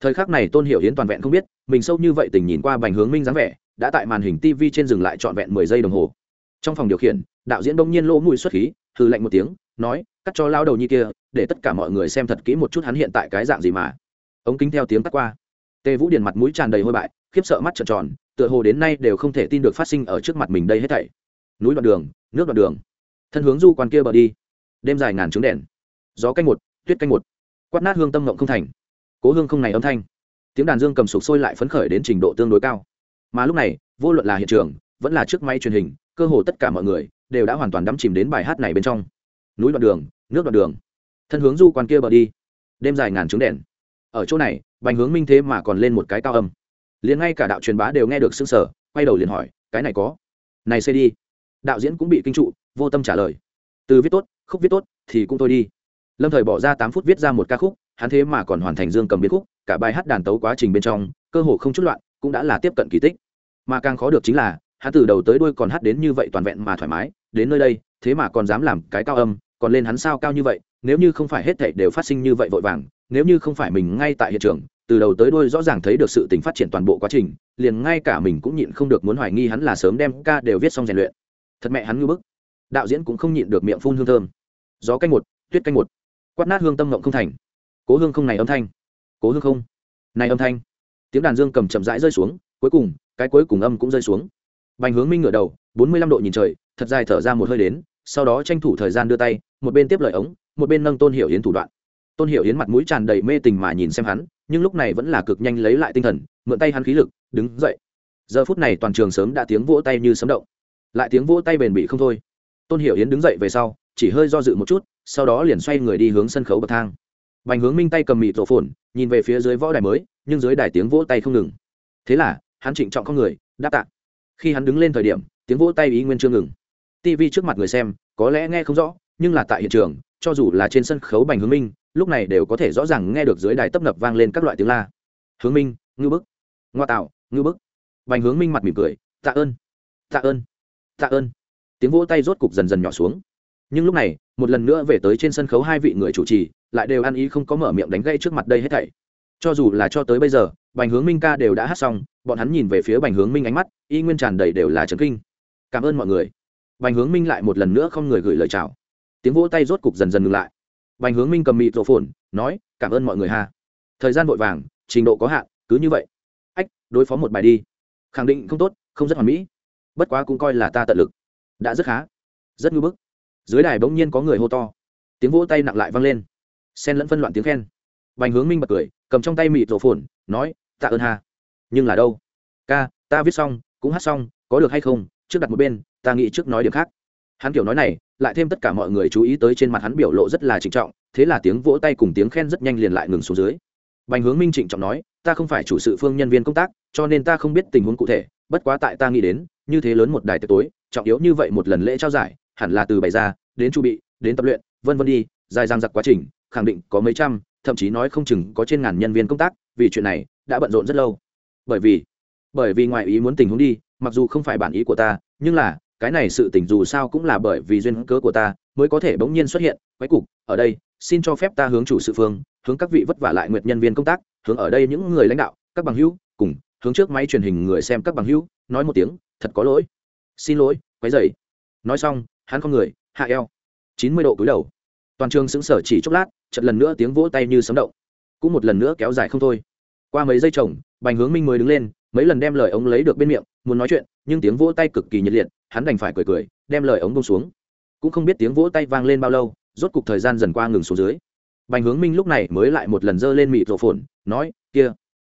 Thời khắc này tôn hiểu hiến toàn vẹn không biết, mình sâu như vậy tình nhìn qua bành hướng minh dáng vẻ, đã tại màn hình tv trên dừng lại trọn vẹn mười giây đồng hồ. Trong phòng điều khiển, đạo diễn đông nhiên lỗ mũi xuất khí hư lạnh một tiếng, nói, cắt cho lao đầu như kia, để tất cả mọi người xem thật kỹ một chút hắn hiện tại cái dạng gì mà. Ống kính theo tiếng cắt qua. Tề vũ điền mặt mũi tràn đầy hôi bại, khiếp sợ mắt trợn tròn tựa hồ đến nay đều không thể tin được phát sinh ở trước mặt mình đây hết thảy. Núi đoạn đường, nước đoạn đường. Thân hướng du quan kia bờ đi. Đêm dài ngàn trứng đèn. Gió canh một, tuyết canh một. Quát nát hương tâm ngộng không thành. Cố hương không này âm thanh. Tiếng đàn dương cầm sục sôi lại phấn khởi đến trình độ tương đối cao. Mà lúc này, vô luận là hiện trường, vẫn là trước máy truyền hình, cơ hồ tất cả mọi người đều đã hoàn toàn đắm chìm đến bài hát này bên trong. Núi đoạn đường, nước đoạn đường. Thân hướng du quan kia bờ đi. Đêm dài ngàn trứng đèn. Ở chỗ này, bành hướng minh thế mà còn lên một cái cao âm liền ngay cả đạo truyền bá đều nghe được xương sở, quay đầu liền hỏi, cái này có? Này xây đi đạo diễn cũng bị kinh trụ, vô tâm trả lời, từ viết tốt, khúc viết tốt thì cũng thôi đi. Lâm thời bỏ ra tám phút viết ra một ca khúc, hắn thế mà còn hoàn thành dương cầm biến khúc, cả bài hát đàn tấu quá trình bên trong, cơ hồ không chút loạn, cũng đã là tiếp cận kỳ tích. Mà càng khó được chính là, hắn từ đầu tới đuôi còn hát đến như vậy toàn vẹn mà thoải mái, đến nơi đây, thế mà còn dám làm cái cao âm, còn lên hắn sao cao như vậy, nếu như không phải hết thảy đều phát sinh như vậy vội vàng, nếu như không phải mình ngay tại hiện trường từ đầu tới đuôi rõ ràng thấy được sự tình phát triển toàn bộ quá trình, liền ngay cả mình cũng nhịn không được muốn hoài nghi hắn là sớm đem ca đều viết xong rèn luyện. Thật mẹ hắn ngư bức. Đạo diễn cũng không nhịn được miệng phun hương thơm. Gió canh một, tuyết canh một. Quát nát hương tâm ngộng không thành. Cố hương không này âm thanh. Cố hương không. Này âm thanh. Tiếng đàn dương cầm chậm rãi rơi xuống, cuối cùng, cái cuối cùng âm cũng rơi xuống. Bành hướng minh ngửa đầu, bốn mươi lăm độ nhìn trời, thật dài thở ra một hơi đến, sau đó tranh thủ thời gian đưa tay, một bên tiếp lời ống, một bên nâng tôn hiểu yến thủ đoạn. Tôn hiểu yến mặt mũi tràn đầy mê tình mà nhìn xem hắn nhưng lúc này vẫn là cực nhanh lấy lại tinh thần, mượn tay hắn khí lực, đứng dậy. Giờ phút này toàn trường sớm đã tiếng vỗ tay như sấm động. Lại tiếng vỗ tay bền bỉ không thôi. Tôn hiểu yến đứng dậy về sau, chỉ hơi do dự một chút, sau đó liền xoay người đi hướng sân khấu bậc thang. Bành hướng minh tay cầm mịt rổ phồn, nhìn về phía dưới võ đài mới, nhưng dưới đài tiếng vỗ tay không ngừng. Thế là, hắn trịnh trọng con người, đáp tạ. Khi hắn đứng lên thời điểm, tiếng vỗ tay ý nguyên chưa ngừng. Tv trước mặt người xem, có lẽ nghe không rõ, nhưng là tại hiện trường, cho dù là trên sân khấu bành hướng minh lúc này đều có thể rõ ràng nghe được dưới đài tấp nập vang lên các loại tiếng la. Hướng minh ngư bức. Ngoa tạo ngư bức. Bành hướng minh mặt mỉm cười, tạ ơn tạ ơn tạ ơn. Tiếng vỗ tay rốt cục dần dần nhỏ xuống. Nhưng lúc này, một lần nữa về tới trên sân khấu hai vị người chủ trì, lại đều ăn ý không có mở miệng đánh gây trước mặt đây hết thảy. Cho dù là cho tới bây giờ, bành hướng minh ca đều đã hát xong, bọn hắn nhìn về phía bành hướng minh ánh mắt, y nguyên tràn đầy đều là trấn kinh. Cảm ơn mọi người. Bành hướng minh lại một lần nữa không người gửi lời chào. Tiếng vỗ tay rốt cục dần dần ngừng lại bành hướng minh cầm mịt rổ phồn nói, cảm ơn mọi người ha. Thời gian vội vàng, trình độ có hạn, cứ như vậy. Ách, đối phó một bài đi. Khẳng định không tốt, không rất hoàn mỹ. Bất quá cũng coi là ta tận lực. Đã rất khá, rất ngưỡng bức. Dưới đài bỗng nhiên có người hô to. Tiếng vỗ tay nặng lại vang lên. Xen lẫn phân loạn tiếng khen. Bành hướng minh bật cười, cầm trong tay mịt rổ phồn nói, tạ ơn ha. Nhưng là đâu? Ca, ta viết xong, cũng hát xong, có được hay không? Trước đặt một bên, ta nghĩ trước nói điểm khác. Hắn kiểu nói này lại thêm tất cả mọi người chú ý tới trên mặt hắn biểu lộ rất là trịnh trọng, thế là tiếng vỗ tay cùng tiếng khen rất nhanh liền lại ngừng xuống dưới. Bành hướng minh trịnh trọng nói, ta không phải chủ sự phương nhân viên công tác, cho nên ta không biết tình huống cụ thể, bất quá tại ta nghĩ đến, như thế lớn một đài tiệc tối, trọng yếu như vậy một lần lễ trao giải, hẳn là từ bày ra, đến chu bị, đến tập luyện, vân vân đi, dài dang dặc quá trình, khẳng định có mấy trăm, thậm chí nói không chừng có trên ngàn nhân viên công tác, vì chuyện này đã bận rộn rất lâu. Bởi vì bởi vì ngoài ý muốn tình huống đi, mặc dù không phải bản ý của ta, nhưng là cái này sự tình dù sao cũng là bởi vì duyên cớ của ta mới có thể bỗng nhiên xuất hiện. Quái cục, ở đây, xin cho phép ta hướng chủ sự phương, hướng các vị vất vả lại nguyệt nhân viên công tác, hướng ở đây những người lãnh đạo, các bằng hữu, cùng hướng trước máy truyền hình người xem các bằng hữu, nói một tiếng, thật có lỗi. Xin lỗi, quái dày. Nói xong, hắn không người, hạ eo. Chín mươi độ cúi đầu. Toàn trường sững sở chỉ chốc lát chật lần nữa tiếng vỗ tay như sấm động. Cũng một lần nữa kéo dài không thôi. Qua mấy giây chồng, bành hướng minh mới đứng lên, mấy lần đem lời ông lấy được bên miệng, muốn nói chuyện, nhưng tiếng vỗ tay cực kỳ nhiệt liệt hắn đành phải cười cười, đem lời ống bông xuống. Cũng không biết tiếng vỗ tay vang lên bao lâu, rốt cục thời gian dần qua ngừng xuống dưới. Bành hướng minh lúc này mới lại một lần giơ lên mịt rổ phồn, nói, kia,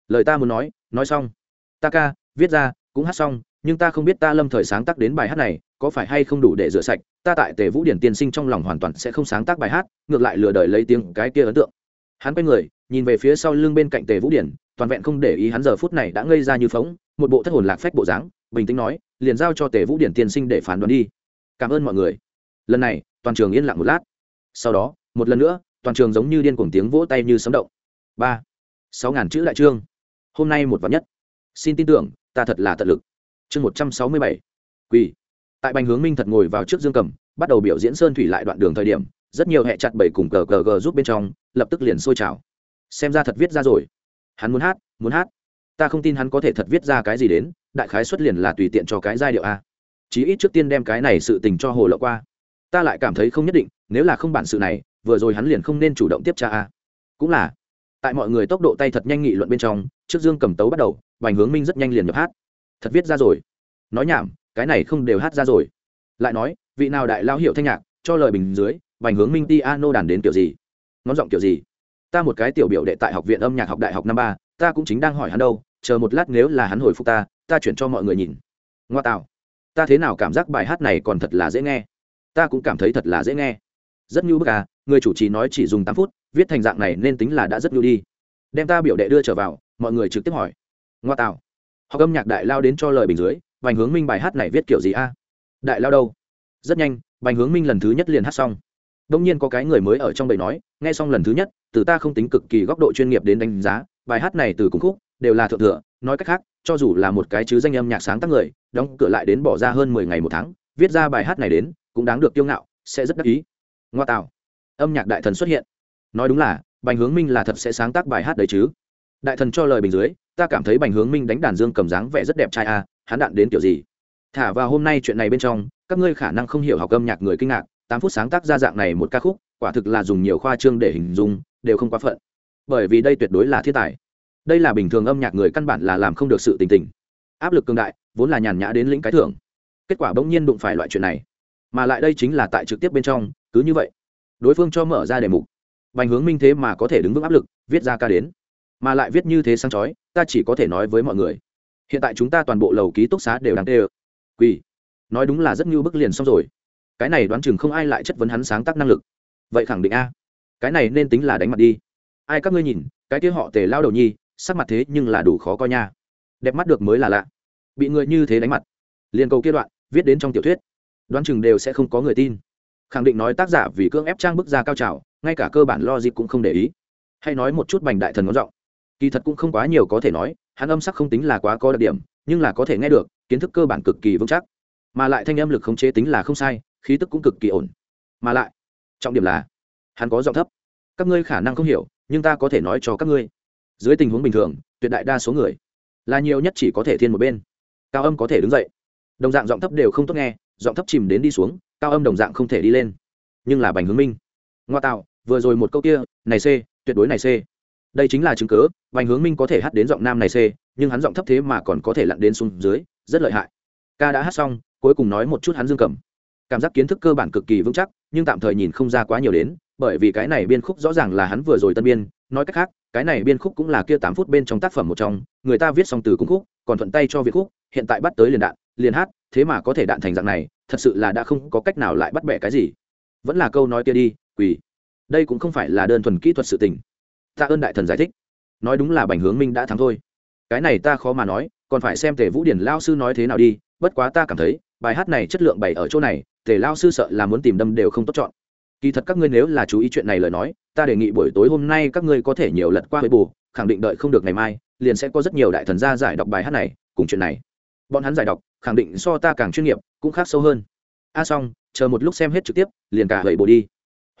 lời ta muốn nói nói xong. Ta ca, viết ra, cũng hát xong, nhưng ta không biết ta lâm thời sáng tác đến bài hát này, có phải hay không đủ để rửa sạch. Ta tại tề vũ điển tiên sinh trong lòng hoàn toàn sẽ không sáng tác bài hát, ngược lại lừa đời lấy tiếng cái kia ấn tượng. Hắn quay người, nhìn về phía sau lưng bên cạnh tề vũ điển, toàn vẹn không để ý hắn giờ phút này đã ngây ra như phóng, một bộ thất hồn lạc phách bộ dáng, bình tĩnh nói liền giao cho tề vũ điển tiên sinh để phán đoán đi. Cảm ơn mọi người. Lần này, toàn trường yên lặng một lát. Sau đó, một lần nữa, toàn trường giống như điên cuồng tiếng vỗ tay như sấm động. Ba, sáu ngàn chữ đại trương. Hôm nay một vạn nhất. Xin tin tưởng, ta thật là tận lực. Chương một trăm sáu mươi bảy. Quỳ. Tại bành hướng minh thật ngồi vào trước dương cầm, bắt đầu biểu diễn sơn thủy lại đoạn đường thời điểm, rất nhiều hệ chặt bảy cùng cờ cờ gờ giúp bên trong, lập tức liền sôi trào. Xem ra thật viết ra rồi. Hắn muốn hát muốn hát. Ta không tin hắn có thể thật viết ra cái gì đến đại khái xuất liền là tùy tiện cho cái giai điệu a. Chí ít trước tiên đem cái này sự tình cho hồ lộ qua. Ta lại cảm thấy không nhất định, nếu là không bản sự này, vừa rồi hắn liền không nên chủ động tiếp tra a. Cũng là, tại mọi người tốc độ tay thật nhanh nghị luận bên trong, trước dương cầm tấu bắt đầu bành hướng minh rất nhanh liền nhập hát. Thật viết ra rồi. Nói nhảm, cái này không đều hát ra rồi. Lại nói, vị nào đại lao hiệu thanh nhạc, cho lời bình dưới bành hướng minh ti a nô đàn đến kiểu gì? Ngón giọng kiểu gì? Ta một cái tiểu biểu đệ tại học viện âm nhạc học đại học năm ba, ta cũng chính đang hỏi hắn đâu, chờ một lát nếu là hắn hồi phục ta ta chuyển cho mọi người nhìn. Ngoa tạo. Ta thế nào cảm giác bài hát này còn thật là dễ nghe. Ta cũng cảm thấy thật là dễ nghe. Rất nhu bức à người chủ trì nói chỉ dùng tám phút, viết thành dạng này nên tính là đã rất nhu đi. Đem ta biểu đệ đưa trở vào, mọi người trực tiếp hỏi. Ngoa tạo. Họ âm nhạc đại lao đến cho lời bình dưới vành hướng minh bài hát này viết kiểu gì a? Đại lao đâu? Rất nhanh vành hướng minh lần thứ nhất liền hát xong. Đông nhiên có cái người mới ở trong bầy nói, nghe xong lần thứ nhất, từ ta không tính cực kỳ góc độ chuyên nghiệp đến đánh giá, bài hát này từ cùng khúc, đều là thượng thừa nói cách khác, cho dù là một cái chứ danh âm nhạc sáng tác người, đóng cửa lại đến bỏ ra hơn mười ngày một tháng, viết ra bài hát này đến, cũng đáng được kiêu ngạo, sẽ rất đắc ý. Ngoa tạo. Âm nhạc đại thần xuất hiện. Nói đúng là, bành hướng minh là thật sẽ sáng tác bài hát đấy chứ. Đại thần cho lời bình dưới, ta cảm thấy bành hướng minh đánh đàn dương cầm dáng vẻ rất đẹp trai a hắn đạn đến kiểu gì? Thả vào hôm nay chuyện này bên trong, các ngươi khả năng không hiểu học âm nhạc người kinh ngạc, tám phút sáng tác ra dạng này một ca khúc, quả thực là dùng nhiều khoa trương để hình dung, đều không quá phận. Bởi vì đây tuyệt đối là thiên tài đây là bình thường âm nhạc người căn bản là làm không được sự tình tình. Áp lực cường đại, vốn là nhàn nhã đến lĩnh cái thưởng. Kết quả bỗng nhiên đụng phải loại chuyện này. Mà lại đây chính là tại trực tiếp bên trong, cứ như vậy. Đối phương cho mở ra đề mục. Bành hướng minh thế mà có thể đứng vững áp lực, viết ra ca đến. Mà lại viết như thế sang chói, ta chỉ có thể nói với mọi người. Hiện tại chúng ta toàn bộ lầu ký túc xá đều đang tê ơ. Quỳ. Nói đúng là rất như bức liền xong rồi. Cái này đoán chừng không ai lại chất vấn hắn sáng tác năng lực. Vậy khẳng định a. Cái này nên tính là đánh mặt đi. Ai các ngươi nhìn, cái kia họ tề lao đầu nhi sắc mặt thế nhưng là đủ khó coi nha. Đẹp mắt được mới là lạ. Bị người như thế đánh mặt. Liền cầu kia đoạn, viết đến trong tiểu thuyết. Đoán chừng đều sẽ không có người tin. Khẳng định nói tác giả vì cưỡng ép trang bức ra cao trào, ngay cả cơ bản lo dịp cũng không để ý. Hay nói một chút bành đại thần ngón giọng. Kỳ thật cũng không quá nhiều có thể nói, hắn âm sắc không tính là quá có đặc điểm, nhưng là có thể nghe được, kiến thức cơ bản cực kỳ vững chắc. Mà lại thanh âm lực khống chế tính là không sai, khí tức cũng cực kỳ ổn. Mà lại, trọng điểm là, hắn có giọng thấp. Các ngươi khả năng không hiểu, nhưng ta có thể nói cho các ngươi dưới tình huống bình thường, tuyệt đại đa số người là nhiều nhất chỉ có thể thiên một bên. Cao âm có thể đứng dậy. Đồng dạng giọng thấp đều không tốt nghe, giọng thấp chìm đến đi xuống, cao âm đồng dạng không thể đi lên. Nhưng là bành hướng minh. Ngoa tạo, vừa rồi một câu kia, này c tuyệt đối này c đây chính là chứng cớ bành hướng minh có thể hát đến giọng nam này c nhưng hắn giọng thấp thế mà còn có thể lặn đến xuống dưới, rất lợi hại. Ca đã hát xong, cuối cùng nói một chút hắn dương cầm. Cảm giác kiến thức cơ bản cực kỳ vững chắc, nhưng tạm thời nhìn không ra quá nhiều đến, bởi vì cái này biên khúc rõ ràng là hắn vừa rồi tân biên nói cách khác, cái này biên khúc cũng là kia tám phút bên trong tác phẩm một trong, người ta viết xong từ cung khúc, còn thuận tay cho việc khúc, hiện tại bắt tới liền đạn, liền hát, thế mà có thể đạn thành dạng này, thật sự là đã không có cách nào lại bắt bẻ cái gì. Vẫn là câu nói kia đi, quỳ. Đây cũng không phải là đơn thuần kỹ thuật sự tình. Ta ơn đại thần giải thích. Nói đúng là bành hướng minh đã thắng thôi. Cái này ta khó mà nói, còn phải xem tề vũ điển lao sư nói thế nào đi, bất quá ta cảm thấy, bài hát này chất lượng bày ở chỗ này, tề lao sư sợ là muốn tìm đâm đều không tốt chọn. Kỳ thật các ngươi nếu là chú ý chuyện này lời nói ta đề nghị buổi tối hôm nay các ngươi có thể nhiều lật qua với bù khẳng định đợi không được ngày mai, liền sẽ có rất nhiều đại thần gia giải đọc bài hát này, cùng chuyện này. Bọn hắn giải đọc, khẳng định so ta càng chuyên nghiệp, cũng khác sâu hơn. A, xong, chờ một lúc xem hết trực tiếp, liền cả gậy bù đi.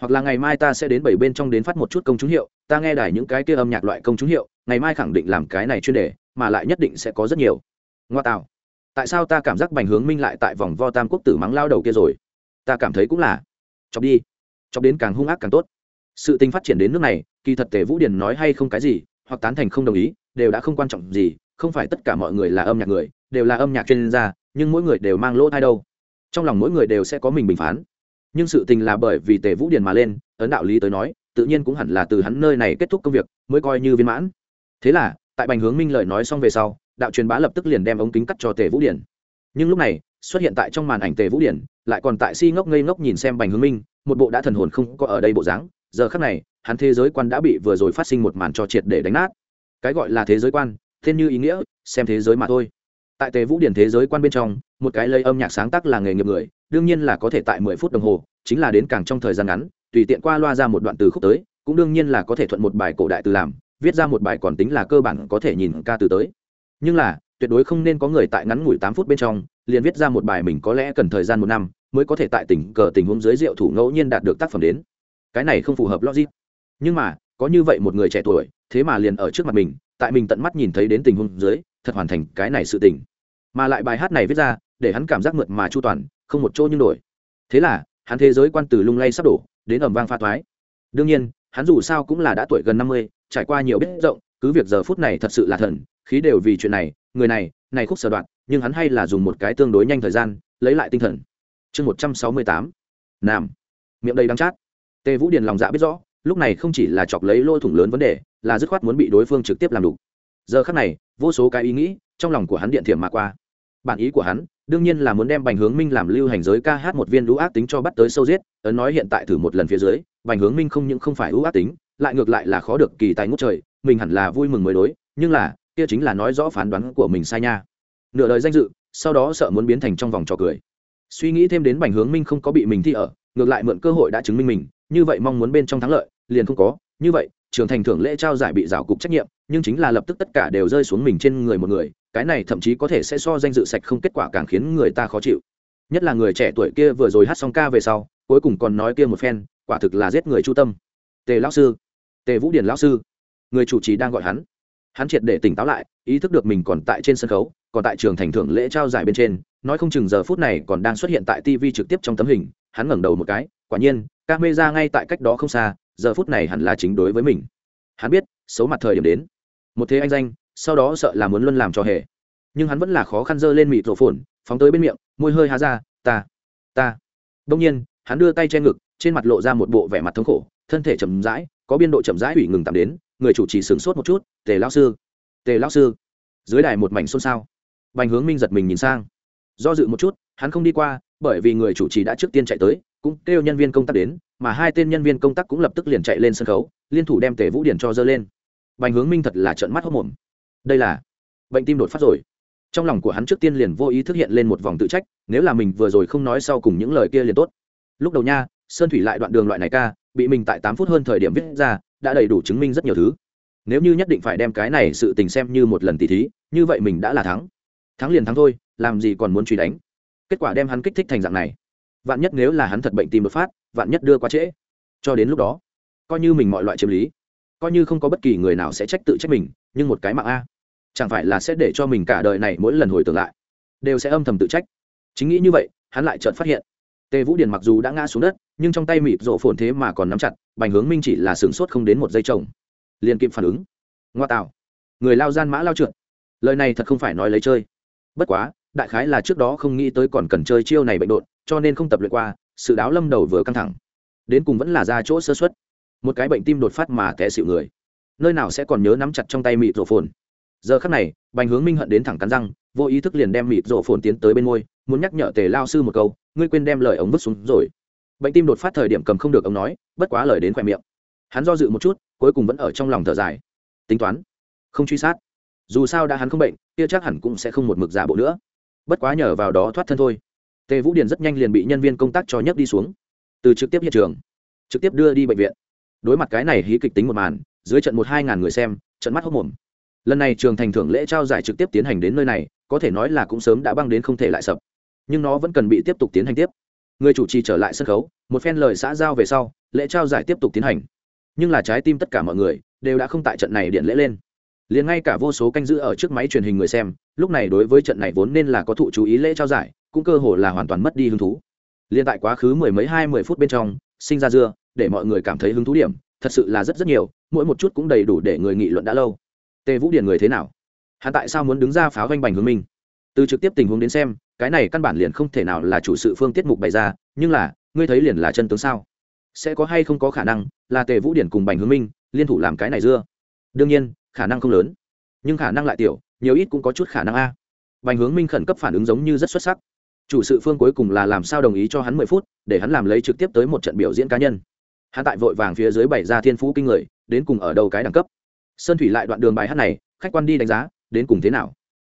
Hoặc là ngày mai ta sẽ đến bảy bên trong đến phát một chút công chúng hiệu, ta nghe đài những cái kia âm nhạc loại công chúng hiệu, ngày mai khẳng định làm cái này chuyên đề, mà lại nhất định sẽ có rất nhiều. Ngoa tạo. Tại sao ta cảm giác bành hướng minh lại tại vòng vo tam quốc tử mắng lao đầu kia rồi? Ta cảm thấy cũng là. Chọc đi. Chọc đến càng hung ác càng tốt sự tình phát triển đến nước này, kỳ thật tề vũ điền nói hay không cái gì, hoặc tán thành không đồng ý, đều đã không quan trọng gì, không phải tất cả mọi người là âm nhạc người, đều là âm nhạc chuyên gia, nhưng mỗi người đều mang lỗ thai đâu. Trong lòng mỗi người đều sẽ có mình bình phán. Nhưng sự tình là bởi vì tề vũ điền mà lên, ấn đạo lý tới nói, tự nhiên cũng hẳn là từ hắn nơi này kết thúc công việc, mới coi như viên mãn. Thế là, tại bành hướng minh lời nói xong về sau, đạo truyền bá lập tức liền đem ống kính cắt cho tề vũ điển nhưng lúc này, xuất hiện tại trong màn ảnh tề vũ điển lại còn tại si ngốc ngây ngốc nhìn xem bành hướng minh, một bộ đã thần hồn không có ở đây bộ dáng giờ khắc này, hắn thế giới quan đã bị vừa rồi phát sinh một màn cho triệt để đánh nát. Cái gọi là thế giới quan, thiên như ý nghĩa, xem thế giới mà thôi. Tại tề vũ điển thế giới quan bên trong, một cái lây âm nhạc sáng tác là nghề nghiệp người, đương nhiên là có thể tại mười phút đồng hồ, chính là đến càng trong thời gian ngắn, tùy tiện qua loa ra một đoạn từ khúc tới, cũng đương nhiên là có thể thuận một bài cổ đại từ làm, viết ra một bài còn tính là cơ bản có thể nhìn ca từ tới. Nhưng là, tuyệt đối không nên có người tại ngắn ngủi tám phút bên trong, liền viết ra một bài mình có lẽ cần thời gian một năm, mới có thể tại tình cờ tình huống dưới rượu thủ ngẫu nhiên đạt được tác phẩm đến cái này không phù hợp logic. Nhưng mà, có như vậy một người trẻ tuổi, thế mà liền ở trước mặt mình, tại mình tận mắt nhìn thấy đến tình huống dưới, thật hoàn thành cái này sự tình. Mà lại bài hát này viết ra, để hắn cảm giác mượt mà chu toàn, không một chỗ nhưng đổi. Thế là, hắn thế giới quan từ lung lay sắp đổ, đến ẩm vang pha thoái. Đương nhiên, hắn dù sao cũng là đã tuổi gần năm mươi, trải qua nhiều biết rộng, cứ việc giờ phút này thật sự là thần, khí đều vì chuyện này, người này này khúc sở đoạn, nhưng hắn hay là dùng một cái tương đối nhanh thời gian, lấy lại tinh thần. Chương một trăm sáu mươi tám. Nam. Miệng đầy đắng chát tề vũ điền lòng dạ biết rõ, lúc này không chỉ là chọc lấy lôi thủng lớn vấn đề, là dứt khoát muốn bị đối phương trực tiếp làm đủ giờ khắc này, vô số cái ý nghĩ trong lòng của hắn điện thiểm mà qua. Bản ý của hắn, đương nhiên là muốn đem bành hướng minh làm lưu hành giới ca hát một viên lũ ác tính cho bắt tới sâu giết, ấn nói hiện tại thử một lần phía dưới, bành hướng minh không những không phải ưu ác tính, lại ngược lại là khó được kỳ tài ngút trời, mình hẳn là vui mừng mới đối, nhưng là, kia chính là nói rõ phán đoán của mình sai nha. Nửa đời danh dự, sau đó sợ muốn biến thành trong vòng trò cười. Suy nghĩ thêm đến bành hướng minh không có bị mình thi ở, ngược lại mượn cơ hội đã chứng minh mình như vậy mong muốn bên trong thắng lợi, liền không có, như vậy, trường thành thưởng lễ trao giải bị rào cục trách nhiệm, nhưng chính là lập tức tất cả đều rơi xuống mình trên người một người, cái này thậm chí có thể sẽ so danh dự sạch không kết quả càng khiến người ta khó chịu. Nhất là người trẻ tuổi kia vừa rồi hát xong ca về sau, cuối cùng còn nói kia một phen, quả thực là giết người chu tâm. Tề lão sư, tề vũ điển lão sư, người chủ trì đang gọi hắn. Hắn triệt để tỉnh táo lại, ý thức được mình còn tại trên sân khấu, còn tại trường thành thưởng lễ trao giải bên trên, nói không chừng giờ phút này còn đang xuất hiện tại tv trực tiếp trong tấm hình, hắn ngẩng đầu một cái, quả nhiên ca mê ra ngay tại cách đó không xa, giờ phút này hẳn là chính đối với mình. Hắn biết, xấu mặt thời điểm đến. Một thế anh danh, sau đó sợ là muốn luân làm cho hề. Nhưng hắn vẫn là khó khăn dơ lên mịt rổ phồn, phóng tới bên miệng, môi hơi há ra, ta ta. Đông nhiên, hắn đưa tay che ngực, trên mặt lộ ra một bộ vẻ mặt thống khổ, thân thể chậm rãi, có biên độ chậm rãi ủy ngừng tạm đến, người chủ trì sửng sốt một chút, tề lao sư, tề lao sư. Dưới đài một mảnh xôn xao. Bành hướng minh giật mình nhìn sang. Do dự một chút, hắn không đi qua bởi vì người chủ trì đã trước tiên chạy tới, cũng kêu nhân viên công tác đến, mà hai tên nhân viên công tác cũng lập tức liền chạy lên sân khấu, liên thủ đem tề vũ điển cho dơ lên. Bành hướng minh thật là trợn mắt hốc mồm đây là bệnh tim đột phát rồi. Trong lòng của hắn trước tiên liền vô ý thức hiện lên một vòng tự trách, nếu là mình vừa rồi không nói sau cùng những lời kia liền tốt. Lúc đầu nha, sơn thủy lại đoạn đường loại này ca, bị mình tại tám phút hơn thời điểm viết ra, đã đầy đủ chứng minh rất nhiều thứ. Nếu như nhất định phải đem cái này sự tình xem như một lần tỉ thí, như vậy mình đã là thắng. Thắng liền thắng thôi, làm gì còn muốn truy đánh? Kết quả đem hắn kích thích thành dạng này. Vạn nhất nếu là hắn thật bệnh tim đột phát vạn nhất đưa quá trễ. Cho đến lúc đó coi như mình mọi loại chiếm lý coi như không có bất kỳ người nào sẽ trách tự trách mình nhưng một cái mạng a chẳng phải là sẽ để cho mình cả đời này mỗi lần hồi tưởng lại đều sẽ âm thầm tự trách. Chính nghĩ như vậy hắn lại chợt phát hiện tề vũ điền mặc dù đã ngã xuống đất nhưng trong tay mịp rộ phồn thế mà còn nắm chặt bành hướng minh chỉ là sửng sốt không đến một giây chồng, liền kịp phản ứng. Ngoa tạo. Người lao gian mã lao trượt. Lời này thật không phải nói lấy chơi. Bất quá đại khái là trước đó không nghĩ tới còn cần chơi chiêu này bệnh đột, cho nên không tập luyện qua, sự đáo lâm đầu vừa căng thẳng. Đến cùng vẫn là ra chỗ sơ xuất một cái bệnh tim đột phát mà té xịu người. Nơi nào sẽ còn nhớ nắm chặt trong tay mịt rổ phồn. Giờ khắc này, bành hướng minh hận đến thẳng cắn răng, vô ý thức liền đem mịt rổ phồn tiến tới bên môi, muốn nhắc nhở tề lao sư một câu, ngươi quên đem lời ống vứt xuống rồi. Bệnh tim đột phát thời điểm cầm không được ông nói, bất quá lời đến khoe miệng. Hắn do dự một chút, cuối cùng vẫn ở trong lòng thở dài. Tính toán, không truy sát. Dù sao đã hắn không bệnh, kia chắc hẳn cũng sẽ không một mực giả bộ nữa bất quá nhờ vào đó thoát thân thôi. Tề vũ điền rất nhanh liền bị nhân viên công tác cho nhấc đi xuống. Từ trực tiếp hiện trường, trực tiếp đưa đi bệnh viện. Đối mặt cái này hí kịch tính một màn, dưới trận một hai ngàn người xem, trận mắt hốc mồm. Lần này trường thành thưởng lễ trao giải trực tiếp tiến hành đến nơi này, có thể nói là cũng sớm đã băng đến không thể lại sập. Nhưng nó vẫn cần bị tiếp tục tiến hành tiếp. Người chủ trì trở lại sân khấu, một phen lời xã giao về sau, lễ trao giải tiếp tục tiến hành. Nhưng là trái tim tất cả mọi người đều đã không tại trận này điện lễ lên liền ngay cả vô số canh giữ ở trước máy truyền hình người xem, lúc này đối với trận này vốn nên là có thụ chú ý lễ trao giải, cũng cơ hồ là hoàn toàn mất đi hứng thú. Liền tại quá khứ mười mấy hai mươi phút bên trong, sinh ra dưa, để mọi người cảm thấy hứng thú điểm, thật sự là rất rất nhiều, mỗi một chút cũng đầy đủ để người nghị luận đã lâu. Tề vũ điển người thế nào? Hắn tại sao muốn đứng ra pháo doanh bành hướng minh từ trực tiếp tình huống đến xem, cái này căn bản liền không thể nào là chủ sự phương tiết mục bày ra, nhưng là, ngươi thấy liền là chân tướng sao? Sẽ có hay không có khả năng là tề vũ điển cùng bành hướng minh liên thủ làm cái này dưa? Đương nhiên khả năng không lớn. Nhưng khả năng lại tiểu, nhiều ít cũng có chút khả năng a. Bành hướng minh khẩn cấp phản ứng giống như rất xuất sắc. Chủ sự phương cuối cùng là làm sao đồng ý cho hắn mười phút, để hắn làm lấy trực tiếp tới một trận biểu diễn cá nhân. Hắn tại vội vàng phía dưới bảy ra thiên phú kinh người, đến cùng ở đầu cái đẳng cấp. Sơn thủy lại đoạn đường bài hát này, khách quan đi đánh giá, đến cùng thế nào.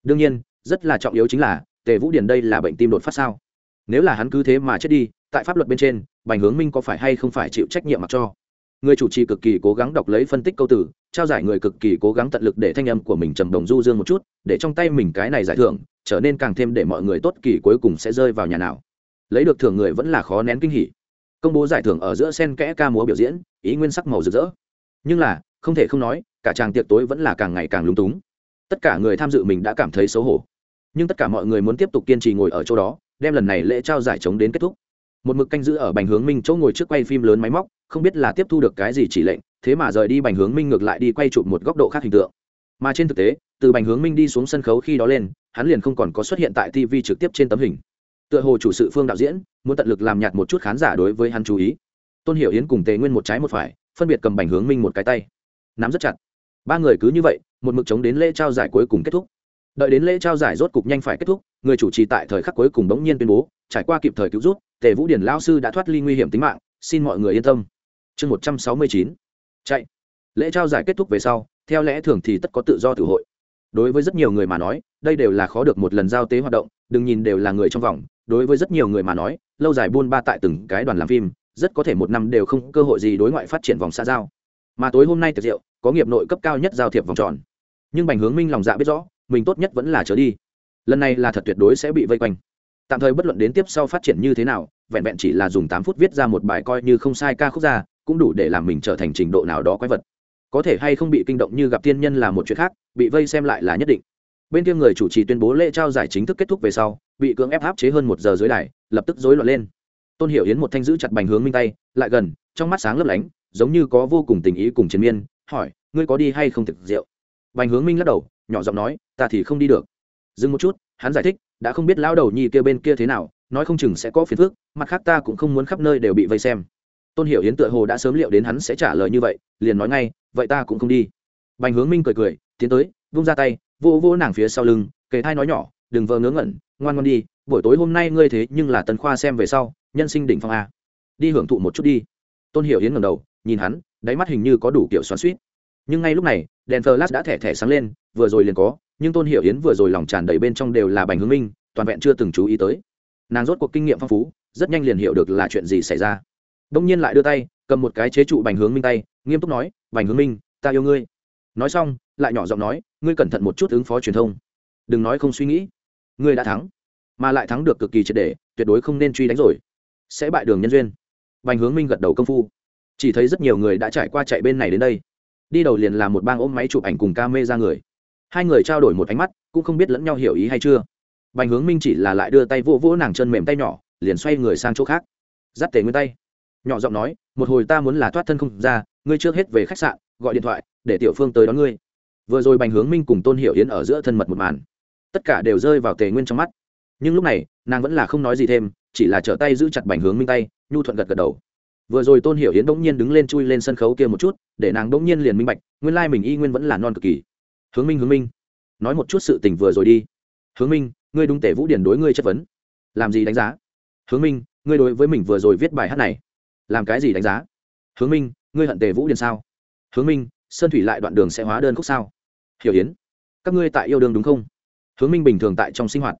Đương nhiên, rất là trọng yếu chính là, tề vũ Điền đây là bệnh tim đột phát sao? Nếu là hắn cứ thế mà chết đi, tại pháp luật bên trên, bành hướng minh có phải hay không phải chịu trách nhiệm mặc cho? Người chủ trì cực kỳ cố gắng đọc lấy phân tích câu từ, trao giải người cực kỳ cố gắng tận lực để thanh âm của mình trầm đồng du dương một chút, để trong tay mình cái này giải thưởng trở nên càng thêm để mọi người tốt kỳ cuối cùng sẽ rơi vào nhà nào. Lấy được thưởng người vẫn là khó nén kinh hỉ. Công bố giải thưởng ở giữa sen kẽ ca múa biểu diễn, ý nguyên sắc màu rực rỡ. Nhưng là, không thể không nói, cả chàng tiệc tối vẫn là càng ngày càng lúng túng. Tất cả người tham dự mình đã cảm thấy xấu hổ. Nhưng tất cả mọi người muốn tiếp tục kiên trì ngồi ở chỗ đó, đem lần này lễ trao giải chống đến kết thúc một mực canh giữ ở bành hướng minh chỗ ngồi trước quay phim lớn máy móc, không biết là tiếp thu được cái gì chỉ lệnh, thế mà rời đi bành hướng minh ngược lại đi quay chụp một góc độ khác hình tượng. Mà trên thực tế, từ bành hướng minh đi xuống sân khấu khi đó lên, hắn liền không còn có xuất hiện tại tv trực tiếp trên tấm hình. Tựa hồ chủ sự phương đạo diễn, muốn tận lực làm nhạt một chút khán giả đối với hắn chú ý. Tôn hiểu yến cùng tề nguyên một trái một phải, phân biệt cầm bành hướng minh một cái tay. Nắm rất chặt. Ba người cứ như vậy, một mực chống đến lễ trao giải cuối cùng kết thúc. Đợi đến lễ trao giải rốt cục nhanh phải kết thúc, người chủ trì tại thời khắc cuối cùng bỗng nhiên tuyên bố, trải qua kịp thời cứu rút tề vũ điển lao sư đã thoát ly nguy hiểm tính mạng, xin mọi người yên tâm. Chương một trăm sáu mươi chín. Chạy. Lễ trao giải kết thúc về sau, theo lẽ thường thì tất có tự do tự hội. Đối với rất nhiều người mà nói, đây đều là khó được một lần giao tế hoạt động, đừng nhìn đều là người trong vòng. Đối với rất nhiều người mà nói, lâu dài buôn ba tại từng cái đoàn làm phim, rất có thể một năm đều không cơ hội gì đối ngoại phát triển vòng xa giao. Mà tối hôm nay tiệc rượu, có nghiệp nội cấp cao nhất giao thiệp vòng tròn. Nhưng bành hướng minh lòng dạ biết rõ, mình tốt nhất vẫn là trở đi. Lần này là thật tuyệt đối sẽ bị vây quanh tạm thời bất luận đến tiếp sau phát triển như thế nào, vẹn vẹn chỉ là dùng tám phút viết ra một bài coi như không sai ca khúc ra, cũng đủ để làm mình trở thành trình độ nào đó quái vật. Có thể hay không bị kinh động như gặp tiên nhân là một chuyện khác, bị vây xem lại là nhất định. Bên kia người chủ trì tuyên bố lễ trao giải chính thức kết thúc về sau, bị cưỡng ép áp chế hơn một giờ dưới đài, lập tức rối loạn lên. Tôn hiểu yến một thanh giữ chặt bành hướng minh tay, lại gần, trong mắt sáng lấp lánh, giống như có vô cùng tình ý cùng chiến miên, hỏi, ngươi có đi hay không thực rượu? Bành hướng minh lắc đầu, nhỏ giọng nói, ta thì không đi được. Dừng một chút, hắn giải thích đã không biết lão đầu nhi kia bên kia thế nào, nói không chừng sẽ có phiền phức, mặt khác ta cũng không muốn khắp nơi đều bị vây xem. Tôn hiểu yến tựa hồ đã sớm liệu đến hắn sẽ trả lời như vậy, liền nói ngay, vậy ta cũng không đi. Bành hướng minh cười cười, tiến tới, vung ra tay vỗ vỗ nàng phía sau lưng, kề thai nói nhỏ, đừng vờ ngớ ngẩn, ngoan ngoan đi, buổi tối hôm nay ngươi thế nhưng là tần khoa xem về sau, nhân sinh đỉnh phong a. Đi hưởng thụ một chút đi. Tôn hiểu yến ngầm đầu, nhìn hắn, đáy mắt hình như có đủ kiểu xoắn suýt nhưng ngay lúc này, đèn flash đã thẻ thẻ sáng lên, vừa rồi liền có nhưng tôn hiệu yến vừa rồi lòng tràn đầy bên trong đều là bành hướng minh, toàn vẹn chưa từng chú ý tới. Nàng rốt cuộc kinh nghiệm phong phú, rất nhanh liền hiểu được là chuyện gì xảy ra. Đông nhiên lại đưa tay, cầm một cái chế trụ bành hướng minh tay, nghiêm túc nói, bành hướng minh, ta yêu ngươi. Nói xong, lại nhỏ giọng nói, ngươi cẩn thận một chút ứng phó truyền thông. Đừng nói không suy nghĩ. Ngươi đã thắng, mà lại thắng được cực kỳ triệt để, tuyệt đối không nên truy đánh rồi. Sẽ bại đường nhân duyên. Bành hướng minh gật đầu công phu. Chỉ thấy rất nhiều người đã trải qua chạy bên này đến đây. Đi đầu liền là một bang ôm máy chụp ảnh cùng ca mê ra người hai người trao đổi một ánh mắt, cũng không biết lẫn nhau hiểu ý hay chưa. Bành hướng minh chỉ là lại đưa tay vỗ vỗ nàng chân mềm tay nhỏ, liền xoay người sang chỗ khác. Dắt tề nguyên tay. Nhỏ giọng nói, một hồi ta muốn là thoát thân không ra, ngươi trước hết về khách sạn, gọi điện thoại, để tiểu phương tới đón ngươi. Vừa rồi bành hướng minh cùng tôn hiểu yến ở giữa thân mật một màn. Tất cả đều rơi vào tề nguyên trong mắt. Nhưng lúc này, nàng vẫn là không nói gì thêm, chỉ là trở tay giữ chặt bành hướng minh tay, nhu thuận gật gật đầu. Vừa rồi tôn hiểu yến bỗng nhiên đứng lên chui lên sân khấu kia một chút, để nàng bỗng nhiên liền minh bạch, nguyên lai mình y nguyên vẫn là non cực kỳ hướng minh hướng minh. Nói một chút sự tình vừa rồi đi. Hướng minh, ngươi đúng tể vũ điển đối ngươi chất vấn. Làm gì đánh giá? Hướng minh, ngươi đối với mình vừa rồi viết bài hát này, làm cái gì đánh giá? Hướng minh, ngươi hận tề vũ điển sao? Hướng minh, sơn thủy lại đoạn đường sẽ hóa đơn khúc sao? Hiểu yến, các ngươi tại yêu đương đúng không? Hướng minh bình thường tại trong sinh hoạt,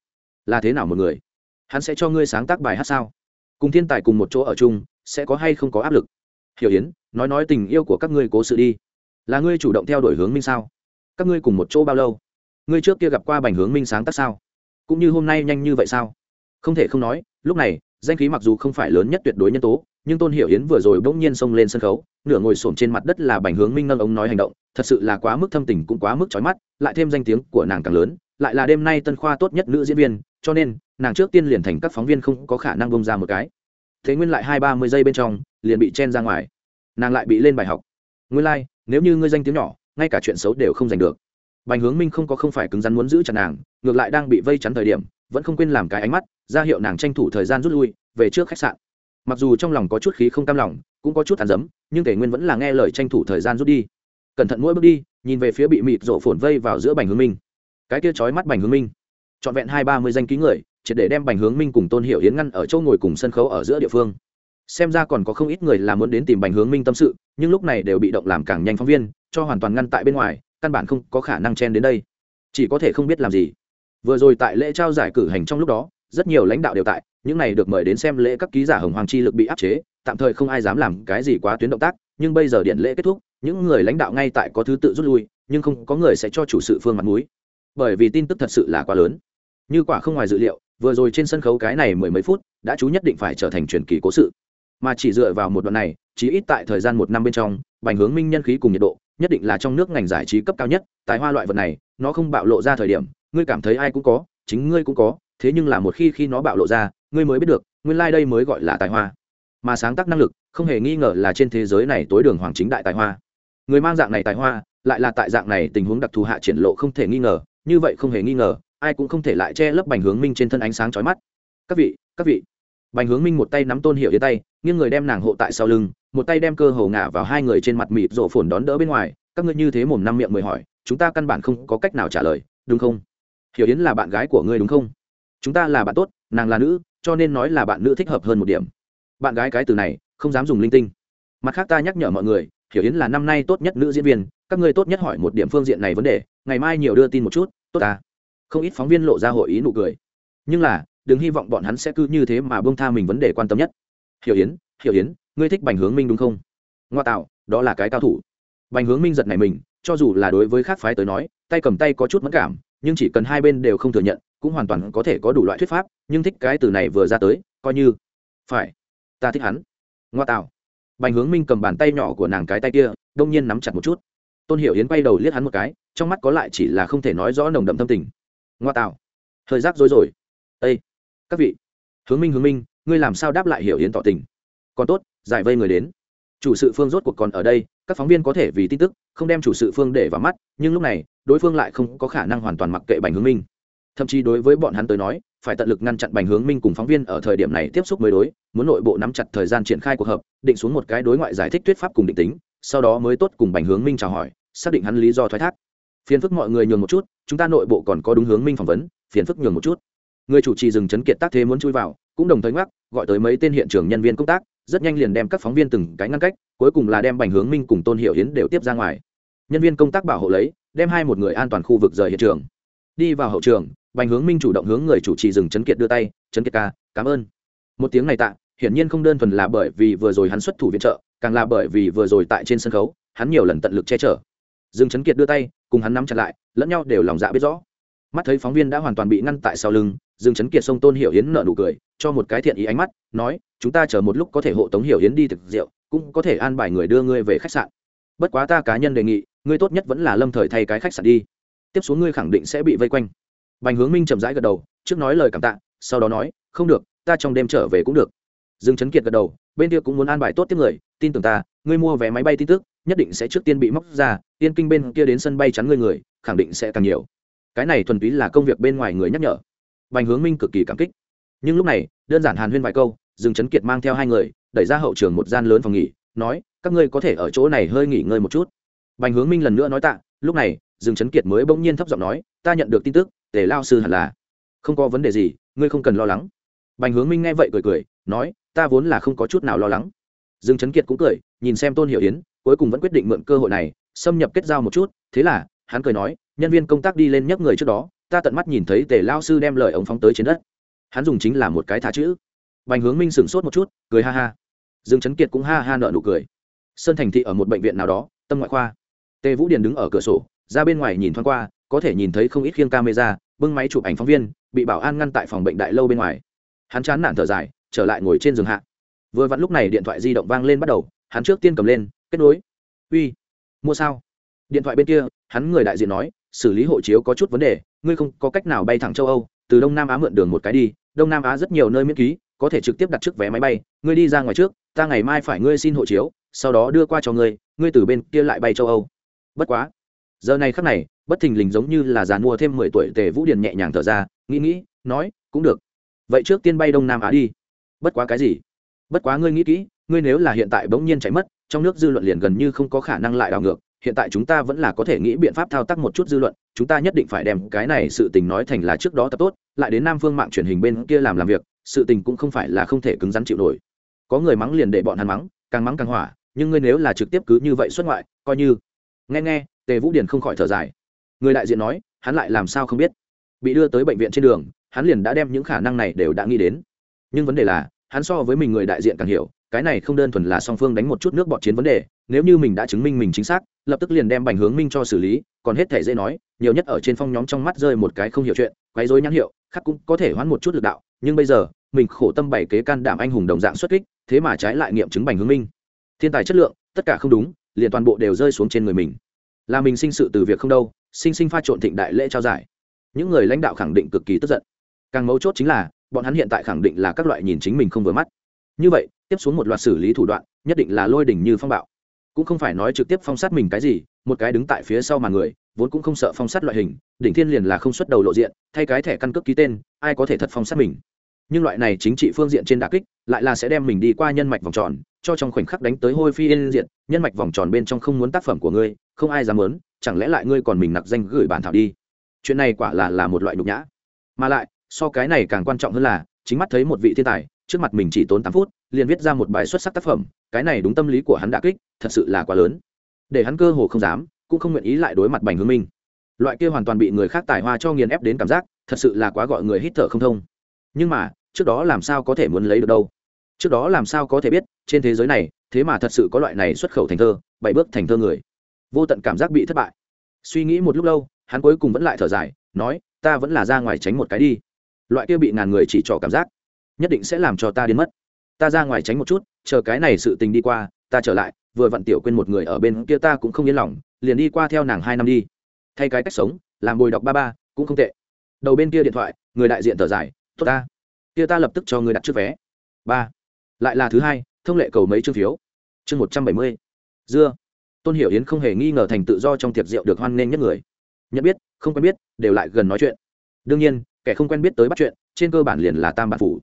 là thế nào một người? Hắn sẽ cho ngươi sáng tác bài hát sao? Cùng thiên tài cùng một chỗ ở chung, sẽ có hay không có áp lực? Hiểu yến, nói nói tình yêu của các ngươi cố sự đi. Là ngươi chủ động theo đuổi hướng minh sao? Các ngươi cùng một chỗ bao lâu? Ngươi trước kia gặp qua bành hướng minh sáng tác sao? Cũng như hôm nay nhanh như vậy sao? Không thể không nói lúc này danh khí mặc dù không phải lớn nhất tuyệt đối nhân tố nhưng tôn hiểu yến vừa rồi bỗng nhiên xông lên sân khấu nửa ngồi xổm trên mặt đất là bành hướng minh nâng ống nói hành động thật sự là quá mức thâm tình cũng quá mức trói mắt lại thêm danh tiếng của nàng càng lớn lại là đêm nay tân khoa tốt nhất nữ diễn viên cho nên nàng trước tiên liền thành các phóng viên không có khả năng bông ra một cái. Thế nguyên lại hai ba mươi giây bên trong liền bị chen ra ngoài. Nàng lại bị lên bài học. Nguyên lai、like, nếu như ngươi danh tiếng nhỏ ngay cả chuyện xấu đều không giành được. Bành hướng minh không có không phải cứng rắn muốn giữ chặt nàng, ngược lại đang bị vây chắn thời điểm, vẫn không quên làm cái ánh mắt, ra hiệu nàng tranh thủ thời gian rút lui, về trước khách sạn. Mặc dù trong lòng có chút khí không cam lòng, cũng có chút tàn dấm nhưng tề nguyên vẫn là nghe lời tranh thủ thời gian rút đi. Cẩn thận mỗi bước đi, nhìn về phía bị mịt rộ phồn vây vào giữa bành hướng minh. Cái kia trói mắt bành hướng minh. Trọn vẹn hai ba mươi danh ký người, triệt để đem bành hướng minh cùng tôn hiệu hiến ngăn ở chỗ ngồi cùng sân khấu ở giữa địa phương. Xem ra còn có không ít người là muốn đến tìm bành hướng minh tâm sự, nhưng lúc này đều bị động làm càng nhanh phóng viên cho hoàn toàn ngăn tại bên ngoài, căn bản không có khả năng chen đến đây. Chỉ có thể không biết làm gì. Vừa rồi tại lễ trao giải cử hành trong lúc đó, rất nhiều lãnh đạo đều tại, những này được mời đến xem lễ các ký giả hồng hoàng chi lực bị áp chế, tạm thời không ai dám làm cái gì quá tuyến động tác, nhưng bây giờ điện lễ kết thúc, những người lãnh đạo ngay tại có thứ tự rút lui, nhưng không có người sẽ cho chủ sự phương mặt mũi. Bởi vì tin tức thật sự là quá lớn. Như quả không ngoài dự liệu, vừa rồi trên sân khấu cái này mười mấy phút, đã chú nhất định phải trở thành truyền kỳ cố sự. Mà chỉ dựa vào một đoạn này chỉ ít tại thời gian một năm bên trong, bành hướng minh nhân khí cùng nhiệt độ nhất định là trong nước ngành giải trí cấp cao nhất, tài hoa loại vật này, nó không bạo lộ ra thời điểm, ngươi cảm thấy ai cũng có, chính ngươi cũng có, thế nhưng là một khi khi nó bạo lộ ra, ngươi mới biết được, nguyên lai、like、đây mới gọi là tài hoa. Mà sáng tác năng lực, không hề nghi ngờ là trên thế giới này tối đường hoàng chính đại tài hoa. Người mang dạng này tài hoa, lại là tại dạng này tình huống đặc thù hạ triển lộ không thể nghi ngờ, như vậy không hề nghi ngờ, ai cũng không thể lại che lấp bành hướng minh trên thân ánh sáng chói mắt. Các vị các vị bành hướng minh một tay nắm tôn hiệu Yến tay, nghiêng người đem nàng hộ tại sau lưng, một tay đem cơ hồ ngả vào hai người trên mặt mịt rộ phồn đón đỡ bên ngoài. Các ngươi như thế mồm năm miệng mười hỏi, chúng ta căn bản không có cách nào trả lời, đúng không? Hiểu yến là bạn gái của ngươi đúng không? Chúng ta là bạn tốt, nàng là nữ, cho nên nói là bạn nữ thích hợp hơn một điểm. Bạn gái cái từ này, không dám dùng linh tinh. Mặt khác ta nhắc nhở mọi người, hiểu yến là năm nay tốt nhất nữ diễn viên, các ngươi tốt nhất hỏi một điểm phương diện này vấn đề, ngày mai nhiều đưa tin một chút, tốt ta. Không ít phóng viên lộ ra hội ý nụ cười. Nhưng là đừng hy vọng bọn hắn sẽ cứ như thế mà bông tha mình vấn đề quan tâm nhất. Hiểu yến hiểu yến, ngươi thích bành hướng minh đúng không? Ngoa tạo, đó là cái cao thủ. Bành hướng minh giật này mình, cho dù là đối với khác phái tới nói, tay cầm tay có chút mất cảm, nhưng chỉ cần hai bên đều không thừa nhận, cũng hoàn toàn có thể có đủ loại thuyết pháp, nhưng thích cái từ này vừa ra tới, coi như phải. Ta thích hắn. Ngoa tạo. Bành hướng minh cầm bàn tay nhỏ của nàng cái tay kia, đông nhiên nắm chặt một chút. Tôn hiểu yến quay đầu liếc hắn một cái, trong mắt có lại chỉ là không thể nói rõ nồng đậm tâm tình. Ngoa tạo. Hơi rác rối rồi. Ây các vị, hướng minh hướng minh, ngươi làm sao đáp lại hiểu yến tỏ tình? Còn tốt, giải vây người đến. Chủ sự phương rốt cuộc còn ở đây, các phóng viên có thể vì tin tức, không đem chủ sự phương để vào mắt, nhưng lúc này, đối phương lại không có khả năng hoàn toàn mặc kệ bành hướng minh. Thậm chí đối với bọn hắn tới nói, phải tận lực ngăn chặn bành hướng minh cùng phóng viên ở thời điểm này tiếp xúc mới đối, muốn nội bộ nắm chặt thời gian triển khai cuộc họp, định xuống một cái đối ngoại giải thích thuyết pháp cùng định tính, sau đó mới tốt cùng bành hướng minh chào hỏi, xác định hắn lý do thoái thác. Phiền phức mọi người nhường một chút, chúng ta nội bộ còn có đúng hướng minh phỏng vấn, phiền phức nhường một chút người chủ trì dừng chấn kiệt tác thế muốn chui vào, cũng đồng thời ngoắc, gọi tới mấy tên hiện trường nhân viên công tác, rất nhanh liền đem các phóng viên từng cái ngăn cách, cuối cùng là đem bành hướng minh cùng tôn hiệu hiến đều tiếp ra ngoài. Nhân viên công tác bảo hộ lấy, đem hai một người an toàn khu vực rời hiện trường. Đi vào hậu trường, bành hướng minh chủ động hướng người chủ trì dừng chấn kiệt đưa tay, chấn kiệt ca, cảm ơn. Một tiếng này tạ, hiển nhiên không đơn thuần là bởi vì vừa rồi hắn xuất thủ viện trợ, càng là bởi vì vừa rồi tại trên sân khấu, hắn nhiều lần tận lực che chở. Dừng chấn kiệt đưa tay, cùng hắn nắm chặt lại, lẫn nhau đều lòng dạ biết rõ mắt thấy phóng viên đã hoàn toàn bị ngăn tại sau lưng, Dương chấn kiệt sông tôn hiểu hiến nợ nụ cười, cho một cái thiện ý ánh mắt, nói, chúng ta chờ một lúc có thể hộ tống hiểu hiến đi thực rượu, cũng có thể an bài người đưa ngươi về khách sạn. Bất quá ta cá nhân đề nghị, ngươi tốt nhất vẫn là lâm thời thay cái khách sạn đi. Tiếp xuống ngươi khẳng định sẽ bị vây quanh. Bành hướng minh chậm rãi gật đầu, trước nói lời cảm tạ, sau đó nói, không được, ta trong đêm trở về cũng được. Dương chấn kiệt gật đầu, bên kia cũng muốn an bài tốt tiếp người, tin tưởng ta, ngươi mua vé máy bay tin tức, nhất định sẽ trước tiên bị móc ra, yên kinh bên kia đến sân bay chắn ngươi người, khẳng định sẽ càng nhiều cái này thuần túy là công việc bên ngoài người nhắc nhở. Bành hướng minh cực kỳ cảm kích. Nhưng lúc này, đơn giản hàn huyên vài câu, dương chấn kiệt mang theo hai người, đẩy ra hậu trường một gian lớn phòng nghỉ, nói, các ngươi có thể ở chỗ này hơi nghỉ ngơi một chút. Bành hướng minh lần nữa nói tạ, lúc này, dương chấn kiệt mới bỗng nhiên thấp giọng nói, ta nhận được tin tức để lao sư hẳn là. Không có vấn đề gì, ngươi không cần lo lắng. Bành hướng minh nghe vậy cười cười, nói, ta vốn là không có chút nào lo lắng. Dương chấn kiệt cũng cười, nhìn xem tôn hiệu yến, cuối cùng vẫn quyết định mượn cơ hội này, xâm nhập kết giao một chút, thế là hắn cười nói, nhân viên công tác đi lên nhấc người trước đó, ta tận mắt nhìn thấy tề lao sư đem lời ống phóng tới trên đất. Hắn dùng chính là một cái thả chữ. Bành hướng minh sửng sốt một chút, cười ha ha. Dương chấn kiệt cũng ha ha nợ nụ cười. Sơn thành thị ở một bệnh viện nào đó, tâm ngoại khoa. Tề vũ điền đứng ở cửa sổ, ra bên ngoài nhìn thoáng qua, có thể nhìn thấy không ít khiêng camera, bưng máy chụp ảnh phóng viên, bị bảo an ngăn tại phòng bệnh đại lâu bên ngoài. Hắn chán nản thở dài, trở lại ngồi trên giường hạ. Vừa vặn lúc này điện thoại di động vang lên bắt đầu, hắn trước tiên cầm lên, kết nối. Uy, mua sao? Điện thoại bên kia, hắn người đại diện nói, xử lý hộ chiếu có chút vấn đề, ngươi không có cách nào bay thẳng châu âu, từ đông nam á mượn đường một cái đi. Đông nam á rất nhiều nơi miễn ký, có thể trực tiếp đặt trước vé máy bay. Ngươi đi ra ngoài trước, ta ngày mai phải ngươi xin hộ chiếu, sau đó đưa qua cho ngươi ngươi từ bên kia lại bay châu âu. Bất quá, giờ này khắc này, bất thình lình giống như là dàn mua thêm mười tuổi tề vũ điền nhẹ nhàng thở ra, nghĩ nghĩ, nói, cũng được. Vậy trước tiên bay đông nam á đi. Bất quá cái gì? Bất quá ngươi nghĩ kỹ, ngươi nếu là hiện tại bỗng nhiên chạy mất, trong nước dư luận liền gần như không có khả năng lại đảo ngược hiện tại chúng ta vẫn là có thể nghĩ biện pháp thao tác một chút dư luận, chúng ta nhất định phải đem cái này sự tình nói thành là trước đó tập tốt, lại đến nam phương mạng truyền hình bên kia làm làm việc, sự tình cũng không phải là không thể cứng rắn chịu nổi. Có người mắng liền để bọn hắn mắng, càng mắng càng hỏa, nhưng ngươi nếu là trực tiếp cứ như vậy xuất ngoại, coi như. Nghe nghe, tề vũ điền không khỏi thở dài. Người đại diện nói, hắn lại làm sao không biết? Bị đưa tới bệnh viện trên đường, hắn liền đã đem những khả năng này đều đã nghĩ đến. Nhưng vấn đề là, hắn so với mình người đại diện càng hiểu cái này không đơn thuần là song phương đánh một chút nước bọt chiến vấn đề, nếu như mình đã chứng minh mình chính xác, lập tức liền đem bành hướng minh cho xử lý, còn hết thể dễ nói, nhiều nhất ở trên phong nhóm trong mắt rơi một cái không hiểu chuyện, quấy rối nhãn hiệu, khác cũng có thể hoãn một chút lực đạo, nhưng bây giờ, mình khổ tâm bày kế can đảm anh hùng đồng dạng xuất kích, thế mà trái lại nghiệm chứng bành hướng minh. Thiên tài chất lượng, tất cả không đúng, liền toàn bộ đều rơi xuống trên người mình. Là mình sinh sự từ việc không đâu, sinh sinh pha trộn thịnh đại lễ trao giải. Những người lãnh đạo khẳng định cực kỳ tức giận. Càng mấu chốt chính là, bọn hắn hiện tại khẳng định là các loại nhìn chính mình không vừa mắt. Như vậy tiếp xuống một loạt xử lý thủ đoạn, nhất định là lôi đỉnh như phong bạo. Cũng không phải nói trực tiếp phong sát mình cái gì, một cái đứng tại phía sau mà người, vốn cũng không sợ phong sát loại hình, đỉnh thiên liền là không xuất đầu lộ diện, thay cái thẻ căn cước ký tên, ai có thể thật phong sát mình. Nhưng loại này chính trị phương diện trên đà kích, lại là sẽ đem mình đi qua nhân mạch vòng tròn, cho trong khoảnh khắc đánh tới hôi phi yên diện nhân mạch vòng tròn bên trong không muốn tác phẩm của ngươi, không ai dám muốn, chẳng lẽ lại ngươi còn mình nặc danh gửi bản thảo đi? Chuyện này quả là là một loại nhục nhã. Mà lại, so cái này càng quan trọng hơn là, chính mắt thấy một vị thiên tài trước mặt mình chỉ tốn tám phút, liền viết ra một bài xuất sắc tác phẩm, cái này đúng tâm lý của hắn đã kích, thật sự là quá lớn. Để hắn cơ hồ không dám, cũng không nguyện ý lại đối mặt bành hướng minh. Loại kia hoàn toàn bị người khác tài hoa cho nghiền ép đến cảm giác, thật sự là quá gọi người hít thở không thông. Nhưng mà, trước đó làm sao có thể muốn lấy được đâu? Trước đó làm sao có thể biết, trên thế giới này, thế mà thật sự có loại này xuất khẩu thành thơ, bảy bước thành thơ người. Vô tận cảm giác bị thất bại. Suy nghĩ một lúc lâu, hắn cuối cùng vẫn lại thở dài, nói, ta vẫn là ra ngoài tránh một cái đi. Loại kia bị ngàn người chỉ trỏ cảm giác nhất định sẽ làm cho ta đến mất. Ta ra ngoài tránh một chút, chờ cái này sự tình đi qua, ta trở lại, vừa vặn tiểu quên một người ở bên kia ta cũng không yên lòng, liền đi qua theo nàng hai năm đi. Thay cái cách sống, làm bồi đọc ba ba, cũng không tệ. Đầu bên kia điện thoại, người đại diện thở dài, tốt ta. Kia ta lập tức cho người đặt trước vé. Ba. Lại là thứ hai, thông lệ cầu mấy chương phiếu? Chương một trăm bảy mươi. Dưa. Tôn hiểu yến không hề nghi ngờ thành tự do trong tiệc rượu được hoan nghênh nhất người. Nhận biết, không quen biết, đều lại gần nói chuyện. Đương nhiên, kẻ không quen biết tới bắt chuyện, trên cơ bản liền là tam bản phủ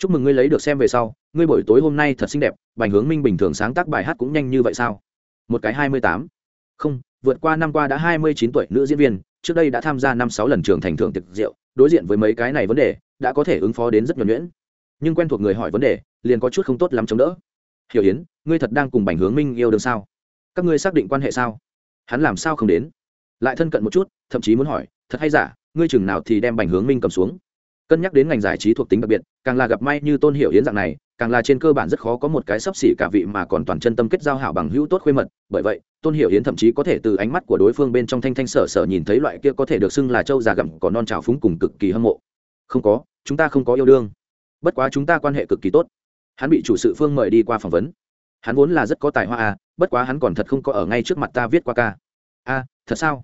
chúc mừng ngươi lấy được xem về sau, ngươi buổi tối hôm nay thật xinh đẹp, bành hướng minh bình thường sáng tác bài hát cũng nhanh như vậy sao? Một cái hai mươi tám. Không, vượt qua năm qua đã hai mươi chín tuổi nữ diễn viên, trước đây đã tham gia năm sáu lần trường thành thưởng tiệc rượu, đối diện với mấy cái này vấn đề, đã có thể ứng phó đến rất nhuẩn nhuyễn. Nhưng quen thuộc người hỏi vấn đề, liền có chút không tốt lắm chống đỡ. Hiểu yến, ngươi thật đang cùng bành hướng minh yêu đương sao? Các ngươi xác định quan hệ sao? Hắn làm sao không đến? Lại thân cận một chút, thậm chí muốn hỏi, thật hay giả, ngươi chừng nào thì đem bành hướng minh cầm xuống? Cân nhắc đến ngành giải trí thuộc tính đặc biệt, càng là gặp may như tôn hiểu yến dạng này, càng là trên cơ bản rất khó có một cái sấp xỉ cả vị mà còn toàn chân tâm kết giao hảo bằng hữu tốt khuê mật. Bởi vậy, tôn hiểu yến thậm chí có thể từ ánh mắt của đối phương bên trong thanh thanh sở sở nhìn thấy loại kia có thể được xưng là châu già gặm có non trào phúng cùng cực kỳ hâm mộ. Không có, chúng ta không có yêu đương. Bất quá chúng ta quan hệ cực kỳ tốt. Hắn bị chủ sự phương mời đi qua phỏng vấn. Hắn vốn là rất có tài hoa à bất quá hắn còn thật không có ở ngay trước mặt ta viết qua ca. A, thật sao?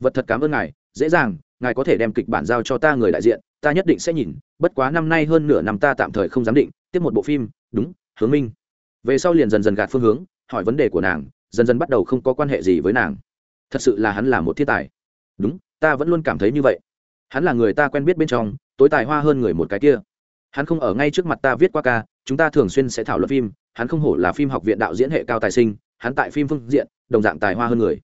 Vật thật cảm ơn ngài, dễ dàng, ngài có thể đem kịch bản giao cho ta người đại diện ta nhất định sẽ nhìn, bất quá năm nay hơn nửa năm ta tạm thời không dám định, tiếp một bộ phim, đúng, hướng minh. Về sau liền dần dần gạt phương hướng, hỏi vấn đề của nàng, dần dần bắt đầu không có quan hệ gì với nàng. Thật sự là hắn là một thiên tài. Đúng, ta vẫn luôn cảm thấy như vậy. Hắn là người ta quen biết bên trong, tối tài hoa hơn người một cái kia. Hắn không ở ngay trước mặt ta viết qua ca, chúng ta thường xuyên sẽ thảo luận phim, hắn không hổ là phim học viện đạo diễn hệ cao tài sinh, hắn tại phim phương diện, đồng dạng tài hoa hơn người.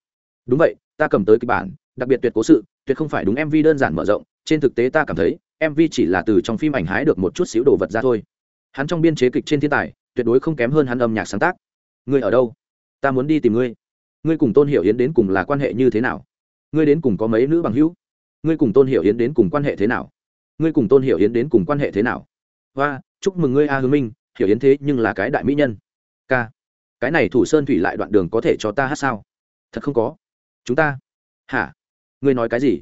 Đúng vậy, ta cầm tới kịch bản, đặc biệt tuyệt cố sự, tuyệt không phải đúng mv đơn giản mở rộng, trên thực tế ta cảm thấy mv chỉ là từ trong phim ảnh hái được một chút xíu đồ vật ra thôi. Hắn trong biên chế kịch trên thiên tài, tuyệt đối không kém hơn hắn âm nhạc sáng tác. Ngươi ở đâu? Ta muốn đi tìm ngươi. Ngươi cùng tôn hiểu yến đến cùng là quan hệ như thế nào? Ngươi đến cùng có mấy nữ bằng hữu? Ngươi cùng tôn hiểu yến đến cùng quan hệ thế nào? Ngươi cùng tôn hiểu yến đến cùng quan hệ thế nào? Và chúc mừng ngươi a hương minh, hiểu yến thế nhưng là cái đại mỹ nhân. K cái này thủ sơn thủy lại đoạn đường có thể cho ta hát sao? Thật không có. Chúng ta. Hả? Ngươi nói cái gì?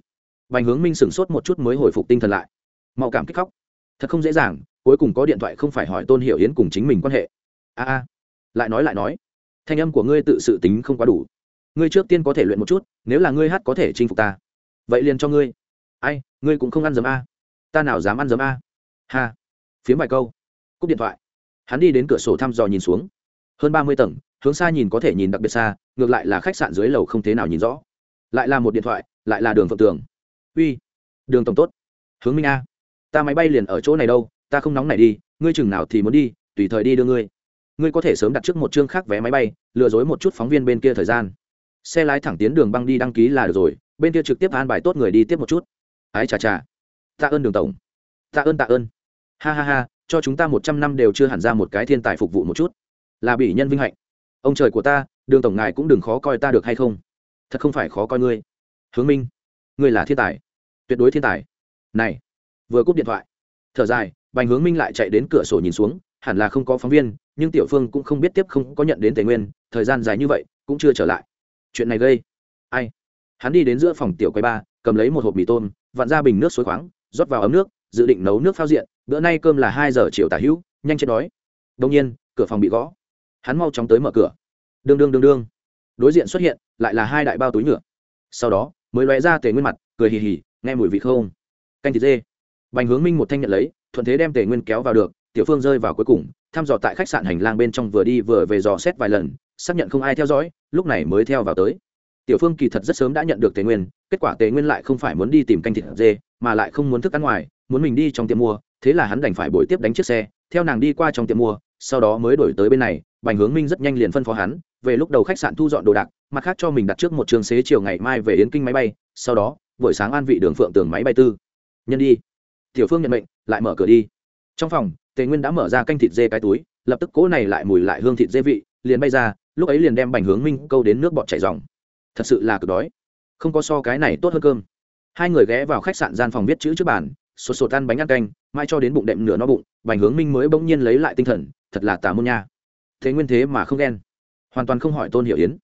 Bành hướng minh sửng sốt một chút mới hồi phục tinh thần lại mau cảm kích khóc. Thật không dễ dàng, cuối cùng có điện thoại không phải hỏi tôn hiểu yến cùng chính mình quan hệ. A a. Lại nói lại nói. Thanh âm của ngươi tự sự tính không quá đủ. Ngươi trước tiên có thể luyện một chút, nếu là ngươi hát có thể chinh phục ta. Vậy liền cho ngươi. Ai, ngươi cũng không ăn dấm a. Ta nào dám ăn dấm a. Ha. Phiếm vài câu. Cúp điện thoại. Hắn đi đến cửa sổ thăm dò nhìn xuống. Hơn ba mươi tầng, hướng xa nhìn có thể nhìn đặc biệt xa, ngược lại là khách sạn dưới lầu không thế nào nhìn rõ. Lại là một điện thoại, lại là đường phượng tường. Uy. Đường tổng tốt. Hướng minh a ta máy bay liền ở chỗ này đâu, ta không nóng này đi, ngươi chừng nào thì muốn đi, tùy thời đi đưa ngươi. Ngươi có thể sớm đặt trước một chương khác vé máy bay, lừa dối một chút phóng viên bên kia thời gian. Xe lái thẳng tiến đường băng đi đăng ký là được rồi, bên kia trực tiếp an bài tốt người đi tiếp một chút. Ái chà chà. Tạ ơn đường tổng. Tạ ơn tạ ơn. Ha ha ha, cho chúng ta một trăm năm đều chưa hẳn ra một cái thiên tài phục vụ một chút. Là bị nhân vinh hạnh. Ông trời của ta, đường tổng ngài cũng đừng khó coi ta được hay không? Thật không phải khó coi ngươi. Hướng minh, ngươi là thiên tài. Tuyệt đối thiên tài. Này vừa cúp điện thoại. Thở dài, bành hướng minh lại chạy đến cửa sổ nhìn xuống, hẳn là không có phóng viên, nhưng tiểu phương cũng không biết tiếp không có nhận đến tề nguyên, thời gian dài như vậy, cũng chưa trở lại. Chuyện này gây ai? Hắn đi đến giữa phòng tiểu quay ba, cầm lấy một hộp mì tôm, vặn ra bình nước suối khoáng, rót vào ấm nước, dự định nấu nước phao diện, bữa nay cơm là hai giờ chiều tả hữu, nhanh chết đói. Đông nhiên, cửa phòng bị gõ. Hắn mau chóng tới mở cửa. Đương đương đương đương. Đối diện xuất hiện, lại là hai đại bao túi nhựa. Sau đó, mới lóe ra tề nguyên mặt, cười hì hì, nghe mùi vị không? Canh thịt dê bành hướng minh một thanh nhận lấy, thuận thế đem tề nguyên kéo vào được, tiểu phương rơi vào cuối cùng, thăm dò tại khách sạn hành lang bên trong vừa đi vừa về dò xét vài lần, xác nhận không ai theo dõi, lúc này mới theo vào tới. Tiểu phương kỳ thật rất sớm đã nhận được tề nguyên, kết quả tề nguyên lại không phải muốn đi tìm canh thịt dê, mà lại không muốn thức ăn ngoài, muốn mình đi trong tiệm mua, thế là hắn đành phải bồi tiếp đánh chiếc xe, theo nàng đi qua trong tiệm mua, sau đó mới đổi tới bên này, bành hướng minh rất nhanh liền phân phó hắn, về lúc đầu khách sạn thu dọn đồ đạc, mặt khác cho mình đặt trước một trường xế chiều ngày mai về yến kinh máy bay, sau đó, buổi sáng an vị đường phượng tường máy bay tư. Nhân đi tiểu phương nhận mệnh, lại mở cửa đi. Trong phòng, tề nguyên đã mở ra canh thịt dê cái túi, lập tức cỗ này lại mùi lại hương thịt dê vị, liền bay ra, lúc ấy liền đem bành hướng minh câu đến nước bọt chảy dòng. Thật sự là cực đói. Không có so cái này tốt hơn cơm. Hai người ghé vào khách sạn gian phòng viết chữ trước bàn, sột sột ăn bánh ăn canh mai cho đến bụng đệm nửa no bụng bành hướng minh mới bỗng nhiên lấy lại tinh thần, thật là tà môn nha. Thế nguyên thế mà không ghen. Hoàn toàn không hỏi tôn hiểu yến.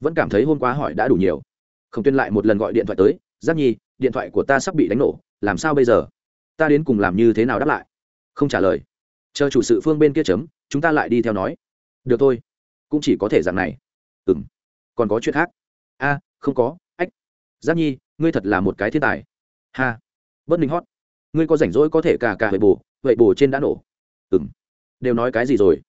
Vẫn cảm thấy hôm qua hỏi đã đủ nhiều. Không tuyên lại một lần gọi điện thoại tới, giáp nhi, điện thoại của ta sắp bị đánh nổ, làm sao bây giờ? Ta đến cùng làm như thế nào đáp lại? Không trả lời. Chờ chủ sự phương bên kia chấm, chúng ta lại đi theo nói. Được thôi. Cũng chỉ có thể dạng này. Ừ m còn có chuyện khác? A, không có. Ách. Giáp nhi, ngươi thật là một cái thiên tài. Ha. Bất ninh hót. Ngươi có rảnh rỗi có thể cả cả vậy bù vậy bù trên đã nổ. Ừ m đều nói cái gì rồi?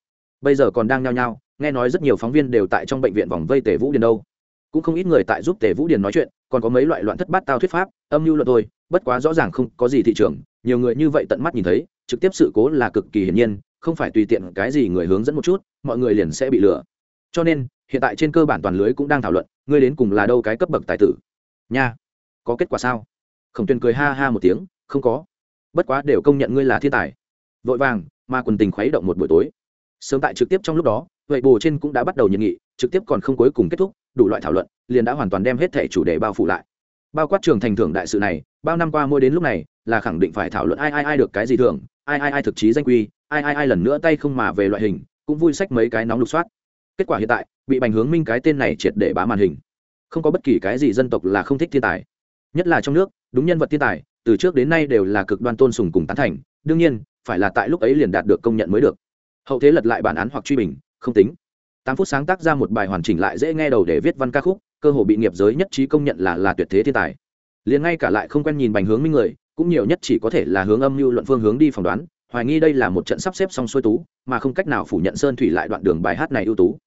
Bây giờ còn đang nhao nhao, nghe nói rất nhiều phóng viên đều tại trong bệnh viện vòng vây tề vũ điền đâu. Cũng không ít người tại giúp tề vũ điền nói chuyện, còn có mấy loại loạn thất bát tao thuyết pháp, âm mưu luận thôi, bất quá rõ ràng không có gì thị trường nhiều người như vậy tận mắt nhìn thấy, trực tiếp sự cố là cực kỳ hiển nhiên, không phải tùy tiện cái gì người hướng dẫn một chút, mọi người liền sẽ bị lừa. Cho nên, hiện tại trên cơ bản toàn lưới cũng đang thảo luận, ngươi đến cùng là đâu cái cấp bậc tài tử? Nha, có kết quả sao? Khổng tuyền cười ha ha một tiếng, không có. Bất quá đều công nhận ngươi là thiên tài. Vội vàng, mà quần tình khuấy động một buổi tối. Sớm tại trực tiếp trong lúc đó, vậy bồ trên cũng đã bắt đầu nhận nghị, trực tiếp còn không cuối cùng kết thúc, đủ loại thảo luận, liền đã hoàn toàn đem hết thẻ chủ đề bao phủ lại. Bao quát trường thành thưởng đại sự này bao năm qua mỗi đến lúc này, là khẳng định phải thảo luận ai ai ai được cái gì thường ai ai ai thực chí danh quy, ai ai ai lần nữa tay không mà về loại hình, cũng vui sách mấy cái nóng lục soát. Kết quả hiện tại, bị bành hướng minh cái tên này triệt để bá màn hình. Không có bất kỳ cái gì dân tộc là không thích thiên tài. Nhất là trong nước, đúng nhân vật thiên tài, từ trước đến nay đều là cực đoan tôn sùng cùng tán thành, đương nhiên, phải là tại lúc ấy liền đạt được công nhận mới được. Hậu thế lật lại bản án hoặc truy bình, không tính. Tám phút sáng tác ra một bài hoàn chỉnh lại dễ nghe đầu để viết văn ca khúc, cơ hồ bị nghiệp giới nhất trí công nhận là là tuyệt thế thiên tài liền ngay cả lại không quen nhìn bành hướng minh người, cũng nhiều nhất chỉ có thể là hướng âm mưu luận phương hướng đi phỏng đoán, hoài nghi đây là một trận sắp xếp xong xuôi tú, mà không cách nào phủ nhận sơn thủy lại đoạn đường bài hát này ưu tú.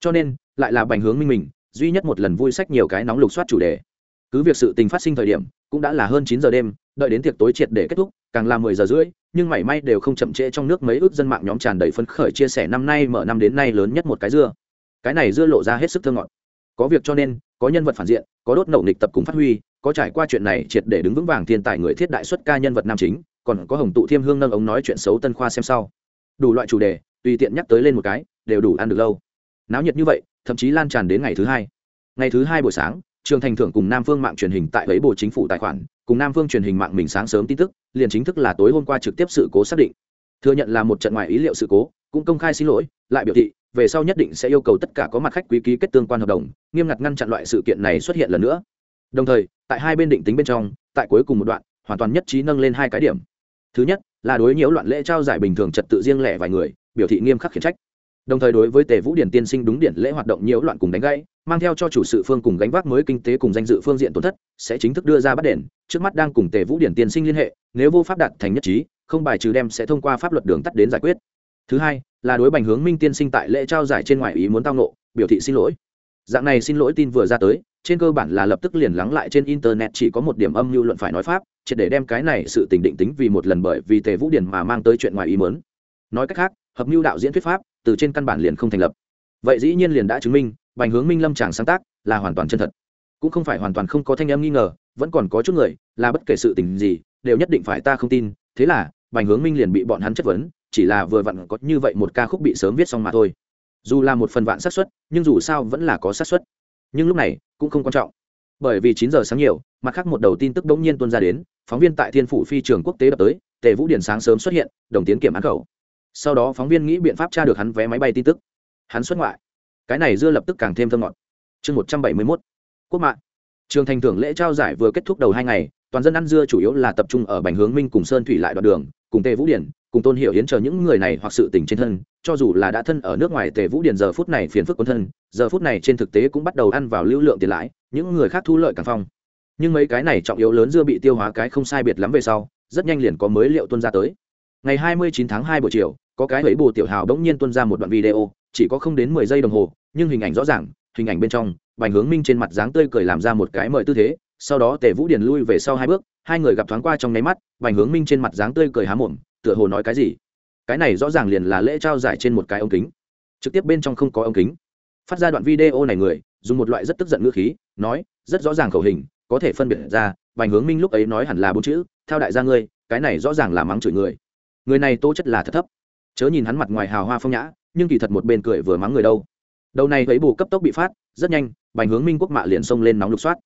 Cho nên, lại là bành hướng minh mình, duy nhất một lần vui sách nhiều cái nóng lục soát chủ đề. Cứ việc sự tình phát sinh thời điểm, cũng đã là hơn chín giờ đêm, đợi đến tiệc tối triệt để kết thúc, càng là mười giờ rưỡi, nhưng mảy may đều không chậm trễ trong nước mấy ước dân mạng nhóm tràn đầy phấn khởi chia sẻ năm nay mở năm đến nay lớn nhất một cái dưa. Cái này dưa lộ ra hết sức thơ ngọt. Có việc cho nên, có nhân vật phản diện, có đốt nậu nịch tập cùng phát huy có trải qua chuyện này triệt để đứng vững vàng thiên tài người thiết đại xuất ca nhân vật nam chính, còn có hồng tụ thiêm hương nâng ống nói chuyện xấu tân khoa xem sau. Đủ loại chủ đề, tùy tiện nhắc tới lên một cái, đều đủ ăn được lâu. Náo nhiệt như vậy, thậm chí lan tràn đến ngày thứ hai. Ngày thứ hai buổi sáng, trường thành thưởng cùng nam phương mạng truyền hình tại lấy bộ chính phủ tài khoản, cùng nam phương truyền hình mạng mình sáng sớm tin tức, liền chính thức là tối hôm qua trực tiếp sự cố xác định. Thừa nhận là một trận ngoài ý liệu sự cố, cũng công khai xin lỗi, lại biểu thị, về sau nhất định sẽ yêu cầu tất cả có mặt khách quý ký kết tương quan hợp đồng, nghiêm ngặt ngăn chặn loại sự kiện này xuất hiện lần nữa đồng thời, tại hai bên định tính bên trong, tại cuối cùng một đoạn, hoàn toàn nhất trí nâng lên hai cái điểm. Thứ nhất, là đối nhiễu loạn lễ trao giải bình thường trật tự riêng lẻ vài người, biểu thị nghiêm khắc khiển trách. Đồng thời đối với tề vũ điển tiên sinh đúng điển lễ hoạt động nhiễu loạn cùng đánh gãy, mang theo cho chủ sự phương cùng gánh vác mới kinh tế cùng danh dự phương diện tổn thất, sẽ chính thức đưa ra bắt đền, trước mắt đang cùng tề vũ điển tiên sinh liên hệ, nếu vô pháp đạt thành nhất trí, không bài trừ đem sẽ thông qua pháp luật đường tắt đến giải quyết. Thứ hai, là đối bành hướng minh tiên sinh tại lễ trao giải trên ngoài ý muốn tao nộ biểu thị xin lỗi. Dạng này xin lỗi tin vừa ra tới trên cơ bản là lập tức liền lắng lại trên internet chỉ có một điểm âm mưu luận phải nói pháp chỉ để đem cái này sự tình định tính vì một lần bởi vì tề vũ điển mà mang tới chuyện ngoài ý muốn. Nói cách khác, hợp mưu đạo diễn thuyết pháp, từ trên căn bản liền không thành lập. Vậy dĩ nhiên liền đã chứng minh, bành hướng minh lâm tràng sáng tác là hoàn toàn chân thật. Cũng không phải hoàn toàn không có thanh em nghi ngờ, vẫn còn có chút người, là bất kể sự tình gì, đều nhất định phải ta không tin. Thế là, bành hướng minh liền bị bọn hắn chất vấn, chỉ là vừa vặn có như vậy một ca khúc bị sớm viết xong mà thôi. Dù là một phần vạn xác suất, nhưng dù sao vẫn là có xác suất nhưng lúc này cũng không quan trọng. Bởi vì chín giờ sáng nhiều, mặt khác một đầu tin tức bỗng nhiên tuân ra đến, phóng viên tại thiên phủ phi trường quốc tế đập tới, tề vũ điển sáng sớm xuất hiện, đồng tiến kiểm án khẩu. Sau đó phóng viên nghĩ biện pháp tra được hắn vé máy bay tin tức. Hắn xuất ngoại. Cái này dưa lập tức càng thêm thơm ngọt. Chương một trăm bảy mươi mốt. Quốc mạng. Trường thành thưởng lễ trao giải vừa kết thúc đầu hai ngày, toàn dân ăn dưa chủ yếu là tập trung ở bành hướng minh cùng sơn thủy lại đoạn đường, cùng tề vũ điển cùng tôn hiệu hiến chờ những người này hoặc sự tình trên thân, cho dù là đã thân ở nước ngoài tề vũ điền giờ phút này phiền phức quân thân, giờ phút này trên thực tế cũng bắt đầu ăn vào lưu lượng tiền lãi, những người khác thu lợi càng phong. Nhưng mấy cái này trọng yếu lớn dưa bị tiêu hóa cái không sai biệt lắm về sau, rất nhanh liền có mới liệu tuân ra tới. Ngày 29 tháng 2 buổi chiều, có cái ấy bồ tiểu hào đống nhiên tuân ra một đoạn video, chỉ có không đến 10 giây đồng hồ, nhưng hình ảnh rõ ràng, hình ảnh bên trong, bành hướng minh trên mặt dáng tươi cười làm ra một cái mời tư thế, sau đó tề vũ điền lui về sau hai bước, hai người gặp thoáng qua trong nháy mắt, bành hướng minh trên mặt dáng tươi cười há mồm tựa hồ nói cái gì? Cái này rõ ràng liền là lễ trao giải trên một cái ống kính. Trực tiếp bên trong không có ống kính. Phát ra đoạn video này người, dùng một loại rất tức giận ngữ khí, nói, rất rõ ràng khẩu hình, có thể phân biệt ra, bành hướng minh lúc ấy nói hẳn là bốn chữ theo đại gia ngươi, cái này rõ ràng là mắng chửi người. Người này tố chất là thật thấp. Chớ nhìn hắn mặt ngoài hào hoa phong nhã, nhưng kỳ thật một bên cười vừa mắng người đâu. Đầu này thấy bù cấp tốc bị phát, rất nhanh, bành hướng minh quốc mạ liền xông lên nóng lục soát.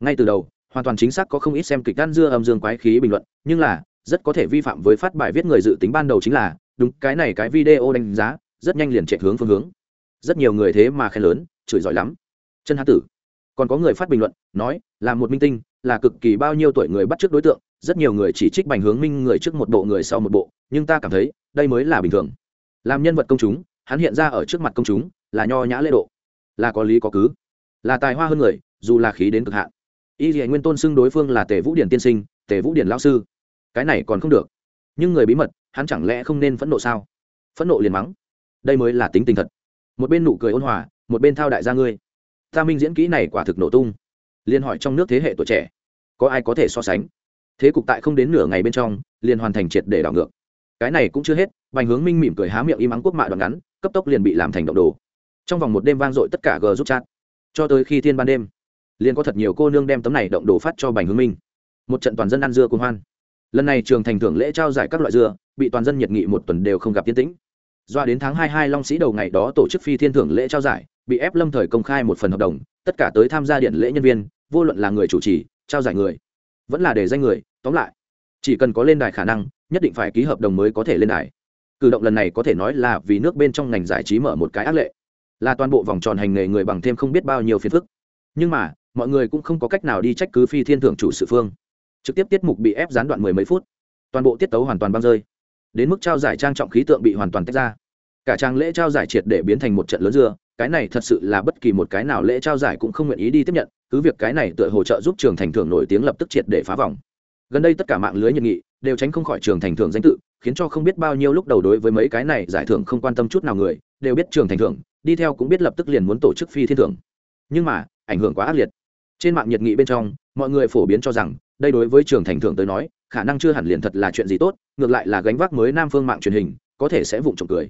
Ngay từ đầu, hoàn toàn chính xác có không ít xem kịch gan dưa âm dương quái khí bình luận, nhưng là rất có thể vi phạm với phát bài viết người dự tính ban đầu chính là, đúng, cái này cái video đánh giá, rất nhanh liền chạy hướng phương hướng. Rất nhiều người thế mà khen lớn, chửi giỏi lắm. Chân hán tử, còn có người phát bình luận, nói, là một minh tinh, là cực kỳ bao nhiêu tuổi người bắt trước đối tượng, rất nhiều người chỉ trích bành hướng minh người trước một bộ người sau một bộ, nhưng ta cảm thấy, đây mới là bình thường. Làm nhân vật công chúng, hắn hiện ra ở trước mặt công chúng, là nho nhã lễ độ, là có lý có cứ, là tài hoa hơn người, dù là khí đến cực hạn. Y dạy nguyên tôn xưng đối phương là tề vũ điển tiên sinh, tề vũ điển lao sư cái này còn không được. Nhưng người bí mật, hắn chẳng lẽ không nên phẫn nộ sao? Phẫn nộ liền mắng. Đây mới là tính tình thật. Một bên nụ cười ôn hòa, một bên thao đại gia ngươi. Ta minh diễn kỹ này quả thực nổ tung. Liên hỏi trong nước thế hệ tuổi trẻ, có ai có thể so sánh? Thế cục tại không đến nửa ngày bên trong, liền hoàn thành triệt để đảo ngược. Cái này cũng chưa hết, bành hướng minh mỉm cười há miệng im ắng quốc mạ đoạn ngắn, cấp tốc liền bị làm thành động đồ. Trong vòng một đêm vang dội tất cả g giúp chat. Cho tới khi thiên ban đêm, liền có thật nhiều cô nương đem tấm này động đồ phát cho bành hướng minh. Một trận toàn dân ăn dưa cùng hoan lần này trường thành thưởng lễ trao giải các loại dưa, bị toàn dân nhiệt nghị một tuần đều không gặp tiến tĩnh. Doa đến tháng hai hai long sĩ đầu ngày đó tổ chức phi thiên thưởng lễ trao giải, bị ép lâm thời công khai một phần hợp đồng, tất cả tới tham gia điện lễ nhân viên, vô luận là người chủ trì, trao giải người, vẫn là để danh người, tóm lại. Chỉ cần có lên đài khả năng, nhất định phải ký hợp đồng mới có thể lên đài. Cử động lần này có thể nói là vì nước bên trong ngành giải trí mở một cái ác lệ. Là toàn bộ vòng tròn hành nghề người bằng thêm không biết bao nhiêu phiền phức. Nhưng mà, mọi người cũng không có cách nào đi trách cứ phi thiên thưởng chủ sự phương trực tiếp tiết mục bị ép gián đoạn mười mấy phút, toàn bộ tiết tấu hoàn toàn băng rơi, đến mức trao giải trang trọng khí tượng bị hoàn toàn tách ra. Cả trang lễ trao giải triệt để biến thành một trận lớn dưa, cái này thật sự là bất kỳ một cái nào lễ trao giải cũng không nguyện ý đi tiếp nhận, cứ việc cái này tựa hỗ trợ giúp trường thành thưởng nổi tiếng lập tức triệt để phá vòng. Gần đây tất cả mạng lưới nhiệt nghị đều tránh không khỏi trường thành thưởng danh tự, khiến cho không biết bao nhiêu lúc đầu đối với mấy cái này giải thưởng không quan tâm chút nào người, đều biết trường thành thưởng, đi theo cũng biết lập tức liền muốn tổ chức phi thiên thưởng. Nhưng mà, ảnh hưởng quá ác liệt. Trên mạng nhiệt nghị bên trong, mọi người phổ biến cho rằng đây đối với trường thành Thượng tới nói, khả năng chưa hẳn liền thật là chuyện gì tốt, ngược lại là gánh vác mới nam phương mạng truyền hình, có thể sẽ vụng trộm cười.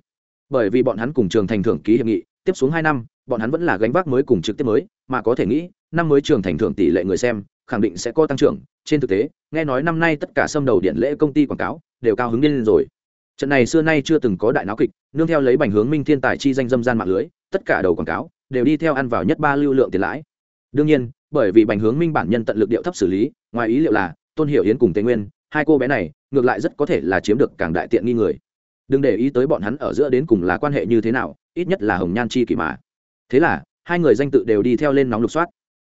Bởi vì bọn hắn cùng trường thành Thượng ký hiệp nghị, tiếp xuống hai năm, bọn hắn vẫn là gánh vác mới cùng trực tiếp mới, mà có thể nghĩ, năm mới trường thành Thượng tỷ lệ người xem, khẳng định sẽ có tăng trưởng. Trên thực tế, nghe nói năm nay tất cả xâm đầu điện lễ công ty quảng cáo, đều cao hứng lên rồi. Trận này xưa nay chưa từng có đại náo kịch, nương theo lấy bành hướng minh thiên tài chi danh dâm gian mạng lưới, tất cả đầu quảng cáo, đều đi theo ăn vào nhất ba lưu lượng tiền lãi. Đương nhiên bởi vì bành hướng minh bản nhân tận lực điệu thấp xử lý, ngoài ý liệu là, tôn hiệu yến cùng tây nguyên, hai cô bé này, ngược lại rất có thể là chiếm được càng đại tiện nghi người. Đừng để ý tới bọn hắn ở giữa đến cùng là quan hệ như thế nào, ít nhất là hồng nhan chi kỷ mà. Thế là, hai người danh tự đều đi theo lên nóng lục soát.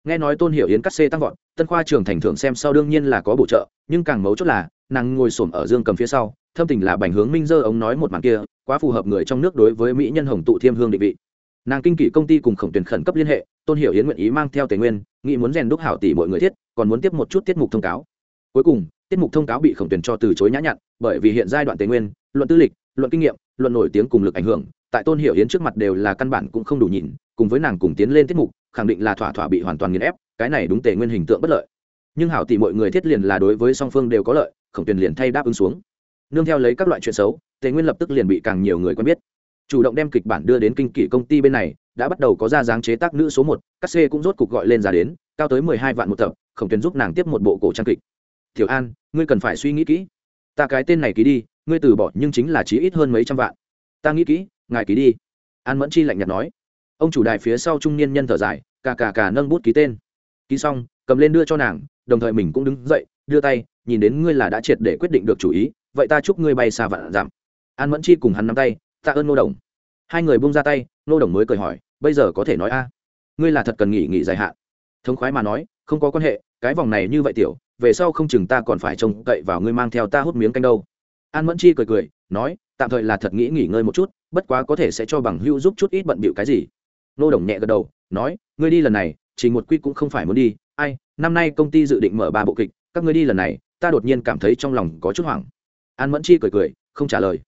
Nghe nói tôn hiệu yến cắt xê tăng vọt, tân khoa trường thành thưởng xem sau đương nhiên là có bổ trợ, nhưng càng mấu chốt là, nàng ngồi xổm ở dương cầm phía sau, thâm tình là bành hướng minh dơ ống nói một màn kia, quá phù hợp người trong nước đối với mỹ nhân hồng tụ thiêm hương định vị nàng kinh kỷ công ty cùng khổng tuyển khẩn cấp liên hệ, tôn hiểu yến nguyện ý mang theo tề nguyên, nghĩ muốn rèn đúc hảo tỷ mọi người thiết, còn muốn tiếp một chút tiết mục thông cáo. Cuối cùng, tiết mục thông cáo bị khổng tuyển cho từ chối nhã nhặn, bởi vì hiện giai đoạn tề nguyên, luận tư lịch, luận kinh nghiệm, luận nổi tiếng cùng lực ảnh hưởng, tại tôn hiểu yến trước mặt đều là căn bản cũng không đủ nhìn cùng với nàng cùng tiến lên tiết mục, khẳng định là thỏa thỏa bị hoàn toàn nghiền ép, cái này đúng tề nguyên hình tượng bất lợi. Nhưng hảo tỷ mọi người thiết liền là đối với song phương đều có lợi, khổng tuyền liền thay đáp ứng xuống. Nương theo lấy các loại chuyện xấu, tề nguyên lập tức liền bị càng nhiều người quen biết chủ động đem kịch bản đưa đến kinh kỷ công ty bên này, đã bắt đầu có ra dáng chế tác nữ số một, các c cũng rốt cục gọi lên ra đến, cao tới mười hai vạn một tập, khổng tuyến giúp nàng tiếp một bộ cổ trang kịch. Thiểu an, ngươi cần phải suy nghĩ kỹ. Ta cái tên này ký đi, ngươi từ bỏ nhưng chính là chí ít hơn mấy trăm vạn. Ta nghĩ kỹ, ngài ký đi. An mẫn chi lạnh nhạt nói. Ông chủ đài phía sau trung niên nhân thở dài, cà cà cà nâng bút ký tên. Ký xong, cầm lên đưa cho nàng, đồng thời mình cũng đứng dậy, đưa tay, nhìn đến ngươi là đã triệt để quyết định được chủ ý, vậy ta chúc ngươi bay xa vạn giảm. An mẫn chi cùng hắn nắm tay ta ơn nô đồng. Hai người bung ra tay nô đồng mới cười hỏi, bây giờ có thể nói a? Ngươi là thật cần nghỉ nghỉ dài hạn. Thống khoái mà nói, không có quan hệ, cái vòng này như vậy tiểu, về sau không chừng ta còn phải trông cậy vào ngươi mang theo ta hút miếng canh đâu. An mẫn chi cười cười, nói, tạm thời là thật nghĩ nghỉ ngơi một chút, bất quá có thể sẽ cho bằng hưu giúp chút ít bận bịu cái gì. Nô đồng nhẹ gật đầu, nói, ngươi đi lần này, chỉ một quy cũng không phải muốn đi. Ai, năm nay công ty dự định mở ba bộ kịch, các ngươi đi lần này, ta đột nhiên cảm thấy trong lòng có chút hoảng. An mẫn chi cười cười, không trả lời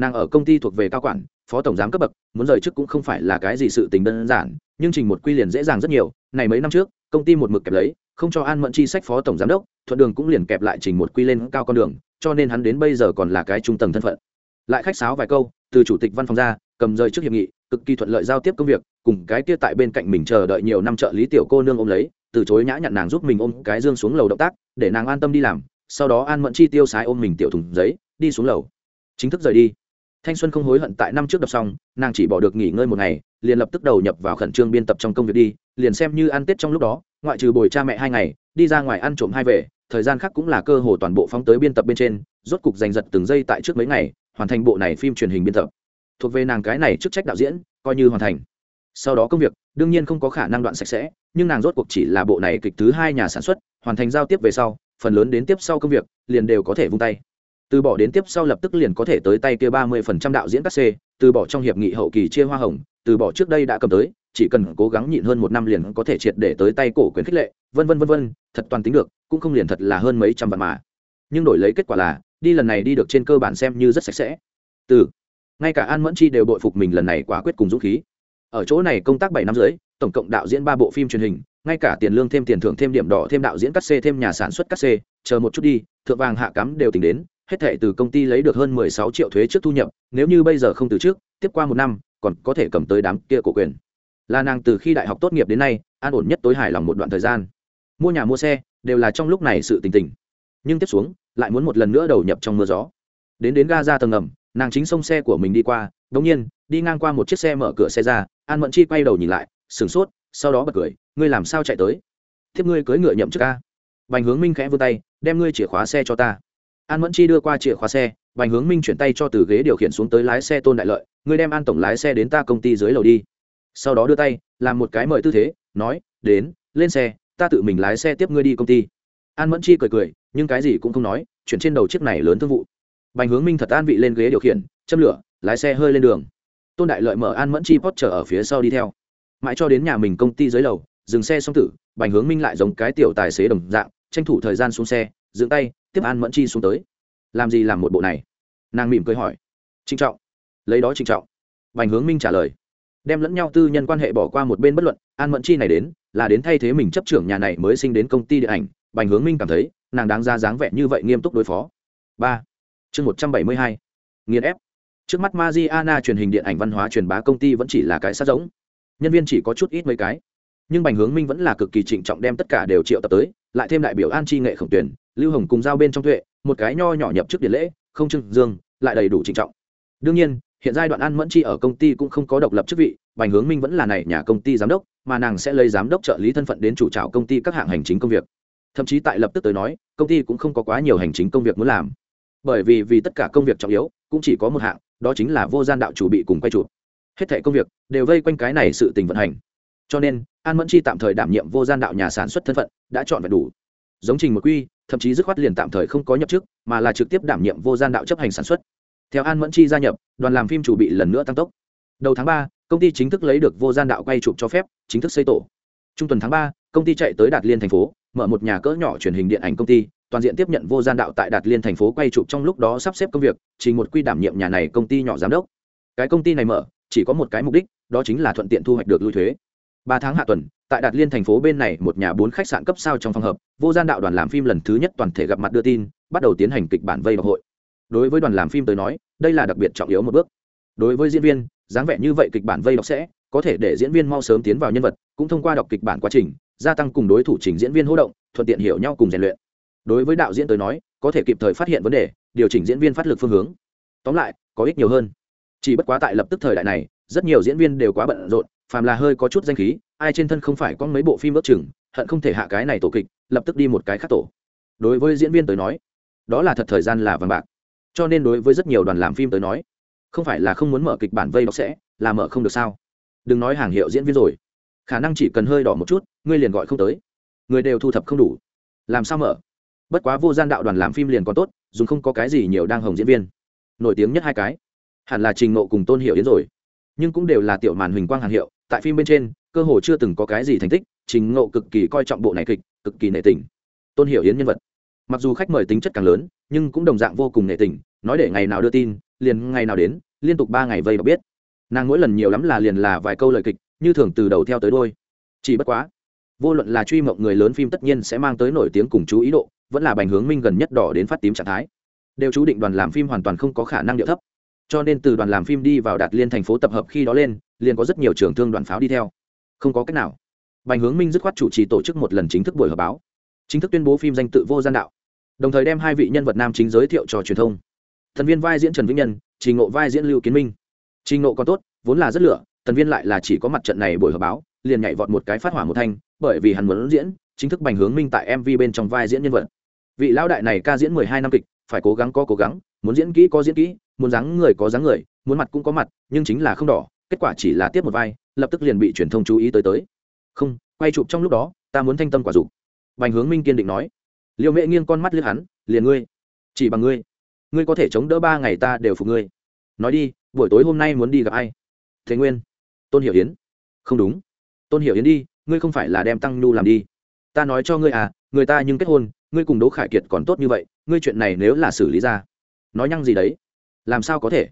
nàng ở công ty thuộc về cao quản, phó tổng giám cấp bậc, muốn rời chức cũng không phải là cái gì sự tình đơn giản, nhưng trình một quy liền dễ dàng rất nhiều. Này mấy năm trước, công ty một mực kẹp lấy, không cho an mẫn chi sách phó tổng giám đốc, thuận đường cũng liền kẹp lại trình một quy lên cao con đường, cho nên hắn đến bây giờ còn là cái trung tầng thân phận. Lại khách sáo vài câu, từ chủ tịch văn phòng ra, cầm rời trước hiệp nghị, cực kỳ thuận lợi giao tiếp công việc, cùng cái kia tại bên cạnh mình chờ đợi nhiều năm trợ lý tiểu cô nương ôm lấy, từ chối nhã nhặn nàng giúp mình ôm cái dương xuống lầu động tác, để nàng an tâm đi làm, sau đó an mẫn chi tiêu sái ôm mình tiểu thùng giấy, đi xuống lầu. Chính thức rời đi thanh xuân không hối hận tại năm trước đọc xong, nàng chỉ bỏ được nghỉ ngơi một ngày, liền lập tức đầu nhập vào khẩn trương biên tập trong công việc đi, liền xem như ăn tết trong lúc đó, ngoại trừ bồi cha mẹ hai ngày, đi ra ngoài ăn trộm hai về, thời gian khác cũng là cơ hồ toàn bộ phóng tới biên tập bên trên, rốt cục giành giật từng giây tại trước mấy ngày, hoàn thành bộ này phim truyền hình biên tập. Thuộc về nàng cái này chức trách đạo diễn, coi như hoàn thành. Sau đó công việc, đương nhiên không có khả năng đoạn sạch sẽ, nhưng nàng rốt cuộc chỉ là bộ này kịch thứ hai nhà sản xuất, hoàn thành giao tiếp về sau, phần lớn đến tiếp sau công việc, liền đều có thể vung tay từ bỏ đến tiếp sau lập tức liền có thể tới tay kia ba mươi phần trăm đạo diễn các c, từ bỏ trong hiệp nghị hậu kỳ chia hoa hồng, từ bỏ trước đây đã cầm tới, chỉ cần cố gắng nhịn hơn một năm liền có thể triệt để tới tay cổ quyền khích lệ, vân vân vân vân, thật toàn tính được, cũng không liền thật là hơn mấy trăm vạn mà. Nhưng đổi lấy kết quả là, đi lần này đi được trên cơ bản xem như rất sạch sẽ. Từ, ngay cả an mẫn chi đều bội phục mình lần này quả quyết cùng dũng khí. Ở chỗ này công tác bảy năm dưới tổng cộng đạo diễn ba bộ phim truyền hình, ngay cả tiền lương thêm tiền thưởng thêm điểm đỏ thêm đạo diễn cắt xê thêm nhà sản xuất cắt xê chờ một chút đi, thượng vàng hạ cắm đều tính đến hết thệ từ công ty lấy được hơn mười sáu triệu thuế trước thu nhập, nếu như bây giờ không từ trước, tiếp qua một năm, còn có thể cầm tới đám kia cổ quyền. Là nàng từ khi đại học tốt nghiệp đến nay, an ổn nhất tối hài lòng một đoạn thời gian. Mua nhà mua xe, đều là trong lúc này sự tình tình. Nhưng tiếp xuống, lại muốn một lần nữa đầu nhập trong mưa gió. Đến đến ga ra tầng ngầm, nàng chính xông xe của mình đi qua đột nhiên, đi ngang qua một chiếc xe mở cửa xe ra, an mẫn chi quay đầu nhìn lại, sửng sốt, sau đó bật cười, ngươi làm sao chạy tới? Thiếp ngươi cưới ngựa nhậm chức a. bành hướng minh khẽ vươn tay, đem ngươi chìa khóa xe cho ta an mẫn chi đưa qua chìa khóa xe, bành hướng minh chuyển tay cho từ ghế điều khiển xuống tới lái xe tôn đại lợi, ngươi đem an tổng lái xe đến ta công ty dưới lầu đi. Sau đó đưa tay, làm một cái mời tư thế, nói, đến, lên xe, ta tự mình lái xe tiếp ngươi đi công ty. An mẫn chi cười cười, nhưng cái gì cũng không nói, chuyển trên đầu chiếc này lớn thương vụ. Bành hướng minh thật an vị lên ghế điều khiển, châm lửa, lái xe hơi lên đường. Tôn đại lợi mở an mẫn chi pot chở ở phía sau đi theo. Mãi cho đến nhà mình công ty dưới lầu, dừng xe xong tử, bành hướng minh lại giống cái tiểu tài xế đồng dạng, tranh thủ thời gian xuống xe, dựng tay tiếp an mẫn chi xuống tới. Làm gì làm một bộ này? Nàng mỉm cười hỏi. Trinh trọng. Lấy đó trinh trọng. Bành hướng minh trả lời. Đem lẫn nhau tư nhân quan hệ bỏ qua một bên bất luận, an mẫn chi này đến, là đến thay thế mình chấp trưởng nhà này mới sinh đến công ty điện ảnh. Bành hướng minh cảm thấy, nàng đáng ra dáng vẻ như vậy nghiêm túc đối phó. Ba. Chương một trăm bảy mươi hai. Nghiền ép. Trước mắt Mariana truyền hình điện ảnh văn hóa truyền bá công ty vẫn chỉ là cái sát giống. Nhân viên chỉ có chút ít mấy cái nhưng bành hướng minh vẫn là cực kỳ trịnh trọng đem tất cả đều triệu tập tới, lại thêm đại biểu an chi nghệ khổng tuyển, lưu hồng cùng giao bên trong tuệ, một cái nho nhỏ nhập trước điện lễ, không trưng dương, lại đầy đủ trịnh trọng. Đương nhiên, hiện giai đoạn an mẫn chi ở công ty cũng không có độc lập chức vị, bành hướng minh vẫn là này nhà công ty giám đốc, mà nàng sẽ lấy giám đốc trợ lý thân phận đến chủ trào công ty các hạng hành chính công việc. Thậm chí tại lập tức tới nói, công ty cũng không có quá nhiều hành chính công việc muốn làm. Bởi vì vì tất cả công việc trọng yếu, cũng chỉ có một hạng, đó chính là vô gian đạo chủ bị cùng quay chụp. Hết thẻ công việc đều vây quanh cái này sự tình vận hành cho nên, an mẫn chi tạm thời đảm nhiệm vô gian đạo nhà sản xuất thân phận, đã chọn và đủ. Giống trình một quy, thậm chí dứt khoát liền tạm thời không có nhập chức, mà là trực tiếp đảm nhiệm vô gian đạo chấp hành sản xuất. Theo an mẫn chi gia nhập, đoàn làm phim chủ bị lần nữa tăng tốc. Đầu tháng ba, công ty chính thức lấy được vô gian đạo quay chụp cho phép, chính thức xây tổ. Trung tuần tháng ba, công ty chạy tới đạt liên thành phố, mở một nhà cỡ nhỏ truyền hình điện ảnh công ty, toàn diện tiếp nhận vô gian đạo tại đạt liên thành phố quay chụp trong lúc đó sắp xếp công việc chỉ một quy đảm nhiệm nhà này công ty nhỏ giám đốc. Cái công ty này mở, chỉ có một cái mục đích, đó chính là thuận tiện thu hoạch được lui thuế ba tháng hạ tuần, tại đạt liên thành phố bên này một nhà bốn khách sạn cấp sao trong phòng hợp, vô gian đạo đoàn làm phim lần thứ nhất toàn thể gặp mặt đưa tin, bắt đầu tiến hành kịch bản vây đọc hội. Đối với đoàn làm phim tới nói, đây là đặc biệt trọng yếu một bước. Đối với diễn viên, dáng vẻ như vậy kịch bản vây đọc sẽ, có thể để diễn viên mau sớm tiến vào nhân vật, cũng thông qua đọc kịch bản quá trình, gia tăng cùng đối thủ trình diễn viên hỗ động, thuận tiện hiểu nhau cùng rèn luyện. Đối với đạo diễn tới nói, có thể kịp thời phát hiện vấn đề, điều chỉnh diễn viên phát lực phương hướng. Tóm lại, có ích nhiều hơn. Chỉ bất quá tại lập tức thời đại này, rất nhiều diễn viên đều quá bận rộn phàm là hơi có chút danh khí, ai trên thân không phải có mấy bộ phim ước chừng, hận không thể hạ cái này tổ kịch, lập tức đi một cái khác tổ. Đối với diễn viên tới nói, đó là thật thời gian là vàng bạc. Cho nên đối với rất nhiều đoàn làm phim tới nói, không phải là không muốn mở kịch bản vây đọc sẽ, là mở không được sao? Đừng nói hàng hiệu diễn viên rồi. Khả năng chỉ cần hơi đỏ một chút, ngươi liền gọi không tới. Người đều thu thập không đủ. Làm sao mở? Bất quá vô gian đạo đoàn làm phim liền còn tốt dùng không có cái gì nhiều đang hồng diễn viên. Nổi tiếng nhất hai cái. Hẳn là trình nộ cùng tôn hiệu đến rồi. Nhưng cũng đều là tiểu màn huỳnh quang hàng hiệu tại phim bên trên, cơ hồ chưa từng có cái gì thành tích, trình ngộ cực kỳ coi trọng bộ này kịch, cực kỳ nệ tình. Tôn hiểu yến nhân vật. Mặc dù khách mời tính chất càng lớn, nhưng cũng đồng dạng vô cùng nệ tình, nói để ngày nào đưa tin, liền ngày nào đến, liên tục ba ngày vây đọc biết. Nàng mỗi lần nhiều lắm là liền là vài câu lời kịch, như thường từ đầu theo tới đôi. Chỉ bất quá, vô luận là truy mộng người lớn phim tất nhiên sẽ mang tới nổi tiếng cùng chú ý độ, vẫn là bành hướng minh gần nhất đỏ đến phát tím trạng thái. Đều chú định đoàn làm phim hoàn toàn không có khả năng điệu thấp cho nên từ đoàn làm phim đi vào đạt liên thành phố tập hợp khi đó lên, liền có rất nhiều trường thương đoàn pháo đi theo. Không có cách nào. Bành hướng minh dứt khoát chủ trì tổ chức một lần chính thức buổi họp báo. Chính thức tuyên bố phim danh tự vô gian đạo. Đồng thời đem hai vị nhân vật nam chính giới thiệu cho truyền thông. Thần viên vai diễn trần vĩnh nhân, trình ngộ vai diễn lưu kiến minh. Trình ngộ còn tốt, vốn là rất lửa, thần viên lại là chỉ có mặt trận này buổi họp báo, liền nhảy vọt một cái phát hỏa một thanh, bởi vì hắn muốn diễn, chính thức bành hướng minh tại mv bên trong vai diễn nhân vật. Vị lão đại này ca diễn mười hai năm kịch, phải cố gắng có cố gắng, muốn diễn kỹ có diễn kỹ muốn dáng người có dáng người, muốn mặt cũng có mặt, nhưng chính là không đỏ, kết quả chỉ là tiếp một vai, lập tức liền bị truyền thông chú ý tới tới. Không, quay chụp trong lúc đó, ta muốn thanh tâm quả dục. Bành hướng minh kiên định nói. Liêu Mễ nghiêng con mắt liếc hắn, liền ngươi, chỉ bằng ngươi ngươi có thể chống đỡ ba ngày ta đều phục ngươi. Nói đi, buổi tối hôm nay muốn đi gặp ai? Thế nguyên, tôn hiểu yến. Không đúng. Tôn hiểu yến đi, ngươi không phải là đem tăng nhu làm đi. Ta nói cho ngươi à người ta nhưng kết hôn, ngươi cùng đỗ khải kiệt còn tốt như vậy, ngươi chuyện này nếu là xử lý ra, nói nhăng gì đấy? Làm sao có thể?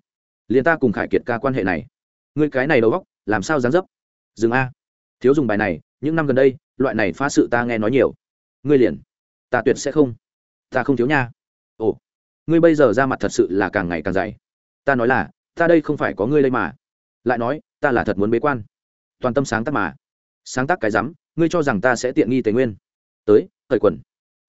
Liền ta cùng khải kiệt ca quan hệ này. Ngươi cái này đầu góc làm sao dán dấp? Dừng a. Thiếu dùng bài này, những năm gần đây, loại này phá sự ta nghe nói nhiều. Ngươi liền. Ta tuyệt sẽ không. Ta không thiếu nha. Ồ. Ngươi bây giờ ra mặt thật sự là càng ngày càng dày. Ta nói là, ta đây không phải có ngươi đây mà. Lại nói, ta là thật muốn bế quan. Toàn tâm sáng tác mà. Sáng tác cái rắm ngươi cho rằng ta sẽ tiện nghi tề nguyên. Tới thời quần.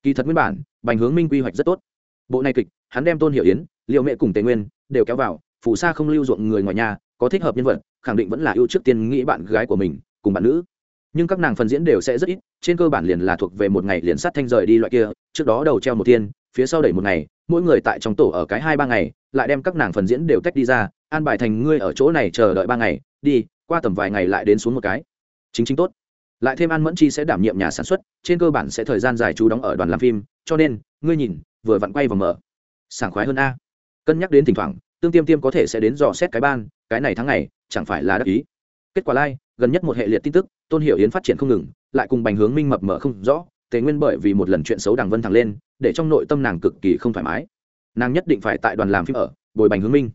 Kỳ thật nguyên bản, bành hướng minh quy hoạch rất tốt. Bộ này kịch, hắn đem tôn hiệu yến liệu mẹ cùng tề nguyên đều kéo vào phủ sa không lưu ruộng người ngoài nhà có thích hợp nhân vật khẳng định vẫn là ưu trước tiên nghĩ bạn gái của mình cùng bạn nữ. Nhưng các nàng phần diễn đều sẽ rất ít trên cơ bản liền là thuộc về một ngày liền sát thanh rời đi loại kia trước đó đầu treo một tiên, phía sau đẩy một ngày mỗi người tại trong tổ ở cái hai ba ngày lại đem các nàng phần diễn đều tách đi ra an bài thành ngươi ở chỗ này chờ đợi ba ngày đi qua tầm vài ngày lại đến xuống một cái. Chính chính tốt. Lại thêm an mẫn chi sẽ đảm nhiệm nhà sản xuất trên cơ bản sẽ thời gian dài chú đóng ở đoàn làm phim cho nên ngươi nhìn vừa vặn quay và mở. Sảng khoái hơn a cân nhắc đến thỉnh thoảng tương tiêm tiêm có thể sẽ đến dò xét cái ban cái này tháng này, chẳng phải là đắc ý. Kết quả lai、like, gần nhất một hệ liệt tin tức tôn hiệu yến phát triển không ngừng lại cùng bành hướng minh mập mở không rõ tề nguyên bởi vì một lần chuyện xấu đằng vân thẳng lên để trong nội tâm nàng cực kỳ không thoải mái. Nàng nhất định phải tại đoàn làm phim ở bồi bành hướng minh.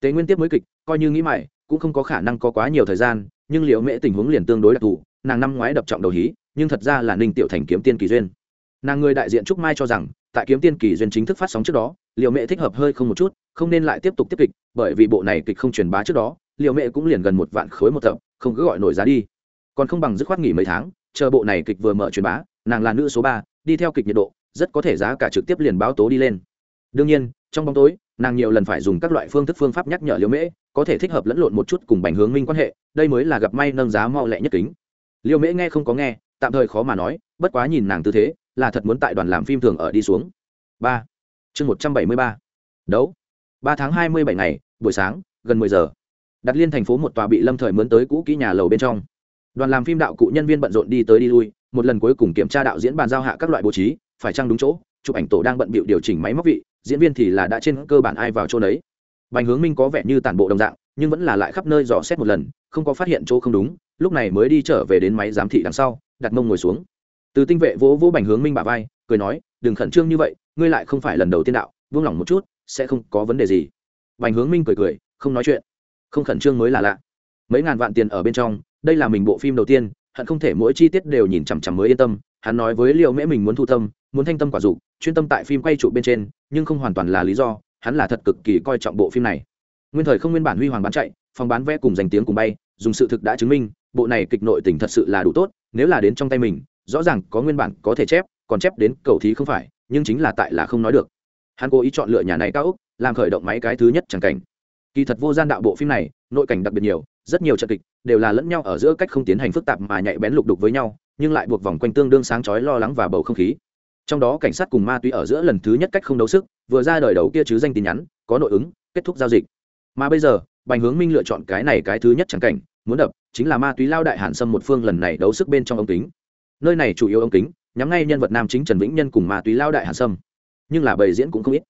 Tề nguyên tiếp mới kịch coi như nghĩ mày cũng không có khả năng có quá nhiều thời gian nhưng liệu mễ tình huống liền tương đối đặc thù nàng năm ngoái đập trọng đầu hí nhưng thật ra là ninh tiểu thành kiếm tiên kỳ duyên. Nàng người đại diện trúc mai cho rằng tại kiếm tiên kỳ duyên chính thức phát sóng trước đó liệu mẹ thích hợp hơi không một chút, không nên lại tiếp tục tiếp kịch, bởi vì bộ này kịch không truyền bá trước đó liệu mẹ cũng liền gần một vạn khối một tập, không cứ gọi nổi giá đi. Còn không bằng dứt khoát nghỉ mấy tháng, chờ bộ này kịch vừa mở truyền bá, nàng là nữ số ba, đi theo kịch nhiệt độ, rất có thể giá cả trực tiếp liền báo tố đi lên. Đương nhiên, trong bóng tối, nàng nhiều lần phải dùng các loại phương thức phương pháp nhắc nhở liễu mễ có thể thích hợp lẫn lộn một chút cùng bành hướng minh quan hệ, đây mới là gặp may nâng giá mau lẹ nhất kính. Liễu mễ nghe không có nghe, tạm thời khó mà nói, bất quá nhìn nàng tư thế, là thật muốn tại đoàn làm phim thường ở đi xuống. Ba chương một trăm bảy mươi ba. Đấu. Ba tháng hai mươi bảy ngày, buổi sáng, gần mười giờ. Đặt liên thành phố một tòa bị lâm thời mướn tới cũ kỹ nhà lầu bên trong. Đoàn làm phim đạo cụ nhân viên bận rộn đi tới đi lui, một lần cuối cùng kiểm tra đạo diễn bàn giao hạ các loại bố trí, phải chăng đúng chỗ, chụp ảnh tổ đang bận bịu điều chỉnh máy móc vị, diễn viên thì là đã trên cơ bản ai vào chỗ đấy bành hướng minh có vẻ như tản bộ đồng dạng, nhưng vẫn là lại khắp nơi dò xét một lần, không có phát hiện chỗ không đúng, lúc này mới đi trở về đến máy giám thị đằng sau, đặt mông ngồi xuống. Từ tinh vệ vỗ vỗ bành hướng minh bà vai, cười nói, đừng khẩn trương như vậy ngươi lại không phải lần đầu tiên đạo buông lỏng một chút, sẽ không có vấn đề gì. Bành hướng minh cười cười, không nói chuyện. Không khẩn trương mới là lạ. Mấy ngàn vạn tiền ở bên trong, đây là mình bộ phim đầu tiên, hận không thể mỗi chi tiết đều nhìn chằm chằm mới yên tâm. Hắn nói với liệu mễ mình muốn thu tâm, muốn thanh tâm quả dục, chuyên tâm tại phim quay trụ bên trên, nhưng không hoàn toàn là lý do, hắn là thật cực kỳ coi trọng bộ phim này. Nguyên thời không nguyên bản huy hoàng bán chạy, phòng bán vé cùng danh tiếng cùng bay, dùng sự thực đã chứng minh, bộ này kịch nội tình thật sự là đủ tốt, nếu là đến trong tay mình, rõ ràng có nguyên bản có thể chép, còn chép đến cầu thí không phải nhưng chính là tại là không nói được. Hắn cố ý chọn lựa nhà này cao úc làm khởi động máy cái thứ nhất chẳng cảnh. Kỳ thật vô gian đạo bộ phim này, nội cảnh đặc biệt nhiều, rất nhiều trận kịch đều là lẫn nhau ở giữa cách không tiến hành phức tạp mà nhạy bén lục đục với nhau, nhưng lại buộc vòng quanh tương đương sáng chói lo lắng và bầu không khí. Trong đó cảnh sát cùng ma túy ở giữa lần thứ nhất cách không đấu sức, vừa ra đời đầu kia chứ danh tin nhắn, có nội ứng, kết thúc giao dịch. Mà bây giờ, bành hướng minh lựa chọn cái này cái thứ nhất chẳng cảnh, muốn đập, chính là ma túy lao đại hàn sâm một phương lần này đấu sức bên trong ống kính. Nơi này chủ yếu ống kính nhắm ngay nhân vật nam chính trần vĩnh nhân cùng ma túy lao đại hàn sâm. Nhưng là bầy diễn cũng không ít.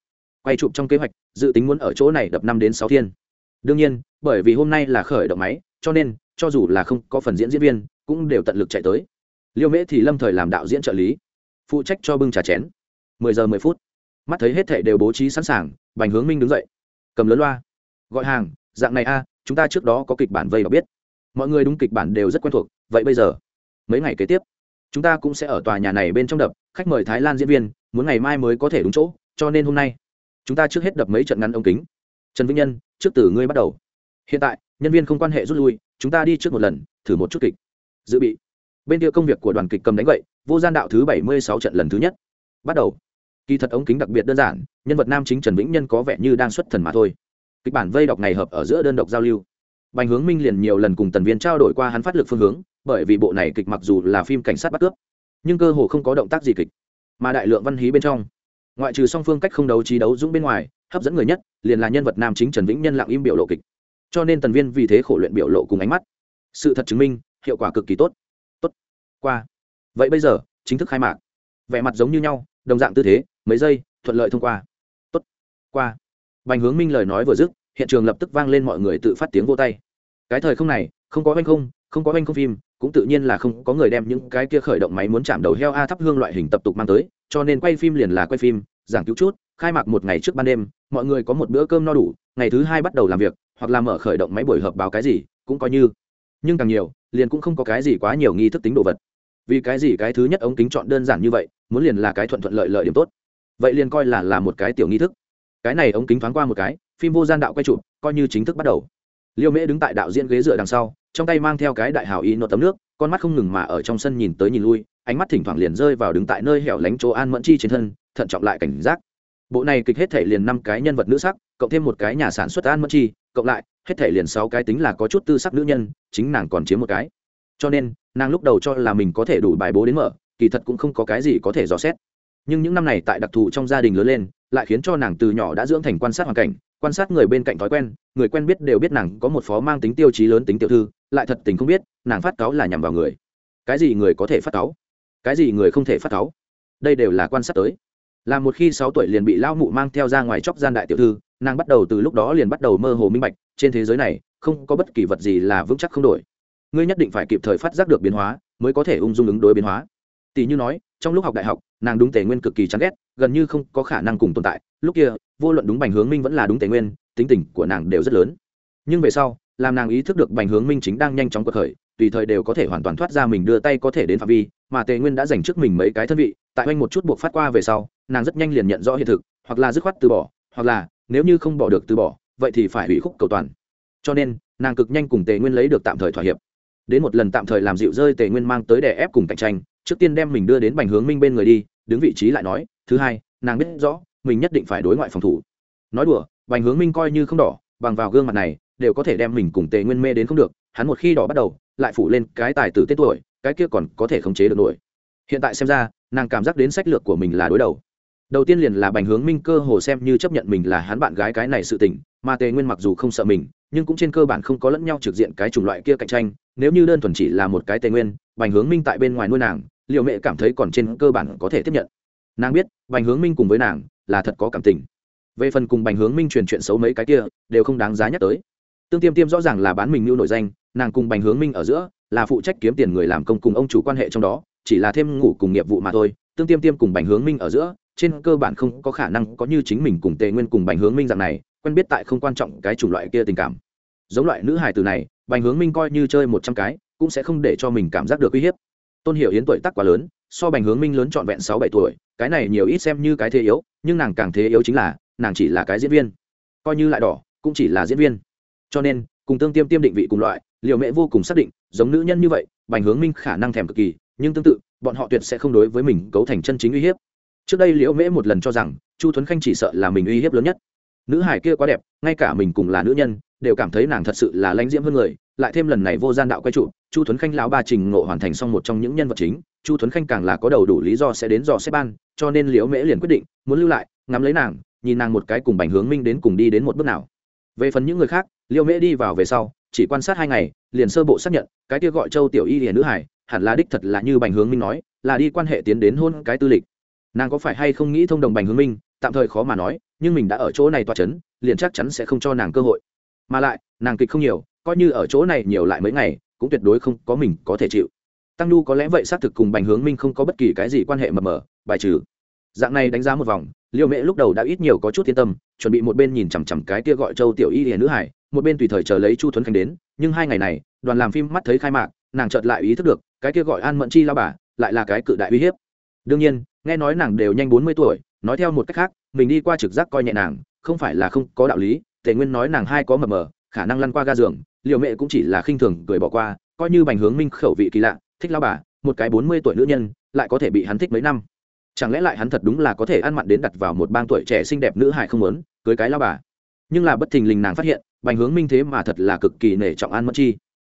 Quay chụp trong kế hoạch, dự tính muốn ở chỗ này đập năm đến sáu thiên. Đương nhiên, bởi vì hôm nay là khởi động máy, cho nên, cho dù là không có phần diễn diễn viên, cũng đều tận lực chạy tới. Liêu mễ thì lâm thời làm đạo diễn trợ lý, phụ trách cho bưng trà chén. Mười giờ mười phút, mắt thấy hết thệ đều bố trí sẵn sàng, bành hướng minh đứng dậy. Cầm lớn loa. Gọi hàng, dạng này a, chúng ta trước đó có kịch bản vây và biết. Mọi người đúng kịch bản đều rất quen thuộc, vậy bây giờ? Mấy ngày kế tiếp chúng ta cũng sẽ ở tòa nhà này bên trong đập, khách mời thái lan diễn viên, muốn ngày mai mới có thể đúng chỗ, cho nên hôm nay, chúng ta trước hết đập mấy trận ngắn ống kính. Trần vĩnh nhân, trước từ ngươi bắt đầu. Hiện tại, nhân viên không quan hệ rút lui, chúng ta đi trước một lần, thử một chút kịch. Dự bị. Bên kia công việc của đoàn kịch cầm đánh vậy vô gian đạo thứ bảy mươi sáu trận lần thứ nhất. Bắt đầu. Kỳ thật ống kính đặc biệt đơn giản, nhân vật nam chính trần vĩnh nhân có vẻ như đang xuất thần mà thôi. Kịch bản vây đọc ngày hợp ở giữa đơn độc giao lưu. Bành hướng minh liền nhiều lần cùng tần viên trao đổi qua hắn phát lực phương hướng bởi vì bộ này kịch mặc dù là phim cảnh sát bắt cướp, nhưng cơ hồ không có động tác gì kịch, mà đại lượng văn hí bên trong. Ngoại trừ song phương cách không đấu trí đấu dũng bên ngoài, hấp dẫn người nhất liền là nhân vật nam chính trần vĩnh nhân lặng im biểu lộ kịch. Cho nên tần viên vì thế khổ luyện biểu lộ cùng ánh mắt. Sự thật chứng minh, hiệu quả cực kỳ tốt. Tốt. Qua. Vậy bây giờ, chính thức khai mạc. Vẻ mặt giống như nhau, đồng dạng tư thế, mấy giây, thuận lợi thông qua. Tốt. Qua. Bành hướng minh lời nói vừa dứt, hiện trường lập tức vang lên mọi người tự phát tiếng vô tay. Cái thời không này, không có oanh không không có anh không phim, cũng tự nhiên là không có người đem những cái kia khởi động máy muốn chạm đầu heo a thắp hương loại hình tập tục mang tới, cho nên quay phim liền là quay phim, giảng cứu chút, khai mạc một ngày trước ban đêm, mọi người có một bữa cơm no đủ, ngày thứ hai bắt đầu làm việc, hoặc là mở khởi động máy buổi họp báo cái gì, cũng coi như. Nhưng càng nhiều, liền cũng không có cái gì quá nhiều nghi thức tính đồ vật. Vì cái gì cái thứ nhất ống kính chọn đơn giản như vậy, muốn liền là cái thuận thuận lợi lợi điểm tốt. Vậy liền coi là là một cái tiểu nghi thức. Cái này ống kính thoáng qua một cái, phim vô gian đạo quay chụp, coi như chính thức bắt đầu. Liêu mễ đứng tại đạo diễn ghế dựa đằng sau trong tay mang theo cái đại hào y nốt tấm nước, con mắt không ngừng mà ở trong sân nhìn tới nhìn lui, ánh mắt thỉnh thoảng liền rơi vào đứng tại nơi hẻo lánh chỗ an mẫn chi trên thân, thận trọng lại cảnh giác. Bộ này kịch hết thể liền năm cái nhân vật nữ sắc, cộng thêm một cái nhà sản xuất an mẫn chi, cộng lại, hết thể liền sáu cái tính là có chút tư sắc nữ nhân, chính nàng còn chiếm một cái. Cho nên, nàng lúc đầu cho là mình có thể đủ bài bố đến mở, kỳ thật cũng không có cái gì có thể dò xét. Nhưng những năm này tại đặc thù trong gia đình lớn lên, lại khiến cho nàng từ nhỏ đã dưỡng thành quan sát hoàn cảnh quan sát người bên cạnh thói quen, người quen biết đều biết nàng có một phó mang tính tiêu chí lớn tính tiểu thư, lại thật tình không biết, nàng phát cáo là nhằm vào người. Cái gì người có thể phát cáo cái gì người không thể phát cáo đây đều là quan sát tới. Là một khi sáu tuổi liền bị lao mụ mang theo ra ngoài chóc gian đại tiểu thư, nàng bắt đầu từ lúc đó liền bắt đầu mơ hồ minh bạch, trên thế giới này, không có bất kỳ vật gì là vững chắc không đổi. Ngươi nhất định phải kịp thời phát giác được biến hóa, mới có thể ung dung ứng đối biến hóa tỷ như nói, trong lúc học đại học, nàng đúng tề nguyên cực kỳ chán ghét, gần như không có khả năng cùng tồn tại. Lúc kia, vô luận đúng bành hướng minh vẫn là đúng tề nguyên, tính tình của nàng đều rất lớn. Nhưng về sau, làm nàng ý thức được bành hướng minh chính đang nhanh chóng cuộc khởi, tùy thời đều có thể hoàn toàn thoát ra mình đưa tay có thể đến phạm vi, mà tề nguyên đã dành trước mình mấy cái thân vị, tại oanh một chút buộc phát qua về sau, nàng rất nhanh liền nhận rõ hiện thực, hoặc là dứt khoát từ bỏ, hoặc là, nếu như không bỏ được từ bỏ, vậy thì phải hủy khúc cầu toàn. Cho nên, nàng cực nhanh cùng tề nguyên lấy được tạm thời thỏa hiệp. Đến một lần tạm thời làm dịu rơi tề nguyên mang tới đè ép cùng cạnh tranh trước tiên đem mình đưa đến bành hướng minh bên người đi, đứng vị trí lại nói, thứ hai, nàng biết rõ, mình nhất định phải đối ngoại phòng thủ. Nói đùa, bành hướng minh coi như không đỏ, bằng vào gương mặt này, đều có thể đem mình cùng tề nguyên mê đến không được, hắn một khi đỏ bắt đầu, lại phủ lên cái tài tử tết tuổi, cái kia còn có thể khống chế được nổi. Hiện tại xem ra, nàng cảm giác đến sách lược của mình là đối đầu. Đầu tiên liền là bành hướng minh cơ hồ xem như chấp nhận mình là hắn bạn gái cái này sự tình, mà tề nguyên mặc dù không sợ mình, nhưng cũng trên cơ bản không có lẫn nhau trực diện cái chủng loại kia cạnh tranh, nếu như đơn thuần chỉ là một cái tề nguyên, bành hướng minh tại bên ngoài nuôi nàng liệu mẹ cảm thấy còn trên cơ bản có thể tiếp nhận. Nàng biết, bành hướng minh cùng với nàng là thật có cảm tình. Về phần cùng bành hướng minh truyền chuyện xấu mấy cái kia, đều không đáng giá nhắc tới. Tương tiêm tiêm rõ ràng là bán mình mưu nổi danh, nàng cùng bành hướng minh ở giữa là phụ trách kiếm tiền người làm công cùng ông chủ quan hệ trong đó, chỉ là thêm ngủ cùng nghiệp vụ mà thôi. Tương tiêm tiêm cùng bành hướng minh ở giữa, trên cơ bản không có khả năng có như chính mình cùng tề nguyên cùng bành hướng minh dạng này, quen biết tại không quan trọng cái chủng loại kia tình cảm. Giống loại nữ hài từ này, bành hướng minh coi như chơi một trăm cái, cũng sẽ không để cho mình cảm giác được uy hiếp tôn hiểu yến tuổi tác quá lớn, so bành hướng minh lớn trọn vẹn sáu bảy tuổi, cái này nhiều ít xem như cái thế yếu, nhưng nàng càng thế yếu chính là, nàng chỉ là cái diễn viên. Coi như lại đỏ, cũng chỉ là diễn viên. Cho nên, cùng tương tiêm tiêm định vị cùng loại liệu mẹ vô cùng xác định, giống nữ nhân như vậy, bành hướng minh khả năng thèm cực kỳ, nhưng tương tự, bọn họ tuyệt sẽ không đối với mình cấu thành chân chính uy hiếp. Trước đây liễu mễ một lần cho rằng, chu thuấn khanh chỉ sợ là mình uy hiếp lớn nhất. Nữ hải kia quá đẹp, ngay cả mình cùng là nữ nhân đều cảm thấy nàng thật sự là lãnh diễm hơn người, lại thêm lần này vô gian đạo quay trụ, chu thuấn khanh lão ba trình ngộ hoàn thành xong một trong những nhân vật chính, chu thuấn khanh càng là có đầu đủ lý do sẽ đến dò xếp ban, cho nên liễu mễ liền quyết định, muốn lưu lại, ngắm lấy nàng, nhìn nàng một cái cùng bành hướng minh đến cùng đi đến một bước nào. Về phần những người khác, liễu mễ đi vào về sau, chỉ quan sát hai ngày, liền sơ bộ xác nhận, cái kia gọi châu tiểu y hiền nữ hải, hẳn là đích thật là như bành hướng minh nói, là đi quan hệ tiến đến hôn cái tư lịch. Nàng có phải hay không nghĩ thông đồng bành hướng minh, tạm thời khó mà nói, nhưng mình đã ở chỗ này toa c h ấ n liền chắc chắn sẽ không cho nàng cơ hội mà lại, nàng kịch không nhiều, coi như ở chỗ này nhiều lại mấy ngày, cũng tuyệt đối không có mình có thể chịu. Tăng nhu có lẽ vậy xác thực cùng bành hướng minh không có bất kỳ cái gì quan hệ mờ mờ, bài trừ. Dạng này đánh giá một vòng, liêu mễ lúc đầu đã ít nhiều có chút yên tâm, chuẩn bị một bên nhìn chằm chằm cái kia gọi châu tiểu y hiền nữ hải, một bên tùy thời chờ lấy chu thuấn khánh đến, nhưng hai ngày này, đoàn làm phim mắt thấy khai mạc, nàng chợt lại ý thức được, cái kia gọi an mẫn chi lao bà, lại là cái cự đại uy hiếp. Đương nhiên, nghe nói nàng đều nhanh bốn mươi tuổi, nói theo một cách khác, mình đi qua trực giác coi nhẹ nàng, không phải là không có đạo lý tề nguyên nói nàng hai có mờ mờ, khả năng lăn qua ga giường liệu mẹ cũng chỉ là khinh thường cười bỏ qua, coi như bành hướng minh khẩu vị kỳ lạ, thích lao bà, một cái bốn mươi tuổi nữ nhân, lại có thể bị hắn thích mấy năm. Chẳng lẽ lại hắn thật đúng là có thể ăn mặn đến đặt vào một bang tuổi trẻ xinh đẹp nữ hài không muốn, cưới cái lao bà? Nhưng là bất thình lình nàng phát hiện, bành hướng minh thế mà thật là cực kỳ nể trọng an mất chi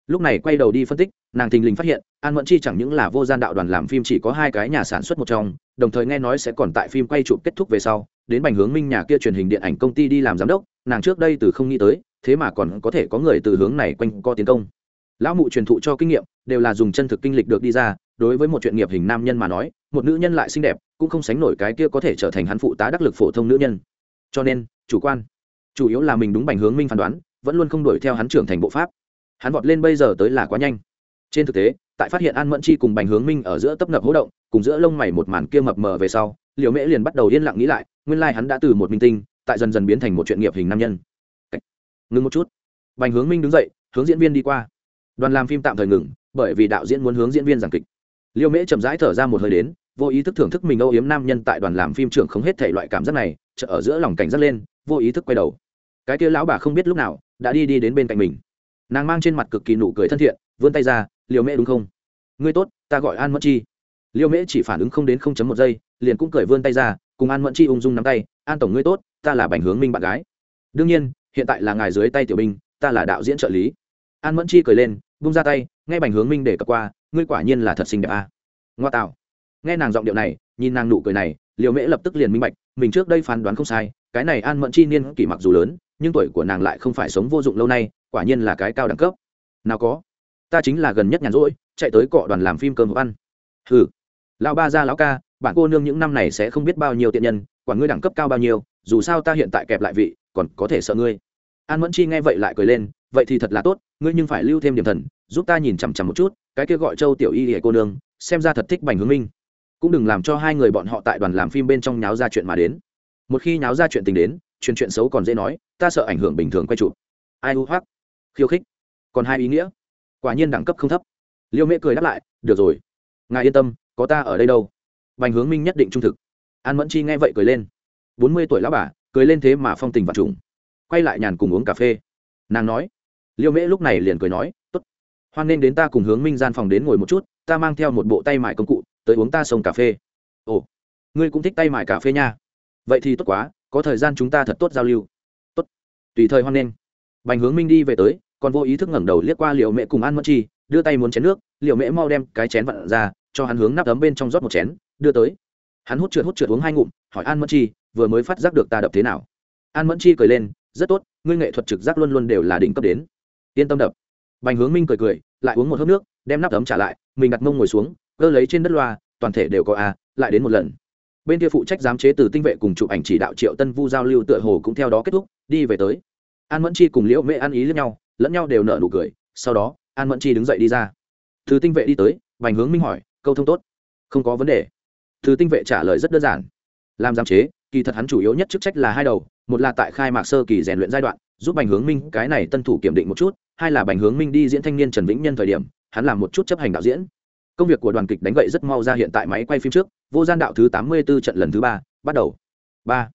lúc này quay đầu đi phân tích, nàng thình lình phát hiện, an mẫn chi chẳng những là vô gian đạo đoàn làm phim chỉ có hai cái nhà sản xuất một trong, đồng thời nghe nói sẽ còn tại phim quay chụp kết thúc về sau, đến bành hướng minh nhà kia truyền hình điện ảnh công ty đi làm giám đốc, nàng trước đây từ không nghĩ tới, thế mà còn có thể có người từ hướng này quanh co tiến công. Lão mụ truyền thụ cho kinh nghiệm, đều là dùng chân thực kinh lịch được đi ra, đối với một chuyện nghiệp hình nam nhân mà nói, một nữ nhân lại xinh đẹp, cũng không sánh nổi cái kia có thể trở thành hắn phụ tá đắc lực phổ thông nữ nhân. Cho nên, chủ quan. Chủ yếu là mình đúng bành hướng minh phán đoán, vẫn luôn không đuổi theo hắn trưởng thành bộ pháp hắn vọt lên bây giờ tới là quá nhanh. Trên thực tế, tại phát hiện an mẫn chi cùng bành hướng minh ở giữa tấp nập hỗ động, cùng giữa lông mày một màn kia mập mờ về sau liều mễ liền bắt đầu yên lặng nghĩ lại, nguyên lai hắn đã từ một minh tinh, tại dần dần biến thành một chuyện nghiệp hình nam nhân. Ngừng một chút. Bành hướng minh đứng dậy, hướng diễn viên đi qua. Đoàn làm phim tạm thời ngừng, bởi vì đạo diễn muốn hướng diễn viên giảng kịch. Liêu mễ chậm rãi thở ra một hơi đến, vô ý thức thưởng thức mình âu yếm nam nhân tại đoàn làm phim trưởng không hết thể loại cảm giác này chợ ở giữa lòng cảnh giác lên, vô ý thức quay đầu. Cái kia lão bà không biết lúc nào, đã đi đi đến bên cạnh mình nàng mang trên mặt cực kỳ nụ cười thân thiện, vươn tay ra liều mễ đúng không? Ngươi tốt, ta gọi an mẫn chi. Liều mễ chỉ phản ứng không đến không chấm một giây, liền cũng cười vươn tay ra, cùng an mẫn chi ung dung nắm tay, an tổng ngươi tốt, ta là bành hướng minh bạn gái. Đương nhiên, hiện tại là ngài dưới tay tiểu binh, ta là đạo diễn trợ lý. An mẫn chi cười lên bung ra tay, nghe bành hướng minh để cập qua, ngươi quả nhiên là thật xinh đẹp à. ngoa tạo. Nghe nàng giọng điệu này, nhìn nàng nụ cười này liều mễ lập tức liền minh bạch, mình trước đây phán đoán không sai, cái này an mẫn chi niên kỷ mặc dù lớn, nhưng tuổi của nàng lại không phải sống vô dụng lâu nay quả nhiên là cái cao đẳng cấp. Nào có, ta chính là gần nhất nhàn rỗi, chạy tới cọ đoàn làm phim cơm ăn. Hừ, lão ba ra lão ca, bạn cô nương những năm này sẽ không biết bao nhiêu tiện nhân quản ngươi đẳng cấp cao bao nhiêu, dù sao ta hiện tại kẹp lại vị, còn có thể sợ ngươi. An mẫn chi nghe vậy lại cười lên, vậy thì thật là tốt, ngươi nhưng phải lưu thêm điểm thần, giúp ta nhìn chằm chằm một chút, cái kia gọi châu tiểu y hệ cô nương, xem ra thật thích bành hướng minh. Cũng đừng làm cho hai người bọn họ tại đoàn làm phim bên trong nháo ra chuyện mà đến. Một khi nháo ra chuyện tình đến chuyện chuyện xấu còn dễ nói, ta sợ ảnh hưởng bình thường quay chụp. Ai u hoác khiêu khích. Còn hai ý nghĩa. Quả nhiên đẳng cấp không thấp. Liêu mễ cười đáp lại, được rồi. Ngài yên tâm, có ta ở đây đâu. Bành hướng minh nhất định trung thực. An mẫn chi nghe vậy cười lên. Bốn mươi tuổi lão bà, cười lên thế mà phong tình và trùng. Quay lại nhàn cùng uống cà phê. Nàng nói. Liêu mễ lúc này liền cười nói t ố t hoan nên đến ta cùng hướng minh gian phòng đến ngồi một chút, ta mang theo một bộ tay mải công cụ, tới uống ta sông cà phê. Ồ, ngươi cũng thích tay mải cà phê nha. Vậy thì tốt quá, có thời gian chúng ta thật tốt giao lưu. Tốt. Tùy thời hoan nghênh bành hướng minh đi về tới còn vô ý thức ngẩng đầu liếc qua liệu mẹ cùng ăn mất chi, đưa tay muốn chén nước liệu mẹ mau đem cái chén vặn ra, cho hắn hướng nắp ấm bên trong rót một chén, đưa tới. Hắn hút trượt hút trượt uống hai ngụm, hỏi an mẫn chi, vừa mới phát giác được ta đập thế nào? An mẫn chi cười lên, rất tốt, ngươi nghệ thuật trực giác luôn luôn đều là đỉnh cấp đến. Yên tâm đập. Bành hướng minh cười cười, lại uống một hớp nước, đem nắp ấm trả lại, mình đặt mông ngồi xuống, cơ lấy trên đất loa, toàn thể đều có a lại đến một lần. Bên kia phụ trách giám chế từ tinh vệ cùng chụp ảnh chỉ đạo triệu tân vu giao lưu tựa hồ cũng theo đó kết thúc, đi về tới. An mẫn chi cùng liễu mễ ăn ý lẫn nhau lẫn nhau đều nợ nụ cười, sau đó, an mẫn chi đứng dậy đi ra. Thứ tinh vệ đi tới vành hướng minh hỏi, câu thông tốt? Không có vấn đề. Thứ tinh vệ trả lời rất đơn giản. Làm giám chế, kỳ thật hắn chủ yếu nhất chức trách là hai đầu, một là tại khai mạc sơ kỳ rèn luyện giai đoạn, giúp bành hướng minh cái này tân thủ kiểm định một chút, hai là bành hướng minh đi diễn thanh niên trần vĩnh nhân thời điểm, hắn làm một chút chấp hành đạo diễn. Công việc của đoàn kịch đánh gậy rất mau ra hiện tại máy quay phim trước, vô gian đạo thứ tám mươi 84 trận lần thứ ba, bắt đầu. Ba.